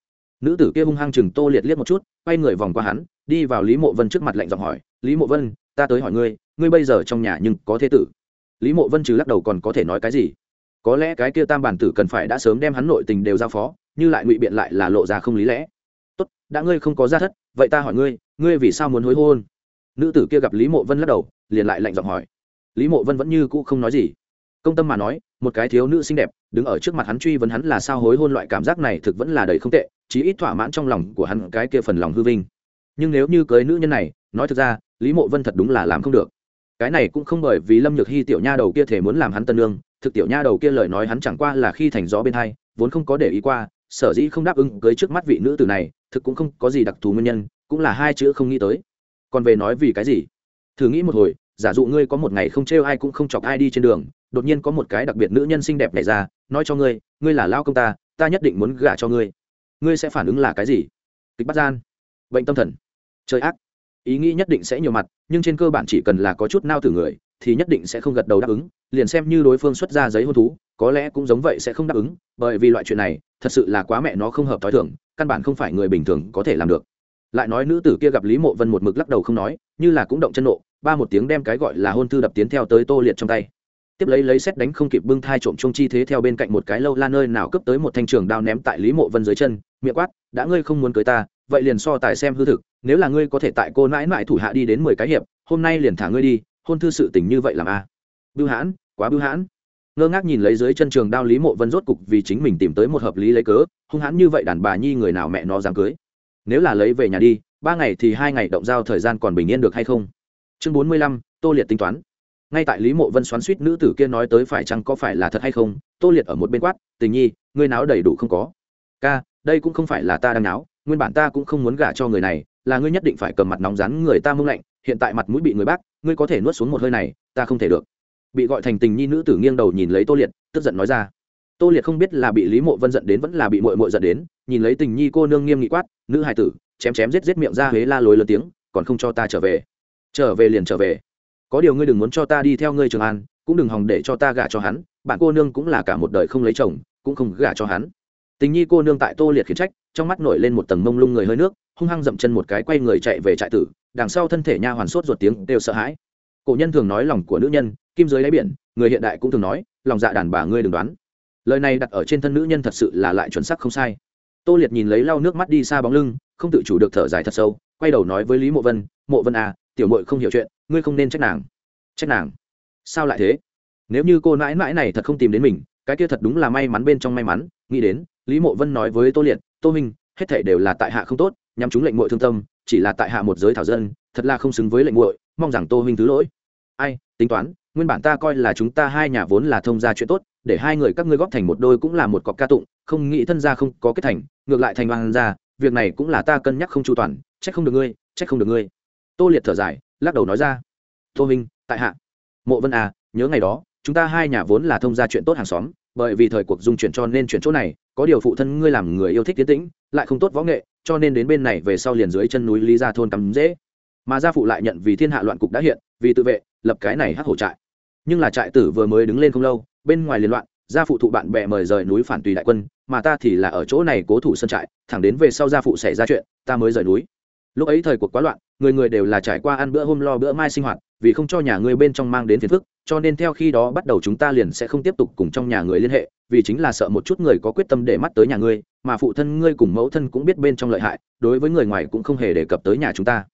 Nữ tử kia hung hăng chừng tô liệt liếc một chút, quay người vòng qua hắn, đi vào lý mộ vân trước mặt lạnh giọng hỏi, lý mộ vân, ta tới hỏi ngươi ngươi bây giờ trong nhà nhưng có thế tử? Lý mộ vân trừ lắc đầu còn có thể nói cái gì? Có lẽ cái kia tam bản tử cần phải đã sớm đem hắn nội tình đều giao phó, như lại ngụy biện lại là lộ ra không lý lẽ. Tốt, đã ngươi không có gia thất, vậy ta hỏi ngươi ngươi vì sao muốn hối hôn? Nữ tử kia gặp lý mộ vân lắc đầu, liền lại lạnh giọng hỏi lý mộ vân vẫn như cũ không nói gì. Công tâm mà nói, một cái thiếu nữ xinh đẹp, đứng ở trước mặt hắn truy vấn hắn là sao hối hôn loại cảm giác này thực vẫn là đầy không tệ, chí ít thỏa mãn trong lòng của hắn cái kia phần lòng hư vinh. Nhưng nếu như cưới nữ nhân này, nói thực ra, lý mộ vân thật đúng là làm không được. Cái này cũng không bởi vì lâm nhược hy tiểu nha đầu kia thể muốn làm hắn tân lương thực tiểu nha đầu kia lời nói hắn chẳng qua là khi thành gió bên hai, vốn không có để ý qua, sở dĩ không đáp ứng cưới trước mắt vị nữ tử này, thực cũng không có gì đặc thù nguyên nhân, cũng là hai chữ không nghĩ tới. Còn về nói vì cái gì? Thử nghĩ một hồi giả dụ ngươi có một ngày không trêu ai cũng không chọc ai đi trên đường, đột nhiên có một cái đặc biệt nữ nhân xinh đẹp này ra, nói cho ngươi ngươi là lao công ta ta nhất định muốn gả cho ngươi. Ngươi sẽ phản ứng là cái gì? Kịch bắt gian. Bệnh tâm thần. Chơi ác. Ý nghĩ nhất định sẽ nhiều mặt, nhưng trên cơ bản chỉ cần là có chút nao thử người, thì nhất định sẽ không gật đầu đáp ứng, liền xem như đối phương xuất ra giấy hôn thú, có lẽ cũng giống vậy sẽ không đáp ứng, bởi vì loại chuyện này, thật sự là quá mẹ nó không hợp t h o i thưởng căn bản không phải người bình thường có thể làm được. Lại nói nữ tử kia gặp lý mộ vân một mực lắc đầu không nói, như là cũng động chân nộ ba một tiếng đem cái gọi là hôn thư đập tiến theo tới tô liệt trong tay. Tiếp lấy lấy xét đánh không kịp bưng thai trộm chung chi thế theo bên cạnh một cái lâu la nơi nào cướp tới một thanh trường đao ném tại lý mộ vân dưới chân, miệng quát, đã ngươi không muốn cưới ta, vậy liền so tài xem hư thực, nếu là ngươi có thể tại cô mãi mãi thủ hạ đi đến mười cái hiệp, hôm nay liền thả ngươi đi, hôn thư sự tình như vậy làm a? À? bưu hãn, quá bưu hãn. Ngơ ngác nhìn lấy dưới chân trường đao lý mộ vân rốt cục vì chính mình tìm tới một hợp lý lấy cớ, hung hãn như vậy đàn bà nhi người nào mẹ nó dám cưới? Nếu là lấy về nhà đi, ba ngày thì hai ngày động giao thời gian còn bình yên được hay không? Chương bốn mươi lăm, tô liệt tính toán. Ngay tại lý mộ vân xoắn suýt nữ tử kia nói tới phải chăng có phải là thật hay không, tô liệt ở một bên quát, tình nhi, ngươi náo đầy đủ không có? Ca, đây cũng không phải là ta đang náo, nguyên bản ta cũng không muốn gả cho người này, là ngươi nhất định phải cầm mặt nóng rắn người ta mông lạnh, hiện tại mặt mũi bị người bác, ngươi có thể nuốt xuống một hơi này, ta không thể được. Bị gọi thành tình nhi nữ tử nghiêng đầu nhìn lấy tô liệt, tức giận nói ra. Tô liệt không biết là bị lý mộ vân giận đến vẫn là bị mội mội giận đến, nhìn lấy tình nhi cô nương nghiêm nghị quát, nữ hài tử, chém chém giết giết miệng ra huế la lối lớn tiếng, còn không cho ta trở về trở về liền trở về. Có điều ngươi đừng muốn cho ta đi theo ngươi trường an, cũng đừng hòng để cho ta gả cho hắn, bạn cô nương cũng là cả một đời không lấy chồng, cũng không gả cho hắn. Tình nhi cô nương tại tô liệt khiển trách, trong mắt nổi lên một tầng mông lung người hơi nước, hung hăng dậm chân một cái quay người chạy về trại tử, đằng sau thân thể nha hoàn sốt ruột tiếng đều sợ hãi. Cổ nhân thường nói lòng của nữ nhân, kim dưới đáy biển, người hiện đại cũng thường nói, lòng dạ đàn bà ngươi đừng đoán. Lời này đặt ở trên thân nữ nhân thật sự là lại chuẩn xác không sai. Tô liệt nhìn lấy lau nước mắt đi xa bóng lưng, không tự chủ được thở dài thật sâu, quay đầu nói với lý mộ vân mộ vân à tiểu mội không hiểu chuyện, ngươi không nên trách nàng. Trách nàng? Sao lại thế? Nếu như cô nãi nãi này thật không tìm đến mình, cái kia thật đúng là may mắn bên trong may mắn. Nghĩ đến, lý mộ vân nói với tô liệt, tô minh hết thể đều là tại hạ không tốt nhằm chúng lệnh mội thương tâm, chỉ là tại hạ một giới thảo dân, thật là không xứng với lệnh mội mong rằng tô minh thứ lỗi. Ai, tính toán, nguyên bản ta coi là chúng ta hai nhà vốn là thông gia chuyện tốt, để hai người các ngươi góp thành một đôi cũng là một cọc ca tụng, không nghĩ thân gia không có kết thành, ngược lại thành hoàng gia, việc này cũng là ta cân nhắc không chu toàn, trách không được ngươi, trách không được ngươi tô liệt thở dài, lắc đầu nói ra. Tô minh, tại hạ. Mộ vân à nhớ ngày đó, chúng ta hai nhà vốn là thông gia chuyện tốt hàng xóm, bởi vì thời cuộc dung chuyển cho nên chuyển chỗ này, có điều phụ thân ngươi làm người yêu thích tiến tĩnh, lại không tốt võ nghệ, cho nên đến bên này về sau liền dưới chân núi lý gia thôn cắm dễ. Mà gia phụ lại nhận vì thiên hạ loạn cục đã hiện, vì tự vệ, lập cái này hắc hổ trại. Nhưng là trại tử vừa mới đứng lên không lâu, bên ngoài liên loạn, gia phụ thụ bạn bè mời rời núi phản tùy đại quân, mà ta thì là ở chỗ này cố thủ sân trại, thẳng đến về sau gia phụ xảy ra chuyện, ta mới rời núi lúc ấy thời cuộc quá loạn, người người đều là trải qua ăn bữa hôm lo bữa mai sinh hoạt, vì không cho nhà ngươi bên trong mang đến phiền phức, cho nên theo khi đó bắt đầu chúng ta liền sẽ không tiếp tục cùng trong nhà người liên hệ, vì chính là sợ một chút người có quyết tâm để mắt tới nhà ngươi, mà phụ thân ngươi cùng mẫu thân cũng biết bên trong lợi hại, đối với người ngoài cũng không hề đề cập tới nhà chúng ta.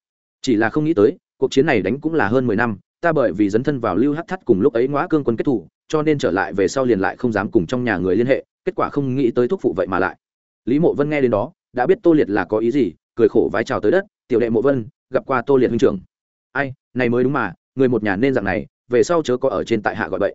Chỉ là không nghĩ tới, cuộc chiến này đánh cũng là hơn mười năm, ta bởi vì dấn thân vào lưu hát thắt cùng lúc ấy ngõ cương quân kết thủ cho nên trở lại về sau liền lại không dám cùng trong nhà người liên hệ, kết quả không nghĩ tới thúc phụ vậy mà lại. Lý mộ vân nghe đến đó, đã biết tô liệt là có ý gì cười khổ vái chào tới đất, tiểu đệ mộ vân, gặp qua tô liệt huynh trưởng. Ai, này mới đúng mà, người một nhà nên dạng này, về sau chớ có ở trên tại hạ gọi vậy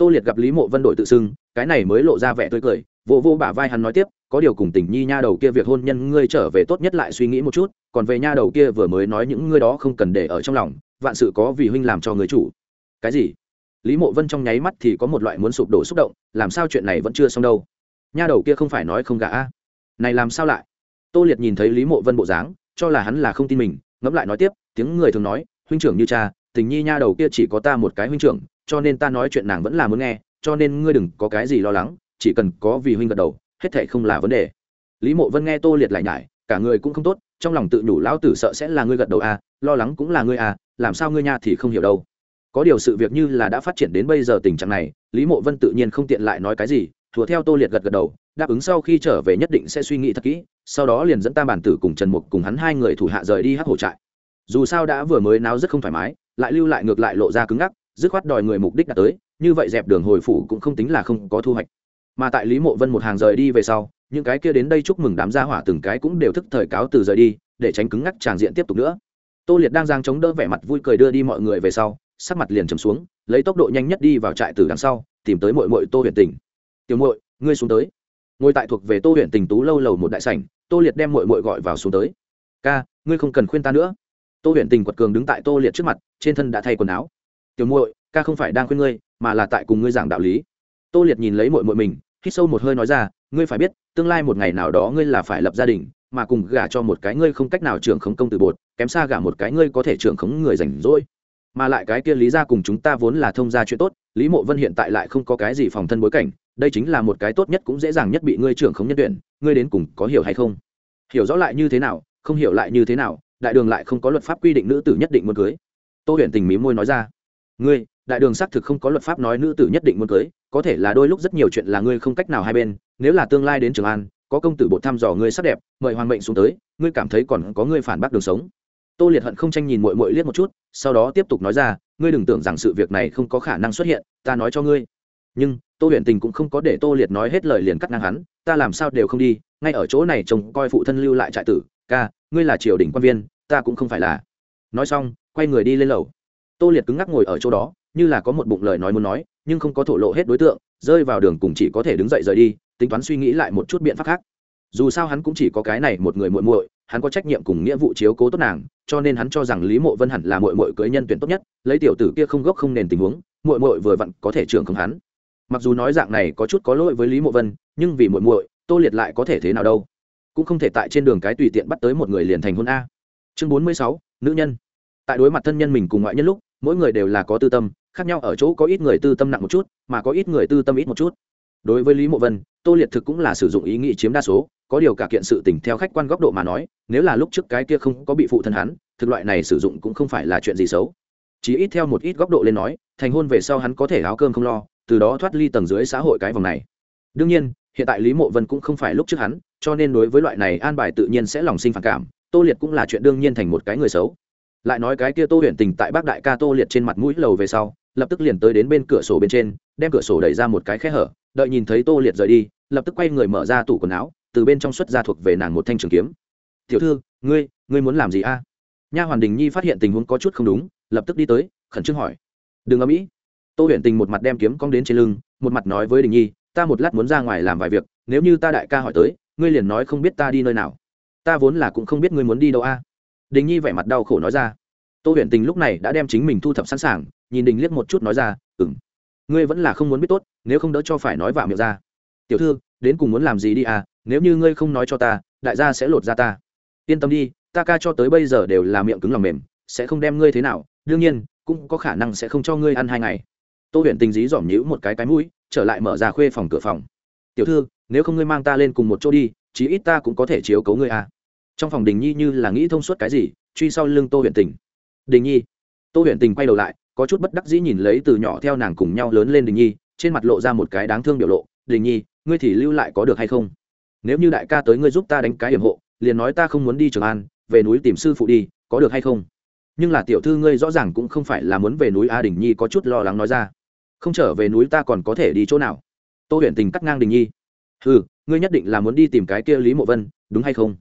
tô liệt gặp lý mộ vân đổi tự xưng, cái này mới lộ ra vẻ tươi cười, vô vô bả vai hắn nói tiếp, có điều cùng tình nhi nha đầu kia việc hôn nhân ngươi trở về tốt nhất lại suy nghĩ một chút, còn về nha đầu kia vừa mới nói những ngươi đó không cần để ở trong lòng, vạn sự có vì huynh làm cho người chủ. Cái gì? Lý mộ vân trong nháy mắt thì có một loại muốn sụp đổ xúc động, làm sao chuyện này vẫn chưa xong đâu? Nha đầu kia không phải nói không gả a? Này làm sao lại? Tô liệt nhìn thấy lý mộ vân bộ dáng, cho là hắn là không tin mình, ngẫm lại nói tiếp, tiếng người thường nói, huynh trưởng như cha, tình nhi nha đầu kia chỉ có ta một cái huynh trưởng, cho nên ta nói chuyện nàng vẫn là muốn nghe, cho nên ngươi đừng có cái gì lo lắng, chỉ cần có vì huynh gật đầu, hết thệ không là vấn đề. Lý mộ vân nghe tô liệt lại nhải, cả người cũng không tốt, trong lòng tự nhủ lão tử sợ sẽ là ngươi gật đầu à lo lắng cũng là ngươi à làm sao ngươi nha thì không hiểu đâu. Có điều sự việc như là đã phát triển đến bây giờ tình trạng này, lý mộ vân tự nhiên không tiện lại nói cái gì thuộc theo tô liệt gật gật đầu, đáp ứng sau khi trở về nhất định sẽ suy nghĩ thật kỹ, sau đó liền dẫn tam bản tử cùng trần mục cùng hắn hai người thủ hạ rời đi hát hổ trại. Dù sao đã vừa mới náo rất không thoải mái, lại lưu lại ngược lại lộ ra cứng ngắc, dứt khoát đòi người mục đích đã tới, như vậy dẹp đường hồi phủ cũng không tính là không có thu hoạch. Mà tại lý mộ vân một hàng rời đi về sau, những cái kia đến đây chúc mừng đám gia hỏa từng cái cũng đều thức thời cáo từ rời đi, để tránh cứng ngắc tràng diện tiếp tục nữa. Tô liệt đang giang chống đỡ vẻ mặt vui cười đưa đi mọi người về sau, sắc mặt liền trầm xuống, lấy tốc độ nhanh nhất đi vào trại từ đằng sau, tìm tới mội mội tô huyền tỉnh tiểu Muội, ngươi xuống tới. Ngồi tại thuộc về tô huyện tình tú lâu lầu một đại sảnh tô liệt đem mội mội gọi vào xuống tới. Ca ngươi không cần khuyên ta nữa. Tô huyện tình quật cường đứng tại tô liệt trước mặt trên thân đã thay quần áo. Tiểu muội ca không phải đang khuyên ngươi mà là tại cùng ngươi giảng đạo lý. Tô liệt nhìn lấy mội mội mình hít sâu một hơi nói ra ngươi phải biết tương lai một ngày nào đó ngươi là phải lập gia đình mà cùng gả cho một cái ngươi không cách nào trưởng khống công từ bột kém xa gả một cái ngươi có thể trưởng khống người rảnh rỗi. Mà lại cái kia lý ra cùng chúng ta vốn là thông gia chuyện tốt lý mộ vân hiện tại lại không có cái gì phòng thân bối cảnh, đây chính là một cái tốt nhất cũng dễ dàng nhất bị ngươi trưởng không nhân tuyển, ngươi đến cùng có hiểu hay không? Hiểu rõ lại như thế nào, không hiểu lại như thế nào, đại đường lại không có luật pháp quy định nữ tử nhất định muốn cưới. Tô huyền tình mí môi nói ra. Ngươi, đại đường xác thực không có luật pháp nói nữ tử nhất định muốn cưới, có thể là đôi lúc rất nhiều chuyện là ngươi không cách nào hai bên, nếu là tương lai đến trường an, có công tử bột thăm dò ngươi sắc đẹp, mời hoàng mệnh xuống tới, ngươi cảm thấy còn có ngươi phản bác đường sống. Tô liệt hận không tranh nhìn mội mội liếc một chút, sau đó tiếp tục nói ra ngươi đừng tưởng rằng sự việc này không có khả năng xuất hiện, ta nói cho ngươi. Nhưng, tô huyền tình cũng không có để tô liệt nói hết lời liền cắt ngang hắn, ta làm sao đều không đi, ngay ở chỗ này chồng coi phụ thân lưu lại trại tử, ca, ngươi là triều đình quan viên, ta cũng không phải là. Nói xong, quay người đi lên lầu. Tô liệt cứng ngắc ngồi ở chỗ đó, như là có một bụng lời nói muốn nói, nhưng không có thổ lộ hết đối tượng, rơi vào đường cùng chỉ có thể đứng dậy rời đi, tính toán suy nghĩ lại một chút biện pháp khác. Dù sao hắn cũng chỉ có cái này một người muội muội hắn có trách nhiệm cùng nghĩa vụ chiếu cố tốt nàng, cho nên hắn cho rằng lý mộ vân hẳn là muội muội cưới nhân tuyển tốt nhất, lấy tiểu tử kia không gốc không nền tình huống, muội muội vừa vặn có thể trưởng không hắn. Mặc dù nói dạng này có chút có lỗi với lý mộ vân, nhưng vì muội muội, tô liệt lại có thể thế nào đâu? Cũng không thể tại trên đường cái tùy tiện bắt tới một người liền thành hôn a. Chương bốn mươi sáu, nữ nhân. Tại đối mặt thân nhân mình cùng ngoại nhân lúc, mỗi người đều là có tư tâm, khác nhau ở chỗ có ít người tư tâm nặng một chút, mà có ít người tư tâm ít một chút. Đối với lý mộ vân, tô liệt thực cũng là sử dụng ý nghĩ chiếm đa số có điều cả kiện sự tình theo khách quan góc độ mà nói, nếu là lúc trước cái kia không có bị phụ thân hắn, thực loại này sử dụng cũng không phải là chuyện gì xấu. Chỉ ít theo một ít góc độ lên nói, thành hôn về sau hắn có thể áo cơm không lo, từ đó thoát ly tầng dưới xã hội cái vòng này. Đương nhiên, hiện tại lý mộ vân cũng không phải lúc trước hắn, cho nên đối với loại này an bài tự nhiên sẽ lòng sinh phản cảm, tô liệt cũng là chuyện đương nhiên thành một cái người xấu. Lại nói cái kia tô Huyền tình tại bác đại ca tô liệt trên mặt mũi lầu về sau, lập tức liền tới đến bên cửa sổ bên trên, đem cửa sổ đẩy ra một cái khe hở, đợi nhìn thấy tô liệt rời đi, lập tức quay người mở ra tủ quần áo từ bên trong xuất ra thuộc về nàng một thanh trường kiếm. Tiểu thư, ngươi ngươi muốn làm gì a? Nha hoàn đình nhi phát hiện tình huống có chút không đúng, lập tức đi tới, khẩn trương hỏi. Đừng âm mỹ tô huyền tình một mặt đem kiếm cong đến trên lưng, một mặt nói với đình nhi, ta một lát muốn ra ngoài làm vài việc, nếu như ta đại ca hỏi tới, ngươi liền nói không biết ta đi nơi nào. Ta vốn là cũng không biết ngươi muốn đi đâu a. Đình nhi vẻ mặt đau khổ nói ra. Tô huyền tình lúc này đã đem chính mình thu thập sẵn sàng, nhìn đình liếc một chút nói ra ừng ngươi vẫn là không muốn biết tốt, nếu không đỡ cho phải nói vào miệng ra. Tiểu thư, đến cùng muốn làm gì đi à nếu như ngươi không nói cho ta, đại gia sẽ lột ra ta. Yên tâm đi, ta ca cho tới bây giờ đều là miệng cứng lòng mềm, sẽ không đem ngươi thế nào, đương nhiên, cũng có khả năng sẽ không cho ngươi ăn hai ngày. Tô huyện tình dí dỏm nhữ một cái cái mũi, trở lại mở ra khuê phòng cửa phòng. Tiểu thư, nếu không ngươi mang ta lên cùng một chỗ đi, chí ít ta cũng có thể chiếu cấu ngươi à. Trong phòng đình nhi như là nghĩ thông suốt cái gì, truy sau lưng tô huyện tình. Đình nhi. Tô huyện tình quay đầu lại, có chút bất đắc dĩ nhìn lấy từ nhỏ theo nàng cùng nhau lớn lên đình nhi, trên mặt lộ ra một cái đáng thương biểu lộ. Đình nhi, ngươi thì lưu lại có được hay không? Nếu như đại ca tới ngươi giúp ta đánh cái hiểm hộ, liền nói ta không muốn đi trường an, về núi tìm sư phụ đi, có được hay không? Nhưng là tiểu thư ngươi rõ ràng cũng không phải là muốn về núi a đình nhi có chút lo lắng nói ra. Không trở về núi ta còn có thể đi chỗ nào? Tô huyền tình cắt ngang đình nhi. Ừ ngươi nhất định là muốn đi tìm cái kia lý mộ vân, đúng hay không?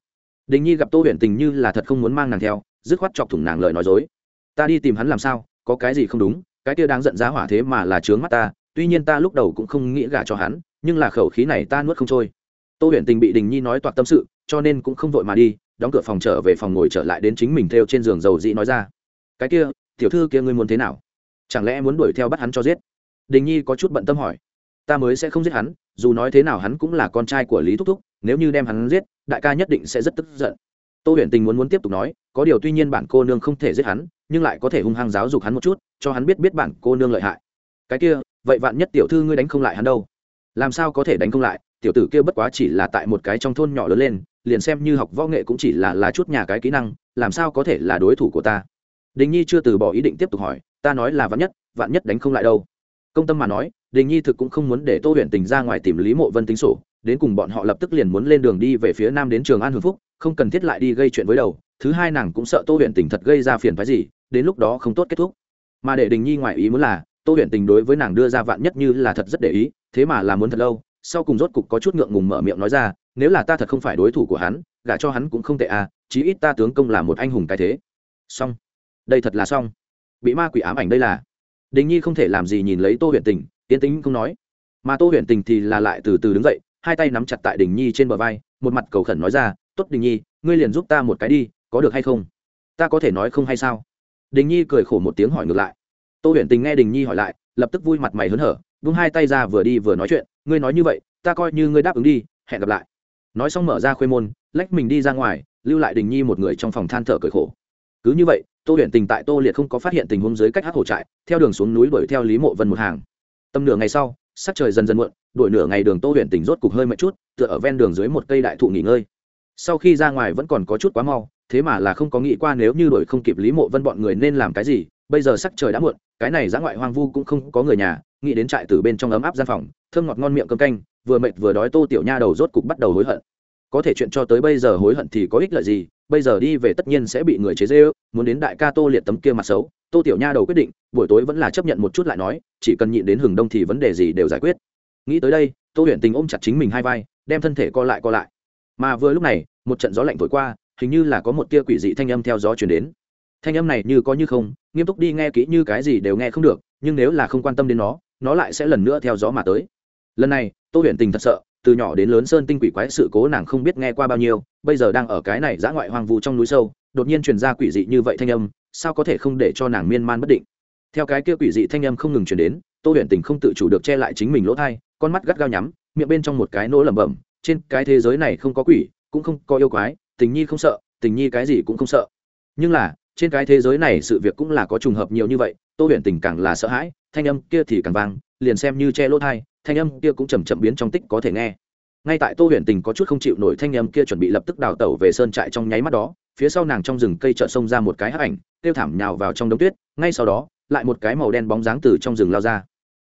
Đình nhi gặp tô huyền tình như là thật không muốn mang nàng theo, dứt khoát chọc thủng nàng lời nói dối. Ta đi tìm hắn làm sao? Có cái gì không đúng? Cái kia đáng giận giá hỏa thế mà là trướng mắt ta, tuy nhiên ta lúc đầu cũng không nghĩ gả cho hắn, nhưng là khẩu khí này ta nuốt không trôi tô huyền tình bị đình nhi nói toạc tâm sự, cho nên cũng không vội mà đi, đóng cửa phòng trở về phòng ngồi trở lại đến chính mình theo trên giường dầu dĩ nói ra. Cái kia, tiểu thư kia ngươi muốn thế nào? Chẳng lẽ muốn đuổi theo bắt hắn cho giết? Đình nhi có chút bận tâm hỏi. Ta mới sẽ không giết hắn, dù nói thế nào hắn cũng là con trai của lý thúc thúc, nếu như đem hắn giết, đại ca nhất định sẽ rất tức giận. Tô huyền tình muốn muốn tiếp tục nói, có điều tuy nhiên bản cô nương không thể giết hắn, nhưng lại có thể hung hăng giáo dục hắn một chút, cho hắn biết biết bản cô nương lợi hại. Cái kia, vậy vạn nhất tiểu thư ngươi đánh không lại hắn đâu? Làm sao có thể đánh không lại? Tiểu tử kia bất quá chỉ là tại một cái trong thôn nhỏ lớn lên, liền xem như học võ nghệ cũng chỉ là là chút nhà cái kỹ năng, làm sao có thể là đối thủ của ta? Đình nhi chưa từ bỏ ý định tiếp tục hỏi, ta nói là vạn nhất vạn nhất đánh không lại đâu. Công tâm mà nói, đình nhi thực cũng không muốn để tô huyện tình ra ngoài tìm lý mộ vân tính sổ, đến cùng bọn họ lập tức liền muốn lên đường đi về phía nam đến trường an hưng phúc, không cần thiết lại đi gây chuyện với đầu. Thứ hai nàng cũng sợ tô huyện tình thật gây ra phiền phái gì, đến lúc đó không tốt kết thúc. Mà để đình nhi ngoài ý muốn là, tô huyện tình đối với nàng đưa ra vạn nhất như là thật rất để ý, thế mà là muốn thật lâu sau cùng rốt cục có chút ngượng ngùng mở miệng nói ra, nếu là ta thật không phải đối thủ của hắn, gả cho hắn cũng không tệ à chí ít ta tướng công là một anh hùng cái thế. Xong. Đây thật là xong. Bị ma quỷ ám ảnh đây là. Đình nhi không thể làm gì nhìn lấy tô huyện tình, tiến tính không nói. Mà tô huyện tình thì là lại từ từ đứng dậy, hai tay nắm chặt tại đình nhi trên bờ vai, một mặt cầu khẩn nói ra t ố t đình nhi, ngươi liền giúp ta một cái đi, có được hay không? Ta có thể nói không hay sao? Đình nhi cười khổ một tiếng hỏi ngược lại. Tô huyện tình nghe đình nhi hỏi lại, lập tức vui mặt mày hớn hở vung hai tay ra vừa đi vừa nói chuyện, ngươi nói như vậy, ta coi như ngươi đáp ứng đi, hẹn gặp lại. Nói xong mở ra khuê môn, lách mình đi ra ngoài, lưu lại đình nhi một người trong phòng than thở cởi khổ. Cứ như vậy, tô huyện tình tại tô liệt không có phát hiện tình huống dưới cách hát hổ trại, theo đường xuống núi đuổi theo lý mộ vân một hàng. Tầm nửa ngày sau, sắc trời dần dần muộn, đuổi nửa ngày đường tô huyện tỉnh rốt cục hơi mệt chút, tựa ở ven đường dưới một cây đại thụ nghỉ ngơi. Sau khi ra ngoài vẫn còn có chút quá mau, thế mà là không có nghĩ qua nếu như đuổi không kịp lý mộ vân bọn người nên làm cái gì, bây giờ sắc trời đã muộn, cái này giã ngoại hoang vu cũng không có người nhà nghĩ đến trại từ bên trong ấm áp gian phòng, thơm ngọt ngon miệng cơm canh, vừa mệt vừa đói tô tiểu nha đầu rốt cục bắt đầu hối hận. Có thể chuyện cho tới bây giờ hối hận thì có ích lợi gì, bây giờ đi về tất nhiên sẽ bị người chế dê ước muốn đến đại ca tô liệt tấm kia mặt xấu, tô tiểu nha đầu quyết định, buổi tối vẫn là chấp nhận một chút lại nói, chỉ cần nhịn đến hừng đông thì vấn đề gì đều giải quyết. Nghĩ tới đây, tô huyền tình ôm chặt chính mình hai vai, đem thân thể co lại co lại. Mà vừa lúc này, một trận gió lạnh thổi qua, hình như là có một tia quỷ dị thanh âm theo gió chuyển đến. Thanh âm này như có như không, nghiêm túc đi nghe kỹ như cái gì đều nghe không được, nhưng nếu là không quan tâm đến nó nó lại sẽ lần nữa theo gió mà tới. Lần này, tô huyền tình thật sợ, từ nhỏ đến lớn sơn tinh quỷ quái sự cố nàng không biết nghe qua bao nhiêu, bây giờ đang ở cái này dã ngoại hoang vu trong núi sâu, đột nhiên truyền ra quỷ dị như vậy thanh âm, sao có thể không để cho nàng miên man bất định? Theo cái kia quỷ dị thanh âm không ngừng truyền đến, tô huyền tình không tự chủ được che lại chính mình lỗ thai con mắt gắt gao nhắm, miệng bên trong một cái nỗ lẩm bẩm, trên cái thế giới này không có quỷ, cũng không có yêu quái, tình nhi không sợ, tình nhi cái gì cũng không sợ. Nhưng là, trên cái thế giới này sự việc cũng là có trùng hợp nhiều như vậy, tô huyền tình càng là sợ hãi thanh âm kia thì càng vang, liền xem như che lỗ thai thanh âm kia cũng chầm chậm biến trong tích có thể nghe. Ngay tại tô huyền tình có chút không chịu nổi thanh âm kia chuẩn bị lập tức đào tẩu về sơn trại trong nháy mắt đó, phía sau nàng trong rừng cây chợ xông ra một cái hắc ảnh tiêu thảm nhào vào trong đống tuyết, ngay sau đó, lại một cái màu đen bóng dáng từ trong rừng lao ra.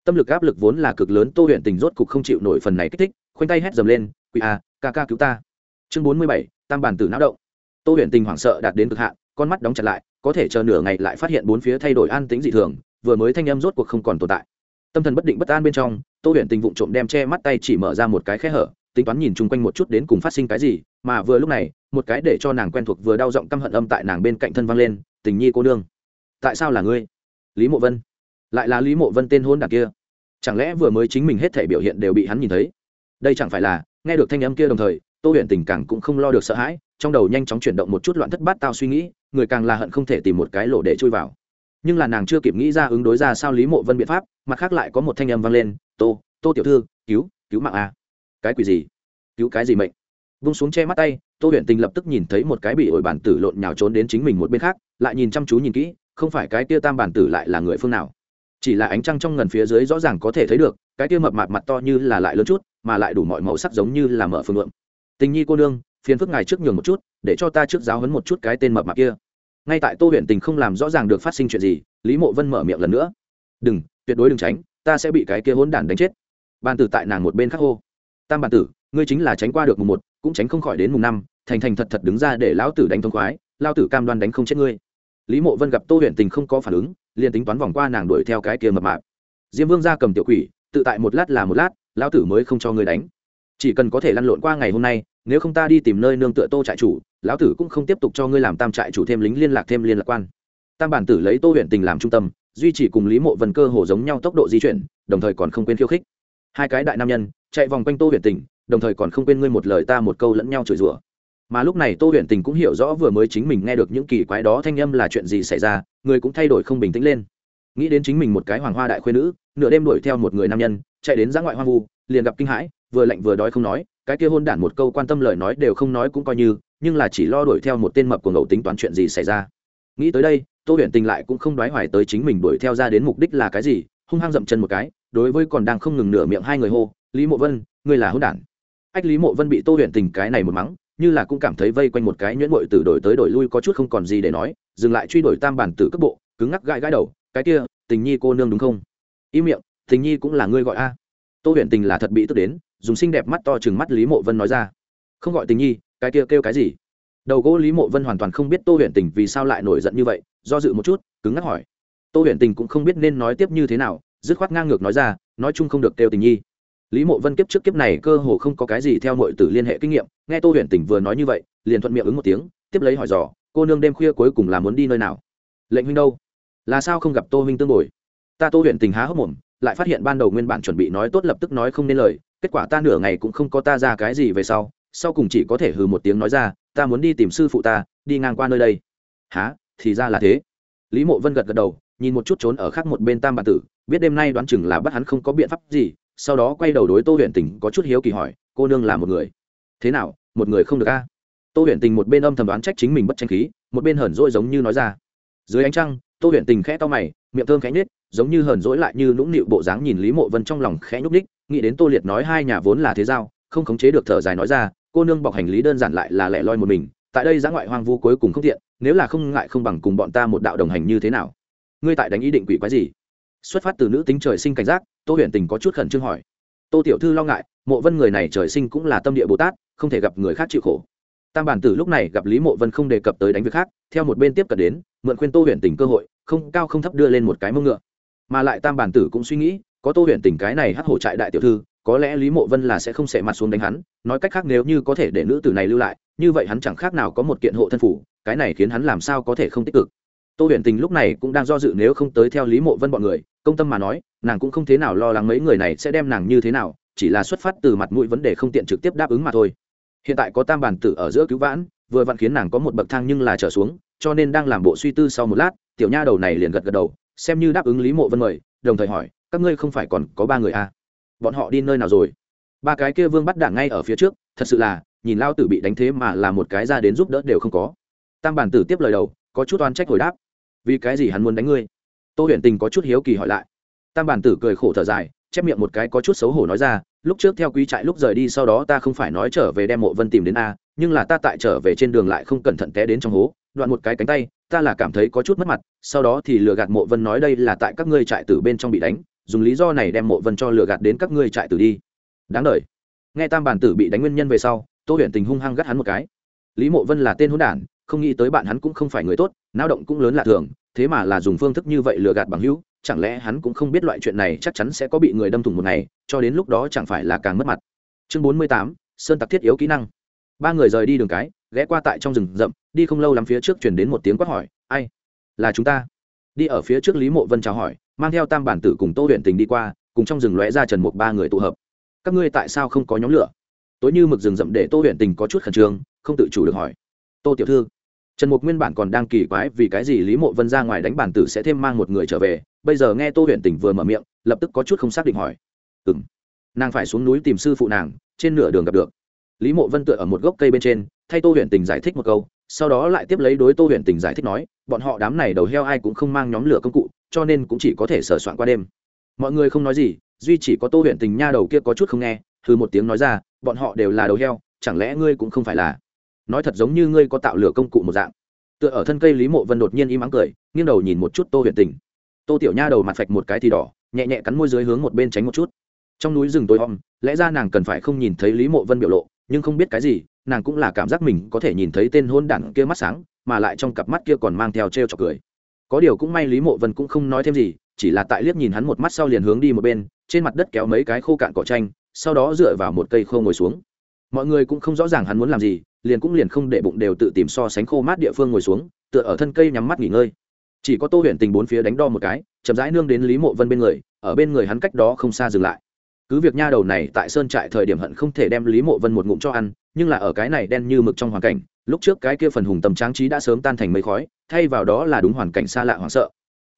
Tâm lực áp lực vốn là cực lớn, tô huyền tình rốt cục không chịu nổi phần này kích thích, khoanh tay hét dầm lên, quỷ a ca ca cứu ta. Chương bốn mươi bảy, tam bản tử não động. Tô huyền tình hoảng sợ đạt đến cực hạn, con mắt đóng chặt lại, có thể chờ nửa ngày lại phát hiện bốn phía thay đổi an tính dị thường vừa mới thanh âm rốt cuộc không còn tồn tại. Tâm thần bất định bất an bên trong, tô huyền tình vụng trộm đem che mắt tay chỉ mở ra một cái khe hở, tính toán nhìn chung quanh một chút đến cùng phát sinh cái gì, mà vừa lúc này, một cái để cho nàng quen thuộc vừa đau giọng căm hận âm tại nàng bên cạnh thân vang lên, tình nhi cô nương, tại sao là ngươi? Lý mộ vân. Lại là lý mộ vân tên hôn đảng kia. Chẳng lẽ vừa mới chính mình hết thể biểu hiện đều bị hắn nhìn thấy? Đây chẳng phải là, nghe được thanh âm kia đồng thời, tô huyền tình càng cũng không lo được sợ hãi, trong đầu nhanh chóng chuyển động một chút loạn thất bát tao suy nghĩ, người càng là hận không thể tìm một cái lỗ để chui vào nhưng là nàng chưa kịp nghĩ ra ứng đối ra sao lý mộ vân biện pháp, mặt khác lại có một thanh âm vang lên, tô tô tiểu thư, cứu cứu mạng a. Cái quỷ gì? Cứu cái gì mệnh? Vung xuống che mắt tay, tô huyền tình lập tức nhìn thấy một cái bị ổi bản tử lộn nhào trốn đến chính mình một bên khác, lại nhìn chăm chú nhìn kỹ, không phải cái tia tam bản tử lại là người phương nào. Chỉ là ánh trăng trong ngần phía dưới rõ ràng có thể thấy được, cái tia mập mạp mặt to như là lại lớn chút, mà lại đủ mọi màu sắc giống như là mở phương lượng tình nhi cô nương, phiền phức ngài trước nhường một chút, để cho ta trước giáo hấn một chút cái tên mập mạp kia ngay tại tô huyện tình không làm rõ ràng được phát sinh chuyện gì, lý mộ vân mở miệng lần nữa. Đừng, tuyệt đối đừng tránh, ta sẽ bị cái kia hỗn đản đánh chết. Ban tử tại nàng một bên khắc hô. Tam bàn tử, ngươi chính là tránh qua được mùng một, cũng tránh không khỏi đến mùng năm, thành thành thật thật đứng ra để lão tử đánh thông khoái lao tử cam đoan đánh không chết ngươi. Lý mộ vân gặp tô huyện tình không có phản ứng, liền tính toán vòng qua nàng đuổi theo cái kia mập mạp. Diêm vương ra cầm tiểu quỷ, tự tại một lát là một lát, lão tử mới không cho ngươi đánh. Chỉ cần có thể lăn lộn qua ngày hôm nay, nếu không ta đi tìm nơi nương tựa tô trại chủ lão tử cũng không tiếp tục cho ngươi làm tam trại chủ thêm lính liên lạc thêm liên lạc quan. Tam bản tử lấy tô huyện tình làm trung tâm, duy trì cùng lý mộ vân cơ hồ giống nhau tốc độ di chuyển, đồng thời còn không quên khiêu khích. Hai cái đại nam nhân chạy vòng quanh tô huyện tình, đồng thời còn không quên ngươi một lời ta một câu lẫn nhau chửi rủa. Mà lúc này tô huyện tình cũng hiểu rõ vừa mới chính mình nghe được những kỳ quái đó thanh âm là chuyện gì xảy ra, người cũng thay đổi không bình tĩnh lên. Nghĩ đến chính mình một cái hoàng hoa đại khuyên nữ, nửa đêm đuổi theo một người nam nhân, chạy đến giã ngoại hoang vu, liền gặp kinh hãi, vừa lạnh vừa đói không nói, cái kia hôn đản một câu quan tâm lời nói đều không nói cũng coi như nhưng là chỉ lo đuổi theo một tên mập của ngẫu tính toán chuyện gì xảy ra. Nghĩ tới đây, tô huyền tình lại cũng không đoái hoài tới chính mình đuổi theo ra đến mục đích là cái gì, hung hăng dậm chân một cái, đối với còn đang không ngừng nửa miệng hai người hô, lý mộ vân, ngươi là hôn đản. Ách lý mộ vân bị tô huyền tình cái này một mắng, như là cũng cảm thấy vây quanh một cái nhuyễn bội từ đổi tới đổi lui có chút không còn gì để nói, dừng lại truy đuổi tam bản tử cấp bộ, cứng ngắc gãi gãi đầu, cái kia, tình nhi cô nương đúng không? Im miệng, tình nhi cũng là ngươi gọi a. Tô huyền tình là thật bị tức đến, dùng xinh đẹp mắt to chừng mắt lý mộ vân nói ra. Không gọi tình nhi cái kia kêu cái gì? Đầu gỗ lý mộ vân hoàn toàn không biết tô huyền tình vì sao lại nổi giận như vậy, do dự một chút, cứng ngắc hỏi. Tô huyền tình cũng không biết nên nói tiếp như thế nào, dứt khoát ngang ngược nói ra, nói chung không được kêu tình nhi. Lý mộ vân kiếp trước kiếp này cơ hồ không có cái gì theo mọi tử liên hệ kinh nghiệm, nghe tô huyền tình vừa nói như vậy, liền thuận miệng ứng một tiếng, tiếp lấy hỏi dò, cô nương đêm khuya cuối cùng là muốn đi nơi nào? Lệnh huynh đâu? Là sao không gặp tô huynh tương bồi? Ta tô huyền tình há hốc mồm, lại phát hiện ban đầu nguyên bản chuẩn bị nói tốt lập tức nói không nên lời, kết quả ta nửa ngày cũng không có ta ra cái gì về sau sau cùng chỉ có thể hừ một tiếng nói ra, ta muốn đi tìm sư phụ ta, đi ngang qua nơi đây. Há thì ra là thế. Lý mộ vân gật gật đầu, nhìn một chút trốn ở khác một bên tam bản tử, biết đêm nay đoán chừng là bắt hắn không có biện pháp gì, sau đó quay đầu đối tô huyền tình có chút hiếu kỳ hỏi, cô nương là một người? Thế nào? Một người không được a? Tô huyền tình một bên âm thầm đoán trách chính mình bất tranh khí, một bên hờn dỗi giống như nói ra. Dưới ánh trăng, tô huyền tình khẽ to mày, miệng thơm khẽ nhết giống như hờn dỗi lại như nũng nịu bộ dáng nhìn lý mộ vân trong lòng khẽ nhúc ních nghĩ đến tô liệt nói hai nhà vốn là thế giao, không khống chế được thở dài nói ra cô nương bọc hành lý đơn giản lại là lẻ loi một mình, tại đây giã ngoại hoang vu cuối cùng không tiện, nếu là không ngại không bằng cùng bọn ta một đạo đồng hành như thế nào. Ngươi tại đánh ý định quỷ quái gì? Xuất phát từ nữ tính trời sinh cảnh giác, tô huyền tình có chút khẩn trương hỏi. Tô tiểu thư lo ngại, mộ vân người này trời sinh cũng là tâm địa bồ tát, không thể gặp người khác chịu khổ. Tam bản tử lúc này gặp lý mộ vân không đề cập tới đánh việc khác, theo một bên tiếp cận đến, mượn khuyên tô huyền tình cơ hội, không cao không thấp đưa lên một cái mông ngựa. Mà lại tam bản tử cũng suy nghĩ, có tô huyền tình cái này hắt hổ trại đại tiểu thư có lẽ lý mộ vân là sẽ không xẻ mặt xuống đánh hắn, nói cách khác nếu như có thể để nữ tử này lưu lại, như vậy hắn chẳng khác nào có một kiện hộ thân phủ, cái này khiến hắn làm sao có thể không tích cực tô huyền tình lúc này cũng đang do dự nếu không tới theo lý mộ vân bọn người, công tâm mà nói, nàng cũng không thế nào lo lắng mấy người này sẽ đem nàng như thế nào, chỉ là xuất phát từ mặt mũi vấn đề không tiện trực tiếp đáp ứng mà thôi hiện tại có tam bản tử ở giữa cứu vãn, vừa vặn khiến nàng có một bậc thang nhưng là trở xuống, cho nên đang làm bộ suy tư sau một lát, tiểu nha đầu này liền gật gật đầu, xem như đáp ứng lý mộ vân mời, đồng thời hỏi, các ngươi không phải còn có ba người à? Bọn họ đi nơi nào rồi? Ba cái kia vương bắt đảng ngay ở phía trước, thật sự là, nhìn lao tử bị đánh thế mà là một cái ra đến giúp đỡ đều không có. Tam bản tử tiếp lời đầu, có chút oan trách hồi đáp. Vì cái gì hắn muốn đánh ngươi? Tô huyền tình có chút hiếu kỳ hỏi lại. Tam bản tử cười khổ thở dài, chép miệng một cái có chút xấu hổ nói ra, lúc trước theo quý trại lúc rời đi sau đó ta không phải nói trở về đem mộ vân tìm đến a, nhưng là ta tại trở về trên đường lại không cẩn thận té đến trong hố, đoạn một cái cánh tay, ta là cảm thấy có chút mất mặt, sau đó thì lừa gạt mộ vân nói đây là tại các ngươi trại tử bên trong bị đánh dùng lý do này đem mộ vân cho lừa gạt đến các ngươi trại tử đi. Đáng đ nghe tam bản tử bị đánh nguyên nhân về sau, tô huyền tình hung hăng gắt hắn một cái. Lý mộ vân là tên hôn đản, không nghĩ tới bạn hắn cũng không phải người tốt nao động cũng lớn lạ thường, thế mà là dùng phương thức như vậy lừa gạt bằng hữu, chẳng lẽ hắn cũng không biết loại chuyện này chắc chắn sẽ có bị người đâm thủng một ngày, cho đến lúc đó chẳng phải là càng mất mặt. Chương bốn mươi tám, sơn tặc thiết yếu kỹ năng. Ba người rời đi đường cái, ghé qua tại trong rừng rậm, đi không lâu lắm phía trước chuyển đến một tiếng quát hỏi, ai? Là chúng ta? Đi ở phía trước lý mộ vân chào hỏi mang theo tam bản tử cùng tô huyện tình đi qua, cùng trong rừng lóe ra trần một ba người tụ hợp. Các ngươi tại sao không có nhóm lửa? Tối như mực rừng rậm để tô huyện tình có chút khẩn trương, không tự chủ được hỏi. Tô tiểu thư, trần mục nguyên bản còn đang kỳ quái vì cái gì lý mộ vân ra ngoài đánh bản tử sẽ thêm mang một người trở về, bây giờ nghe tô huyện tình vừa mở miệng, lập tức có chút không xác định hỏi. Ừ m nàng phải xuống núi tìm sư phụ nàng, trên nửa đường gặp được. Lý mộ vân tựa ở một gốc cây bên trên, thay tô huyện tình giải thích một câu sau đó lại tiếp lấy đối tô huyền tình giải thích nói, bọn họ đám này đầu heo ai cũng không mang nhóm lửa công cụ, cho nên cũng chỉ có thể sửa soạn qua đêm. Mọi người không nói gì, duy chỉ có tô huyền tình nha đầu kia có chút không nghe thư một tiếng nói ra, bọn họ đều là đầu heo, chẳng lẽ ngươi cũng không phải là? Nói thật giống như ngươi có tạo lửa công cụ một dạng. Tựa ở thân cây lý mộ vân đột nhiên im ắng cười, nghiêng đầu nhìn một chút tô huyền tình. Tô tiểu nha đầu mặt phạch một cái thì đỏ, nhẹ nhẹ cắn môi dưới hướng một bên tránh một chút. Trong núi rừng tối om, lẽ ra nàng cần phải không nhìn thấy lý mộ vân biểu lộ, nhưng không biết cái gì nàng cũng là cảm giác mình có thể nhìn thấy tên hôn đản kia mắt sáng, mà lại trong cặp mắt kia còn mang theo t r e o cười. Có điều cũng may lý mộ vân cũng không nói thêm gì, chỉ là tại liếc nhìn hắn một mắt sau liền hướng đi một bên, trên mặt đất kéo mấy cái khô cạn cỏ tranh sau đó dựa vào một cây khô ngồi xuống. Mọi người cũng không rõ ràng hắn muốn làm gì, liền cũng liền không để bụng đều tự tìm so sánh khô mát địa phương ngồi xuống, tựa ở thân cây nhắm mắt nghỉ ngơi. Chỉ có tô huyện tình bốn phía đánh đo một cái, chậm rãi nương đến lý mộ vân bên người, ở bên người hắn cách đó không xa dừng lại cứ việc nha đầu này tại sơn trại thời điểm hận không thể đem lý mộ vân một ngụm cho ăn, nhưng là ở cái này đen như mực trong hoàn cảnh, lúc trước cái kia phần hùng tầm tráng trí đã sớm tan thành mây khói, thay vào đó là đúng hoàn cảnh xa lạ hoảng sợ.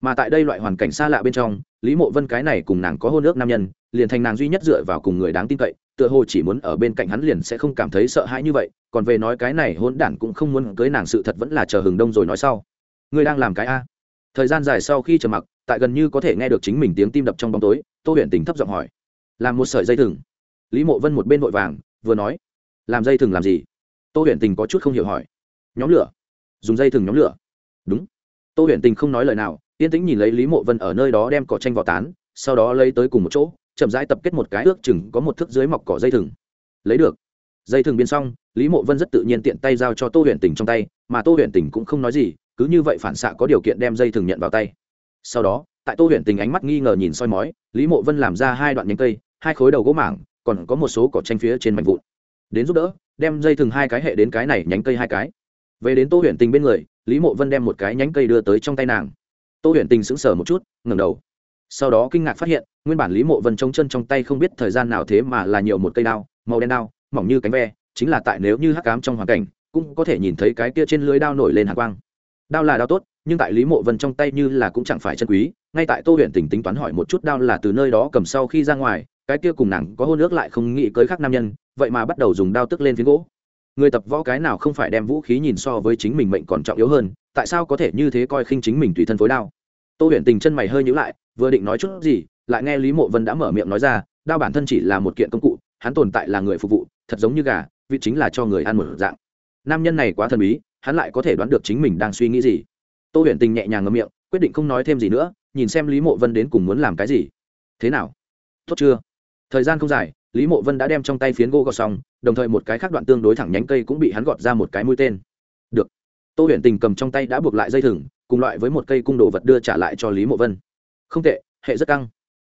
Mà tại đây loại hoàn cảnh xa lạ bên trong, lý mộ vân cái này cùng nàng có hôn ước nam nhân, liền thành nàng duy nhất dựa vào cùng người đáng tin cậy, tựa hồ chỉ muốn ở bên cạnh hắn liền sẽ không cảm thấy sợ hãi như vậy, còn về nói cái này hôn đản cũng không muốn cưới nàng sự thật vẫn là chờ hừng đông rồi nói sau. Ngươi đang làm cái a. Thời gian dài sau khi chờ mặc, tại gần như có thể nghe được chính mình tiếng tim đập trong bóng tối, tô huyện tình thấp giọng hỏi làm một sợi dây thừng. Lý mộ vân một bên vội vàng, vừa nói, làm dây thừng làm gì? Tô Huyền tình có chút không hiểu hỏi. Nhóm lửa. Dùng dây thừng nhóm lửa. Đúng. Tô Huyền tình không nói lời nào, yên tĩnh nhìn lấy lý mộ vân ở nơi đó đem cỏ tranh vào tán, sau đó lấy tới cùng một chỗ, chậm rãi tập kết một cái ước chừng có một thước dưới mọc cỏ dây thừng. Lấy được. Dây thừng biên xong, lý mộ vân rất tự nhiên tiện tay giao cho tô Huyền tỉnh trong tay, mà tô Huyền tỉnh cũng không nói gì, cứ như vậy phản xạ có điều kiện đem dây thừng nhận vào tay. Sau đó, tại tô Huyền tình ánh mắt nghi ngờ nhìn soi mói, lý mộ vân làm ra hai đoạn nhánh cây hai khối đầu gỗ mảng, còn có một số cỏ tranh phía trên mảnh vụn. Đến giúp đỡ, đem dây thừng hai cái hệ đến cái này nhánh cây hai cái. Về đến tô huyện tình bên người, lý mộ vân đem một cái nhánh cây đưa tới trong tay nàng. Tô huyện tình sững sờ một chút, ngẩng đầu. Sau đó kinh ngạc phát hiện, nguyên bản lý mộ vân trông chân trong tay không biết thời gian nào thế mà là nhiều một cây đao, màu đen đao, mỏng như cánh ve, chính là tại nếu như hắc cám trong hoàn cảnh, cũng có thể nhìn thấy cái kia trên lưới đao nổi lên hạ quang. Đao là đao tốt, nhưng tại lý mộ vân trong tay như là cũng chẳng phải chân quý, ngay tại tô huyện tình tính toán hỏi một chút đao là từ nơi đó cầm sau khi ra ngoài cái kia cùng nàng có hôn ước lại không nghĩ cưới khác nam nhân, vậy mà bắt đầu dùng đao tức lên phiến gỗ. Người tập võ cái nào không phải đem vũ khí nhìn so với chính mình mệnh còn trọng yếu hơn, tại sao có thể như thế coi khinh chính mình tùy thân phối đao? Tô Huyền tình chân mày hơi nhữ lại, vừa định nói chút gì, lại nghe lý mộ vân đã mở miệng nói ra, đao bản thân chỉ là một kiện công cụ, hắn tồn tại là người phục vụ, thật giống như gà, vị chính là cho người ăn một dạng. Nam nhân này quá thần bí, hắn lại có thể đoán được chính mình đang suy nghĩ gì. Tô huyền tình nhẹ nhàng ngậm miệng, quyết định không nói thêm gì nữa, nhìn xem lý mộ vân đến cùng muốn làm cái gì. Thế nào? Tốt chưa? Thời gian không dài, lý mộ vân đã đem trong tay phiến gỗ gọt xong, đồng thời một cái khác đoạn tương đối thẳng nhánh cây cũng bị hắn gọt ra một cái mũi tên. Được. Tô huyền tình cầm trong tay đã buộc lại dây thừng, cùng loại với một cây cung đồ vật đưa trả lại cho lý mộ vân. Không tệ, hệ rất căng.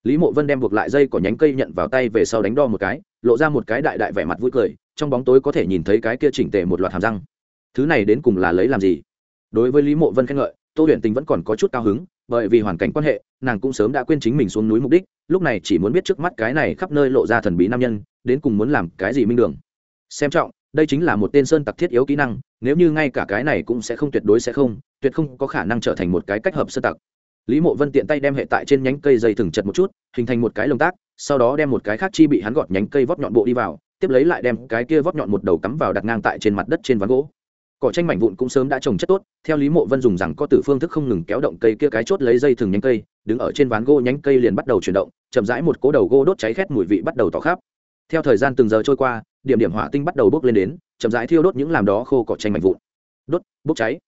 Lý mộ vân đem buộc lại dây của nhánh cây nhận vào tay về sau đánh đo một cái, lộ ra một cái đại đại vẻ mặt vui cười, trong bóng tối có thể nhìn thấy cái kia chỉnh tề một loạt hàm răng. Thứ này đến cùng là lấy làm gì? Đối với lý mộ vân khen ngợi tô huyền tình vẫn còn có chút cao hứng, bởi vì hoàn cảnh quan hệ, nàng cũng sớm đã quên chính mình xuống núi mục đích, lúc này chỉ muốn biết trước mắt cái này khắp nơi lộ ra thần bí nam nhân, đến cùng muốn làm cái gì minh đường. Xem trọng, đây chính là một tên sơn tặc thiết yếu kỹ năng, nếu như ngay cả cái này cũng sẽ không tuyệt đối sẽ không, tuyệt không có khả năng trở thành một cái cách hợp sơn tặc. Lý mộ vân tiện tay đem hệ tại trên nhánh cây dây thừng chật một chút, hình thành một cái lồng tác, sau đó đem một cái khác chi bị hắn gọt nhánh cây vót nhọn bộ đi vào, tiếp lấy lại đem cái kia vót nhọn một đầu cắm vào đặt ngang tại trên mặt đất trên ván gỗ cỏ tranh mảnh vụn cũng sớm đã trồng chất tốt, theo lý mộ vân dùng rằng có tử phương thức không ngừng kéo động cây kia cái chốt lấy dây thừng nhánh cây, đứng ở trên ván gỗ nhánh cây liền bắt đầu chuyển động, chậm rãi một cố đầu gỗ đốt cháy khét mùi vị bắt đầu tỏ khắp. Theo thời gian từng giờ trôi qua, điểm điểm hỏa tinh bắt đầu bốc lên đến, chậm rãi thiêu đốt những làm đó khô cỏ tranh mảnh vụn. Đốt, bốc cháy.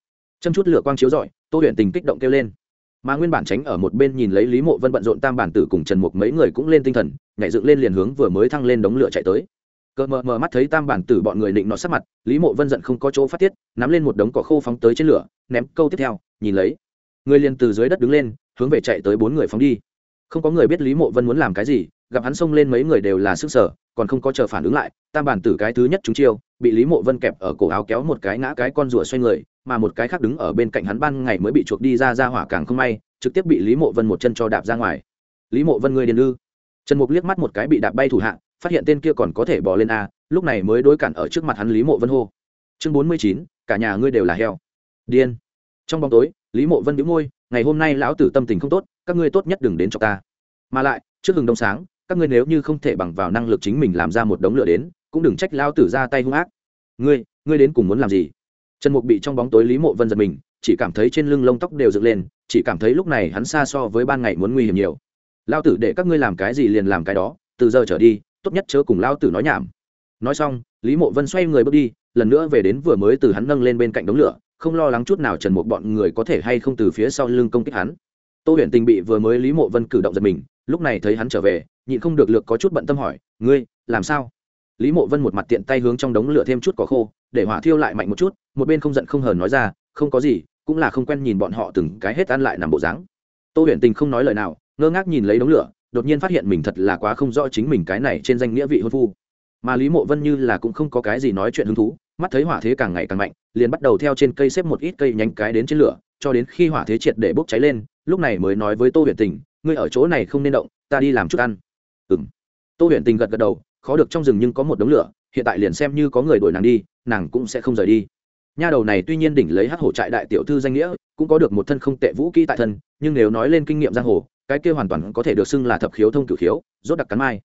Châm chút lửa quang chiếu rọi, tô huyện tình kích động kêu lên. Mà nguyên bản tránh ở một bên nhìn lấy lý mộ vân bận rộn tam bản tử cùng trần mục mấy người cũng lên tinh thần, nhảy dựng lên liền hướng vừa mới thăng lên đống lửa chạy tới cờ mờ mờ mắt thấy tam bản tử bọn người định nọ sát mặt, lý mộ vân giận không có chỗ phát tiết, nắm lên một đống cỏ khô phóng tới trên lửa, ném câu tiếp theo, nhìn lấy. Người liền từ dưới đất đứng lên, hướng về chạy tới bốn người phóng đi. Không có người biết lý mộ vân muốn làm cái gì, gặp hắn xông lên mấy người đều là sức sở, còn không có chờ phản ứng lại, tam bản tử cái thứ nhất chúng chiêu, bị lý mộ vân kẹp ở cổ áo kéo một cái ngã cái con rùa xoay người, mà một cái khác đứng ở bên cạnh hắn ban ngày mới bị chuộc đi ra ra hỏa càng không may, trực tiếp bị lý mộ vân một chân cho đạp ra ngoài. Lý mộ vân người điền ư? Trần mục liếc mắt một cái bị đạp bay thủ hạ phát hiện tên kia còn có thể bỏ lên a, lúc này mới đối cản ở trước mặt hắn lý mộ vân hô. Chương bốn mươi chín, cả nhà ngươi đều là heo. Điên. Trong bóng tối, lý mộ vân đĩu môi, ngày hôm nay lão tử tâm tình không tốt, các ngươi tốt nhất đừng đến cho ta. Mà lại, trước hừng đông sáng, các ngươi nếu như không thể bằng vào năng lực chính mình làm ra một đống lửa đến, cũng đừng trách lão tử ra tay hung ác. Ngươi ngươi đến cùng muốn làm gì? Trần mục bị trong bóng tối lý mộ vân giật mình, chỉ cảm thấy trên lưng lông tóc đều dựng lên, chỉ cảm thấy lúc này hắn xa so với ban ngày muốn nguy hiểm nhiều. Lao tử, để các ngươi làm cái gì liền làm cái đó, từ giờ trở đi tốt nhất chớ cùng lao tử nói nhảm. Nói xong, lý mộ vân xoay người bước đi, lần nữa về đến vừa mới từ hắn nâng lên bên cạnh đống lửa, không lo lắng chút nào trần một bọn người có thể hay không từ phía sau lưng công kích hắn. Tô huyền tình bị vừa mới lý mộ vân cử động giật mình, lúc này thấy hắn trở về, nhịn không được lược có chút bận tâm hỏi, ngươi, làm sao? Lý mộ vân một mặt tiện tay hướng trong đống lửa thêm chút có khô, để hỏa thiêu lại mạnh một chút, một bên không giận không hờn nói ra, không có gì, cũng là không quen nhìn bọn họ từng cái hết ăn lại nằm bộ dáng. Tô huyền tình không nói lời nào, ngơ ngác nhìn lấy đống lửa đột nhiên phát hiện mình thật là quá không rõ chính mình cái này trên danh nghĩa vị hôn phu. Mà lý mộ vân như là cũng không có cái gì nói chuyện hứng thú, mắt thấy hỏa thế càng ngày càng mạnh, liền bắt đầu theo trên cây xếp một ít cây nhánh cái đến trên lửa, cho đến khi hỏa thế triệt để bốc cháy lên, lúc này mới nói với tô huyền tình, ngươi ở chỗ này không nên động, ta đi làm chút ăn. Ừng tô huyền tình gật gật đầu, khó được trong rừng nhưng có một đống lửa, hiện tại liền xem như có người đuổi nàng đi, nàng cũng sẽ không rời đi. Nha đầu này tuy nhiên đỉnh lấy hát hổ trại đại tiểu thư danh nghĩa, cũng có được một thân không tệ vũ kỹ tại thân, nhưng nếu nói lên kinh nghiệm giang hồ cái kia hoàn toàn có thể được xưng là thập khiếu thông cửu khiếu, rốt đặc cắn mai.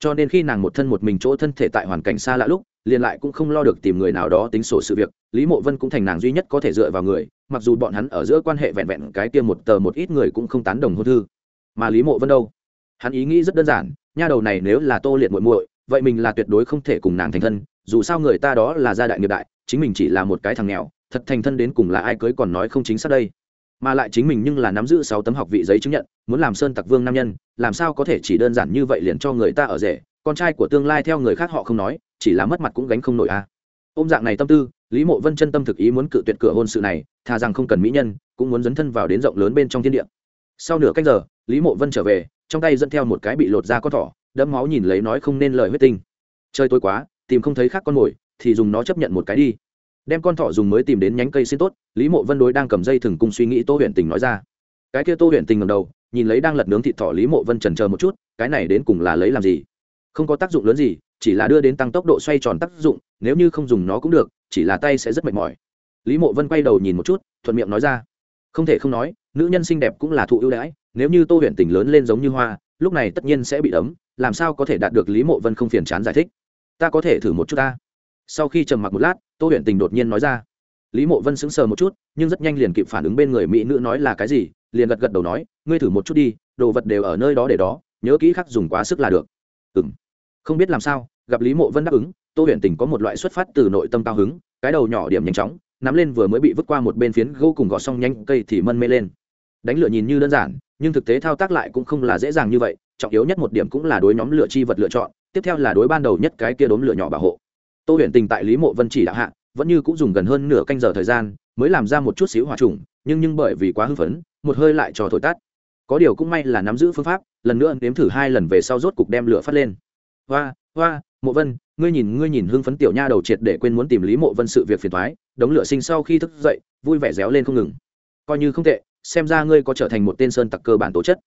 Cho nên khi nàng một thân một mình chỗ thân thể tại hoàn cảnh xa lạ lúc, liền lại cũng không lo được tìm người nào đó tính sổ sự việc, lý mộ vân cũng thành nàng duy nhất có thể dựa vào người, mặc dù bọn hắn ở giữa quan hệ vẹn vẹn cái kia một tờ một ít người cũng không tán đồng hôn thư. Mà lý mộ vân đâu? Hắn ý nghĩ rất đơn giản, nha đầu này nếu là tô liệt muội muội, vậy mình là tuyệt đối không thể cùng nàng thành thân, dù sao người ta đó là gia đại nghiệp đại, chính mình chỉ là một cái thằng nghèo, thật thành thân đến cùng là ai cưới còn nói không chính xác đây mà lại chính mình nhưng là nắm giữ sáu tấm học vị giấy chứng nhận, muốn làm sơn tặc vương nam nhân, làm sao có thể chỉ đơn giản như vậy liền cho người ta ở rể? Con trai của tương lai theo người khác họ không nói, chỉ là mất mặt cũng gánh không nổi a. À. ôm dạng này tâm tư, lý mộ vân chân tâm thực ý muốn cự tuyệt cửa hôn sự này, thà rằng không cần mỹ nhân, cũng muốn dấn thân vào đến rộng lớn bên trong thiên địa. Sau nửa cách giờ, lý mộ vân trở về, trong tay dẫn theo một cái bị lột ra con thỏ, đẫm máu nhìn lấy nói không nên lời huyết tinh. Chơi tối quá, tìm không thấy khác con mồi, thì dùng nó chấp nhận một cái đi đem con thỏ dùng mới tìm đến nhánh cây xin tốt, lý mộ vân đối đang cầm dây thừng cung suy nghĩ tô huyện tình nói ra. Cái kia tô huyện tình ngầm đầu, nhìn lấy đang lật nướng thịt thỏ lý mộ vân trần chờ một chút, cái này đến cùng là lấy làm gì? Không có tác dụng lớn gì, chỉ là đưa đến tăng tốc độ xoay tròn tác dụng, nếu như không dùng nó cũng được, chỉ là tay sẽ rất mệt mỏi. Lý mộ vân quay đầu nhìn một chút, thuận miệng nói ra. Không thể không nói, nữ nhân xinh đẹp cũng là thụ ưu đãi, nếu như tô huyện tình lớn lên giống như hoa, lúc này tất nhiên sẽ bị đấm, làm sao có thể đạt được lý mộ vân không phiền chán giải thích? Ta có thể thử một chút ta sau khi trầm mặc một lát, tô huyện tình đột nhiên nói ra. Lý mộ vân sững sờ một chút, nhưng rất nhanh liền kịp phản ứng bên người mỹ nữ nói là cái gì, liền gật gật đầu nói, ngươi thử một chút đi, đồ vật đều ở nơi đó để đó, nhớ kỹ khắc dùng quá sức là được. Ừ m không biết làm sao, gặp lý mộ vân đáp ứng, tô huyện tình có một loại xuất phát từ nội tâm cao hứng, cái đầu nhỏ điểm nhanh chóng, nắm lên vừa mới bị vứt qua một bên phiến gỗ cùng gọt xong nhanh cây thì mân mê lên. Đánh lửa nhìn như đơn giản, nhưng thực tế thao tác lại cũng không là dễ dàng như vậy, trọng yếu nhất một điểm cũng là đối nhóm lửa chi vật lựa chọn, tiếp theo là đối ban đầu nhất cái kia đốm lửa nhỏ bảo hộ tô huyền tình tại lý mộ vân chỉ đạo hạ, vẫn như cũng dùng gần hơn nửa canh giờ thời gian mới làm ra một chút xíu hòa trùng, nhưng nhưng bởi vì quá hưng phấn, một hơi lại cho thổi tắt. Có điều cũng may là nắm giữ phương pháp, lần nữa nếm thử hai lần về sau rốt cục đem lửa phát lên. Hoa hoa, mộ vân, ngươi nhìn ngươi nhìn hưng phấn tiểu nha đầu triệt để quên muốn tìm lý mộ vân sự việc phiền thoái đống lửa sinh sau khi thức dậy, vui vẻ réo lên không ngừng. Coi như không tệ, xem ra ngươi có trở thành một tên sơn tặc cơ bản tố chất.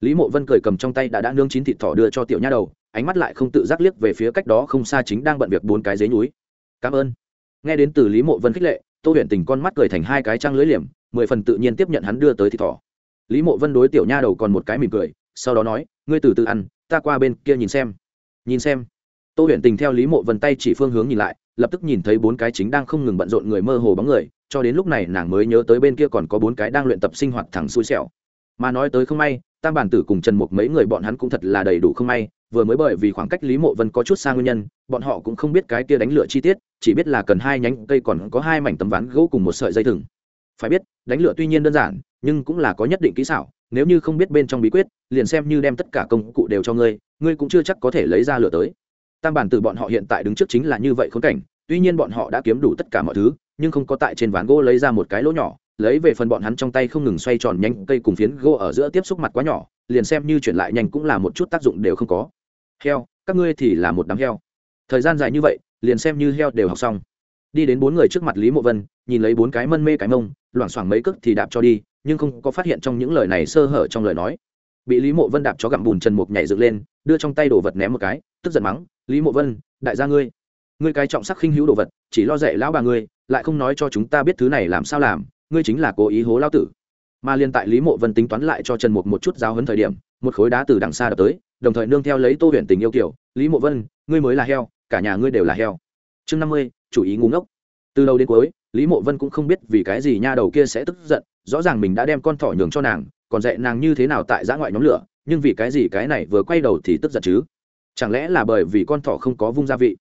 Lý mộ vân cười cầm trong tay đã đã nương chín thịt thỏ đưa cho tiểu nha đầu ánh mắt lại không tự giác liếc về phía cách đó không xa chính đang bận việc bốn cái dế núi. Cảm ơn. Nghe đến từ lý mộ vân khích lệ, tô huyện tình con mắt cười thành hai cái trăng lưới liềm, mười phần tự nhiên tiếp nhận hắn đưa tới thịt thỏ. Lý mộ vân đối tiểu nha đầu còn một cái mỉm cười, sau đó nói, ngươi từ từ ăn, ta qua bên kia nhìn xem. Nhìn xem. Tô huyện tình theo lý mộ vân tay chỉ phương hướng nhìn lại, lập tức nhìn thấy bốn cái chính đang không ngừng bận rộn người mơ hồ bóng người, cho đến lúc này nàng mới nhớ tới bên kia còn có bốn cái đang luyện tập sinh hoạt thẳng xui xẻo. Mà nói tới không may tam bản tử cùng trần mục mấy người bọn hắn cũng thật là đầy đủ không may, vừa mới bởi vì khoảng cách lý mộ vân có chút xa nguyên nhân, bọn họ cũng không biết cái kia đánh lửa chi tiết, chỉ biết là cần hai nhánh cây còn có hai mảnh tấm ván gỗ cùng một sợi dây thừng. Phải biết, đánh lửa tuy nhiên đơn giản, nhưng cũng là có nhất định kỹ xảo, nếu như không biết bên trong bí quyết, liền xem như đem tất cả công cụ đều cho ngươi ngươi cũng chưa chắc có thể lấy ra lửa tới. Tam bản tử bọn họ hiện tại đứng trước chính là như vậy khốn cảnh, tuy nhiên bọn họ đã kiếm đủ tất cả mọi thứ, nhưng không có tại trên ván gỗ lấy ra một cái lỗ nhỏ lấy về phần bọn hắn trong tay không ngừng xoay tròn nhanh cây cùng phiến gỗ ở giữa tiếp xúc mặt quá nhỏ, liền xem như chuyển lại nhanh cũng là một chút tác dụng đều không có. Heo, các ngươi thì là một đám heo. Thời gian dài như vậy, liền xem như heo đều học xong. Đi đến bốn người trước mặt lý mộ vân, nhìn lấy bốn cái mân mê cái mông, loảng xoảng mấy cước thì đạp cho đi, nhưng không có phát hiện trong những lời này sơ hở trong lời nói. Bị lý mộ vân đạp cho gặm bùn trần mục nhảy dựng lên, đưa trong tay đồ vật ném một cái, tức giận mắng, lý mộ vân, đại gia ngươi ngươi cái trọng sắc khinh hữu đồ vật, chỉ lo dạy lão bà ngươi, lại không nói cho chúng ta biết thứ này làm sao làm ngươi chính là cố ý hố lao tử. Mà liên tại lý mộ vân tính toán lại cho trần mục một chút giáo hấn thời điểm, một khối đá từ đằng xa đập tới, đồng thời nương theo lấy tô huyền tình yêu kiểu, lý mộ vân, ngươi mới là heo, cả nhà ngươi đều là heo. Chương năm mươi, chủ ý ngu ngốc. Từ đầu đến cuối, lý mộ vân cũng không biết vì cái gì nha đầu kia sẽ tức giận, rõ ràng mình đã đem con thỏ nhường cho nàng, còn dạy nàng như thế nào tại giã ngoại nhóm lửa, nhưng vì cái gì cái này vừa quay đầu thì tức giận chứ? Chẳng lẽ là bởi vì con thỏ không có vung gia vị?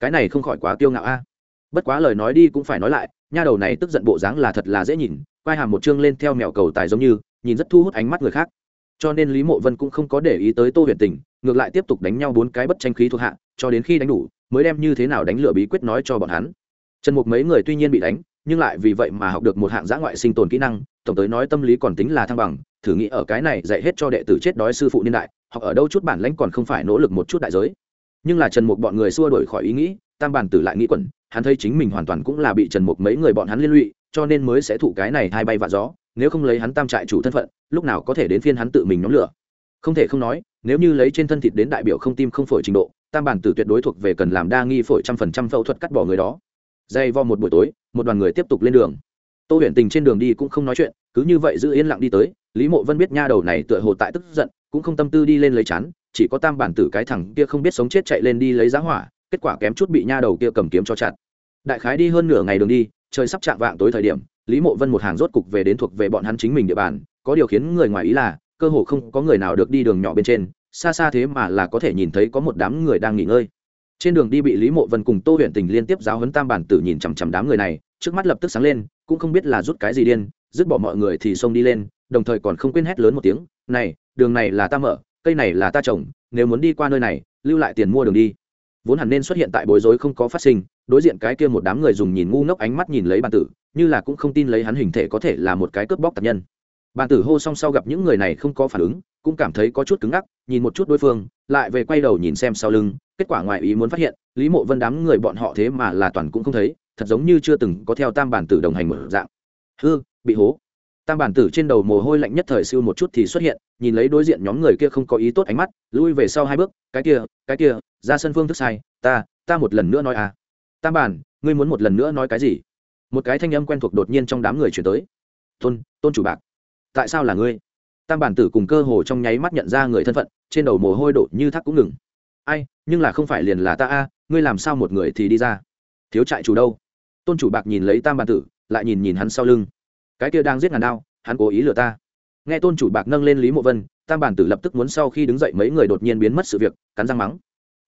Cái này không khỏi quá kiêu ngạo a. Bất quá lời nói đi cũng phải nói lại nha đầu này tức giận bộ dáng là thật là dễ nhìn, quai hàm một chương lên theo mèo cầu tài giống như, nhìn rất thu hút ánh mắt người khác. Cho nên lý mộ vân cũng không có để ý tới tô huyền tình, ngược lại tiếp tục đánh nhau bốn cái bất tranh khí thuộc hạ, cho đến khi đánh đủ, mới đem như thế nào đánh lửa bí quyết nói cho bọn hắn. Trần mục mấy người tuy nhiên bị đánh, nhưng lại vì vậy mà học được một hạng giã ngoại sinh tồn kỹ năng, tổng tới nói tâm lý còn tính là thăng bằng, thử nghĩ ở cái này dạy hết cho đệ tử chết đói sư phụ niên đại, học ở đâu chút bản lãnh còn không phải nỗ lực một chút đại giới. Nhưng là trần mục bọn người xua đổi khỏi ý nghĩ, tam bản tử lại nghĩ quẩn hắn thấy chính mình hoàn toàn cũng là bị trần mục mấy người bọn hắn liên lụy cho nên mới sẽ thụ cái này hai bay vạ gió nếu không lấy hắn tam trại chủ thân phận lúc nào có thể đến phiên hắn tự mình nhóm lửa. Không thể không nói nếu như lấy trên thân thịt đến đại biểu không tim không phổi trình độ tam bản tử tuyệt đối thuộc về cần làm đa nghi phổi trăm phần trăm phẫu thuật cắt bỏ người đó. Dây vo một buổi tối một đoàn người tiếp tục lên đường. Tô huyền tình trên đường đi cũng không nói chuyện cứ như vậy giữ yên lặng đi tới lý mộ vân biết nha đầu này tựa hồ tại tức giận cũng không tâm tư đi lên lấy chán, chỉ có tam bản tử cái thằng kia không biết sống chết chạy lên đi lấy giá hỏa kết quả kém chút bị nha đầu kia cầm kiếm cho chặt đại khái đi hơn nửa ngày đường đi, trời sắp chạm vạng tối thời điểm, lý mộ vân một hàng rốt cục về đến thuộc về bọn hắn chính mình địa bàn, có điều khiến người ngoài ý là, cơ hồ không có người nào được đi đường nhỏ bên trên, xa xa thế mà là có thể nhìn thấy có một đám người đang nghỉ ngơi. Trên đường đi bị lý mộ vân cùng tô huyện tình liên tiếp giáo hấn tam bản tử nhìn chằm chằm đám người này, trước mắt lập tức sáng lên, cũng không biết là rút cái gì điên, dứt bỏ mọi người thì xông đi lên, đồng thời còn không quên hét lớn một tiếng, này, đường này là ta mở, cây này là ta trồng, nếu muốn đi qua nơi này, lưu lại tiền mua đường đi vốn hẳn nên xuất hiện tại bối rối không có phát sinh, đối diện cái kia một đám người dùng nhìn ngu ngốc ánh mắt nhìn lấy bàn tử, như là cũng không tin lấy hắn hình thể có thể là một cái cướp bóc tạp nhân. Bàn tử hô song sau gặp những người này không có phản ứng, cũng cảm thấy có chút cứng ngắc, nhìn một chút đối phương, lại về quay đầu nhìn xem sau lưng, kết quả ngoài ý muốn phát hiện, lý mộ vân đám người bọn họ thế mà là toàn cũng không thấy, thật giống như chưa từng có theo tam bản tử đồng hành mở dạng. Hư, bị hố tam bản tử trên đầu mồ hôi lạnh nhất thời siêu một chút thì xuất hiện, nhìn lấy đối diện nhóm người kia không có ý tốt ánh mắt, lui về sau hai bước, cái kia cái kia, ra sân phương thức sai, ta ta một lần nữa nói à. Tam bản, ngươi muốn một lần nữa nói cái gì? Một cái thanh âm quen thuộc đột nhiên trong đám người chuyển tới. Tôn tôn chủ bạc, tại sao là ngươi? Tam bản tử cùng cơ hồ trong nháy mắt nhận ra người thân phận, trên đầu mồ hôi đổ như thác cũng ngừng. Ai, nhưng là không phải liền là ta a, ngươi làm sao một người thì đi ra? Thiếu trại chủ đâu? Tôn chủ bạc nhìn lấy tam bản tử, lại nhìn nhìn hắn sau lưng cái kia đang giết ngàn đao, hắn cố ý lừa ta. Nghe tôn chủ bạc nâng lên lý mộ vân, tam bản tử lập tức muốn sau khi đứng dậy mấy người đột nhiên biến mất sự việc, cắn răng mắng.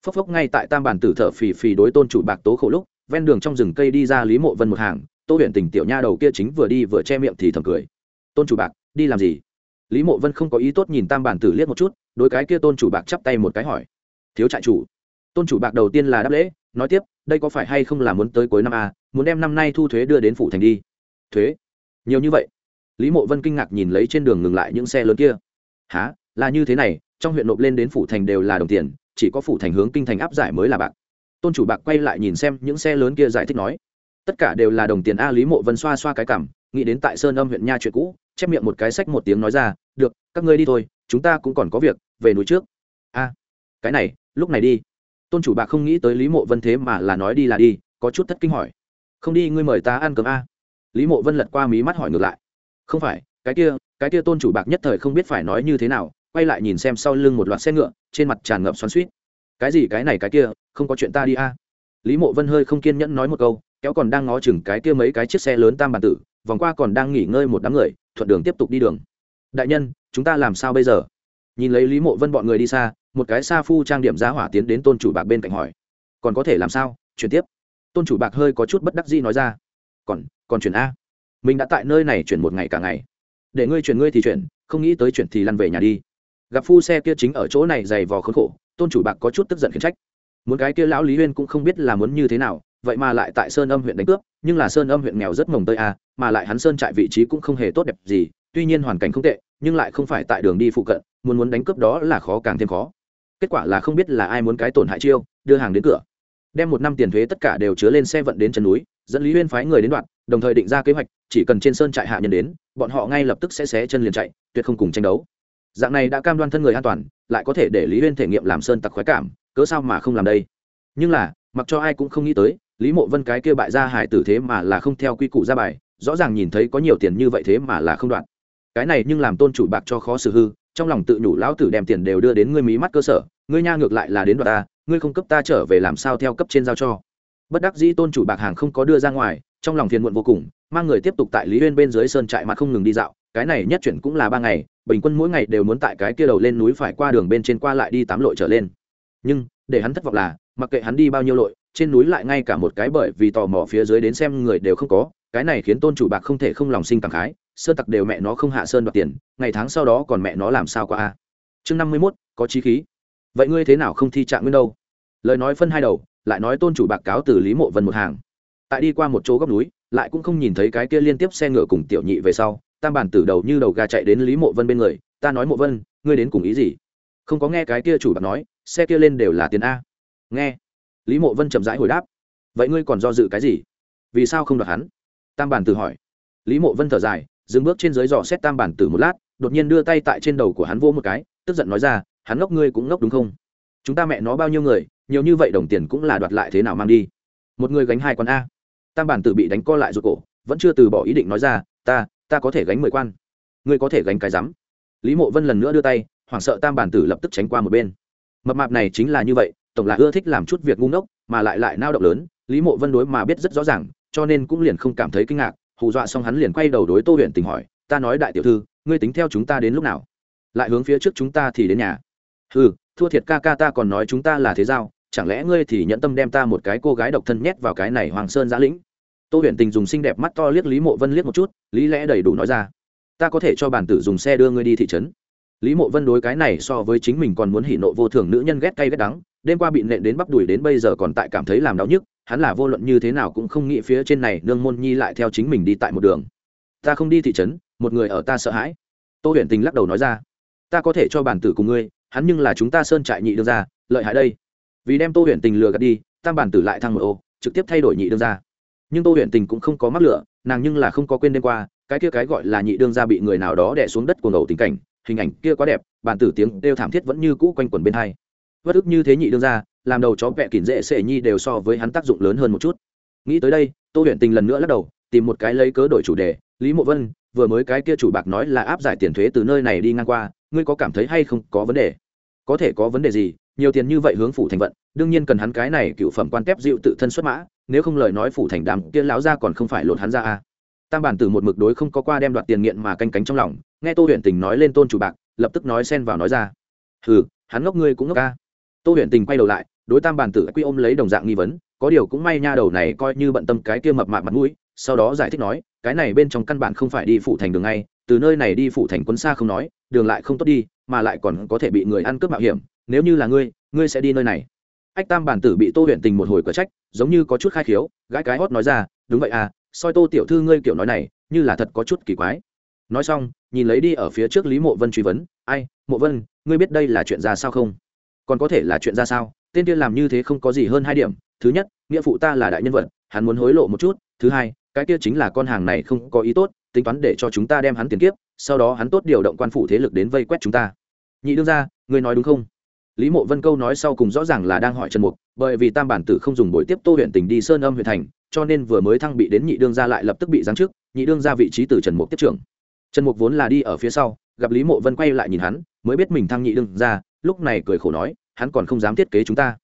Phốc phốc, ngay tại tam bản tử thở phì phì đối tôn chủ bạc tố khổ lúc, ven đường trong rừng cây đi ra lý mộ vân một hàng, tô huyện tỉnh tiểu nha đầu kia chính vừa đi vừa che miệng thì thầm cười. Tôn chủ bạc, đi làm gì? Lý mộ vân không có ý tốt nhìn tam bản tử liếc một chút, đối cái kia tôn chủ bạc chắp tay một cái hỏi. Thiếu trại chủ. Tôn chủ bạc đầu tiên là đáp lễ, nói tiếp, đây có phải hay không là muốn tới cuối năm a muốn đem năm nay thu thuế đưa đến phủ thành đi. Thuế? Nhiều như vậy. Lý mộ vân kinh ngạc nhìn lấy trên đường ngừng lại những xe lớn kia. Há là như thế này, trong huyện nộp lên đến phủ thành đều là đồng tiền, chỉ có phủ thành hướng kinh thành áp giải mới là bạc. Tôn chủ bạc quay lại nhìn xem những xe lớn kia giải thích nói, tất cả đều là đồng tiền a. Lý mộ vân xoa xoa cái cảm, nghĩ đến tại sơn âm huyện nha chuyện cũ, chép miệng một cái sách một tiếng nói ra, được, các ngươi đi thôi, chúng ta cũng còn có việc, về núi trước. A, cái này, lúc này đi. Tôn chủ bạc không nghĩ tới lý mộ vân thế mà là nói đi là đi, có chút thất kinh hỏi, không đi, ngươi mời ta ăn cơm a lý mộ vân lật qua mí mắt hỏi ngược lại. Không phải, cái kia cái kia tôn chủ bạc nhất thời không biết phải nói như thế nào, quay lại nhìn xem sau lưng một loạt xe ngựa, trên mặt tràn ngập xoắn suýt cái gì, cái này, cái kia, không có chuyện ta đi a. Lý mộ vân hơi không kiên nhẫn nói một câu, kéo còn đang ngó chừng cái kia mấy cái chiếc xe lớn tam bàn tử, vòng qua còn đang nghỉ ngơi một đám người, thuận đường tiếp tục đi đường. Đại nhân, chúng ta làm sao bây giờ? Nhìn lấy lý mộ vân bọn người đi xa, một cái xa phu trang điểm giá hỏa tiến đến tôn chủ bạc bên cạnh hỏi. Còn có thể làm sao? Chuyển tiếp. Tôn chủ bạc hơi có chút bất đắc dĩ nói ra còn còn chuyển a. Mình đã tại nơi này chuyển một ngày cả ngày. Để ngươi chuyển ngươi thì chuyển, không nghĩ tới chuyển thì lăn về nhà đi. Gặp phu xe kia chính ở chỗ này dày vò khốn khổ, tôn chủ bạc có chút tức giận khiển trách. Muốn cái kia lão lý huyên cũng không biết là muốn như thế nào, vậy mà lại tại sơn âm huyện đánh cướp, nhưng là sơn âm huyện nghèo rất mồng tơi a mà lại hắn sơn trại vị trí cũng không hề tốt đẹp gì, tuy nhiên hoàn cảnh không tệ, nhưng lại không phải tại đường đi phụ cận, muốn muốn đánh cướp đó là khó càng thêm khó. Kết quả là không biết là ai muốn cái tổn hại chiêu, đưa hàng đến cửa đem một năm tiền thuế tất cả đều chứa lên xe vận đến chân núi, dẫn lý huyên phái người đến đoạn, đồng thời định ra kế hoạch, chỉ cần trên sơn trại hạ nhân đến, bọn họ ngay lập tức sẽ xé chân liền chạy, tuyệt không cùng tranh đấu. Dạng này đã cam đoan thân người an toàn, lại có thể để lý huyên thể nghiệm làm sơn tặc khoái cảm, cớ sao mà không làm đây? Nhưng là, mặc cho ai cũng không nghĩ tới, lý mộ vân cái kia bại ra hải tử thế mà là không theo quy củ ra bài, rõ ràng nhìn thấy có nhiều tiền như vậy thế mà là không đoạn. Cái này nhưng làm tôn chủ bạc cho khó xử hư, trong lòng tự nhủ lão tử đem tiền đều đưa đến ngươi mí mắt cơ sở ngươi nha ngược lại là đến đoạt ta, ngươi không cấp ta trở về làm sao theo cấp trên giao cho? Bất đắc dĩ tôn chủ bạc hàng không có đưa ra ngoài, trong lòng phiền muộn vô cùng, mang người tiếp tục tại lý Uyên bên dưới sơn trại mặt không ngừng đi dạo, cái này nhất chuyển cũng là ba ngày, bình quân mỗi ngày đều muốn tại cái kia đầu lên núi phải qua đường bên trên qua lại đi tám lội trở lên. Nhưng, để hắn thất vọng là, mặc kệ hắn đi bao nhiêu lội, trên núi lại ngay cả một cái bởi vì tò mò phía dưới đến xem người đều không có, cái này khiến tôn chủ bạc không thể không lòng sinh cảm khái sơn tặc đều mẹ nó không hạ sơn đoạt tiền, ngày tháng sau đó còn mẹ nó làm sao qua a? Chương năm mươi mốt, có trí khí vậy ngươi thế nào không thi trạng nguyên đâu? Lời nói phân hai đầu, lại nói tôn chủ bạc cáo từ lý mộ vân một hàng. Tại đi qua một chỗ góc núi, lại cũng không nhìn thấy cái kia liên tiếp xe ngựa cùng tiểu nhị về sau, tam bản từ đầu như đầu gà chạy đến lý mộ vân bên người, ta nói mộ vân, ngươi đến cùng ý gì? Không có nghe cái kia chủ bạc nói, xe kia lên đều là tiền a. Nghe. Lý mộ vân chậm rãi hồi đáp, vậy ngươi còn do dự cái gì? Vì sao không đoạt hắn? Tam bản từ hỏi. Lý mộ vân thở dài, dừng bước trên dưới dò xét tam bản từ một lát, đột nhiên đưa tay tại trên đầu của hắn vô một cái, tức giận nói ra hắn ngốc ngươi cũng ngốc đúng không? Chúng ta mẹ nó bao nhiêu người, nhiều như vậy đồng tiền cũng là đoạt lại thế nào mang đi? Một người gánh hai quan a. Tam bản tử bị đánh co lại ruột cổ, vẫn chưa từ bỏ ý định nói ra, ta ta có thể gánh mười quan. Ngươi có thể gánh cái rắm. Lý mộ vân lần nữa đưa tay, hoảng sợ tam bản tử lập tức tránh qua một bên. Mập mạp này chính là như vậy, tổng là ưa thích làm chút việc ngu ngốc, mà lại lại nao động lớn, lý mộ vân đối mà biết rất rõ ràng, cho nên cũng liền không cảm thấy kinh ngạc, hù dọa xong hắn liền quay đầu đối tô huyện tình hỏi, ta nói đại tiểu thư, ngươi tính theo chúng ta đến lúc nào? Lại hướng phía trước chúng ta thì đến nhà ừ thua thiệt ca ca ta còn nói chúng ta là thế giao, chẳng lẽ ngươi thì nhẫn tâm đem ta một cái cô gái độc thân nhét vào cái này hoàng sơn giã lĩnh? Tô huyền tình dùng xinh đẹp mắt to liếc lý mộ vân liếc một chút, lý lẽ đầy đủ nói ra. Ta có thể cho bản tử dùng xe đưa ngươi đi thị trấn. Lý mộ vân đối cái này so với chính mình còn muốn hỉ nộ vô thường nữ nhân ghét cay ghét đắng, đêm qua bị nện đến bắp đùi đến bây giờ còn tại cảm thấy làm đau nhức, hắn là vô luận như thế nào cũng không nghĩ phía trên này nương môn nhi lại theo chính mình đi tại một đường. Ta không đi thị trấn, một người ở ta sợ hãi. Tô huyền tình lắc đầu nói ra. Ta có thể cho bản tử cùng ngươi hắn nhưng là chúng ta sơn trại nhị đương ra lợi hại đây. Vì đem tô huyện tình lừa gạt đi, tam bản tử lại thăng một ô, trực tiếp thay đổi nhị đương ra nhưng tô huyện tình cũng không có mắc lửa, nàng nhưng là không có quên đêm qua, cái kia cái gọi là nhị đương ra bị người nào đó đẻ xuống đất cuồng ngầu tình cảnh, hình ảnh kia quá đẹp, bản tử tiếng đều thảm thiết vẫn như cũ quanh quẩn bên hai. Bất ức như thế nhị đương ra làm đầu chó vẹ kỉn dễ sệ nhi đều so với hắn tác dụng lớn hơn một chút. Nghĩ tới đây, tô huyện tình lần nữa lắc đầu, tìm một cái lấy cớ đổi chủ đề, lý mộ vân, vừa mới cái kia chủ bạc nói là áp giải tiền thuế từ nơi này đi ngang qua, ngươi có cảm thấy hay không có vấn đề? Có thể có vấn đề gì, nhiều tiền như vậy hướng phủ thành vận, đương nhiên cần hắn cái này cựu phẩm quan tép dịu tự thân xuất mã, nếu không lời nói phủ thành đàm kia lão ra còn không phải lột hắn ra à. tam bản tử một mực đối không có qua đem đoạt tiền nghiện mà canh cánh trong lòng, nghe tô huyện tình nói lên tôn chủ bạc, lập tức nói xen vào nói ra. Hừ, hắn ngốc ngươi cũng ngốc ca. Tô huyện tình quay đầu lại, đối tam bản tử quy ôm lấy đồng dạng nghi vấn, có điều cũng may nha đầu này coi như bận tâm cái kia mập mạp mặt mũi, sau đó giải thích nói, cái này bên trong căn bản không phải đi phủ thành đường ngay, từ nơi này đi phủ thành quân xa không nói, đường lại không tốt đi mà lại còn có thể bị người ăn cướp mạo hiểm, nếu như là ngươi ngươi sẽ đi nơi này. Ách tam bản tử bị tô huyện tình một hồi cờ trách, giống như có chút khai khiếu, gãi cái hót nói ra, đúng vậy à soi tô tiểu thư ngươi kiểu nói này, như là thật có chút kỳ quái. Nói xong, nhìn lấy đi ở phía trước lý mộ vân truy vấn, ai, mộ vân, ngươi biết đây là chuyện ra sao không? Còn có thể là chuyện ra sao? Tên tiên làm như thế không có gì hơn hai điểm, thứ nhất, nghĩa phụ ta là đại nhân vật, hắn muốn hối lộ một chút, thứ hai, cái kia chính là con hàng này không có ý tốt, tính toán để cho chúng ta đem hắn tiền kiếp sau đó hắn tốt điều động quan phủ thế lực đến vây quét chúng ta. Nhị đương ra ngươi nói đúng không? Lý mộ vân câu nói sau cùng rõ ràng là đang hỏi trần mục, bởi vì tam bản tử không dùng buổi tiếp tô huyện tỉnh đi sơn âm huyện thành, cho nên vừa mới thăng bị đến nhị đương gia lại lập tức bị giáng chức, nhị đương ra vị trí từ trần mục tiếp trưởng. Trần mục vốn là đi ở phía sau, gặp lý mộ vân quay lại nhìn hắn, mới biết mình thăng nhị đương ra lúc này cười khổ nói, hắn còn không dám thiết kế chúng ta.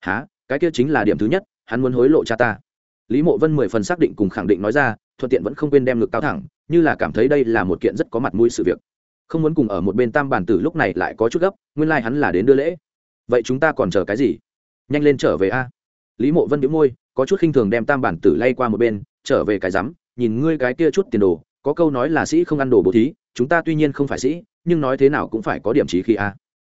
Há cái kia chính là điểm thứ nhất, hắn muốn hối lộ cha ta lý mộ vân mười phần xác định cùng khẳng định nói ra, thuận tiện vẫn không quên đem ngực cao thẳng, như là cảm thấy đây là một kiện rất có mặt mũi sự việc. Không muốn cùng ở một bên tam bản tử lúc này lại có chút gấp, nguyên lai、like、hắn là đến đưa lễ. Vậy chúng ta còn chờ cái gì? Nhanh lên trở về a. Lý mộ vân đĩu môi, có chút khinh thường đem tam bản tử lay qua một bên, trở về cái rắm, nhìn ngươi cái kia chút tiền đồ, có câu nói là sĩ không ăn đồ bố thí, chúng ta tuy nhiên không phải sĩ, nhưng nói thế nào cũng phải có điểm trí khi a.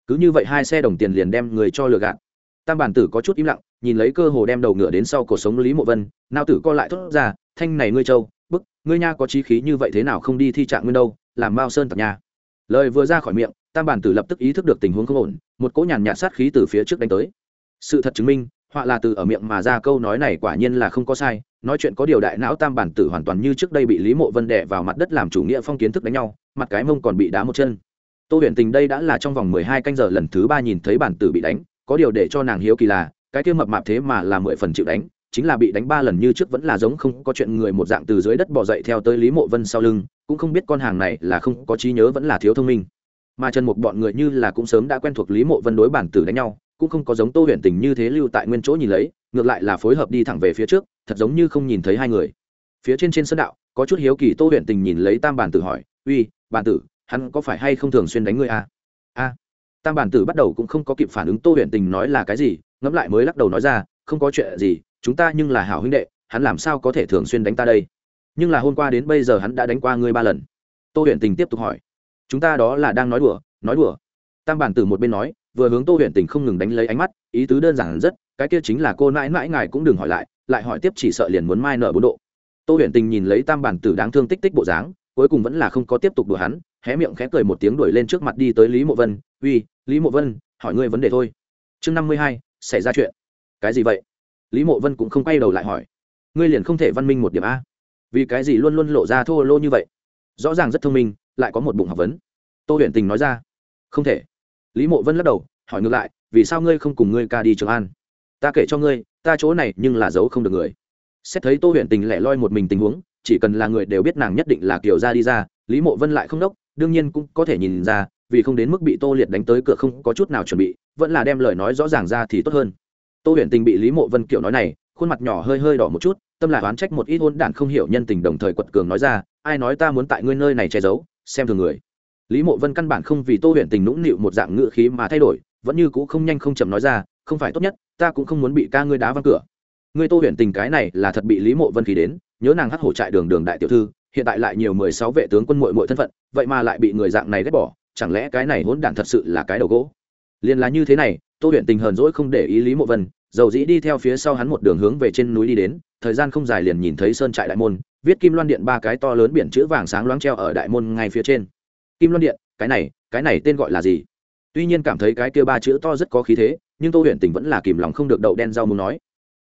Cứ như vậy hai xe đồng tiền liền đem người cho lừa gạt. Tam bản tử có chút im lặng nhìn lấy cơ hồ đem đầu ngựa đến sau cuộc sống lý mộ vân, nao tử co lại thốt ra, thanh này ngươi châu, bức, ngươi nha có trí khí như vậy thế nào không đi thi trạng nguyên đâu, làm bao sơn tặc nha. Lời vừa ra khỏi miệng, tam bản tử lập tức ý thức được tình huống không ổn, một cỗ nhàn nhạt sát khí từ phía trước đánh tới. Sự thật chứng minh, họa là từ ở miệng mà ra câu nói này quả nhiên là không có sai, nói chuyện có điều đại não tam bản tử hoàn toàn như trước đây bị lý mộ vân đẻ vào mặt đất làm chủ nghĩa phong kiến thức đánh nhau, mặt cái mông còn bị đá một chân. Tô huyền tình đây đã là trong vòng mười hai canh giờ lần thứ ba nhìn thấy bản tử bị đánh, có điều để cho nàng hiếu kỳ là cái kia mập mạp thế mà là mười phần chịu đánh, chính là bị đánh ba lần như trước vẫn là giống không có chuyện người một dạng từ dưới đất bỏ dậy theo tới lý mộ vân sau lưng, cũng không biết con hàng này là không có trí nhớ vẫn là thiếu thông minh. Mà trần mục bọn người như là cũng sớm đã quen thuộc lý mộ vân đối bản tử đánh nhau, cũng không có giống tô Huyền tình như thế lưu tại nguyên chỗ nhìn lấy, ngược lại là phối hợp đi thẳng về phía trước, thật giống như không nhìn thấy hai người. Phía trên trên sân đạo, có chút hiếu kỳ tô Huyền tình nhìn lấy tam bản tử hỏi, uy, bản tử, hắn có phải hay không thường xuyên đánh ngươi à? a. Tam bản tử bắt đầu cũng không có kịp phản ứng tô Huyền tình nói là cái gì ngẫm lại mới lắc đầu nói ra, không có chuyện gì, chúng ta nhưng là hảo huynh đệ, hắn làm sao có thể thường xuyên đánh ta đây? Nhưng là hôm qua đến bây giờ hắn đã đánh qua ngươi ba lần. Tô huyện tình tiếp tục hỏi, chúng ta đó là đang nói đùa nói đùa? Tam bản tử một bên nói, vừa hướng tô huyện tình không ngừng đánh lấy ánh mắt, ý tứ đơn giản rất, cái kia chính là cô mãi mãi ngài cũng đừng hỏi lại lại hỏi tiếp chỉ sợ liền muốn mai nợ bốn độ. Tô huyện tình nhìn lấy tam bản tử đáng thương tích tích bộ dáng, cuối cùng vẫn là không có tiếp tục đùa hắn, hé miệng khẽ cười một tiếng đuổi lên trước mặt đi tới lý mộ vân, uy, lý mộ vân, hỏi ngươi vấn đề thôi. Chương năm mươi hai xảy ra chuyện. Cái gì vậy? Lý mộ vân cũng không quay đầu lại hỏi. Ngươi liền không thể văn minh một điểm a? Vì cái gì luôn luôn lộ ra thô lô như vậy? Rõ ràng rất thông minh, lại có một bụng học vấn. Tô Huyền tình nói ra. Không thể. Lý mộ vân lắc đầu, hỏi ngược lại, vì sao ngươi không cùng ngươi ca đi trường an? Ta kể cho ngươi, ta chỗ này nhưng là giấu không được người. Xét thấy tô Huyền tình lẻ loi một mình tình huống, chỉ cần là người đều biết nàng nhất định là kiểu ra đi ra, lý mộ vân lại không đốc, đương nhiên cũng có thể nhìn ra vì không đến mức bị tô liệt đánh tới cửa không có chút nào chuẩn bị, vẫn là đem lời nói rõ ràng ra thì tốt hơn. Tô Huyền tình bị lý mộ vân kiểu nói này, khuôn mặt nhỏ hơi hơi đỏ một chút, tâm lại oán trách một ít hôn đản không hiểu nhân tình đồng thời quật cường nói ra, ai nói ta muốn tại ngươi nơi này che giấu, xem thường người. Lý mộ vân căn bản không vì tô Huyền tình nũng nịu một dạng ngự khí mà thay đổi, vẫn như cũ không nhanh không chậm nói ra, không phải tốt nhất, ta cũng không muốn bị ca ngươi đá văng cửa. Ngươi tô Huyền tình cái này là thật bị lý mộ vân khí đến, nhớ nàng hắt hổ trại đường đường đại tiểu thư, hiện tại lại nhiều mười sáu vệ tướng quân muội muội thân phận, vậy mà lại bị người dạng này ghét bỏ chẳng lẽ cái này hỗn đản thật sự là cái đầu gỗ? Liền là như thế này, tô huyện tình hờn dỗi không để ý lý mộ vân, dầu dĩ đi theo phía sau hắn một đường hướng về trên núi đi đến, thời gian không dài liền nhìn thấy sơn trại đại môn, viết kim loan điện ba cái to lớn biển chữ vàng sáng loáng treo ở đại môn ngay phía trên. Kim loan điện, cái này cái này tên gọi là gì? Tuy nhiên cảm thấy cái kia ba chữ to rất có khí thế, nhưng tô huyện tình vẫn là kìm lòng không được đậu đen rau muốn nói.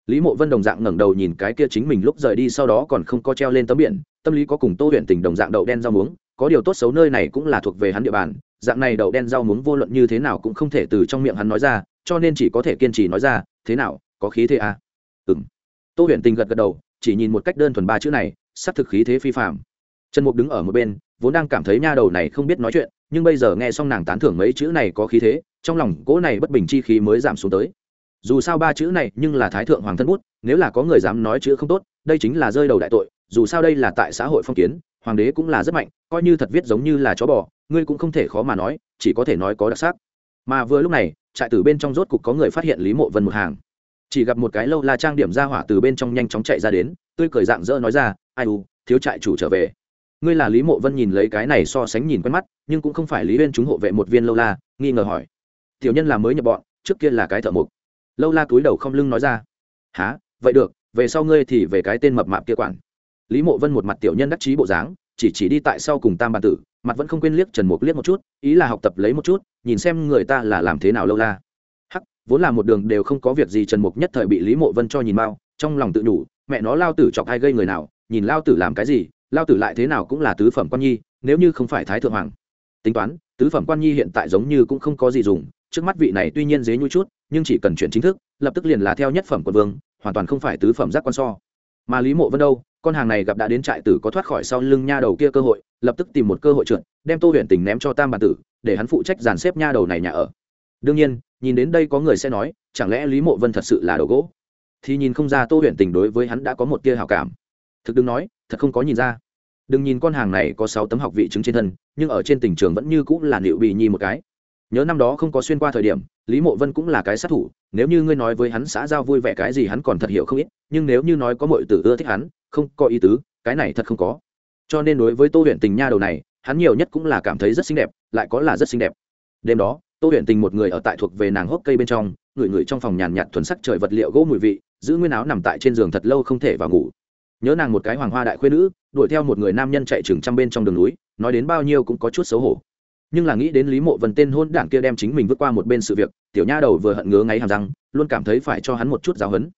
Lý mộ vân đồng dạng ngẩng đầu nhìn cái kia chính mình lúc rời đi sau đó còn không có treo lên tấm biển, tâm lý có cùng tô huyện tình đồng dạng đậu đen rau muống có điều tốt xấu nơi này cũng là thuộc về hắn địa bàn, dạng này đậu đen rau muống vô luận như thế nào cũng không thể từ trong miệng hắn nói ra, cho nên chỉ có thể kiên trì nói ra, thế nào, có khí thế à? ừ m tô huyện tình gật gật đầu, chỉ nhìn một cách đơn thuần ba chữ này sắp thực khí thế phi phạm trần mục đứng ở một bên, vốn đang cảm thấy nha đầu này không biết nói chuyện, nhưng bây giờ nghe xong nàng tán thưởng mấy chữ này có khí thế, trong lòng cỗ này bất bình chi khí mới giảm xuống tới. Dù sao ba chữ này nhưng là thái thượng hoàng thân bút, nếu là có người dám nói chữ không tốt, đây chính là rơi đầu đại tội, dù sao đây là tại xã hội phong kiến, hoàng đế cũng là rất mạnh coi như thật viết giống như là chó bò, ngươi cũng không thể khó mà nói, chỉ có thể nói có đặc sắc. Mà vừa lúc này, trại tử bên trong rốt cục có người phát hiện lý mộ vân một hàng. Chỉ gặp một cái lâu la trang điểm ra hỏa từ bên trong nhanh chóng chạy ra đến, tươi cười dạng dỡ nói ra, ai u, thiếu trại chủ trở về. Ngươi là lý mộ vân nhìn lấy cái này so sánh nhìn quen mắt, nhưng cũng không phải lý Viên chúng hộ vệ một viên lâu la, nghi ngờ hỏi. Tiểu nhân là mới nhập bọn, trước kia là cái thợ mục lâu la túi đầu không lưng nói ra. Há vậy được, về sau ngươi thì về cái tên mập mạp kia quản. Lý mộ vân một mặt tiểu nhân đắc chí bộ dáng chỉ chỉ đi tại sau cùng tam bàn tử mặt vẫn không quên liếc trần mục liếc một chút ý là học tập lấy một chút nhìn xem người ta là làm thế nào lâu la. Hắc vốn là một đường đều không có việc gì trần mục nhất thời bị lý mộ vân cho nhìn mau, trong lòng tự nhủ mẹ nó lao tử chọc hay gây người nào nhìn lao tử làm cái gì lao tử lại thế nào cũng là tứ phẩm quan nhi nếu như không phải thái thượng hoàng. Tính toán tứ phẩm quan nhi hiện tại giống như cũng không có gì dùng trước mắt vị này tuy nhiên dế nhui chút nhưng chỉ cần chuyển chính thức lập tức liền là theo nhất phẩm quân vương hoàn toàn không phải tứ phẩm giác quan so mà lý mộ vân đâu con hàng này gặp đã đến trại tử có thoát khỏi sau lưng nha đầu kia cơ hội lập tức tìm một cơ hội trượt đem tô huyền tình ném cho tam bản tử để hắn phụ trách dàn xếp nha đầu này nhà ở đương nhiên nhìn đến đây có người sẽ nói chẳng lẽ lý mộ vân thật sự là đầu gỗ thì nhìn không ra tô huyền tình đối với hắn đã có một tia hào cảm thực đừng nói thật không có nhìn ra đừng nhìn con hàng này có sáu tấm học vị chứng trên thân nhưng ở trên tình trường vẫn như cũng là liệu bị nhi một cái nhớ năm đó không có xuyên qua thời điểm lý mộ vân cũng là cái sát thủ, nếu như ngươi nói với hắn xã giao vui vẻ cái gì hắn còn thật hiểu không ít, nhưng nếu như nói có mọi tử ưa thích hắn, không có ý tứ, cái này thật không có. Cho nên đối với tô huyện tình nha đầu này, hắn nhiều nhất cũng là cảm thấy rất xinh đẹp, lại có là rất xinh đẹp. Đêm đó, tô huyện tình một người ở tại thuộc về nàng hốc cây bên trong ngửi ngửi trong phòng nhàn nhạt thuần sắc trời vật liệu gỗ mùi vị, giữ nguyên áo nằm tại trên giường thật lâu không thể vào ngủ. Nhớ nàng một cái hoàng hoa đại khuyên nữ, đuổi theo một người nam nhân chạy chừng trăm bên trong đường núi, nói đến bao nhiêu cũng có chút xấu hổ nhưng là nghĩ đến lý mộ vân tên hôn đảng kia đem chính mình vượt qua một bên sự việc, tiểu nha đầu vừa hận ngứa ngáy hàm răng, luôn cảm thấy phải cho hắn một chút giáo hấn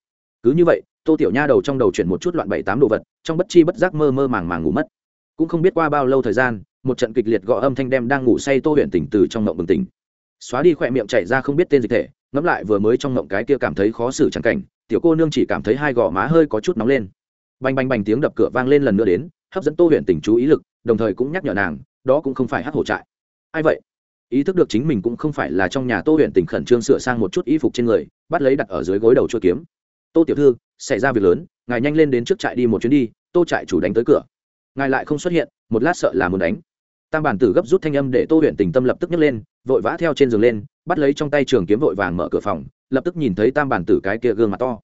cứ như vậy, tô tiểu nha đầu trong đầu chuyển một chút loạn bảy tám đồ vật, trong bất chi bất giác mơ mơ màng màng ngủ mất. Cũng không biết qua bao lâu thời gian, một trận kịch liệt gõ âm thanh đem đang ngủ say tô huyện tỉnh từ trong mộng bừng tỉnh. Xóa đi khỏe miệng chạy ra không biết tên dịch thể, ngẫm lại vừa mới trong mộng cái kia cảm thấy khó xử chẳng cảnh, tiểu cô nương chỉ cảm thấy hai gò má hơi có chút nóng lên. Bành bành bành tiếng đập cửa vang lên lần nữa đến, hấp dẫn tô huyện tỉnh chú ý lực, đồng thời cũng nhắc nhở nàng, đó cũng không phải hát hổ trại ai vậy? Ý thức được chính mình cũng không phải là trong nhà tô huyện tỉnh khẩn trương sửa sang một chút y phục trên người, bắt lấy đặt ở dưới gối đầu chua kiếm. Tô tiểu thư, xảy ra việc lớn, ngài nhanh lên đến trước trại đi một chuyến đi, tô trại chủ đánh tới cửa. Ngài lại không xuất hiện, một lát sợ là muốn đánh. Tam bản tử gấp rút thanh âm để tô huyện tình tâm lập tức nhấc lên, vội vã theo trên giường lên, bắt lấy trong tay trường kiếm vội vàng mở cửa phòng, lập tức nhìn thấy tam bản tử cái kia gương mặt to.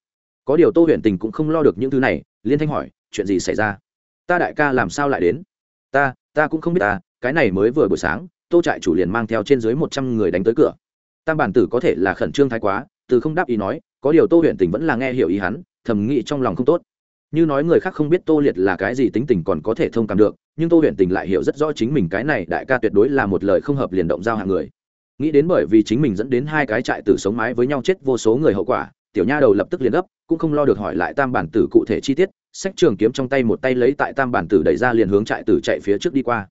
Có điều tô huyện tình cũng không lo được những thứ này, liên thanh hỏi, chuyện gì xảy ra? Ta đại ca làm sao lại đến? Ta ta cũng không biết ta, cái này mới vừa buổi sáng tô trại chủ liền mang theo trên dưới một trăm người đánh tới cửa. Tam bản tử có thể là khẩn trương thái quá, từ không đáp ý nói, có điều tô huyện tỉnh vẫn là nghe hiểu ý hắn, thầm nghĩ trong lòng không tốt. Như nói người khác không biết tô liệt là cái gì tính tình còn có thể thông cảm được, nhưng tô huyện tình lại hiểu rất rõ chính mình cái này đại ca tuyệt đối là một lời không hợp liền động giao hạng người. Nghĩ đến bởi vì chính mình dẫn đến hai cái trại tử sống mái với nhau chết vô số người hậu quả, tiểu nha đầu lập tức liền gấp, cũng không lo được hỏi lại tam bản tử cụ thể chi tiết sách trường kiếm trong tay một tay lấy tại tam bản tử đẩy ra liền hướng trại tử chạy phía trước đi qua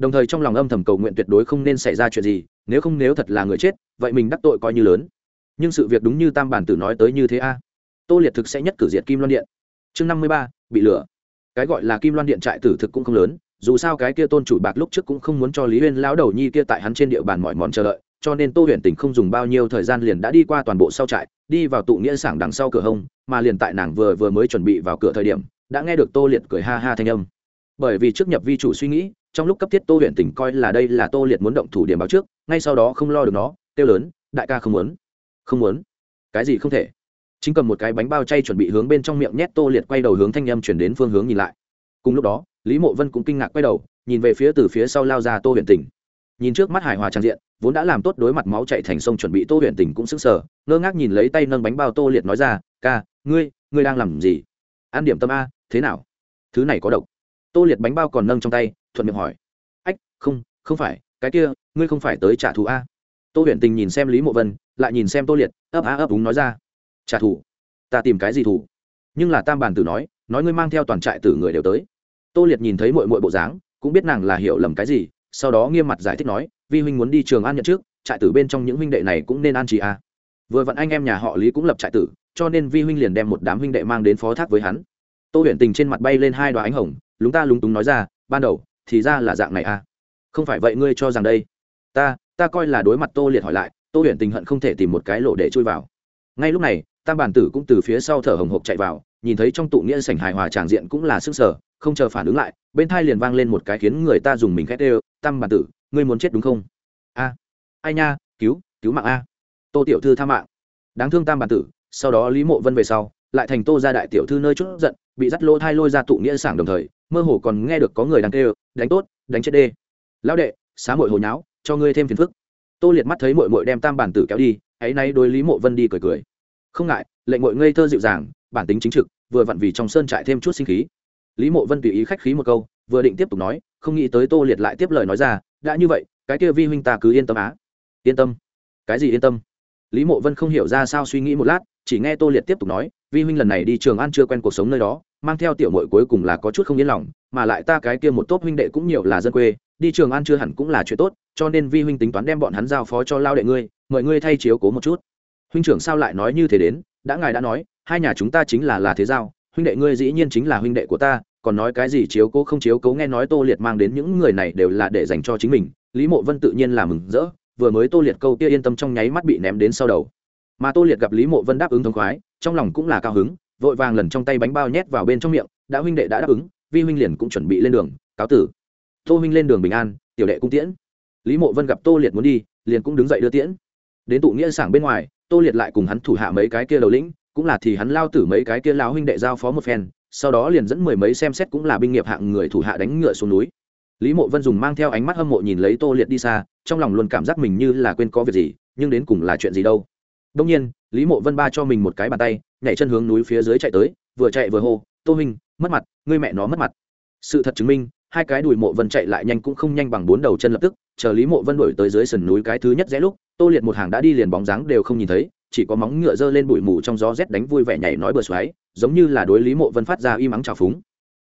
đồng thời trong lòng âm thầm cầu nguyện tuyệt đối không nên xảy ra chuyện gì, nếu không nếu thật là người chết, vậy mình đắc tội coi như lớn. Nhưng sự việc đúng như tam bản tử nói tới như thế a. Tô liệt thực sẽ nhất cử diệt kim loan điện. Chương năm mươi ba, bị lửa. Cái gọi là kim loan điện trại tử thực cũng không lớn, dù sao cái kia tôn chủ bạc lúc trước cũng không muốn cho lý huyên lão đầu nhi kia tại hắn trên địa bàn mọi món chờ đợi, cho nên tô huyền tình không dùng bao nhiêu thời gian liền đã đi qua toàn bộ sau trại, đi vào tụ nghĩa sảng đằng sau cửa hông, mà liền tại nàng vừa vừa mới chuẩn bị vào cửa thời điểm, đã nghe được tô liệt cười ha ha thanh âm. Bởi vì trước nhập vi chủ suy nghĩ trong lúc cấp thiết tô huyện tỉnh coi là đây là tô liệt muốn động thủ điểm báo trước, ngay sau đó không lo được nó, kêu lớn, đại ca không muốn không muốn. Cái gì không thể? Chính cầm một cái bánh bao chay chuẩn bị hướng bên trong miệng nhét tô liệt quay đầu hướng thanh em chuyển đến phương hướng nhìn lại. Cùng lúc đó, lý mộ vân cũng kinh ngạc quay đầu, nhìn về phía từ phía sau lao ra tô huyện tỉnh nhìn trước mắt hài hòa trang diện, vốn đã làm tốt đối mặt máu chạy thành sông chuẩn bị tô huyện tỉnh cũng sững sờ, ngơ ngác nhìn lấy tay nâng bánh bao tô liệt nói ra, ca, ngươi ngươi đang làm gì? Ăn điểm tâm a, thế nào? Thứ này có độc. Tô liệt bánh bao còn nâng trong tay thuận miệng hỏi. Ách, không không phải, cái kia, ngươi không phải tới trả thù a? Tô Huyền tình nhìn xem lý mộ vân, lại nhìn xem tô liệt, ấp á ấp úng nói ra. Trả thù? Ta tìm cái gì thù? Nhưng là tam bản tử nói nói ngươi mang theo toàn trại tử người đều tới. Tô liệt nhìn thấy mội mội bộ dáng, cũng biết nàng là hiểu lầm cái gì, sau đó nghiêm mặt giải thích nói, vi huynh muốn đi trường an nhận trước, trại tử bên trong những huynh đệ này cũng nên an trì a. Vừa vặn anh em nhà họ lý cũng lập trại tử, cho nên vi huynh liền đem một đám huynh đệ mang đến phó thác với hắn. Tô huyền tình trên mặt bay lên hai đoá ánh hồng, lúng ta lúng túng nói ra, ban đầu thì ra là dạng này a không phải vậy ngươi cho rằng đây. Ta ta coi là đối mặt tô liệt hỏi lại, tô huyền tình hận không thể tìm một cái lỗ để chui vào. Ngay lúc này, tam bản tử cũng từ phía sau thở hồng hộc chạy vào, nhìn thấy trong tụ nghĩa sảnh hài hòa tràng diện cũng là sức sở, không chờ phản ứng lại, bên thai liền vang lên một cái khiến người ta dùng mình khét đều, tam bản tử, ngươi muốn chết đúng không? A. Ai nha, cứu cứu mạng a. Tô tiểu thư tha mạng. Đáng thương tam bản tử, sau đó lý mộ vân về sau, lại thành tô ra đại tiểu thư nơi chút giận bị dắt lỗ thai lôi ra tụ nghĩa sảng đồng thời, mơ hồ còn nghe được có người đang kêu, đánh tốt, đánh chết đê. Lão đệ, xá mội hồi nháo, cho ngươi thêm phiền phức. Tô liệt mắt thấy mội mội đem tam bản tử kéo đi, ấy nay đối lý mộ vân đi cười cười. Không ngại, lệnh mội ngây thơ dịu dàng, bản tính chính trực, vừa vặn vì trong sơn trại thêm chút sinh khí. Lý mộ vân tùy ý khách khí một câu, vừa định tiếp tục nói, không nghĩ tới tô liệt lại tiếp lời nói ra, đã như vậy, cái kia vi huynh ta cứ yên tâm á. Yên tâm. Cái gì yên tâm? Lý mộ vân không hiểu ra sao suy nghĩ một lát chỉ nghe tô liệt tiếp tục nói, vi huynh lần này đi trường an chưa quen cuộc sống nơi đó, mang theo tiểu mội cuối cùng là có chút không yên lòng, mà lại ta cái kia một tốt huynh đệ cũng nhiều là dân quê, đi trường an chưa hẳn cũng là chuyện tốt, cho nên vi huynh tính toán đem bọn hắn giao phó cho lao đệ ngươi, mời ngươi thay chiếu cố một chút. Huynh trưởng sao lại nói như thế đến? Đã ngài đã nói, hai nhà chúng ta chính là là thế giao, huynh đệ ngươi dĩ nhiên chính là huynh đệ của ta, còn nói cái gì chiếu cố không chiếu cố nghe nói tô liệt mang đến những người này đều là để dành cho chính mình, lý mộ vân tự nhiên là mừng rỡ, vừa mới tô liệt câu kia yên tâm trong nháy mắt bị ném đến sau đầu mà tô liệt gặp lý mộ vân đáp ứng thống khoái, trong lòng cũng là cao hứng, vội vàng lần trong tay bánh bao nhét vào bên trong miệng, đã huynh đệ đã đáp ứng, vi huynh liền cũng chuẩn bị lên đường, cáo tử. Tô huynh lên đường bình an, tiểu đệ cung tiễn. Lý mộ vân gặp tô liệt muốn đi, liền cũng đứng dậy đưa tiễn. Đến tụ nghĩa sảng bên ngoài, tô liệt lại cùng hắn thủ hạ mấy cái kia đầu lĩnh, cũng là thì hắn lao tử mấy cái kia lao huynh đệ giao phó một phen, sau đó liền dẫn mười mấy xem xét cũng là binh nghiệp hạng người thủ hạ đánh ngựa xuống núi. Lý mộ vân dùng mang theo ánh mắt hâm mộ nhìn lấy tô liệt đi xa, trong lòng luôn cảm giác mình như là quên có việc gì, nhưng đến cùng là chuyện gì đâu đông nhiên, lý mộ vân ba cho mình một cái bàn tay, nhảy chân hướng núi phía dưới chạy tới, vừa chạy vừa hô, tô huynh, mất mặt, ngươi mẹ nó mất mặt. Sự thật chứng minh, hai cái đùi mộ vân chạy lại nhanh cũng không nhanh bằng bốn đầu chân lập tức, chờ lý mộ vân đổi tới dưới sườn núi cái thứ nhất rẽ lúc, tô liệt một hàng đã đi liền bóng dáng đều không nhìn thấy, chỉ có móng ngựa dơ lên bụi mù trong gió rét đánh vui vẻ nhảy nói bừa xoáy, giống như là đối lý mộ vân phát ra y mắng trào phúng.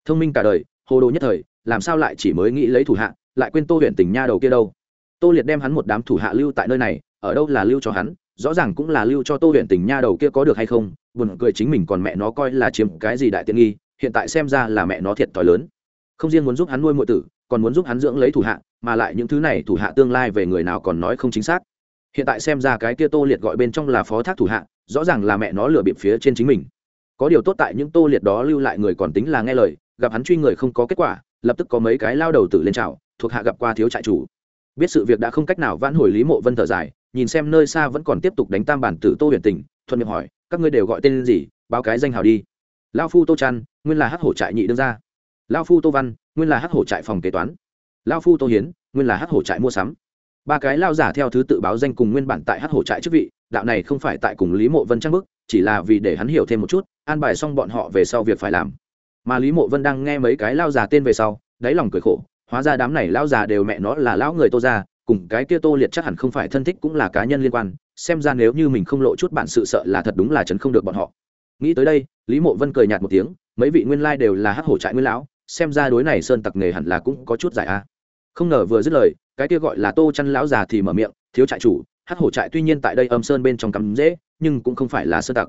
Thông minh cả đời, hồ đồ nhất thời, làm sao lại chỉ mới nghĩ lấy thủ hạ, lại quên tô huyện tỉnh nha đầu kia đâu. Tô liệt đem hắn một đám thủ hạ lưu tại nơi này, ở đâu là lưu cho hắn rõ ràng cũng là lưu cho tô huyện tỉnh nha đầu kia có được hay không, buồn cười chính mình còn mẹ nó coi là chiếm cái gì đại tiện nghi, hiện tại xem ra là mẹ nó thiệt thòi lớn. Không riêng muốn giúp hắn nuôi mọi tử, còn muốn giúp hắn dưỡng lấy thủ hạ, mà lại những thứ này thủ hạ tương lai về người nào còn nói không chính xác. Hiện tại xem ra cái kia tô liệt gọi bên trong là phó thác thủ hạ, rõ ràng là mẹ nó lừa bịp phía trên chính mình. Có điều tốt tại những tô liệt đó lưu lại người còn tính là nghe lời, gặp hắn truy người không có kết quả, lập tức có mấy cái lao đầu tử lên trào thuộc hạ gặp qua thiếu trại chủ. Biết sự việc đã không cách nào vãn hồi lý mộ vân thở dài nhìn xem nơi xa vẫn còn tiếp tục đánh tam bản tử tô huyền tình, thuận miệng hỏi, các ngươi đều gọi tên gì, báo cái danh hào đi. Lao phu tô trăn, nguyên là hát hổ trại nhị đương gia. Lao phu tô văn, nguyên là hát hổ trại phòng kế toán. Lao phu tô hiến, nguyên là hát hổ trại mua sắm. Ba cái lao giả theo thứ tự báo danh cùng nguyên bản tại hát hổ trại chức vị, đạo này không phải tại cùng lý mộ vân trang bức, chỉ là vì để hắn hiểu thêm một chút, an bài xong bọn họ về sau việc phải làm. Mà lý mộ vân đang nghe mấy cái lao già tên về sau, đáy lòng cười khổ, hóa ra đám này lao già đều mẹ nó là lão người tô ra cùng cái kia tô liệt chắc hẳn không phải thân thích cũng là cá nhân liên quan, xem ra nếu như mình không lộ chút bản sự sợ là thật đúng là chấn không được bọn họ. Nghĩ tới đây, lý mộ vân cười nhạt một tiếng, mấy vị nguyên lai đều là hắc hổ trại nguyên lão, xem ra đối này sơn tặc nghề hẳn là cũng có chút giải a. Không ngờ vừa dứt lời, cái kia gọi là tô chăn lão già thì mở miệng, thiếu trại chủ, hắc hổ trại tuy nhiên tại đây âm sơn bên trong cắm dễ, nhưng cũng không phải là sơn tặc.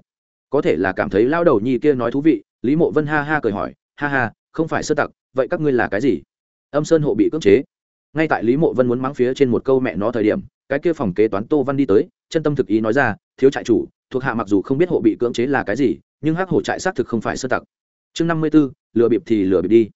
Có thể là cảm thấy lao đầu nhi kia nói thú vị, lý mộ vân ha ha cười hỏi, ha ha, không phải sơn tặc, vậy các ngươi là cái gì? Âm sơn hộ bị cưỡng chế ngay tại lý mộ vân muốn mắng phía trên một câu mẹ nó thời điểm, cái kia phòng kế toán tô văn đi tới, chân tâm thực ý nói ra, thiếu trại chủ, thuộc hạ mặc dù không biết hộ bị cưỡng chế là cái gì, nhưng hắc hổ trại xác thực không phải sơ tặc. Chương năm mươi b ố lừa bịp thì lừa bịp đi.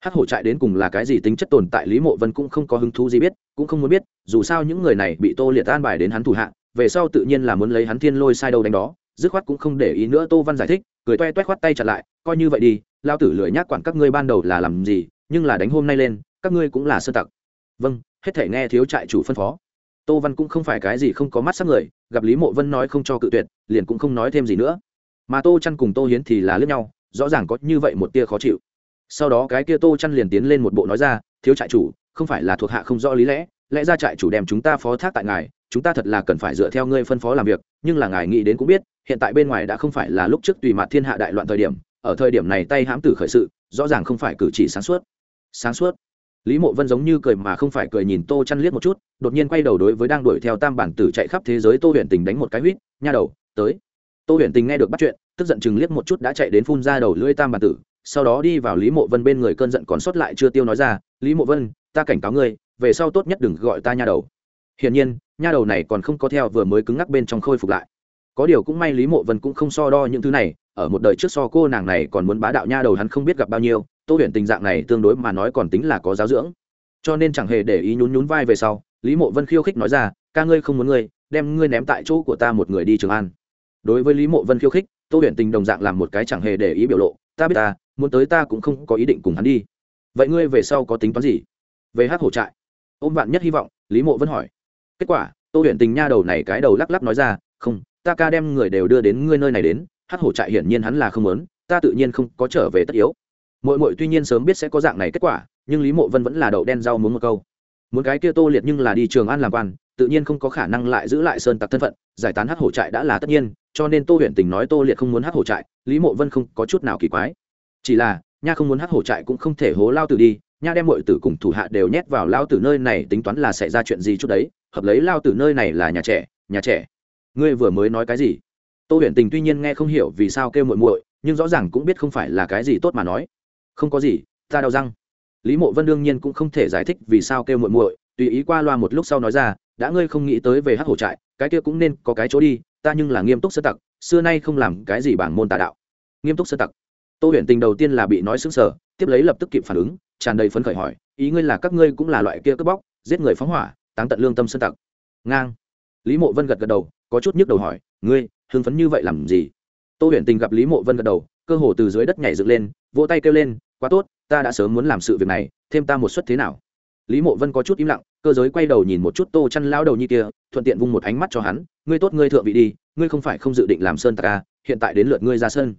Hắc hổ trại đến cùng là cái gì tính chất tồn tại lý mộ vân cũng không có hứng thú gì biết, cũng không muốn biết, dù sao những người này bị tô liệt an bài đến hắn thủ hạ, về sau tự nhiên là muốn lấy hắn thiên lôi sai đâu đánh đó, dứt khoát cũng không để ý nữa tô văn giải thích, cười toe toét khoát tay chặt lại, coi như vậy đi, lao tử lười nhác quản các ngươi ban đầu là làm gì, nhưng là đánh hôm nay lên, các ngươi cũng là sơ tặc vâng hết thể nghe thiếu trại chủ phân phó. Tô văn cũng không phải cái gì không có mắt sắc người, gặp lý mộ vân nói không cho cự tuyệt, liền cũng không nói thêm gì nữa. Mà tô chăn cùng tô hiến thì là lướt nhau, rõ ràng có như vậy một tia khó chịu. Sau đó cái kia tô chăn liền tiến lên một bộ nói ra, thiếu trại chủ, không phải là thuộc hạ không rõ lý lẽ lẽ ra trại chủ đem chúng ta phó thác tại ngài, chúng ta thật là cần phải dựa theo ngươi phân phó làm việc, nhưng là ngài nghĩ đến cũng biết, hiện tại bên ngoài đã không phải là lúc trước tùy mặt thiên hạ đại loạn thời điểm, ở thời điểm này tay hãm tử khởi sự, rõ ràng không phải cử chỉ sáng suốt. Sáng suốt lý mộ vân giống như cười mà không phải cười nhìn tô chăn liếc một chút, đột nhiên quay đầu đối với đang đuổi theo tam bản tử chạy khắp thế giới tô Huyền tình đánh một cái huýt, nha đầu, tới. Tô Huyền tình nghe được bắt chuyện, tức giận chừng liếc một chút đã chạy đến phun ra đầu lưỡi tam bản tử, sau đó đi vào lý mộ vân bên người cơn giận còn sót lại chưa tiêu nói ra, lý mộ vân, ta cảnh cáo ngươi, về sau tốt nhất đừng gọi ta nha đầu. Hiển nhiên, nha đầu này còn không có theo vừa mới cứng ngắc bên trong khôi phục lại. Có điều cũng may lý mộ vân cũng không so đo những thứ này, ở một đời trước so cô nàng này còn muốn bá đạo nha đầu hắn không biết gặp bao nhiêu tô huyền tình dạng này tương đối mà nói còn tính là có giáo dưỡng. Cho nên chẳng hề để ý nhún nhún vai về sau, lý mộ vân khiêu khích nói ra, ca ngươi không muốn ngươi, đem ngươi ném tại chỗ của ta một người đi trường an. Đối với lý mộ vân khiêu khích, tô huyền tình đồng dạng làm một cái chẳng hề để ý biểu lộ, ta biết ta, muốn tới ta cũng không có ý định cùng hắn đi. Vậy ngươi về sau có tính toán gì? Về hát hổ trại. Ôm vạn nhất hy vọng, lý mộ vân hỏi. Kết quả, tô huyền tình nha đầu này cái đầu lắc lắc nói ra, không, ta ca đem người đều đưa đến ngươi nơi này đến, hát hổ trại hiển nhiên hắn là không muốn, ta tự nhiên không có trở về tất yếu mội mội tuy nhiên sớm biết sẽ có dạng này kết quả, nhưng lý mộ vân vẫn là đậu đen rau muốn một câu. Muốn cái kia tô liệt nhưng là đi trường an làm quan, tự nhiên không có khả năng lại giữ lại sơn tặc thân phận, giải tán hát hổ trại đã là tất nhiên, cho nên tô huyện tình nói tô liệt không muốn hát hổ trại, lý mộ vân không có chút nào kỳ quái. Chỉ là, nha không muốn hát hổ trại cũng không thể hố lao tử đi, nha đem mọi tử cùng thủ hạ đều nhét vào lao tử nơi này tính toán là xảy ra chuyện gì chút đấy, hợp lấy lao tử nơi này là nhà trẻ nhà trẻ. Ngươi vừa mới nói cái gì? Tô huyện tình tuy nhiên nghe không hiểu vì sao kêu muội muội, nhưng rõ ràng cũng biết không phải là cái gì tốt mà nói không có gì, ta đau răng. Lý mộ vân đương nhiên cũng không thể giải thích vì sao kêu muội muội, tùy ý qua loa một lúc sau nói ra, đã ngươi không nghĩ tới về hát hổ trại, cái kia cũng nên có cái chỗ đi, ta nhưng là nghiêm túc sơ tặc, xưa nay không làm cái gì bảng môn tà đạo. Nghiêm túc sơ tặc. Tô huyền tình đầu tiên là bị nói xứng sở tiếp lấy lập tức kịp phản ứng, tràn đầy phấn khởi hỏi, ý ngươi là các ngươi cũng là loại kia cướp bóc, giết người phóng hỏa, táng tận lương tâm sơ tặc? Ngang. Lý mộ vân gật gật đầu, có chút nhức đầu hỏi, ngươi, hưng phấn như vậy làm gì? Tô huyền tình gặp lý mộ vân gật đầu, cơ hồ từ dưới đất nhảy dựng lên, vỗ tay kêu lên quá tốt ta đã sớm muốn làm sự việc này thêm ta một suất thế nào? Lý mộ vân có chút im lặng cơ giới quay đầu nhìn một chút tô chăn lao đầu như kia thuận tiện vung một ánh mắt cho hắn ngươi tốt ngươi thượng vị đi ngươi không phải không dự định làm sơn tạc à, hiện tại đến lượt ngươi ra sơn.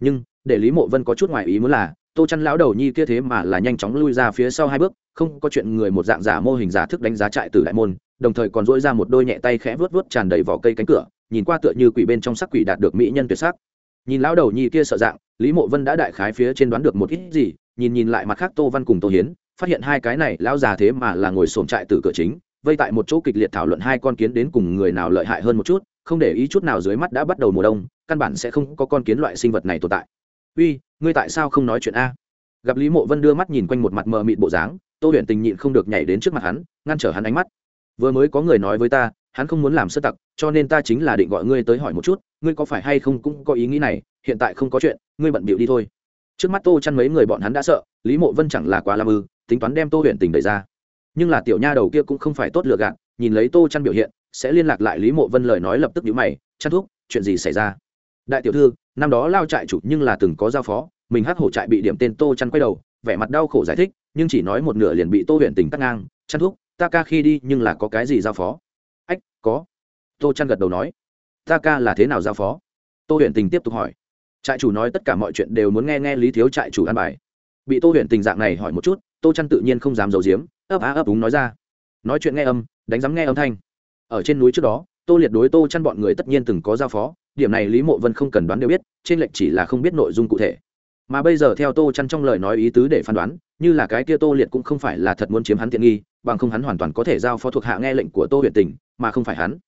Nhưng để lý mộ vân có chút ngoài ý muốn là tô chăn lão đầu nhi kia thế mà là nhanh chóng lui ra phía sau hai bước không có chuyện người một dạng giả mô hình giả thức đánh giá trại từ đại môn đồng thời còn dỗi ra một đôi nhẹ tay khẽ vớt vớt tràn đầy vỏ cây cánh cửa nhìn qua tựa như quỷ bên trong sắc quỷ đạt được mỹ nhân tuyệt sắc. Nhìn lão đầu nhi kia sợ dạng lý mộ vân đã đại khái phía trên đoán được một ít gì, nhìn nhìn lại mặt khác tô văn cùng tô hiến, phát hiện hai cái này lão già thế mà là ngồi sổm trại từ cửa chính, vây tại một chỗ kịch liệt thảo luận hai con kiến đến cùng người nào lợi hại hơn một chút, không để ý chút nào dưới mắt đã bắt đầu mùa đông, căn bản sẽ không có con kiến loại sinh vật này tồn tại. Uy, ngươi tại sao không nói chuyện a? Gặp lý mộ vân đưa mắt nhìn quanh một mặt mờ mịt bộ dáng, tô huyền tình nhịn không được nhảy đến trước mặt hắn, ngăn trở hắn ánh mắt. Vừa mới có người nói với ta hắn không muốn làm sơ tặc, cho nên ta chính là định gọi ngươi tới hỏi một chút, ngươi có phải hay không cũng có ý nghĩ này, hiện tại không có chuyện, ngươi bận bịu đi thôi. Trước mắt tô chăn mấy người bọn hắn đã sợ, lý mộ vân chẳng là quá làm ư, tính toán đem tô huyện tình đẩy ra. Nhưng là tiểu nha đầu kia cũng không phải tốt lựa gạt, nhìn lấy tô chăn biểu hiện, sẽ liên lạc lại lý mộ vân lời nói lập tức nhíu mày, chăn thúc, chuyện gì xảy ra? Đại tiểu thư, năm đó lao trại chủ nhưng là từng có giao phó, mình hát hổ trại bị điểm tên tô chăn quay đầu, vẻ mặt đau khổ giải thích, nhưng chỉ nói một nửa liền bị tô huyện tình tắt ngang, chăn thúc, ta ca khi đi nhưng là có cái gì giao phó? Có. Tô chăn gật đầu nói, ta ca là thế nào giao phó? Tô huyện tình tiếp tục hỏi, trại chủ nói tất cả mọi chuyện đều muốn nghe nghe lý thiếu trại chủ an bài. Bị tô huyện tình dạng này hỏi một chút, tô chăn tự nhiên không dám giấu giếm, ấp á ấp úng nói ra, nói chuyện nghe âm, đánh giám nghe âm thanh. Ở trên núi trước đó, tô liệt đối tô chăn bọn người tất nhiên từng có giao phó, điểm này lý mộ vân không cần đoán đều biết, trên lệnh chỉ là không biết nội dung cụ thể. Mà bây giờ theo tô chăn trong lời nói ý tứ để phán đoán như là cái kia tô liệt cũng không phải là thật muốn chiếm hắn tiện nghi, bằng không hắn hoàn toàn có thể giao phó thuộc hạ nghe lệnh của tô huyện Tỉnh mà không phải hắn.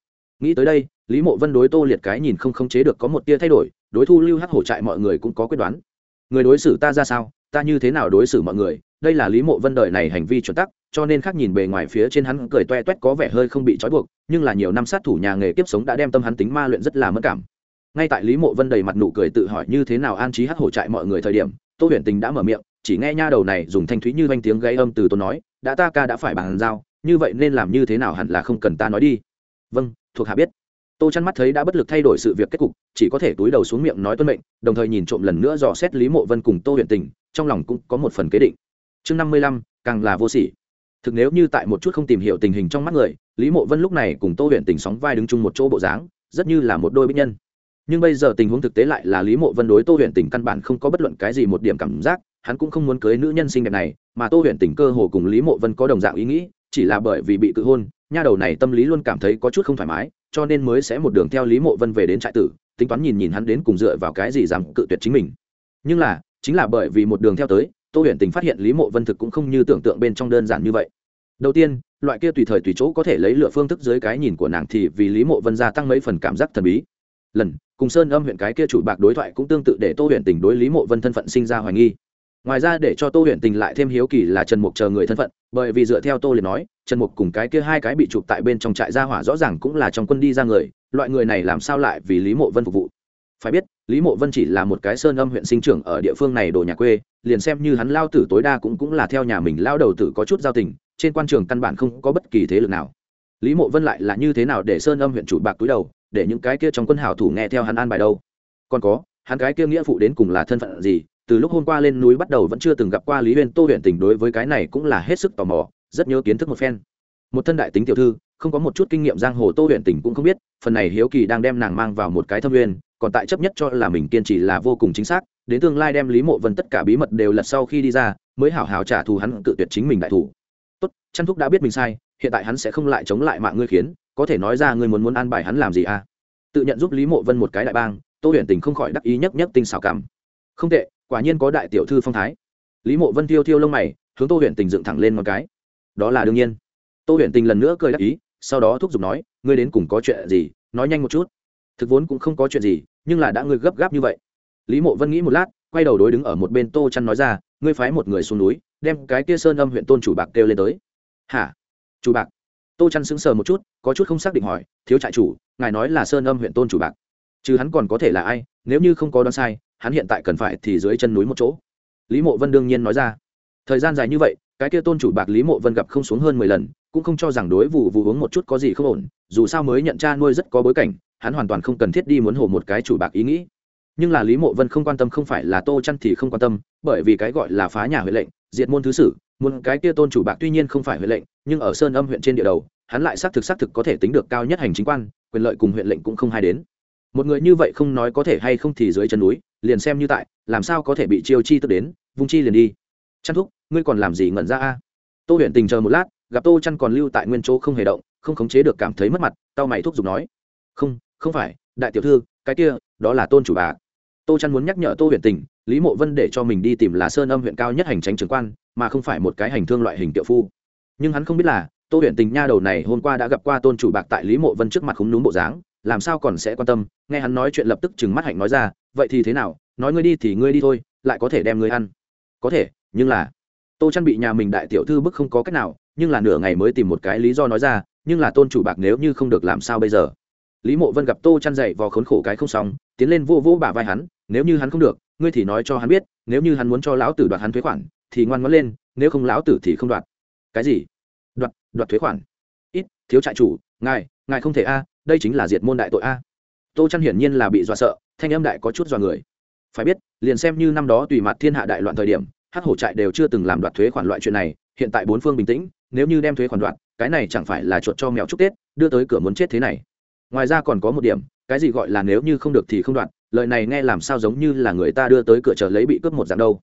Nghĩ tới đây, lý mộ vân đối tô liệt cái nhìn không khống chế được có một tia thay đổi, đối thu lưu hắc hổ trại mọi người cũng có quyết đoán. Người đối xử ta ra sao? Ta như thế nào đối xử mọi người? Đây là lý mộ vân đời này hành vi chuẩn tắc, cho nên khác nhìn bề ngoài phía trên hắn cười toe toét có vẻ hơi không bị trói buộc, nhưng là nhiều năm sát thủ nhà nghề kiếp sống đã đem tâm hắn tính ma luyện rất là mất cảm. Ngay tại lý mộ vân đầy mặt nụ cười tự hỏi như thế nào an trí hắc hổ trại mọi người thời điểm, tô huyền tình đã mở miệng chỉ nghe nha đầu này dùng thanh thúy như vanh tiếng gây âm từ tôi nói, đã ta ca đã phải bàn giao, như vậy nên làm như thế nào hẳn là không cần ta nói đi. Vâng thuộc hạ biết. Tô chăn mắt thấy đã bất lực thay đổi sự việc kết cục, chỉ có thể túi đầu xuống miệng nói tuân mệnh, đồng thời nhìn trộm lần nữa dò xét lý mộ vân cùng tô huyện tình, trong lòng cũng có một phần kế định. Chương năm mươi lăm, càng là vô sỉ. Thực nếu như tại một chút không tìm hiểu tình hình trong mắt người, lý mộ vân lúc này cùng tô huyện tình sóng vai đứng chung một chỗ bộ dáng, rất như là một đôi bích nhân. Nhưng bây giờ tình huống thực tế lại là lý mộ vân đối tô huyện tình căn bản không có bất luận cái gì một điểm cảm giác hắn cũng không muốn cưới nữ nhân xinh đẹp này, mà tô huyện tình cơ hồ cùng lý mộ vân có đồng dạng ý nghĩ, chỉ là bởi vì bị cự hôn, nha đầu này tâm lý luôn cảm thấy có chút không thoải mái, cho nên mới sẽ một đường theo lý mộ vân về đến trại tử, tính toán nhìn nhìn hắn đến cùng dựa vào cái gì dám cự tuyệt chính mình. Nhưng là, chính là bởi vì một đường theo tới, tô huyền tình phát hiện lý mộ vân thực cũng không như tưởng tượng bên trong đơn giản như vậy. Đầu tiên, loại kia tùy thời tùy chỗ có thể lấy lựa phương thức dưới cái nhìn của nàng thì vì lý mộ vân gia tăng mấy phần cảm giác thần bí. Lần, cùng sơn âm huyện cái kia chủ bạc đối thoại cũng tương tự để tô huyền tình đối lý mộ vân thân phận sinh ra hoài nghi ngoài ra để cho tô huyền tình lại thêm hiếu kỳ là trần mục chờ người thân phận, bởi vì dựa theo tô liền nói, trần mục cùng cái kia hai cái bị chụp tại bên trong trại gia hỏa rõ ràng cũng là trong quân đi ra người, loại người này làm sao lại vì lý mộ vân phục vụ? Phải biết, lý mộ vân chỉ là một cái sơn âm huyện sinh trưởng ở địa phương này đồ nhà quê, liền xem như hắn lao tử tối đa cũng cũng là theo nhà mình lao đầu tử có chút giao tình, trên quan trường căn bản không có bất kỳ thế lực nào. Lý mộ vân lại là như thế nào để sơn âm huyện chủ bạc túi đầu, để những cái kia trong quân hào thủ nghe theo hắn an bài đâu? Còn có, hắn cái kia nghĩa phụ đến cùng là thân phận gì từ lúc hôm qua lên núi bắt đầu vẫn chưa từng gặp qua lý huyên tô huyện tình đối với cái này cũng là hết sức tò mò, rất nhớ kiến thức một phen. Một thân đại tính tiểu thư, không có một chút kinh nghiệm giang hồ tô huyện tình cũng không biết, phần này hiếu kỳ đang đem nàng mang vào một cái thâm uyên, còn tại chấp nhất cho là mình kiên trì là vô cùng chính xác, đến tương lai đem lý mộ vân tất cả bí mật đều lật sau khi đi ra, mới hảo hảo trả thù hắn tự tuyệt chính mình đại thủ. Tốt chăn thúc đã biết mình sai, hiện tại hắn sẽ không lại chống lại mạng ngươi khiến, có thể nói ra ngươi muốn muốn an bài hắn làm gì à? Tự nhận giúp lý mộ vân một cái đại bang, tô huyện tình không khỏi đắc ý nhất nhất tinh xảo cảm. Không tệ quả nhiên có đại tiểu thư phong thái. Lý mộ vân thiêu thiêu lông mày, hướng tô huyện tình dựng thẳng lên một cái. Đó là đương nhiên. Tô huyện tình lần nữa cười đắc ý, sau đó thúc giục nói, ngươi đến cùng có chuyện gì? Nói nhanh một chút. Thực vốn cũng không có chuyện gì, nhưng là đã ngươi gấp gáp như vậy. Lý mộ vân nghĩ một lát, quay đầu đối đứng ở một bên tô chăn nói ra, ngươi phái một người xuống núi, đem cái kia sơn âm huyện tôn chủ bạc kêu lên tới. Hả? Chủ bạc? Tô chăn sững sờ một chút, có chút không xác định hỏi, thiếu trại chủ, ngài nói là sơn âm huyện tôn chủ bạc. Chứ hắn còn có thể là ai, nếu như không có đoán sai hắn hiện tại cần phải thì dưới chân núi một chỗ. Lý mộ vân đương nhiên nói ra. Thời gian dài như vậy, cái kia tôn chủ bạc lý mộ vân gặp không xuống hơn mười lần, cũng không cho rằng đối vụ vụ uống một chút có gì không ổn, dù sao mới nhận cha nuôi rất có bối cảnh, hắn hoàn toàn không cần thiết đi muốn hồ một cái chủ bạc ý nghĩ. Nhưng là lý mộ vân không quan tâm không phải là tô chăn thì không quan tâm, bởi vì cái gọi là phá nhà huệ lệnh, diệt môn thứ sử, muốn cái kia tôn chủ bạc tuy nhiên không phải huệ lệnh, nhưng ở sơn âm huyện trên địa đầu, hắn lại xác thực xác thực có thể tính được cao nhất hành chính quan, quyền lợi cùng huyện lệnh cũng không hai đến. Một người như vậy không nói có thể hay không thì dưới chân núi liền xem như tại, làm sao có thể bị chiêu chi tức đến, vung chi liền đi. Chăn thúc, ngươi còn làm gì ngẩn ra a? Tô huyện tình chờ một lát, gặp tô chăn còn lưu tại nguyên chỗ không hề động, không khống chế được cảm thấy mất mặt tao mày thúc giục nói. Không không phải, đại tiểu thư, cái kia, đó là tôn chủ bà. Tô chăn muốn nhắc nhở tô huyện tình, lý mộ vân để cho mình đi tìm là sơn âm huyện cao nhất hành tránh trưởng quan, mà không phải một cái hành thương loại hình tiểu phu. Nhưng hắn không biết là, tô huyện tình nha đầu này hôm qua đã gặp qua tôn chủ bạc tại lý mộ vân trước mặt khúng núm bộ dáng làm sao còn sẽ quan tâm? Nghe hắn nói chuyện lập tức chừng mắt hạnh nói ra, vậy thì thế nào? Nói ngươi đi thì ngươi đi thôi, lại có thể đem ngươi ăn. Có thể, nhưng là, tô chăn bị nhà mình đại tiểu thư bức không có cách nào, nhưng là nửa ngày mới tìm một cái lý do nói ra, nhưng là tôn chủ bạc nếu như không được làm sao bây giờ? Lý mộ vân gặp tô chăn dậy vò khốn khổ cái không xong, tiến lên vô vô bả vai hắn, nếu như hắn không được, ngươi thì nói cho hắn biết, nếu như hắn muốn cho lão tử đoạt hắn thuế khoản, thì ngoan ngoãn lên, nếu không lão tử thì không đoạt. Cái gì? Đoạt đoạt thuế khoản. Ít, thiếu trại chủ, ngài ngài không thể a đây chính là diệt môn đại tội a. Tô chăn hiển nhiên là bị dọa sợ, thanh âm đại có chút dọa người. Phải biết, liền xem như năm đó tùy mặt thiên hạ đại loạn thời điểm, hắc hổ trại đều chưa từng làm đoạt thuế khoản loại chuyện này, hiện tại bốn phương bình tĩnh, nếu như đem thuế khoản đoạt, cái này chẳng phải là chuột cho mèo chúc tết, đưa tới cửa muốn chết thế này. Ngoài ra còn có một điểm, cái gì gọi là nếu như không được thì không đoạt, lời này nghe làm sao giống như là người ta đưa tới cửa chờ lấy bị cướp một dạng đâu.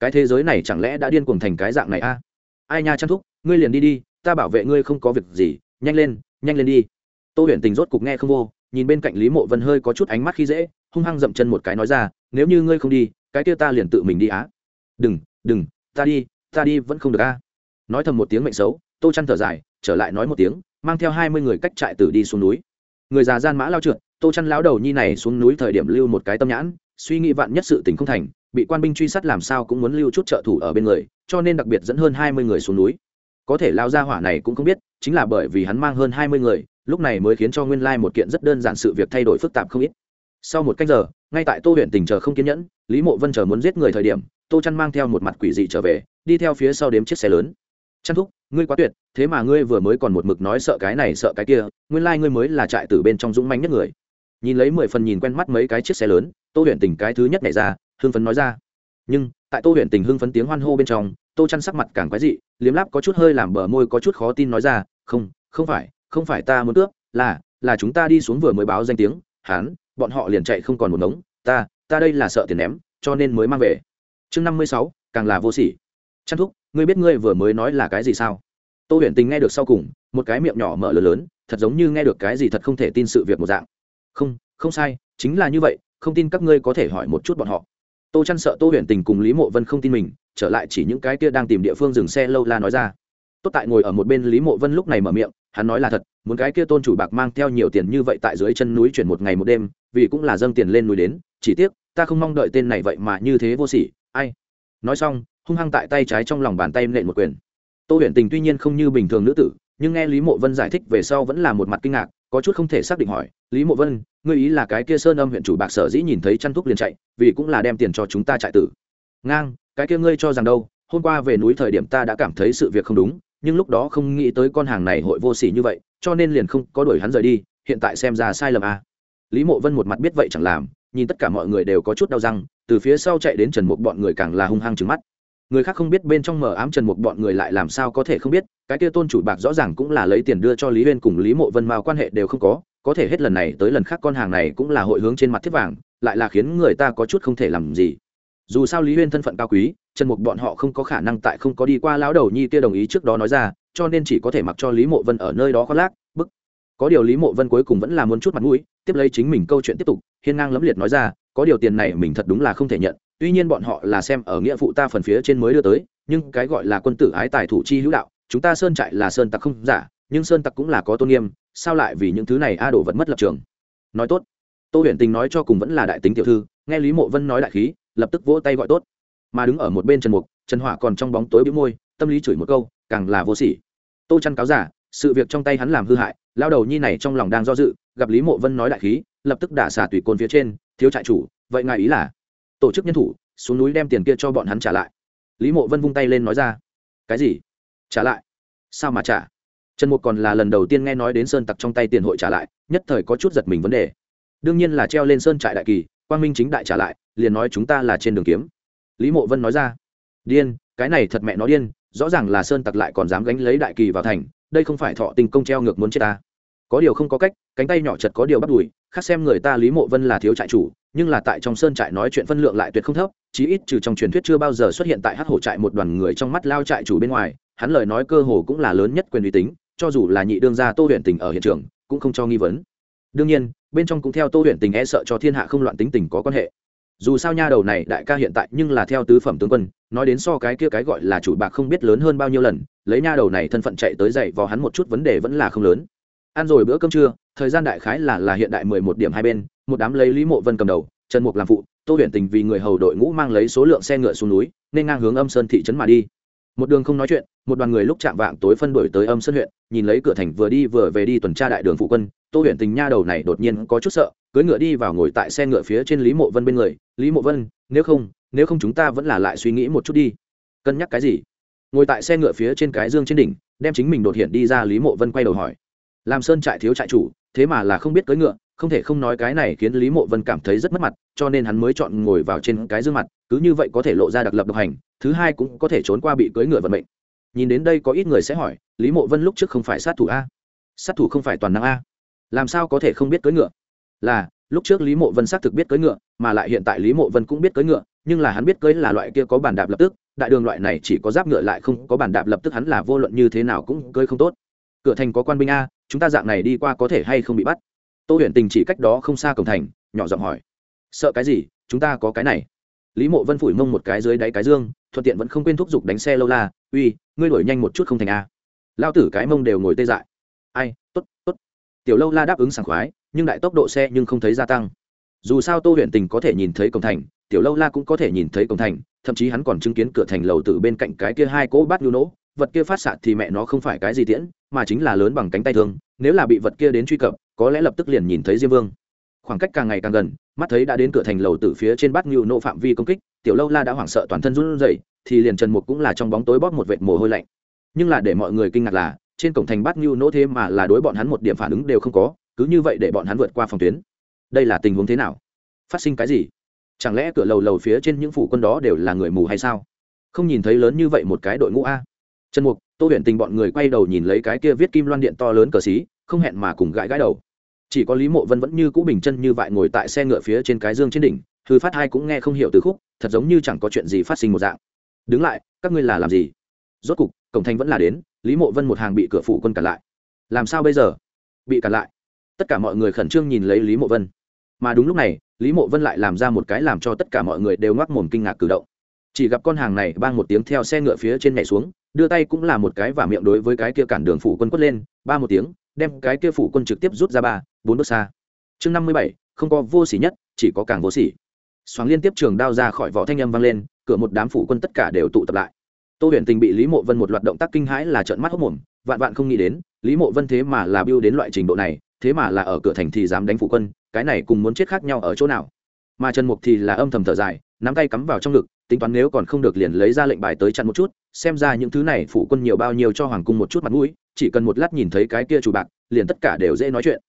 Cái thế giới này chẳng lẽ đã điên cuồng thành cái dạng này a? Ai nha chăn thúc, ngươi liền đi đi, ta bảo vệ ngươi không có việc gì, nhanh lên nhanh lên đi tô huyền tình rốt cục nghe không vô, nhìn bên cạnh lý mộ vân hơi có chút ánh mắt khi dễ, hung hăng dậm chân một cái nói ra, nếu như ngươi không đi, cái kia ta liền tự mình đi á. Đừng đừng, ta đi ta đi vẫn không được a. Nói thầm một tiếng mệnh xấu, tô chăn thở dài, trở lại nói một tiếng, mang theo hai mươi người cách trại tử đi xuống núi. Người già gian mã lao trượt, tô chăn lão đầu nhi này xuống núi thời điểm lưu một cái tâm nhãn, suy nghĩ vạn nhất sự tình không thành, bị quan binh truy sát làm sao cũng muốn lưu chút trợ thủ ở bên người, cho nên đặc biệt dẫn hơn hai mươi người xuống núi. Có thể lao ra hỏa này cũng không biết, chính là bởi vì hắn mang hơn hai mươi người lúc này mới khiến cho nguyên lai một kiện rất đơn giản sự việc thay đổi phức tạp không ít. Sau một cách giờ, ngay tại tô huyện tình chờ không kiên nhẫn, lý mộ vân chờ muốn giết người thời điểm, tô chăn mang theo một mặt quỷ dị trở về, đi theo phía sau đếm chiếc xe lớn. Chăn thúc, ngươi quá tuyệt, thế mà ngươi vừa mới còn một mực nói sợ cái này, sợ cái kia, nguyên lai、like、ngươi mới là trại tử bên trong dũng mánh nhất người. Nhìn lấy mười phần nhìn quen mắt mấy cái chiếc xe lớn, tô huyện tình cái thứ nhất này ra, hưng phấn nói ra. Nhưng, tại tô huyện tình hưng phấn tiếng hoan hô bên trong, tô chăn sắc mặt càng quái dị, liếm láp có chút hơi làm bờ môi có chút khó tin nói ra, không không phải không phải ta muốn cướp, là là chúng ta đi xuống vừa mới báo danh tiếng hán bọn họ liền chạy không còn một ngống, ta ta đây là sợ tiền ném, cho nên mới mang về. Chương năm mươi sáu, càng là vô sỉ. Chăn thúc, ngươi biết ngươi vừa mới nói là cái gì sao? Tô huyền tình nghe được sau cùng, một cái miệng nhỏ mở lớn lớn, thật giống như nghe được cái gì thật không thể tin sự việc một dạng. Không không sai, chính là như vậy, không tin các ngươi có thể hỏi một chút bọn họ. Tô chăn sợ tô huyền tình cùng lý mộ vân không tin mình, trở lại chỉ những cái kia đang tìm địa phương dừng xe lâu la nói ra. Tốt tại ngồi ở một bên lý mộ vân lúc này mở miệng hắn nói là thật, muốn cái kia tôn chủ bạc mang theo nhiều tiền như vậy tại dưới chân núi chuyển một ngày một đêm, vì cũng là dâng tiền lên núi đến, chỉ tiếc, ta không mong đợi tên này vậy mà như thế vô sỉ, ai? Nói xong, hung hăng tại tay trái trong lòng bàn tay nện một quyền. Tô huyền tình tuy nhiên không như bình thường nữ tử, nhưng nghe lý mộ vân giải thích về sau vẫn là một mặt kinh ngạc, có chút không thể xác định hỏi, lý mộ vân, ngươi ý là cái kia sơn âm huyện chủ bạc sở dĩ nhìn thấy chăn thuốc liền chạy, vì cũng là đem tiền cho chúng ta chạy tử? Ngang, cái kia ngươi cho rằng đâu, hôm qua về núi thời điểm ta đã cảm thấy sự việc không đúng nhưng lúc đó không nghĩ tới con hàng này hội vô sỉ như vậy, cho nên liền không có đuổi hắn rời đi, hiện tại xem ra sai lầm à. lý mộ vân một mặt biết vậy chẳng làm, nhìn tất cả mọi người đều có chút đau răng, từ phía sau chạy đến trần mục bọn người càng là hung hăng trừng mắt người khác không biết bên trong mở ám trần mục bọn người lại làm sao có thể không biết, cái kia tôn chủ bạc rõ ràng cũng là lấy tiền đưa cho lý huyên cùng lý mộ vân mao quan hệ đều không có có thể hết lần này tới lần khác con hàng này cũng là hội hướng trên mặt thiết vàng, lại là khiến người ta có chút không thể làm gì dù sao lý huyên thân phận cao quý, trần mục bọn họ không có khả năng tại không có đi qua lão đầu nhi kia đồng ý trước đó nói ra, cho nên chỉ có thể mặc cho lý mộ vân ở nơi đó khoác lác, bức. Có điều lý mộ vân cuối cùng vẫn là muốn chút mặt mũi, tiếp lấy chính mình câu chuyện tiếp tục, hiên ngang lẫm liệt nói ra, có điều tiền này mình thật đúng là không thể nhận, tuy nhiên bọn họ là xem ở nghĩa vụ ta phần phía trên mới đưa tới, nhưng cái gọi là quân tử ái tài thủ chi hữu đạo, chúng ta sơn trại là sơn tặc không giả, nhưng sơn tặc cũng là có tôn nghiêm, sao lại vì những thứ này a đổ vật mất lập trường? Nói tốt. Tô huyền tình nói cho cùng vẫn là đại tính tiểu thư, nghe lý mộ vân nói đại khí lập tức vỗ tay gọi tốt. Mà đứng ở một bên trần mục, trần hỏa còn trong bóng tối bĩu môi, tâm lý chửi một câu, càng là vô sỉ. Tô chăn cáo giả, sự việc trong tay hắn làm hư hại, lao đầu nhi này trong lòng đang do dự, gặp lý mộ vân nói đại khí, lập tức đả xả tùy côn phía trên, thiếu trại chủ, vậy ngài ý là? Tổ chức nhân thủ, xuống núi đem tiền kia cho bọn hắn trả lại. Lý mộ vân vung tay lên nói ra. Cái gì? Trả lại? Sao mà trả? Trần mục còn là lần đầu tiên nghe nói đến sơn tặc trong tay tiền hội trả lại, nhất thời có chút giật mình vấn đề. Đương nhiên là treo lên sơn trại đại kỳ, quang minh chính đại trả lại liền nói chúng ta là trên đường kiếm. Lý mộ vân nói ra, điên, cái này thật mẹ nó điên, rõ ràng là sơn tặc lại còn dám gánh lấy đại kỳ vào thành, đây không phải thọ tình công treo ngược muốn chết ta. Có điều không có cách, cánh tay nhỏ chật có điều bắt đùi, khác xem người ta lý mộ vân là thiếu trại chủ, nhưng là tại trong sơn trại nói chuyện phân lượng lại tuyệt không thấp, chí ít trừ trong truyền thuyết chưa bao giờ xuất hiện tại hát hổ trại một đoàn người trong mắt lao trại chủ bên ngoài, hắn lời nói cơ hồ cũng là lớn nhất quyền uy tín cho dù là nhị đương gia tô huyện tình ở hiện trường, cũng không cho nghi vấn. Đương nhiên, bên trong cũng theo tô huyện tình e sợ cho thiên hạ không loạn tính tình có quan hệ dù sao nha đầu này đại ca hiện tại nhưng là theo tứ phẩm tướng quân, nói đến so cái kia cái gọi là chủ bạc không biết lớn hơn bao nhiêu lần, lấy nha đầu này thân phận chạy tới dậy vào hắn một chút vấn đề vẫn là không lớn. Ăn rồi bữa cơm trưa, thời gian đại khái là là hiện đại mười một điểm hai bên, một đám lấy lý mộ vân cầm đầu, trần mục làm phụ, tô huyền tình vì người hầu đội ngũ mang lấy số lượng xe ngựa xuống núi, nên ngang hướng âm sơn thị trấn mà đi. Một đường không nói chuyện, một đoàn người lúc chạm vạng tối phân đổi tới âm sơn huyện, nhìn lấy cửa thành vừa đi vừa về đi tuần tra đại đường phụ quân, tô huyền tình nha đầu này đột nhiên có chút sợ cưỡi ngựa đi vào ngồi tại xe ngựa phía trên lý mộ vân bên người. Lý mộ vân, nếu không nếu không chúng ta vẫn là lại suy nghĩ một chút đi. Cân nhắc cái gì? Ngồi tại xe ngựa phía trên cái dương trên đỉnh, đem chính mình đột hiện đi ra, lý mộ vân quay đầu hỏi. Làm sơn trại thiếu trại chủ, thế mà là không biết cưỡi ngựa, không thể không nói cái này khiến lý mộ vân cảm thấy rất mất mặt, cho nên hắn mới chọn ngồi vào trên cái dương mặt, cứ như vậy có thể lộ ra đặc lập độc hành, thứ hai cũng có thể trốn qua bị cưỡi ngựa vận mệnh. Nhìn đến đây có ít người sẽ hỏi, lý mộ vân lúc trước không phải sát thủ a? Sát thủ không phải toàn năng a. Làm sao có thể không biết cưỡi ngựa? Là, lúc trước lý mộ vân xác thực biết cưỡi ngựa, mà lại hiện tại lý mộ vân cũng biết cưỡi ngựa, nhưng là hắn biết cưỡi là loại kia có bàn đạp lập tức, đại đường loại này chỉ có giáp ngựa lại không có bàn đạp lập tức hắn là vô luận như thế nào cũng cưỡi không tốt. Cửa thành có quan binh a, chúng ta dạng này đi qua có thể hay không bị bắt? Tô huyền tình chỉ cách đó không xa cổng thành, nhỏ giọng hỏi. Sợ cái gì, chúng ta có cái này. Lý mộ vân phủi mông một cái dưới đáy cái dương, thuận tiện vẫn không quên thúc giục đánh xe lâu la, uy, ngươi đuổi nhanh một chút không thành a. Lao tử cái mông đều ngồi tê dại. Ai t ố t t ố t tiểu lâu la đáp ứng sảng khoái nhưng đại tốc độ xe nhưng không thấy gia tăng. Dù sao tô huyện tình có thể nhìn thấy cổng thành, tiểu lâu la cũng có thể nhìn thấy cổng thành, thậm chí hắn còn chứng kiến cửa thành lầu từ bên cạnh cái kia hai cỗ bát nhu nỗ, vật kia phát xạ thì mẹ nó không phải cái gì tiễn, mà chính là lớn bằng cánh tay thường, nếu là bị vật kia đến truy cập, có lẽ lập tức liền nhìn thấy diêm vương. Khoảng cách càng ngày càng gần, mắt thấy đã đến cửa thành lầu từ phía trên bát nhu nỗ phạm vi công kích, tiểu lâu la đã hoảng sợ toàn thân run rẩy, thì liền trần mục cũng là trong bóng tối bóp một vệt mồ hôi lạnh. Nhưng là để mọi người kinh ngạc là, trên cổng thành bát nhu nỗ thế mà là đối bọn hắn một điểm phản ứng đều không có cứ như vậy để bọn hắn vượt qua phòng tuyến. Đây là tình huống thế nào? Phát sinh cái gì? Chẳng lẽ cửa lầu lầu phía trên những phủ quân đó đều là người mù hay sao? Không nhìn thấy lớn như vậy một cái đội ngũ a. Trần mục, tô huyền tình bọn người quay đầu nhìn lấy cái kia viết kim loan điện to lớn cờ xí, không hẹn mà cùng gãi gãi đầu. Chỉ có lý mộ vân vẫn như cũ bình chân như vậy ngồi tại xe ngựa phía trên cái dương trên đỉnh, thư phát hai cũng nghe không hiểu từ khúc, thật giống như chẳng có chuyện gì phát sinh một dạng. Đứng lại, các ngươi là làm gì? Rốt cục, cổng thành vẫn là đến, lý mộ vân một hàng bị cửa phủ quân cản lại. Làm sao bây giờ? Bị cản lại tất cả mọi người khẩn trương nhìn lấy lý mộ vân. Mà đúng lúc này, lý mộ vân lại làm ra một cái làm cho tất cả mọi người đều ngoác mồm kinh ngạc cử động. Chỉ gặp con hàng này bang một tiếng theo xe ngựa phía trên nhảy xuống, đưa tay cũng là một cái và miệng đối với cái kia cản đường phủ quân quất lên, ba một tiếng, đem cái kia phủ quân trực tiếp rút ra ba, bốn bước xa. Chương năm mươi bảy, không có vô s ỉ nhất, chỉ có càng vô s ỉ xoáng liên tiếp trường đao ra khỏi vỏ thanh âm vang lên, cửa một đám phủ quân tất cả đều tụ tập lại. Tô huyền tình bị lý mộ vân một loạt động tác kinh hãi là trợn mắt hốc mồm, vạn vạn không nghĩ đến, lý mộ vân thế mà là biêu đến loại trình độ này thế mà là ở cửa thành thì dám đánh phụ quân, cái này cùng muốn chết khác nhau ở chỗ nào? Mà trần mục thì là âm thầm thở dài, nắm tay cắm vào trong ngực, tính toán nếu còn không được liền lấy ra lệnh bài tới chặn một chút, xem ra những thứ này phụ quân nhiều bao nhiêu cho hoàng cung một chút mặt mũi, chỉ cần một lát nhìn thấy cái kia chủ bạc, liền tất cả đều dễ nói chuyện.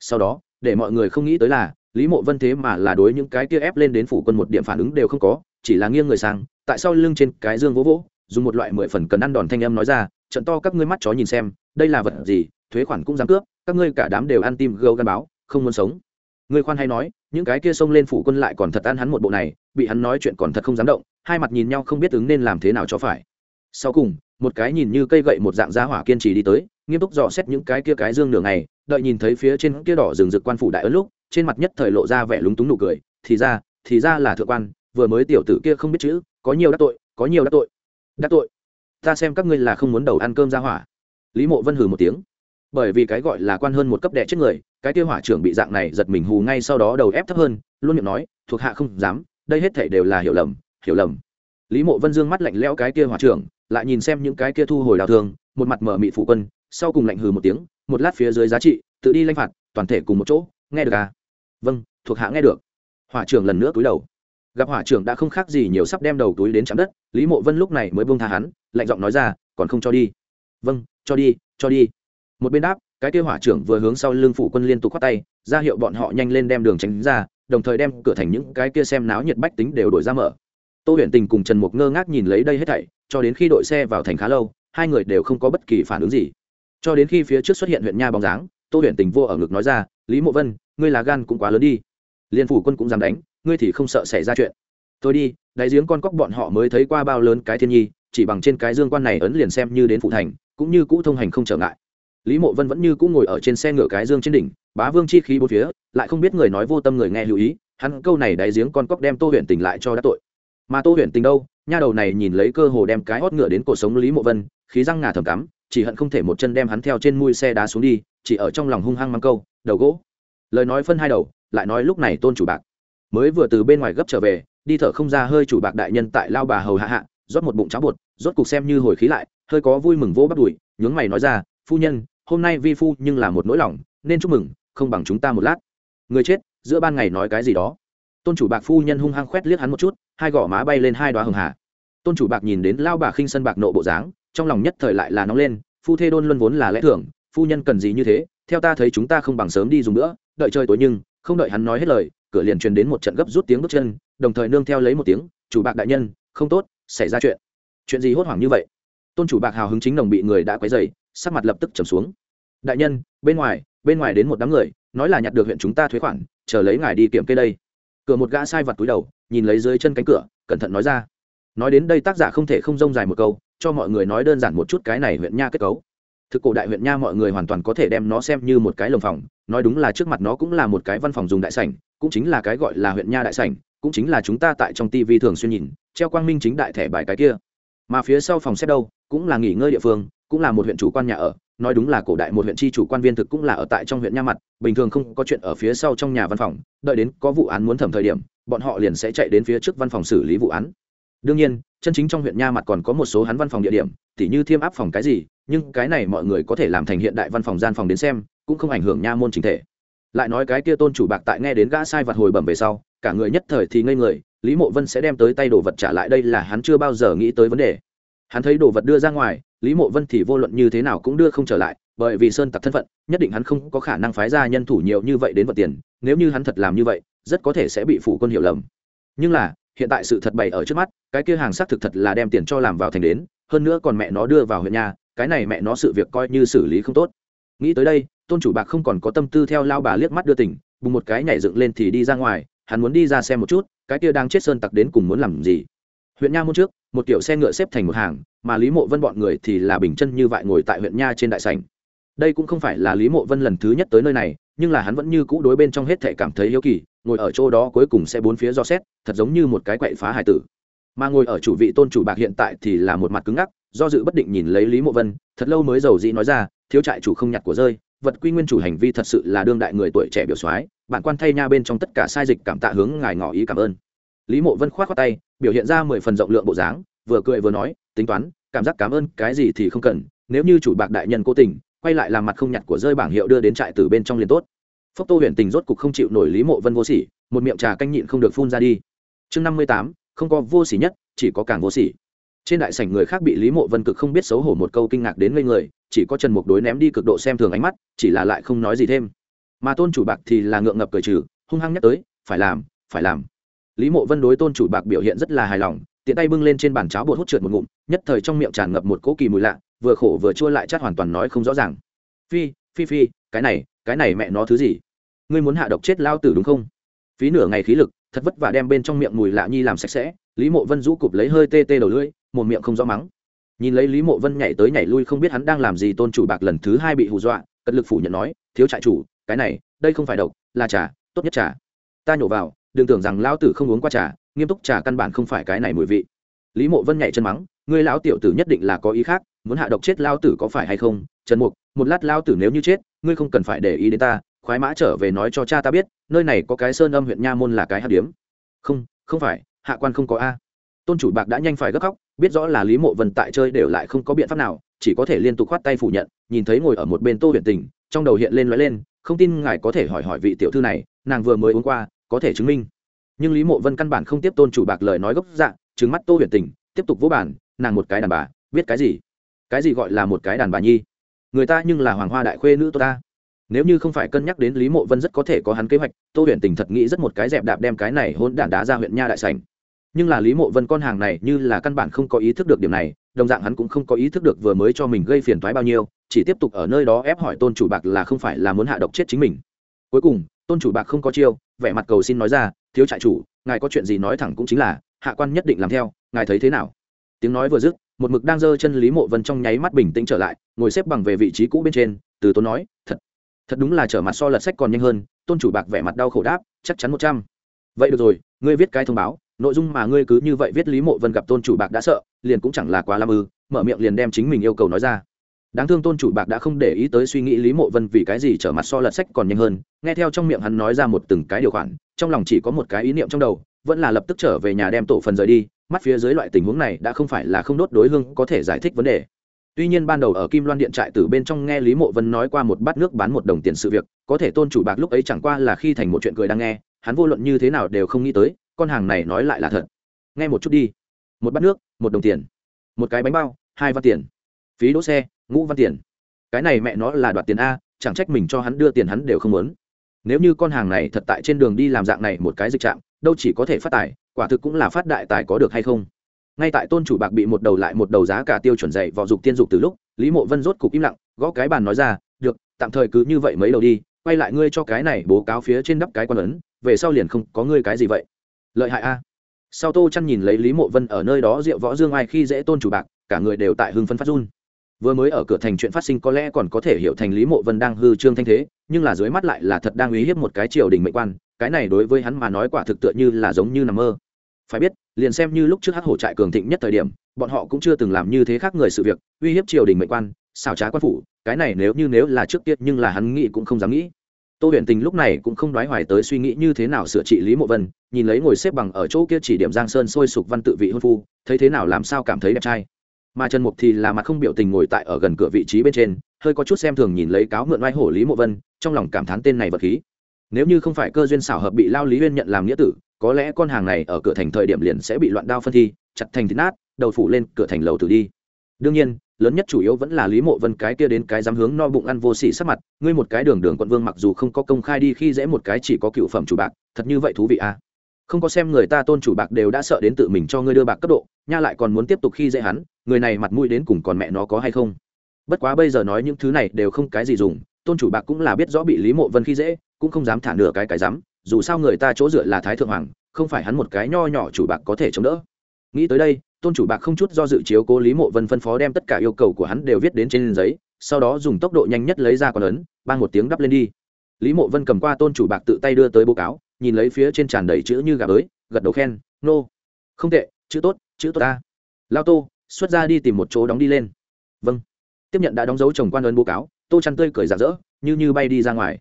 Sau đó, để mọi người không nghĩ tới là, lý mộ vân thế mà là đối những cái kia ép lên đến phủ quân một điểm phản ứng đều không có, chỉ là nghiêng người sang, tại sao lưng trên cái dương vỗ vỗ, dùng một loại mười phần cần ăn đòn thanh âm nói ra, trận to các ngươi mắt chó nhìn xem, đây là vật gì, thuế khoản cũng dám cướp các ngươi cả đám đều ăn tim gâu gan báo, không muốn sống. Người khoan hay nói, những cái kia xông lên phủ quân lại còn thật ăn hắn một bộ này, bị hắn nói chuyện còn thật không dám động, hai mặt nhìn nhau không biết ứng nên làm thế nào cho phải. Sau cùng, một cái nhìn như cây gậy một dạng giá hỏa kiên trì đi tới, nghiêm túc dò xét những cái kia cái dương nửa ngày, đợi nhìn thấy phía trên kia đỏ rừng rực quan phủ đại ấn lúc, trên mặt nhất thời lộ ra vẻ lúng túng nụ cười, thì ra thì ra là thượng quan, vừa mới tiểu tử kia không biết chữ, có nhiều đắc tội, có nhiều đắc tội. Đắc tội. Ta xem các ngươi là không muốn đầu ăn cơm ra hỏa. Lý mộ vân hừ một tiếng bởi vì cái gọi là quan hơn một cấp đệ chết người, cái tiêu hỏa trưởng bị dạng này giật mình hù ngay sau đó đầu ép thấp hơn, luôn miệng nói, thuộc hạ không dám, đây hết thể đều là hiểu lầm hiểu lầm. Lý mộ vân dương mắt lạnh lẽo cái kia hỏa trưởng, lại nhìn xem những cái kia thu hồi đào thương, một mặt mở mị phụ quân, sau cùng lạnh hừ một tiếng, một lát phía dưới giá trị, tự đi lanh phạt, toàn thể cùng một chỗ, nghe được à? Vâng thuộc hạ nghe được. Hỏa trưởng lần nữa cúi đầu. Gặp hỏa trưởng đã không khác gì nhiều sắp đem đầu túi đến chạm đất, lý mộ vân lúc này mới buông tha hắn, lạnh giọng nói ra, còn không cho đi. Vâng cho đi cho đi một bên đáp, cái kia hỏa trưởng vừa hướng sau lưng phụ quân liên tục khoát tay, ra hiệu bọn họ nhanh lên đem đường tránh ra, đồng thời đem cửa thành những cái kia xem náo nhiệt bách tính đều đổi ra mở. Tô huyền tình cùng trần mục ngơ ngác nhìn lấy đây hết thảy, cho đến khi đội xe vào thành khá lâu, hai người đều không có bất kỳ phản ứng gì. Cho đến khi phía trước xuất hiện huyện nha bóng dáng, tô huyền tình vô ở ngực nói ra, lý mộ vân, ngươi là gan cũng quá lớn đi. Liên phủ quân cũng dám đánh, ngươi thì không sợ xảy ra chuyện. Tôi đi đáy giếng con cóc bọn họ mới thấy qua bao lớn cái thiên nhi, chỉ bằng trên cái dương quan này ấn liền xem như đến phụ thành, cũng như cũ thông hành không trở ngại lý mộ vân vẫn như cũ ngồi ở trên xe ngựa cái dương trên đỉnh, bá vương chi khí bốn phía, lại không biết người nói vô tâm người nghe lưu ý, hắn câu này đáy giếng con cóc đem tô huyện tình lại cho đã tội. Mà tô huyện tình đâu? Nha đầu này nhìn lấy cơ hồ đem cái hót ngựa đến cổ sống lý mộ vân, khí răng ngà thầm cắm, chỉ hận không thể một chân đem hắn theo trên mui xe đá xuống đi, chỉ ở trong lòng hung hăng mang câu, đầu gỗ. Lời nói phân hai đầu, lại nói lúc này tôn chủ bạc. Mới vừa từ bên ngoài gấp trở về, đi thở không ra hơi chủ bạc đại nhân tại lao bà hầu hạ hạ, rót một bụng cháo bột, rốt cục xem như hồi khí lại, hơi có vui mừng vỗ bắt đùi, nhướng mày nói ra, phu nhân hôm nay vi phu nhưng là một nỗi lòng, nên chúc mừng, không bằng chúng ta một lát. Người chết, giữa ban ngày nói cái gì đó. Tôn chủ bạc phu nhân hung hăng khoét liếc hắn một chút, hai gò má bay lên hai đoá hường hà. Tôn chủ bạc nhìn đến lao bà khinh sân bạc nộ bộ dáng, trong lòng nhất thời lại là nóng lên, phu thê đôn luân vốn là lẽ thưởng phu nhân cần gì như thế, theo ta thấy chúng ta không bằng sớm đi dùng nữa, đợi chơi tối nhưng, không đợi hắn nói hết lời, cửa liền truyền đến một trận gấp rút tiếng bước chân, đồng thời nương theo lấy một tiếng, chủ bạc đại nhân, không tốt, xảy ra chuyện. Chuyện gì hốt hoảng như vậy? Tôn chủ bạc hào hứng chính đồng bị người đã quấy dày sắc mặt lập tức trầm xuống đại nhân, bên ngoài bên ngoài đến một đám người, nói là nhặt được huyện chúng ta thuế khoản, chờ lấy ngài đi kiểm kê đây. Cửa một gã sai vặt túi đầu, nhìn lấy dưới chân cánh cửa, cẩn thận nói ra. Nói đến đây tác giả không thể không rông dài một câu, cho mọi người nói đơn giản một chút cái này huyện nha kết cấu. Thực cổ đại huyện nha mọi người hoàn toàn có thể đem nó xem như một cái lồng phòng, nói đúng là trước mặt nó cũng là một cái văn phòng dùng đại sảnh, cũng chính là cái gọi là huyện nha đại sảnh, cũng chính là chúng ta tại trong tv thường xuyên nhìn, treo quang minh chính đại thẻ bài cái kia. Mà phía sau phòng xếp đâu, cũng là nghỉ ngơi địa phương, cũng là một huyện chủ quan nhà ở nói đúng là cổ đại một huyện tri chủ quan viên thực cũng là ở tại trong huyện nha mặt, bình thường không có chuyện ở phía sau trong nhà văn phòng, đợi đến có vụ án muốn thẩm thời điểm, bọn họ liền sẽ chạy đến phía trước văn phòng xử lý vụ án. Đương nhiên, chân chính trong huyện nha mặt còn có một số hắn văn phòng địa điểm, tỉ như thiêm áp phòng cái gì, nhưng cái này mọi người có thể làm thành hiện đại văn phòng gian phòng đến xem, cũng không ảnh hưởng nha môn chính thể. Lại nói cái kia tôn chủ bạc tại nghe đến gã sai vặt hồi bẩm về sau, cả người nhất thời thì ngây người, lý mộ vân sẽ đem tới tay đồ vật trả lại đây là hắn chưa bao giờ nghĩ tới vấn đề. Hắn thấy đồ vật đưa ra ngoài lý mộ vân thì vô luận như thế nào cũng đưa không trở lại, bởi vì sơn tặc thân phận, nhất định hắn không có khả năng phái ra nhân thủ nhiều như vậy đến vật tiền, nếu như hắn thật làm như vậy, rất có thể sẽ bị phủ quân hiểu lầm. Nhưng là, hiện tại sự thật bày ở trước mắt, cái kia hàng xác thực thật là đem tiền cho làm vào thành đến, hơn nữa còn mẹ nó đưa vào huyện nhà, cái này mẹ nó sự việc coi như xử lý không tốt. Nghĩ tới đây, tôn chủ bạc không còn có tâm tư theo lao bà liếc mắt đưa tỉnh bùng một cái nhảy dựng lên thì đi ra ngoài, hắn muốn đi ra xem một chút, cái kia đang chết sơn tặc đến cùng muốn làm gì huyện nha môn trước, một kiểu xe ngựa xếp thành một hàng, mà lý mộ vân bọn người thì là bình chân như vậy ngồi tại huyện nha trên đại sảnh. Đây cũng không phải là lý mộ vân lần thứ nhất tới nơi này, nhưng là hắn vẫn như cũ đối bên trong hết thể cảm thấy yếu kỳ, ngồi ở chỗ đó cuối cùng sẽ bốn phía do xét, thật giống như một cái quậy phá hải tử. Mà ngồi ở chủ vị tôn chủ bạc hiện tại thì là một mặt cứng ngắc, do dự bất định nhìn lấy lý mộ vân, thật lâu mới giàu dĩ nói ra, thiếu trại chủ không nhặt của rơi, vật quy nguyên chủ hành vi thật sự là đương đại người tuổi trẻ biểu soái bản quan thay nha bên trong tất cả sai dịch cảm tạ hướng ngài ngỏ ý cảm ơn. Lý mộ vân khoát khoát tay biểu hiện ra mười phần rộng lượng bộ dáng, vừa cười vừa nói, tính toán, cảm giác cảm ơn, cái gì thì không cần, nếu như chủ bạc đại nhân cố tình, quay lại làm mặt không nhặt của rơi bảng hiệu đưa đến trại từ bên trong liền tốt. Phốc tô huyện tình rốt cục không chịu nổi lý mộ vân vô sỉ, một miệng trà canh nhịn không được phun ra đi. Chương năm mươi tám, không có vô sỉ nhất, chỉ có càng vô sỉ. Trên đại sảnh người khác bị lý mộ vân cực không biết xấu hổ một câu kinh ngạc đến ngây người, chỉ có trần mục đối ném đi cực độ xem thường ánh mắt, chỉ là lại không nói gì thêm. Mà tôn chủ bạc thì là ngượng ngập cười trừ, hung hăng nhắc tới, phải làm phải làm lý mộ vân đối tôn chủ bạc biểu hiện rất là hài lòng, tiện tay bưng lên trên bàn cháo bột hút trượt một ngụm, nhất thời trong miệng tràn ngập một cỗ kỳ mùi lạ, vừa khổ vừa chua lại chát hoàn toàn nói không rõ ràng. Phi phi phi, cái này cái này mẹ nó thứ gì? Ngươi muốn hạ độc chết lao tử đúng không? Phí nửa ngày khí lực, thật vất vả đem bên trong miệng mùi lạ nhi làm sạch sẽ, lý mộ vân rũ cụp lấy hơi tê tê đầu lưỡi, một miệng không rõ mắng. Nhìn lấy lý mộ vân nhảy tới nhảy lui không biết hắn đang làm gì, tôn chủ bạc lần thứ hai bị hù dọa, cật lực phủ nhận nói, thiếu trại chủ, cái này, đây không phải độc, là trà, tốt nhất trà. Ta nhổ vào đừng tưởng rằng lão tử không uống qua trà, nghiêm túc trà căn bản không phải cái này mùi vị. Lý mộ vân nhảy chân mắng, ngươi lão tiểu tử nhất định là có ý khác, muốn hạ độc chết lao tử có phải hay không? Trần mục, một lát lao tử nếu như chết, ngươi không cần phải để ý đến ta, khoái mã trở về nói cho cha ta biết, nơi này có cái sơn âm huyện nha môn là cái hát điếm. Không không phải, hạ quan không có a. Tôn chủ bạc đã nhanh phải gấp khóc, biết rõ là lý mộ vân tại chơi đều lại không có biện pháp nào, chỉ có thể liên tục khoát tay phủ nhận, nhìn thấy ngồi ở một bên tô huyện tình, trong đầu hiện lên nói lên, không tin ngài có thể hỏi hỏi vị tiểu thư này, nàng vừa mới uống qua có thể chứng minh. Nhưng lý mộ vân căn bản không tiếp tôn chủ bạc lời nói gốc dạng trứng mắt tô huyền tình, tiếp tục vỗ bản nàng một cái đàn bà biết cái gì? Cái gì gọi là một cái đàn bà nhi? Người ta nhưng là hoàng hoa đại khuê nữ tôi ta. Nếu như không phải cân nhắc đến lý mộ vân rất có thể có hắn kế hoạch, tô huyền tình thật nghĩ rất một cái dẹp đạp đem cái này hôn đản đá ra huyện nha đại sành nhưng là lý mộ vân con hàng này như là căn bản không có ý thức được điểm này, đồng dạng hắn cũng không có ý thức được vừa mới cho mình gây phiền thoái bao nhiêu, chỉ tiếp tục ở nơi đó ép hỏi tôn chủ bạc là không phải là muốn hạ độc chết chính mình. Cuối cùng, tôn chủ bạc không có chiêu vẻ mặt cầu xin nói ra, thiếu trại chủ, ngài có chuyện gì nói thẳng cũng chính là, hạ quan nhất định làm theo, ngài thấy thế nào? Tiếng nói vừa dứt, một mực đang giơ chân lý mộ vân trong nháy mắt bình tĩnh trở lại, ngồi xếp bằng về vị trí cũ bên trên, từ tôn nói, thật thật đúng là trở mặt so lật sách còn nhanh hơn, tôn chủ bạc vẻ mặt đau khổ đáp, chắc chắn một trăm. Vậy được rồi, ngươi viết cái thông báo, nội dung mà ngươi cứ như vậy viết lý mộ vân gặp tôn chủ bạc đã sợ, liền cũng chẳng là quá lam ư. Mở miệng liền đem chính mình yêu cầu nói ra đáng thương tôn chủ bạc đã không để ý tới suy nghĩ lý mộ vân vì cái gì trở mặt so lật sách còn nhanh hơn, nghe theo trong miệng hắn nói ra một từng cái điều khoản, trong lòng chỉ có một cái ý niệm trong đầu, vẫn là lập tức trở về nhà đem tổ phần rời đi, mắt phía dưới loại tình huống này đã không phải là không đốt đối hương có thể giải thích vấn đề. Tuy nhiên ban đầu ở kim loan điện trại từ bên trong nghe lý mộ vân nói qua một bát nước bán một đồng tiền sự việc, có thể tôn chủ bạc lúc ấy chẳng qua là khi thành một chuyện cười đang nghe, hắn vô luận như thế nào đều không nghĩ tới, con hàng này nói lại là thật. Nghe một chút đi. Một bát nước, một đồng tiền. Một cái bánh bao, hai văn tiền. Phí đỗ xe ngũ văn tiền. Cái này mẹ nó là đoạt tiền a, chẳng trách mình cho hắn đưa tiền hắn đều không muốn. Nếu như con hàng này thật tại trên đường đi làm dạng này một cái dịch trạm đâu chỉ có thể phát tài, quả thực cũng là phát đại tài có được hay không. Ngay tại tôn chủ bạc bị một đầu lại một đầu giá cả tiêu chuẩn dậy vào dục tiên dục từ lúc, lý mộ vân rốt cục im lặng, gõ cái bàn nói ra, được, tạm thời cứ như vậy mấy đầu đi, quay lại ngươi cho cái này bố cáo phía trên đắp cái quan ấn, về sau liền không có ngươi cái gì vậy. Lợi hại a. Sau tô chăn nhìn lấy lý mộ vân ở nơi đó rượu võ dương ai khi dễ tôn chủ bạc, cả người đều tại hưng phân phát run vừa mới ở cửa thành chuyện phát sinh có lẽ còn có thể hiểu thành lý mộ vân đang hư trương thanh thế, nhưng là dưới mắt lại là thật đang uy hiếp một cái triều đình mệnh quan, cái này đối với hắn mà nói quả thực tựa như là giống như nằm mơ. Phải biết, liền xem như lúc trước hắc hổ trại cường thịnh nhất thời điểm, bọn họ cũng chưa từng làm như thế khác người sự việc, uy hiếp triều đình mệnh quan xào trá quan phủ, cái này nếu như nếu là trước tiết nhưng là hắn nghĩ cũng không dám nghĩ. Tô huyền tình lúc này cũng không đoái hoài tới suy nghĩ như thế nào sửa trị lý mộ vân, nhìn lấy ngồi xếp bằng ở chỗ kia chỉ điểm giang sơn sôi sục văn tự vị hôn phu, thấy thế nào làm sao cảm thấy đẹp trai mà trần mục thì là mặt không biểu tình ngồi tại ở gần cửa vị trí bên trên, hơi có chút xem thường nhìn lấy cáo mượn oai hổ lý mộ vân, trong lòng cảm thán tên này vật khí. Nếu như không phải cơ duyên xảo hợp bị lao lý huyên nhận làm nghĩa tử, có lẽ con hàng này ở cửa thành thời điểm liền sẽ bị loạn đao phân thi, chặt thành thịt nát, đầu phủ lên cửa thành lầu tử đi. Đương nhiên, lớn nhất chủ yếu vẫn là lý mộ vân cái kia đến cái dám hướng no bụng ăn vô sỉ sắc mặt, ngươi một cái đường đường quận vương mặc dù không có công khai đi khi dễ một cái chỉ có cựu phẩm chủ bạc, thật như vậy thú vị à. Không có xem người ta tôn chủ bạc đều đã sợ đến tự mình cho ngươi đưa bạc cấp độ nha lại còn muốn tiếp tục khi dễ hắn, người này mặt mũi đến cùng còn mẹ nó có hay không? Bất quá bây giờ nói những thứ này đều không cái gì dùng, tôn chủ bạc cũng là biết rõ bị lý mộ vân khi dễ, cũng không dám thả nửa cái cái dám dù sao người ta chỗ dựa là thái thượng hoàng, không phải hắn một cái nho nhỏ chủ bạc có thể chống đỡ. Nghĩ tới đây, tôn chủ bạc không chút do dự chiếu cố lý mộ vân phân phó đem tất cả yêu cầu của hắn đều viết đến trên giấy, sau đó dùng tốc độ nhanh nhất lấy ra con ấn ban một tiếng đắp lên đi. Lý mộ vân cầm qua tôn chủ bạc tự tay đưa tới báo cáo, nhìn lấy phía trên tràn đầy chữ như gà bới gật đầu khen, nô、no. không tệ, chữ tốt chữ tốt ta. Lao tô, xuất ra đi tìm một chỗ đóng đi lên. Vâng. Tiếp nhận đã đóng dấu chồng quan ơn báo cáo, tô chăn tươi cười rạng rỡ, như như bay đi ra ngoài.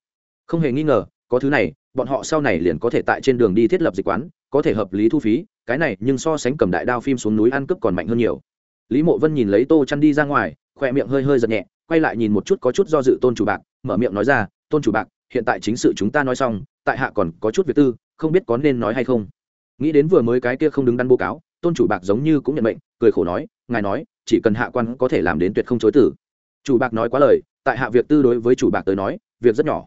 Không hề nghi ngờ, có thứ này, bọn họ sau này liền có thể tại trên đường đi thiết lập dịch quán, có thể hợp lý thu phí, cái này nhưng so sánh cầm đại đao phim xuống núi ăn cướp còn mạnh hơn nhiều. Lý mộ vân nhìn lấy tô chăn đi ra ngoài khoe miệng hơi hơi giật nhẹ, quay lại nhìn một chút có chút do dự tôn chủ bạc, mở miệng nói ra, tôn chủ bạc, hiện tại chính sự chúng ta nói xong, tại hạ còn có chút việc tư, không biết có nên nói hay không. Nghĩ đến vừa mới cái kia không đứng đắn bố cáo tôn chủ bạc giống như cũng nhận mệnh, cười khổ nói, ngài nói, chỉ cần hạ quan có thể làm đến tuyệt không chối tử. Chủ bạc nói quá lời, tại hạ việc tư đối với chủ bạc tới nói, việc rất nhỏ.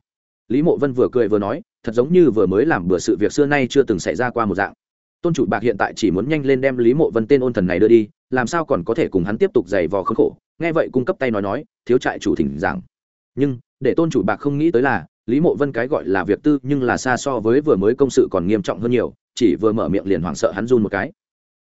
Lý mộ vân vừa cười vừa nói, thật giống như vừa mới làm bữa sự việc xưa nay chưa từng xảy ra qua một dạng. Tôn chủ bạc hiện tại chỉ muốn nhanh lên đem lý mộ vân tên ôn thần này đưa đi, làm sao còn có thể cùng hắn tiếp tục giày vò khốn khổ. Nghe vậy cung cấp tay nói nói, thiếu trại chủ thỉnh giảng. Nhưng, để tôn chủ bạc không nghĩ tới là, lý mộ vân cái gọi là việc tư nhưng là xa so với vừa mới công sự còn nghiêm trọng hơn nhiều, chỉ vừa mở miệng liền hoảng sợ hắn run một cái.